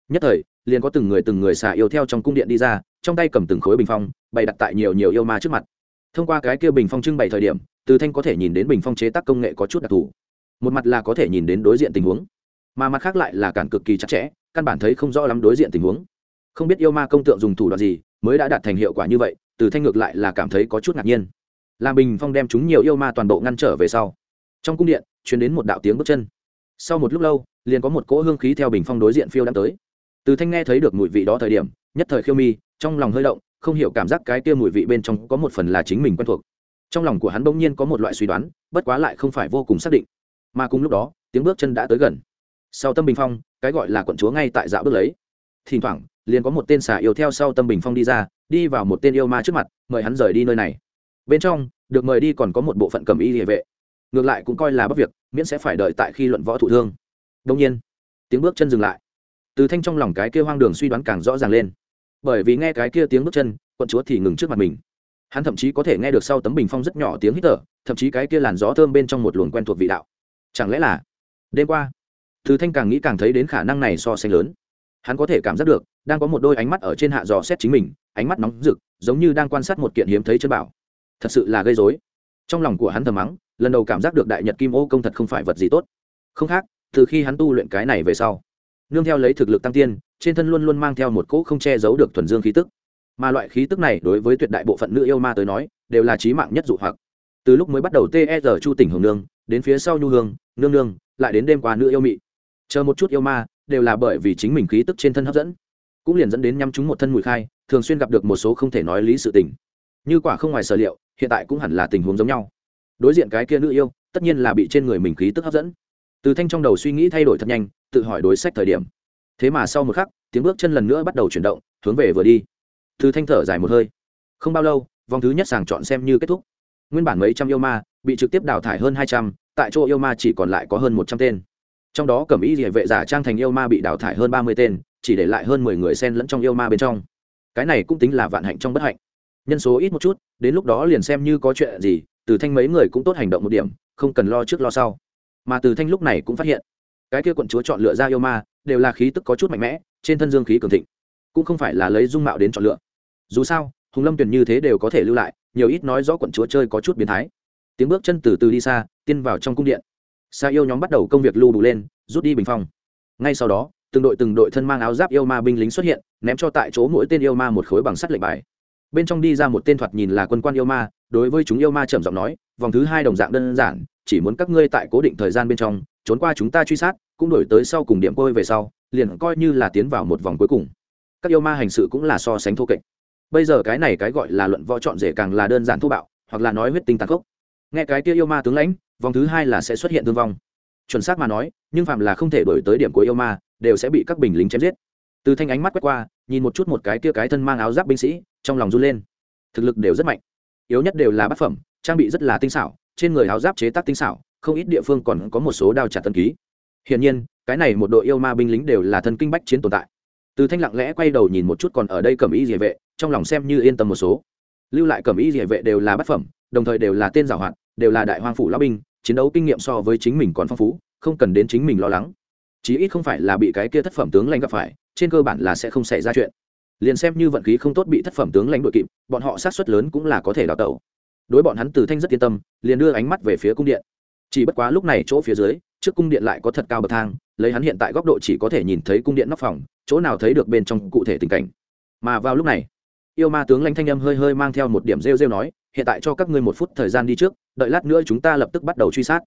Nhất thời, liền có từng người từng người xà yêu theo trong cung điện đi ra, trong tay cầm từng khối bình phong, bày đặt tại nhiều nhiều yêu ma trước mặt thông qua cái kia bình phong trưng bày thời điểm, từ thanh có thể nhìn đến bình phong chế tác công nghệ có chút đặc thù. Một mặt là có thể nhìn đến đối diện tình huống, mà mặt khác lại là cản cực kỳ chặt chẽ, căn bản thấy không rõ lắm đối diện tình huống. Không biết yêu ma công tượng dùng thủ đoạn gì, mới đã đạt thành hiệu quả như vậy, từ thanh ngược lại là cảm thấy có chút ngạc nhiên. Làm bình phong đem chúng nhiều yêu ma toàn bộ ngăn trở về sau, trong cung điện chuyển đến một đạo tiếng bước chân. Sau một lúc lâu, liền có một cỗ hương khí theo bình phong đối diện phiêu đã tới. Từ thanh nghe thấy được mùi vị đó thời điểm, nhất thời khiêu mi, trong lòng hơi động không hiểu cảm giác cái kia mùi vị bên trong có một phần là chính mình quen thuộc. Trong lòng của hắn bỗng nhiên có một loại suy đoán, bất quá lại không phải vô cùng xác định. Mà cùng lúc đó, tiếng bước chân đã tới gần. Sau tâm bình phong, cái gọi là quận chúa ngay tại dạo bước lấy. Thỉnh thoảng, liền có một tên xà yêu theo sau tâm bình phong đi ra, đi vào một tên yêu ma trước mặt, mời hắn rời đi nơi này. Bên trong, được mời đi còn có một bộ phận cầm y địa vệ. Ngược lại cũng coi là bất việc, miễn sẽ phải đợi tại khi luận võ thụ thương. Đông nhiên, tiếng bước chân dừng lại. Từ thanh trong lòng cái kia hoang đường suy đoán càng rõ ràng lên bởi vì nghe cái kia tiếng bước chân, quận chúa thì ngừng trước mặt mình. Hắn thậm chí có thể nghe được sau tấm bình phong rất nhỏ tiếng hít thở, thậm chí cái kia làn gió thơm bên trong một luồng quen thuộc vị đạo. Chẳng lẽ là đêm qua? Thứ thanh càng nghĩ càng thấy đến khả năng này so sánh lớn. Hắn có thể cảm giác được, đang có một đôi ánh mắt ở trên hạ dò xét chính mình, ánh mắt nóng rực, giống như đang quan sát một kiện hiếm thấy chân bảo. Thật sự là gây dối trong lòng của hắn thầm mắng, lần đầu cảm giác được đại nhật kim ô công thật không phải vật gì tốt. Không khác, từ khi hắn tu luyện cái này về sau, nương theo lấy thực lực tăng tiên trên thân luôn luôn mang theo một cỗ không che giấu được thuần dương khí tức. Mà loại khí tức này đối với tuyệt đại bộ phận nữ yêu ma tới nói, đều là trí mạng nhất dụ hoặc. Từ lúc mới bắt đầu ter chu tỉnh hồng nương, đến phía sau nhu hương, nương nương, lại đến đêm qua nữ yêu mị. Chờ một chút yêu ma, đều là bởi vì chính mình khí tức trên thân hấp dẫn, cũng liền dẫn đến nhắm chúng một thân mùi khai, thường xuyên gặp được một số không thể nói lý sự tình. Như quả không ngoài sở liệu, hiện tại cũng hẳn là tình huống giống nhau. Đối diện cái kia nữ yêu, tất nhiên là bị trên người mình khí tức hấp dẫn. Từ thanh trong đầu suy nghĩ thay đổi thật nhanh, tự hỏi đối sách thời điểm thế mà sau một khắc, tiếng bước chân lần nữa bắt đầu chuyển động, hướng về vừa đi. Từ thanh thở dài một hơi. Không bao lâu, vòng thứ nhất sàng chọn xem như kết thúc. Nguyên bản mấy trăm yêu ma, bị trực tiếp đào thải hơn hai trăm, tại chỗ yêu ma chỉ còn lại có hơn một trăm tên. Trong đó cẩm ý địa vệ giả trang thành yêu ma bị đào thải hơn ba mươi tên, chỉ để lại hơn mười người sen lẫn trong yêu ma bên trong. Cái này cũng tính là vạn hạnh trong bất hạnh. Nhân số ít một chút, đến lúc đó liền xem như có chuyện gì, từ thanh mấy người cũng tốt hành động một điểm, không cần lo trước lo sau. Mà từ thanh lúc này cũng phát hiện cái kia quận chúa chọn lựa ra yêu ma, đều là khí tức có chút mạnh mẽ, trên thân dương khí cường thịnh, cũng không phải là lấy dung mạo đến chọn lựa. Dù sao, hùng lâm tuyển như thế đều có thể lưu lại, nhiều ít nói rõ quận chúa chơi có chút biến thái. Tiếng bước chân từ từ đi xa, tiên vào trong cung điện. Xa yêu nhóm bắt đầu công việc lưu đủ lên, rút đi bình phong. Ngay sau đó, từng đội từng đội thân mang áo giáp yêu ma binh lính xuất hiện, ném cho tại chỗ mỗi tên yêu ma một khối bằng sắt lệnh bài. Bên trong đi ra một tên thoạt nhìn là quân quan yêu ma, đối với chúng yêu ma trầm giọng nói, vòng thứ hai đồng dạng đơn giản, chỉ muốn các ngươi tại cố định thời gian bên trong trốn qua chúng ta truy sát, cũng đổi tới sau cùng điểm côi về sau, liền coi như là tiến vào một vòng cuối cùng. Các yêu ma hành sự cũng là so sánh thô kệch. Bây giờ cái này cái gọi là luận võ chọn rể càng là đơn giản thô bạo, hoặc là nói huyết tinh tàn khốc. Nghe cái kia yêu ma tướng lãnh, vòng thứ hai là sẽ xuất hiện thương vong. Chuẩn xác mà nói, nhưng phạm là không thể đổi tới điểm của yêu ma, đều sẽ bị các bình lính chém giết. Từ thanh ánh mắt quét qua, nhìn một chút một cái kia cái thân mang áo giáp binh sĩ, trong lòng run lên. Thực lực đều rất mạnh. Yếu nhất đều là bát phẩm, trang bị rất là tinh xảo, trên người áo giáp chế tác tinh xảo không ít địa phương còn có một số đao trả tân ký. Hiển nhiên, cái này một đội yêu ma binh lính đều là thân kinh bách chiến tồn tại. Từ thanh lặng lẽ quay đầu nhìn một chút còn ở đây cầm ý địa vệ, trong lòng xem như yên tâm một số. Lưu lại cầm ý địa vệ đều là bát phẩm, đồng thời đều là tên giảo hoạt, đều là đại hoang phủ lão binh, chiến đấu kinh nghiệm so với chính mình còn phong phú, không cần đến chính mình lo lắng. Chí ít không phải là bị cái kia thất phẩm tướng lãnh gặp phải, trên cơ bản là sẽ không xảy ra chuyện. Liền xem như vận khí không tốt bị thất phẩm tướng lãnh đội kịp, bọn họ sát xuất lớn cũng là có thể đào tẩu. Đối bọn hắn từ thanh rất yên tâm, liền đưa ánh mắt về phía cung điện chỉ bất quá lúc này chỗ phía dưới, trước cung điện lại có thật cao bậc thang, lấy hắn hiện tại góc độ chỉ có thể nhìn thấy cung điện nóc phòng, chỗ nào thấy được bên trong cụ thể tình cảnh. Mà vào lúc này, yêu ma tướng lãnh thanh âm hơi hơi mang theo một điểm rêu rêu nói, hiện tại cho các ngươi một phút thời gian đi trước, đợi lát nữa chúng ta lập tức bắt đầu truy sát.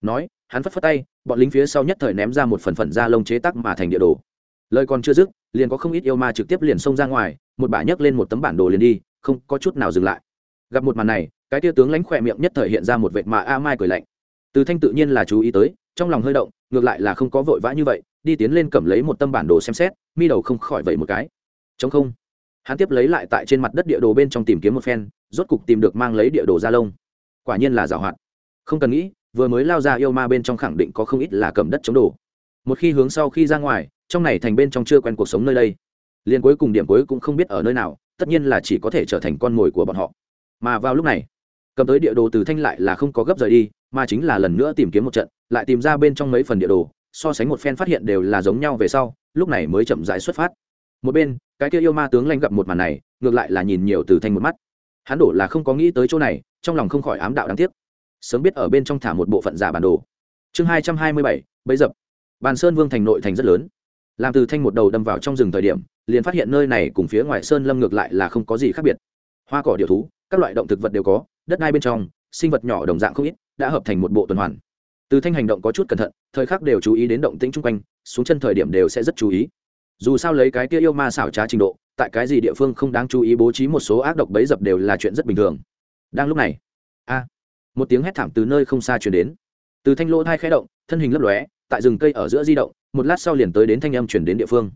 Nói, hắn phất phất tay, bọn lính phía sau nhất thời ném ra một phần phần da lông chế tắc mà thành địa đồ. Lời còn chưa dứt, liền có không ít yêu ma trực tiếp liền xông ra ngoài, một bả nhấc lên một tấm bản đồ liền đi, không có chút nào dừng lại. Gặp một màn này, cái tia tướng lãnh khỏe miệng nhất thời hiện ra một vệt mà a mai cười lạnh từ thanh tự nhiên là chú ý tới, trong lòng hơi động, ngược lại là không có vội vã như vậy, đi tiến lên cầm lấy một tâm bản đồ xem xét, mi đầu không khỏi vậy một cái. Chống không. Hắn tiếp lấy lại tại trên mặt đất địa đồ bên trong tìm kiếm một phen, rốt cục tìm được mang lấy địa đồ ra lông. Quả nhiên là giảo hoạt. Không cần nghĩ, vừa mới lao ra yêu ma bên trong khẳng định có không ít là cầm đất chống đồ. Một khi hướng sau khi ra ngoài, trong này thành bên trong chưa quen cuộc sống nơi đây. Liền cuối cùng điểm cuối cũng không biết ở nơi nào, tất nhiên là chỉ có thể trở thành con mồi của bọn họ. Mà vào lúc này cầm tới địa đồ từ thanh lại là không có gấp rời đi, mà chính là lần nữa tìm kiếm một trận, lại tìm ra bên trong mấy phần địa đồ, so sánh một phen phát hiện đều là giống nhau về sau, lúc này mới chậm rãi xuất phát. Một bên, cái kia yêu ma tướng lanh gặp một màn này, ngược lại là nhìn nhiều từ thanh một mắt. Hắn đổ là không có nghĩ tới chỗ này, trong lòng không khỏi ám đạo đáng tiếc. Sớm biết ở bên trong thả một bộ phận giả bản đồ. Chương hai trăm hai mươi bảy bấy dập. Bàn sơn vương thành nội thành rất lớn. Làm từ thanh một đầu đâm vào trong rừng thời điểm, liền phát hiện nơi này cùng phía ngoài sơn lâm ngược lại là không có gì khác biệt. Hoa cỏ điệu thú các loại động thực vật đều có, đất đai bên trong, sinh vật nhỏ đồng dạng không ít, đã hợp thành một bộ tuần hoàn. Từ thanh hành động có chút cẩn thận, thời khắc đều chú ý đến động tĩnh chung quanh, xuống chân thời điểm đều sẽ rất chú ý. Dù sao lấy cái kia yêu ma xảo trá trình độ, tại cái gì địa phương không đáng chú ý bố trí một số ác độc bấy dập đều là chuyện rất bình thường. Đang lúc này, a, một tiếng hét thảm từ nơi không xa chuyển đến. Từ thanh lỗ thai khẽ động, thân hình lấp lóe, tại rừng cây ở giữa di động, một lát sau liền tới đến thanh âm chuyển đến địa phương.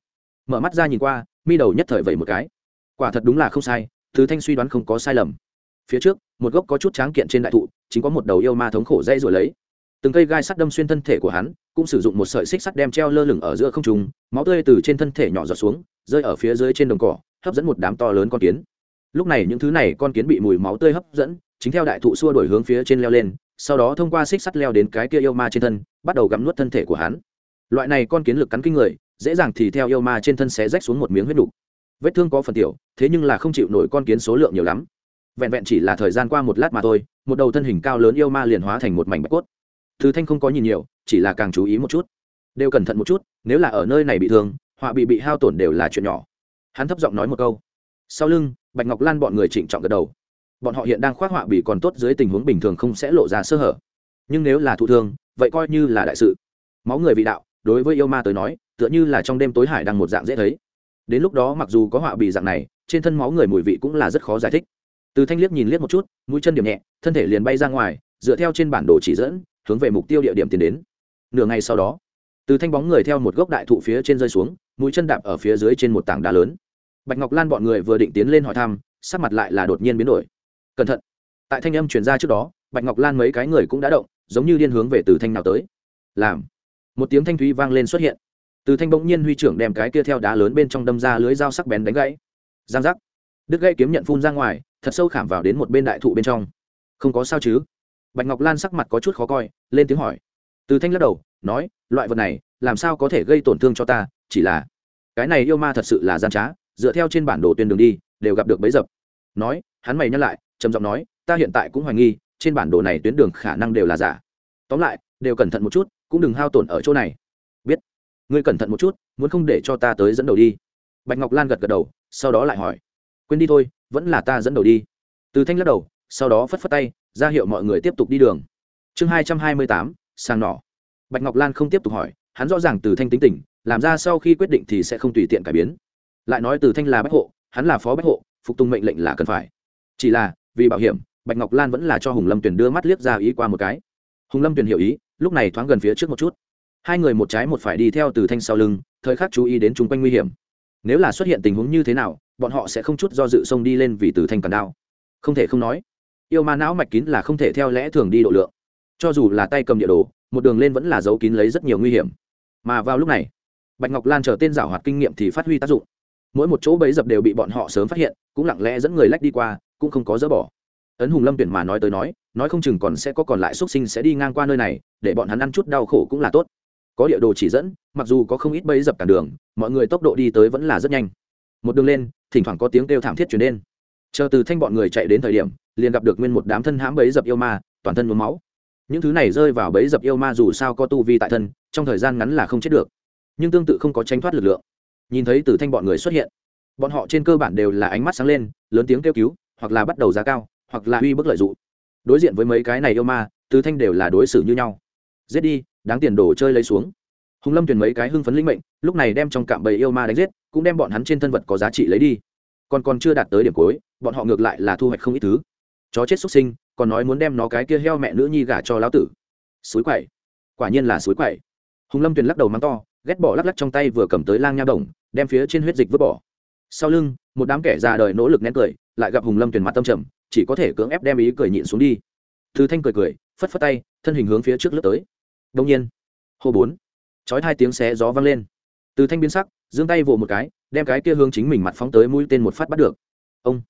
Mở mắt ra nhìn qua, mi đầu nhất thời vẩy một cái. Quả thật đúng là không sai Thứ thanh suy đoán không có sai lầm. Phía trước, một gốc có chút tráng kiện trên đại thụ, chính có một đầu yêu ma thống khổ dây rồi lấy. Từng cây gai sắt đâm xuyên thân thể của hắn, cũng sử dụng một sợi xích sắt đem treo lơ lửng ở giữa không trung, máu tươi từ trên thân thể nhỏ giọt xuống, rơi ở phía dưới trên đồng cỏ, hấp dẫn một đám to lớn con kiến. Lúc này những thứ này con kiến bị mùi máu tươi hấp dẫn, chính theo đại thụ xua đổi hướng phía trên leo lên, sau đó thông qua xích sắt leo đến cái kia yêu ma trên thân, bắt đầu gắm nuốt thân thể của hắn. Loại này con kiến lực cắn kinh người, dễ dàng thì theo yêu ma trên thân xé rách xuống một miếng huyết đục vết thương có phần tiểu, thế nhưng là không chịu nổi con kiến số lượng nhiều lắm. Vẹn vẹn chỉ là thời gian qua một lát mà thôi, một đầu thân hình cao lớn yêu ma liền hóa thành một mảnh bạch cốt. Thứ thanh không có nhìn nhiều, chỉ là càng chú ý một chút. Đều cẩn thận một chút, nếu là ở nơi này bị thương, họa bị bị hao tổn đều là chuyện nhỏ. Hắn thấp giọng nói một câu. Sau lưng, bạch ngọc lan bọn người trịnh trọng gật đầu. Bọn họ hiện đang khoác họa bị còn tốt dưới tình huống bình thường không sẽ lộ ra sơ hở. Nhưng nếu là thụ thương, vậy coi như là đại sự. Máu người vị đạo, đối với yêu ma tới nói, tựa như là trong đêm tối hải đang một dạng dễ thấy đến lúc đó mặc dù có họa bị dạng này, trên thân máu người mùi vị cũng là rất khó giải thích. Từ thanh liếc nhìn liếc một chút, mũi chân điểm nhẹ, thân thể liền bay ra ngoài, dựa theo trên bản đồ chỉ dẫn, hướng về mục tiêu địa điểm tiến đến. Nửa ngày sau đó, từ thanh bóng người theo một gốc đại thụ phía trên rơi xuống, mũi chân đạp ở phía dưới trên một tảng đá lớn. Bạch ngọc lan bọn người vừa định tiến lên hỏi thăm, sắc mặt lại là đột nhiên biến đổi. Cẩn thận. Tại thanh âm truyền ra trước đó, bạch ngọc lan mấy cái người cũng đã động, giống như điên hướng về từ thanh nào tới. Làm. Một tiếng thanh thúy vang lên xuất hiện từ thanh bỗng nhiên huy trưởng đem cái kia theo đá lớn bên trong đâm ra lưới dao sắc bén đánh gãy. Giang giác. Đứt gãy kiếm nhận phun ra ngoài, thật sâu khảm vào đến một bên đại thụ bên trong. Không có sao chứ? Bạch ngọc lan sắc mặt có chút khó coi, lên tiếng hỏi. Từ thanh lắc đầu, nói, loại vật này, làm sao có thể gây tổn thương cho ta, chỉ là cái này yêu ma thật sự là gian trá, dựa theo trên bản đồ tuyên đường đi, đều gặp được bấy dập. Nói, hắn mày nhắc lại, trầm giọng nói, ta hiện tại cũng hoài nghi, trên bản đồ này tuyến đường khả năng đều là giả. Tóm lại, đều cẩn thận một chút, cũng đừng hao tổn ở chỗ này ngươi cẩn thận một chút, muốn không để cho ta tới dẫn đầu đi. Bạch ngọc lan gật gật đầu, sau đó lại hỏi, quên đi thôi, vẫn là ta dẫn đầu đi. Từ thanh lắc đầu, sau đó phất phất tay, ra hiệu mọi người tiếp tục đi đường. Chương hai trăm hai mươi tám sang nỏ. Bạch ngọc lan không tiếp tục hỏi, hắn rõ ràng từ thanh tính tình, làm ra sau khi quyết định thì sẽ không tùy tiện cải biến. Lại nói từ thanh là bách hộ, hắn là phó bách hộ, phục tùng mệnh lệnh là cần phải. Chỉ là, vì bảo hiểm, bạch ngọc lan vẫn là cho hùng lâm tuyển đưa mắt liếc ra ý qua một cái. Hùng lâm tuyển hiểu ý, lúc này thoáng gần phía trước một chút hai người một trái một phải đi theo từ thanh sau lưng, thời khắc chú ý đến chung quanh nguy hiểm. Nếu là xuất hiện tình huống như thế nào, bọn họ sẽ không chút do dự xông đi lên vì từ thanh càn đao. Không thể không nói, yêu ma não mạch kín là không thể theo lẽ thường đi độ lượng. Cho dù là tay cầm địa đồ, một đường lên vẫn là dấu kín lấy rất nhiều nguy hiểm. Mà vào lúc này, bạch ngọc lan chờ tên giảo hoạt kinh nghiệm thì phát huy tác dụng. Mỗi một chỗ bấy dập đều bị bọn họ sớm phát hiện, cũng lặng lẽ dẫn người lách đi qua, cũng không có dỡ bỏ. Ấn hùng lâm tuyển mà nói tới nói nói không chừng còn sẽ có còn lại xuất sinh sẽ đi ngang qua nơi này, để bọn hắn ăn chút đau khổ cũng là tốt có địa đồ chỉ dẫn, mặc dù có không ít bẫy dập cản đường, mọi người tốc độ đi tới vẫn là rất nhanh. Một đường lên, thỉnh thoảng có tiếng kêu thảm thiết chuyển đến. Chờ từ thanh bọn người chạy đến thời điểm, liền gặp được nguyên một đám thân hãm bẫy dập yêu ma, toàn thân nhuốm máu. Những thứ này rơi vào bẫy dập yêu ma dù sao có tu vi tại thân, trong thời gian ngắn là không chết được. Nhưng tương tự không có tránh thoát lực lượng. Nhìn thấy từ thanh bọn người xuất hiện, bọn họ trên cơ bản đều là ánh mắt sáng lên, lớn tiếng kêu cứu, hoặc là bắt đầu giá cao, hoặc là uy bức lợi dụng. Đối diện với mấy cái này yêu ma, từ thanh đều là đối xử như nhau. Giết đi đáng tiền đồ chơi lấy xuống. Hùng lâm tuyển mấy cái hưng phấn linh mệnh, lúc này đem trong cạm bầy yêu ma đánh giết, cũng đem bọn hắn trên thân vật có giá trị lấy đi. Còn còn chưa đạt tới điểm cuối, bọn họ ngược lại là thu hoạch không ít thứ. Chó chết xuất sinh, còn nói muốn đem nó cái kia heo mẹ nữ nhi gả cho lão tử. Suối quậy quả nhiên là suối quậy hùng lâm tuyền lắc đầu mắng to, ghét bỏ lắc lắc trong tay vừa cầm tới lang nha đồng, đem phía trên huyết dịch vứt bỏ. Sau lưng, một đám kẻ già đời nỗ lực nén cười, lại gặp hùng lâm tuyền mặt tâm trầm, chỉ có thể cưỡng ép đem ý cười nhịn xuống đi. Thư thanh cười cười, phất phất tay, thân hình hướng phía trước lướt tới đông nhiên hồ bốn, chói hai tiếng xé gió vang lên. Từ thanh biến sắc, giương tay vỗ một cái, đem cái kia hướng chính mình mặt phóng tới mũi tên một phát bắt được. Ông,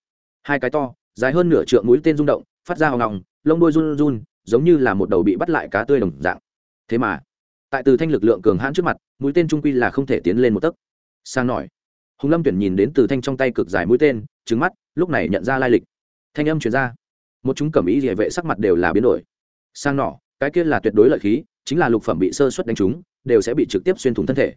hai cái to, dài hơn nửa trượng mũi tên rung động, phát ra hòng ngọng lông đuôi run run, giống như là một đầu bị bắt lại cá tươi đồng dạng. Thế mà, tại từ thanh lực lượng cường hãn trước mặt, mũi tên trung quy là không thể tiến lên một tấc. Sang nổi, hùng lâm tuyển nhìn đến từ thanh trong tay cực dài mũi tên trứng mắt, lúc này nhận ra lai lịch. Thanh âm chuyển ra, một chúng cẩm ý địa vệ sắc mặt đều là biến đổi. Sang nỏ, cái kia là tuyệt đối lợi khí chính là lục phẩm bị sơ suất đánh trúng, đều sẽ bị trực tiếp xuyên thủng thân thể.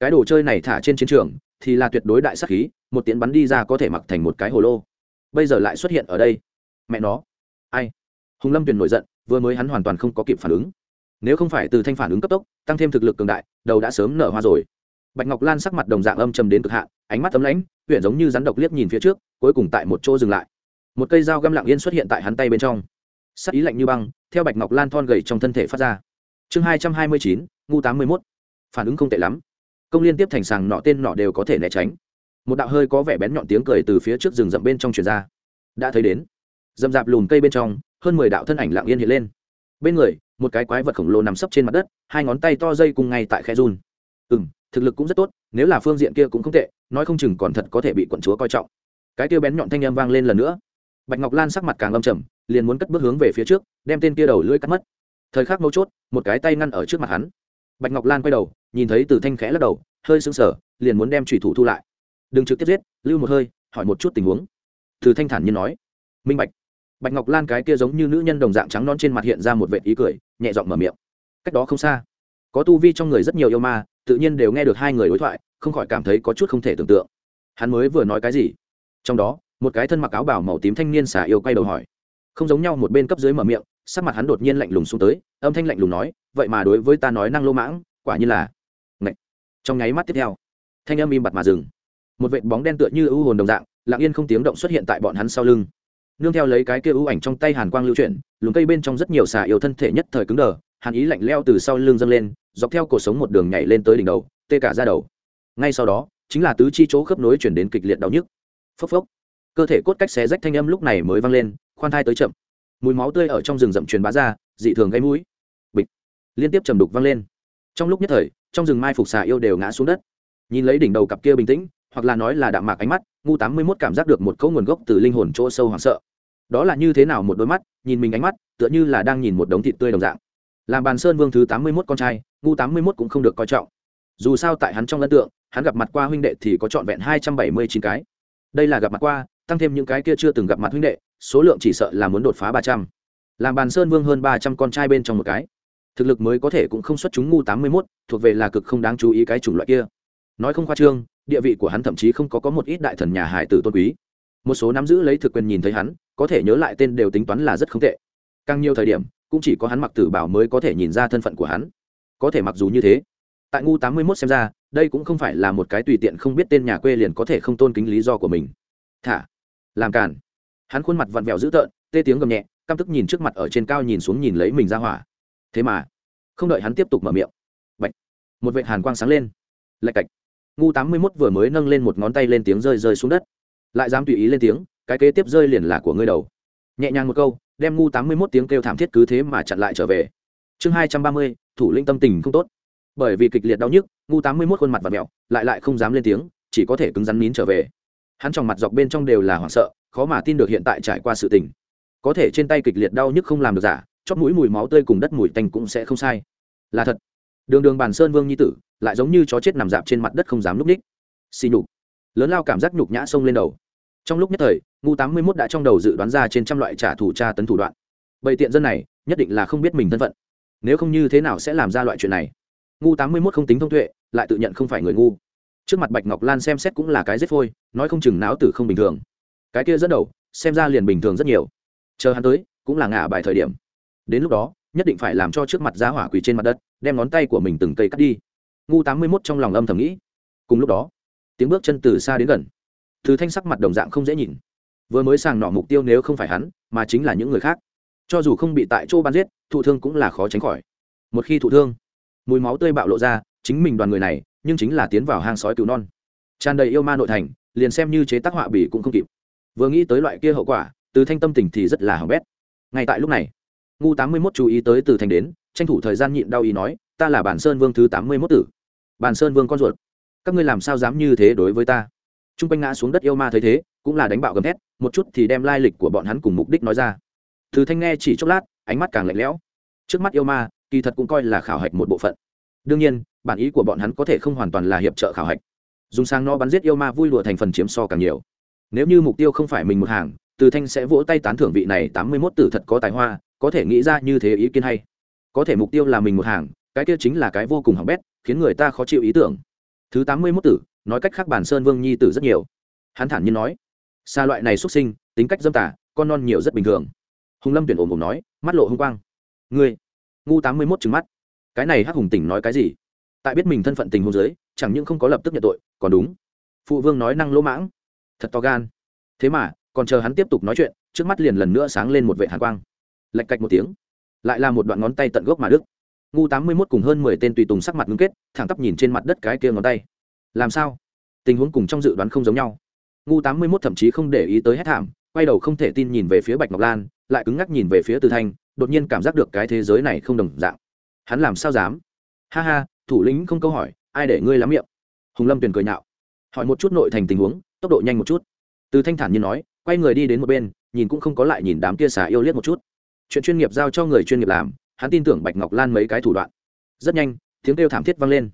Cái đồ chơi này thả trên chiến trường, thì là tuyệt đối đại sắc khí, một tiếng bắn đi ra có thể mặc thành một cái hồ lô. Bây giờ lại xuất hiện ở đây. Mẹ nó. Ai? Hùng lâm tuyền nổi giận, vừa mới hắn hoàn toàn không có kịp phản ứng. Nếu không phải từ thanh phản ứng cấp tốc, tăng thêm thực lực cường đại, đầu đã sớm nở hoa rồi. Bạch ngọc lan sắc mặt đồng dạng âm trầm đến cực hạn, ánh mắt tấm lãnh huyện giống như rắn độc liếc nhìn phía trước, cuối cùng tại một chỗ dừng lại. Một cây dao găm lặng yên xuất hiện tại hắn tay bên trong. Sắc ý lạnh như băng, theo bạch ngọc lan thon gầy trong thân thể phát ra chương hai trăm hai mươi chín, ngu tám mươi mốt. Phản ứng không tệ lắm. Công liên tiếp thành sàng nọ tên nọ đều có thể né tránh. Một đạo hơi có vẻ bén nhọn tiếng cười từ phía trước rừng rậm bên trong truyền ra. Đã thấy đến. Dầm dạp lùm cây bên trong, hơn mười đạo thân ảnh lặng yên hiện lên. Bên người, một cái quái vật khổng lồ nằm sấp trên mặt đất, hai ngón tay to dây cùng ngay tại khe run. Ừ m thực lực cũng rất tốt, nếu là phương diện kia cũng không tệ, nói không chừng còn thật có thể bị quận chúa coi trọng. Cái kia bén nhọn thanh â m vang lên lần nữa. Bạch ngọc lan sắc mặt càng âm trầm, liền muốn cất bước hướng về phía trước, đem tên kia đầu lưỡi cắt mất thời khắc mấu chốt, một cái tay ngăn ở trước mặt hắn. Bạch ngọc lan quay đầu, nhìn thấy từ thanh khẽ lắc đầu, hơi sững sờ, liền muốn đem thủy thủ thu lại. Đừng trực tiếp giết, lưu một hơi, hỏi một chút tình huống. Từ thanh thản nhiên nói. Minh bạch. Bạch ngọc lan cái kia giống như nữ nhân đồng dạng trắng non trên mặt hiện ra một vệ ý cười, nhẹ giọng mở miệng. Cách đó không xa, có tu vi trong người rất nhiều yêu ma, tự nhiên đều nghe được hai người đối thoại, không khỏi cảm thấy có chút không thể tưởng tượng. Hắn mới vừa nói cái gì? Trong đó, một cái thân mặc áo bảo màu tím thanh niên xả yêu quay đầu hỏi. Không giống nhau, một bên cấp dưới mở miệng sắc mặt hắn đột nhiên lạnh lùng xuống tới, âm thanh lạnh lùng nói, vậy mà đối với ta nói năng lô mãng, quả như là Ngậy. trong nháy mắt tiếp theo, thanh âm im bặt mà dừng. Một vệt bóng đen tựa như ưu hồn đồng dạng, lặng yên không tiếng động xuất hiện tại bọn hắn sau lưng. Nương theo lấy cái kia ưu ảnh trong tay hàn quang lưu chuyển, lùm cây bên trong rất nhiều xà yêu thân thể nhất thời cứng đờ, hàn ý lạnh leo từ sau lưng dâng lên, dọc theo cổ sống một đường nhảy lên tới đỉnh đầu, tê cả ra đầu. Ngay sau đó, chính là tứ chi chỗ khớp nối chuyển đến kịch liệt đau nhức. Phốc phốc. Cơ thể cốt cách xé rách thanh âm lúc này mới vang lên, khoan thai tới chậm mùi máu tươi ở trong rừng rậm truyền bá ra, dị thường gây mũi. Bịch. Liên tiếp trầm đục vang lên. Trong lúc nhất thời, trong rừng mai phục xà yêu đều ngã xuống đất. Nhìn lấy đỉnh đầu cặp kia bình tĩnh, hoặc là nói là đạm mạc ánh mắt, ngu tám mươi mốt cảm giác được một cấu nguồn gốc từ linh hồn chỗ sâu hoảng sợ. Đó là như thế nào một đôi mắt, nhìn mình ánh mắt, tựa như là đang nhìn một đống thịt tươi đồng dạng. Làm bàn sơn vương thứ tám mươi mốt con trai, ngu tám mươi mốt cũng không được coi trọng. Dù sao tại hắn trong ấn tượng, hắn gặp mặt qua huynh đệ thì có trọn vẹn hai trăm bảy mươi chín cái. Đây là gặp mặt qua, tăng thêm những cái kia chưa từng gặp mặt huynh đệ số lượng chỉ sợ là muốn đột phá ba trăm. Làm bàn sơn vương hơn ba trăm con trai bên trong một cái. Thực lực mới có thể cũng không xuất chúng ngu tám mươi mốt, thuộc về là cực không đáng chú ý cái chủng loại kia. Nói không khoa trương, địa vị của hắn thậm chí không có có một ít đại thần nhà hải tử tôn quý. Một số nắm giữ lấy thực quyền nhìn thấy hắn, có thể nhớ lại tên đều tính toán là rất không tệ. Càng nhiều thời điểm, cũng chỉ có hắn mặc tử bảo mới có thể nhìn ra thân phận của hắn. Có thể mặc dù như thế, tại ngu tám mươi mốt xem ra, đây cũng không phải là một cái tùy tiện không biết tên nhà quê liền có thể không tôn kính lý do của mình. Thả, làm cản hắn khuôn mặt vặn vẹo dữ tợn, tê tiếng gầm nhẹ, căm tức nhìn trước mặt ở trên cao nhìn xuống nhìn lấy mình ra hỏa. Thế mà, không đợi hắn tiếp tục mở miệng. Bạch. một vệ hàn quang sáng lên. Lạch cạch. Ngu tám mươi mốt vừa mới nâng lên một ngón tay lên tiếng rơi rơi xuống đất. Lại dám tùy ý lên tiếng, cái kế tiếp rơi liền là của ngươi đầu. Nhẹ nhàng một câu, đem ngu tám mươi mốt tiếng kêu thảm thiết cứ thế mà chặn lại trở về. Chương hai trăm ba mươi, thủ lĩnh tâm tình không tốt. Bởi vì kịch liệt đau nhức, ngu tám mươi mốt khuôn mặt và mẹo lại lại không dám lên tiếng, chỉ có thể cứng rắn nín trở về. Hắn trong mặt dọc bên trong đều là hoảng sợ khó mà tin được hiện tại trải qua sự tình. Có thể trên tay kịch liệt đau nhức không làm được giả, chót mũi mùi máu tươi cùng đất mùi tanh cũng sẽ không sai. Là thật. Đường đường bàn sơn vương nhi tử, lại giống như chó chết nằm dạp trên mặt đất không dám núp ních. Xì nhục. Lớn lao cảm giác nhục nhã xông lên đầu. Trong lúc nhất thời, ngu tám mươi mốt đã trong đầu dự đoán ra trên trăm loại trả thù tra tấn thủ đoạn. Bầy tiện dân này, nhất định là không biết mình thân phận. Nếu không như thế nào sẽ làm ra loại chuyện này? Ngu tám mươi mốt không tính thông tuệ, lại tự nhận không phải người ngu. Trước mặt bạch ngọc lan xem xét cũng là cái rết phôi, nói không chừng não tử không bình thường cái kia dẫn đầu, xem ra liền bình thường rất nhiều. Chờ hắn tới, cũng là ngả bài thời điểm. Đến lúc đó, nhất định phải làm cho trước mặt giá hỏa quỳ trên mặt đất, đem ngón tay của mình từng cây cắt đi. Ngu tám mươi mốt trong lòng âm thầm nghĩ. Cùng lúc đó, tiếng bước chân từ xa đến gần. Thứ thanh sắc mặt đồng dạng không dễ nhìn. Vừa mới sàng nọ mục tiêu nếu không phải hắn, mà chính là những người khác. Cho dù không bị tại chỗ bắn giết, thụ thương cũng là khó tránh khỏi. Một khi thụ thương, mùi máu tươi bạo lộ ra, chính mình đoàn người này, nhưng chính là tiến vào hang sói cứu non. Tràn đầy yêu ma nội thành, liền xem như chế tác họa bỉ cũng không kịp vừa nghĩ tới loại kia hậu quả, từ thanh tâm tình thì rất là hỏng bét. Ngay tại lúc này, ngu tám mươi mốt chú ý tới từ thanh đến, tranh thủ thời gian nhịn đau ý nói, ta là bản sơn vương thứ tám mươi mốt tử. Bản sơn vương con ruột. Các ngươi làm sao dám như thế đối với ta? T r u n g quanh ngã xuống đất yêu ma thấy thế, cũng là đánh bạo gầm thét, một chút thì đem lai lịch của bọn hắn cùng mục đích nói ra. Từ thanh nghe chỉ chốc lát, ánh mắt càng lạnh lẽo. Trước mắt yêu ma, kỳ thật cũng coi là khảo hạch một bộ phận. Đương nhiên, bản ý của bọn hắn có thể không hoàn toàn là hiệp trợ khảo hạch. Dùng sang no bắn giết yêu ma vui lụa thành phần chiếm so càng nhiều nếu như mục tiêu không phải mình một hàng, từ thanh sẽ vỗ tay tán thưởng vị này tám mươi mốt tử thật có tài hoa, có thể nghĩ ra như thế ý kiến hay. Có thể mục tiêu là mình một hàng, cái kia chính là cái vô cùng hỏng bét, khiến người ta khó chịu ý tưởng. Thứ tám mươi mốt tử, nói cách khác bản sơn vương nhi tử rất nhiều. Hắn thản nhiên nói xa loại này xuất sinh, tính cách dâm tả con non nhiều rất bình thường. Hùng lâm tuyển ồm ồm nói, mắt lộ h ư n g quang. Ngươi? Ngu tám mươi mốt trứng mắt. Cái này hắc hùng tỉnh nói cái gì? Tại biết mình thân phận tình hôn giới chẳng những không có lập tức nhận tội, còn đúng. Phụ vương nói năng lỗ mãng thật to gan. Thế mà, còn chờ hắn tiếp tục nói chuyện, trước mắt liền lần nữa sáng lên một vệ hàn quang. Lạch cạch một tiếng, lại là một đoạn ngón tay tận gốc mà đức ngu tám mươi mốt cùng hơn mười tên tùy tùng sắc mặt ngưng kết, thẳng tắp nhìn trên mặt đất cái kia ngón tay. Làm sao? Tình huống cùng trong dự đoán không giống nhau. Ngu tám mươi mốt thậm chí không để ý tới hết thảm, quay đầu không thể tin nhìn về phía bạch ngọc lan, lại cứng ngắc nhìn về phía từ thanh, đột nhiên cảm giác được cái thế giới này không đồng dạng. Hắn làm sao dám? Ha ha, thủ lĩnh không câu hỏi, ai để ngươi lắm miệng? Hùng lâm tuyền cười nhạo. Hỏi một chút nội thành tình huống tốc độ nhanh một chút. Từ thanh thản như nói, quay người đi đến một bên, nhìn cũng không có lại nhìn đám kia xà yêu liếc một chút. Chuyện chuyên nghiệp giao cho người chuyên nghiệp làm, hắn tin tưởng bạch ngọc lan mấy cái thủ đoạn. Rất nhanh, tiếng kêu thảm thiết vang lên.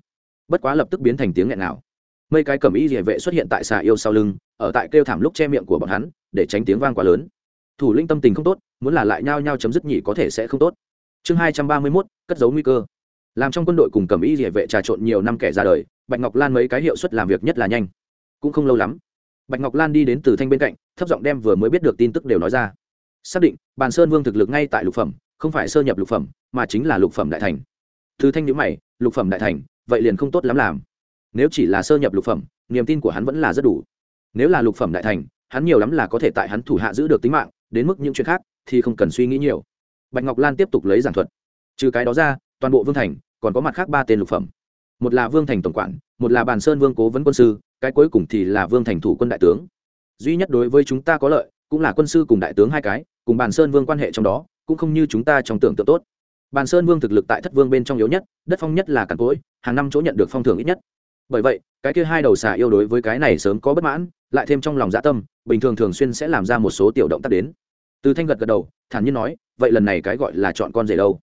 Bất quá lập tức biến thành tiếng nghẹn nào mấy cái cầm y địa vệ xuất hiện tại xà yêu sau lưng, ở tại kêu thảm lúc che miệng của bọn hắn, để tránh tiếng vang quá lớn. Thủ linh tâm tình không tốt, muốn là lại nhao nhao chấm dứt nhỉ có thể sẽ không tốt. Chương hai trăm ba mươi mốt, cất giấu nguy cơ. Làm trong quân đội cùng cầm y địa vệ trà trộn nhiều năm kẻ ra đời, bạch ngọc lan mấy cái hiệu suất làm việc nhất là nhanh. Cũng không lâu lắm bạch ngọc lan đi đến từ thanh bên cạnh, thấp giọng đem vừa mới biết được tin tức đều nói ra. Xác định, bàn sơn vương thực lực ngay tại lục phẩm, không phải sơ nhập lục phẩm, mà chính là lục phẩm đại thành. Từ thanh nhữ mày, lục phẩm đại thành, vậy liền không tốt lắm làm. Nếu chỉ là sơ nhập lục phẩm, niềm tin của hắn vẫn là rất đủ. Nếu là lục phẩm đại thành, hắn nhiều lắm là có thể tại hắn thủ hạ giữ được tính mạng, đến mức những chuyện khác thì không cần suy nghĩ nhiều. Bạch ngọc lan tiếp tục lấy giảng thuật. Trừ cái đó ra, toàn bộ vương thành còn có mặt khác ba tên lục phẩm. Một là vương thành tổng quản, một là bàn sơn vương cố vấn quân sư cái cuối cùng thì là vương thành thủ quân đại tướng. Duy nhất đối với chúng ta có lợi, cũng là quân sư cùng đại tướng hai cái, cùng bàn sơn vương quan hệ trong đó, cũng không như chúng ta trong tưởng tượng tốt. Bàn sơn vương thực lực tại thất vương bên trong yếu nhất, đất phong nhất là càn cối hàng năm chỗ nhận được phong thưởng ít nhất. Bởi vậy, cái kia hai đầu xà yêu đối với cái này sớm có bất mãn, lại thêm trong lòng dạ tâm, bình thường thường xuyên sẽ làm ra một số tiểu động tác đến. Từ thanh gật gật đầu, thản nhiên nói, vậy lần này cái gọi là chọn con rể đâu?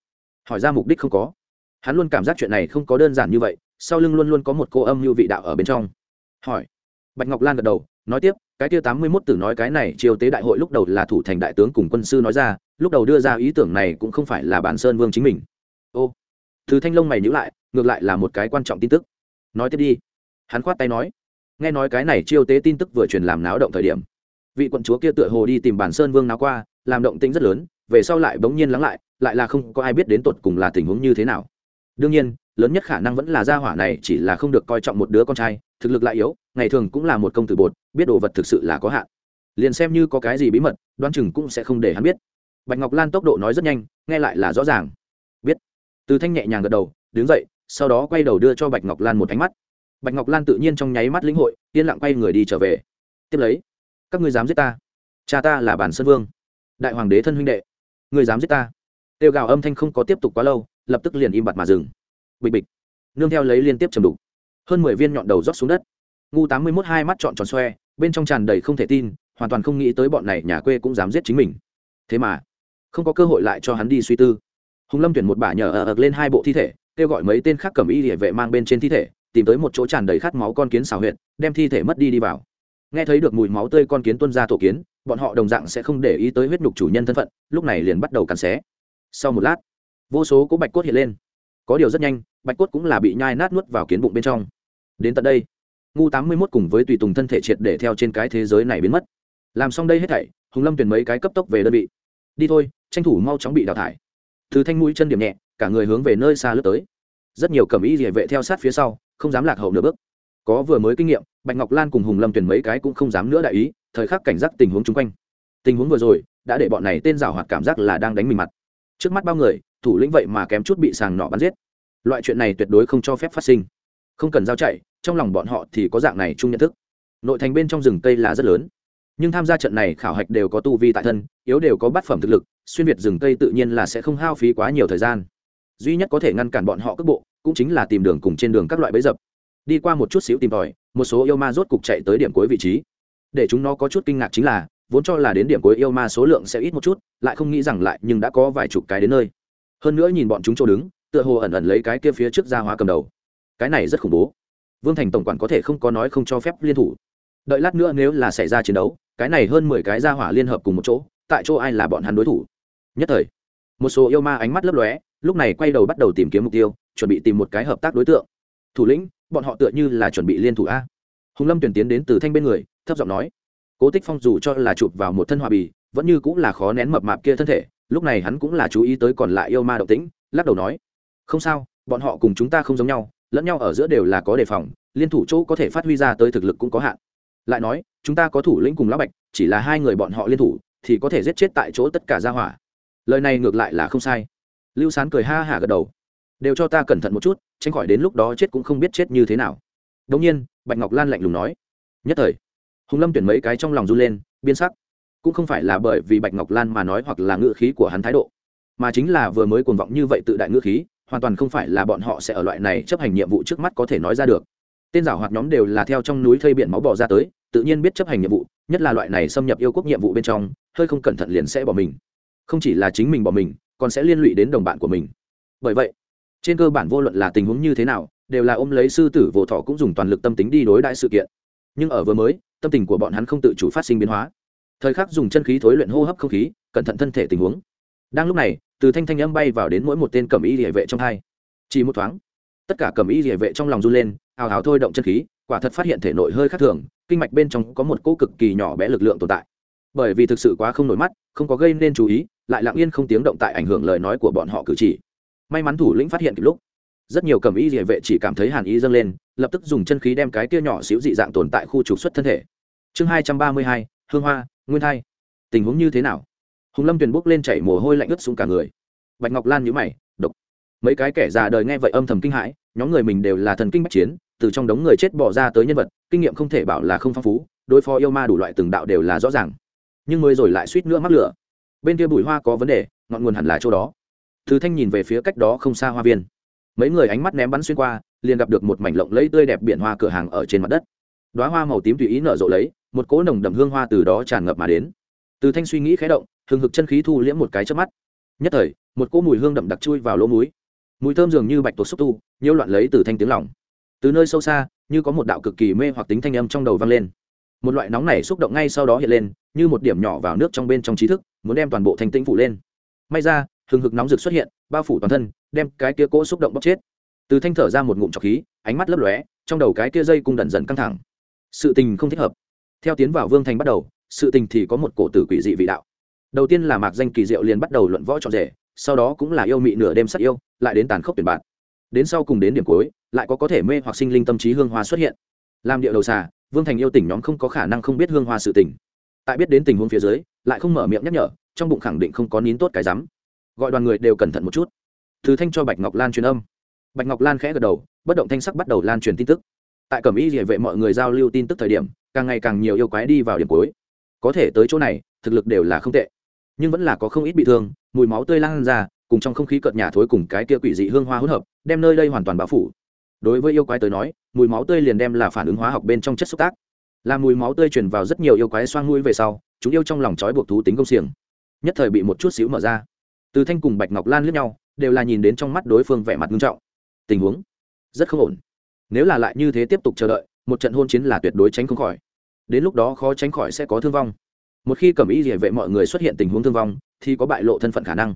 Hỏi ra mục đích không có. Hắn luôn cảm giác chuyện này không có đơn giản như vậy, sau lưng luôn luôn có một cô âm như vị đạo ở bên trong hỏi. Bạch ngọc lan gật đầu, nói tiếp, cái kia tám mươi mốt tử nói cái này triều tế đại hội lúc đầu là thủ thành đại tướng cùng quân sư nói ra, lúc đầu đưa ra ý tưởng này cũng không phải là bản sơn vương chính mình. Ô. Thứ thanh long mày nhữ lại, ngược lại là một cái quan trọng tin tức. Nói tiếp đi. Hắn khoát tay nói. Nghe nói cái này chiêu tế tin tức vừa truyền làm náo động thời điểm. Vị quận chúa kia tựa hồ đi tìm bản sơn vương náo qua, làm động tĩnh rất lớn, về sau lại bỗng nhiên lắng lại lại là không có ai biết đến tột cùng là tình huống như thế nào. Đương nhiên, lớn nhất khả năng vẫn là gia hỏa này chỉ là không được coi trọng một đứa con trai thực lực lại yếu, ngày thường cũng là một công tử bột, biết đồ vật thực sự là có hạn. Liền xem như có cái gì bí mật đoan chừng cũng sẽ không để hắn biết. Bạch ngọc lan tốc độ nói rất nhanh, nghe lại là rõ ràng. Biết. Từ thanh nhẹ nhàng gật đầu, đứng dậy, sau đó quay đầu đưa cho bạch ngọc lan một ánh mắt. Bạch ngọc lan tự nhiên trong nháy mắt lĩnh hội, yên lặng quay người đi trở về. Tiếp lấy, các ngươi dám giết ta? Cha ta là bản sơn vương. Đại hoàng đế thân huynh đệ người dám giết ta? Tiêu gào âm thanh không có tiếp tục quá lâu, lập tức liền im bặt mà dừng. Bịch bịch. Nương theo lấy liên tiếp chầm đục hơn mười viên nhọn đầu rót xuống đất. Ngu tám mươi mốt hai mắt trọn tròn xoe, bên trong tràn đầy không thể tin, hoàn toàn không nghĩ tới bọn này nhà quê cũng dám giết chính mình. Thế mà, không có cơ hội lại cho hắn đi suy tư. Hùng lâm tuyển một bả nhờ ờ ở ực lên hai bộ thi thể, kêu gọi mấy tên khác cầm y địa vệ mang bên trên thi thể, tìm tới một chỗ tràn đầy khát máu con kiến xào huyệt, đem thi thể mất đi đi vào. Nghe thấy được mùi máu tươi con kiến tuân ra tổ kiến, bọn họ đồng dạng sẽ không để ý tới huyết nhục chủ nhân thân phận, lúc này liền bắt đầu cắn xé. Sau một lát, vô số có bạch cốt hiện lên. Có điều rất nhanh, bạch cốt cũng là bị nhai nát nuốt vào kiến bụng bên trong đến tận đây. Ngu tám mươi mốt cùng với tùy tùng thân thể triệt để theo trên cái thế giới này biến mất. Làm xong đây hết thảy, hùng lâm tuyển mấy cái cấp tốc về đơn vị. Đi thôi, tranh thủ mau chóng bị đào thải. Từ thanh mũi chân điểm nhẹ, cả người hướng về nơi xa lướt tới. Rất nhiều cầm ý địa vệ theo sát phía sau, không dám lạc hậu nửa bước. Có vừa mới kinh nghiệm, bạch ngọc lan cùng hùng lâm tuyển mấy cái cũng không dám nữa đại ý, thời khắc cảnh giác tình huống chung quanh. Tình huống vừa rồi, đã để bọn này tên rào hoạt cảm giác là đang đánh mình mặt. Trước mắt bao người, thủ lĩnh vậy mà kém chút bị sàng nọ bắn giết. Loại chuyện này tuyệt đối không cho phép phát sinh. Không cần giao chạy trong lòng bọn họ thì có dạng này chung nhận thức. Nội thành bên trong rừng cây là rất lớn. Nhưng tham gia trận này khảo hạch đều có tu vi tại thân, yếu đều có bát phẩm thực lực, xuyên việt rừng cây tự nhiên là sẽ không hao phí quá nhiều thời gian. Duy nhất có thể ngăn cản bọn họ cước bộ, cũng chính là tìm đường cùng trên đường các loại bẫy dập. Đi qua một chút xíu tìm tòi, một số yêu ma rốt cục chạy tới điểm cuối vị trí. Để chúng nó có chút kinh ngạc chính là, vốn cho là đến điểm cuối yêu ma số lượng sẽ ít một chút, lại không nghĩ rằng lại nhưng đã có vài chục cái đến nơi. Hơn nữa nhìn bọn chúng chỗ đứng, tựa hồ ẩn ẩn lấy cái kia phía trước ra hóa cầm đầu. Cái này rất khủng bố vương thành tổng quản có thể không có nói không cho phép liên thủ. Đợi lát nữa nếu là xảy ra chiến đấu, cái này hơn mười cái ra hỏa liên hợp cùng một chỗ, tại chỗ ai là bọn hắn đối thủ? Nhất thời, một số yêu ma ánh mắt lấp lóe, lúc này quay đầu bắt đầu tìm kiếm mục tiêu, chuẩn bị tìm một cái hợp tác đối tượng. Thủ lĩnh, bọn họ tựa như là chuẩn bị liên thủ a. Hùng lâm tuyển tiến đến từ thanh bên người, thấp giọng nói. Cố tích phong dù cho là chụp vào một thân hòa bì, vẫn như cũng là khó nén mập mạp kia thân thể, lúc này hắn cũng là chú ý tới còn lại yêu ma động tĩnh, lắc đầu nói. Không sao, bọn họ cùng chúng ta không giống nhau lẫn nhau ở giữa đều là có đề phòng, liên thủ chỗ có thể phát huy ra tới thực lực cũng có hạn. Lại nói, chúng ta có thủ lĩnh cùng lão bạch, chỉ là hai người bọn họ liên thủ, thì có thể giết chết tại chỗ tất cả gia hỏa. Lời này ngược lại là không sai. Lưu sán cười ha hả gật đầu. Đều cho ta cẩn thận một chút, tránh khỏi đến lúc đó chết cũng không biết chết như thế nào. Đông nhiên, bạch ngọc lan lạnh lùng nói. Nhất thời, hùng lâm tuyển mấy cái trong lòng run lên biên sắc. Cũng không phải là bởi vì bạch ngọc lan mà nói hoặc là ngữ khí của hắn thái độ, mà chính là vừa mới cuồng vọng như vậy tự đại ngữ khí hoàn toàn không phải là bọn họ sẽ ở loại này chấp hành nhiệm vụ trước mắt có thể nói ra được. Tên giảo hoạt nhóm đều là theo trong núi thây biển máu bỏ ra tới, tự nhiên biết chấp hành nhiệm vụ, nhất là loại này xâm nhập yêu quốc nhiệm vụ bên trong, hơi không cẩn thận liền sẽ bỏ mình. Không chỉ là chính mình bỏ mình, còn sẽ liên lụy đến đồng bạn của mình. Bởi vậy, trên cơ bản vô luận là tình huống như thế nào, đều là ôm lấy sư tử vô thọ cũng dùng toàn lực tâm tính đi đối đại sự kiện. Nhưng ở vừa mới, tâm tình của bọn hắn không tự chủ phát sinh biến hóa. Thời khắc dùng chân khí thối luyện hô hấp không khí, cẩn thận thân thể tình huống đang lúc này, từ thanh thanh âm bay vào đến mỗi một tên cầm y địa vệ trong hai. Chỉ một thoáng, tất cả cầm y địa vệ trong lòng run lên ào ào thôi động chân khí, quả thật phát hiện thể nội hơi khác thường, kinh mạch bên trong có một cỗ cực kỳ nhỏ bé lực lượng tồn tại. Bởi vì thực sự quá không nổi mắt, không có gây nên chú ý, lại lặng yên không tiếng động tại ảnh hưởng lời nói của bọn họ cử chỉ. May mắn thủ lĩnh phát hiện kịp lúc. Rất nhiều cầm y địa vệ chỉ cảm thấy hàn ý dâng lên, lập tức dùng chân khí đem cái kia nhỏ xíu dị dạng tồn tại khu trục xuất thân thể. Chương hai trăm ba mươi hai, hương hoa, nguyên thai. Tình huống như thế nào? Hùng lâm tuyền bốc lên chảy mồ hôi lạnh ướt xuống cả người. Bạch ngọc lan nhữ mày, độc. Mấy cái kẻ già đời nghe vậy âm thầm kinh hãi, nhóm người mình đều là thần kinh bách chiến, từ trong đống người chết bỏ ra tới nhân vật, kinh nghiệm không thể bảo là không phong phú, đối phó yêu ma đủ loại từng đạo đều là rõ ràng. Nhưng mới rồi lại suýt nữa mắc lửa. Bên kia bụi hoa có vấn đề, ngọn nguồn hẳn là chỗ đó. Thứ thanh nhìn về phía cách đó không xa hoa viên. Mấy người ánh mắt ném bắn xuyên qua, liền gặp được một mảnh lộng lẫy tươi đẹp biển hoa cửa hàng ở trên mặt đất. Đoá hoa màu tím tùy ý nở rộ lấy, một cỗ nồng đậm hương hoa từ đó tràn ngập mà đến. Từ thanh suy nghĩ khé động hừng hực chân khí thu liễm một cái trước mắt. Nhất thời một cỗ mùi hương đậm đặc chui vào lỗ mũi, mùi thơm dường như bạch tuộc xúc tu nhiễu loạn lấy từ thanh tiếng lỏng, từ nơi sâu xa như có một đạo cực kỳ mê hoặc tính thanh âm trong đầu vang lên. Một loại nóng này xúc động ngay sau đó hiện lên như một điểm nhỏ vào nước trong bên trong trí thức muốn đem toàn bộ thanh tĩnh phủ lên. May ra hừng hực nóng rực xuất hiện bao phủ toàn thân đem cái kia cỗ xúc động bóc chết. Từ thanh thở ra một ngụm trọc khí ánh mắt lấp lóe trong đầu cái kia dây cung đần dần căng thẳng. Sự tình không thích hợp. Theo tiến vào vương thành bắt đầu sự tình thì có một cổ tử quỷ dị vị đạo đầu tiên là mạc danh kỳ diệu liền bắt đầu luận võ trọn rể, sau đó cũng là yêu mị nửa đêm sắc yêu, lại đến tàn khốc tuyển bạn. Đến sau cùng đến điểm cuối, lại có có thể mê hoặc sinh linh tâm trí hương hoa xuất hiện. Làm điệu đầu xà, vương thành yêu tỉnh nhóm không có khả năng không biết hương hoa sự tỉnh tại biết đến tình huống phía dưới, lại không mở miệng nhắc nhở, trong bụng khẳng định không có nín tốt cái rắm. Gọi đoàn người đều cẩn thận một chút. Thứ thanh cho bạch ngọc lan truyền âm. Bạch ngọc lan khẽ gật đầu, bất động thanh sắc bắt đầu lan truyền tin tức. Tại cẩm y địa vệ mọi người giao lưu tin tức thời điểm, càng ngày càng nhiều yêu quái đi vào điểm cuối. Có thể tới chỗ này, thực lực đều là không tệ nhưng vẫn là có không ít bị thương, mùi máu tươi lan ra, cùng trong không khí cợt nhà thối cùng cái kia quỷ dị hương hoa hỗn hợp, đem nơi đây hoàn toàn bao phủ. Đối với yêu quái tới nói, mùi máu tươi liền đem là phản ứng hóa học bên trong chất xúc tác. Là mùi máu tươi truyền vào rất nhiều yêu quái xoang mũi về sau, chúng yêu trong lòng trói buộc thú tính công xiềng. Nhất thời bị một chút xíu mở ra. Từ thanh cùng bạch ngọc lan lướt nhau, đều là nhìn đến trong mắt đối phương vẻ mặt nghiêm trọng. Tình huống rất không ổn. Nếu là lại như thế tiếp tục chờ đợi, một trận hôn chiến là tuyệt đối tránh không khỏi. Đến lúc đó khó tránh khỏi sẽ có thương vong một khi cẩm ý địa vệ mọi người xuất hiện tình huống thương vong, thì có bại lộ thân phận khả năng.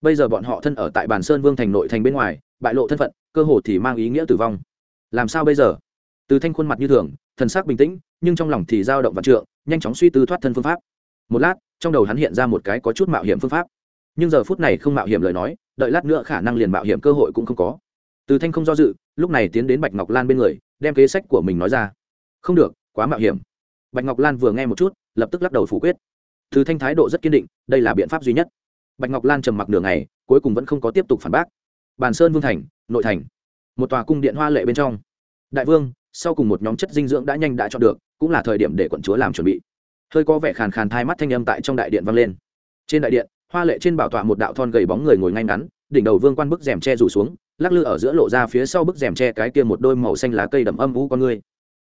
Bây giờ bọn họ thân ở tại bàn sơn vương thành nội thành bên ngoài, bại lộ thân phận, cơ hồ thì mang ý nghĩa tử vong. Làm sao bây giờ? Từ thanh khuôn mặt như thường, thần sắc bình tĩnh, nhưng trong lòng thì dao động vạn trượng, nhanh chóng suy tư thoát thân phương pháp. Một lát, trong đầu hắn hiện ra một cái có chút mạo hiểm phương pháp. Nhưng giờ phút này không mạo hiểm lời nói, đợi lát nữa khả năng liền mạo hiểm cơ hội cũng không có. Từ thanh không do dự, lúc này tiến đến bạch ngọc lan bên người, đem kế sách của mình nói ra. Không được, quá mạo hiểm bạch ngọc lan vừa nghe một chút, lập tức lắc đầu phủ quyết. Thứ thanh thái độ rất kiên định, đây là biện pháp duy nhất. Bạch ngọc lan trầm mặc đường này cuối cùng vẫn không có tiếp tục phản bác. Bàn sơn vương thành, nội thành. Một tòa cung điện hoa lệ bên trong. Đại vương, sau cùng một nhóm chất dinh dưỡng đã nhanh đã chọn được, cũng là thời điểm để quận chúa làm chuẩn bị. Hơi có vẻ khàn khàn thai mắt thanh âm tại trong đại điện vang lên. Trên đại điện, hoa lệ trên bảo tọa một đạo thon gầy bóng người ngồi ngay ngắn, đỉnh đầu vương quan bức rèm che rủ xuống, lắc lư ở giữa lộ ra phía sau bức rèm che cái kia một đôi màu xanh lá cây đậm âm vũ con người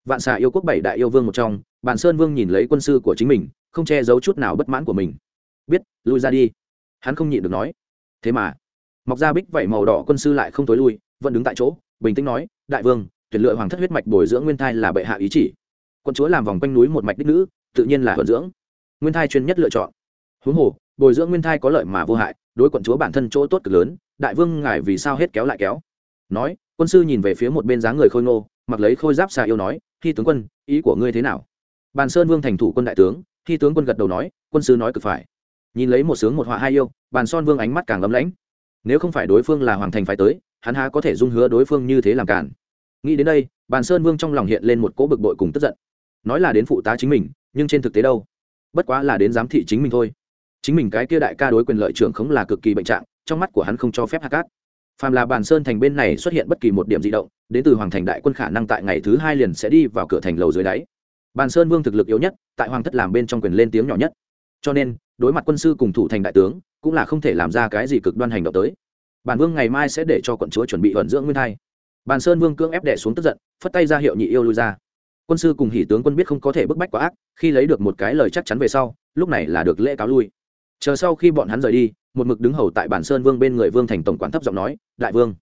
vạn xà yêu quốc bảy đại yêu vương một trong, bàn sơn vương nhìn lấy quân sư của chính mình, không che giấu chút nào bất mãn của mình. Biết, lui ra đi. Hắn không nhịn được nói. Thế mà, mọc ra bích vẩy màu đỏ quân sư lại không tối lui, vẫn đứng tại chỗ, bình tĩnh nói, đại vương, tuyển lựa hoàng thất huyết mạch bồi dưỡng nguyên thai là bệ hạ ý chỉ. Quân chúa làm vòng quanh núi một mạch đích nữ, tự nhiên là thuận dưỡng. Nguyên thai chuyên nhất lựa chọn. Huống hồ, bồi dưỡng nguyên thai có lợi mà vô hại, đối quận chúa bản thân chỗ tốt cực lớn, đại vương ngài vì sao hết kéo lại kéo? Nói, quân sư nhìn về phía một bên dáng người khôi ngô mặc lấy khôi giáp xà yêu nói, khi tướng quân, ý của ngươi thế nào? Bàn sơn vương thành thủ quân đại tướng, khi tướng quân gật đầu nói, quân sứ nói cực phải. Nhìn lấy một sướng một họa hai yêu, bàn son vương ánh mắt càng lấm lãnh nếu không phải đối phương là hoàng thành phải tới, hắn há có thể dung hứa đối phương như thế làm cản. Nghĩ đến đây, bàn sơn vương trong lòng hiện lên một cỗ bực bội cùng tức giận. Nói là đến phụ tá chính mình, nhưng trên thực tế đâu? Bất quá là đến giám thị chính mình thôi. Chính mình cái kia đại ca đối quyền lợi trưởng khống là cực kỳ bệnh trạng, trong mắt của hắn không cho phép hạ cát phàm là bàn sơn thành bên này xuất hiện bất kỳ một điểm di động, đến từ hoàng thành đại quân khả năng tại ngày thứ hai liền sẽ đi vào cửa thành lầu dưới đáy. Bàn sơn vương thực lực yếu nhất, tại hoàng thất làm bên trong quyền lên tiếng nhỏ nhất. Cho nên, đối mặt quân sư cùng thủ thành đại tướng, cũng là không thể làm ra cái gì cực đoan hành động tới. Bản vương ngày mai sẽ để cho quận chúa chuẩn bị vận dưỡng nguyên thai. Bàn sơn vương cưỡng ép đẻ xuống tức giận, phất tay ra hiệu nhị yêu lui ra. Quân sư cùng hỷ tướng quân biết không có thể bức bách quá ác, khi lấy được một cái lời chắc chắn về sau, lúc này là được lễ cáo lui. Chờ sau khi bọn hắn rời đi một mực đứng hầu tại bản sơn vương bên người vương thành tổng quản thấp giọng nói, đại vương.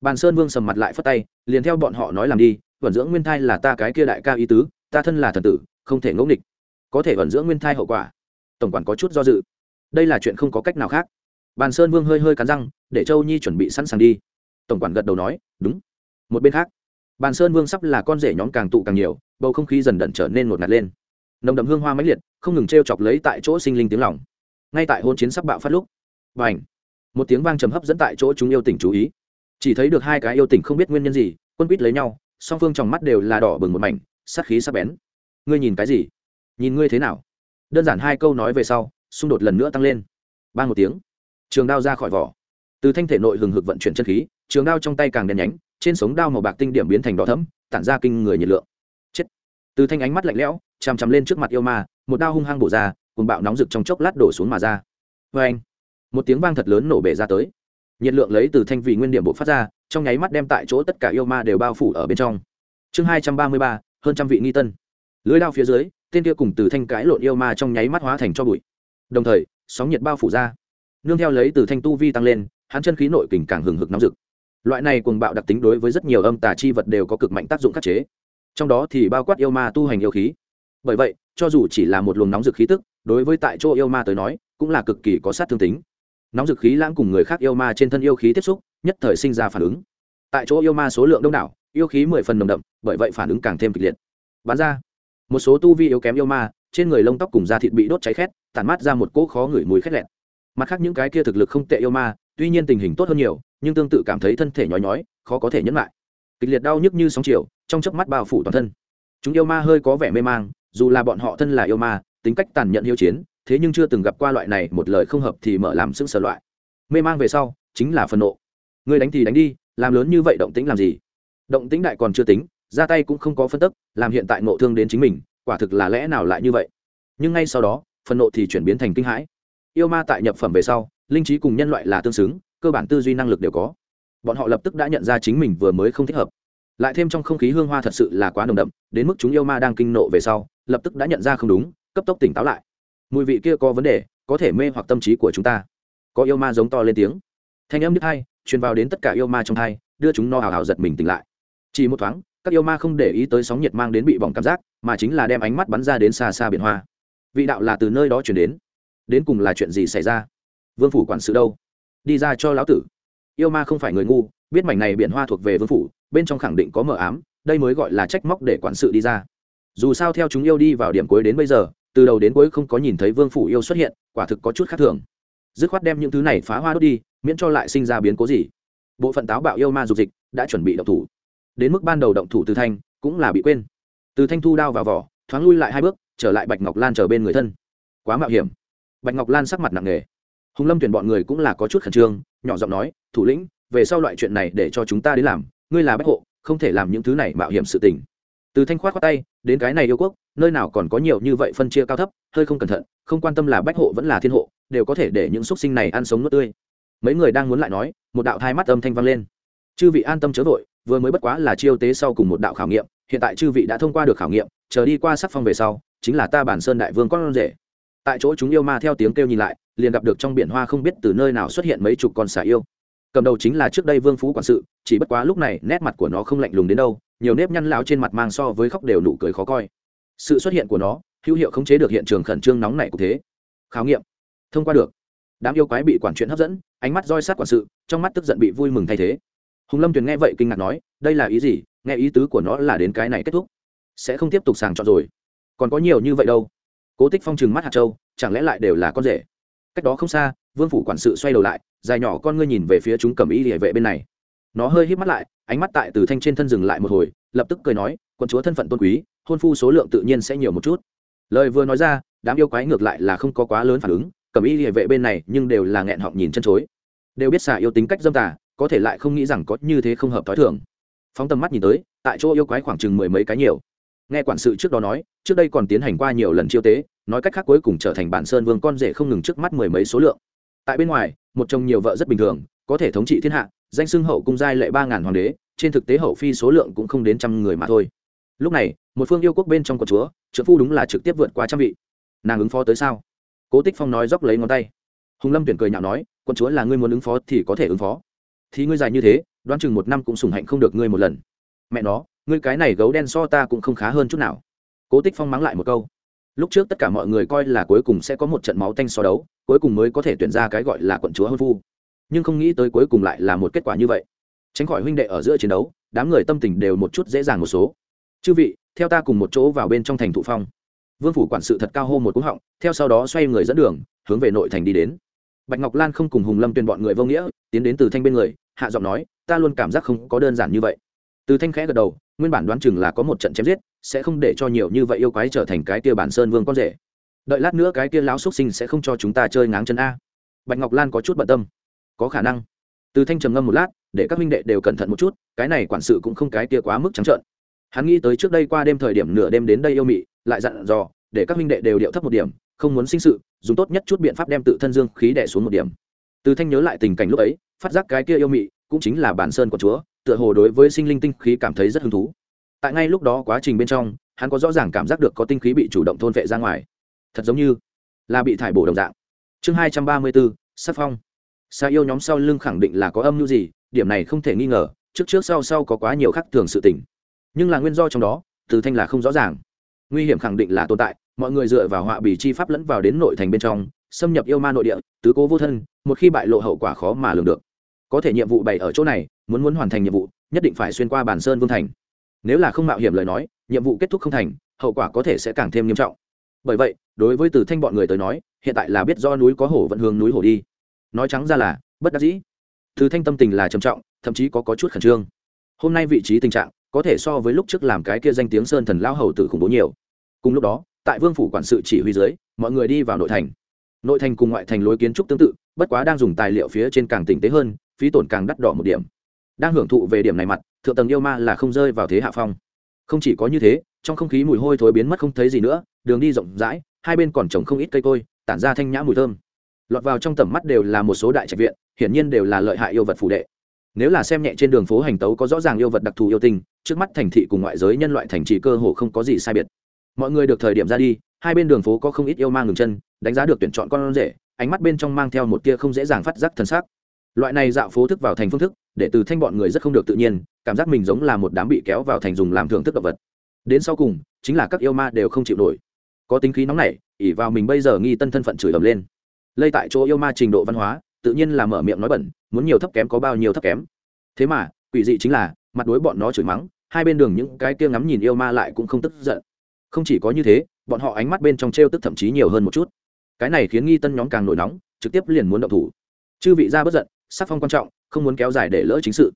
Bàn sơn vương sầm mặt lại phất tay, liền theo bọn họ nói làm đi vận dưỡng nguyên thai là ta cái kia đại ca ý tứ, ta thân là thần tử, không thể ngẫu nghịch. Có thể vận dưỡng nguyên thai hậu quả. Tổng quản có chút do dự. Đây là chuyện không có cách nào khác. Bàn sơn vương hơi hơi cắn răng, để châu nhi chuẩn bị sẵn sàng đi. Tổng quản gật đầu nói, đúng. Một bên khác, bàn sơn vương sắp là con rể nhóm càng tụ càng nhiều, bầu không khí dần đần trở nên ngột ngạt lên. Nồng đậm hương hoa mãnh liệt, không ngừng t r e o chọc lấy tại chỗ sinh linh tiếng lòng. Ngay tại hôn chiến sắp bạo phát lúc và ảnh. Một tiếng vang trầm hấp dẫn tại chỗ chúng yêu tỉnh chú ý. Chỉ thấy được hai cái yêu tỉnh không biết nguyên nhân gì, quân quýt lấy nhau, song phương trong mắt đều là đỏ bừng một mảnh, sát khí sắp bén. Ngươi nhìn cái gì? Nhìn ngươi thế nào? Đơn giản hai câu nói về sau, xung đột lần nữa tăng lên. Ba một tiếng. Trường đao ra khỏi vỏ. Từ thanh thể nội hừng hực vận chuyển chân khí, trường đao trong tay càng đen nhánh, trên sống đao màu bạc tinh điểm biến thành đỏ thấm tản ra kinh người nhiệt lượng. Chết. Từ thanh ánh mắt lạnh lẽo, chằm chằm lên trước mặt yêu ma, một đao hung hăng bổ ra cùng bạo nóng rực trong chốc lát đổ xuống mà ra. Vê anh một tiếng vang thật lớn nổ bể ra tới. Nhiệt lượng lấy từ thanh vị nguyên điểm bộ phát ra, trong nháy mắt đem tại chỗ tất cả yêu ma đều bao phủ ở bên trong. Chương hai trăm ba mươi ba, hơn trăm vị nghi tân. Lưới đao phía dưới, tên kia cùng từ thanh cãi lộn yêu ma trong nháy mắt hóa thành cho bụi. Đồng thời, sóng nhiệt bao phủ ra. Nương theo lấy từ thanh tu vi tăng lên, hắn chân khí nội kình càng hừng hực nóng rực. Loại này cuồng bạo đặc tính đối với rất nhiều âm tà chi vật đều có cực mạnh tác dụng khắc chế. Trong đó thì bao quát yêu ma tu hành yêu khí. Bởi vậy, cho dù chỉ là một luồng nóng rực khí tức, đối với tại chỗ yêu ma tới nói, cũng là cực kỳ có sát thương tính nóng dực khí lãng cùng người khác yêu ma trên thân yêu khí tiếp xúc, nhất thời sinh ra phản ứng. Tại chỗ yêu ma số lượng đông đảo, yêu khí mười phần nồng đậm, bởi vậy phản ứng càng thêm kịch liệt. Bán ra, một số tu vi yếu kém yêu ma, trên người lông tóc cùng da thịt bị đốt cháy khét, tản mát ra một cỗ khó ngửi mùi khét lẹn mặt khác những cái kia thực lực không tệ yêu ma, tuy nhiên tình hình tốt hơn nhiều, nhưng tương tự cảm thấy thân thể nhói nhói, khó có thể nhẫn lại. Kịch liệt đau nhức như sóng chiều, trong chớp mắt bao phủ toàn thân. Chúng yêu ma hơi có vẻ mê mang, dù là bọn họ thân là yêu ma, tính cách tàn nhẫn hiếu chiến thế nhưng chưa từng gặp qua loại này, một lời không hợp thì mở làm sững sờ loại. Mê mang về sau, chính là phần nộ. Người đánh thì đánh đi, làm lớn như vậy động tĩnh làm gì? Động tĩnh đại còn chưa tính, ra tay cũng không có phân tức, làm hiện tại nộ thương đến chính mình, quả thực là lẽ nào lại như vậy? Nhưng ngay sau đó, phần nộ thì chuyển biến thành kinh hãi. Yêu ma tại nhập phẩm về sau, linh trí cùng nhân loại là tương xứng, cơ bản tư duy năng lực đều có. Bọn họ lập tức đã nhận ra chính mình vừa mới không thích hợp. Lại thêm trong không khí hương hoa thật sự là quá nồng đậm, đến mức chúng yêu ma đang kinh nộ về sau, lập tức đã nhận ra không đúng, cấp tốc tỉnh táo lại mùi vị kia có vấn đề, có thể mê hoặc tâm trí của chúng ta. Có yêu ma giống to lên tiếng. Thanh âm đứt hai, truyền vào đến tất cả yêu ma trong hai đưa chúng no hào hào giật mình tỉnh lại. Chỉ một thoáng, các yêu ma không để ý tới sóng nhiệt mang đến bị bỏng cảm giác, mà chính là đem ánh mắt bắn ra đến xa xa biển hoa. Vị đạo là từ nơi đó chuyển đến. Đến cùng là chuyện gì xảy ra? Vương phủ quản sự đâu? Đi ra cho lão tử. Yêu ma không phải người ngu, biết mảnh này biển hoa thuộc về vương phủ, bên trong khẳng định có mờ ám, đây mới gọi là trách móc để quản sự đi ra. Dù sao theo chúng yêu đi vào điểm cuối đến bây giờ từ đầu đến cuối không có nhìn thấy vương phủ yêu xuất hiện, quả thực có chút khác thường. Dứt khoát đem những thứ này phá hoa đốt đi, miễn cho lại sinh ra biến cố gì. Bộ phận táo bạo yêu ma dục dịch đã chuẩn bị động thủ. Đến mức ban đầu động thủ từ thanh cũng là bị quên. Từ thanh thu đao vào vỏ, thoáng lui lại hai bước, trở lại bạch ngọc lan chờ bên người thân. Quá mạo hiểm. Bạch ngọc lan sắc mặt nặng nề. Hùng lâm tuyển bọn người cũng là có chút khẩn trương, nhỏ giọng nói, thủ lĩnh, về sau loại chuyện này để cho chúng ta đến làm, ngươi là bách hộ, không thể làm những thứ này mạo hiểm sự tình từ thanh khoát khoát tay, đến cái này yêu quốc, nơi nào còn có nhiều như vậy phân chia cao thấp, hơi không cẩn thận, không quan tâm là bách hộ vẫn là thiên hộ, đều có thể để những xúc sinh này ăn sống nuốt tươi. Mấy người đang muốn lại nói, một đạo thai mắt âm thanh vang lên. Chư vị an tâm chớ vội, vừa mới bất quá là chiêu tế sau cùng một đạo khảo nghiệm, hiện tại chư vị đã thông qua được khảo nghiệm, chờ đi qua sắc phong về sau, chính là ta bản sơn đại vương con rể. Tại chỗ chúng yêu ma theo tiếng kêu nhìn lại, liền gặp được trong biển hoa không biết từ nơi nào xuất hiện mấy chục con xà yêu cầm đầu chính là trước đây vương phú quản sự, chỉ bất quá lúc này nét mặt của nó không lạnh lùng đến đâu, nhiều nếp nhăn lão trên mặt mang so với khóc đều nụ cười khó coi. Sự xuất hiện của nó, hữu hiệu khống chế được hiện trường khẩn trương nóng này của thế. Khảo nghiệm. Thông qua được. Đám yêu quái bị quản chuyện hấp dẫn, ánh mắt roi sát quản sự, trong mắt tức giận bị vui mừng thay thế. Hùng lâm tuyền nghe vậy kinh ngạc nói, đây là ý gì? Nghe ý tứ của nó là đến cái này kết thúc. Sẽ không tiếp tục sàng chọn rồi. Còn có nhiều như vậy đâu. Cố tích phong trừng mắt hạt châu, chẳng lẽ lại đều là con rể? Cách đó không xa, vương phủ quản sự xoay đầu lại dài nhỏ con ngươi nhìn về phía chúng cầm ý địa vệ bên này. Nó hơi hít mắt lại, ánh mắt tại từ thanh trên thân dừng lại một hồi, lập tức cười nói, quận chúa thân phận tôn quý, hôn phu số lượng tự nhiên sẽ nhiều một chút. Lời vừa nói ra, đám yêu quái ngược lại là không có quá lớn phản ứng cầm ý địa vệ bên này nhưng đều là nghẹn họng nhìn chân chối. Đều biết xả yêu tính cách dâm tà, có thể lại không nghĩ rằng có như thế không hợp thói thường. Phóng tầm mắt nhìn tới, tại chỗ yêu quái khoảng chừng mười mấy cái nhiều. Nghe quản sự trước đó nói, trước đây còn tiến hành qua nhiều lần chiêu tế, nói cách khác cuối cùng trở thành bản sơn vương con rể không ngừng trước mắt mười mấy số lượng tại bên ngoài, một chồng nhiều vợ rất bình thường, có thể thống trị thiên hạ, danh xưng hậu cung giai lệ ba ngàn hoàng đế, trên thực tế hậu phi số lượng cũng không đến trăm người mà thôi. Lúc này, một phương yêu quốc bên trong quận chúa trợ phu đúng là trực tiếp vượt qua trăm vị. Nàng ứng phó tới sao? Cố tích phong nói dốc lấy ngón tay. Hùng lâm tuyển cười nhạo nói, quận chúa là ngươi muốn ứng phó thì có thể ứng phó. Thì ngươi dài như thế, đoán chừng một năm cũng sủng hạnh không được ngươi một lần. Mẹ nó, ngươi cái này gấu đen so ta cũng không khá hơn chút nào. Cố tích phong mắng lại một câu lúc trước tất cả mọi người coi là cuối cùng sẽ có một trận máu tanh so đấu, cuối cùng mới có thể tuyển ra cái gọi là quận chúa hôn phu. Nhưng không nghĩ tới cuối cùng lại là một kết quả như vậy. Tránh khỏi huynh đệ ở giữa chiến đấu, đám người tâm tình đều một chút dễ dàng một số. Chư vị, theo ta cùng một chỗ vào bên trong thành thụ phong. Vương phủ quản sự thật cao hô một cú họng, theo sau đó xoay người dẫn đường, hướng về nội thành đi đến. Bạch ngọc lan không cùng hùng lâm tuyên bọn người vô nghĩa, tiến đến từ thanh bên người, hạ giọng nói, ta luôn cảm giác không có đơn giản như vậy. Từ thanh khẽ gật đầu, nguyên bản đoán chừng là có một trận chém giết sẽ không để cho nhiều như vậy yêu quái trở thành cái kia bản sơn vương con rể. Đợi lát nữa cái kia lão xuất sinh sẽ không cho chúng ta chơi ngáng chân a. Bạch ngọc lan có chút bận tâm. Có khả năng. Từ thanh trầm ngâm một lát, để các minh đệ đều cẩn thận một chút, cái này quản sự cũng không cái kia quá mức trắng trợn. Hắn nghĩ tới trước đây qua đêm thời điểm nửa đêm đến đây yêu mị, lại dặn dò, để các minh đệ đều điệu thấp một điểm, không muốn sinh sự, dùng tốt nhất chút biện pháp đem tự thân dương khí đẻ xuống một điểm. Từ thanh nhớ lại tình cảnh lúc ấy, phát giác cái kia yêu mị cũng chính là bản sơn của chúa, tựa hồ đối với sinh linh tinh khí cảm thấy rất hứng thú tại ngay lúc đó quá trình bên trong, hắn có rõ ràng cảm giác được có tinh khí bị chủ động thôn vệ ra ngoài. Thật giống như là bị thải bổ đồng dạng. Chương hai trăm ba mươi bốn, sắc phong. Xa yêu nhóm sau lưng khẳng định là có âm mưu gì, điểm này không thể nghi ngờ, trước trước sau sau có quá nhiều khác thường sự tình. Nhưng là nguyên do trong đó, từ thanh là không rõ ràng. Nguy hiểm khẳng định là tồn tại, mọi người dựa vào họa bì chi pháp lẫn vào đến nội thành bên trong, xâm nhập yêu ma nội địa, tứ cố vô thân, một khi bại lộ hậu quả khó mà lường được. Có thể nhiệm vụ bày ở chỗ này, muốn muốn hoàn thành nhiệm vụ, nhất định phải xuyên qua bản sơn vương thành nếu là không mạo hiểm lời nói nhiệm vụ kết thúc không thành hậu quả có thể sẽ càng thêm nghiêm trọng. Bởi vậy đối với từ thanh bọn người tới nói hiện tại là biết do núi có hổ vẫn hướng núi hổ đi. Nói trắng ra là bất đắc dĩ. Từ thanh tâm tình là trầm trọng thậm chí có, có chút khẩn trương. Hôm nay vị trí tình trạng có thể so với lúc trước làm cái kia danh tiếng sơn thần lao hầu tử khủng bố nhiều. Cùng lúc đó tại vương phủ quản sự chỉ huy dưới mọi người đi vào nội thành. Nội thành cùng ngoại thành lối kiến trúc tương tự bất quá đang dùng tài liệu phía trên càng tỉnh tế hơn phí tổn càng đắt đỏ một điểm đang hưởng thụ về điểm này mặt, thượng tầng yêu ma là không rơi vào thế hạ phong. Không chỉ có như thế, trong không khí mùi hôi thối biến mất không thấy gì nữa, đường đi rộng rãi, hai bên còn trồng không ít cây côi, tản ra thanh nhã mùi thơm. Lọt vào trong tầm mắt đều là một số đại trạch viện, hiển nhiên đều là lợi hại yêu vật phủ đệ. Nếu là xem nhẹ trên đường phố hành tấu có rõ ràng yêu vật đặc thù yêu tinh, trước mắt thành thị cùng ngoại giới nhân loại thành trì cơ hồ không có gì sai biệt. Mọi người được thời điểm ra đi, hai bên đường phố có không ít yêu mang ngừng chân, đánh giá được tuyển chọn con rể, ánh mắt bên trong mang theo một tia không dễ dàng phát giác thân xác. Loại này dạo phố thức vào thành phương thức để từ thanh bọn người rất không được tự nhiên, cảm giác mình giống là một đám bị kéo vào thành dùng làm thưởng thức động vật. Đến sau cùng, chính là các yêu ma đều không chịu nổi. Có tính khí nóng nảy ỉ vào mình bây giờ nghi tân thân phận chửi ầm lên. Lây tại chỗ yêu ma trình độ văn hóa, tự nhiên là mở miệng nói bẩn, muốn nhiều thấp kém có bao nhiêu thấp kém. Thế mà, quỷ dị chính là, mặt đối bọn nó chửi mắng, hai bên đường những cái kia ngắm nhìn yêu ma lại cũng không tức giận. Không chỉ có như thế, bọn họ ánh mắt bên trong t r e o tức thậm chí nhiều hơn một chút. Cái này khiến nghi tân nhóm càng nổi nóng, trực tiếp liền muốn động thủ. Chư vị ra bất giận, sắc phong quan trọng không muốn kéo dài để lỡ chính sự.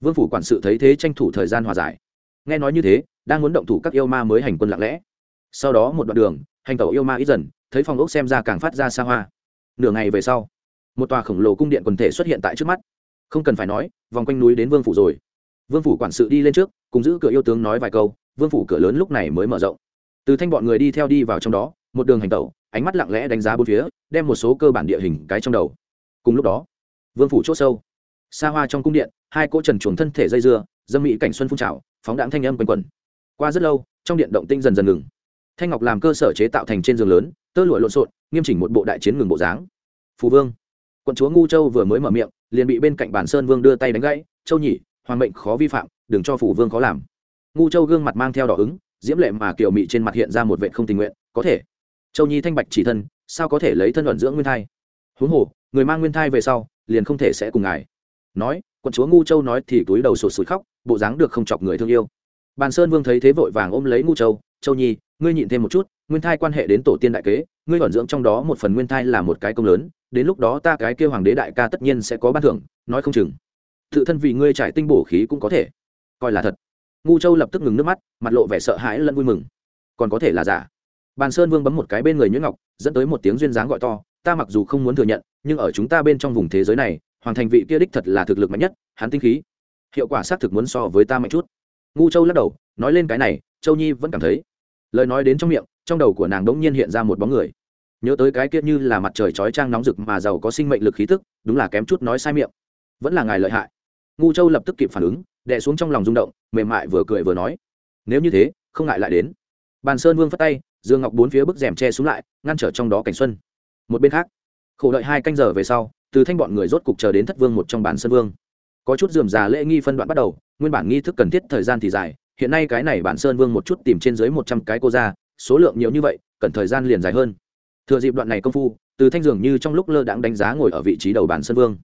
Vương phủ quản sự thấy thế tranh thủ thời gian hòa giải. Nghe nói như thế, đang muốn động thủ các yêu ma mới hành quân lặng lẽ. Sau đó một đoạn đường, hành tẩu yêu ma ít dần, thấy phòng ốc xem ra càng phát ra xa hoa. Nửa ngày về sau, một tòa khổng lồ cung điện quần thể xuất hiện tại trước mắt. Không cần phải nói, vòng quanh núi đến vương phủ rồi. Vương phủ quản sự đi lên trước, cùng giữ cửa yêu tướng nói vài câu, vương phủ cửa lớn lúc này mới mở rộng. Từ thanh bọn người đi theo đi vào trong đó, một đường hành tẩu, ánh mắt lặng lẽ đánh giá bốn phía, đem một số cơ bản địa hình cái trong đầu. Cùng lúc đó, vương phủ c h ỗ sâu xa hoa trong cung điện, hai cỗ trần chuồng thân thể dây dưa, dâm mỹ cảnh xuân phun trào, phóng đạn thanh âm quanh quẩn. Qua rất lâu, trong điện động tinh dần dần ngừng. Thanh ngọc làm cơ sở chế tạo thành trên giường lớn, tơ lụa lộn xộn, nghiêm chỉnh một bộ đại chiến ngừng bộ dáng. Phù vương. Quận chúa ngu châu vừa mới mở miệng, liền bị bên cạnh bản sơn vương đưa tay đánh gãy, châu nhỉ, hoàng mệnh khó vi phạm, đừng cho phủ vương khó làm. Ngu châu gương mặt mang theo đỏ ứng, diễm lệ mà kiểu mị trên mặt hiện ra một vệ không tình nguyện, có thể. Châu nhi thanh bạch chỉ thân, sao có thể lấy thân luận dưỡng nguyên thai? Huống hồ, người mang nguyên thai về sau, liền không thể sẽ cùng ngài nói, quận chúa ngu châu nói thì túi đầu sụt sụt khóc, bộ dáng được không chọc người thương yêu. Bàn sơn vương thấy thế vội vàng ôm lấy ngu châu châu nhi, ngươi nhịn thêm một chút, nguyên thai quan hệ đến tổ tiên đại kế, ngươi còn dưỡng trong đó một phần nguyên thai là một cái công lớn, đến lúc đó ta cái kêu hoàng đế đại ca tất nhiên sẽ có ban thưởng, nói không chừng. Tự thân vì ngươi trải tinh bổ khí cũng có thể. Coi là thật. Ngu châu lập tức ngừng nước mắt, mặt lộ vẻ sợ hãi lẫn vui mừng. Còn có thể là giả. Bàn sơn vương bấm một cái bên người nhuyễn ngọc, dẫn tới một tiếng duyên dáng gọi to, ta mặc dù không muốn thừa nhận, nhưng ở chúng ta bên trong vùng thế giới này hoàng thành vị kia đích thật là thực lực mạnh nhất, hắn tinh khí, hiệu quả xác thực muốn so với ta mạnh chút. Ngu châu lắc đầu, nói lên cái này, châu nhi vẫn cảm thấy. Lời nói đến trong miệng, trong đầu của nàng đ ỗ n g nhiên hiện ra một bóng người. Nhớ tới cái kia như là mặt trời chói trang nóng rực mà giàu có sinh mệnh lực khí tức, đúng là kém chút nói sai miệng. Vẫn là ngài lợi hại. Ngu châu lập tức kịp phản ứng, đè xuống trong lòng rung động, mềm mại vừa cười vừa nói. Nếu như thế, không ngại lại đến. Bàn sơn vương phất tay, dương ngọc bốn phía bức rèm che xuống lại, ngăn trở trong đó cảnh xuân. Một bên khác, khổ đợi hai canh giờ về sau từ thanh bọn người rốt cục chờ đến thất vương một trong bản sơn vương. Có chút dườm già lễ nghi phân đoạn bắt đầu, nguyên bản nghi thức cần thiết thời gian thì dài, hiện nay cái này bản sơn vương một chút tìm trên dưới một trăm cái cô ra số lượng nhiều như vậy, cần thời gian liền dài hơn. Thừa dịp đoạn này công phu, từ thanh dường như trong lúc lơ đãng đánh giá ngồi ở vị trí đầu bản sơn vương.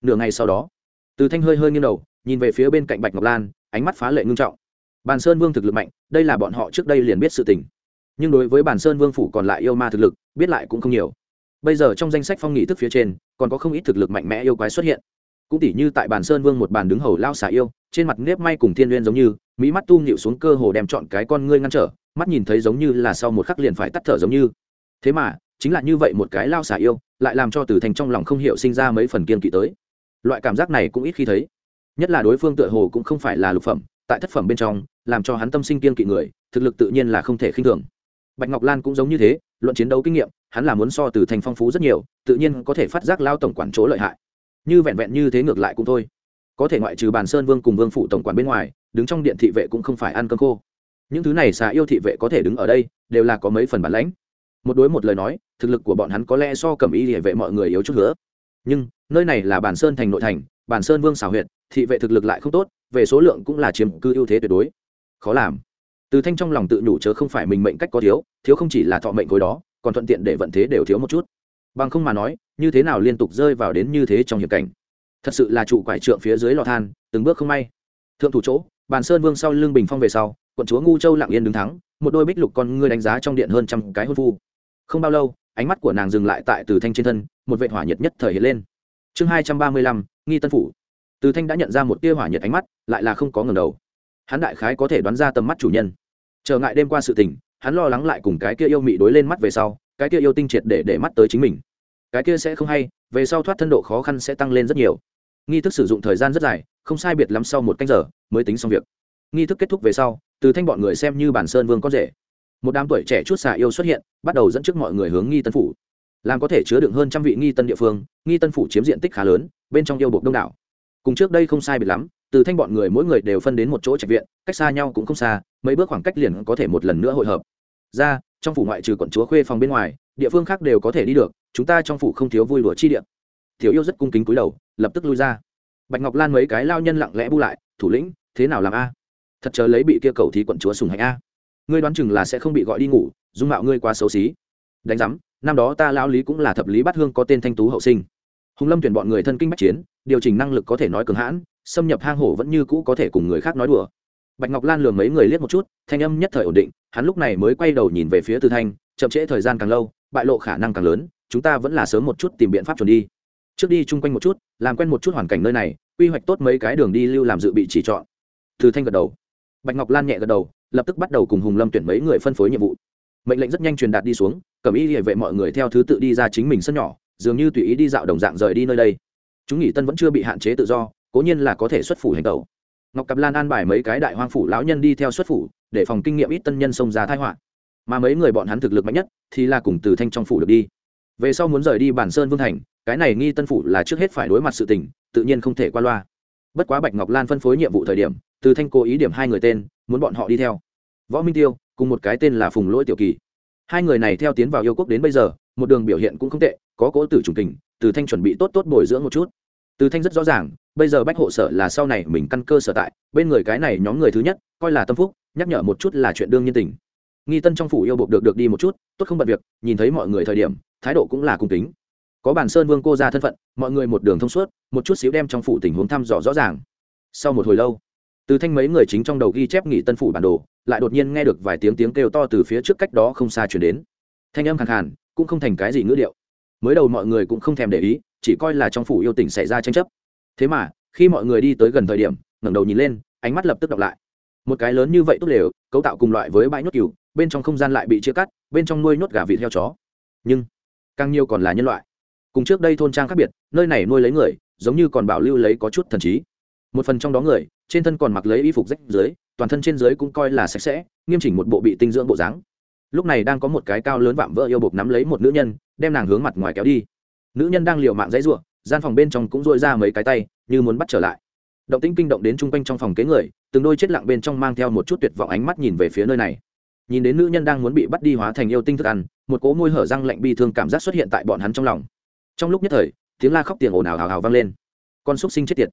Nửa ngày sau đó, từ thanh hơi hơi nghiêng đầu, nhìn về phía bên cạnh bạch ngọc lan, ánh mắt phá lệ ngưng trọng. Bàn sơn vương thực lực mạnh, đây là bọn họ trước đây liền biết sự tình. Nhưng đối với bàn sơn vương phủ còn lại yêu ma thực lực, biết lại cũng không nhiều bây giờ trong danh sách phong nghị thức phía trên, còn có không ít thực lực mạnh mẽ yêu quái xuất hiện. Cũng tỉ như tại bàn sơn vương một bàn đứng hầu lao xả yêu, trên mặt nếp may cùng thiên n g u y ê n giống như, mỹ mắt tu nhịu xuống cơ hồ đem chọn cái con ngươi ngăn trở, mắt nhìn thấy giống như là sau một khắc liền phải tắt thở giống như. Thế mà, chính là như vậy một cái lao xả yêu, lại làm cho từ thành trong lòng không hiểu sinh ra mấy phần kiên kỵ tới. Loại cảm giác này cũng ít khi thấy. Nhất là đối phương tựa hồ cũng không phải là lục phẩm, tại thất phẩm bên trong, làm cho hắn tâm sinh kiên kỵ người, thực lực tự nhiên là không thể khinh thường. Bạch ngọc lan cũng giống như thế luận chiến đấu kinh nghiệm, hắn là muốn so từ thành phong phú rất nhiều, tự nhiên có thể phát giác lao tổng quản chỗ lợi hại. Như vẹn vẹn như thế ngược lại cũng thôi. Có thể ngoại trừ bàn sơn vương cùng vương phụ tổng quản bên ngoài, đứng trong điện thị vệ cũng không phải ăn cơm khô. Những thứ này xà yêu thị vệ có thể đứng ở đây, đều là có mấy phần bản lãnh. Một đối một lời nói, thực lực của bọn hắn có lẽ so cầm ý địa vệ mọi người yếu chút nữa. Nhưng, nơi này là bản sơn thành nội thành bản sơn vương xảo huyệt, thị vệ thực lực lại không tốt, về số lượng cũng là chiếm cư ưu thế tuyệt đối. Khó làm. Từ thanh trong lòng tự nhủ chớ không phải mình mệnh cách có thiếu thiếu không chỉ là thọ mệnh khối đó, còn thuận tiện để vận thế đều thiếu một chút. Bằng không mà nói, như thế nào liên tục rơi vào đến như thế trong hiểm cảnh? Thật sự là trụ quải trượng phía dưới lò than, từng bước không may. Thượng thủ chỗ, bàn sơn vương sau lưng bình phong về sau, quận chúa ngu châu lặng yên đứng thắng, một đôi bích lục con ngươi đánh giá trong điện hơn trăm cái hôn phu. Không bao lâu, ánh mắt của nàng dừng lại tại từ thanh trên thân, một vệ hỏa nhiệt nhất thời hiện lên. Chương hai trăm ba mươi lăm, nghi tân phủ. Từ thanh đã nhận ra một tia hỏa nhiệt ánh mắt, lại là không có ngầm đầu. Hắn đại khái có thể đoán ra tầm mắt chủ nhân. Trở ngại đêm qua sự tình hắn lo lắng lại cùng cái kia yêu mị đối lên mắt về sau, cái kia yêu tinh triệt để để mắt tới chính mình. Cái kia sẽ không hay, về sau thoát thân độ khó khăn sẽ tăng lên rất nhiều. Nghi thức sử dụng thời gian rất dài, không sai biệt lắm sau một canh giờ mới tính xong việc. Nghi thức kết thúc về sau, từ thanh bọn người xem như bản sơn vương có rể. Một đám tuổi trẻ chút xà yêu xuất hiện, bắt đầu dẫn trước mọi người hướng nghi tân phủ. Làm có thể chứa đựng hơn trăm vị nghi tân địa phương, nghi tân phủ chiếm diện tích khá lớn, bên trong yêu buộc đông đảo. Cùng trước đây không sai biệt lắm từ thanh bọn người mỗi người đều phân đến một chỗ trạch viện, cách xa nhau cũng không xa, mấy bước khoảng cách liền có thể một lần nữa hội hợp. Ra, trong phủ ngoại trừ quận chúa khuê phòng bên ngoài, địa phương khác đều có thể đi được, chúng ta trong phủ không thiếu vui đùa chi điện thiếu yêu rất cung kính cúi đầu, lập tức lui ra. Bạch ngọc lan mấy cái lao nhân lặng lẽ bu lại, thủ lĩnh, thế nào làm a? Thật chờ lấy bị kia cầu thí quận chúa sùng hạnh a. Ngươi đoán chừng là sẽ không bị gọi đi ngủ, dung mạo ngươi quá xấu xí. Đánh giám, năm đó ta lao lý cũng là thập lý bát hương có tên thanh tú hậu sinh. Hùng lâm tuyển bọn người thân kinh bách chiến, điều chỉnh năng lực có thể nói cường hãn xâm nhập hang hổ vẫn như cũ có thể cùng người khác nói đùa. Bạch ngọc lan lườm mấy người liếc một chút, thanh âm nhất thời ổn định, hắn lúc này mới quay đầu nhìn về phía Từ thanh, chậm trễ thời gian càng lâu, bại lộ khả năng càng lớn, chúng ta vẫn là sớm một chút tìm biện pháp chuẩn đi. Trước đi chung quanh một chút, làm quen một chút hoàn cảnh nơi này, quy hoạch tốt mấy cái đường đi lưu làm dự bị chỉ chọn. Từ thanh gật đầu. Bạch ngọc lan nhẹ gật đầu, lập tức bắt đầu cùng hùng lâm tuyển mấy người phân phối nhiệm vụ. Mệnh lệnh rất nhanh truyền đạt đi xuống, cầm ý địa vệ mọi người theo thứ tự đi ra chính mình sân nhỏ, dường như tùy ý đi dạo đồng dạng rời đi nơi đây. Chúng nghỉ tân vẫn chưa bị hạn chế tự do cố nhiên là có thể xuất phủ hành tẩu. Ngọc cặp lan an bài mấy cái đại hoang phủ lão nhân đi theo xuất phủ, để phòng kinh nghiệm ít tân nhân xông ra thái họa. Mà mấy người bọn hắn thực lực mạnh nhất thì là cùng từ thanh trong phủ được đi. Về sau muốn rời đi bản sơn vương thành, cái này nghi tân phủ là trước hết phải đối mặt sự tình, tự nhiên không thể qua loa. Bất quá bạch ngọc lan phân phối nhiệm vụ thời điểm, từ thanh cố ý điểm hai người tên, muốn bọn họ đi theo. Võ minh tiêu, cùng một cái tên là phùng lỗi tiểu kỳ. Hai người này theo tiến vào yêu quốc đến bây giờ, một đường biểu hiện cũng không tệ, có cố tử trùng tình, từ thanh chuẩn bị tốt tốt bồi dưỡng một chút từ thanh rất rõ ràng, bây giờ bách hộ sở là sau này mình căn cơ sở tại, bên người cái này nhóm người thứ nhất, coi là tâm phúc, nhắc nhở một chút là chuyện đương nhiên tình. Nghi tân trong phủ yêu buộc được được đi một chút, tốt không bật việc, nhìn thấy mọi người thời điểm, thái độ cũng là cung kính. Có bản sơn vương cô ra thân phận, mọi người một đường thông suốt, một chút xíu đem trong phủ tình huống thăm dò rõ ràng. Sau một hồi lâu, từ thanh mấy người chính trong đầu ghi chép nghỉ tân phủ bản đồ, lại đột nhiên nghe được vài tiếng tiếng kêu to từ phía trước cách đó không xa chuyển đến. Thanh âm khàn khàn, cũng không thành cái gì ngữ điệu. Mới đầu mọi người cũng không thèm để ý chỉ coi là trong phủ yêu tình xảy ra tranh chấp. Thế mà, khi mọi người đi tới gần thời điểm, ngẩng đầu nhìn lên, ánh mắt lập tức đọc lại. Một cái lớn như vậy tốt lều, cấu tạo cùng loại với bãi nhốt cừu, bên trong không gian lại bị chia cắt, bên trong nuôi nhốt gà vịt heo chó. Nhưng, càng nhiều còn là nhân loại. Cùng trước đây thôn trang khác biệt, nơi này nuôi lấy người, giống như còn bảo lưu lấy có chút thần trí. Một phần trong đó người, trên thân còn mặc lấy y phục rách dưới, toàn thân trên dưới cũng coi là sạch sẽ, nghiêm chỉnh một bộ bị tinh dưỡng bộ dáng. Lúc này đang có một cái cao lớn vạm vỡ yêu bộc nắm lấy một nữ nhân, đem nàng hướng mặt ngoài kéo đi nữ nhân đang liều mạng dãy ruộng gian phòng bên trong cũng dội ra mấy cái tay, như muốn bắt trở lại. Động tĩnh kinh động đến chung quanh trong phòng kế người, từng đôi chết lặng bên trong mang theo một chút tuyệt vọng ánh mắt nhìn về phía nơi này. Nhìn đến nữ nhân đang muốn bị bắt đi hóa thành yêu tinh thức ăn, một cỗ môi hở răng lạnh bi thương cảm giác xuất hiện tại bọn hắn trong lòng. Trong lúc nhất thời, tiếng la khóc tiền ồn ào hào hào vang lên. Con xúc sinh chết tiệt.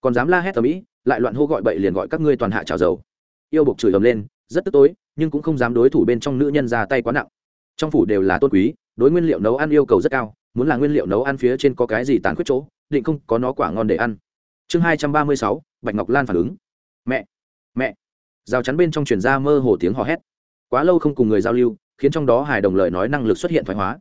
Còn dám la hét ở mỹ lại loạn hô gọi bậy liền gọi các ngươi toàn hạ trào dầu. Yêu buộc chửi ầm lên, rất tức tối, nhưng cũng không dám đối thủ bên trong nữ nhân ra tay quá nặng. Trong phủ đều là tôn quý, đối nguyên liệu nấu ăn yêu cầu rất cao muốn là nguyên liệu nấu ăn phía trên có cái gì tàn khuyết chỗ, định không có nó quả ngon để ăn. Chương hai trăm ba mươi sáu, bạch ngọc lan phản ứng. Mẹ mẹ. Rào chắn bên trong truyền ra mơ hồ tiếng hò hét. Quá lâu không cùng người giao lưu, khiến trong đó hài đồng lời nói năng lực xuất hiện thoái hóa.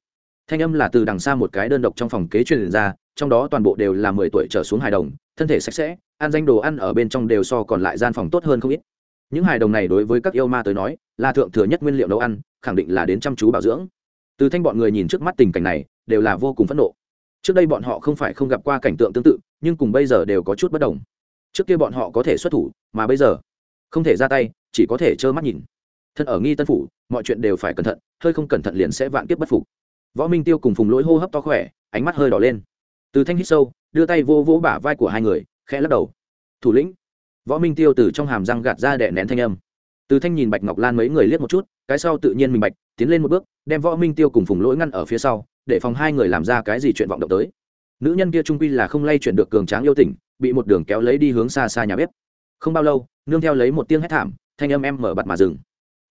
Thanh âm là từ đằng xa một cái đơn độc trong phòng kế truyền ra, trong đó toàn bộ đều là mười tuổi trở xuống hài đồng, thân thể sạch sẽ, ăn danh đồ ăn ở bên trong đều so còn lại gian phòng tốt hơn không ít. Những hài đồng này đối với các yêu ma tới nói, là thượng thừa nhất nguyên liệu nấu ăn, khẳng định là đến chăm chú bảo dưỡng. Từ thanh bọn người nhìn trước mắt tình cảnh này đều là vô cùng phẫn nộ. Trước đây bọn họ không phải không gặp qua cảnh tượng tương tự, nhưng cùng bây giờ đều có chút bất đồng. Trước kia bọn họ có thể xuất thủ, mà bây giờ không thể ra tay, chỉ có thể trơ mắt nhìn. Thân ở nghi tân phủ, mọi chuyện đều phải cẩn thận, hơi không cẩn thận liền sẽ vạn kiếp bất phục. Võ minh tiêu cùng phùng lỗi hô hấp to khỏe, ánh mắt hơi đỏ lên. Từ thanh hít sâu, đưa tay vô vỗ bả vai của hai người, khẽ lắc đầu. Thủ lĩnh. Võ minh tiêu từ trong hàm răng gạt ra đẻ nén thanh âm từ thanh nhìn bạch ngọc lan mấy người liếc một chút, cái sau tự nhiên mình bạch, tiến lên một bước, đem võ minh tiêu cùng phùng lỗi ngăn ở phía sau, để phòng hai người làm ra cái gì chuyện vọng động tới. Nữ nhân kia trung quy là không lay chuyển được cường tráng yêu tỉnh bị một đường kéo lấy đi hướng xa xa nhà bếp. Không bao lâu, nương theo lấy một tiếng hét thảm, thanh âm em mở bặt mà dừng.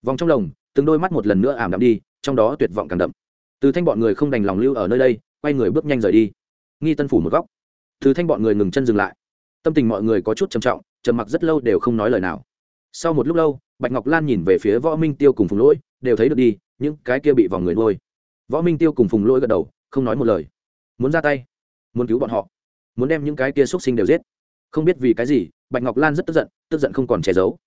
Vòng trong lồng, từng đôi mắt một lần nữa ảm đạm đi, trong đó tuyệt vọng càng đậm. Từ thanh bọn người không đành lòng lưu ở nơi đây, quay người bước nhanh rời đi. Nghi tân phủ một góc. Từ thanh bọn người ngừng chân dừng lại. Tâm tình mọi người có chút trầm trọng, trầm mặc rất lâu đều không nói lời nào. Sau một lúc lâu bạch ngọc lan nhìn về phía võ minh tiêu cùng phùng lỗi, đều thấy được đi, những cái kia bị vòng người nuôi. Võ minh tiêu cùng phùng lỗi gật đầu, không nói một lời. Muốn ra tay, muốn cứu bọn họ, muốn đem những cái kia x u ấ t sinh đều giết. Không biết vì cái gì, bạch ngọc lan rất tức giận tức giận không còn che giấu.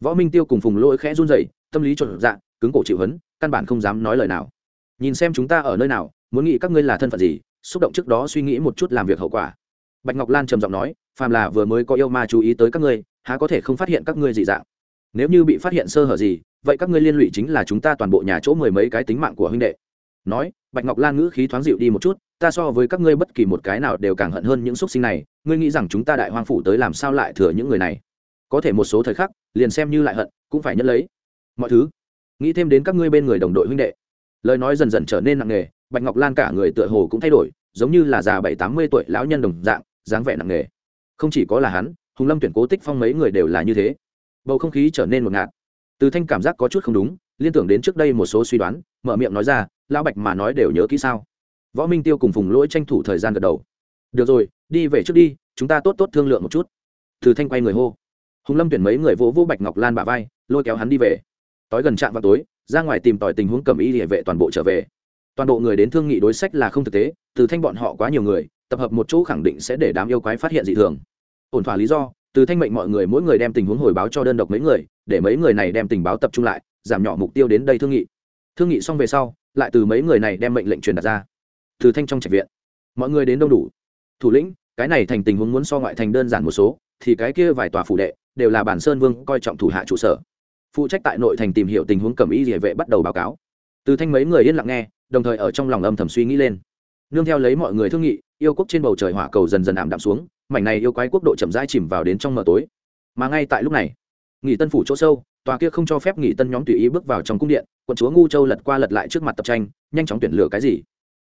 Võ minh tiêu cùng phùng lỗi khẽ run dậy tâm lý trộn dạ cứng cổ chịu hấn, căn bản không dám nói lời nào. Nhìn xem chúng ta ở nơi nào, muốn nghĩ các ngươi là thân phận gì, xúc động trước đó suy nghĩ một chút làm việc hậu quả. Bạch ngọc lan trầm giọng nói, phàm là vừa mới có yêu ma chú ý tới các ngươi, há có thể không phát hiện các ngươi dị dạng? Nếu như bị phát hiện sơ hở gì, vậy các ngươi liên lụy chính là chúng ta toàn bộ nhà chỗ mười mấy cái tính mạng của huynh đệ. Nói, bạch ngọc lan ngữ khí thoáng dịu đi một chút, ta so với các ngươi bất kỳ một cái nào đều càng hận hơn những x u ấ t sinh này, ngươi nghĩ rằng chúng ta đại hoang phủ tới làm sao lại thừa những người này? Có thể một số thời khắc, liền xem như lại hận, cũng phải nhẫn lấy. Mọi thứ, nghĩ thêm đến các ngươi bên người đồng đội huynh đệ. Lời nói dần dần trở nên nặng nề, bạch ngọc lan cả người tựa hồ cũng thay đổi, giống như là già bảy, tám mươi tuổi lão nhân đồng dạng, dáng vẻ nặng nề. Không chỉ có là hắn, hùng lâm tuyển cố tích phong mấy người đều là như thế bầu không khí trở nên một ngạt. Từ thanh cảm giác có chút không đúng, liên tưởng đến trước đây một số suy đoán, mở miệng nói ra, lão bạch mà nói đều nhớ kỹ sao? Võ minh tiêu cùng phùng lỗi tranh thủ thời gian gật đầu. Được rồi, đi về trước đi, chúng ta tốt tốt thương lượng một chút. Từ thanh quay người hô. Hùng lâm tuyển mấy người vỗ vỗ bạch ngọc lan bả vai, lôi kéo hắn đi về. Tối gần trạm vào tối, ra ngoài tìm tòi tình huống cầm y địa vệ toàn bộ trở về. Toàn bộ người đến thương nghị đối sách là không thực tế, từ thanh bọn họ quá nhiều người, tập hợp một chỗ khẳng định sẽ để đám yêu quái phát hiện dị thường. Ổn thỏa lý do từ thanh mệnh mọi người mỗi người đem tình huống hồi báo cho đơn độc mấy người, để mấy người này đem tình báo tập trung lại, giảm nhỏ mục tiêu đến đây thương nghị. Thương nghị xong về sau, lại từ mấy người này đem mệnh lệnh truyền đặt ra. Từ thanh trong trạch viện. Mọi người đến đông đủ. Thủ lĩnh, cái này thành tình huống muốn so ngoại thành đơn giản một số, thì cái kia vài tòa phủ đệ, đều là bản sơn vương coi trọng thủ hạ trụ sở. Phụ trách tại nội thành tìm hiểu tình huống cẩm y địa vệ bắt đầu báo cáo. Từ thanh mấy người yên lặng nghe, đồng thời ở trong lòng âm thầm suy nghĩ lên. Nương theo lấy mọi người thương nghị, yêu quốc trên bầu trời hỏa cầu dần dần ảm đạm xuống mảnh này yêu quái quốc độ chậm rãi chìm vào đến trong mờ tối. Mà ngay tại lúc này, nghỉ tân phủ chỗ sâu, tòa kia không cho phép nghỉ tân nhóm tùy ý bước vào trong cung điện, quận chúa ngu châu lật qua lật lại trước mặt tập tranh, nhanh chóng tuyển lựa cái gì.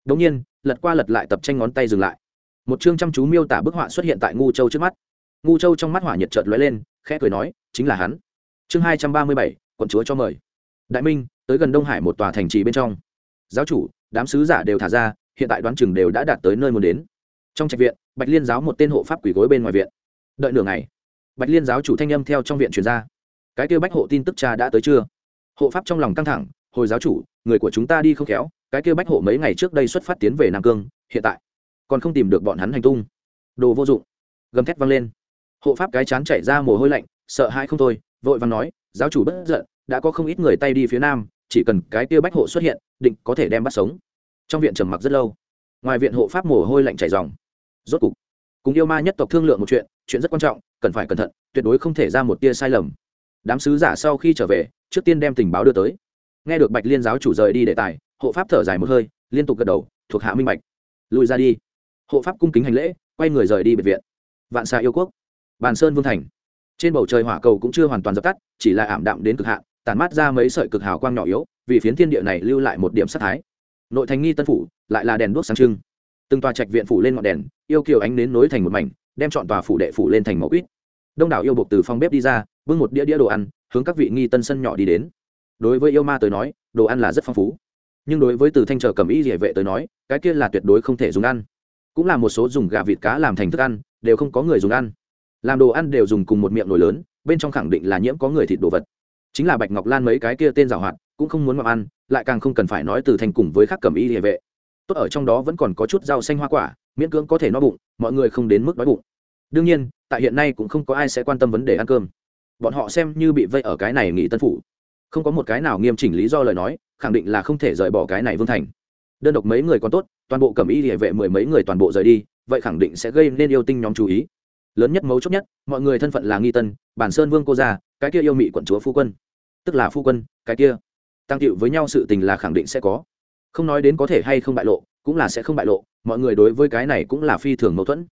Đống nhiên, lật qua lật lại tập tranh ngón tay dừng lại. Một chương chăm chú miêu tả bức họa xuất hiện tại ngu châu trước mắt. Ngu châu trong mắt hỏa nhiệt chợt lóe lên, khẽ cười nói, chính là hắn. Chương hai trăm ba mươi bảy, quận chúa cho mời. Đại minh, tới gần đông hải một tòa thành trì bên trong. Giáo chủ, đám sứ giả đều thả ra, hiện tại đoán chừng đều đã đạt tới nơi muốn đến trong trạch viện, bạch liên giáo một tên hộ pháp quỷ gối bên ngoài viện. Đợi nửa ngày, bạch liên giáo chủ thanh âm theo trong viện truyền ra. Cái kêu bách hộ tin tức cha đã tới chưa? Hộ pháp trong lòng căng thẳng, hồi giáo chủ, người của chúng ta đi không khéo, cái kêu bách hộ mấy ngày trước đây xuất phát tiến về nam cương, hiện tại còn không tìm được bọn hắn hành tung. Đồ vô dụng, gầm thét vang lên. Hộ pháp cái chán chảy ra mồ hôi lạnh, sợ hãi không thôi, vội vàng nói, giáo chủ bất giận, đã có không ít người tay đi phía nam, chỉ cần cái kia bách hộ xuất hiện, định có thể đem bắt sống. Trong viện trầm mặc rất lâu. Ngoài viện hộ pháp mồ hôi lạnh chảy dòng rốt cục, cùng yêu ma nhất tộc thương lượng một chuyện chuyện rất quan trọng, cần phải cẩn thận, tuyệt đối không thể ra một tia sai lầm. Đám sứ giả sau khi trở về, trước tiên đem tình báo đưa tới. Nghe được bạch liên giáo chủ rời đi đề tài, hộ pháp thở dài một hơi, liên tục gật đầu, thuộc hạ minh bạch. Lùi ra đi. Hộ pháp cung kính hành lễ, quay người rời đi biệt viện. Vạn xa yêu quốc, bàn sơn vương thành. Trên bầu trời hỏa cầu cũng chưa hoàn toàn dập tắt, chỉ là ảm đạm đến cực hạn tàn mát ra mấy sợi cực hào quang nhỏ yếu, vì phiến thiên địa này lưu lại một điểm sắc thái. Nội thành nghi tân phủ, lại là đèn đuốc sáng trưng. Từng tòa trạch viện phủ lên ngọn đèn yêu kiều ánh nến nối thành một mảnh, đem chọn tòa phủ đệ phủ lên thành mẫu quýt. Đông đảo yêu buộc từ phòng bếp đi ra, bưng một đĩa đĩa đồ ăn, hướng các vị nghi tân sân nhỏ đi đến. Đối với yêu ma tới nói, đồ ăn là rất phong phú. Nhưng đối với từ thanh chờ cầm y địa vệ tới nói, cái kia là tuyệt đối không thể dùng ăn. Cũng là một số dùng gà vịt cá làm thành thức ăn, đều không có người dùng ăn. Làm đồ ăn đều dùng cùng một miệng nồi lớn, bên trong khẳng định là nhiễm có người thịt đồ vật. Chính là bạch ngọc lan mấy cái kia tên giảo hoạt, cũng không muốn mặc ăn, lại càng không cần phải nói từ Thanh cùng với các cầm y địa vệ. Tốt ở trong đó vẫn còn có chút rau xanh hoa quả miễn cưỡng có thể no bụng, mọi người không đến mức đói bụng. Đương nhiên, tại hiện nay cũng không có ai sẽ quan tâm vấn đề ăn cơm. Bọn họ xem như bị vây ở cái này nghỉ tân phủ. Không có một cái nào nghiêm chỉnh lý do lời nói, khẳng định là không thể rời bỏ cái này vương thành. Đơn độc mấy người còn tốt, toàn bộ cầm y địa vệ mười mấy người toàn bộ rời đi, vậy khẳng định sẽ gây nên yêu tinh nhóm chú ý. Lớn nhất mấu chốt nhất, mọi người thân phận là nghi tân, bản sơn vương cô gia, cái kia yêu mị quận chúa phu quân. Tức là phu quân, cái kia. Tăng tiệu với nhau sự tình là khẳng định sẽ có. Không nói đến có thể hay không bại lộ cũng là sẽ không bại lộ, mọi người đối với cái này cũng là phi thường mâu thuẫn.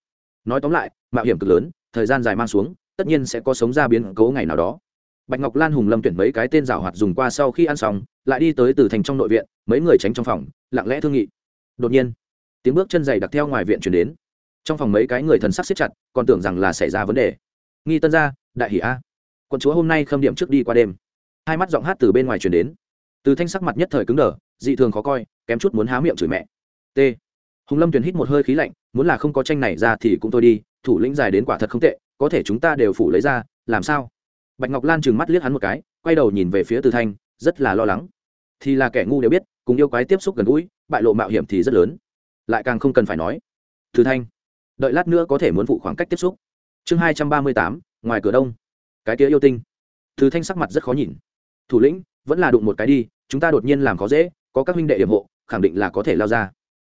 Nói tóm lại, mạo hiểm cực lớn, thời gian dài mang xuống, tất nhiên sẽ có sống ra biến cố ngày nào đó. Bạch ngọc lan hùng lâm tuyển mấy cái tên rào hoạt dùng qua sau khi ăn xong, lại đi tới từ thành trong nội viện, mấy người tránh trong phòng, lặng lẽ thương nghị. Đột nhiên, tiếng bước chân dày đặc theo ngoài viện chuyển đến. Trong phòng mấy cái người thần sắc xếp chặt, còn tưởng rằng là xảy ra vấn đề. Nghi tân gia, đại hỷ a. Quận chúa hôm nay khâm điểm trước đi qua đêm. Hai mắt giọng hát từ bên ngoài chuyển đến. Từ thanh sắc mặt nhất thời cứng đờ, dị thường khó coi, kém chút muốn há miệng chửi mẹ t. Hùng lâm tuyền hít một hơi khí lạnh, muốn là không có tranh này ra thì cũng thôi đi, thủ lĩnh dài đến quả thật không tệ, có thể chúng ta đều phủ lấy ra, làm sao? Bạch ngọc lan trừng mắt liếc hắn một cái, quay đầu nhìn về phía từ thanh, rất là lo lắng. Thì là kẻ ngu đều biết, cùng yêu quái tiếp xúc gần gũi, bại lộ mạo hiểm thì rất lớn. Lại càng không cần phải nói. Từ thanh, đợi lát nữa có thể muốn phụ khoảng cách tiếp xúc. Chương hai trăm ba mươi tám, ngoài cửa đông. Cái kia yêu tinh. Từ thanh sắc mặt rất khó nhìn. Thủ lĩnh, vẫn là đụng một cái đi, chúng ta đột nhiên làm khó dễ, có các huynh đệ hiểm hộ, khẳng định là có thể lao ra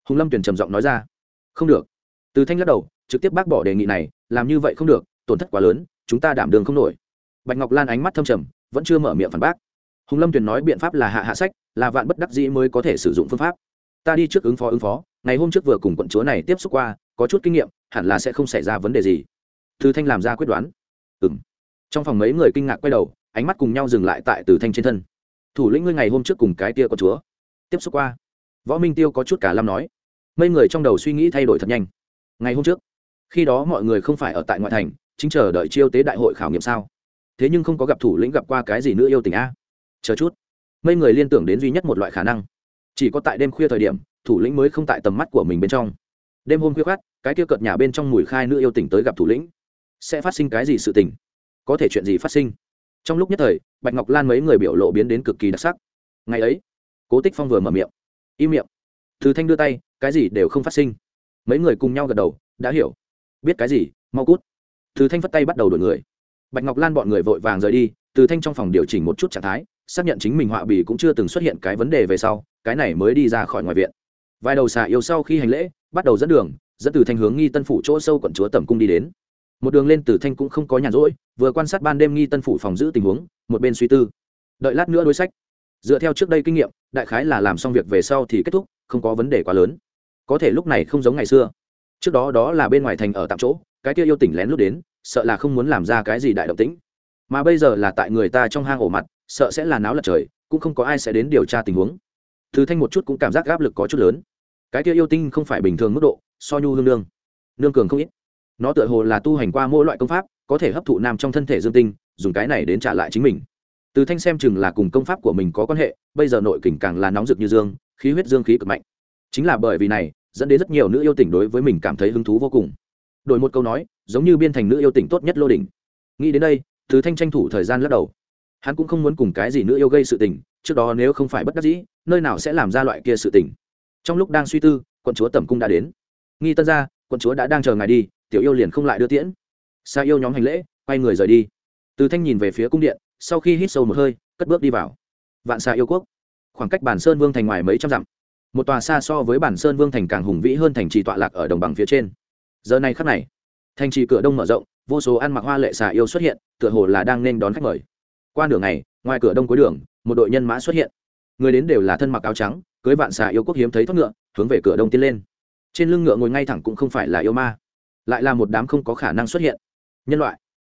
hùng lâm tuyển trầm giọng nói ra. Không được. Từ thanh lắc đầu, trực tiếp bác bỏ đề nghị này, làm như vậy không được, tổn thất quá lớn, chúng ta đảm đường không nổi. Bạch ngọc lan ánh mắt thâm trầm, vẫn chưa mở miệng phản bác. Hùng lâm tuyển nói biện pháp là hạ hạ sách, là vạn bất đắc dĩ mới có thể sử dụng phương pháp. Ta đi trước ứng phó ứng phó, ngày hôm trước vừa cùng quận chúa này tiếp xúc qua, có chút kinh nghiệm, hẳn là sẽ không xảy ra vấn đề gì. Từ thanh làm ra quyết đoán. Ừ m trong phòng mấy người kinh ngạc quay đầu, ánh mắt cùng nhau dừng lại tại từ thanh trên thân. Thủ lĩnh ngươi ngày hôm trước cùng cái tia có chúa tiếp xúc qua. Võ minh tiêu có chút cả lam nói mấy người trong đầu suy nghĩ thay đổi thật nhanh. Ngày hôm trước, khi đó mọi người không phải ở tại ngoại thành, chính chờ đợi chiêu tế đại hội khảo nghiệm sao? Thế nhưng không có gặp thủ lĩnh gặp qua cái gì nữa yêu tình a? Chờ chút. Mấy người liên tưởng đến duy nhất một loại khả năng. Chỉ có tại đêm khuya thời điểm, thủ lĩnh mới không tại tầm mắt của mình bên trong. Đêm hôm khuya khát cái kia cợt nhà bên trong mùi khai nữ yêu tình tới gặp thủ lĩnh. Sẽ phát sinh cái gì sự tình? Có thể chuyện gì phát sinh? Trong lúc nhất thời, bạch ngọc lan mấy người biểu lộ biến đến cực kỳ đặc sắc. Ngày ấy, cố tích phong vừa mở miệng. Im miệng thứ thanh đưa tay, cái gì đều không phát sinh. Mấy người cùng nhau gật đầu, đã hiểu. Biết cái gì, mau cút. Từ thanh phất tay bắt đầu đổi người. Bạch ngọc lan bọn người vội vàng rời đi, từ thanh trong phòng điều chỉnh một chút trạng thái, xác nhận chính mình họa bì cũng chưa từng xuất hiện cái vấn đề về sau, cái này mới đi ra khỏi ngoài viện. Vài đầu xà yêu sau khi hành lễ, bắt đầu dẫn đường, dẫn từ thanh hướng nghi tân phủ chỗ sâu quận chúa tẩm cung đi đến. Một đường lên từ thanh cũng không có nhàn rỗi, vừa quan sát ban đêm nghi tân phủ phòng giữ tình huống, một bên suy tư. Đợi lát nữa đối sách dựa theo trước đây kinh nghiệm, đại khái là làm xong việc về sau thì kết thúc, không có vấn đề quá lớn. Có thể lúc này không giống ngày xưa. Trước đó đó là bên ngoài thành ở tạm chỗ, cái kia yêu tỉnh lén lút đến, sợ là không muốn làm ra cái gì đại động tĩnh. Mà bây giờ là tại người ta trong hang ổ mặt, sợ sẽ là náo lật trời, cũng không có ai sẽ đến điều tra tình huống. Thứ thanh một chút cũng cảm giác áp lực có chút lớn. Cái kia yêu tinh không phải bình thường mức độ, so nhu hương nương nương cường không ít. Nó tựa hồ là tu hành qua mỗi loại công pháp, có thể hấp thụ nam trong thân thể dương tinh, dùng cái này đến trả lại chính mình từ thanh xem chừng là cùng công pháp của mình có quan hệ, bây giờ nội kình càng là nóng rực như dương, khí huyết dương khí cực mạnh. Chính là bởi vì này, dẫn đến rất nhiều nữ yêu tỉnh đối với mình cảm thấy hứng thú vô cùng. Đổi một câu nói, giống như biên thành nữ yêu tỉnh tốt nhất lô đỉnh. Nghĩ đến đây, từ thanh tranh thủ thời gian lắc đầu. Hắn cũng không muốn cùng cái gì nữ yêu gây sự tình, trước đó nếu không phải bất đắc dĩ, nơi nào sẽ làm ra loại kia sự tình. Trong lúc đang suy tư, quận chúa tẩm cung đã đến. Nghi tân ra quận chúa đã đang chờ ngài đi, tiểu yêu liền không lại đưa tiễn. Xa yêu nhóm hành lễ, quay người rời đi. Từ thanh nhìn về phía cung điện sau khi hít sâu một hơi, cất bước đi vào. Vạn xa yêu quốc. Khoảng cách bản sơn vương thành ngoài mấy trăm dặm. Một tòa xa so với bản sơn vương thành càng hùng vĩ hơn thành trì tọa lạc ở đồng bằng phía trên. Giờ này khắc này, thành trì cửa đông mở rộng, vô số ăn mặc hoa lệ xà yêu xuất hiện, tựa hồ là đang nên đón khách mời. Qua đường này ngoài cửa đông cuối đường, một đội nhân mã xuất hiện. Người đến đều là thân mặc áo trắng, cưới vạn xà yêu quốc hiếm thấy thoát ngựa, hướng về cửa đông tiến lên. Trên lưng ngựa ngồi ngay thẳng cũng không phải là yêu ma, lại là một đám không có khả năng xuất hiện. Nhân loại.